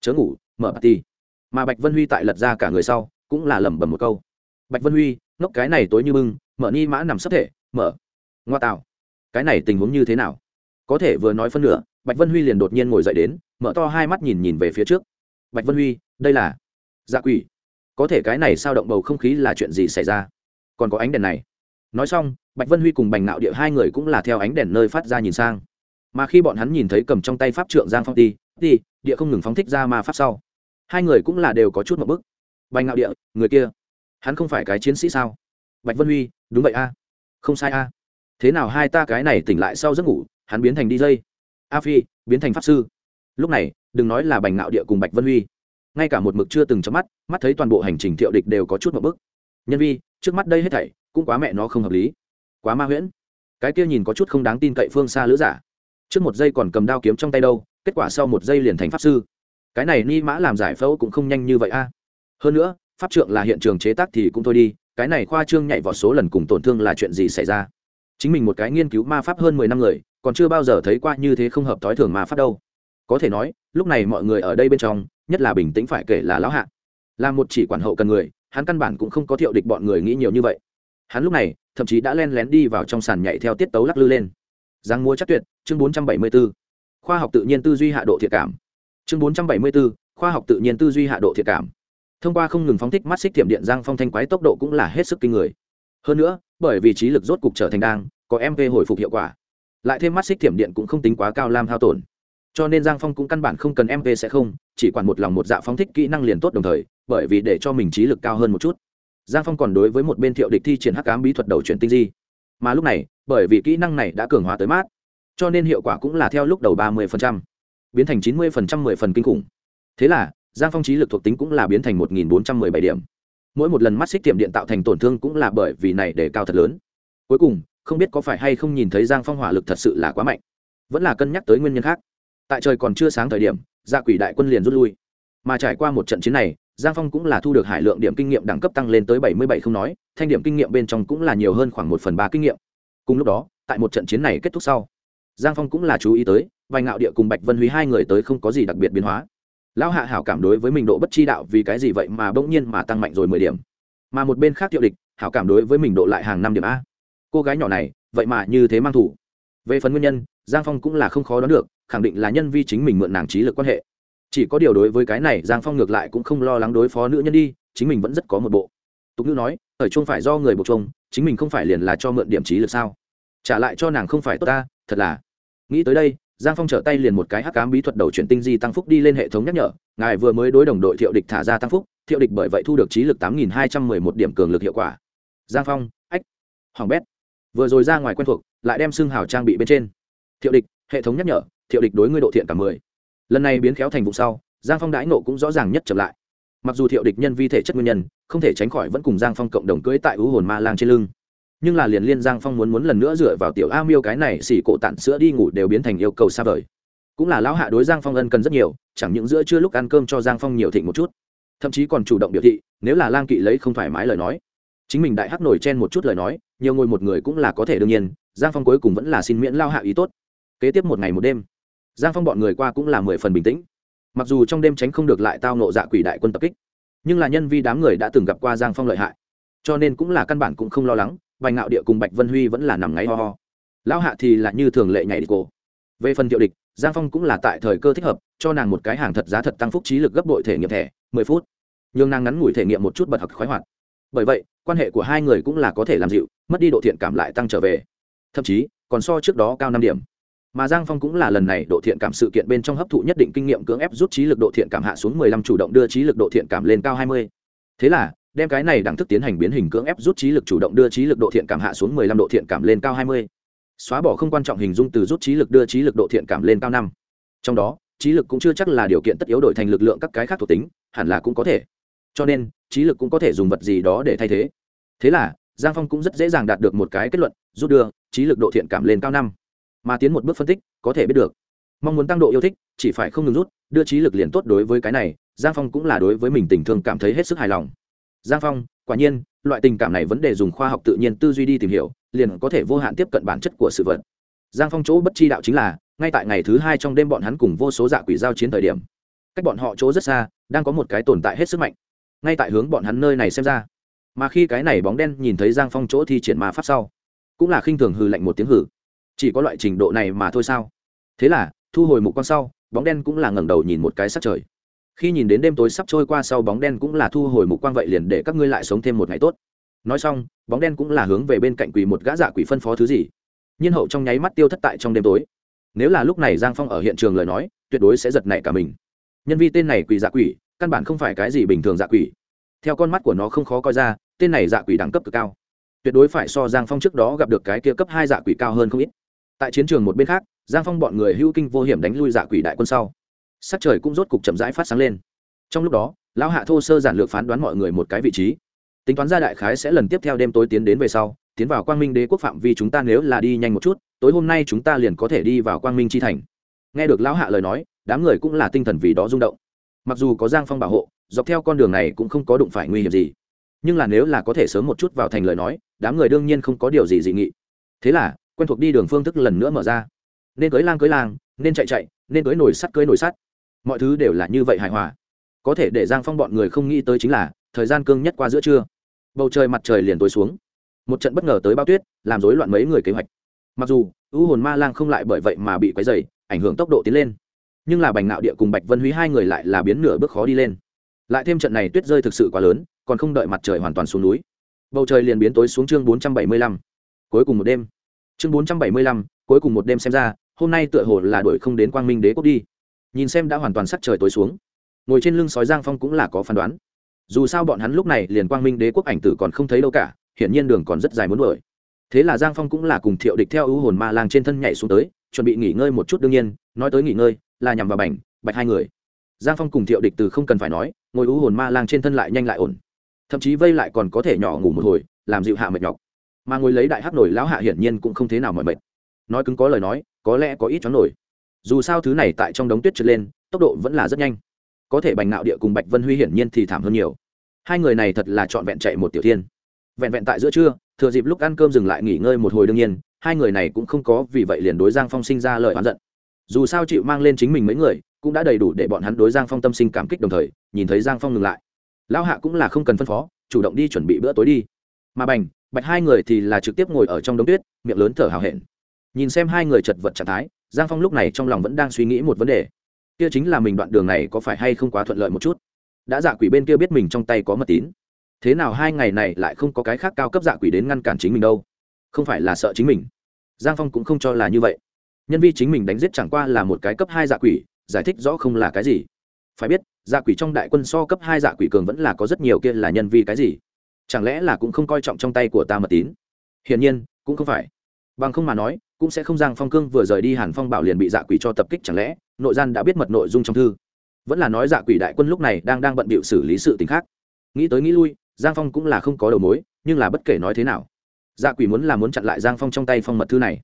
Chớ ngủ, mở party. Mà bạch vân huy tại lật ra cả người sau, cũng là lẩm bẩm một câu. Bạch vân huy, ngốc cái này tối như bưng, mở ni mã nằm sấp thể, mở. Ngoa tạo cái này tình huống như thế nào? Có thể vừa nói phân nửa, bạch vân huy liền đột nhiên ngồi dậy đến, mở to hai mắt nhìn nhìn về phía trước. Bạch vân huy, đây là dạ quỷ. Có thể cái này sao động bầu không khí là chuyện gì xảy ra? Còn có ánh đèn này. Nói xong bạch vân huy cùng bành nạo địa hai người cũng là theo ánh đèn nơi phát ra nhìn sang. Mà khi bọn hắn nhìn thấy cầm trong tay pháp trượng giang phong ti ti, địa không ngừng phóng thích ra ma pháp sau, hai người cũng là đều có chút một bức. Bành nạo địa người kia, hắn không phải cái chiến sĩ sao? Bạch vân huy, đúng vậy a. Không sai a. Thế nào hai ta cái này tỉnh lại sau giấc ngủ, hắn biến thành đi dây. A phi, biến thành pháp sư. Lúc này, đừng nói là bành nạo địa cùng bạch vân huy. Ngay cả một mực chưa từng chấm mắt mắt thấy toàn bộ hành trình thiệu địch đều có chút một bức. Nhân vi, trước mắt đây hết thảy, cũng quá mẹ nó không hợp lý quá ma huyễn. Cái kia nhìn có chút không đáng tin cậy phương xa lữ giả. Trước một giây còn cầm đao kiếm trong tay đâu, kết quả sau một giây liền thành pháp sư. Cái này ni mã làm giải phẫu cũng không nhanh như vậy a. Hơn nữa, pháp trượng là hiện trường chế tác thì cũng thôi đi, cái này khoa trương nhảy vào số lần cùng tổn thương là chuyện gì xảy ra? Chính mình một cái nghiên cứu ma pháp hơn mười năm người, còn chưa bao giờ thấy qua như thế không hợp thói thường ma pháp đâu. Có thể nói, lúc này mọi người ở đây bên trong, nhất là bình tĩnh phải kể là lão hạ. Là một chỉ quản hậu cần người, hắn căn bản cũng không có thiệu địch bọn người nghĩ nhiều như vậy. Hắn lúc này thậm chí đã len lén đi vào trong sàn nhảy theo tiết tấu lắc lư lên. Giang mua chắc tuyệt chương bốn trăm bảy mươi 474. khoa học tự nhiên tư duy hạ độ thiệt cảm. Chương bốn trăm bảy mươi 474, khoa học tự nhiên tư duy hạ độ thiệt cảm. Thông qua không ngừng phóng thích mắt xích thiểm điện giang phong thanh quái tốc độ cũng là hết sức kinh người. Hơn nữa bởi vì trí lực rốt cục trở thành đang có mv hồi phục hiệu quả. Lại thêm mắt xích thiểm điện cũng không tính quá cao lam hao tổn. Cho nên giang phong cũng căn bản không cần mv sẽ không chỉ quản một lòng một dạ phóng thích kỹ năng liền tốt đồng thời bởi vì để cho mình trí lực cao hơn một chút giang phong còn đối với một bên thiệu địch thi triển hắc cám bí thuật đầu chuyển tinh di. Mà lúc này, bởi vì kỹ năng này đã cường hóa tới mát, cho nên hiệu quả cũng là theo lúc đầu ba mươi biến thành chín mươi mười phần kinh khủng. Thế là, giang phong trí lực thuộc tính cũng là biến thành một nghìn bốn trăm m ư ơ i bảy điểm. Mỗi một lần mắt xích tiệm điện tạo thành tổn thương cũng là bởi vì này để cao thật lớn. Cuối cùng, không biết có phải hay không nhìn thấy giang phong hỏa lực thật sự là quá mạnh. Vẫn là cân nhắc tới nguyên nhân khác. Tại trời còn chưa sáng thời điểm gia quỷ đại quân liền rút lui. Mà trải qua một trận chiến này giang phong cũng là thu được hải lượng điểm kinh nghiệm đẳng cấp tăng lên tới bảy mươi bảy không nói, thanh điểm kinh nghiệm bên trong cũng là nhiều hơn khoảng một phần ba kinh nghiệm. Cùng lúc đó, tại một trận chiến này kết thúc sau, giang phong cũng là chú ý tới, vài ngạo địa cùng bạch vân húy hai người tới không có gì đặc biệt biến hóa. Lão hạ hảo cảm đối với mình độ bất chi đạo vì cái gì vậy mà bỗng nhiên mà tăng mạnh rồi mười điểm. Mà một bên khác thiệu địch, hảo cảm đối với mình độ lại hàng năm điểm a. Cô gái nhỏ này, vậy mà như thế mang thủ. Về phần nguyên nhân, giang phong cũng là không khó đoán được, khẳng định là nhân vi chính mình mượn nàng trí lực quan hệ chỉ có điều đối với cái này, giang phong ngược lại cũng không lo lắng đối phó nữ nhân đi, chính mình vẫn rất có một bộ. Tục ngữ nói ở chung phải do người buộc chung chính mình không phải liền là cho mượn điểm trí lực sao? Trả lại cho nàng không phải tốt ta, thật là. Nghĩ tới đây, giang phong trở tay liền một cái hắc cám bí thuật đầu chuyển tinh di tăng phúc đi lên hệ thống nhắc nhở, ngài vừa mới đối đồng đội thiệu địch thả ra tăng phúc, thiệu địch bởi vậy thu được trí lực tám nghìn hai trăm mười một điểm cường lực hiệu quả. Giang phong, ách, hoàng bét. Vừa rồi ra ngoài quen thuộc, lại đem xương hào trang bị bên trên. Thiệu địch, hệ thống nhắc nhở, thiệu địch đối ngươi độ thiện cả mười lần này biến khéo thành vụ sau, giang phong đãi nộ cũng rõ ràng nhất chậm lại. Mặc dù thiệu địch nhân vi thể chất nguyên nhân, không thể tránh khỏi vẫn cùng giang phong cộng đồng cưới tại ưu hồn ma lang trên lưng. Nhưng là liền liên giang phong muốn muốn lần nữa dựa vào tiểu a miêu cái này xỉ cổ tặn sữa đi ngủ đều biến thành yêu cầu xa vời. Cũng là lão hạ đối giang phong ân cần rất nhiều, chẳng những giữa trưa lúc ăn cơm cho giang phong nhiều thịnh một chút, thậm chí còn chủ động biểu thị, nếu là lang kỵ lấy không thoải mái lời nói. Chính mình đại hắc nổi chen một chút lời nói, nhiều ngồi một người cũng là có thể đương nhiên, giang phong cuối cùng vẫn là xin miễn lao hạ ý tốt. Kế tiếp một ngày một đêm giang phong bọn người qua cũng là mười phần bình tĩnh. Mặc dù trong đêm tránh không được lại tao nộ dạ quỷ đại quân tập kích, nhưng là nhân vi đám người đã từng gặp qua giang phong lợi hại. Cho nên cũng là căn bản cũng không lo lắng, bành ngạo địa cùng bạch vân huy vẫn là nằm ngáy ho ho. Lão hạ thì là như thường lệ nhảy đi cổ. Về phần thiệu địch, giang phong cũng là tại thời cơ thích hợp, cho nàng một cái hàng thật giá thật tăng phúc trí lực gấp bội thể nghiệm thẻ, mười phút. Nhường nàng ngắn ngủi thể nghiệm một chút bật học khoái hoạt. Bởi vậy, quan hệ của hai người cũng là có thể làm dịu, mất đi độ thiện cảm lại tăng trở về. Thậm chí, còn so trước đó cao năm điểm mà giang phong cũng là lần này độ thiện cảm sự kiện bên trong hấp thụ nhất định kinh nghiệm cưỡng ép rút trí lực độ thiện cảm hạ xuống mười lăm chủ động đưa trí lực độ thiện cảm lên cao hai mươi. Thế là, đem cái này đẳng thức tiến hành biến hình cưỡng ép rút trí lực chủ động đưa trí lực độ thiện cảm hạ xuống 15 độ thiện cảm lên cao 20. xóa bỏ không quan trọng hình dung từ rút trí lực đưa trí lực độ thiện cảm lên cao năm. Trong đó, trí lực cũng chưa chắc là điều kiện tất yếu đổi thành lực lượng các cái khác thuộc tính, hẳn là cũng có thể. Cho nên, trí lực cũng có thể dùng vật gì đó để thay thế. Thế là, giang phong cũng rất dễ dàng đạt được một cái kết luận, rút đưa, trí lực độ thiện cảm lên cao năm mà tiến một bước phân tích, có thể biết được. Mong muốn tăng độ yêu thích, chỉ phải không ngừng rút, đưa trí lực liền tốt đối với cái này, giang phong cũng là đối với mình tình thương cảm thấy hết sức hài lòng. Giang phong, quả nhiên, loại tình cảm này vấn đề dùng khoa học tự nhiên tư duy đi tìm hiểu, liền có thể vô hạn tiếp cận bản chất của sự vật. Giang phong chỗ bất chi đạo chính là, ngay tại ngày thứ hai trong đêm bọn hắn cùng vô số dạ quỷ giao chiến thời điểm, cách bọn họ chỗ rất xa, đang có một cái tồn tại hết sức mạnh. Ngay tại hướng bọn hắn nơi này xem ra. Mà khi cái này bóng đen nhìn thấy giang phong chỗ thi triển ma pháp sau, cũng là khinh thường hừ lạnh một tiếng hử chỉ có loại trình độ này mà thôi sao? Thế là, thu hồi mục con sau, bóng đen cũng là ngẩng đầu nhìn một cái sắc trời. Khi nhìn đến đêm tối sắp trôi qua sau, bóng đen cũng là thu hồi mục quang vậy liền để các ngươi lại sống thêm một ngày tốt. Nói xong, bóng đen cũng là hướng về bên cạnh quỷ một gã dạ quỷ phân phó thứ gì. Nhiên hậu trong nháy mắt tiêu thất tại trong đêm tối. Nếu là lúc này giang phong ở hiện trường lời nói, tuyệt đối sẽ giật nảy cả mình. Nhân vi tên này quỷ dạ quỷ, căn bản không phải cái gì bình thường dạ quỷ. Theo con mắt của nó không khó coi ra, tên này dạ quỷ đẳng cấp cực cao. Tuyệt đối phải so giang phong trước đó gặp được cái kia cấp hai dạ quỷ cao hơn không ít tại chiến trường một bên khác, giang phong bọn người hữu kinh vô hiểm đánh lui dạ quỷ đại quân sau. Sắc trời cũng rốt cục chậm rãi phát sáng lên. Trong lúc đó, lão hạ thô sơ giản lược phán đoán mọi người một cái vị trí. Tính toán ra đại khái sẽ lần tiếp theo đêm tối tiến đến về sau, tiến vào quang minh đế quốc phạm vi chúng ta nếu là đi nhanh một chút, tối hôm nay chúng ta liền có thể đi vào quang minh chi thành. Nghe được lão hạ lời nói, đám người cũng là tinh thần vì đó rung động. Mặc dù có giang phong bảo hộ, dọc theo con đường này cũng không có đụng phải nguy hiểm gì. Nhưng là nếu là có thể sớm một chút vào thành lời nói, đám người đương nhiên không có điều gì dị nghị. Thế là quen thuộc đi đường phương thức lần nữa mở ra. Nên cưới lang cưới lang, nên chạy chạy, nên cưới nổi sắt cưới nổi sắt. Mọi thứ đều là như vậy hài hòa. Có thể để giang phong bọn người không nghĩ tới chính là, thời gian cương nhất qua giữa trưa. Bầu trời mặt trời liền tối xuống. Một trận bất ngờ tới bao tuyết, làm rối loạn mấy người kế hoạch. Mặc dù ưu hồn ma lang không lại bởi vậy mà bị quấy dày ảnh hưởng tốc độ tiến lên. Nhưng là bành nạo địa cùng bạch vân húy hai người lại là biến nửa bước khó đi lên. Lại thêm trận này tuyết rơi thực sự quá lớn, còn không đợi mặt trời hoàn toàn xuống núi. Bầu trời liền biến tối xuống chương bốn trăm bảy mươi lăm. Cuối cùng một đêm chương bốn trăm bảy mươi lăm, cuối cùng một đêm xem ra, hôm nay tựa hồ là đuổi không đến quang minh đế quốc đi. Nhìn xem đã hoàn toàn sắc trời tối xuống, ngồi trên lưng sói giang phong cũng là có phán đoán. Dù sao bọn hắn lúc này liền quang minh đế quốc ảnh tử còn không thấy đâu cả, hiển nhiên đường còn rất dài muốn đuổi. Thế là giang phong cũng là cùng thiệu địch theo ưu hồn ma lang trên thân nhảy xuống tới, chuẩn bị nghỉ ngơi một chút đương nhiên, nói tới nghỉ ngơi là nhằm vào bảnh bạch hai người. Giang phong cùng thiệu địch từ không cần phải nói, ngồi ưu hồn ma lang trên thân lại nhanh lại ổn. Thậm chí vây lại còn có thể nhỏ ngủ một hồi, làm dịu hạ mệt nhọc mà ngồi lấy đại hắc nổi lão hạ hiển nhiên cũng không thế nào mỏi mệt. Nói cứng có lời nói, có lẽ có ít chóng nổi. Dù sao thứ này tại trong đống tuyết trượt lên, tốc độ vẫn là rất nhanh. Có thể bành nạo địa cùng bạch vân huy hiển nhiên thì thảm hơn nhiều. Hai người này thật là trọn vẹn chạy một tiểu thiên. Vẹn vẹn tại giữa trưa, thừa dịp lúc ăn cơm dừng lại nghỉ ngơi một hồi đương nhiên, hai người này cũng không có vì vậy liền đối giang phong sinh ra lời oán giận. Dù sao chịu mang lên chính mình mấy người, cũng đã đầy đủ để bọn hắn đối giang phong tâm sinh cảm kích đồng thời, nhìn thấy giang phong ngừng lại. Lão hạ cũng là không cần phân phó, chủ động đi chuẩn bị bữa tối đi. Mà bành bạch hai người thì là trực tiếp ngồi ở trong đống tuyết, miệng lớn thở hào hẹn. Nhìn xem hai người chật vật trạng thái, giang phong lúc này trong lòng vẫn đang suy nghĩ một vấn đề. Kia chính là mình đoạn đường này có phải hay không quá thuận lợi một chút? Đã dạ quỷ bên kia biết mình trong tay có mật tín. Thế nào hai ngày này lại không có cái khác cao cấp dạ quỷ đến ngăn cản chính mình đâu? Không phải là sợ chính mình. Giang phong cũng không cho là như vậy. Nhân vi chính mình đánh giết chẳng qua là một cái cấp hai dạ quỷ, giải thích rõ không là cái gì. Phải biết dạ quỷ trong đại quân so cấp hai dạ quỷ cường vẫn là có rất nhiều kia là nhân vi cái gì chẳng lẽ là cũng không coi trọng trong tay của ta mật tín? Hiển nhiên, cũng không phải. Bằng không mà nói, cũng sẽ không giang phong cương vừa rời đi hàn phong bảo liền bị dạ quỷ cho tập kích chẳng lẽ, nội gian đã biết mật nội dung trong thư. Vẫn là nói dạ quỷ đại quân lúc này đang đang bận bịu xử lý sự t ì n h khác. Nghĩ tới nghĩ lui, giang phong cũng là không có đầu mối, nhưng là bất kể nói thế nào dạ quỷ muốn là muốn chặn lại giang phong trong tay phong mật thư này.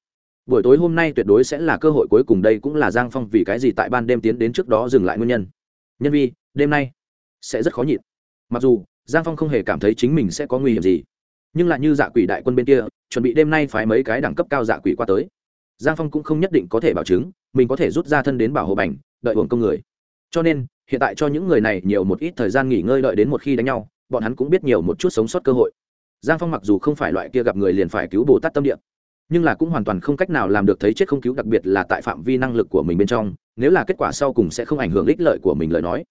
Buổi tối hôm nay tuyệt đối sẽ là cơ hội cuối cùng đây cũng là giang phong vì cái gì tại ban đêm tiến đến trước đó dừng lại nguyên nhân. Nhân vi, đêm nay sẽ rất khó nhịn. Mặc dù giang phong không hề cảm thấy chính mình sẽ có nguy hiểm gì. Nhưng lại như dạ quỷ đại quân bên kia, chuẩn bị đêm nay phái mấy cái đẳng cấp cao dạ quỷ qua tới. Giang phong cũng không nhất định có thể bảo chứng, mình có thể rút ra thân đến bảo hộ bành, đợi uổng công người. Cho nên, hiện tại cho những người này nhiều một ít thời gian nghỉ ngơi đợi đến một khi đánh nhau, bọn hắn cũng biết nhiều một chút sống sót cơ hội. Giang phong mặc dù không phải loại kia gặp người liền phải cứu bồ tát tâm địa, nhưng là cũng hoàn toàn không cách nào làm được thấy chết không cứu, đặc biệt là tại phạm vi năng lực của mình bên trong, nếu là kết quả sau cùng sẽ không ảnh hưởng ích lợi của mình lời nói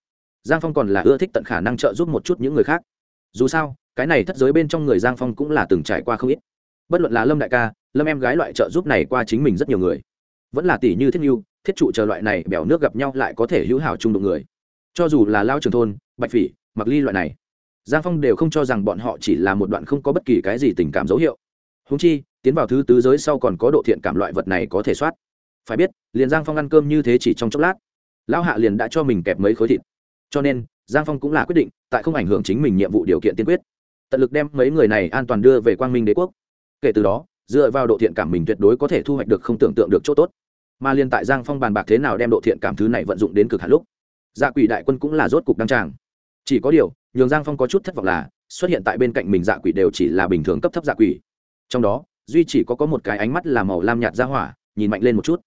giang phong còn là ưa thích tận khả năng trợ giúp một chút những người khác. Dù sao, cái này thất giới bên trong người giang phong cũng là từng trải qua không ít. Bất luận là lâm đại ca, lâm em gái loại trợ giúp này qua chính mình rất nhiều người. Vẫn là tỷ như thiết n thiết trụ chờ loại này bèo nước gặp nhau lại có thể hữu hảo chung đụng người. Cho dù là lao trường thôn, bạch phỉ mặc ly loại này, giang phong đều không cho rằng bọn họ chỉ là một đoạn không có bất kỳ cái gì tình cảm dấu hiệu. Húng chi, tiến vào thứ tứ giới sau còn có độ thiện cảm loại vật này có thể soát. Phải biết, liền giang phong ăn cơm như thế chỉ trong chốc lát. Lão hạ liền đã cho mình kẹp mấy khối thịt cho nên, giang phong cũng là quyết định, tại không ảnh hưởng chính mình nhiệm vụ điều kiện tiên quyết. Tận lực đem mấy người này an toàn đưa về quang minh đế quốc. Kể từ đó, dựa vào độ thiện cảm mình tuyệt đối có thể thu hoạch được không tưởng tượng được chỗ tốt. Mà liên tại giang phong bàn bạc thế nào đem độ thiện cảm thứ này vận dụng đến cực hạn lúc dạ quỷ đại quân cũng là rốt cục đăng tràng. Chỉ có điều, nhường giang phong có chút thất vọng là, xuất hiện tại bên cạnh mình dạ quỷ đều chỉ là bình thường cấp thấp dạ quỷ. Trong đó, duy chỉ có có một cái ánh mắt là màu lam nhạt ra hỏa, nhìn mạnh lên một chút.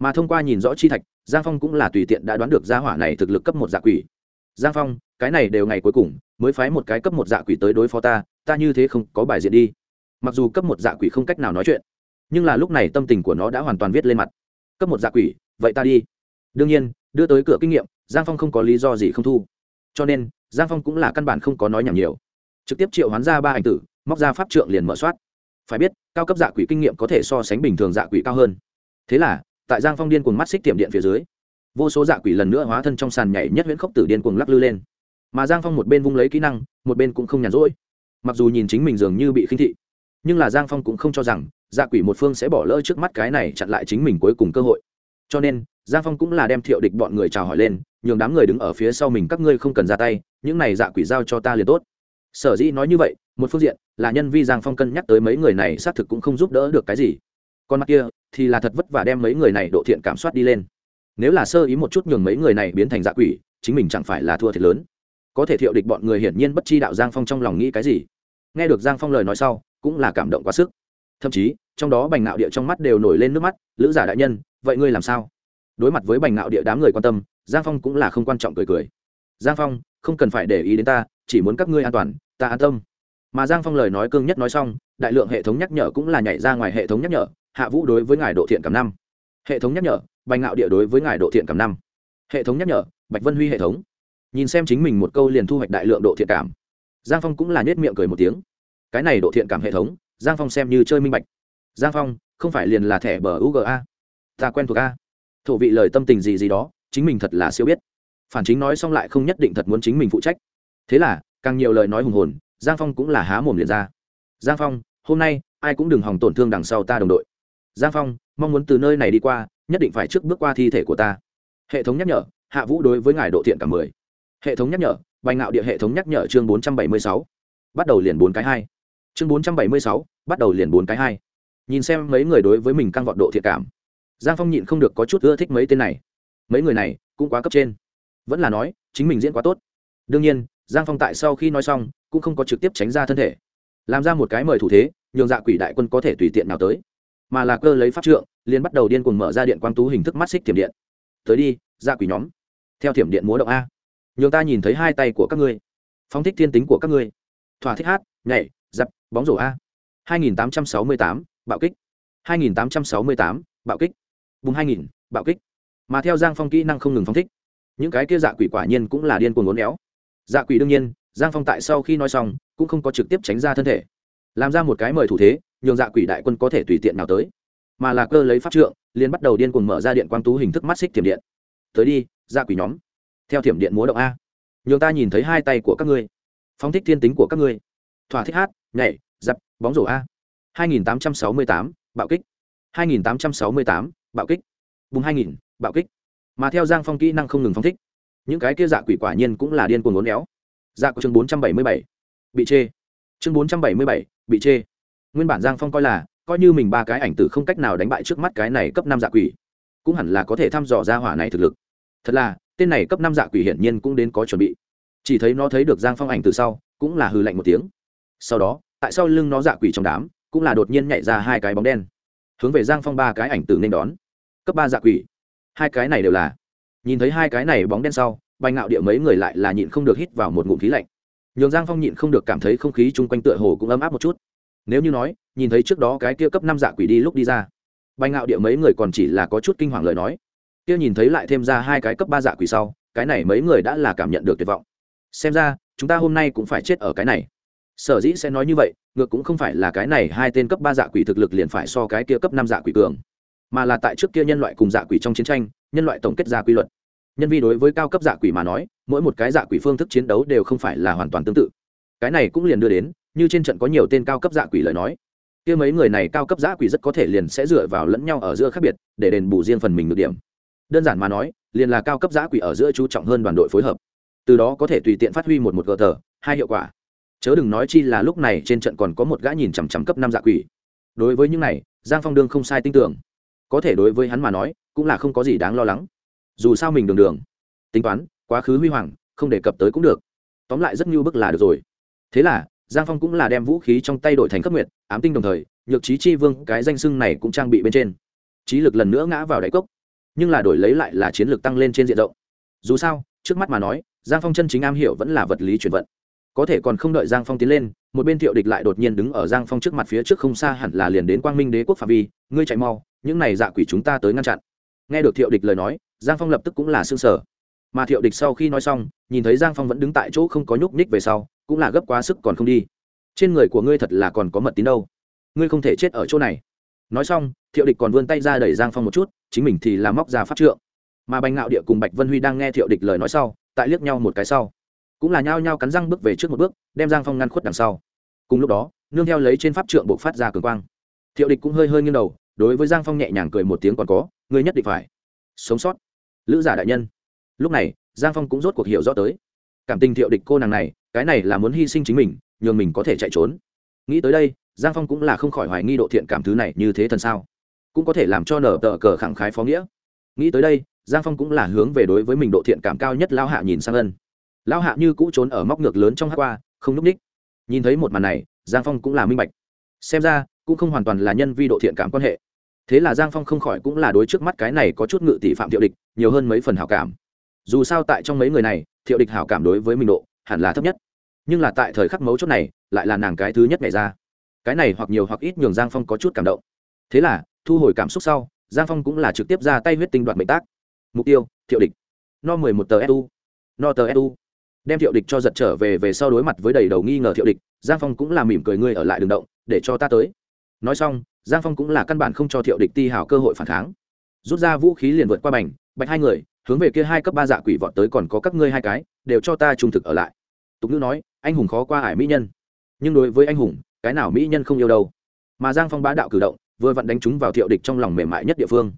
Mà thông qua nhìn rõ chi thạch, giang phong cũng là tùy tiện đã đoán được ra hỏa này thực lực cấp một dạ quỷ giang phong, cái này đều ngày cuối cùng, mới phái một cái cấp một dạ quỷ tới đối phó ta ta như thế không có bài diện đi. Mặc dù cấp một dạ quỷ không cách nào nói chuyện, nhưng là lúc này tâm tình của nó đã hoàn toàn viết lên mặt. Cấp một dạ quỷ, vậy ta đi. Đương nhiên, đưa tới cửa kinh nghiệm, giang phong không có lý do gì không thu. Cho nên, giang phong cũng là căn bản không có nói nhảm nhiều. Trực tiếp triệu hoán ra ba ảnh tử, móc ra pháp trượng liền mở soát. Phải biết, cao cấp dạ quỷ kinh nghiệm có thể so sánh bình thường dạ quỷ cao hơn. Thế là, tại giang phong điên cuồng mắt xích tiệm điện phía dưới vô số dạ quỷ lần nữa hóa thân trong sàn nhảy nhất huyễn khốc tử điên cuồng lắc lư lên. Mà giang phong một bên vung lấy kỹ năng, một bên cũng không nhàn rỗi. Mặc dù nhìn chính mình dường như bị khinh thị, nhưng là giang phong cũng không cho rằng dạ quỷ một phương sẽ bỏ lỡ trước mắt cái này chặn lại chính mình cuối cùng cơ hội. Cho nên, giang phong cũng là đem thiệu địch bọn người chào hỏi lên, nhường đám người đứng ở phía sau mình các ngươi không cần ra tay, những này dạ quỷ giao cho ta liền tốt. Sở dĩ nói như vậy, một phương diện là nhân vi giang phong cân nhắc tới mấy người này xác thực cũng không giúp đỡ được cái gì. Còn mặt kia thì là thật vất vả đem mấy người này độ thiện cảm soát đi lên nếu là sơ ý một chút nhường mấy người này biến thành dạ quỷ, chính mình chẳng phải là thua thiệt lớn. Có thể thiệu địch bọn người hiển nhiên bất chi đạo giang phong trong lòng nghĩ cái gì. Nghe được giang phong lời nói sau, cũng là cảm động quá sức. Thậm chí, trong đó bành Nạo địa trong mắt đều nổi lên nước mắt, lữ giả đại nhân, vậy ngươi làm sao? Đối mặt với bành Nạo địa đám người quan tâm, giang phong cũng là không quan trọng cười cười. Giang phong, không cần phải để ý đến ta, chỉ muốn các ngươi an toàn, ta an tâm. Mà giang phong lời nói cương nhất nói xong, đại lượng hệ thống nhắc nhở cũng là nhảy ra ngoài hệ thống nhắc nhở, hạ vũ đối với ngài độ thiện cảm năm. Hệ thống nhắc nhở bành ngạo địa đối với ngài độ thiện cảm năm. Hệ thống nhắc nhở, bạch vân huy hệ thống. Nhìn xem chính mình một câu liền thu hoạch đại lượng độ thiện cảm. Giang phong cũng là nhét miệng cười một tiếng. Cái này độ thiện cảm hệ thống, giang phong xem như chơi minh bạch. Giang phong, không phải liền là thẻ bờ uga ta quen thuộc a. Thổ vị lời tâm tình gì gì đó, chính mình thật là siêu biết. Phản chính nói xong lại không nhất định thật muốn chính mình phụ trách. Thế là, càng nhiều lời nói hùng hồn, giang phong cũng là há mồm liền ra. Giang phong, hôm nay, ai cũng đừng hòng tổn thương đằng sau ta đồng đội. Giang phong, mong muốn từ nơi này đi qua nhất định phải trước bước qua thi thể của ta. Hệ thống nhắc nhở, hạ vũ đối với ngài độ thiện cả mười. Hệ thống nhắc nhở, bành ngạo địa hệ thống nhắc nhở chương bốn trăm bảy mươi sáu. Bắt đầu liền bốn cái hai. Chương bốn trăm bảy mươi sáu, bắt đầu liền bốn cái hai. Nhìn xem mấy người đối với mình căng vọt độ thiện cảm. Giang phong nhịn không được có chút ưa thích mấy tên này. Mấy người này cũng quá cấp trên. Vẫn là nói, chính mình diễn quá tốt. Đương nhiên, giang phong tại sau khi nói xong, cũng không có trực tiếp tránh ra thân thể. Làm ra một cái mời thủ thế, nhường dạ quỷ đại quân có thể tùy tiện nào tới mà là cơ lấy pháp trượng liền bắt đầu điên cuồng mở ra điện quang tú hình thức mắt xích thiểm điện. Tới đi dạ quỷ nhóm. Theo thiểm điện múa động a. Nhường ta nhìn thấy hai tay của các ngươi. Phóng thích thiên tính của các ngươi. Thỏa thích hát nhảy dập bóng rổ a. 2868, bạo kích. 2868, bạo kích. Bùng 2000, bạo kích. Mà theo giang phong kỹ năng không ngừng phóng thích những cái kia dạ quỷ quả nhiên cũng là điên cuồng ngốn éo. Dạ quỷ đương nhiên giang phong tại sau khi nói xong cũng không có trực tiếp tránh ra thân thể. Làm ra một cái mời thủ thế nhường dạ quỷ đại quân có thể tùy tiện nào tới. Mà là cơ lấy pháp trượng liền bắt đầu điên cuồng mở ra điện quang tú hình thức mắt xích thiểm điện. Tới đi dạ quỷ nhóm. Theo thiểm điện múa động a. Nhường ta nhìn thấy hai tay của các ngươi. Phóng thích thiên tính của các ngươi. Thỏa thích hát nhảy dập bóng rổ a. 2868, bạo kích. 2868, bạo kích. Bùng 2000, bạo kích. Mà theo giang phong kỹ năng không ngừng phóng thích những cái kia dạ quỷ quả nhiên cũng là điên cuồng ngốn éo. Dạ của chương 477, bị chê. Chương 477, bị chê nguyên bản giang phong coi là, coi như mình ba cái ảnh tử không cách nào đánh bại trước mắt cái này cấp năm dạ quỷ, cũng hẳn là có thể thăm dò ra hỏa này thực lực. Thật là, tên này cấp năm dạ quỷ hiển nhiên cũng đến có chuẩn bị. Chỉ thấy nó thấy được giang phong ảnh từ sau, cũng là hư lạnh một tiếng. Sau đó, tại sau lưng nó dạ quỷ trong đám, cũng là đột nhiên nhảy ra hai cái bóng đen. Hướng về giang phong ba cái ảnh từ nên đón. Cấp ba dạ quỷ. Hai cái này đều là. Nhìn thấy hai cái này bóng đen sau, bành ngạo địa mấy người lại là nhịn không được hít vào một ngụm khí lạnh. Nhường giang phong nhịn không được cảm thấy không khí chung quanh tựa hồ cũng ấm áp một chút nếu như nói, nhìn thấy trước đó cái kia cấp năm dạ quỷ đi lúc đi ra, bành ngạo địa mấy người còn chỉ là có chút kinh hoàng lời nói. Kia nhìn thấy lại thêm ra hai cái cấp ba dạ quỷ sau, cái này mấy người đã là cảm nhận được tuyệt vọng. Xem ra, chúng ta hôm nay cũng phải chết ở cái này. Sở dĩ sẽ nói như vậy, ngược cũng không phải là cái này hai tên cấp ba dạ quỷ thực lực liền phải so cái kia cấp năm dạ quỷ cường, mà là tại trước kia nhân loại cùng dạ quỷ trong chiến tranh, nhân loại tổng kết ra quy luật. Nhân vi đối với cao cấp dạ quỷ mà nói, mỗi một cái dạ quỷ phương thức chiến đấu đều không phải là hoàn toàn tương tự cái này cũng liền đưa đến, như trên trận có nhiều tên cao cấp dạ quỷ lời nói. Kia mấy người này cao cấp dạ quỷ rất có thể liền sẽ dựa vào lẫn nhau ở giữa khác biệt, để đền bù riêng phần mình ngược điểm. Đơn giản mà nói, liền là cao cấp dạ quỷ ở giữa chú trọng hơn đoàn đội phối hợp. Từ đó có thể tùy tiện phát huy một một gờ tờ, hai hiệu quả. Chớ đừng nói chi là lúc này trên trận còn có một gã nhìn chằm chằm cấp năm dạ quỷ. Đối với những này, giang phong đương không sai tin tưởng. Có thể đối với hắn mà nói, cũng là không có gì đáng lo lắng. Dù sao mình đường đường, tính toán, quá khứ huy hoàng, không đề cập tới cũng được. Tóm lại rất như bức là được rồi thế là, giang phong cũng là đem vũ khí trong tay đổi thành cấp nguyệt, ám tinh đồng thời, nhược trí chi vương, cái danh sưng này cũng trang bị bên trên. Trí lực lần nữa ngã vào đáy cốc, nhưng là đổi lấy lại là chiến lược tăng lên trên diện rộng. Dù sao, trước mắt mà nói, giang phong chân chính am hiểu vẫn là vật lý chuyển vận. Có thể còn không đợi giang phong tiến lên, một bên thiệu địch lại đột nhiên đứng ở giang phong trước mặt phía trước không xa hẳn là liền đến quang minh đế quốc phạm vi, ngươi chạy mau, những này dạ quỷ chúng ta tới ngăn chặn. Nghe được thiệu địch lời nói, giang phong lập tức cũng là s ư ơ n g sở mà thiệu địch sau khi nói xong, nhìn thấy giang phong vẫn đứng tại chỗ không có nhúc nhích về sau, cũng là gấp quá sức còn không đi. Trên người của ngươi thật là còn có mật tín đâu. Ngươi không thể chết ở chỗ này. Nói xong, thiệu địch còn vươn tay ra đẩy giang phong một chút, chính mình thì làm móc ra phát trượng. Mà bành ngạo địa cùng bạch vân huy đang nghe thiệu địch lời nói sau, tại liếc nhau một cái sau, cũng là nhao nhao cắn răng bước về trước một bước, đem giang phong ngăn khuất đằng sau. Cùng lúc đó, nương theo lấy trên pháp trượng buộc phát ra cường quang. Thiệu địch cũng hơi hơi nghiêng đầu, đối với giang phong nhẹ nhàng cười một tiếng còn có, ngươi nhất định phải sống sót, lữ giả đại nhân lúc này, giang phong cũng rốt cuộc hiểu rõ tới. Cảm tình thiệu địch cô nàng này, cái này là muốn hy sinh chính mình, nhường mình có thể chạy trốn. Nghĩ tới đây, giang phong cũng là không khỏi hoài nghi độ thiện cảm thứ này như thế thần sao. Cũng có thể làm cho nở tờ cờ khẳng khái phó nghĩa. Nghĩ tới đây, giang phong cũng là hướng về đối với mình độ thiện cảm cao nhất lao hạ nhìn sang ân. Lao hạ như cũ trốn ở móc ngược lớn trong hát qua, không núp ních. Nhìn thấy một màn này, giang phong cũng là minh bạch. Xem ra, cũng không hoàn toàn là nhân vi độ thiện cảm quan hệ. Thế là giang phong không khỏi cũng là đối trước mắt cái này có chút ngự tỷ phạm thiệu địch, nhiều hơn mấy phần hảo cảm dù sao tại trong mấy người này, thiệu địch hảo cảm đối với minh độ hẳn là thấp nhất. Nhưng là tại thời khắc mấu chốt này, lại là nàng cái thứ nhất nhảy ra. Cái này hoặc nhiều hoặc ít nhường giang phong có chút cảm động. Thế là, thu hồi cảm xúc sau, giang phong cũng là trực tiếp ra tay huyết tinh đoạt mệnh tác. Mục tiêu, thiệu địch. No mười một tờ su no tờ su đem thiệu địch cho giật trở về về sau đối mặt với đầy đầu nghi ngờ thiệu địch, giang phong cũng là mỉm cười ngươi ở lại đường động, để cho ta tới. Nói xong, giang phong cũng là căn bản không cho thiệu địch ti hào cơ hội phản kháng. Rút ra vũ khí liền vượt qua bành, bạch hai người hướng về kia hai cấp ba dạ quỷ vọt tới còn có các ngươi hai cái, đều cho ta trung thực ở lại. Tục ngữ nói, anh hùng khó qua ải mỹ nhân. Nhưng đối với anh hùng, cái nào mỹ nhân không yêu đâu. Mà giang phong bá đạo cử động, vừa vặn đánh chúng vào thiệu địch trong lòng mềm mại nhất địa phương.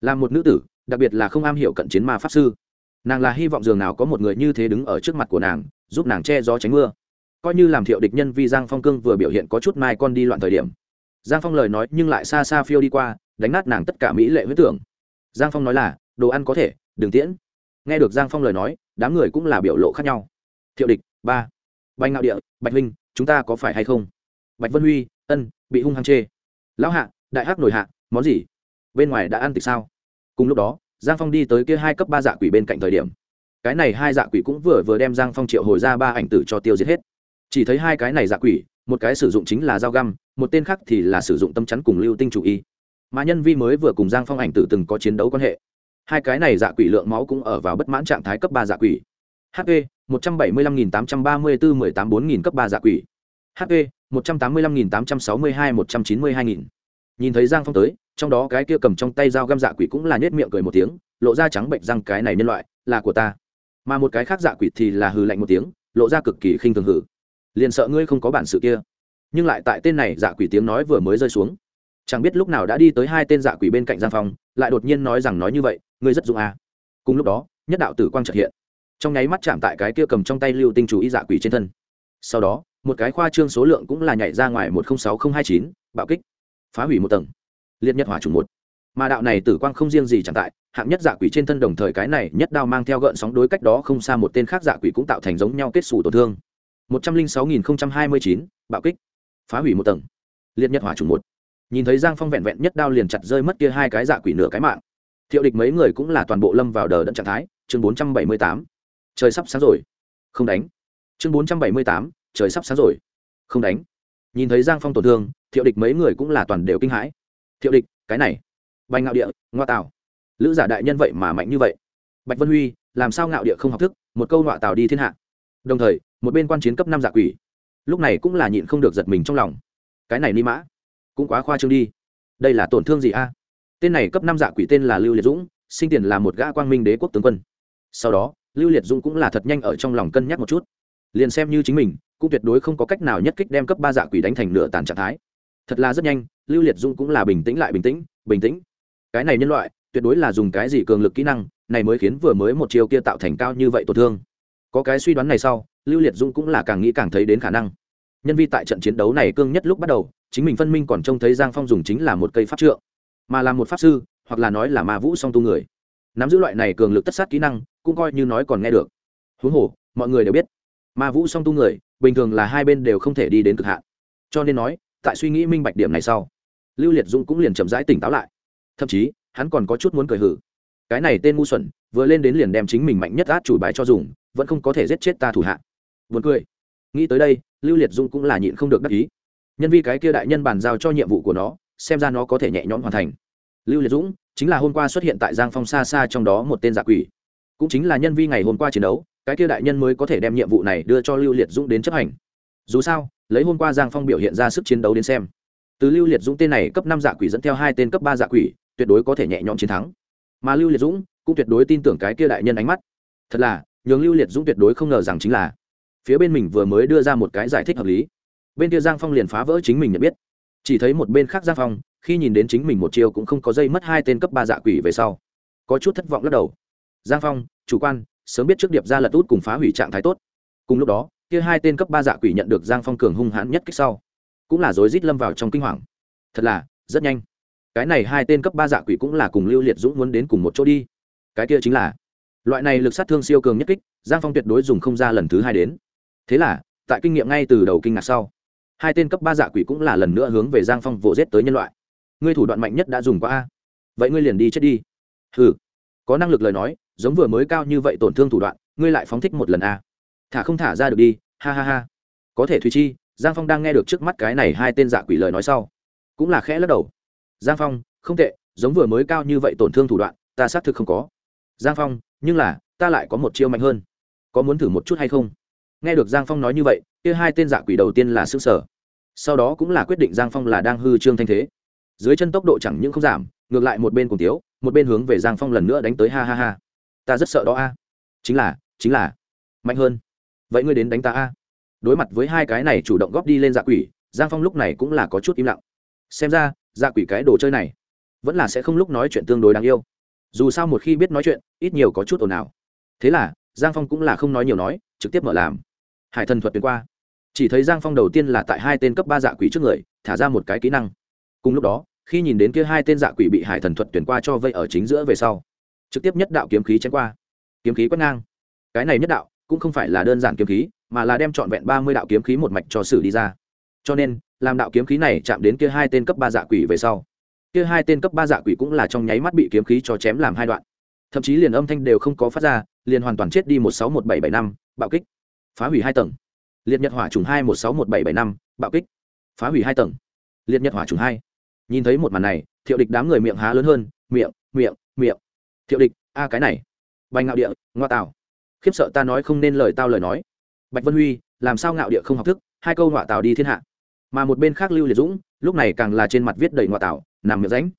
Là một nữ tử, đặc biệt là không am hiểu cận chiến ma pháp sư. Nàng là hy vọng dường nào có một người như thế đứng ở trước mặt của nàng, giúp nàng che gió tránh mưa. Coi như làm thiệu địch nhân vì giang phong cương vừa biểu hiện có chút mai con đi loạn thời điểm. Giang phong lời nói nhưng lại xa xa phiêu đi qua, đánh nát nàng tất cả mỹ lệ huyết tưởng. Giang phong nói là, đồ ăn có thể đừng tiễn. Nghe được giang phong lời nói, đám người cũng là biểu lộ khác nhau. Thiệu địch, ba. Banh ngạo địa, bạch huynh, chúng ta có phải hay không? Bạch vân huy, ân, bị hung hăng chê. Lão hạ, đại hắc nổi hạ, món gì? Bên ngoài đã ăn tịch sao? Cùng lúc đó, giang phong đi tới kia hai cấp ba dạ quỷ bên cạnh thời điểm. Cái này hai dạ quỷ cũng vừa vừa đem giang phong triệu hồi ra ba ảnh tử cho tiêu diệt hết. Chỉ thấy hai cái này dạ quỷ, một cái sử dụng chính là dao găm, một tên khác thì là sử dụng tâm chắn cùng lưu tinh chủ y. Mà nhân vi mới vừa cùng giang phong ảnh tử từng có chiến đấu quan hệ hai cái này dạ quỷ lượng máu cũng ở vào bất mãn trạng thái cấp ba dạ quỷ. Hp một trăm bảy mươi lăm nghìn tám trăm ba mươi bốn mười tám bốn nghìn cấp ba dạ quỷ. Hp một trăm tám mươi lăm nghìn tám trăm sáu mươi hai một trăm chín mươi hai nghìn. Nhìn thấy giang phong tới trong đó cái kia cầm trong tay dao găm dạ quỷ cũng là nhét miệng cười một tiếng lộ ra trắng bệnh răng cái này nhân loại là của ta. Mà một cái khác dạ quỷ thì là hừ lạnh một tiếng lộ ra cực kỳ khinh thường hừ, liền sợ ngươi không có bản sự kia. Nhưng lại tại tên này dạ quỷ tiếng nói vừa mới rơi xuống chẳng biết lúc nào đã đi tới hai tên dạ quỷ bên cạnh giang phong, lại đột nhiên nói rằng nói như vậy, ngươi rất dũng à. cùng lúc đó, nhất đạo tử quang trật hiện. Trong nháy mắt chạm tại cái kia cầm trong tay lưu tinh chủ ý dạ quỷ trên thân. Sau đó, một cái khoa trương số lượng cũng là nhảy ra ngoài một trăm sáu nghìn hai chín, bạo kích. Phá hủy một tầng. Liệt nhất hỏa trùng một. Mà đạo này tử quang không riêng gì chẳng tại, hạng nhất dạ quỷ trên thân đồng thời cái này nhất đao mang theo gợn sóng đối cách đó không xa một tên khác dạ quỷ cũng tạo thành giống nhau kết xù tổn thương. Một trăm linh sáu nghìn hai mươi chín, bạo kích. Phá hủy một tầng. Liệt nhất hỏa trùng một nhìn thấy giang phong vẹn vẹn nhất đao liền chặt rơi mất kia hai cái dạ quỷ nửa cái mạng. Thiệu địch mấy người cũng là toàn bộ lâm vào đờ đẫn trạng thái. Chương bốn trăm bảy mươi tám. Trời sắp sáng rồi. Không đánh. Chương bốn trăm bảy mươi tám. Trời sắp sáng rồi. Không đánh. Nhìn thấy giang phong tổn thương, thiệu địch mấy người cũng là toàn đều kinh hãi. Thiệu địch, cái này. Bành ngạo địa, ngoa tạo lữ giả đại nhân vậy mà mạnh như vậy. Bạch vân huy, làm sao ngạo địa không học thức, một câu ngoạ tào đi thiên hạ. Đồng thời, một bên quan chiến cấp năm giả quỷ. Lúc này cũng là nhịn không được giật mình trong lòng. Cái này ni mã cũng quá khoa trương đi. Đây là tổn thương gì a? Tên này cấp năm dạ quỷ tên là lưu liệt dũng, sinh tiền là một gã quang minh đế quốc tướng quân. Sau đó, lưu liệt dũng cũng là thật nhanh ở trong lòng cân nhắc một chút. Liền xem như chính mình, cũng tuyệt đối không có cách nào nhất kích đem cấp ba dạ quỷ đánh thành nửa tàn trạng thái. Thật là rất nhanh, lưu liệt dũng cũng là bình tĩnh lại bình tĩnh bình tĩnh. Cái này nhân loại, tuyệt đối là dùng cái gì cường lực kỹ năng, này mới khiến vừa mới một chiều kia tạo thành cao như vậy tổn thương. Có cái suy đoán này sau, lưu liệt dũng cũng là càng nghĩ càng thấy đến khả năng nhân vi tại trận chiến đấu này cương nhất lúc bắt đầu, chính mình phân minh còn trông thấy giang phong dùng chính là một cây pháp trượng, mà là một pháp sư, hoặc là nói là ma vũ song tu người. Nắm giữ loại này cường lực tất sát kỹ năng, cũng coi như nói còn nghe được. Huống hồ, mọi người đều biết, ma vũ song tu người, bình thường là hai bên đều không thể đi đến cực hạn. Cho nên nói, tại suy nghĩ minh bạch điểm này sau, lưu liệt dũng cũng liền chậm rãi tỉnh táo lại. Thậm chí, hắn còn có chút muốn cười hử. Cái này tên ngu xuẩn, vừa lên đến liền đem chính mình mạnh nhất át chủ bài cho dùng, vẫn không có thể giết chết ta thủ hạ. Vượt cười nghĩ tới đây, lưu liệt Dung cũng là nhịn không được đắc ý. Nhân vi cái kia đại nhân bàn giao cho nhiệm vụ của nó, xem ra nó có thể nhẹ nhõm hoàn thành. Lưu liệt dũng, chính là hôm qua xuất hiện tại giang phong xa xa trong đó một tên giả quỷ. Cũng chính là nhân vi ngày hôm qua chiến đấu, cái kia đại nhân mới có thể đem nhiệm vụ này đưa cho lưu liệt dũng đến chấp hành. Dù sao, lấy hôm qua giang phong biểu hiện ra sức chiến đấu đến xem, từ lưu liệt dũng tên này cấp năm giả quỷ dẫn theo hai tên cấp ba giả quỷ, tuyệt đối có thể nhẹ nhõm chiến thắng. Mà lưu liệt dũng cũng tuyệt đối tin tưởng cái kia đại nhân ánh mắt. Thật là, nhường lưu liệt dũng tuyệt đối không ngờ rằng chính là phía bên mình vừa mới đưa ra một cái giải thích hợp lý. Bên kia giang phong liền phá vỡ chính mình nhận biết. Chỉ thấy một bên khác giang phong, khi nhìn đến chính mình một chiều cũng không có dây mất hai tên cấp ba dạ quỷ về sau, có chút thất vọng lắc đầu. Giang phong, chủ quan, sớm biết trước điệp ra lật út cùng phá hủy trạng thái tốt. Cùng lúc đó, kia hai tên cấp ba dạ quỷ nhận được giang phong cường hung hãn nhất kích sau, cũng là rối rít lâm vào trong kinh hoàng. Thật là, rất nhanh. Cái này hai tên cấp ba dạ quỷ cũng là cùng lưu liệt dũng muốn đến cùng một chỗ đi. Cái kia chính là, loại này lực sát thương siêu cường nhất kích, giang phong tuyệt đối dùng không ra lần thứ hai đến thế là, tại kinh nghiệm ngay từ đầu kinh ngạc sau, hai tên cấp ba dạ quỷ cũng là lần nữa hướng về giang phong vỗ giết tới nhân loại. Ngươi thủ đoạn mạnh nhất đã dùng qua a. Vậy ngươi liền đi chết đi. Ừ có năng lực lời nói, giống vừa mới cao như vậy tổn thương thủ đoạn, ngươi lại phóng thích một lần a. Thả không thả ra được đi, ha ha ha. Có thể thùy chi, giang phong đang nghe được trước mắt cái này hai tên dạ quỷ lời nói sau, cũng là khẽ lắc đầu. Giang phong, không tệ, giống vừa mới cao như vậy tổn thương thủ đoạn, ta xác thực không có. Giang phong, nhưng là, ta lại có một chiêu mạnh hơn. Có muốn thử một chút hay không? Nghe được giang phong nói như vậy, kia hai tên dạ quỷ đầu tiên là xương sở sau đó cũng là quyết định giang phong là đang hư trương thanh thế. Dưới chân tốc độ chẳng những không giảm, ngược lại một bên cùng tiếu, một bên hướng về giang phong lần nữa đánh tới ha ha ha. Ta rất sợ đó a. Chính là chính là. Mạnh hơn. Vậy ngươi đến đánh ta a. Đối mặt với hai cái này chủ động góp đi lên dạ quỷ, giang phong lúc này cũng là có chút im lặng. Xem ra dạ quỷ cái đồ chơi này vẫn là sẽ không lúc nói chuyện tương đối đáng yêu. Dù sao một khi biết nói chuyện, ít nhiều có chút ồn ào. Thế là, giang phong cũng là không nói nhiều nói, trực tiếp mở làm hải thần thuật tuyến qua. Chỉ thấy giang phong đầu tiên là tại hai tên cấp ba dạ quỷ trước người, thả ra một cái kỹ năng. Cùng lúc đó, khi nhìn đến kia hai tên dạ quỷ bị hải thần thuật tuyển qua cho vây ở chính giữa về sau, trực tiếp nhất đạo kiếm khí chém qua. Kiếm khí quét ngang. Cái này nhất đạo cũng không phải là đơn giản kiếm khí, mà là đem trọn vẹn ba mươi đạo kiếm khí một mạch cho sử đi ra. Cho nên, làm đạo kiếm khí này chạm đến kia hai tên cấp ba dạ quỷ về sau, kia hai tên cấp ba dạ quỷ cũng là trong nháy mắt bị kiếm khí cho chém làm hai đoạn. Thậm chí liền âm thanh đều không có phát ra, liền hoàn toàn chết đi một sáu một bảy bảy năm, bạo kích phá hủy hai tầng. Liệt nhật hỏa trùng hai một sáu một bảy bảy năm, bạo kích. Phá hủy hai tầng. Liệt nhật hỏa trùng hai. Nhìn thấy một màn này, thiệu địch đám người miệng há lớn hơn, miệng miệng miệng. Thiệu địch, a, cái này. Bành ngạo địa, ngoa tào. Khiếp sợ ta nói không nên lời tao lời nói. Bạch vân huy, làm sao ngạo địa không học thức, hai câu ngoại tào đi thiên hạ. Mà một bên khác lưu liệt dũng, lúc này càng là trên mặt viết đầy ngoại tào, nằm miệng ránh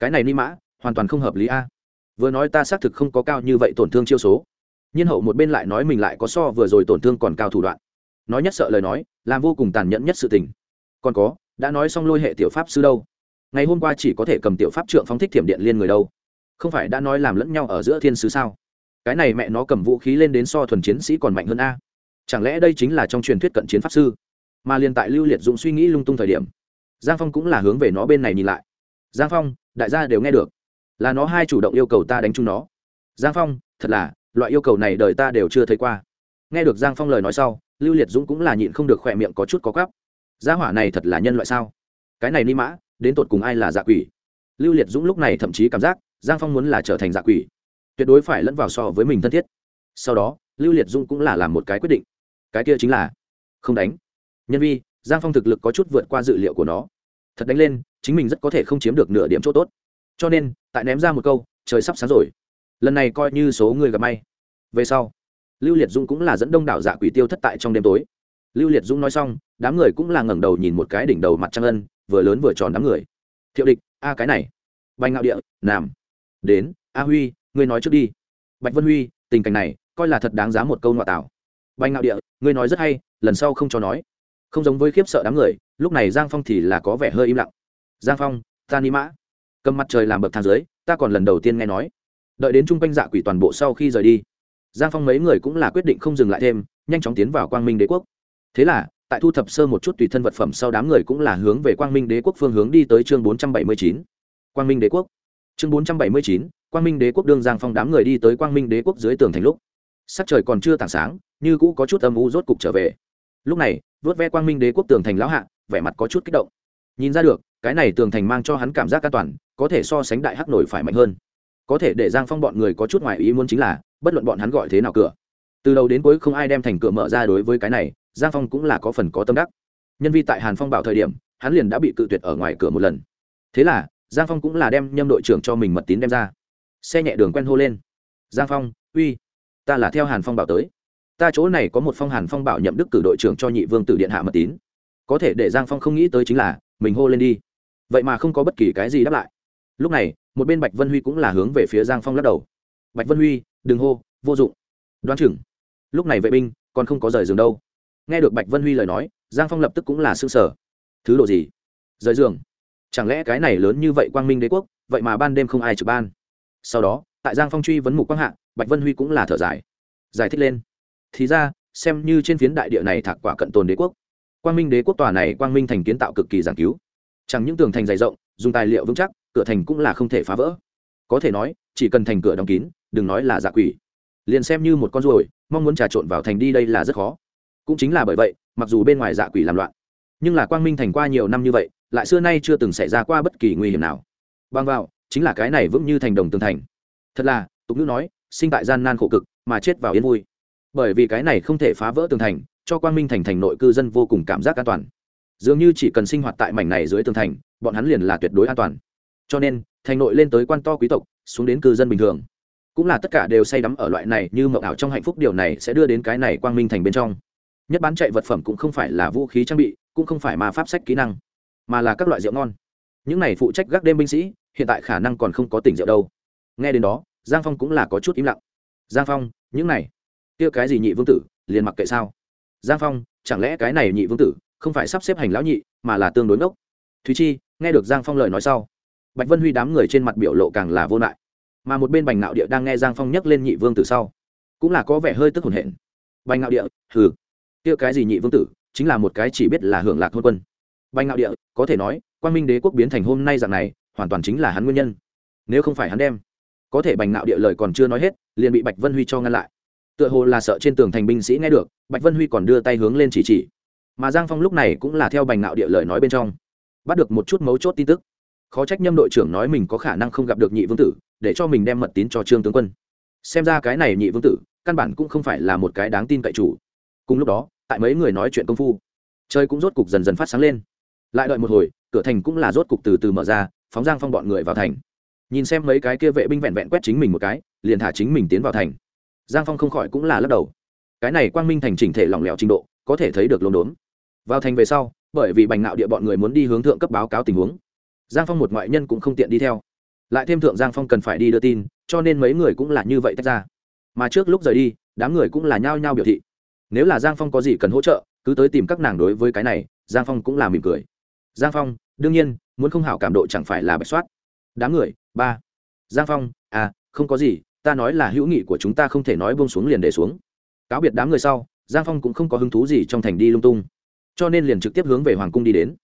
cái này ni mã, hoàn toàn không hợp lý a. Vừa nói ta xác thực không có cao như vậy tổn thương chiêu số nhiên hậu một bên lại nói mình lại có so vừa rồi tổn thương còn cao thủ đoạn. Nói nhất sợ lời nói, làm vô cùng tàn nhẫn nhất sự tình. Còn có, đã nói xong lôi hệ tiểu pháp sư đâu? Ngày hôm qua chỉ có thể cầm tiểu pháp trượng phóng thích thiểm điện liên người đâu? Không phải đã nói làm lẫn nhau ở giữa thiên sứ sao? Cái này mẹ nó cầm vũ khí lên đến so thuần chiến sĩ còn mạnh hơn a. Chẳng lẽ đây chính là trong truyền thuyết cận chiến pháp sư? Mà liền tại lưu liệt dũng suy nghĩ lung tung thời điểm, giang phong cũng là hướng về nó bên này nhìn lại. Giang phong, đại gia đều nghe được. Là nó hai chủ động yêu cầu ta đánh chung nó. Giang phong, thật là loại yêu cầu này đời ta đều chưa thấy qua. Nghe được giang phong lời nói sau, lưu liệt dũng cũng là nhịn không được khỏe miệng có chút có gắp gia hỏa này thật là nhân loại sao? Cái này ni mã, đến tột cùng ai là dạ quỷ? Lưu liệt dũng lúc này thậm chí cảm giác giang phong muốn là trở thành dạ quỷ. Tuyệt đối phải lẫn vào so với mình thân thiết. Sau đó, lưu liệt dũng cũng là làm một cái quyết định. Cái kia chính là không đánh. Nhân vi, giang phong thực lực có chút vượt qua dự liệu của nó. Thật đánh lên, chính mình rất có thể không chiếm được nửa điểm chỗ tốt. Cho nên, tại ném ra một câu, trời sắp sáng rồi lần này coi như số người gặp may. Về sau, lưu liệt dũng cũng là dẫn đông đảo dạ quỷ tiêu thất tại trong đêm tối. Lưu liệt dũng nói xong, đám người cũng là ngẩng đầu nhìn một cái đỉnh đầu mặt trăng ân, vừa lớn vừa tròn đám người. Thiệu địch, a cái này. Bành ngạo địa, nam. Đến, a huy, ngươi nói trước đi. Bạch vân huy, tình cảnh này, coi là thật đáng giá một câu ngoại tảo. Bành ngạo địa, ngươi nói rất hay, lần sau không cho nói. Không giống với khiếp sợ đám người, lúc này giang phong thì là có vẻ hơi im lặng. Giang phong, ta ni mã. Cầm mặt trời làm bậc thang dưới, ta còn lần đầu tiên nghe nói đợi đến chung quanh dạ quỷ toàn bộ sau khi rời đi. Giang phong mấy người cũng là quyết định không dừng lại thêm, nhanh chóng tiến vào quang minh đế quốc. Thế là, tại thu thập sơ một chút tùy thân vật phẩm sau đám người cũng là hướng về quang minh đế quốc phương hướng đi tới chương bốn trăm bảy mươi chín. Quang minh đế quốc. Chương bốn trăm bảy mươi chín, quang minh đế quốc đương giang phong đám người đi tới quang minh đế quốc dưới tường thành lúc. Sắc trời còn chưa tảng sáng, như cũ có chút âm u rốt cục trở về. Lúc này, vớt ve quang minh đế quốc tường thành lão hạ, vẻ mặt có chút kích động. Nhìn ra được, cái này tường thành mang cho hắn cảm giác an toàn, có thể so sánh đại hắc nổi phải mạnh hơn có thể để giang phong bọn người có chút ngoài ý muốn chính là, bất luận bọn hắn gọi thế nào cửa, từ đầu đến cuối không ai đem thành cửa mở ra đối với cái này, giang phong cũng là có phần có tâm đắc. Nhân vi tại hàn phong bảo thời điểm, hắn liền đã bị cự tuyệt ở ngoài cửa một lần. Thế là, giang phong cũng là đem nhâm đội trưởng cho mình mật tín đem ra. Xe nhẹ đường quen hô lên. Giang phong, uy, ta là theo hàn phong bảo tới. Ta chỗ này có một phong hàn phong bảo nhậm đức cử đội trưởng cho nhị vương tử điện hạ mật tín. Có thể để giang phong không nghĩ tới chính là, mình hô lên đi. Vậy mà không có bất kỳ cái gì đáp lại. Lúc này một bên bạch vân huy cũng là hướng về phía giang phong lắc đầu bạch vân huy đừng hô vô dụng đoán chừng lúc này vệ binh còn không có rời giường đâu nghe được bạch vân huy lời nói giang phong lập tức cũng là s ư ơ n g sở thứ độ gì rời giường chẳng lẽ cái này lớn như vậy quang minh đế quốc vậy mà ban đêm không ai trực ban sau đó tại giang phong truy vấn mục quang hạ bạch vân huy cũng là thở dài giải thích lên thì ra xem như trên phiến đại địa này thạc quả cận tồn đế quốc quang minh đế quốc tòa này quang minh thành kiến tạo cực kỳ giảng cứu chẳng những tường thành dày rộng dùng tài liệu vững chắc cửa thành cũng là không thể phá vỡ. Có thể nói, chỉ cần thành cửa đóng kín, đừng nói là giả quỷ. Liền xem như một con ruồi, mong muốn trà trộn vào thành đi đây là rất khó. Cũng chính là bởi vậy, mặc dù bên ngoài giả quỷ làm loạn, nhưng là quang minh thành qua nhiều năm như vậy, lại xưa nay chưa từng xảy ra qua bất kỳ nguy hiểm nào. Bằng vào, chính là cái này vững như thành đồng tường thành. Thật là, tục ngữ nói, sinh tại gian nan khổ cực, mà chết vào yên vui. Bởi vì cái này không thể phá vỡ tường thành, cho quang minh thành thành nội cư dân vô cùng cảm giác an toàn. Dường như chỉ cần sinh hoạt tại mảnh này dưới tường thành, bọn hắn liền là tuyệt đối an toàn cho nên, thành nội lên tới quan to quý tộc, xuống đến cư dân bình thường. Cũng là tất cả đều say đắm ở loại này như mộng ảo trong hạnh phúc điều này sẽ đưa đến cái này quang minh thành bên trong. Nhất bán chạy vật phẩm cũng không phải là vũ khí trang bị, cũng không phải mà pháp sách kỹ năng, mà là các loại rượu ngon. Những này phụ trách gác đêm binh sĩ, hiện tại khả năng còn không có tỉnh rượu đâu. Nghe đến đó, giang phong cũng là có chút im lặng. Giang phong, những này, kia cái gì nhị vương tử, liền mặc kệ sao? Giang phong, chẳng lẽ cái này nhị vương tử không phải sắp xếp hành lão nhị, mà là tương đối ngốc? Thúy chi, nghe được giang phong lời nói sau bạch vân huy đám người trên mặt biểu lộ càng là vô lại. Mà một bên bành ngạo địa đang nghe giang phong nhắc lên nhị vương tử sau, cũng là có vẻ hơi tức hồn hển. Bành ngạo địa, hừ. Kia cái gì nhị vương tử, chính là một cái chỉ biết là hưởng lạc thôn quân. Bành ngạo địa, có thể nói quan minh đế quốc biến thành hôm nay dạng này, hoàn toàn chính là hắn nguyên nhân. Nếu không phải hắn đem, có thể bành ngạo địa lời còn chưa nói hết, liền bị bạch vân huy cho ngăn lại. Tựa hồ là sợ trên tường thành binh sĩ nghe được, bạch vân huy còn đưa tay hướng lên chỉ chỉ. Mà giang phong lúc này cũng là theo bành ngạo địa lời nói bên trong, bắt được một chút mấu chốt tin tức khó trách nhâm đội trưởng nói mình có khả năng không gặp được nhị vương tử, để cho mình đem mật tín cho trương tướng quân. Xem ra cái này nhị vương tử, căn bản cũng không phải là một cái đáng tin cậy chủ. Cùng lúc đó, tại mấy người nói chuyện công phu chơi cũng rốt cục dần dần phát sáng lên. Lại đợi một hồi, cửa thành cũng là rốt cục từ từ mở ra, phóng giang phong bọn người vào thành. Nhìn xem mấy cái kia vệ binh vẹn vẹn quét chính mình một cái, liền thả chính mình tiến vào thành. Giang phong không khỏi cũng là lắc đầu. Cái này quang minh thành chỉnh thể lỏng lẻo trình độ, có thể thấy được lốm đốm. Vào thành về sau, bởi vì bành nạo địa bọn người muốn đi hướng thượng cấp báo cáo tình huống giang phong một ngoại nhân cũng không tiện đi theo. Lại thêm thượng giang phong cần phải đi đưa tin, cho nên mấy người cũng là như vậy tách ra. Mà trước lúc rời đi, đám người cũng là nhao nhao biểu thị. Nếu là giang phong có gì cần hỗ trợ, cứ tới tìm các nàng đối với cái này, giang phong cũng là mỉm cười. Giang phong, đương nhiên, muốn không hảo cảm độ chẳng phải là bạch soát. Đám người, ba. Giang phong à không có gì, ta nói là hữu nghị của chúng ta không thể nói bông xuống liền để xuống. Cáo biệt đám người sau, giang phong cũng không có hứng thú gì trong thành đi lung tung. Cho nên liền trực tiếp hướng về hoàng cung đi đến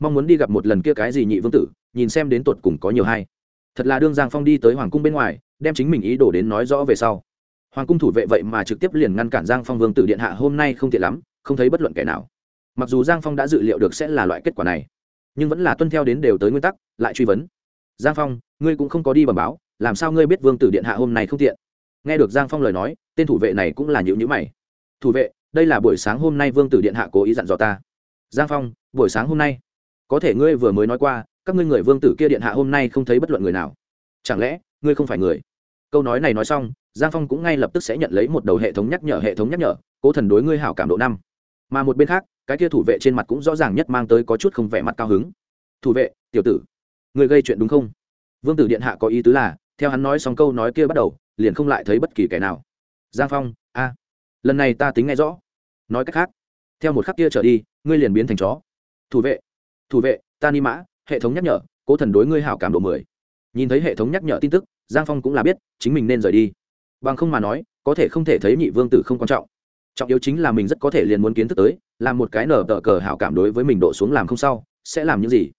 mong muốn đi gặp một lần kia cái gì nhị vương tử, nhìn xem đến tột cùng có nhiều hay. Thật là đương giang phong đi tới hoàng cung bên ngoài, đem chính mình ý đồ đến nói rõ về sau. Hoàng cung thủ vệ vậy mà trực tiếp liền ngăn cản giang phong vương tử điện hạ hôm nay không tiện lắm, không thấy bất luận kẻ nào. Mặc dù giang phong đã dự liệu được sẽ là loại kết quả này, nhưng vẫn là tuân theo đến đều tới nguyên tắc, lại truy vấn. Giang phong, ngươi cũng không có đi bẩm báo, làm sao ngươi biết vương tử điện hạ hôm nay không tiện? Nghe được giang phong lời nói, tên thủ vệ này cũng là nhịu nhữ mày. Thủ vệ, đây là buổi sáng hôm nay vương tử điện hạ cố ý dặn dò ta. Giang phong, buổi sáng hôm nay có thể ngươi vừa mới nói qua, các ngươi người vương tử kia điện hạ hôm nay không thấy bất luận người nào. Chẳng lẽ, ngươi không phải người? Câu nói này nói xong, giang phong cũng ngay lập tức sẽ nhận lấy một đầu hệ thống nhắc nhở, hệ thống nhắc nhở, cố thần đối ngươi hảo cảm độ năm. Mà một bên khác, cái kia thủ vệ trên mặt cũng rõ ràng nhất mang tới có chút không vẻ mặt cao hứng. Thủ vệ, tiểu tử người gây chuyện đúng không? Vương tử điện hạ có ý tứ là, theo hắn nói xong câu nói kia bắt đầu, liền không lại thấy bất kỳ kẻ nào. Giang phong, a, lần này ta tính ngay rõ. Nói cách khác, theo một khắc kia trở đi, ngươi liền biến thành chó. Thủ vệ thủ vệ, ta ni mã, hệ thống nhắc nhở, cố thần đối ngươi hảo cảm độ mười. Nhìn thấy hệ thống nhắc nhở tin tức, giang phong cũng là biết, chính mình nên rời đi. Bằng không mà nói, có thể không thể thấy nhị vương tử không quan trọng. Trọng yếu chính là mình rất có thể liền muốn kiến thức tới, làm một cái nở tờ cờ hảo cảm đối với mình độ xuống làm không sao sẽ làm những gì.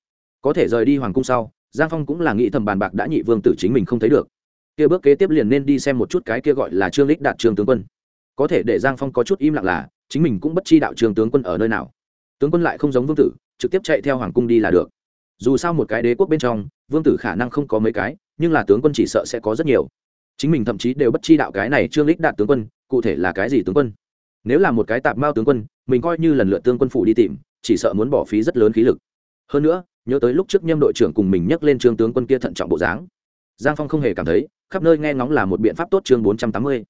Có thể rời đi hoàng cung sau, giang phong cũng là nghĩ thầm bàn bạc đã nhị vương tử chính mình không thấy được. Kia bước kế tiếp liền nên đi xem một chút cái kia gọi là trương lích đạt trương tướng quân. Có thể để giang phong có chút im lặng là, chính mình cũng bất chi đạo trương tướng quân ở nơi nào. Tướng quân lại không giống vương tử trực tiếp chạy theo hoàng cung đi là được. Dù sao một cái đế quốc bên trong, vương tử khả năng không có mấy cái, nhưng là tướng quân chỉ sợ sẽ có rất nhiều. Chính mình thậm chí đều bất chi đạo cái này trương lích đạt tướng quân, cụ thể là cái gì tướng quân? Nếu là một cái tạp mao tướng quân, mình coi như lần lượt tướng quân phủ đi tìm, chỉ sợ muốn bỏ phí rất lớn khí lực. Hơn nữa, nhớ tới lúc trước nhâm đội trưởng cùng mình nhắc lên trương tướng quân kia thận trọng bộ dáng, giang phong không hề cảm thấy, khắp nơi nghe ngóng là một biện pháp tốt chương bốn trăm tám mươi.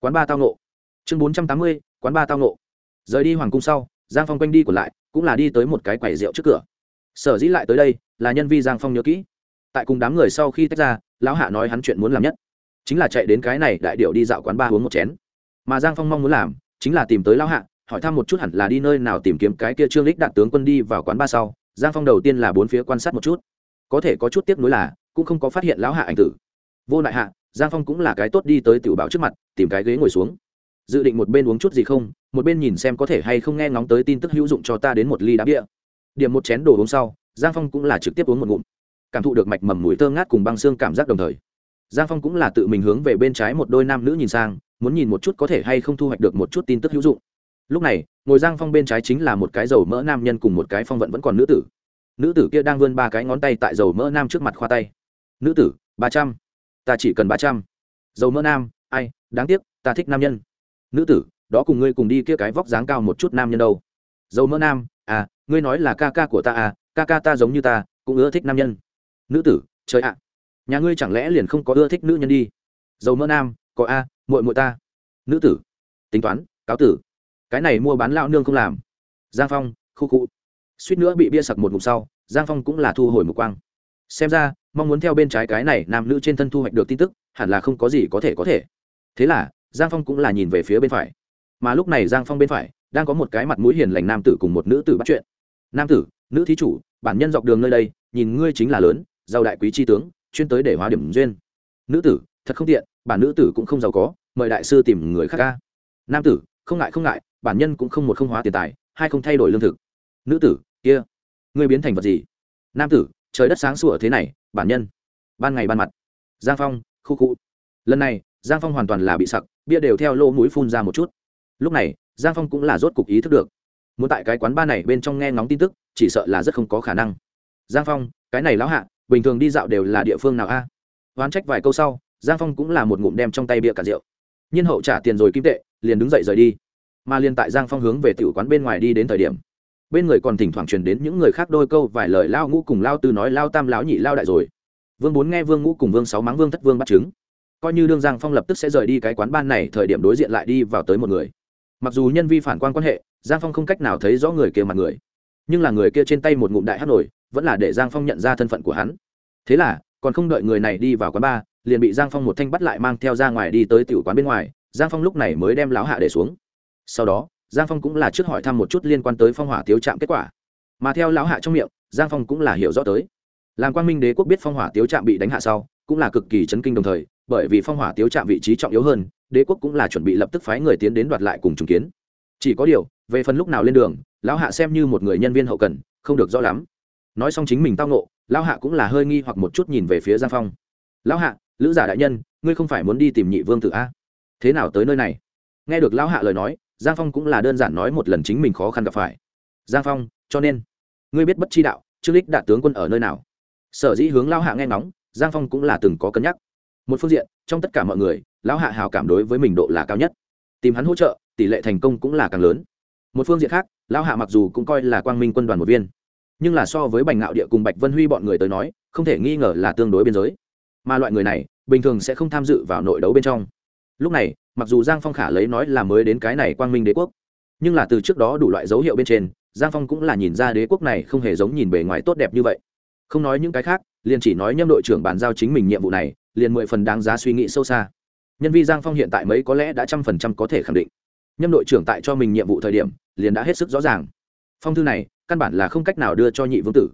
Quán ba tao nộ chương bốn trăm tám mươi, quán ba tao nộ rời đi hoàng cung sau giang phong quanh đi còn lại, cũng là đi tới một cái quầy rượu trước cửa. Sở dĩ lại tới đây, là nhân vi giang phong nhớ kỹ. Tại cùng đám người sau khi tách ra, lão hạ nói hắn chuyện muốn làm nhất, chính là chạy đến cái này đại điệu đi dạo quán ba uống một chén. Mà giang phong mong muốn làm, chính là tìm tới lão hạ, hỏi thăm một chút hẳn là đi nơi nào tìm kiếm cái kia trương lích đạt tướng quân đi vào quán ba sau. Giang phong đầu tiên là bốn phía quan sát một chút. Có thể có chút tiếc nuối là, cũng không có phát hiện lão hạ ảnh tử. Vô lại hạ, giang phong cũng là cái tốt đi tới tiểu báo trước mặt, tìm cái ghế ngồi xuống. Dự định một bên uống chút gì không một bên nhìn xem có thể hay không nghe ngóng tới tin tức hữu dụng cho ta đến một ly đá địa điểm một chén đồ uống sau, giang phong cũng là trực tiếp uống một ngụm. Cảm thụ được mạch mầm mùi thơ ngát cùng băng xương cảm giác đồng thời, giang phong cũng là tự mình hướng về bên trái một đôi nam nữ nhìn sang, muốn nhìn một chút có thể hay không thu hoạch được một chút tin tức hữu dụng. Lúc này, ngồi giang phong bên trái chính là một cái dầu mỡ nam nhân cùng một cái phong vận vẫn còn nữ tử. Nữ tử kia đang vươn ba cái ngón tay tại dầu mỡ nam trước mặt khoa tay. Nữ tử, ba trăm. Ta chỉ cần ba trăm. Dầu mỡ nam, ai, đáng tiếc, ta thích nam nhân. Nữ tử đó cùng ngươi cùng đi kia cái vóc dáng cao một chút nam nhân đâu. Dầu mỡ nam à ngươi nói là ca ca của ta à ca ca ta giống như ta, cũng ưa thích nam nhân. Nữ tử, trời ạ. Nhà ngươi chẳng lẽ liền không có ưa thích nữ nhân đi? Dầu mỡ nam, có a, muội muội ta. Nữ tử, tính toán, cáo tử. Cái này mua bán lao nương không làm. Giang phong, khu khu. Suýt nữa bị bia sặc một ngụm sau, giang phong cũng là thu hồi một quang. Xem ra, mong muốn theo bên trái cái này nam nữ trên thân thu hoạch được tin tức, hẳn là không có gì có thể có thể. Thế là, giang phong cũng là nhìn về phía bên phải mà lúc này giang phong bên phải đang có một cái mặt mũi hiền lành nam tử cùng một nữ tử bắt chuyện. Nam tử, nữ thí chủ, bản nhân dọc đường nơi đây, nhìn ngươi chính là lớn, giàu đại quý tri tướng, chuyên tới để hóa điểm duyên. Nữ tử, thật không tiện, bản nữ tử cũng không giàu có, mời đại sư tìm người khác ca. Nam tử, không ngại không ngại, bản nhân cũng không một không hóa tiền tài, hai không thay đổi lương thực. Nữ tử, kia, ngươi biến thành vật gì? Nam tử, trời đất sáng sủa thế này, bản nhân. Ban ngày ban mặt. Giang phong, khu khu. Lần này, giang phong hoàn toàn là bị sặc, bia đều theo lỗ mũi phun ra một chút lúc này, giang phong cũng là rốt cục ý thức được. Muốn tại cái quán ba này bên trong nghe ngóng tin tức, chỉ sợ là rất không có khả năng. Giang phong, cái này lão hạ, bình thường đi dạo đều là địa phương nào a? Oán trách vài câu sau, giang phong cũng là một ngụm đem trong tay bia cả rượu. Nhiên hậu trả tiền rồi kim tệ, liền đứng dậy rời đi. Mà liền tại giang phong hướng về tiểu quán bên ngoài đi đến thời điểm, bên người còn thỉnh thoảng truyền đến những người khác đôi câu vài lời lao ngũ cùng lao tư nói lao tam lão nhị lao đại rồi. Vương bốn nghe vương ngũ cùng vương sáu mắng vương thất vương bắt chứng. Coi như đương giang phong lập tức sẽ rời đi cái quán ban này, thời điểm đối diện lại đi vào tới một người mặc dù nhân vi phản quan quan hệ, giang phong không cách nào thấy rõ người kia mặt người. Nhưng là người kia trên tay một ngụm đại hát nổi, vẫn là để giang phong nhận ra thân phận của hắn. Thế là, còn không đợi người này đi vào quán bar liền bị giang phong một thanh bắt lại mang theo ra ngoài đi tới tiểu quán bên ngoài, giang phong lúc này mới đem lão hạ để xuống. Sau đó, giang phong cũng là trước hỏi thăm một chút liên quan tới phong hỏa tiếu trạm kết quả. Mà theo lão hạ trong miệng, giang phong cũng là hiểu rõ tới. Làm quang minh đế quốc biết phong hỏa tiếu trạm bị đánh hạ sau, cũng là cực kỳ chấn kinh đồng thời, bởi vì phong hỏa tiếu trạm vị trí trọng yếu hơn đế quốc cũng là chuẩn bị lập tức phái người tiến đến đoạt lại cùng chứng kiến. Chỉ có điều, về phần lúc nào lên đường, lão hạ xem như một người nhân viên hậu cần, không được rõ lắm. Nói xong chính mình tao nộ lão hạ cũng là hơi nghi hoặc một chút nhìn về phía giang phong. Lão hạ, lữ giả đại nhân, ngươi không phải muốn đi tìm nhị vương tử a? Thế nào tới nơi này? Nghe được lão hạ lời nói, giang phong cũng là đơn giản nói một lần chính mình khó khăn gặp phải. Giang phong, cho nên, ngươi biết bất chi đạo, trương lích đạt tướng quân ở nơi nào? Sở dĩ hướng lão hạ nghe ngóng, giang phong cũng là từng có cân nhắc một phương diện, trong tất cả mọi người, lão hạ hào cảm đối với mình độ là cao nhất. Tìm hắn hỗ trợ, tỷ lệ thành công cũng là càng lớn. Một phương diện khác, lão hạ mặc dù cũng coi là quang minh quân đoàn một viên, nhưng là so với bành ngạo địa cùng bạch vân huy bọn người tới nói, không thể nghi ngờ là tương đối biên giới. Mà loại người này, bình thường sẽ không tham dự vào nội đấu bên trong. Lúc này, mặc dù giang phong khả lấy nói là mới đến cái này quang minh đế quốc, nhưng là từ trước đó đủ loại dấu hiệu bên trên, giang phong cũng là nhìn ra đế quốc này không hề giống nhìn bề ngoài tốt đẹp như vậy. Không nói những cái khác, liền chỉ nói nhâm đội trưởng bàn giao chính mình nhiệm vụ này liền mười phần đáng giá suy nghĩ sâu xa. Nhân vi giang phong hiện tại mấy có lẽ đã trăm phần trăm có thể khẳng định. Nhâm đội trưởng tại cho mình nhiệm vụ thời điểm, liền đã hết sức rõ ràng. Phong thư này, căn bản là không cách nào đưa cho nhị vương tử.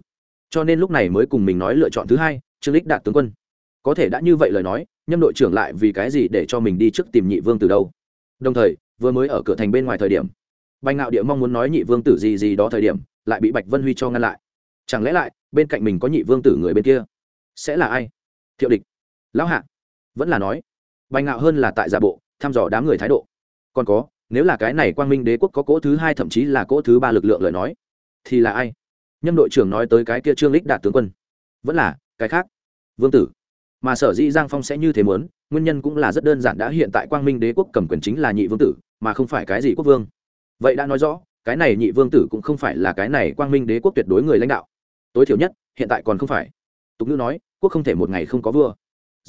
Cho nên lúc này mới cùng mình nói lựa chọn thứ hai, trương lích đạt tướng quân. Có thể đã như vậy lời nói, nhâm đội trưởng lại vì cái gì để cho mình đi trước tìm nhị vương từ đâu? Đồng thời, vừa mới ở cửa thành bên ngoài thời điểm, bành ngạo địa mong muốn nói nhị vương tử gì gì đó thời điểm, lại bị bạch vân huy cho ngăn lại. Chẳng lẽ lại, bên cạnh mình có nhị vương tử người bên kia? Sẽ là ai? Thiệu địch lão hạ, vẫn là nói bài ngạo hơn là tại giả bộ, thăm dò đám người thái độ. Còn có, nếu là cái này quang minh đế quốc có cỗ thứ hai thậm chí là cỗ thứ ba lực lượng lời nói, thì là ai? Nhâm đội trưởng nói tới cái kia trương lích đạt tướng quân. Vẫn là, cái khác. Vương tử. Mà sở dĩ giang phong sẽ như thế muốn, nguyên nhân cũng là rất đơn giản đã hiện tại quang minh đế quốc cầm quyền chính là nhị vương tử, mà không phải cái gì quốc vương. Vậy đã nói rõ, cái này nhị vương tử cũng không phải là cái này quang minh đế quốc tuyệt đối người lãnh đạo. Tối thiểu nhất, hiện tại còn không phải. Tục ngữ nói, quốc không thể một ngày không có vua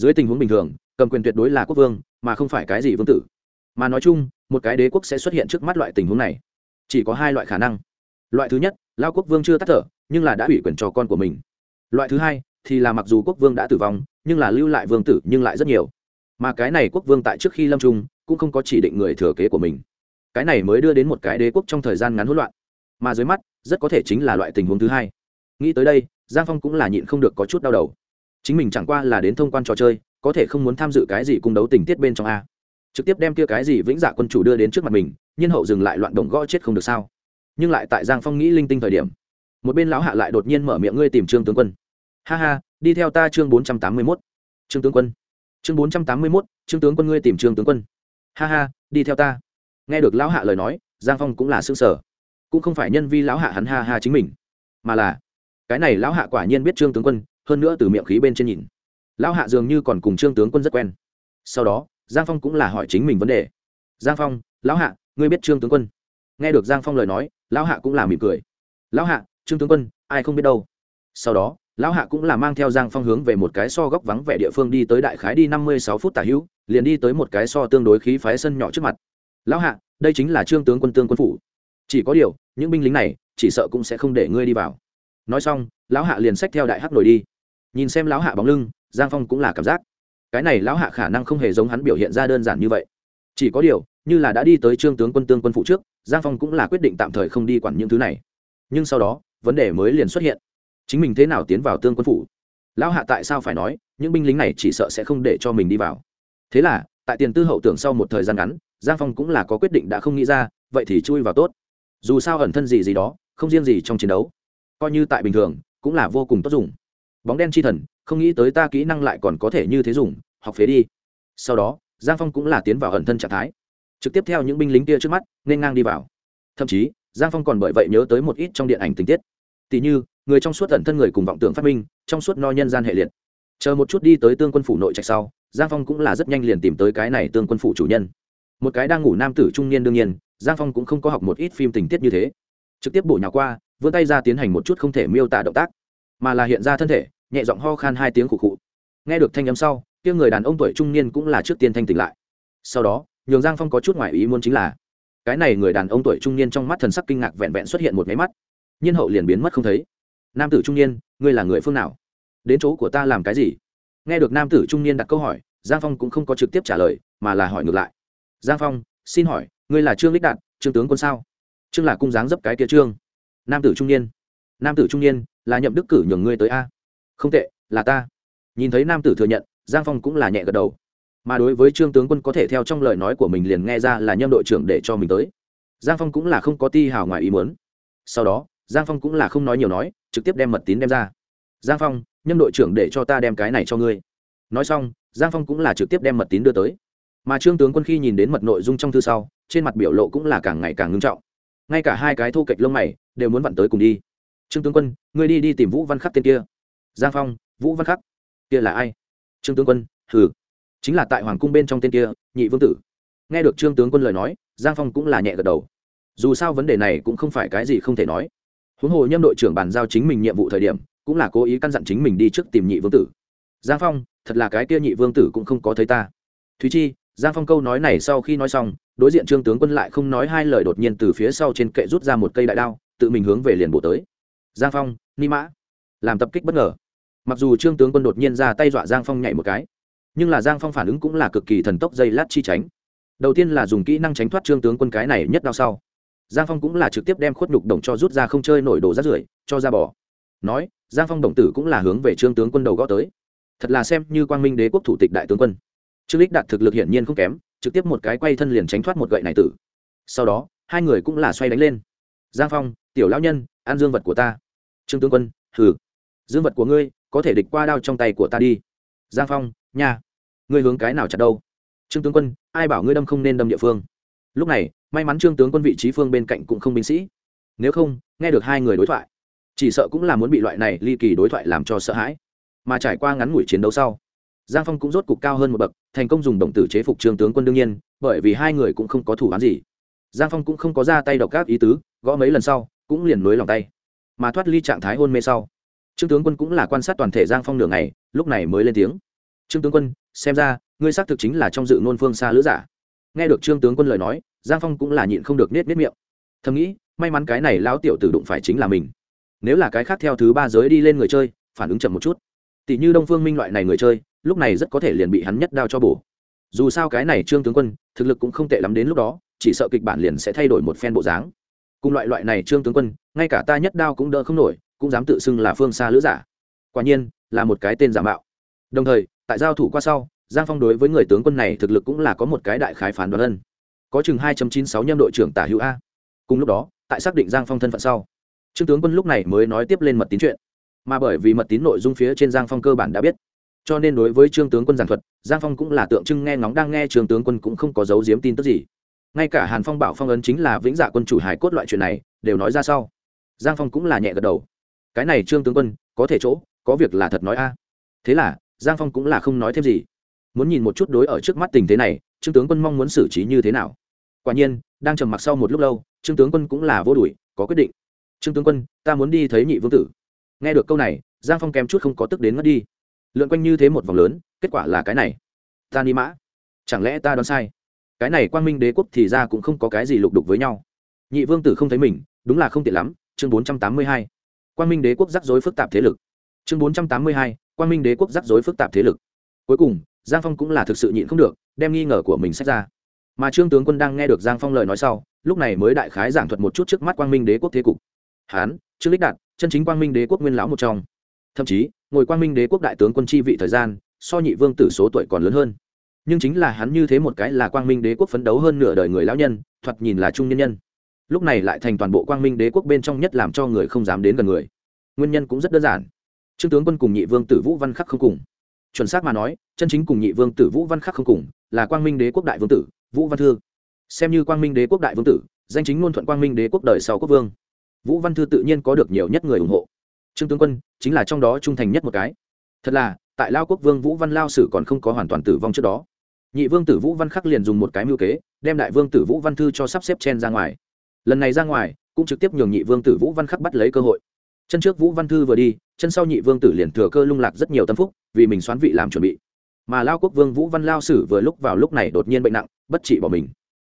dưới tình huống bình thường, cầm quyền tuyệt đối là quốc vương, mà không phải cái gì vương tử. Mà nói chung, một cái đế quốc sẽ xuất hiện trước mắt loại tình huống này. Chỉ có hai loại khả năng. Loại thứ nhất, lao quốc vương chưa tắt thở, nhưng là đã ủy quyền cho con của mình. Loại thứ hai, thì là mặc dù quốc vương đã tử vong, nhưng là lưu lại vương tử nhưng lại rất nhiều. Mà cái này quốc vương tại trước khi lâm trung cũng không có chỉ định người thừa kế của mình. Cái này mới đưa đến một cái đế quốc trong thời gian ngắn hỗn loạn. Mà dưới mắt, rất có thể chính là loại tình huống thứ hai. Nghĩ tới đây, giang phong cũng là nhịn không được có chút đau đầu chính mình chẳng qua là đến thông quan trò chơi, có thể không muốn tham dự cái gì cung đấu tình tiết bên trong a. Trực tiếp đem kia cái gì vĩnh dạ quân chủ đưa đến trước mặt mình, nhiên hậu dừng lại loạn động gõ chết không được sao. Nhưng lại tại giang phong nghĩ linh tinh thời điểm, một bên lão hạ lại đột nhiên mở miệng ngươi tìm trương tướng quân. Ha ha, đi theo ta chương bốn trăm tám mươi mốt. Trương tướng quân. Chương bốn trăm tám mươi mốt, trương tướng quân ngươi tìm trương tướng quân. Ha ha, đi theo ta. Nghe được lão hạ lời nói, giang phong cũng là xương sở cũng không phải nhân vi lão hạ hắn ha ha chính mình, mà là, cái này lão hạ quả nhiên biết trương tướng quân hơn nữa từ miệng khí bên trên nhìn. Lão hạ dường như còn cùng trương tướng quân rất quen. Sau đó, giang phong cũng là hỏi chính mình vấn đề. Giang phong, lão hạ, ngươi biết trương tướng quân? Nghe được giang phong lời nói, lão hạ cũng là mỉm cười. Lão hạ, trương tướng quân, ai không biết đâu. Sau đó, lão hạ cũng là mang theo giang phong hướng về một cái so góc vắng vẻ địa phương đi tới đại khái đi năm mươi sáu phút tả hữu, liền đi tới một cái so tương đối khí phái sân nhỏ trước mặt. Lão hạ, đây chính là trương tướng quân tương quân phủ. Chỉ có điều, những binh lính này, chỉ sợ cũng sẽ không để ngươi đi vào. Nói xong, lão hạ liền xách theo đại hắc nổi đi nhìn xem lão hạ bóng lưng, giang phong cũng là cảm giác. Cái này lão hạ khả năng không hề giống hắn biểu hiện ra đơn giản như vậy. Chỉ có điều, như là đã đi tới trương tướng quân tương quân phụ trước, giang phong cũng là quyết định tạm thời không đi quản những thứ này. Nhưng sau đó, vấn đề mới liền xuất hiện. Chính mình thế nào tiến vào tương quân phủ? Lão hạ tại sao phải nói, những binh lính này chỉ sợ sẽ không để cho mình đi vào? Thế là, tại tiền tư hậu tưởng sau một thời gian ngắn, giang phong cũng là có quyết định đã không nghĩ ra, vậy thì chui vào tốt. Dù sao ẩn thân gì gì đó, không riêng gì trong chiến đấu. Coi như tại bình thường, cũng là vô cùng tốt dùng bóng đen chi thần, không nghĩ tới ta kỹ năng lại còn có thể như thế dùng, học phế đi. Sau đó, giang phong cũng là tiến vào ẩn thân trạng thái. Trực tiếp theo những binh lính kia trước mắt, nên ngang đi vào. Thậm chí, giang phong còn bởi vậy nhớ tới một ít trong điện ảnh tình tiết. Tỷ như, người trong suốt ẩn thân người cùng vọng tưởng phát minh, trong suốt no nhân gian hệ liệt. Chờ một chút đi tới tương quân phủ nội trạch sau, giang phong cũng là rất nhanh liền tìm tới cái này tương quân phủ chủ nhân. Một cái đang ngủ nam tử trung niên đương nhiên, giang phong cũng không có học một ít phim tình tiết như thế. Trực tiếp bổ nhào qua, vươn tay ra tiến hành một chút không thể miêu tả động tác, mà là hiện ra thân thể nhẹ giọng ho khan hai tiếng khụ khụ. Nghe được thanh âm sau, kia người đàn ông tuổi trung niên cũng là trước tiên thanh tỉnh lại. Sau đó, nhường giang phong có chút ngoại ý muốn chính là, cái này người đàn ông tuổi trung niên trong mắt thần sắc kinh ngạc vẹn vẹn xuất hiện một máy mắt. Nhiên hậu liền biến mất không thấy. Nam tử trung niên, ngươi là người phương nào? Đến chỗ của ta làm cái gì? Nghe được nam tử trung niên đặt câu hỏi, giang phong cũng không có trực tiếp trả lời, mà là hỏi ngược lại. Giang phong, xin hỏi, ngươi là trương lích đạt, trương tướng quân sao? Trương là cung dáng dấp cái kia trương. Nam tử trung niên. Nam tử trung niên, là nhậm đức cử nhường ngươi tới a không tệ, là ta. Nhìn thấy nam tử thừa nhận, giang phong cũng là nhẹ gật đầu. Mà đối với trương tướng quân có thể theo trong lời nói của mình liền nghe ra là nhâm đội trưởng để cho mình tới. Giang phong cũng là không có ti hào ngoài ý muốn. Sau đó, giang phong cũng là không nói nhiều nói, trực tiếp đem mật tín đem ra. Giang phong, nhâm đội trưởng để cho ta đem cái này cho ngươi. Nói xong, giang phong cũng là trực tiếp đem mật tín đưa tới. Mà trương tướng quân khi nhìn đến mật nội dung trong thư sau, trên mặt biểu lộ cũng là càng ngày càng ngưng trọng. Ngay cả hai cái thô kệch lông mày đều muốn vặn tới cùng đi. Trương tướng quân, ngươi đi đi tìm vũ văn khắc tên kia giang phong, vũ văn khắc. Kia là ai? Trương tướng quân, hừ. Chính là tại hoàng cung bên trong tên kia, nhị vương tử. Nghe được trương tướng quân lời nói, giang phong cũng là nhẹ gật đầu. Dù sao vấn đề này cũng không phải cái gì không thể nói. Huống hồ nhâm đội trưởng bàn giao chính mình nhiệm vụ thời điểm, cũng là cố ý căn dặn chính mình đi trước tìm nhị vương tử. Giang phong, thật là cái kia nhị vương tử cũng không có thấy ta. Thúy chi, giang phong câu nói này sau khi nói xong, đối diện trương tướng quân lại không nói hai lời đột nhiên từ phía sau trên kệ rút ra một cây đại đao, tự mình hướng về liền bộ tới. Giang phong, ni mã. Làm tập kích bất ngờ mặc dù trương tướng quân đột nhiên ra tay dọa giang phong nhảy một cái, nhưng là giang phong phản ứng cũng là cực kỳ thần tốc dây lát chi tránh. Đầu tiên là dùng kỹ năng tránh thoát trương tướng quân cái này nhất đao sau. Giang phong cũng là trực tiếp đem khuất nhục đồng cho rút ra không chơi nổi đồ rát rưởi, cho ra bỏ nói, giang phong đồng tử cũng là hướng về trương tướng quân đầu gõ tới. Thật là xem như quang minh đế quốc thủ tịch đại tướng quân. Trương lích đạt thực lực hiển nhiên không kém, trực tiếp một cái quay thân liền tránh thoát một gậy này tử. Sau đó, hai người cũng là xoay đánh lên. Giang phong, tiểu lão nhân an dương vật của ta. Trương tướng quân, hừ. Dương vật của ngươi có thể địch qua đao trong tay của ta đi. Giang phong, nha. Ngươi hướng cái nào chặt đâu? Trương tướng quân, ai bảo ngươi đâm không nên đâm địa phương? Lúc này, may mắn trương tướng quân vị trí phương bên cạnh cũng không binh sĩ. Nếu không, nghe được hai người đối thoại, chỉ sợ cũng là muốn bị loại này ly kỳ đối thoại làm cho sợ hãi. Mà trải qua ngắn ngủi chiến đấu sau, giang phong cũng rốt cục cao hơn một bậc, thành công dùng động tử chế phục trương tướng quân đương nhiên, bởi vì hai người cũng không có thủ án gì. Giang phong cũng không có ra tay độc các ý tứ, gõ mấy lần sau, cũng liền nối lòng tay. Mà thoát ly trạng thái hôn mê sau trương tướng quân cũng là quan sát toàn thể giang phong nửa ngày, lúc này mới lên tiếng. Trương tướng quân, xem ra, ngươi xác thực chính là trong dự nôn phương xa lữ giả. Nghe được trương tướng quân lời nói, giang phong cũng là nhịn không được nết nết miệng. Thầm nghĩ, may mắn cái này lão tiểu tử đụng phải chính là mình. Nếu là cái khác theo thứ ba giới đi lên người chơi, phản ứng chậm một chút. Tỷ như đông phương minh loại này người chơi, lúc này rất có thể liền bị hắn nhất đao cho bổ. Dù sao cái này trương tướng quân, thực lực cũng không tệ lắm đến lúc đó, chỉ sợ kịch bản liền sẽ thay đổi một phen bộ dáng. Cùng loại loại này trương tướng quân, ngay cả ta nhất đao cũng đỡ không nổi cũng dám tự xưng là phương xa lữ giả. Quả nhiên, là một cái tên giả mạo. Đồng thời, tại giao thủ qua sau, giang phong đối với người tướng quân này thực lực cũng là có một cái đại khái phán đoán ân có chừng hai chín sáu nhâm đội trưởng tả hữu a. Cùng lúc đó, tại xác định giang phong thân phận sau, trương tướng quân lúc này mới nói tiếp lên mật tín chuyện. Mà bởi vì mật tín nội dung phía trên giang phong cơ bản đã biết, cho nên đối với trương tướng quân giảng thuật, giang phong cũng là tượng trưng nghe ngóng đang nghe trương tướng quân cũng không có dấu diếm tin tức gì. Ngay cả hàn phong bảo phong ấn chính là vĩnh dạ quân chủ hải cốt loại chuyện này, đều nói ra sau. Giang phong cũng là nhẹ gật đầu cái này trương tướng quân, có thể chỗ, có việc là thật nói a. Thế là, giang phong cũng là không nói thêm gì. Muốn nhìn một chút đối ở trước mắt tình thế này, trương tướng quân mong muốn xử trí như thế nào? Quả nhiên, đang trầm mặc sau một lúc lâu, trương tướng quân cũng là vô đuổi, có quyết định. Trương tướng quân, ta muốn đi thấy nhị vương tử. Nghe được câu này, giang phong kém chút không có tức đến mất đi. Lượn quanh như thế một vòng lớn, kết quả là cái này. Ta ni mã. Chẳng lẽ ta đoán sai? Cái này quang minh đế quốc thì ra cũng không có cái gì lục đục với nhau. Nhị vương tử không thấy mình, đúng là không tiện lắm, chương bốn trăm tám mươi hai quang minh đế quốc rắc rối phức tạp thế lực. Chương bốn trăm tám mươi hai, quang minh đế quốc rắc rối phức tạp thế lực. Cuối cùng, giang phong cũng là thực sự nhịn không được, đem nghi ngờ của mình xét ra. Mà trương tướng quân đang nghe được giang phong lời nói sau, lúc này mới đại khái giảng thuật một chút trước mắt quang minh đế quốc thế cục. Hán, trương lích đạt, chân chính quang minh đế quốc nguyên lão một trong. Thậm chí, ngồi quang minh đế quốc đại tướng quân chi vị thời gian, so nhị vương tử số tuổi còn lớn hơn. Nhưng chính là hắn như thế một cái là quang minh đế quốc phấn đấu hơn nửa đời người lão nhân, thoạt nhìn là trung nhân nhân lúc này lại thành toàn bộ quang minh đế quốc bên trong nhất làm cho người không dám đến gần người. Nguyên nhân cũng rất đơn giản. Trương tướng quân cùng nhị vương tử vũ văn khắc không cùng. Chuẩn xác mà nói, chân chính cùng nhị vương tử vũ văn khắc không cùng là quang minh đế quốc đại vương tử, vũ văn thư. Xem như quang minh đế quốc đại vương tử, danh chính ngôn thuận quang minh đế quốc đời sau quốc vương. Vũ văn thư tự nhiên có được nhiều nhất người ủng hộ. Trương tướng quân chính là trong đó trung thành nhất một cái. Thật là, tại lao quốc vương vũ văn lao sử còn không có hoàn toàn tử vong trước đó. Nhị vương tử vũ văn khắc liền dùng một cái mưu kế, đem đại vương tử vũ văn thư cho sắp xếp chen ra ngoài lần này ra ngoài, cũng trực tiếp nhường nhị vương tử vũ văn khắc bắt lấy cơ hội. Chân trước vũ văn thư vừa đi, chân sau nhị vương tử liền thừa cơ lung lạc rất nhiều tâm phúc, vì mình xoán vị làm chuẩn bị. Mà lao quốc vương vũ văn lao sử vừa lúc vào lúc này đột nhiên bệnh nặng, bất trị bỏ mình.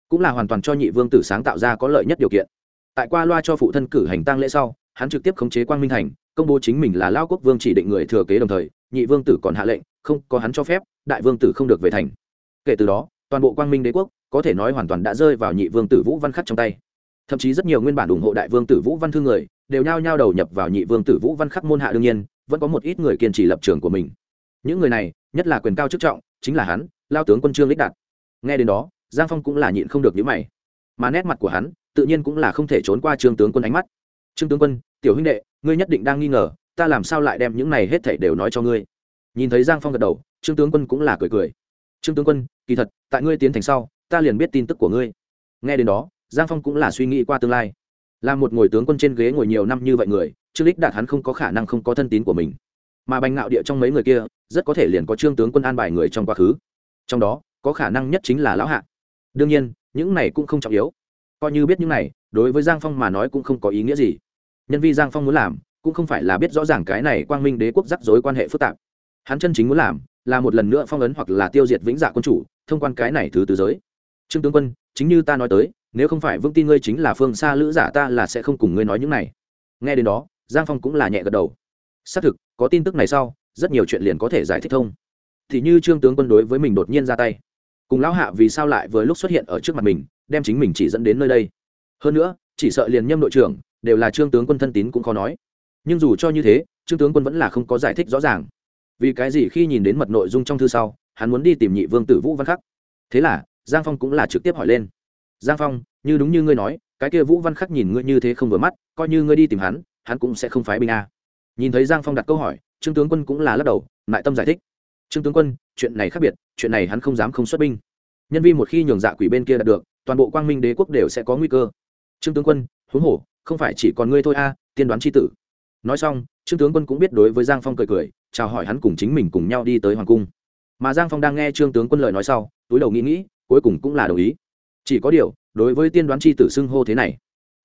Cũng là hoàn toàn cho nhị vương tử sáng tạo ra có lợi nhất điều kiện. Tại qua loa cho phụ thân cử hành tăng lễ sau, hắn trực tiếp khống chế quang minh thành, công bố chính mình là lao quốc vương chỉ định người thừa kế đồng thời, nhị vương tử còn hạ lệnh, không có hắn cho phép, đại vương tử không được về thành. Kể từ đó, toàn bộ quang minh đế quốc, có thể nói hoàn toàn đã rơi vào nhị vương tử vũ văn khắc trong tay thậm chí rất nhiều nguyên bản ủng hộ đại vương tử vũ văn thương người đều nhao nhao đầu nhập vào nhị vương tử vũ văn khắc môn hạ đương nhiên, vẫn có một ít người kiên trì lập trường của mình. Những người này, nhất là quyền cao chức trọng, chính là hắn, lao tướng quân trương lích đạt. Nghe đến đó, giang phong cũng là nhịn không được những mày. Mà nét mặt của hắn, tự nhiên cũng là không thể trốn qua trương tướng quân ánh mắt. Trương tướng quân, tiểu huynh đệ, ngươi nhất định đang nghi ngờ, ta làm sao lại đem những này hết thảy đều nói cho ngươi? Nhìn thấy giang phong gật đầu, trương tướng quân cũng là cười cười. Trương tướng quân, kỳ thật, tại ngươi tiến thành sau, ta liền biết tin tức của ngươi. Nghe đến đó giang phong cũng là suy nghĩ qua tương lai. Là một ngồi tướng quân trên ghế ngồi nhiều năm như vậy người, trương lích đạt hắn không có khả năng không có thân tín của mình. Mà bành ngạo địa trong mấy người kia, rất có thể liền có trương tướng quân an bài người trong quá khứ. Trong đó, có khả năng nhất chính là lão hạ. Đương nhiên, những này cũng không trọng yếu. Coi như biết những này, đối với giang phong mà nói cũng không có ý nghĩa gì. Nhân vi giang phong muốn làm, cũng không phải là biết rõ ràng cái này quang minh đế quốc rắc rối quan hệ phức tạp. Hắn chân chính muốn làm, là một lần nữa phong ấn hoặc là tiêu diệt vĩnh dạ quân chủ, thông quan cái này thứ từ giới. Trương tướng quân chính như ta nói tới, nếu không phải vững tin ngươi chính là phương xa lữ giả ta là sẽ không cùng ngươi nói những này. Nghe đến đó, giang phong cũng là nhẹ gật đầu. Xác thực, có tin tức này sau, rất nhiều chuyện liền có thể giải thích thông. Thì như trương tướng quân đối với mình đột nhiên ra tay. Cùng lão hạ vì sao lại với lúc xuất hiện ở trước mặt mình, đem chính mình chỉ dẫn đến nơi đây. Hơn nữa, chỉ sợ liền nhâm đội trưởng, đều là trương tướng quân thân tín cũng khó nói. Nhưng dù cho như thế, trương tướng quân vẫn là không có giải thích rõ ràng. Vì cái gì khi nhìn đến mật nội dung trong thư sau, hắn muốn đi tìm nhị vương tử vũ văn khắc? Thế là giang phong cũng là trực tiếp hỏi lên. Giang phong như đúng như ngươi nói cái kia vũ văn khắc nhìn ngươi như thế không vừa mắt coi như ngươi đi tìm hắn hắn cũng sẽ không phái binh a. Nhìn thấy giang phong đặt câu hỏi trương tướng quân cũng là lắc đầu lại tâm giải thích. Trương tướng quân chuyện này khác biệt chuyện này hắn không dám không xuất binh. Nhân vi một khi nhường dạ quỷ bên kia đạt được toàn bộ quang minh đế quốc đều sẽ có nguy cơ. Trương tướng quân huống hổ, không phải chỉ còn ngươi thôi a tiên đoán c h i tử. Nói xong trương tướng quân cũng biết đối với giang phong cười cười chào hỏi hắn cùng chính mình cùng nhau đi tới hoàng cung. Mà giang phong đang nghe trương tướng quân lời nói sau túi đầu nghĩ nghĩ cuối cùng cũng là đồng ý. Chỉ có điều, đối với tiên đoán c h i tử xưng hô thế này,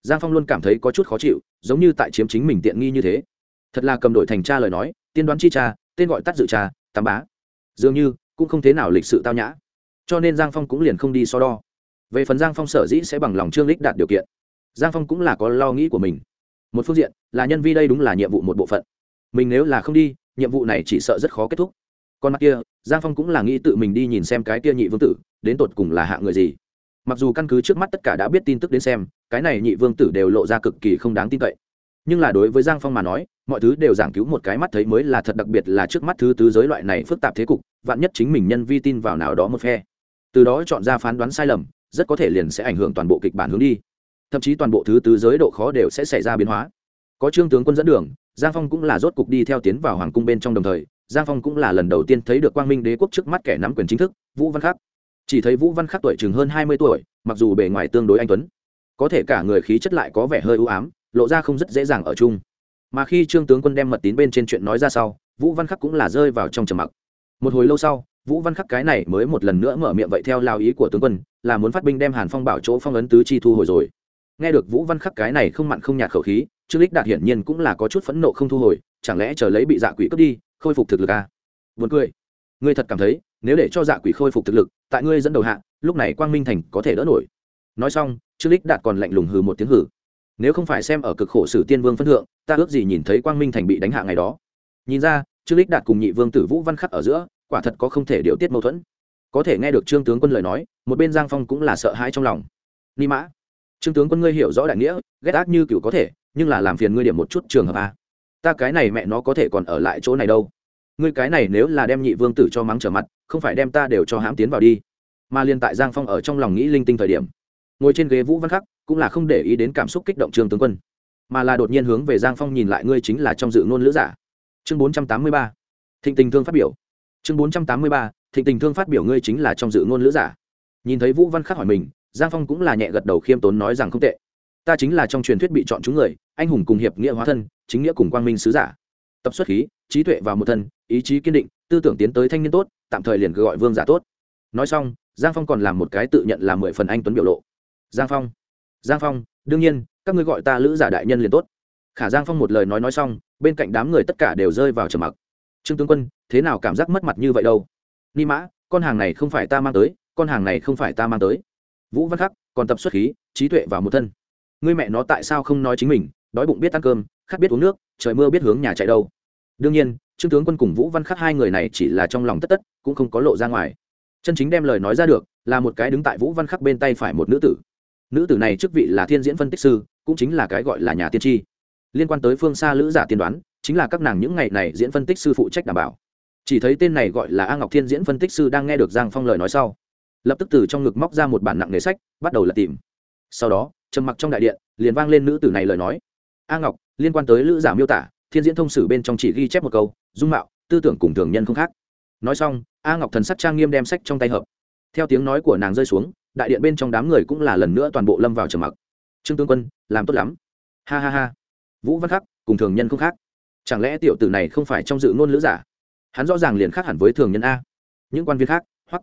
giang phong luôn cảm thấy có chút khó chịu, giống như tại chiếm chính mình tiện nghi như thế. Thật là cầm đội thành cha lời nói, tiên đoán chi cha, tên gọi tắt dự cha, tám bá. Dường như, cũng không thế nào lịch sự tao nhã. Cho nên giang phong cũng liền không đi so đo. Về phần giang phong sở dĩ sẽ bằng lòng trương lích đạt điều kiện, giang phong cũng là có lo nghĩ của mình. Một phương diện, là nhân vi đây đúng là nhiệm vụ một bộ phận. Mình nếu là không đi, nhiệm vụ này chỉ sợ rất khó kết thúc còn mặt kia, giang phong cũng là nghĩ tự mình đi nhìn xem cái kia nhị vương tử, đến tột cùng là hạ người gì. Mặc dù căn cứ trước mắt tất cả đã biết tin tức đến xem, cái này nhị vương tử đều lộ ra cực kỳ không đáng tin cậy. Nhưng là đối với giang phong mà nói, mọi thứ đều giảng cứu một cái mắt thấy mới là thật, đặc biệt là trước mắt thứ tứ giới loại này phức tạp thế cục, vạn nhất chính mình nhân vi tin vào nào đó một phe. Từ đó chọn ra phán đoán sai lầm, rất có thể liền sẽ ảnh hưởng toàn bộ kịch bản hướng đi. Thậm chí toàn bộ thứ tứ giới độ khó đều sẽ xảy ra biến hóa. Có trương tướng quân dẫn đường, giang phong cũng là rốt cục đi theo tiến vào hoàng cung bên trong đồng thời giang phong cũng là lần đầu tiên thấy được quang minh đế quốc trước mắt kẻ nắm quyền chính thức, vũ văn khắc. Chỉ thấy vũ văn khắc tuổi chừng hơn hai mươi tuổi, mặc dù bề ngoài tương đối anh tuấn, có thể cả người khí chất lại có vẻ hơi ưu ám, lộ ra không rất dễ dàng ở chung. Mà khi trương tướng quân đem mật tín bên trên chuyện nói ra sau, vũ văn khắc cũng là rơi vào trong trầm mặc. Một hồi lâu sau, vũ văn khắc cái này mới một lần nữa mở miệng vậy theo lao ý của tướng quân, là muốn phát binh đem hàn phong bảo chỗ phong ấn tứ chi thu hồi rồi. Nghe được vũ văn khắc cái này không mặn không nhạt khẩu khí, trương lích đạt hiển nhiên cũng là có chút phẫn nộ không thu hồi, chẳng lẽ chờ lấy bị dạ quỷ cướp đi khôi phục thực lực à? Buồn cười. Ngươi thật cảm thấy, nếu để cho dạ quỷ khôi phục thực lực, tại ngươi dẫn đầu hạ, lúc này Quang Minh Thành có thể đỡ nổi. Nói xong, Trương Lịch Đạt còn lạnh lùng hừ một tiếng hừ. Nếu không phải xem ở cực khổ sử tiên vương phân thượng, ta ước gì nhìn thấy Quang Minh Thành bị đánh hạ ngày đó. Nhìn ra, Trương Lịch Đạt cùng nhị vương tử Vũ Văn Khắc ở giữa, quả thật có không thể điều tiết mâu thuẫn. Có thể nghe được Trương tướng quân lời nói, một bên Giang Phong cũng là sợ hãi trong lòng. Ni mã, Trương tướng quân ngươi hiểu rõ đại nghĩa, ghét ác như cửu có thể, nhưng là làm phiền ngươi điểm một chút trường hợp a ta cái này mẹ nó có thể còn ở lại chỗ này đâu. Ngươi cái này nếu là đem nhị vương tử cho mắng trở mặt, không phải đem ta đều cho hãm tiến vào đi. Mà liên tại giang phong ở trong lòng nghĩ linh tinh thời điểm, ngồi trên ghế vũ văn khắc, cũng là không để ý đến cảm xúc kích động trương tướng quân. Mà là đột nhiên hướng về giang phong nhìn lại ngươi chính là trong dự ngôn lữ giả. Chương bốn trăm tám mươi ba, thịnh tình thương phát biểu. Chương bốn trăm tám mươi ba, thịnh tình thương phát biểu ngươi chính là trong dự ngôn lữ giả. Nhìn thấy vũ văn khắc hỏi mình, giang phong cũng là nhẹ gật đầu khiêm tốn nói rằng không tệ. Ta chính là trong truyền thuyết bị chọn chúng người, anh hùng cùng hiệp nghĩa hóa thân chính nghĩa cùng quang minh sứ giả. Tập xuất khí, trí tuệ vào một thân, ý chí kiên định, tư tưởng tiến tới thanh niên tốt, tạm thời liền cứ gọi vương giả tốt. Nói xong, giang phong còn làm một cái tự nhận là mười phần anh tuấn biểu lộ. Giang phong giang phong, đương nhiên, các ngươi gọi ta lữ giả đại nhân liền tốt. Khả giang phong một lời nói nói xong, bên cạnh đám người tất cả đều rơi vào trầm mặc. Trương tướng quân, thế nào cảm giác mất mặt như vậy đâu? Ni mã, con hàng này không phải ta mang tới, con hàng này không phải ta mang tới. Vũ văn khắc, còn tập xuất khí, trí tuệ vào một thân. Ngươi mẹ nó tại sao không nói chính mình, đói bụng biết ăn cơm khát biết uống nước, trời mưa biết hướng nhà chạy đâu. Đương nhiên, trương tướng quân cùng vũ văn khắc hai người này chỉ là trong lòng tất tất, cũng không có lộ ra ngoài. Chân chính đem lời nói ra được, là một cái đứng tại vũ văn khắc bên tay phải một nữ tử. Nữ tử này chức vị là thiên diễn phân tích sư, cũng chính là cái gọi là nhà tiên tri. Liên quan tới phương xa lữ giả tiên đoán, chính là các nàng những ngày này diễn phân tích sư phụ trách đảm bảo. Chỉ thấy tên này gọi là a ngọc thiên diễn phân tích sư đang nghe được giang phong lời nói sau, lập tức từ trong ngực móc ra một bản nặng nghề sách, bắt đầu là tìm. Sau đó, trầm mặc trong đại điện, liền vang lên nữ tử này lời nói. A ngọc liên quan tới lữ giả miêu tả, thiên diễn thông sử bên trong chỉ ghi chép một câu, dung mạo, tư tưởng cùng thường nhân không khác. Nói xong, a ngọc thần sắc trang nghiêm đem sách trong tay hợp. Theo tiếng nói của nàng rơi xuống, đại điện bên trong đám người cũng là lần nữa toàn bộ lâm vào trầm mặc. Trương tướng quân, làm tốt lắm. Ha ha ha. Vũ văn khắc, cùng thường nhân không khác. Chẳng lẽ tiểu tử này không phải trong dự ngôn lữ giả? Hắn rõ ràng liền khác hẳn với thường nhân a. Những quan viên khác, hoặc.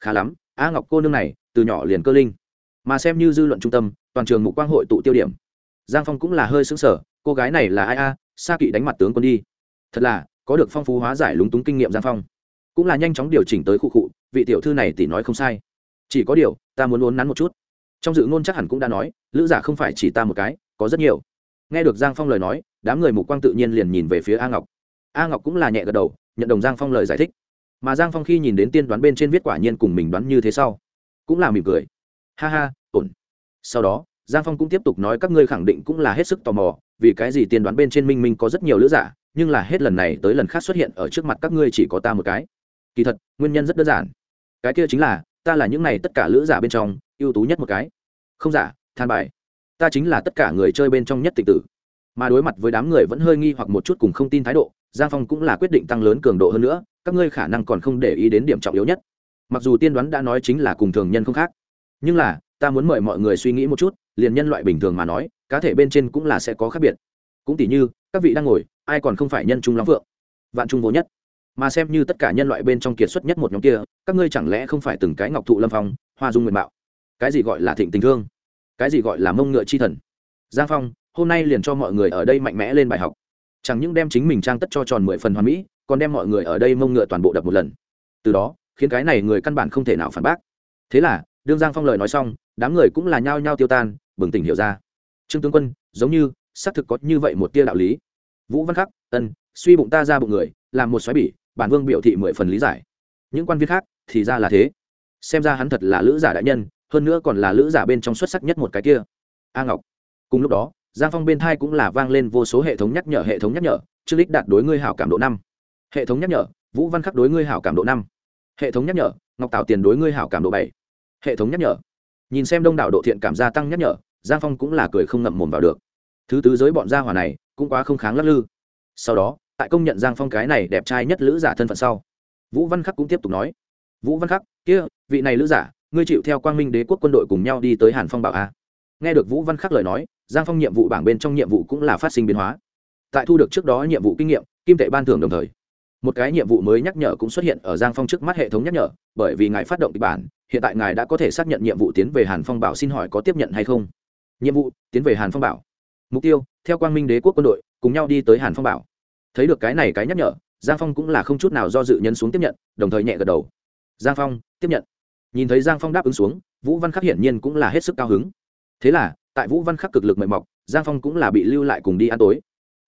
Khá lắm, a ngọc cô nương này, từ nhỏ liền cơ linh. Mà xem như dư luận trung tâm, toàn trường mục quang hội tụ tiêu điểm. Giang phong cũng là hơi xứng sở cô gái này là ai a? Sa kỵ đánh mặt tướng quân đi. Thật là, có được phong phú hóa giải lúng túng kinh nghiệm giang phong. Cũng là nhanh chóng điều chỉnh tới khu cụ, vị tiểu thư này tỷ nói không sai. Chỉ có điều, ta muốn uốn nắn một chút. Trong dự ngôn chắc hẳn cũng đã nói, lữ giả không phải chỉ ta một cái, có rất nhiều. Nghe được giang phong lời nói, đám người mục quang tự nhiên liền nhìn về phía a ngọc. A ngọc cũng là nhẹ gật đầu, nhận đồng giang phong lời giải thích. Mà giang phong khi nhìn đến tiên đoán bên trên viết quả nhiên cùng mình đoán như thế sau, cũng là mỉm cười. Ha ha, ổn. Sau đó giang phong cũng tiếp tục nói các ngươi khẳng định cũng là hết sức tò mò, vì cái gì tiên đoán bên trên minh minh có rất nhiều lữ giả, nhưng là hết lần này tới lần khác xuất hiện ở trước mặt các ngươi chỉ có ta một cái. Kỳ thật, nguyên nhân rất đơn giản. Cái kia chính là, ta là những này tất cả lữ giả bên trong, ưu tú nhất một cái. Không giả, than bài. Ta chính là tất cả người chơi bên trong nhất tịch tử. Mà đối mặt với đám người vẫn hơi nghi hoặc một chút cùng không tin thái độ, giang phong cũng là quyết định tăng lớn cường độ hơn nữa, các ngươi khả năng còn không để ý đến điểm trọng yếu nhất. Mặc dù tiên đoán đã nói chính là cùng thường nhân không khác nhưng là, ta muốn mời mọi người suy nghĩ một chút, liền nhân loại bình thường mà nói, cá thể bên trên cũng là sẽ có khác biệt. Cũng tỉ như, các vị đang ngồi, ai còn không phải nhân trung lắm vượng vạn trung vô nhất. Mà xem như tất cả nhân loại bên trong kiệt xuất nhất một nhóm kia, các ngươi chẳng lẽ không phải từng cái ngọc thụ lâm phong, hoa dung nguyện mạo cái gì gọi là thịnh tình thương? Cái gì gọi là mông ngựa chi thần? Giang phong, hôm nay liền cho mọi người ở đây mạnh mẽ lên bài học. Chẳng những đem chính mình trang tất cho tròn mười phần hoàn mỹ, còn đem mọi người ở đây mông ngựa toàn bộ đập một lần. Từ đó, khiến cái này người căn bản không thể nào phản bác. Thế là đương giang phong lời nói xong, đám người cũng là nhao nhao tiêu tan, bừng tỉnh hiểu ra. Trương tướng quân, giống như, xác thực có như vậy một tia đạo lý. Vũ văn khắc, ân, suy bụng ta ra bụng người, làm một xoáy bỉ, bản vương biểu thị mười phần lý giải. Những quan viên khác, thì ra là thế. Xem ra hắn thật là lữ giả đại nhân, hơn nữa còn là lữ giả bên trong xuất sắc nhất một cái kia. A ngọc. Cùng lúc đó, giang phong bên thai cũng là vang lên vô số hệ thống nhắc nhở, hệ thống nhắc nhở trương lích đạt đối ngươi hảo cảm độ năm. Hệ thống nhắc nhở, vũ văn khắc đối ngươi hảo cảm độ năm. Hệ thống nhắc nhở, ngọc tạo tiền đối ngươi hảo cảm độ bảy hệ thống nhắc nhở. Nhìn xem đông đảo độ thiện cảm gia tăng nhắc nhở, giang phong cũng là cười không ngậm mồm vào được. Thứ tứ giới bọn gia hỏa này, cũng quá không kháng lắc lư. Sau đó, tại công nhận giang phong cái này đẹp trai nhất lữ giả thân phận sau, vũ văn khắc cũng tiếp tục nói, vũ văn khắc, kia, vị này lữ giả, ngươi chịu theo quang minh đế quốc quân đội cùng nhau đi tới hàn phong bảo a. Nghe được vũ văn khắc lời nói, giang phong nhiệm vụ bảng bên trong nhiệm vụ cũng là phát sinh biến hóa. Tại thu được trước đó nhiệm vụ kinh nghiệm, kim tệ ban thưởng đồng thời một cái nhiệm vụ mới nhắc nhở cũng xuất hiện ở giang phong trước mắt hệ thống nhắc nhở, bởi vì ngài phát động kịch bản, hiện tại ngài đã có thể xác nhận nhiệm vụ tiến về hàn phong bảo xin hỏi có tiếp nhận hay không? Nhiệm vụ, tiến về hàn phong bảo. Mục tiêu, theo quang minh đế quốc quân đội, cùng nhau đi tới hàn phong bảo. Thấy được cái này cái nhắc nhở, giang phong cũng là không chút nào do dự nhân xuống tiếp nhận, đồng thời nhẹ gật đầu. Giang phong, tiếp nhận. Nhìn thấy giang phong đáp ứng xuống, vũ văn khắc hiển nhiên cũng là hết sức cao hứng. Thế là, tại vũ văn khắc cực lực mệt mọc, giang phong cũng là bị lưu lại cùng đi ăn tối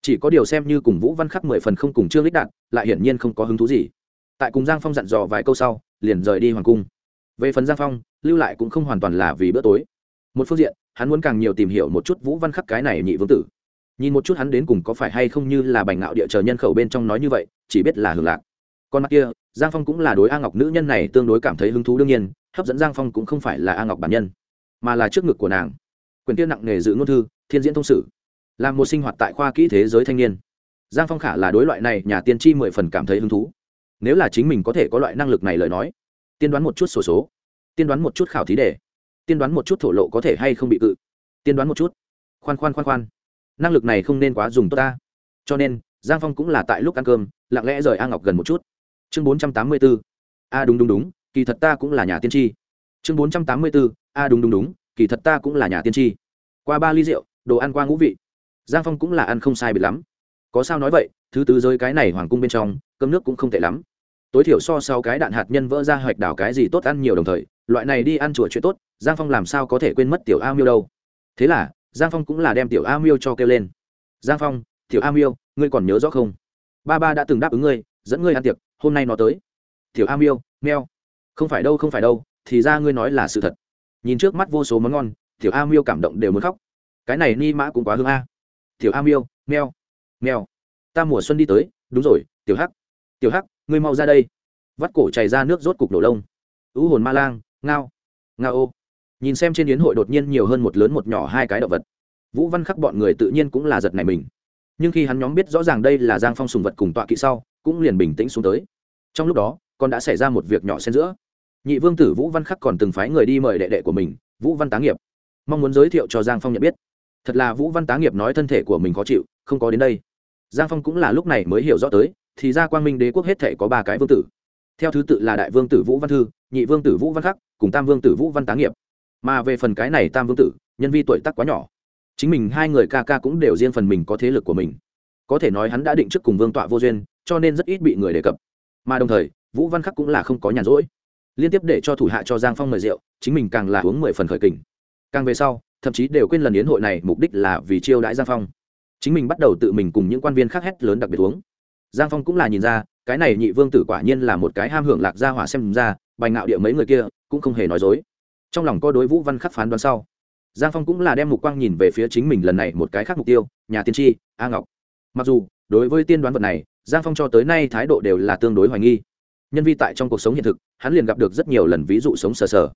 chỉ có điều xem như cùng vũ văn khắc mười phần không cùng trương lích đạt, lại hiển nhiên không có hứng thú gì. Tại cùng giang phong dặn dò vài câu sau, liền rời đi hoàng cung. Về phần giang phong, lưu lại cũng không hoàn toàn là vì bữa tối. Một phương diện, hắn muốn càng nhiều tìm hiểu một chút vũ văn khắc cái này nhị vương tử. Nhìn một chút hắn đến cùng có phải hay không như là bành ngạo địa chờ nhân khẩu bên trong nói như vậy, chỉ biết là hưởng lạc. Còn mặt kia, giang phong cũng là đối a ngọc nữ nhân này tương đối cảm thấy hứng thú đương nhiên, hấp dẫn giang phong cũng không phải là a ngọc bản nhân, mà là trước ngực của nàng. Quyền tiên nặng nghề giữ ngôn thư, thiên diễn thông sử làm một sinh hoạt tại khoa kỹ thế giới thanh niên. Giang phong khả là đối loại này nhà tiên tri mười phần cảm thấy hứng thú. Nếu là chính mình có thể có loại năng lực này lời nói, tiên đoán một chút sổ số, tiên đoán một chút khảo thí đề, tiên đoán một chút thổ lộ có thể hay không bị cự, tiên đoán một chút. Khoan khoan khoan khoan, năng lực này không nên quá dùng tốt ta. Cho nên, giang phong cũng là tại lúc ăn cơm, lặng lẽ rời a ngọc gần một chút. Chương bốn trăm tám mươi bốn a đúng đúng đúng, kỳ thật ta cũng là nhà tiên tri. Chương bốn trăm tám mươi bốn a đúng đúng đúng, kỳ thật ta cũng là nhà tiên tri. Qua ba ly rượu, đồ ăn qua ngũ vị giang phong cũng là ăn không sai bị lắm. Có sao nói vậy, thứ tứ giới cái này hoàng cung bên trong, cơm nước cũng không tệ lắm. Tối thiểu so sau cái đạn hạt nhân vỡ ra hoạch đảo cái gì tốt ăn nhiều đồng thời, loại này đi ăn chùa chuyện tốt, giang phong làm sao có thể quên mất tiểu a miêu đâu. Thế là, giang phong cũng là đem tiểu a miêu cho kêu lên. Giang phong, tiểu a miêu, ngươi còn nhớ rõ không? Ba ba đã từng đáp ứng ngươi, dẫn ngươi ăn tiệc, hôm nay nó tới. Tiểu a miêu, meo. Không phải đâu, không phải đâu, thì ra ngươi nói là sự thật. Nhìn trước mắt vô số món ngon, tiểu a miêu cảm động đều muốn khóc. Cái này ni mã cũng quá hương a tiểu a miêu meo meo ta mùa xuân đi tới, đúng rồi, tiểu hắc. Tiểu hắc, ngươi mau ra đây. Vắt cổ chảy ra nước rốt cục đổ lông. Ưu hồn ma lang, ngao ngao ô. Nhìn xem trên yến hội đột nhiên nhiều hơn một lớn một nhỏ hai cái động vật. Vũ văn khắc bọn người tự nhiên cũng là giật này mình. Nhưng khi hắn nhóm biết rõ ràng đây là giang phong sùng vật cùng tọa kỵ sau, cũng liền bình tĩnh xuống tới. Trong lúc đó, còn đã xảy ra một việc nhỏ xen giữa. Nhị vương tử vũ văn khắc còn từng phái người đi mời đệ đệ của mình, vũ văn tá nghiệp. Mong muốn giới thiệu cho giang phong nhận biết thật là vũ văn tá nghiệp nói thân thể của mình khó chịu, không có đến đây. Giang phong cũng là lúc này mới hiểu rõ tới, thì ra quang minh đế quốc hết thể có ba cái vương tử. Theo thứ tự là đại vương tử vũ văn thư, nhị vương tử vũ văn khắc, cùng tam vương tử vũ văn tá nghiệp. Mà về phần cái này tam vương tử, nhân vi tuổi tác quá nhỏ. Chính mình hai người ca ca cũng đều riêng phần mình có thế lực của mình. Có thể nói hắn đã định trước cùng vương tọa vô duyên, cho nên rất ít bị người đề cập. Mà đồng thời, vũ văn khắc cũng là không có nhàn rỗi. Liên tiếp để cho thủ hạ cho giang phong mời rượu, chính mình càng là uống mười phần khởi kình càng về sau, thậm chí đều quên lần yến hội này mục đích là vì chiêu đãi giang phong. Chính mình bắt đầu tự mình cùng những quan viên khác hét lớn đặc biệt uống. Giang phong cũng là nhìn ra, cái này nhị vương tử quả nhiên là một cái ham hưởng lạc gia hỏa xem ra, bài ngạo địa mấy người kia, cũng không hề nói dối. Trong lòng có đối vũ văn khắc phán đoán sau, giang phong cũng là đem mục quang nhìn về phía chính mình lần này một cái khác mục tiêu, nhà tiên tri, a ngọc. Mặc dù, đối với tiên đoán vật này, giang phong cho tới nay thái độ đều là tương đối hoài nghi. Nhân vi tại trong cuộc sống hiện thực, hắn liền gặp được rất nhiều lần ví dụ sống sờ sờ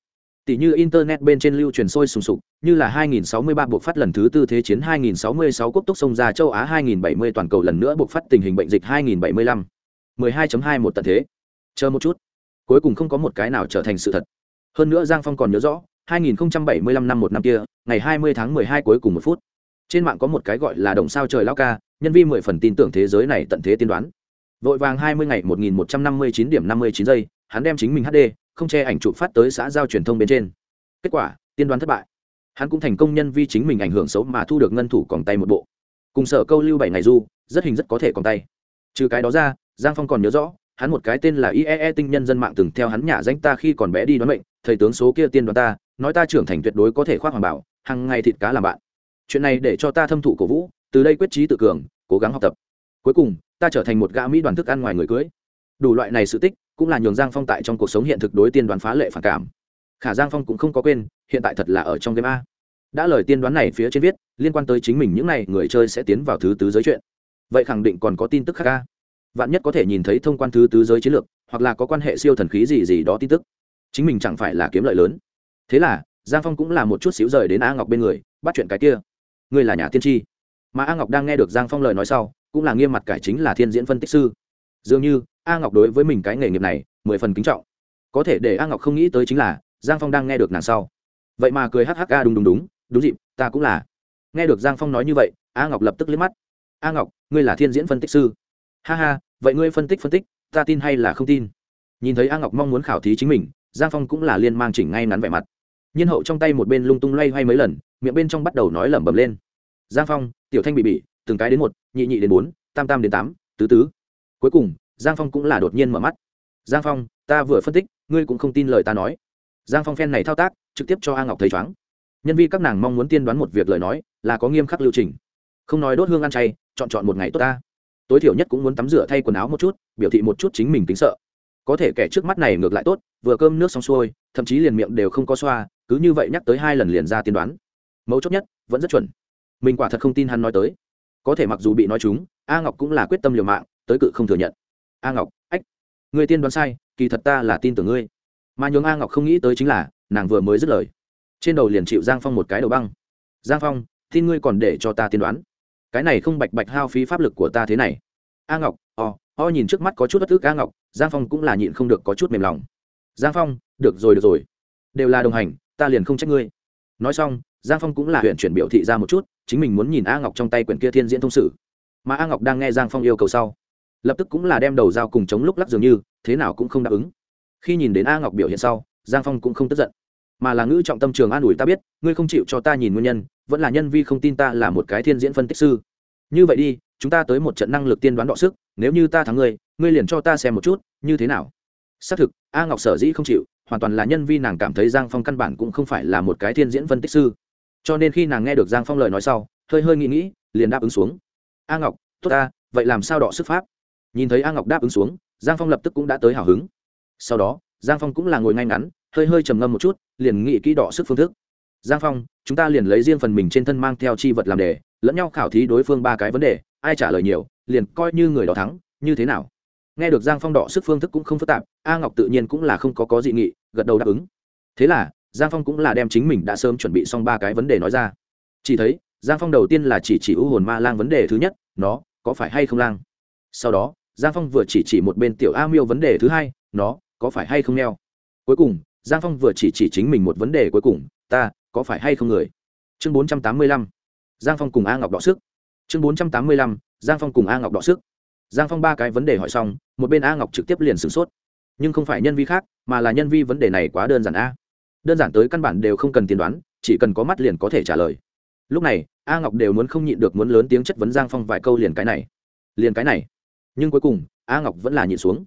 tỷ như internet bên trên lưu truyền sôi sùng sục, như là 2063 buộc phát lần thứ tư thế chiến 2066 quốc tốc sông ra châu Á 2070 toàn cầu lần nữa buộc phát tình hình bệnh dịch 2075 12.21 tận thế. Chờ một chút. Cuối cùng không có một cái nào trở thành sự thật. Hơn nữa giang phong còn nhớ rõ 2075 năm một năm kia, ngày 20 tháng 12 cuối cùng một phút. Trên mạng có một cái gọi là đồng sao trời lao ca, nhân vi mười phần tin tưởng thế giới này tận thế tiên đoán. Vội vàng 20 ngày 1159 điểm 59 giây, hắn đem chính mình hd không che ảnh chụp phát tới xã giao truyền thông bên trên. Kết quả, tiên đoán thất bại. Hắn cũng thành công nhân vi chính mình ảnh hưởng xấu mà thu được ngân thủ còn tay một bộ. Cùng sở câu lưu bảy ngày du, rất hình rất có thể còn tay. Trừ cái đó ra, giang phong còn nhớ rõ, hắn một cái tên là iee tinh nhân dân mạng từng theo hắn nhà danh ta khi còn bé đi đoán mệnh, thầy tướng số kia tiên đoán ta, nói ta trưởng thành tuyệt đối có thể khoác hoàng bảo hàng ngày thịt cá làm bạn. Chuyện này để cho ta thâm thụ cổ vũ, từ đây quyết trí tự cường, cố gắng học tập. Cuối cùng, ta trở thành một gã mỹ đoàn thức ăn ngoài người cưới. Đủ loại này sự tích cũng là nhường giang phong tại trong cuộc sống hiện thực đối tiên đoán phá lệ phản cảm. Khả giang phong cũng không có quên, hiện tại thật là ở trong game a. Đã lời tiên đoán này phía trên viết, liên quan tới chính mình những n à y người chơi sẽ tiến vào thứ tứ giới chuyện. Vậy khẳng định còn có tin tức khác a. Vạn nhất có thể nhìn thấy thông quan thứ tứ giới chiến lược, hoặc là có quan hệ siêu thần khí gì gì đó tin tức. Chính mình chẳng phải là kiếm lợi lớn. Thế là, giang phong cũng là một chút xíu rời đến a ngọc bên người, bắt chuyện cái kia. Ngươi là nhà tiên tri. Mà a ngọc đang nghe được giang phong lời nói sau, cũng là nghiêm mặt cải chính là thiên diễn phân tích sư. Dường như a ngọc đối với mình cái nghề nghiệp này, mười phần kính trọng. Có thể để a ngọc không nghĩ tới chính là, giang phong đang nghe được nàng sau. Vậy mà cười hắc hắc, a, đúng đúng đúng đúng dịp, ta cũng là. Nghe được giang phong nói như vậy, a ngọc lập tức liếc mắt. A ngọc, ngươi là thiên diễn phân tích sư. Ha ha, vậy ngươi phân tích phân tích, ta tin hay là không tin? Nhìn thấy a ngọc mong muốn khảo thí chính mình, giang phong cũng là liên mang chỉnh ngay ngắn vẻ mặt. Nhiên hậu trong tay một bên lung tung loay hoay mấy lần, miệng bên trong bắt đầu nói lẩm bẩm lên. Giang phong, tiểu thanh bị bị từng cái đến một, nhị nhị đến bốn, tam tam đến tám, tứ tứ. Cuối cùng giang phong cũng là đột nhiên mở mắt. Giang phong, ta vừa phân tích, ngươi cũng không tin lời ta nói. Giang phong phen này thao tác, trực tiếp cho a ngọc thấy chóng. Nhân vi các nàng mong muốn tiên đoán một việc lời nói, là có nghiêm khắc lưu trình. Không nói đốt hương ăn chay, chọn chọn một ngày tốt ta. Tối thiểu nhất cũng muốn tắm rửa thay quần áo một chút, biểu thị một chút chính mình tính sợ. Có thể kẻ trước mắt này ngược lại tốt, vừa cơm nước xong xuôi, thậm chí liền miệng đều không có xoa, cứ như vậy nhắc tới hai lần liền ra tiên đoán. Mấu chốt nhất, vẫn rất chuẩn. Mình quả thật không tin hắn nói tới. Có thể mặc dù bị nói chúng, a ngọc cũng là quyết tâm liều mạng, tới cự không thừa nhận a ngọc, ách, người tiên đoán sai, kỳ thật ta là tin tưởng ngươi. Mà nhường a ngọc không nghĩ tới chính là, nàng vừa mới dứt lời. Trên đầu liền chịu giang phong một cái đầu băng. Giang phong, tin ngươi còn để cho ta tiên đoán. Cái này không bạch bạch hao phí pháp lực của ta thế này. A ngọc, o o nhìn trước mắt có chút bất thức a ngọc, giang phong cũng là nhịn không được có chút mềm lòng. Giang phong, được rồi được rồi. Đều là đồng hành, ta liền không trách ngươi. Nói xong, giang phong cũng là huyện chuyển biểu thị ra một chút, chính mình muốn nhìn a ngọc trong tay quyển kia thiên diễn thông sử mà a ngọc đang nghe giang phong yêu cầu sau lập tức cũng là đem đầu dao cùng chống lúc lắc dường như, thế nào cũng không đáp ứng. Khi nhìn đến a ngọc biểu hiện sau, giang phong cũng không tức giận. Mà là ngữ trọng tâm trường an ủi ta biết, ngươi không chịu cho ta nhìn nguyên nhân, vẫn là nhân vi không tin ta là một cái thiên diễn phân tích sư. Như vậy đi, chúng ta tới một trận năng lực tiên đoán đọ sức, nếu như ta thắng ngươi ngươi liền cho ta xem một chút, như thế nào. Xác thực, a ngọc sở dĩ không chịu, hoàn toàn là nhân vi nàng cảm thấy giang phong căn bản cũng không phải là một cái thiên diễn phân tích sư. Cho nên khi nàng nghe được giang phong lời nói sau, hơi hơi nghĩ nghĩ, liền đáp ứng xuống. A ngọc, tốt ta, vậy làm sao đọ sức pháp? Nhìn thấy a ngọc đáp ứng xuống, giang phong lập tức cũng đã tới hào hứng. Sau đó, giang phong cũng là ngồi ngay ngắn, hơi hơi trầm ngâm một chút, liền nghị kỹ đỏ sức phương thức. Giang phong, chúng ta liền lấy riêng phần mình trên thân mang theo chi vật làm đề, lẫn nhau khảo thí đối phương ba cái vấn đề, ai trả lời nhiều, liền coi như người đó thắng, như thế nào? Nghe được giang phong đỏ sức phương thức cũng không phức tạp, a ngọc tự nhiên cũng là không có có dị nghị, gật đầu đáp ứng. Thế là, giang phong cũng là đem chính mình đã sớm chuẩn bị xong ba cái vấn đề nói ra. Chỉ thấy, giang phong đầu tiên là chỉ chỉ ưu hồn ma lang vấn đề thứ nhất, nó có phải hay không lang? Sau đó giang phong vừa chỉ chỉ một bên tiểu a miêu vấn đề thứ hai, nó, có phải hay không neo? Cuối cùng, giang phong vừa chỉ chỉ chính mình một vấn đề cuối cùng, ta, có phải hay không người? Chương bốn trăm tám mươi lăm, giang phong cùng a ngọc đọ sức. Chương bốn trăm tám mươi lăm, giang phong cùng a ngọc đọ sức. Giang phong ba cái vấn đề hỏi xong, một bên a ngọc trực tiếp liền sửng sốt. Nhưng không phải nhân vi khác, mà là nhân vi vấn đề này quá đơn giản a. Đơn giản tới căn bản đều không cần tiên đoán, chỉ cần có mắt liền có thể trả lời. Lúc này, a ngọc đều muốn không nhịn được muốn lớn tiếng chất vấn giang phong vài câu liền cái này. Liền cái này nhưng cuối cùng, a ngọc vẫn là nhịn xuống.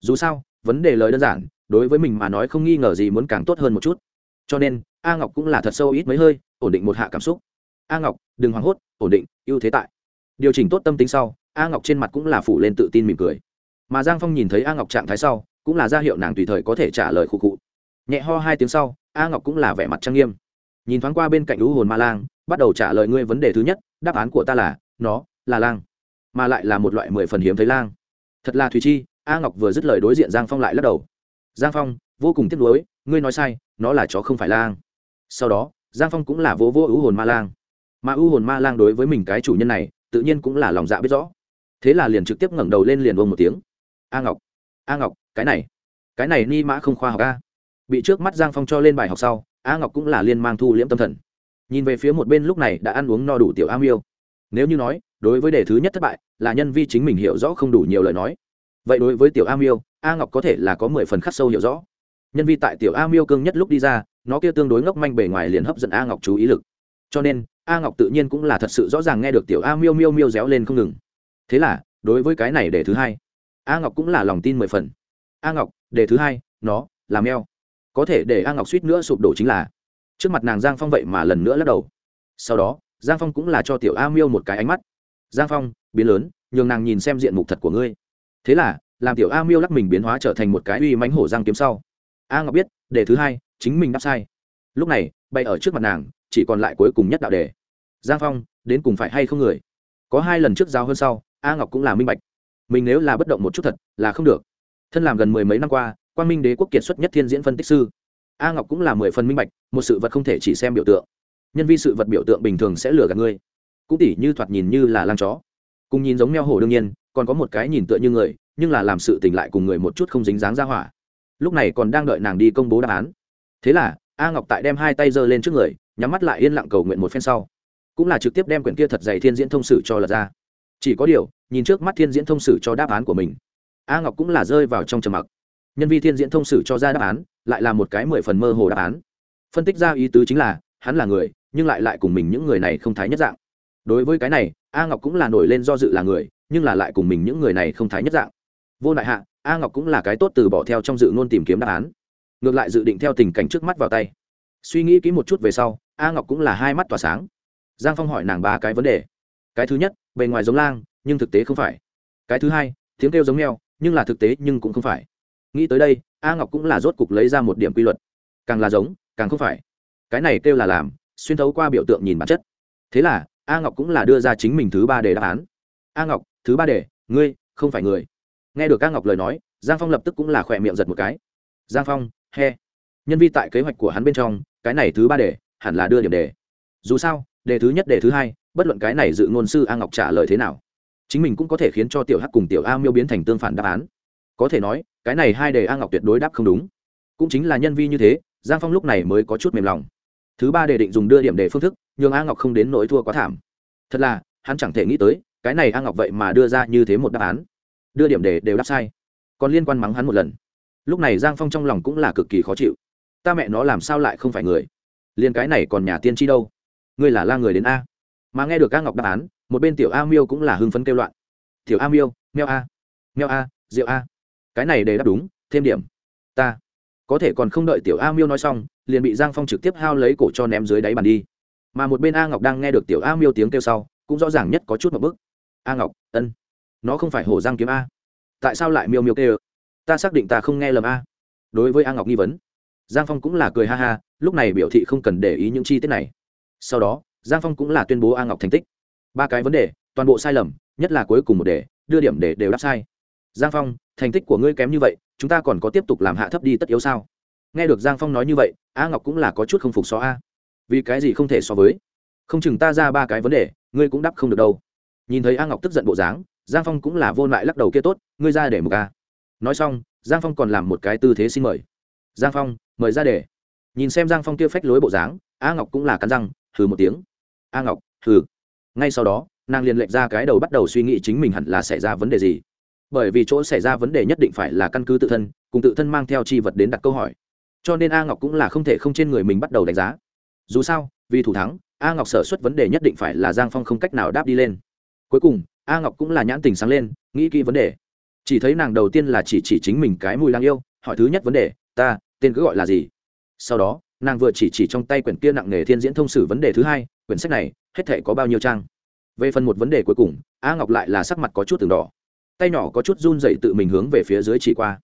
Dù sao, vấn đề lời đơn giản, đối với mình mà nói không nghi ngờ gì muốn càng tốt hơn một chút. Cho nên, a ngọc cũng là thật sâu ít mấy hơi, ổn định một hạ cảm xúc. A ngọc, đừng hoảng hốt, ổn định, ưu thế tại. Điều chỉnh tốt tâm tính sau, a ngọc trên mặt cũng là phủ lên tự tin mỉm cười. Mà giang phong nhìn thấy a ngọc trạng thái sau, cũng là ra hiệu nàng tùy thời có thể trả lời khụ khụ. Nhẹ ho hai tiếng sau, a ngọc cũng là vẻ mặt trang nghiêm. Nhìn thoáng qua bên cạnh lũ hồn ma lang, bắt đầu trả lời ngươi vấn đề thứ nhất, đáp án của ta là, nó, là lang mà lại là một loại mười phần hiếm thấy lang. Thật là thùy chi, a ngọc vừa dứt lời đối diện giang phong lại lắc đầu. Giang phong, vô cùng tiếc nuối, ngươi nói sai, nó là chó không phải lang. Sau đó, giang phong cũng là vô vô ưu hồn ma lang. Mà ưu hồn ma lang đối với mình cái chủ nhân này, tự nhiên cũng là lòng dạ biết rõ. Thế là liền trực tiếp ngẩng đầu lên liền vông một tiếng. A ngọc a ngọc, cái này cái này ni mã không khoa học a. Bị trước mắt giang phong cho lên bài học sau, a ngọc cũng là liên mang thu liễm tâm thần. Nhìn về phía một bên lúc này đã ăn uống no đủ tiểu a miêu nếu như nói, đối với đề thứ nhất thất bại, là nhân vi chính mình hiểu rõ không đủ nhiều lời nói. Vậy đối với tiểu a miêu, a ngọc có thể là có mười phần khắc sâu hiểu rõ. Nhân vi tại tiểu a miêu cương nhất lúc đi ra, nó kia tương đối ngốc manh bề ngoài liền hấp dẫn a ngọc chú ý lực. Cho nên, a ngọc tự nhiên cũng là thật sự rõ ràng nghe được tiểu a miêu miêu miêu réo lên không ngừng. Thế là, đối với cái này đề thứ hai, a ngọc cũng là lòng tin mười phần. A ngọc, đề thứ hai, nó làm eo có thể để a ngọc suýt nữa sụp đổ chính là, trước mặt nàng giang phong vậy mà lần nữa lắc đầu. Sau đó giang phong cũng là cho tiểu a miêu một cái ánh mắt. Giang phong, biến lớn, nhường nàng nhìn xem diện mục thật của ngươi. Thế là, làm tiểu a miêu lắc mình biến hóa trở thành một cái uy mánh hổ giang kiếm sau. A ngọc biết đề thứ hai, chính mình đáp sai. Lúc này bay ở trước mặt nàng, chỉ còn lại cuối cùng nhất đạo đề. Giang phong, đến cùng phải hay không người? Có hai lần trước giao hơn sau, a ngọc cũng là minh bạch. Mình nếu là bất động một chút thật, là không được. Thân làm gần mười mấy năm qua quan minh đế quốc kiệt xuất nhất thiên diễn phân tích sư. A ngọc cũng là mười phần minh bạch, một sự vật không thể chỉ xem biểu tượng nhân vi sự vật biểu tượng bình thường sẽ lừa gạt ngươi. Cũng tỉ như thoạt nhìn như là lang chó. Cùng nhìn giống meo hổ đương nhiên, còn có một cái nhìn tựa như người, nhưng là làm sự tỉnh lại cùng người một chút không dính dáng ra hỏa. Lúc này còn đang đợi nàng đi công bố đáp án. Thế là, a ngọc tại đem hai tay giơ lên trước người, nhắm mắt lại yên lặng cầu nguyện một phen sau. Cũng là trực tiếp đem quyển kia thật dày thiên diễn thông sử cho lật ra. Chỉ có điều, nhìn trước mắt thiên diễn thông sử cho đáp án của mình, a ngọc cũng là rơi vào trong trầm mặc. Nhân vi thiên diễn thông sử cho ra đáp án, lại là một cái mười phần mơ hồ đáp án. Phân tích ra ý tứ chính là, hắn là người nhưng lại lại cùng mình những người này không thái nhất dạng. Đối với cái này, a ngọc cũng là nổi lên do dự là người, nhưng là lại cùng mình những người này không thái nhất dạng. Vô đại hạ, a ngọc cũng là cái tốt từ bỏ theo trong dự ngôn tìm kiếm đáp án. Ngược lại dự định theo tình cảnh trước mắt vào tay. Suy nghĩ kỹ một chút về sau, a ngọc cũng là hai mắt tỏa sáng. Giang phong hỏi nàng ba cái vấn đề. Cái thứ nhất, bề ngoài giống lang, nhưng thực tế không phải. Cái thứ hai, tiếng kêu giống mèo, nhưng là thực tế nhưng cũng không phải. Nghĩ tới đây, a ngọc cũng là rốt cục lấy ra một điểm quy luật. Càng là giống, càng không phải. Cái này kêu là làm xuyên thấu qua biểu tượng nhìn bản chất. Thế là, a ngọc cũng là đưa ra chính mình thứ ba đề đáp án. A ngọc, thứ ba đề, ngươi không phải người. Nghe được a ngọc lời nói, giang phong lập tức cũng là khỏe miệng giật một cái. Giang phong, he. Nhân vi tại kế hoạch của hắn bên trong, cái này thứ ba đề hẳn là đưa điểm đề. Dù sao, đề thứ nhất, đề thứ hai, bất luận cái này dự ngôn sư a ngọc trả lời thế nào, chính mình cũng có thể khiến cho tiểu hắc cùng tiểu a miêu biến thành tương phản đáp án. Có thể nói, cái này hai đề a ngọc tuyệt đối đáp không đúng. Cũng chính là nhân vi như thế, giang phong lúc này mới có chút mềm lòng thứ ba đề định dùng đưa điểm đề phương thức, nhường a ngọc không đến nỗi thua quá thảm. Thật là, hắn chẳng thể nghĩ tới, cái này a ngọc vậy mà đưa ra như thế một đáp án. Đưa điểm đề đều đáp sai. Còn liên quan mắng hắn một lần. Lúc này giang phong trong lòng cũng là cực kỳ khó chịu. Ta mẹ nó làm sao lại không phải người? Liền cái này còn nhà tiên tri đâu? Ngươi là la người đến a. Mà nghe được a ngọc đáp án, một bên tiểu a miêu cũng là hưng phấn kêu loạn. Tiểu a miêu, meo a. Meo a, rượu a. Cái này để đáp đúng, thêm điểm. Ta có thể còn không đợi tiểu a miêu nói xong, liền bị giang phong trực tiếp hao lấy cổ cho ném dưới đáy bàn đi. Mà một bên a ngọc đang nghe được tiểu a miêu tiếng kêu sau, cũng rõ ràng nhất có chút một bức a ngọc, ân. Nó không phải hổ giang kiếm a. Tại sao lại miêu miêu kêu? Ta xác định ta không nghe lầm a. Đối với a ngọc nghi vấn, giang phong cũng là cười ha ha, lúc này biểu thị không cần để ý những chi tiết này. Sau đó, giang phong cũng là tuyên bố a ngọc thành tích. Ba cái vấn đề, toàn bộ sai lầm, nhất là cuối cùng một đề, đưa điểm để đều đáp sai. Giang phong, thành tích của ngươi kém như vậy chúng ta còn có tiếp tục làm hạ thấp đi tất yếu sao? Nghe được giang phong nói như vậy, a ngọc cũng là có chút không phục so a. Vì cái gì không thể so với? Không chừng ta ra ba cái vấn đề, ngươi cũng đáp không được đâu. Nhìn thấy a ngọc tức giận bộ dáng, giang phong cũng là vô lại lắc đầu kia tốt, ngươi ra để một ca nói xong, giang phong còn làm một cái tư thế xin mời. Giang phong, mời ra để. Nhìn xem giang phong kia phách lối bộ dáng, a ngọc cũng là cắn răng thử một tiếng. A ngọc thử ngay sau đó, nàng liền lệch ra cái đầu bắt đầu suy nghĩ chính mình hẳn là xảy ra vấn đề gì bởi vì chỗ xảy ra vấn đề nhất định phải là căn cứ tự thân, cùng tự thân mang theo chi vật đến đặt câu hỏi. Cho nên a ngọc cũng là không thể không trên người mình bắt đầu đánh giá. Dù sao, vì thủ thắng, a ngọc sở xuất vấn đề nhất định phải là giang phong không cách nào đáp đi lên. Cuối cùng, a ngọc cũng là nhãn tình sáng lên, nghĩ kỹ vấn đề. Chỉ thấy nàng đầu tiên là chỉ chỉ chính mình cái mùi lang yêu, hỏi thứ nhất vấn đề, ta, tên cứ gọi là gì? Sau đó, nàng vừa chỉ chỉ trong tay quyển kia nặng nghề thiên diễn thông sử vấn đề thứ hai, quyển sách này, hết thể có bao nhiêu trang? Về phần một vấn đề cuối cùng, a ngọc lại là sắc mặt có chút từng đỏ tay nhỏ có chút run dậy tự mình hướng về phía dưới chỉ qua.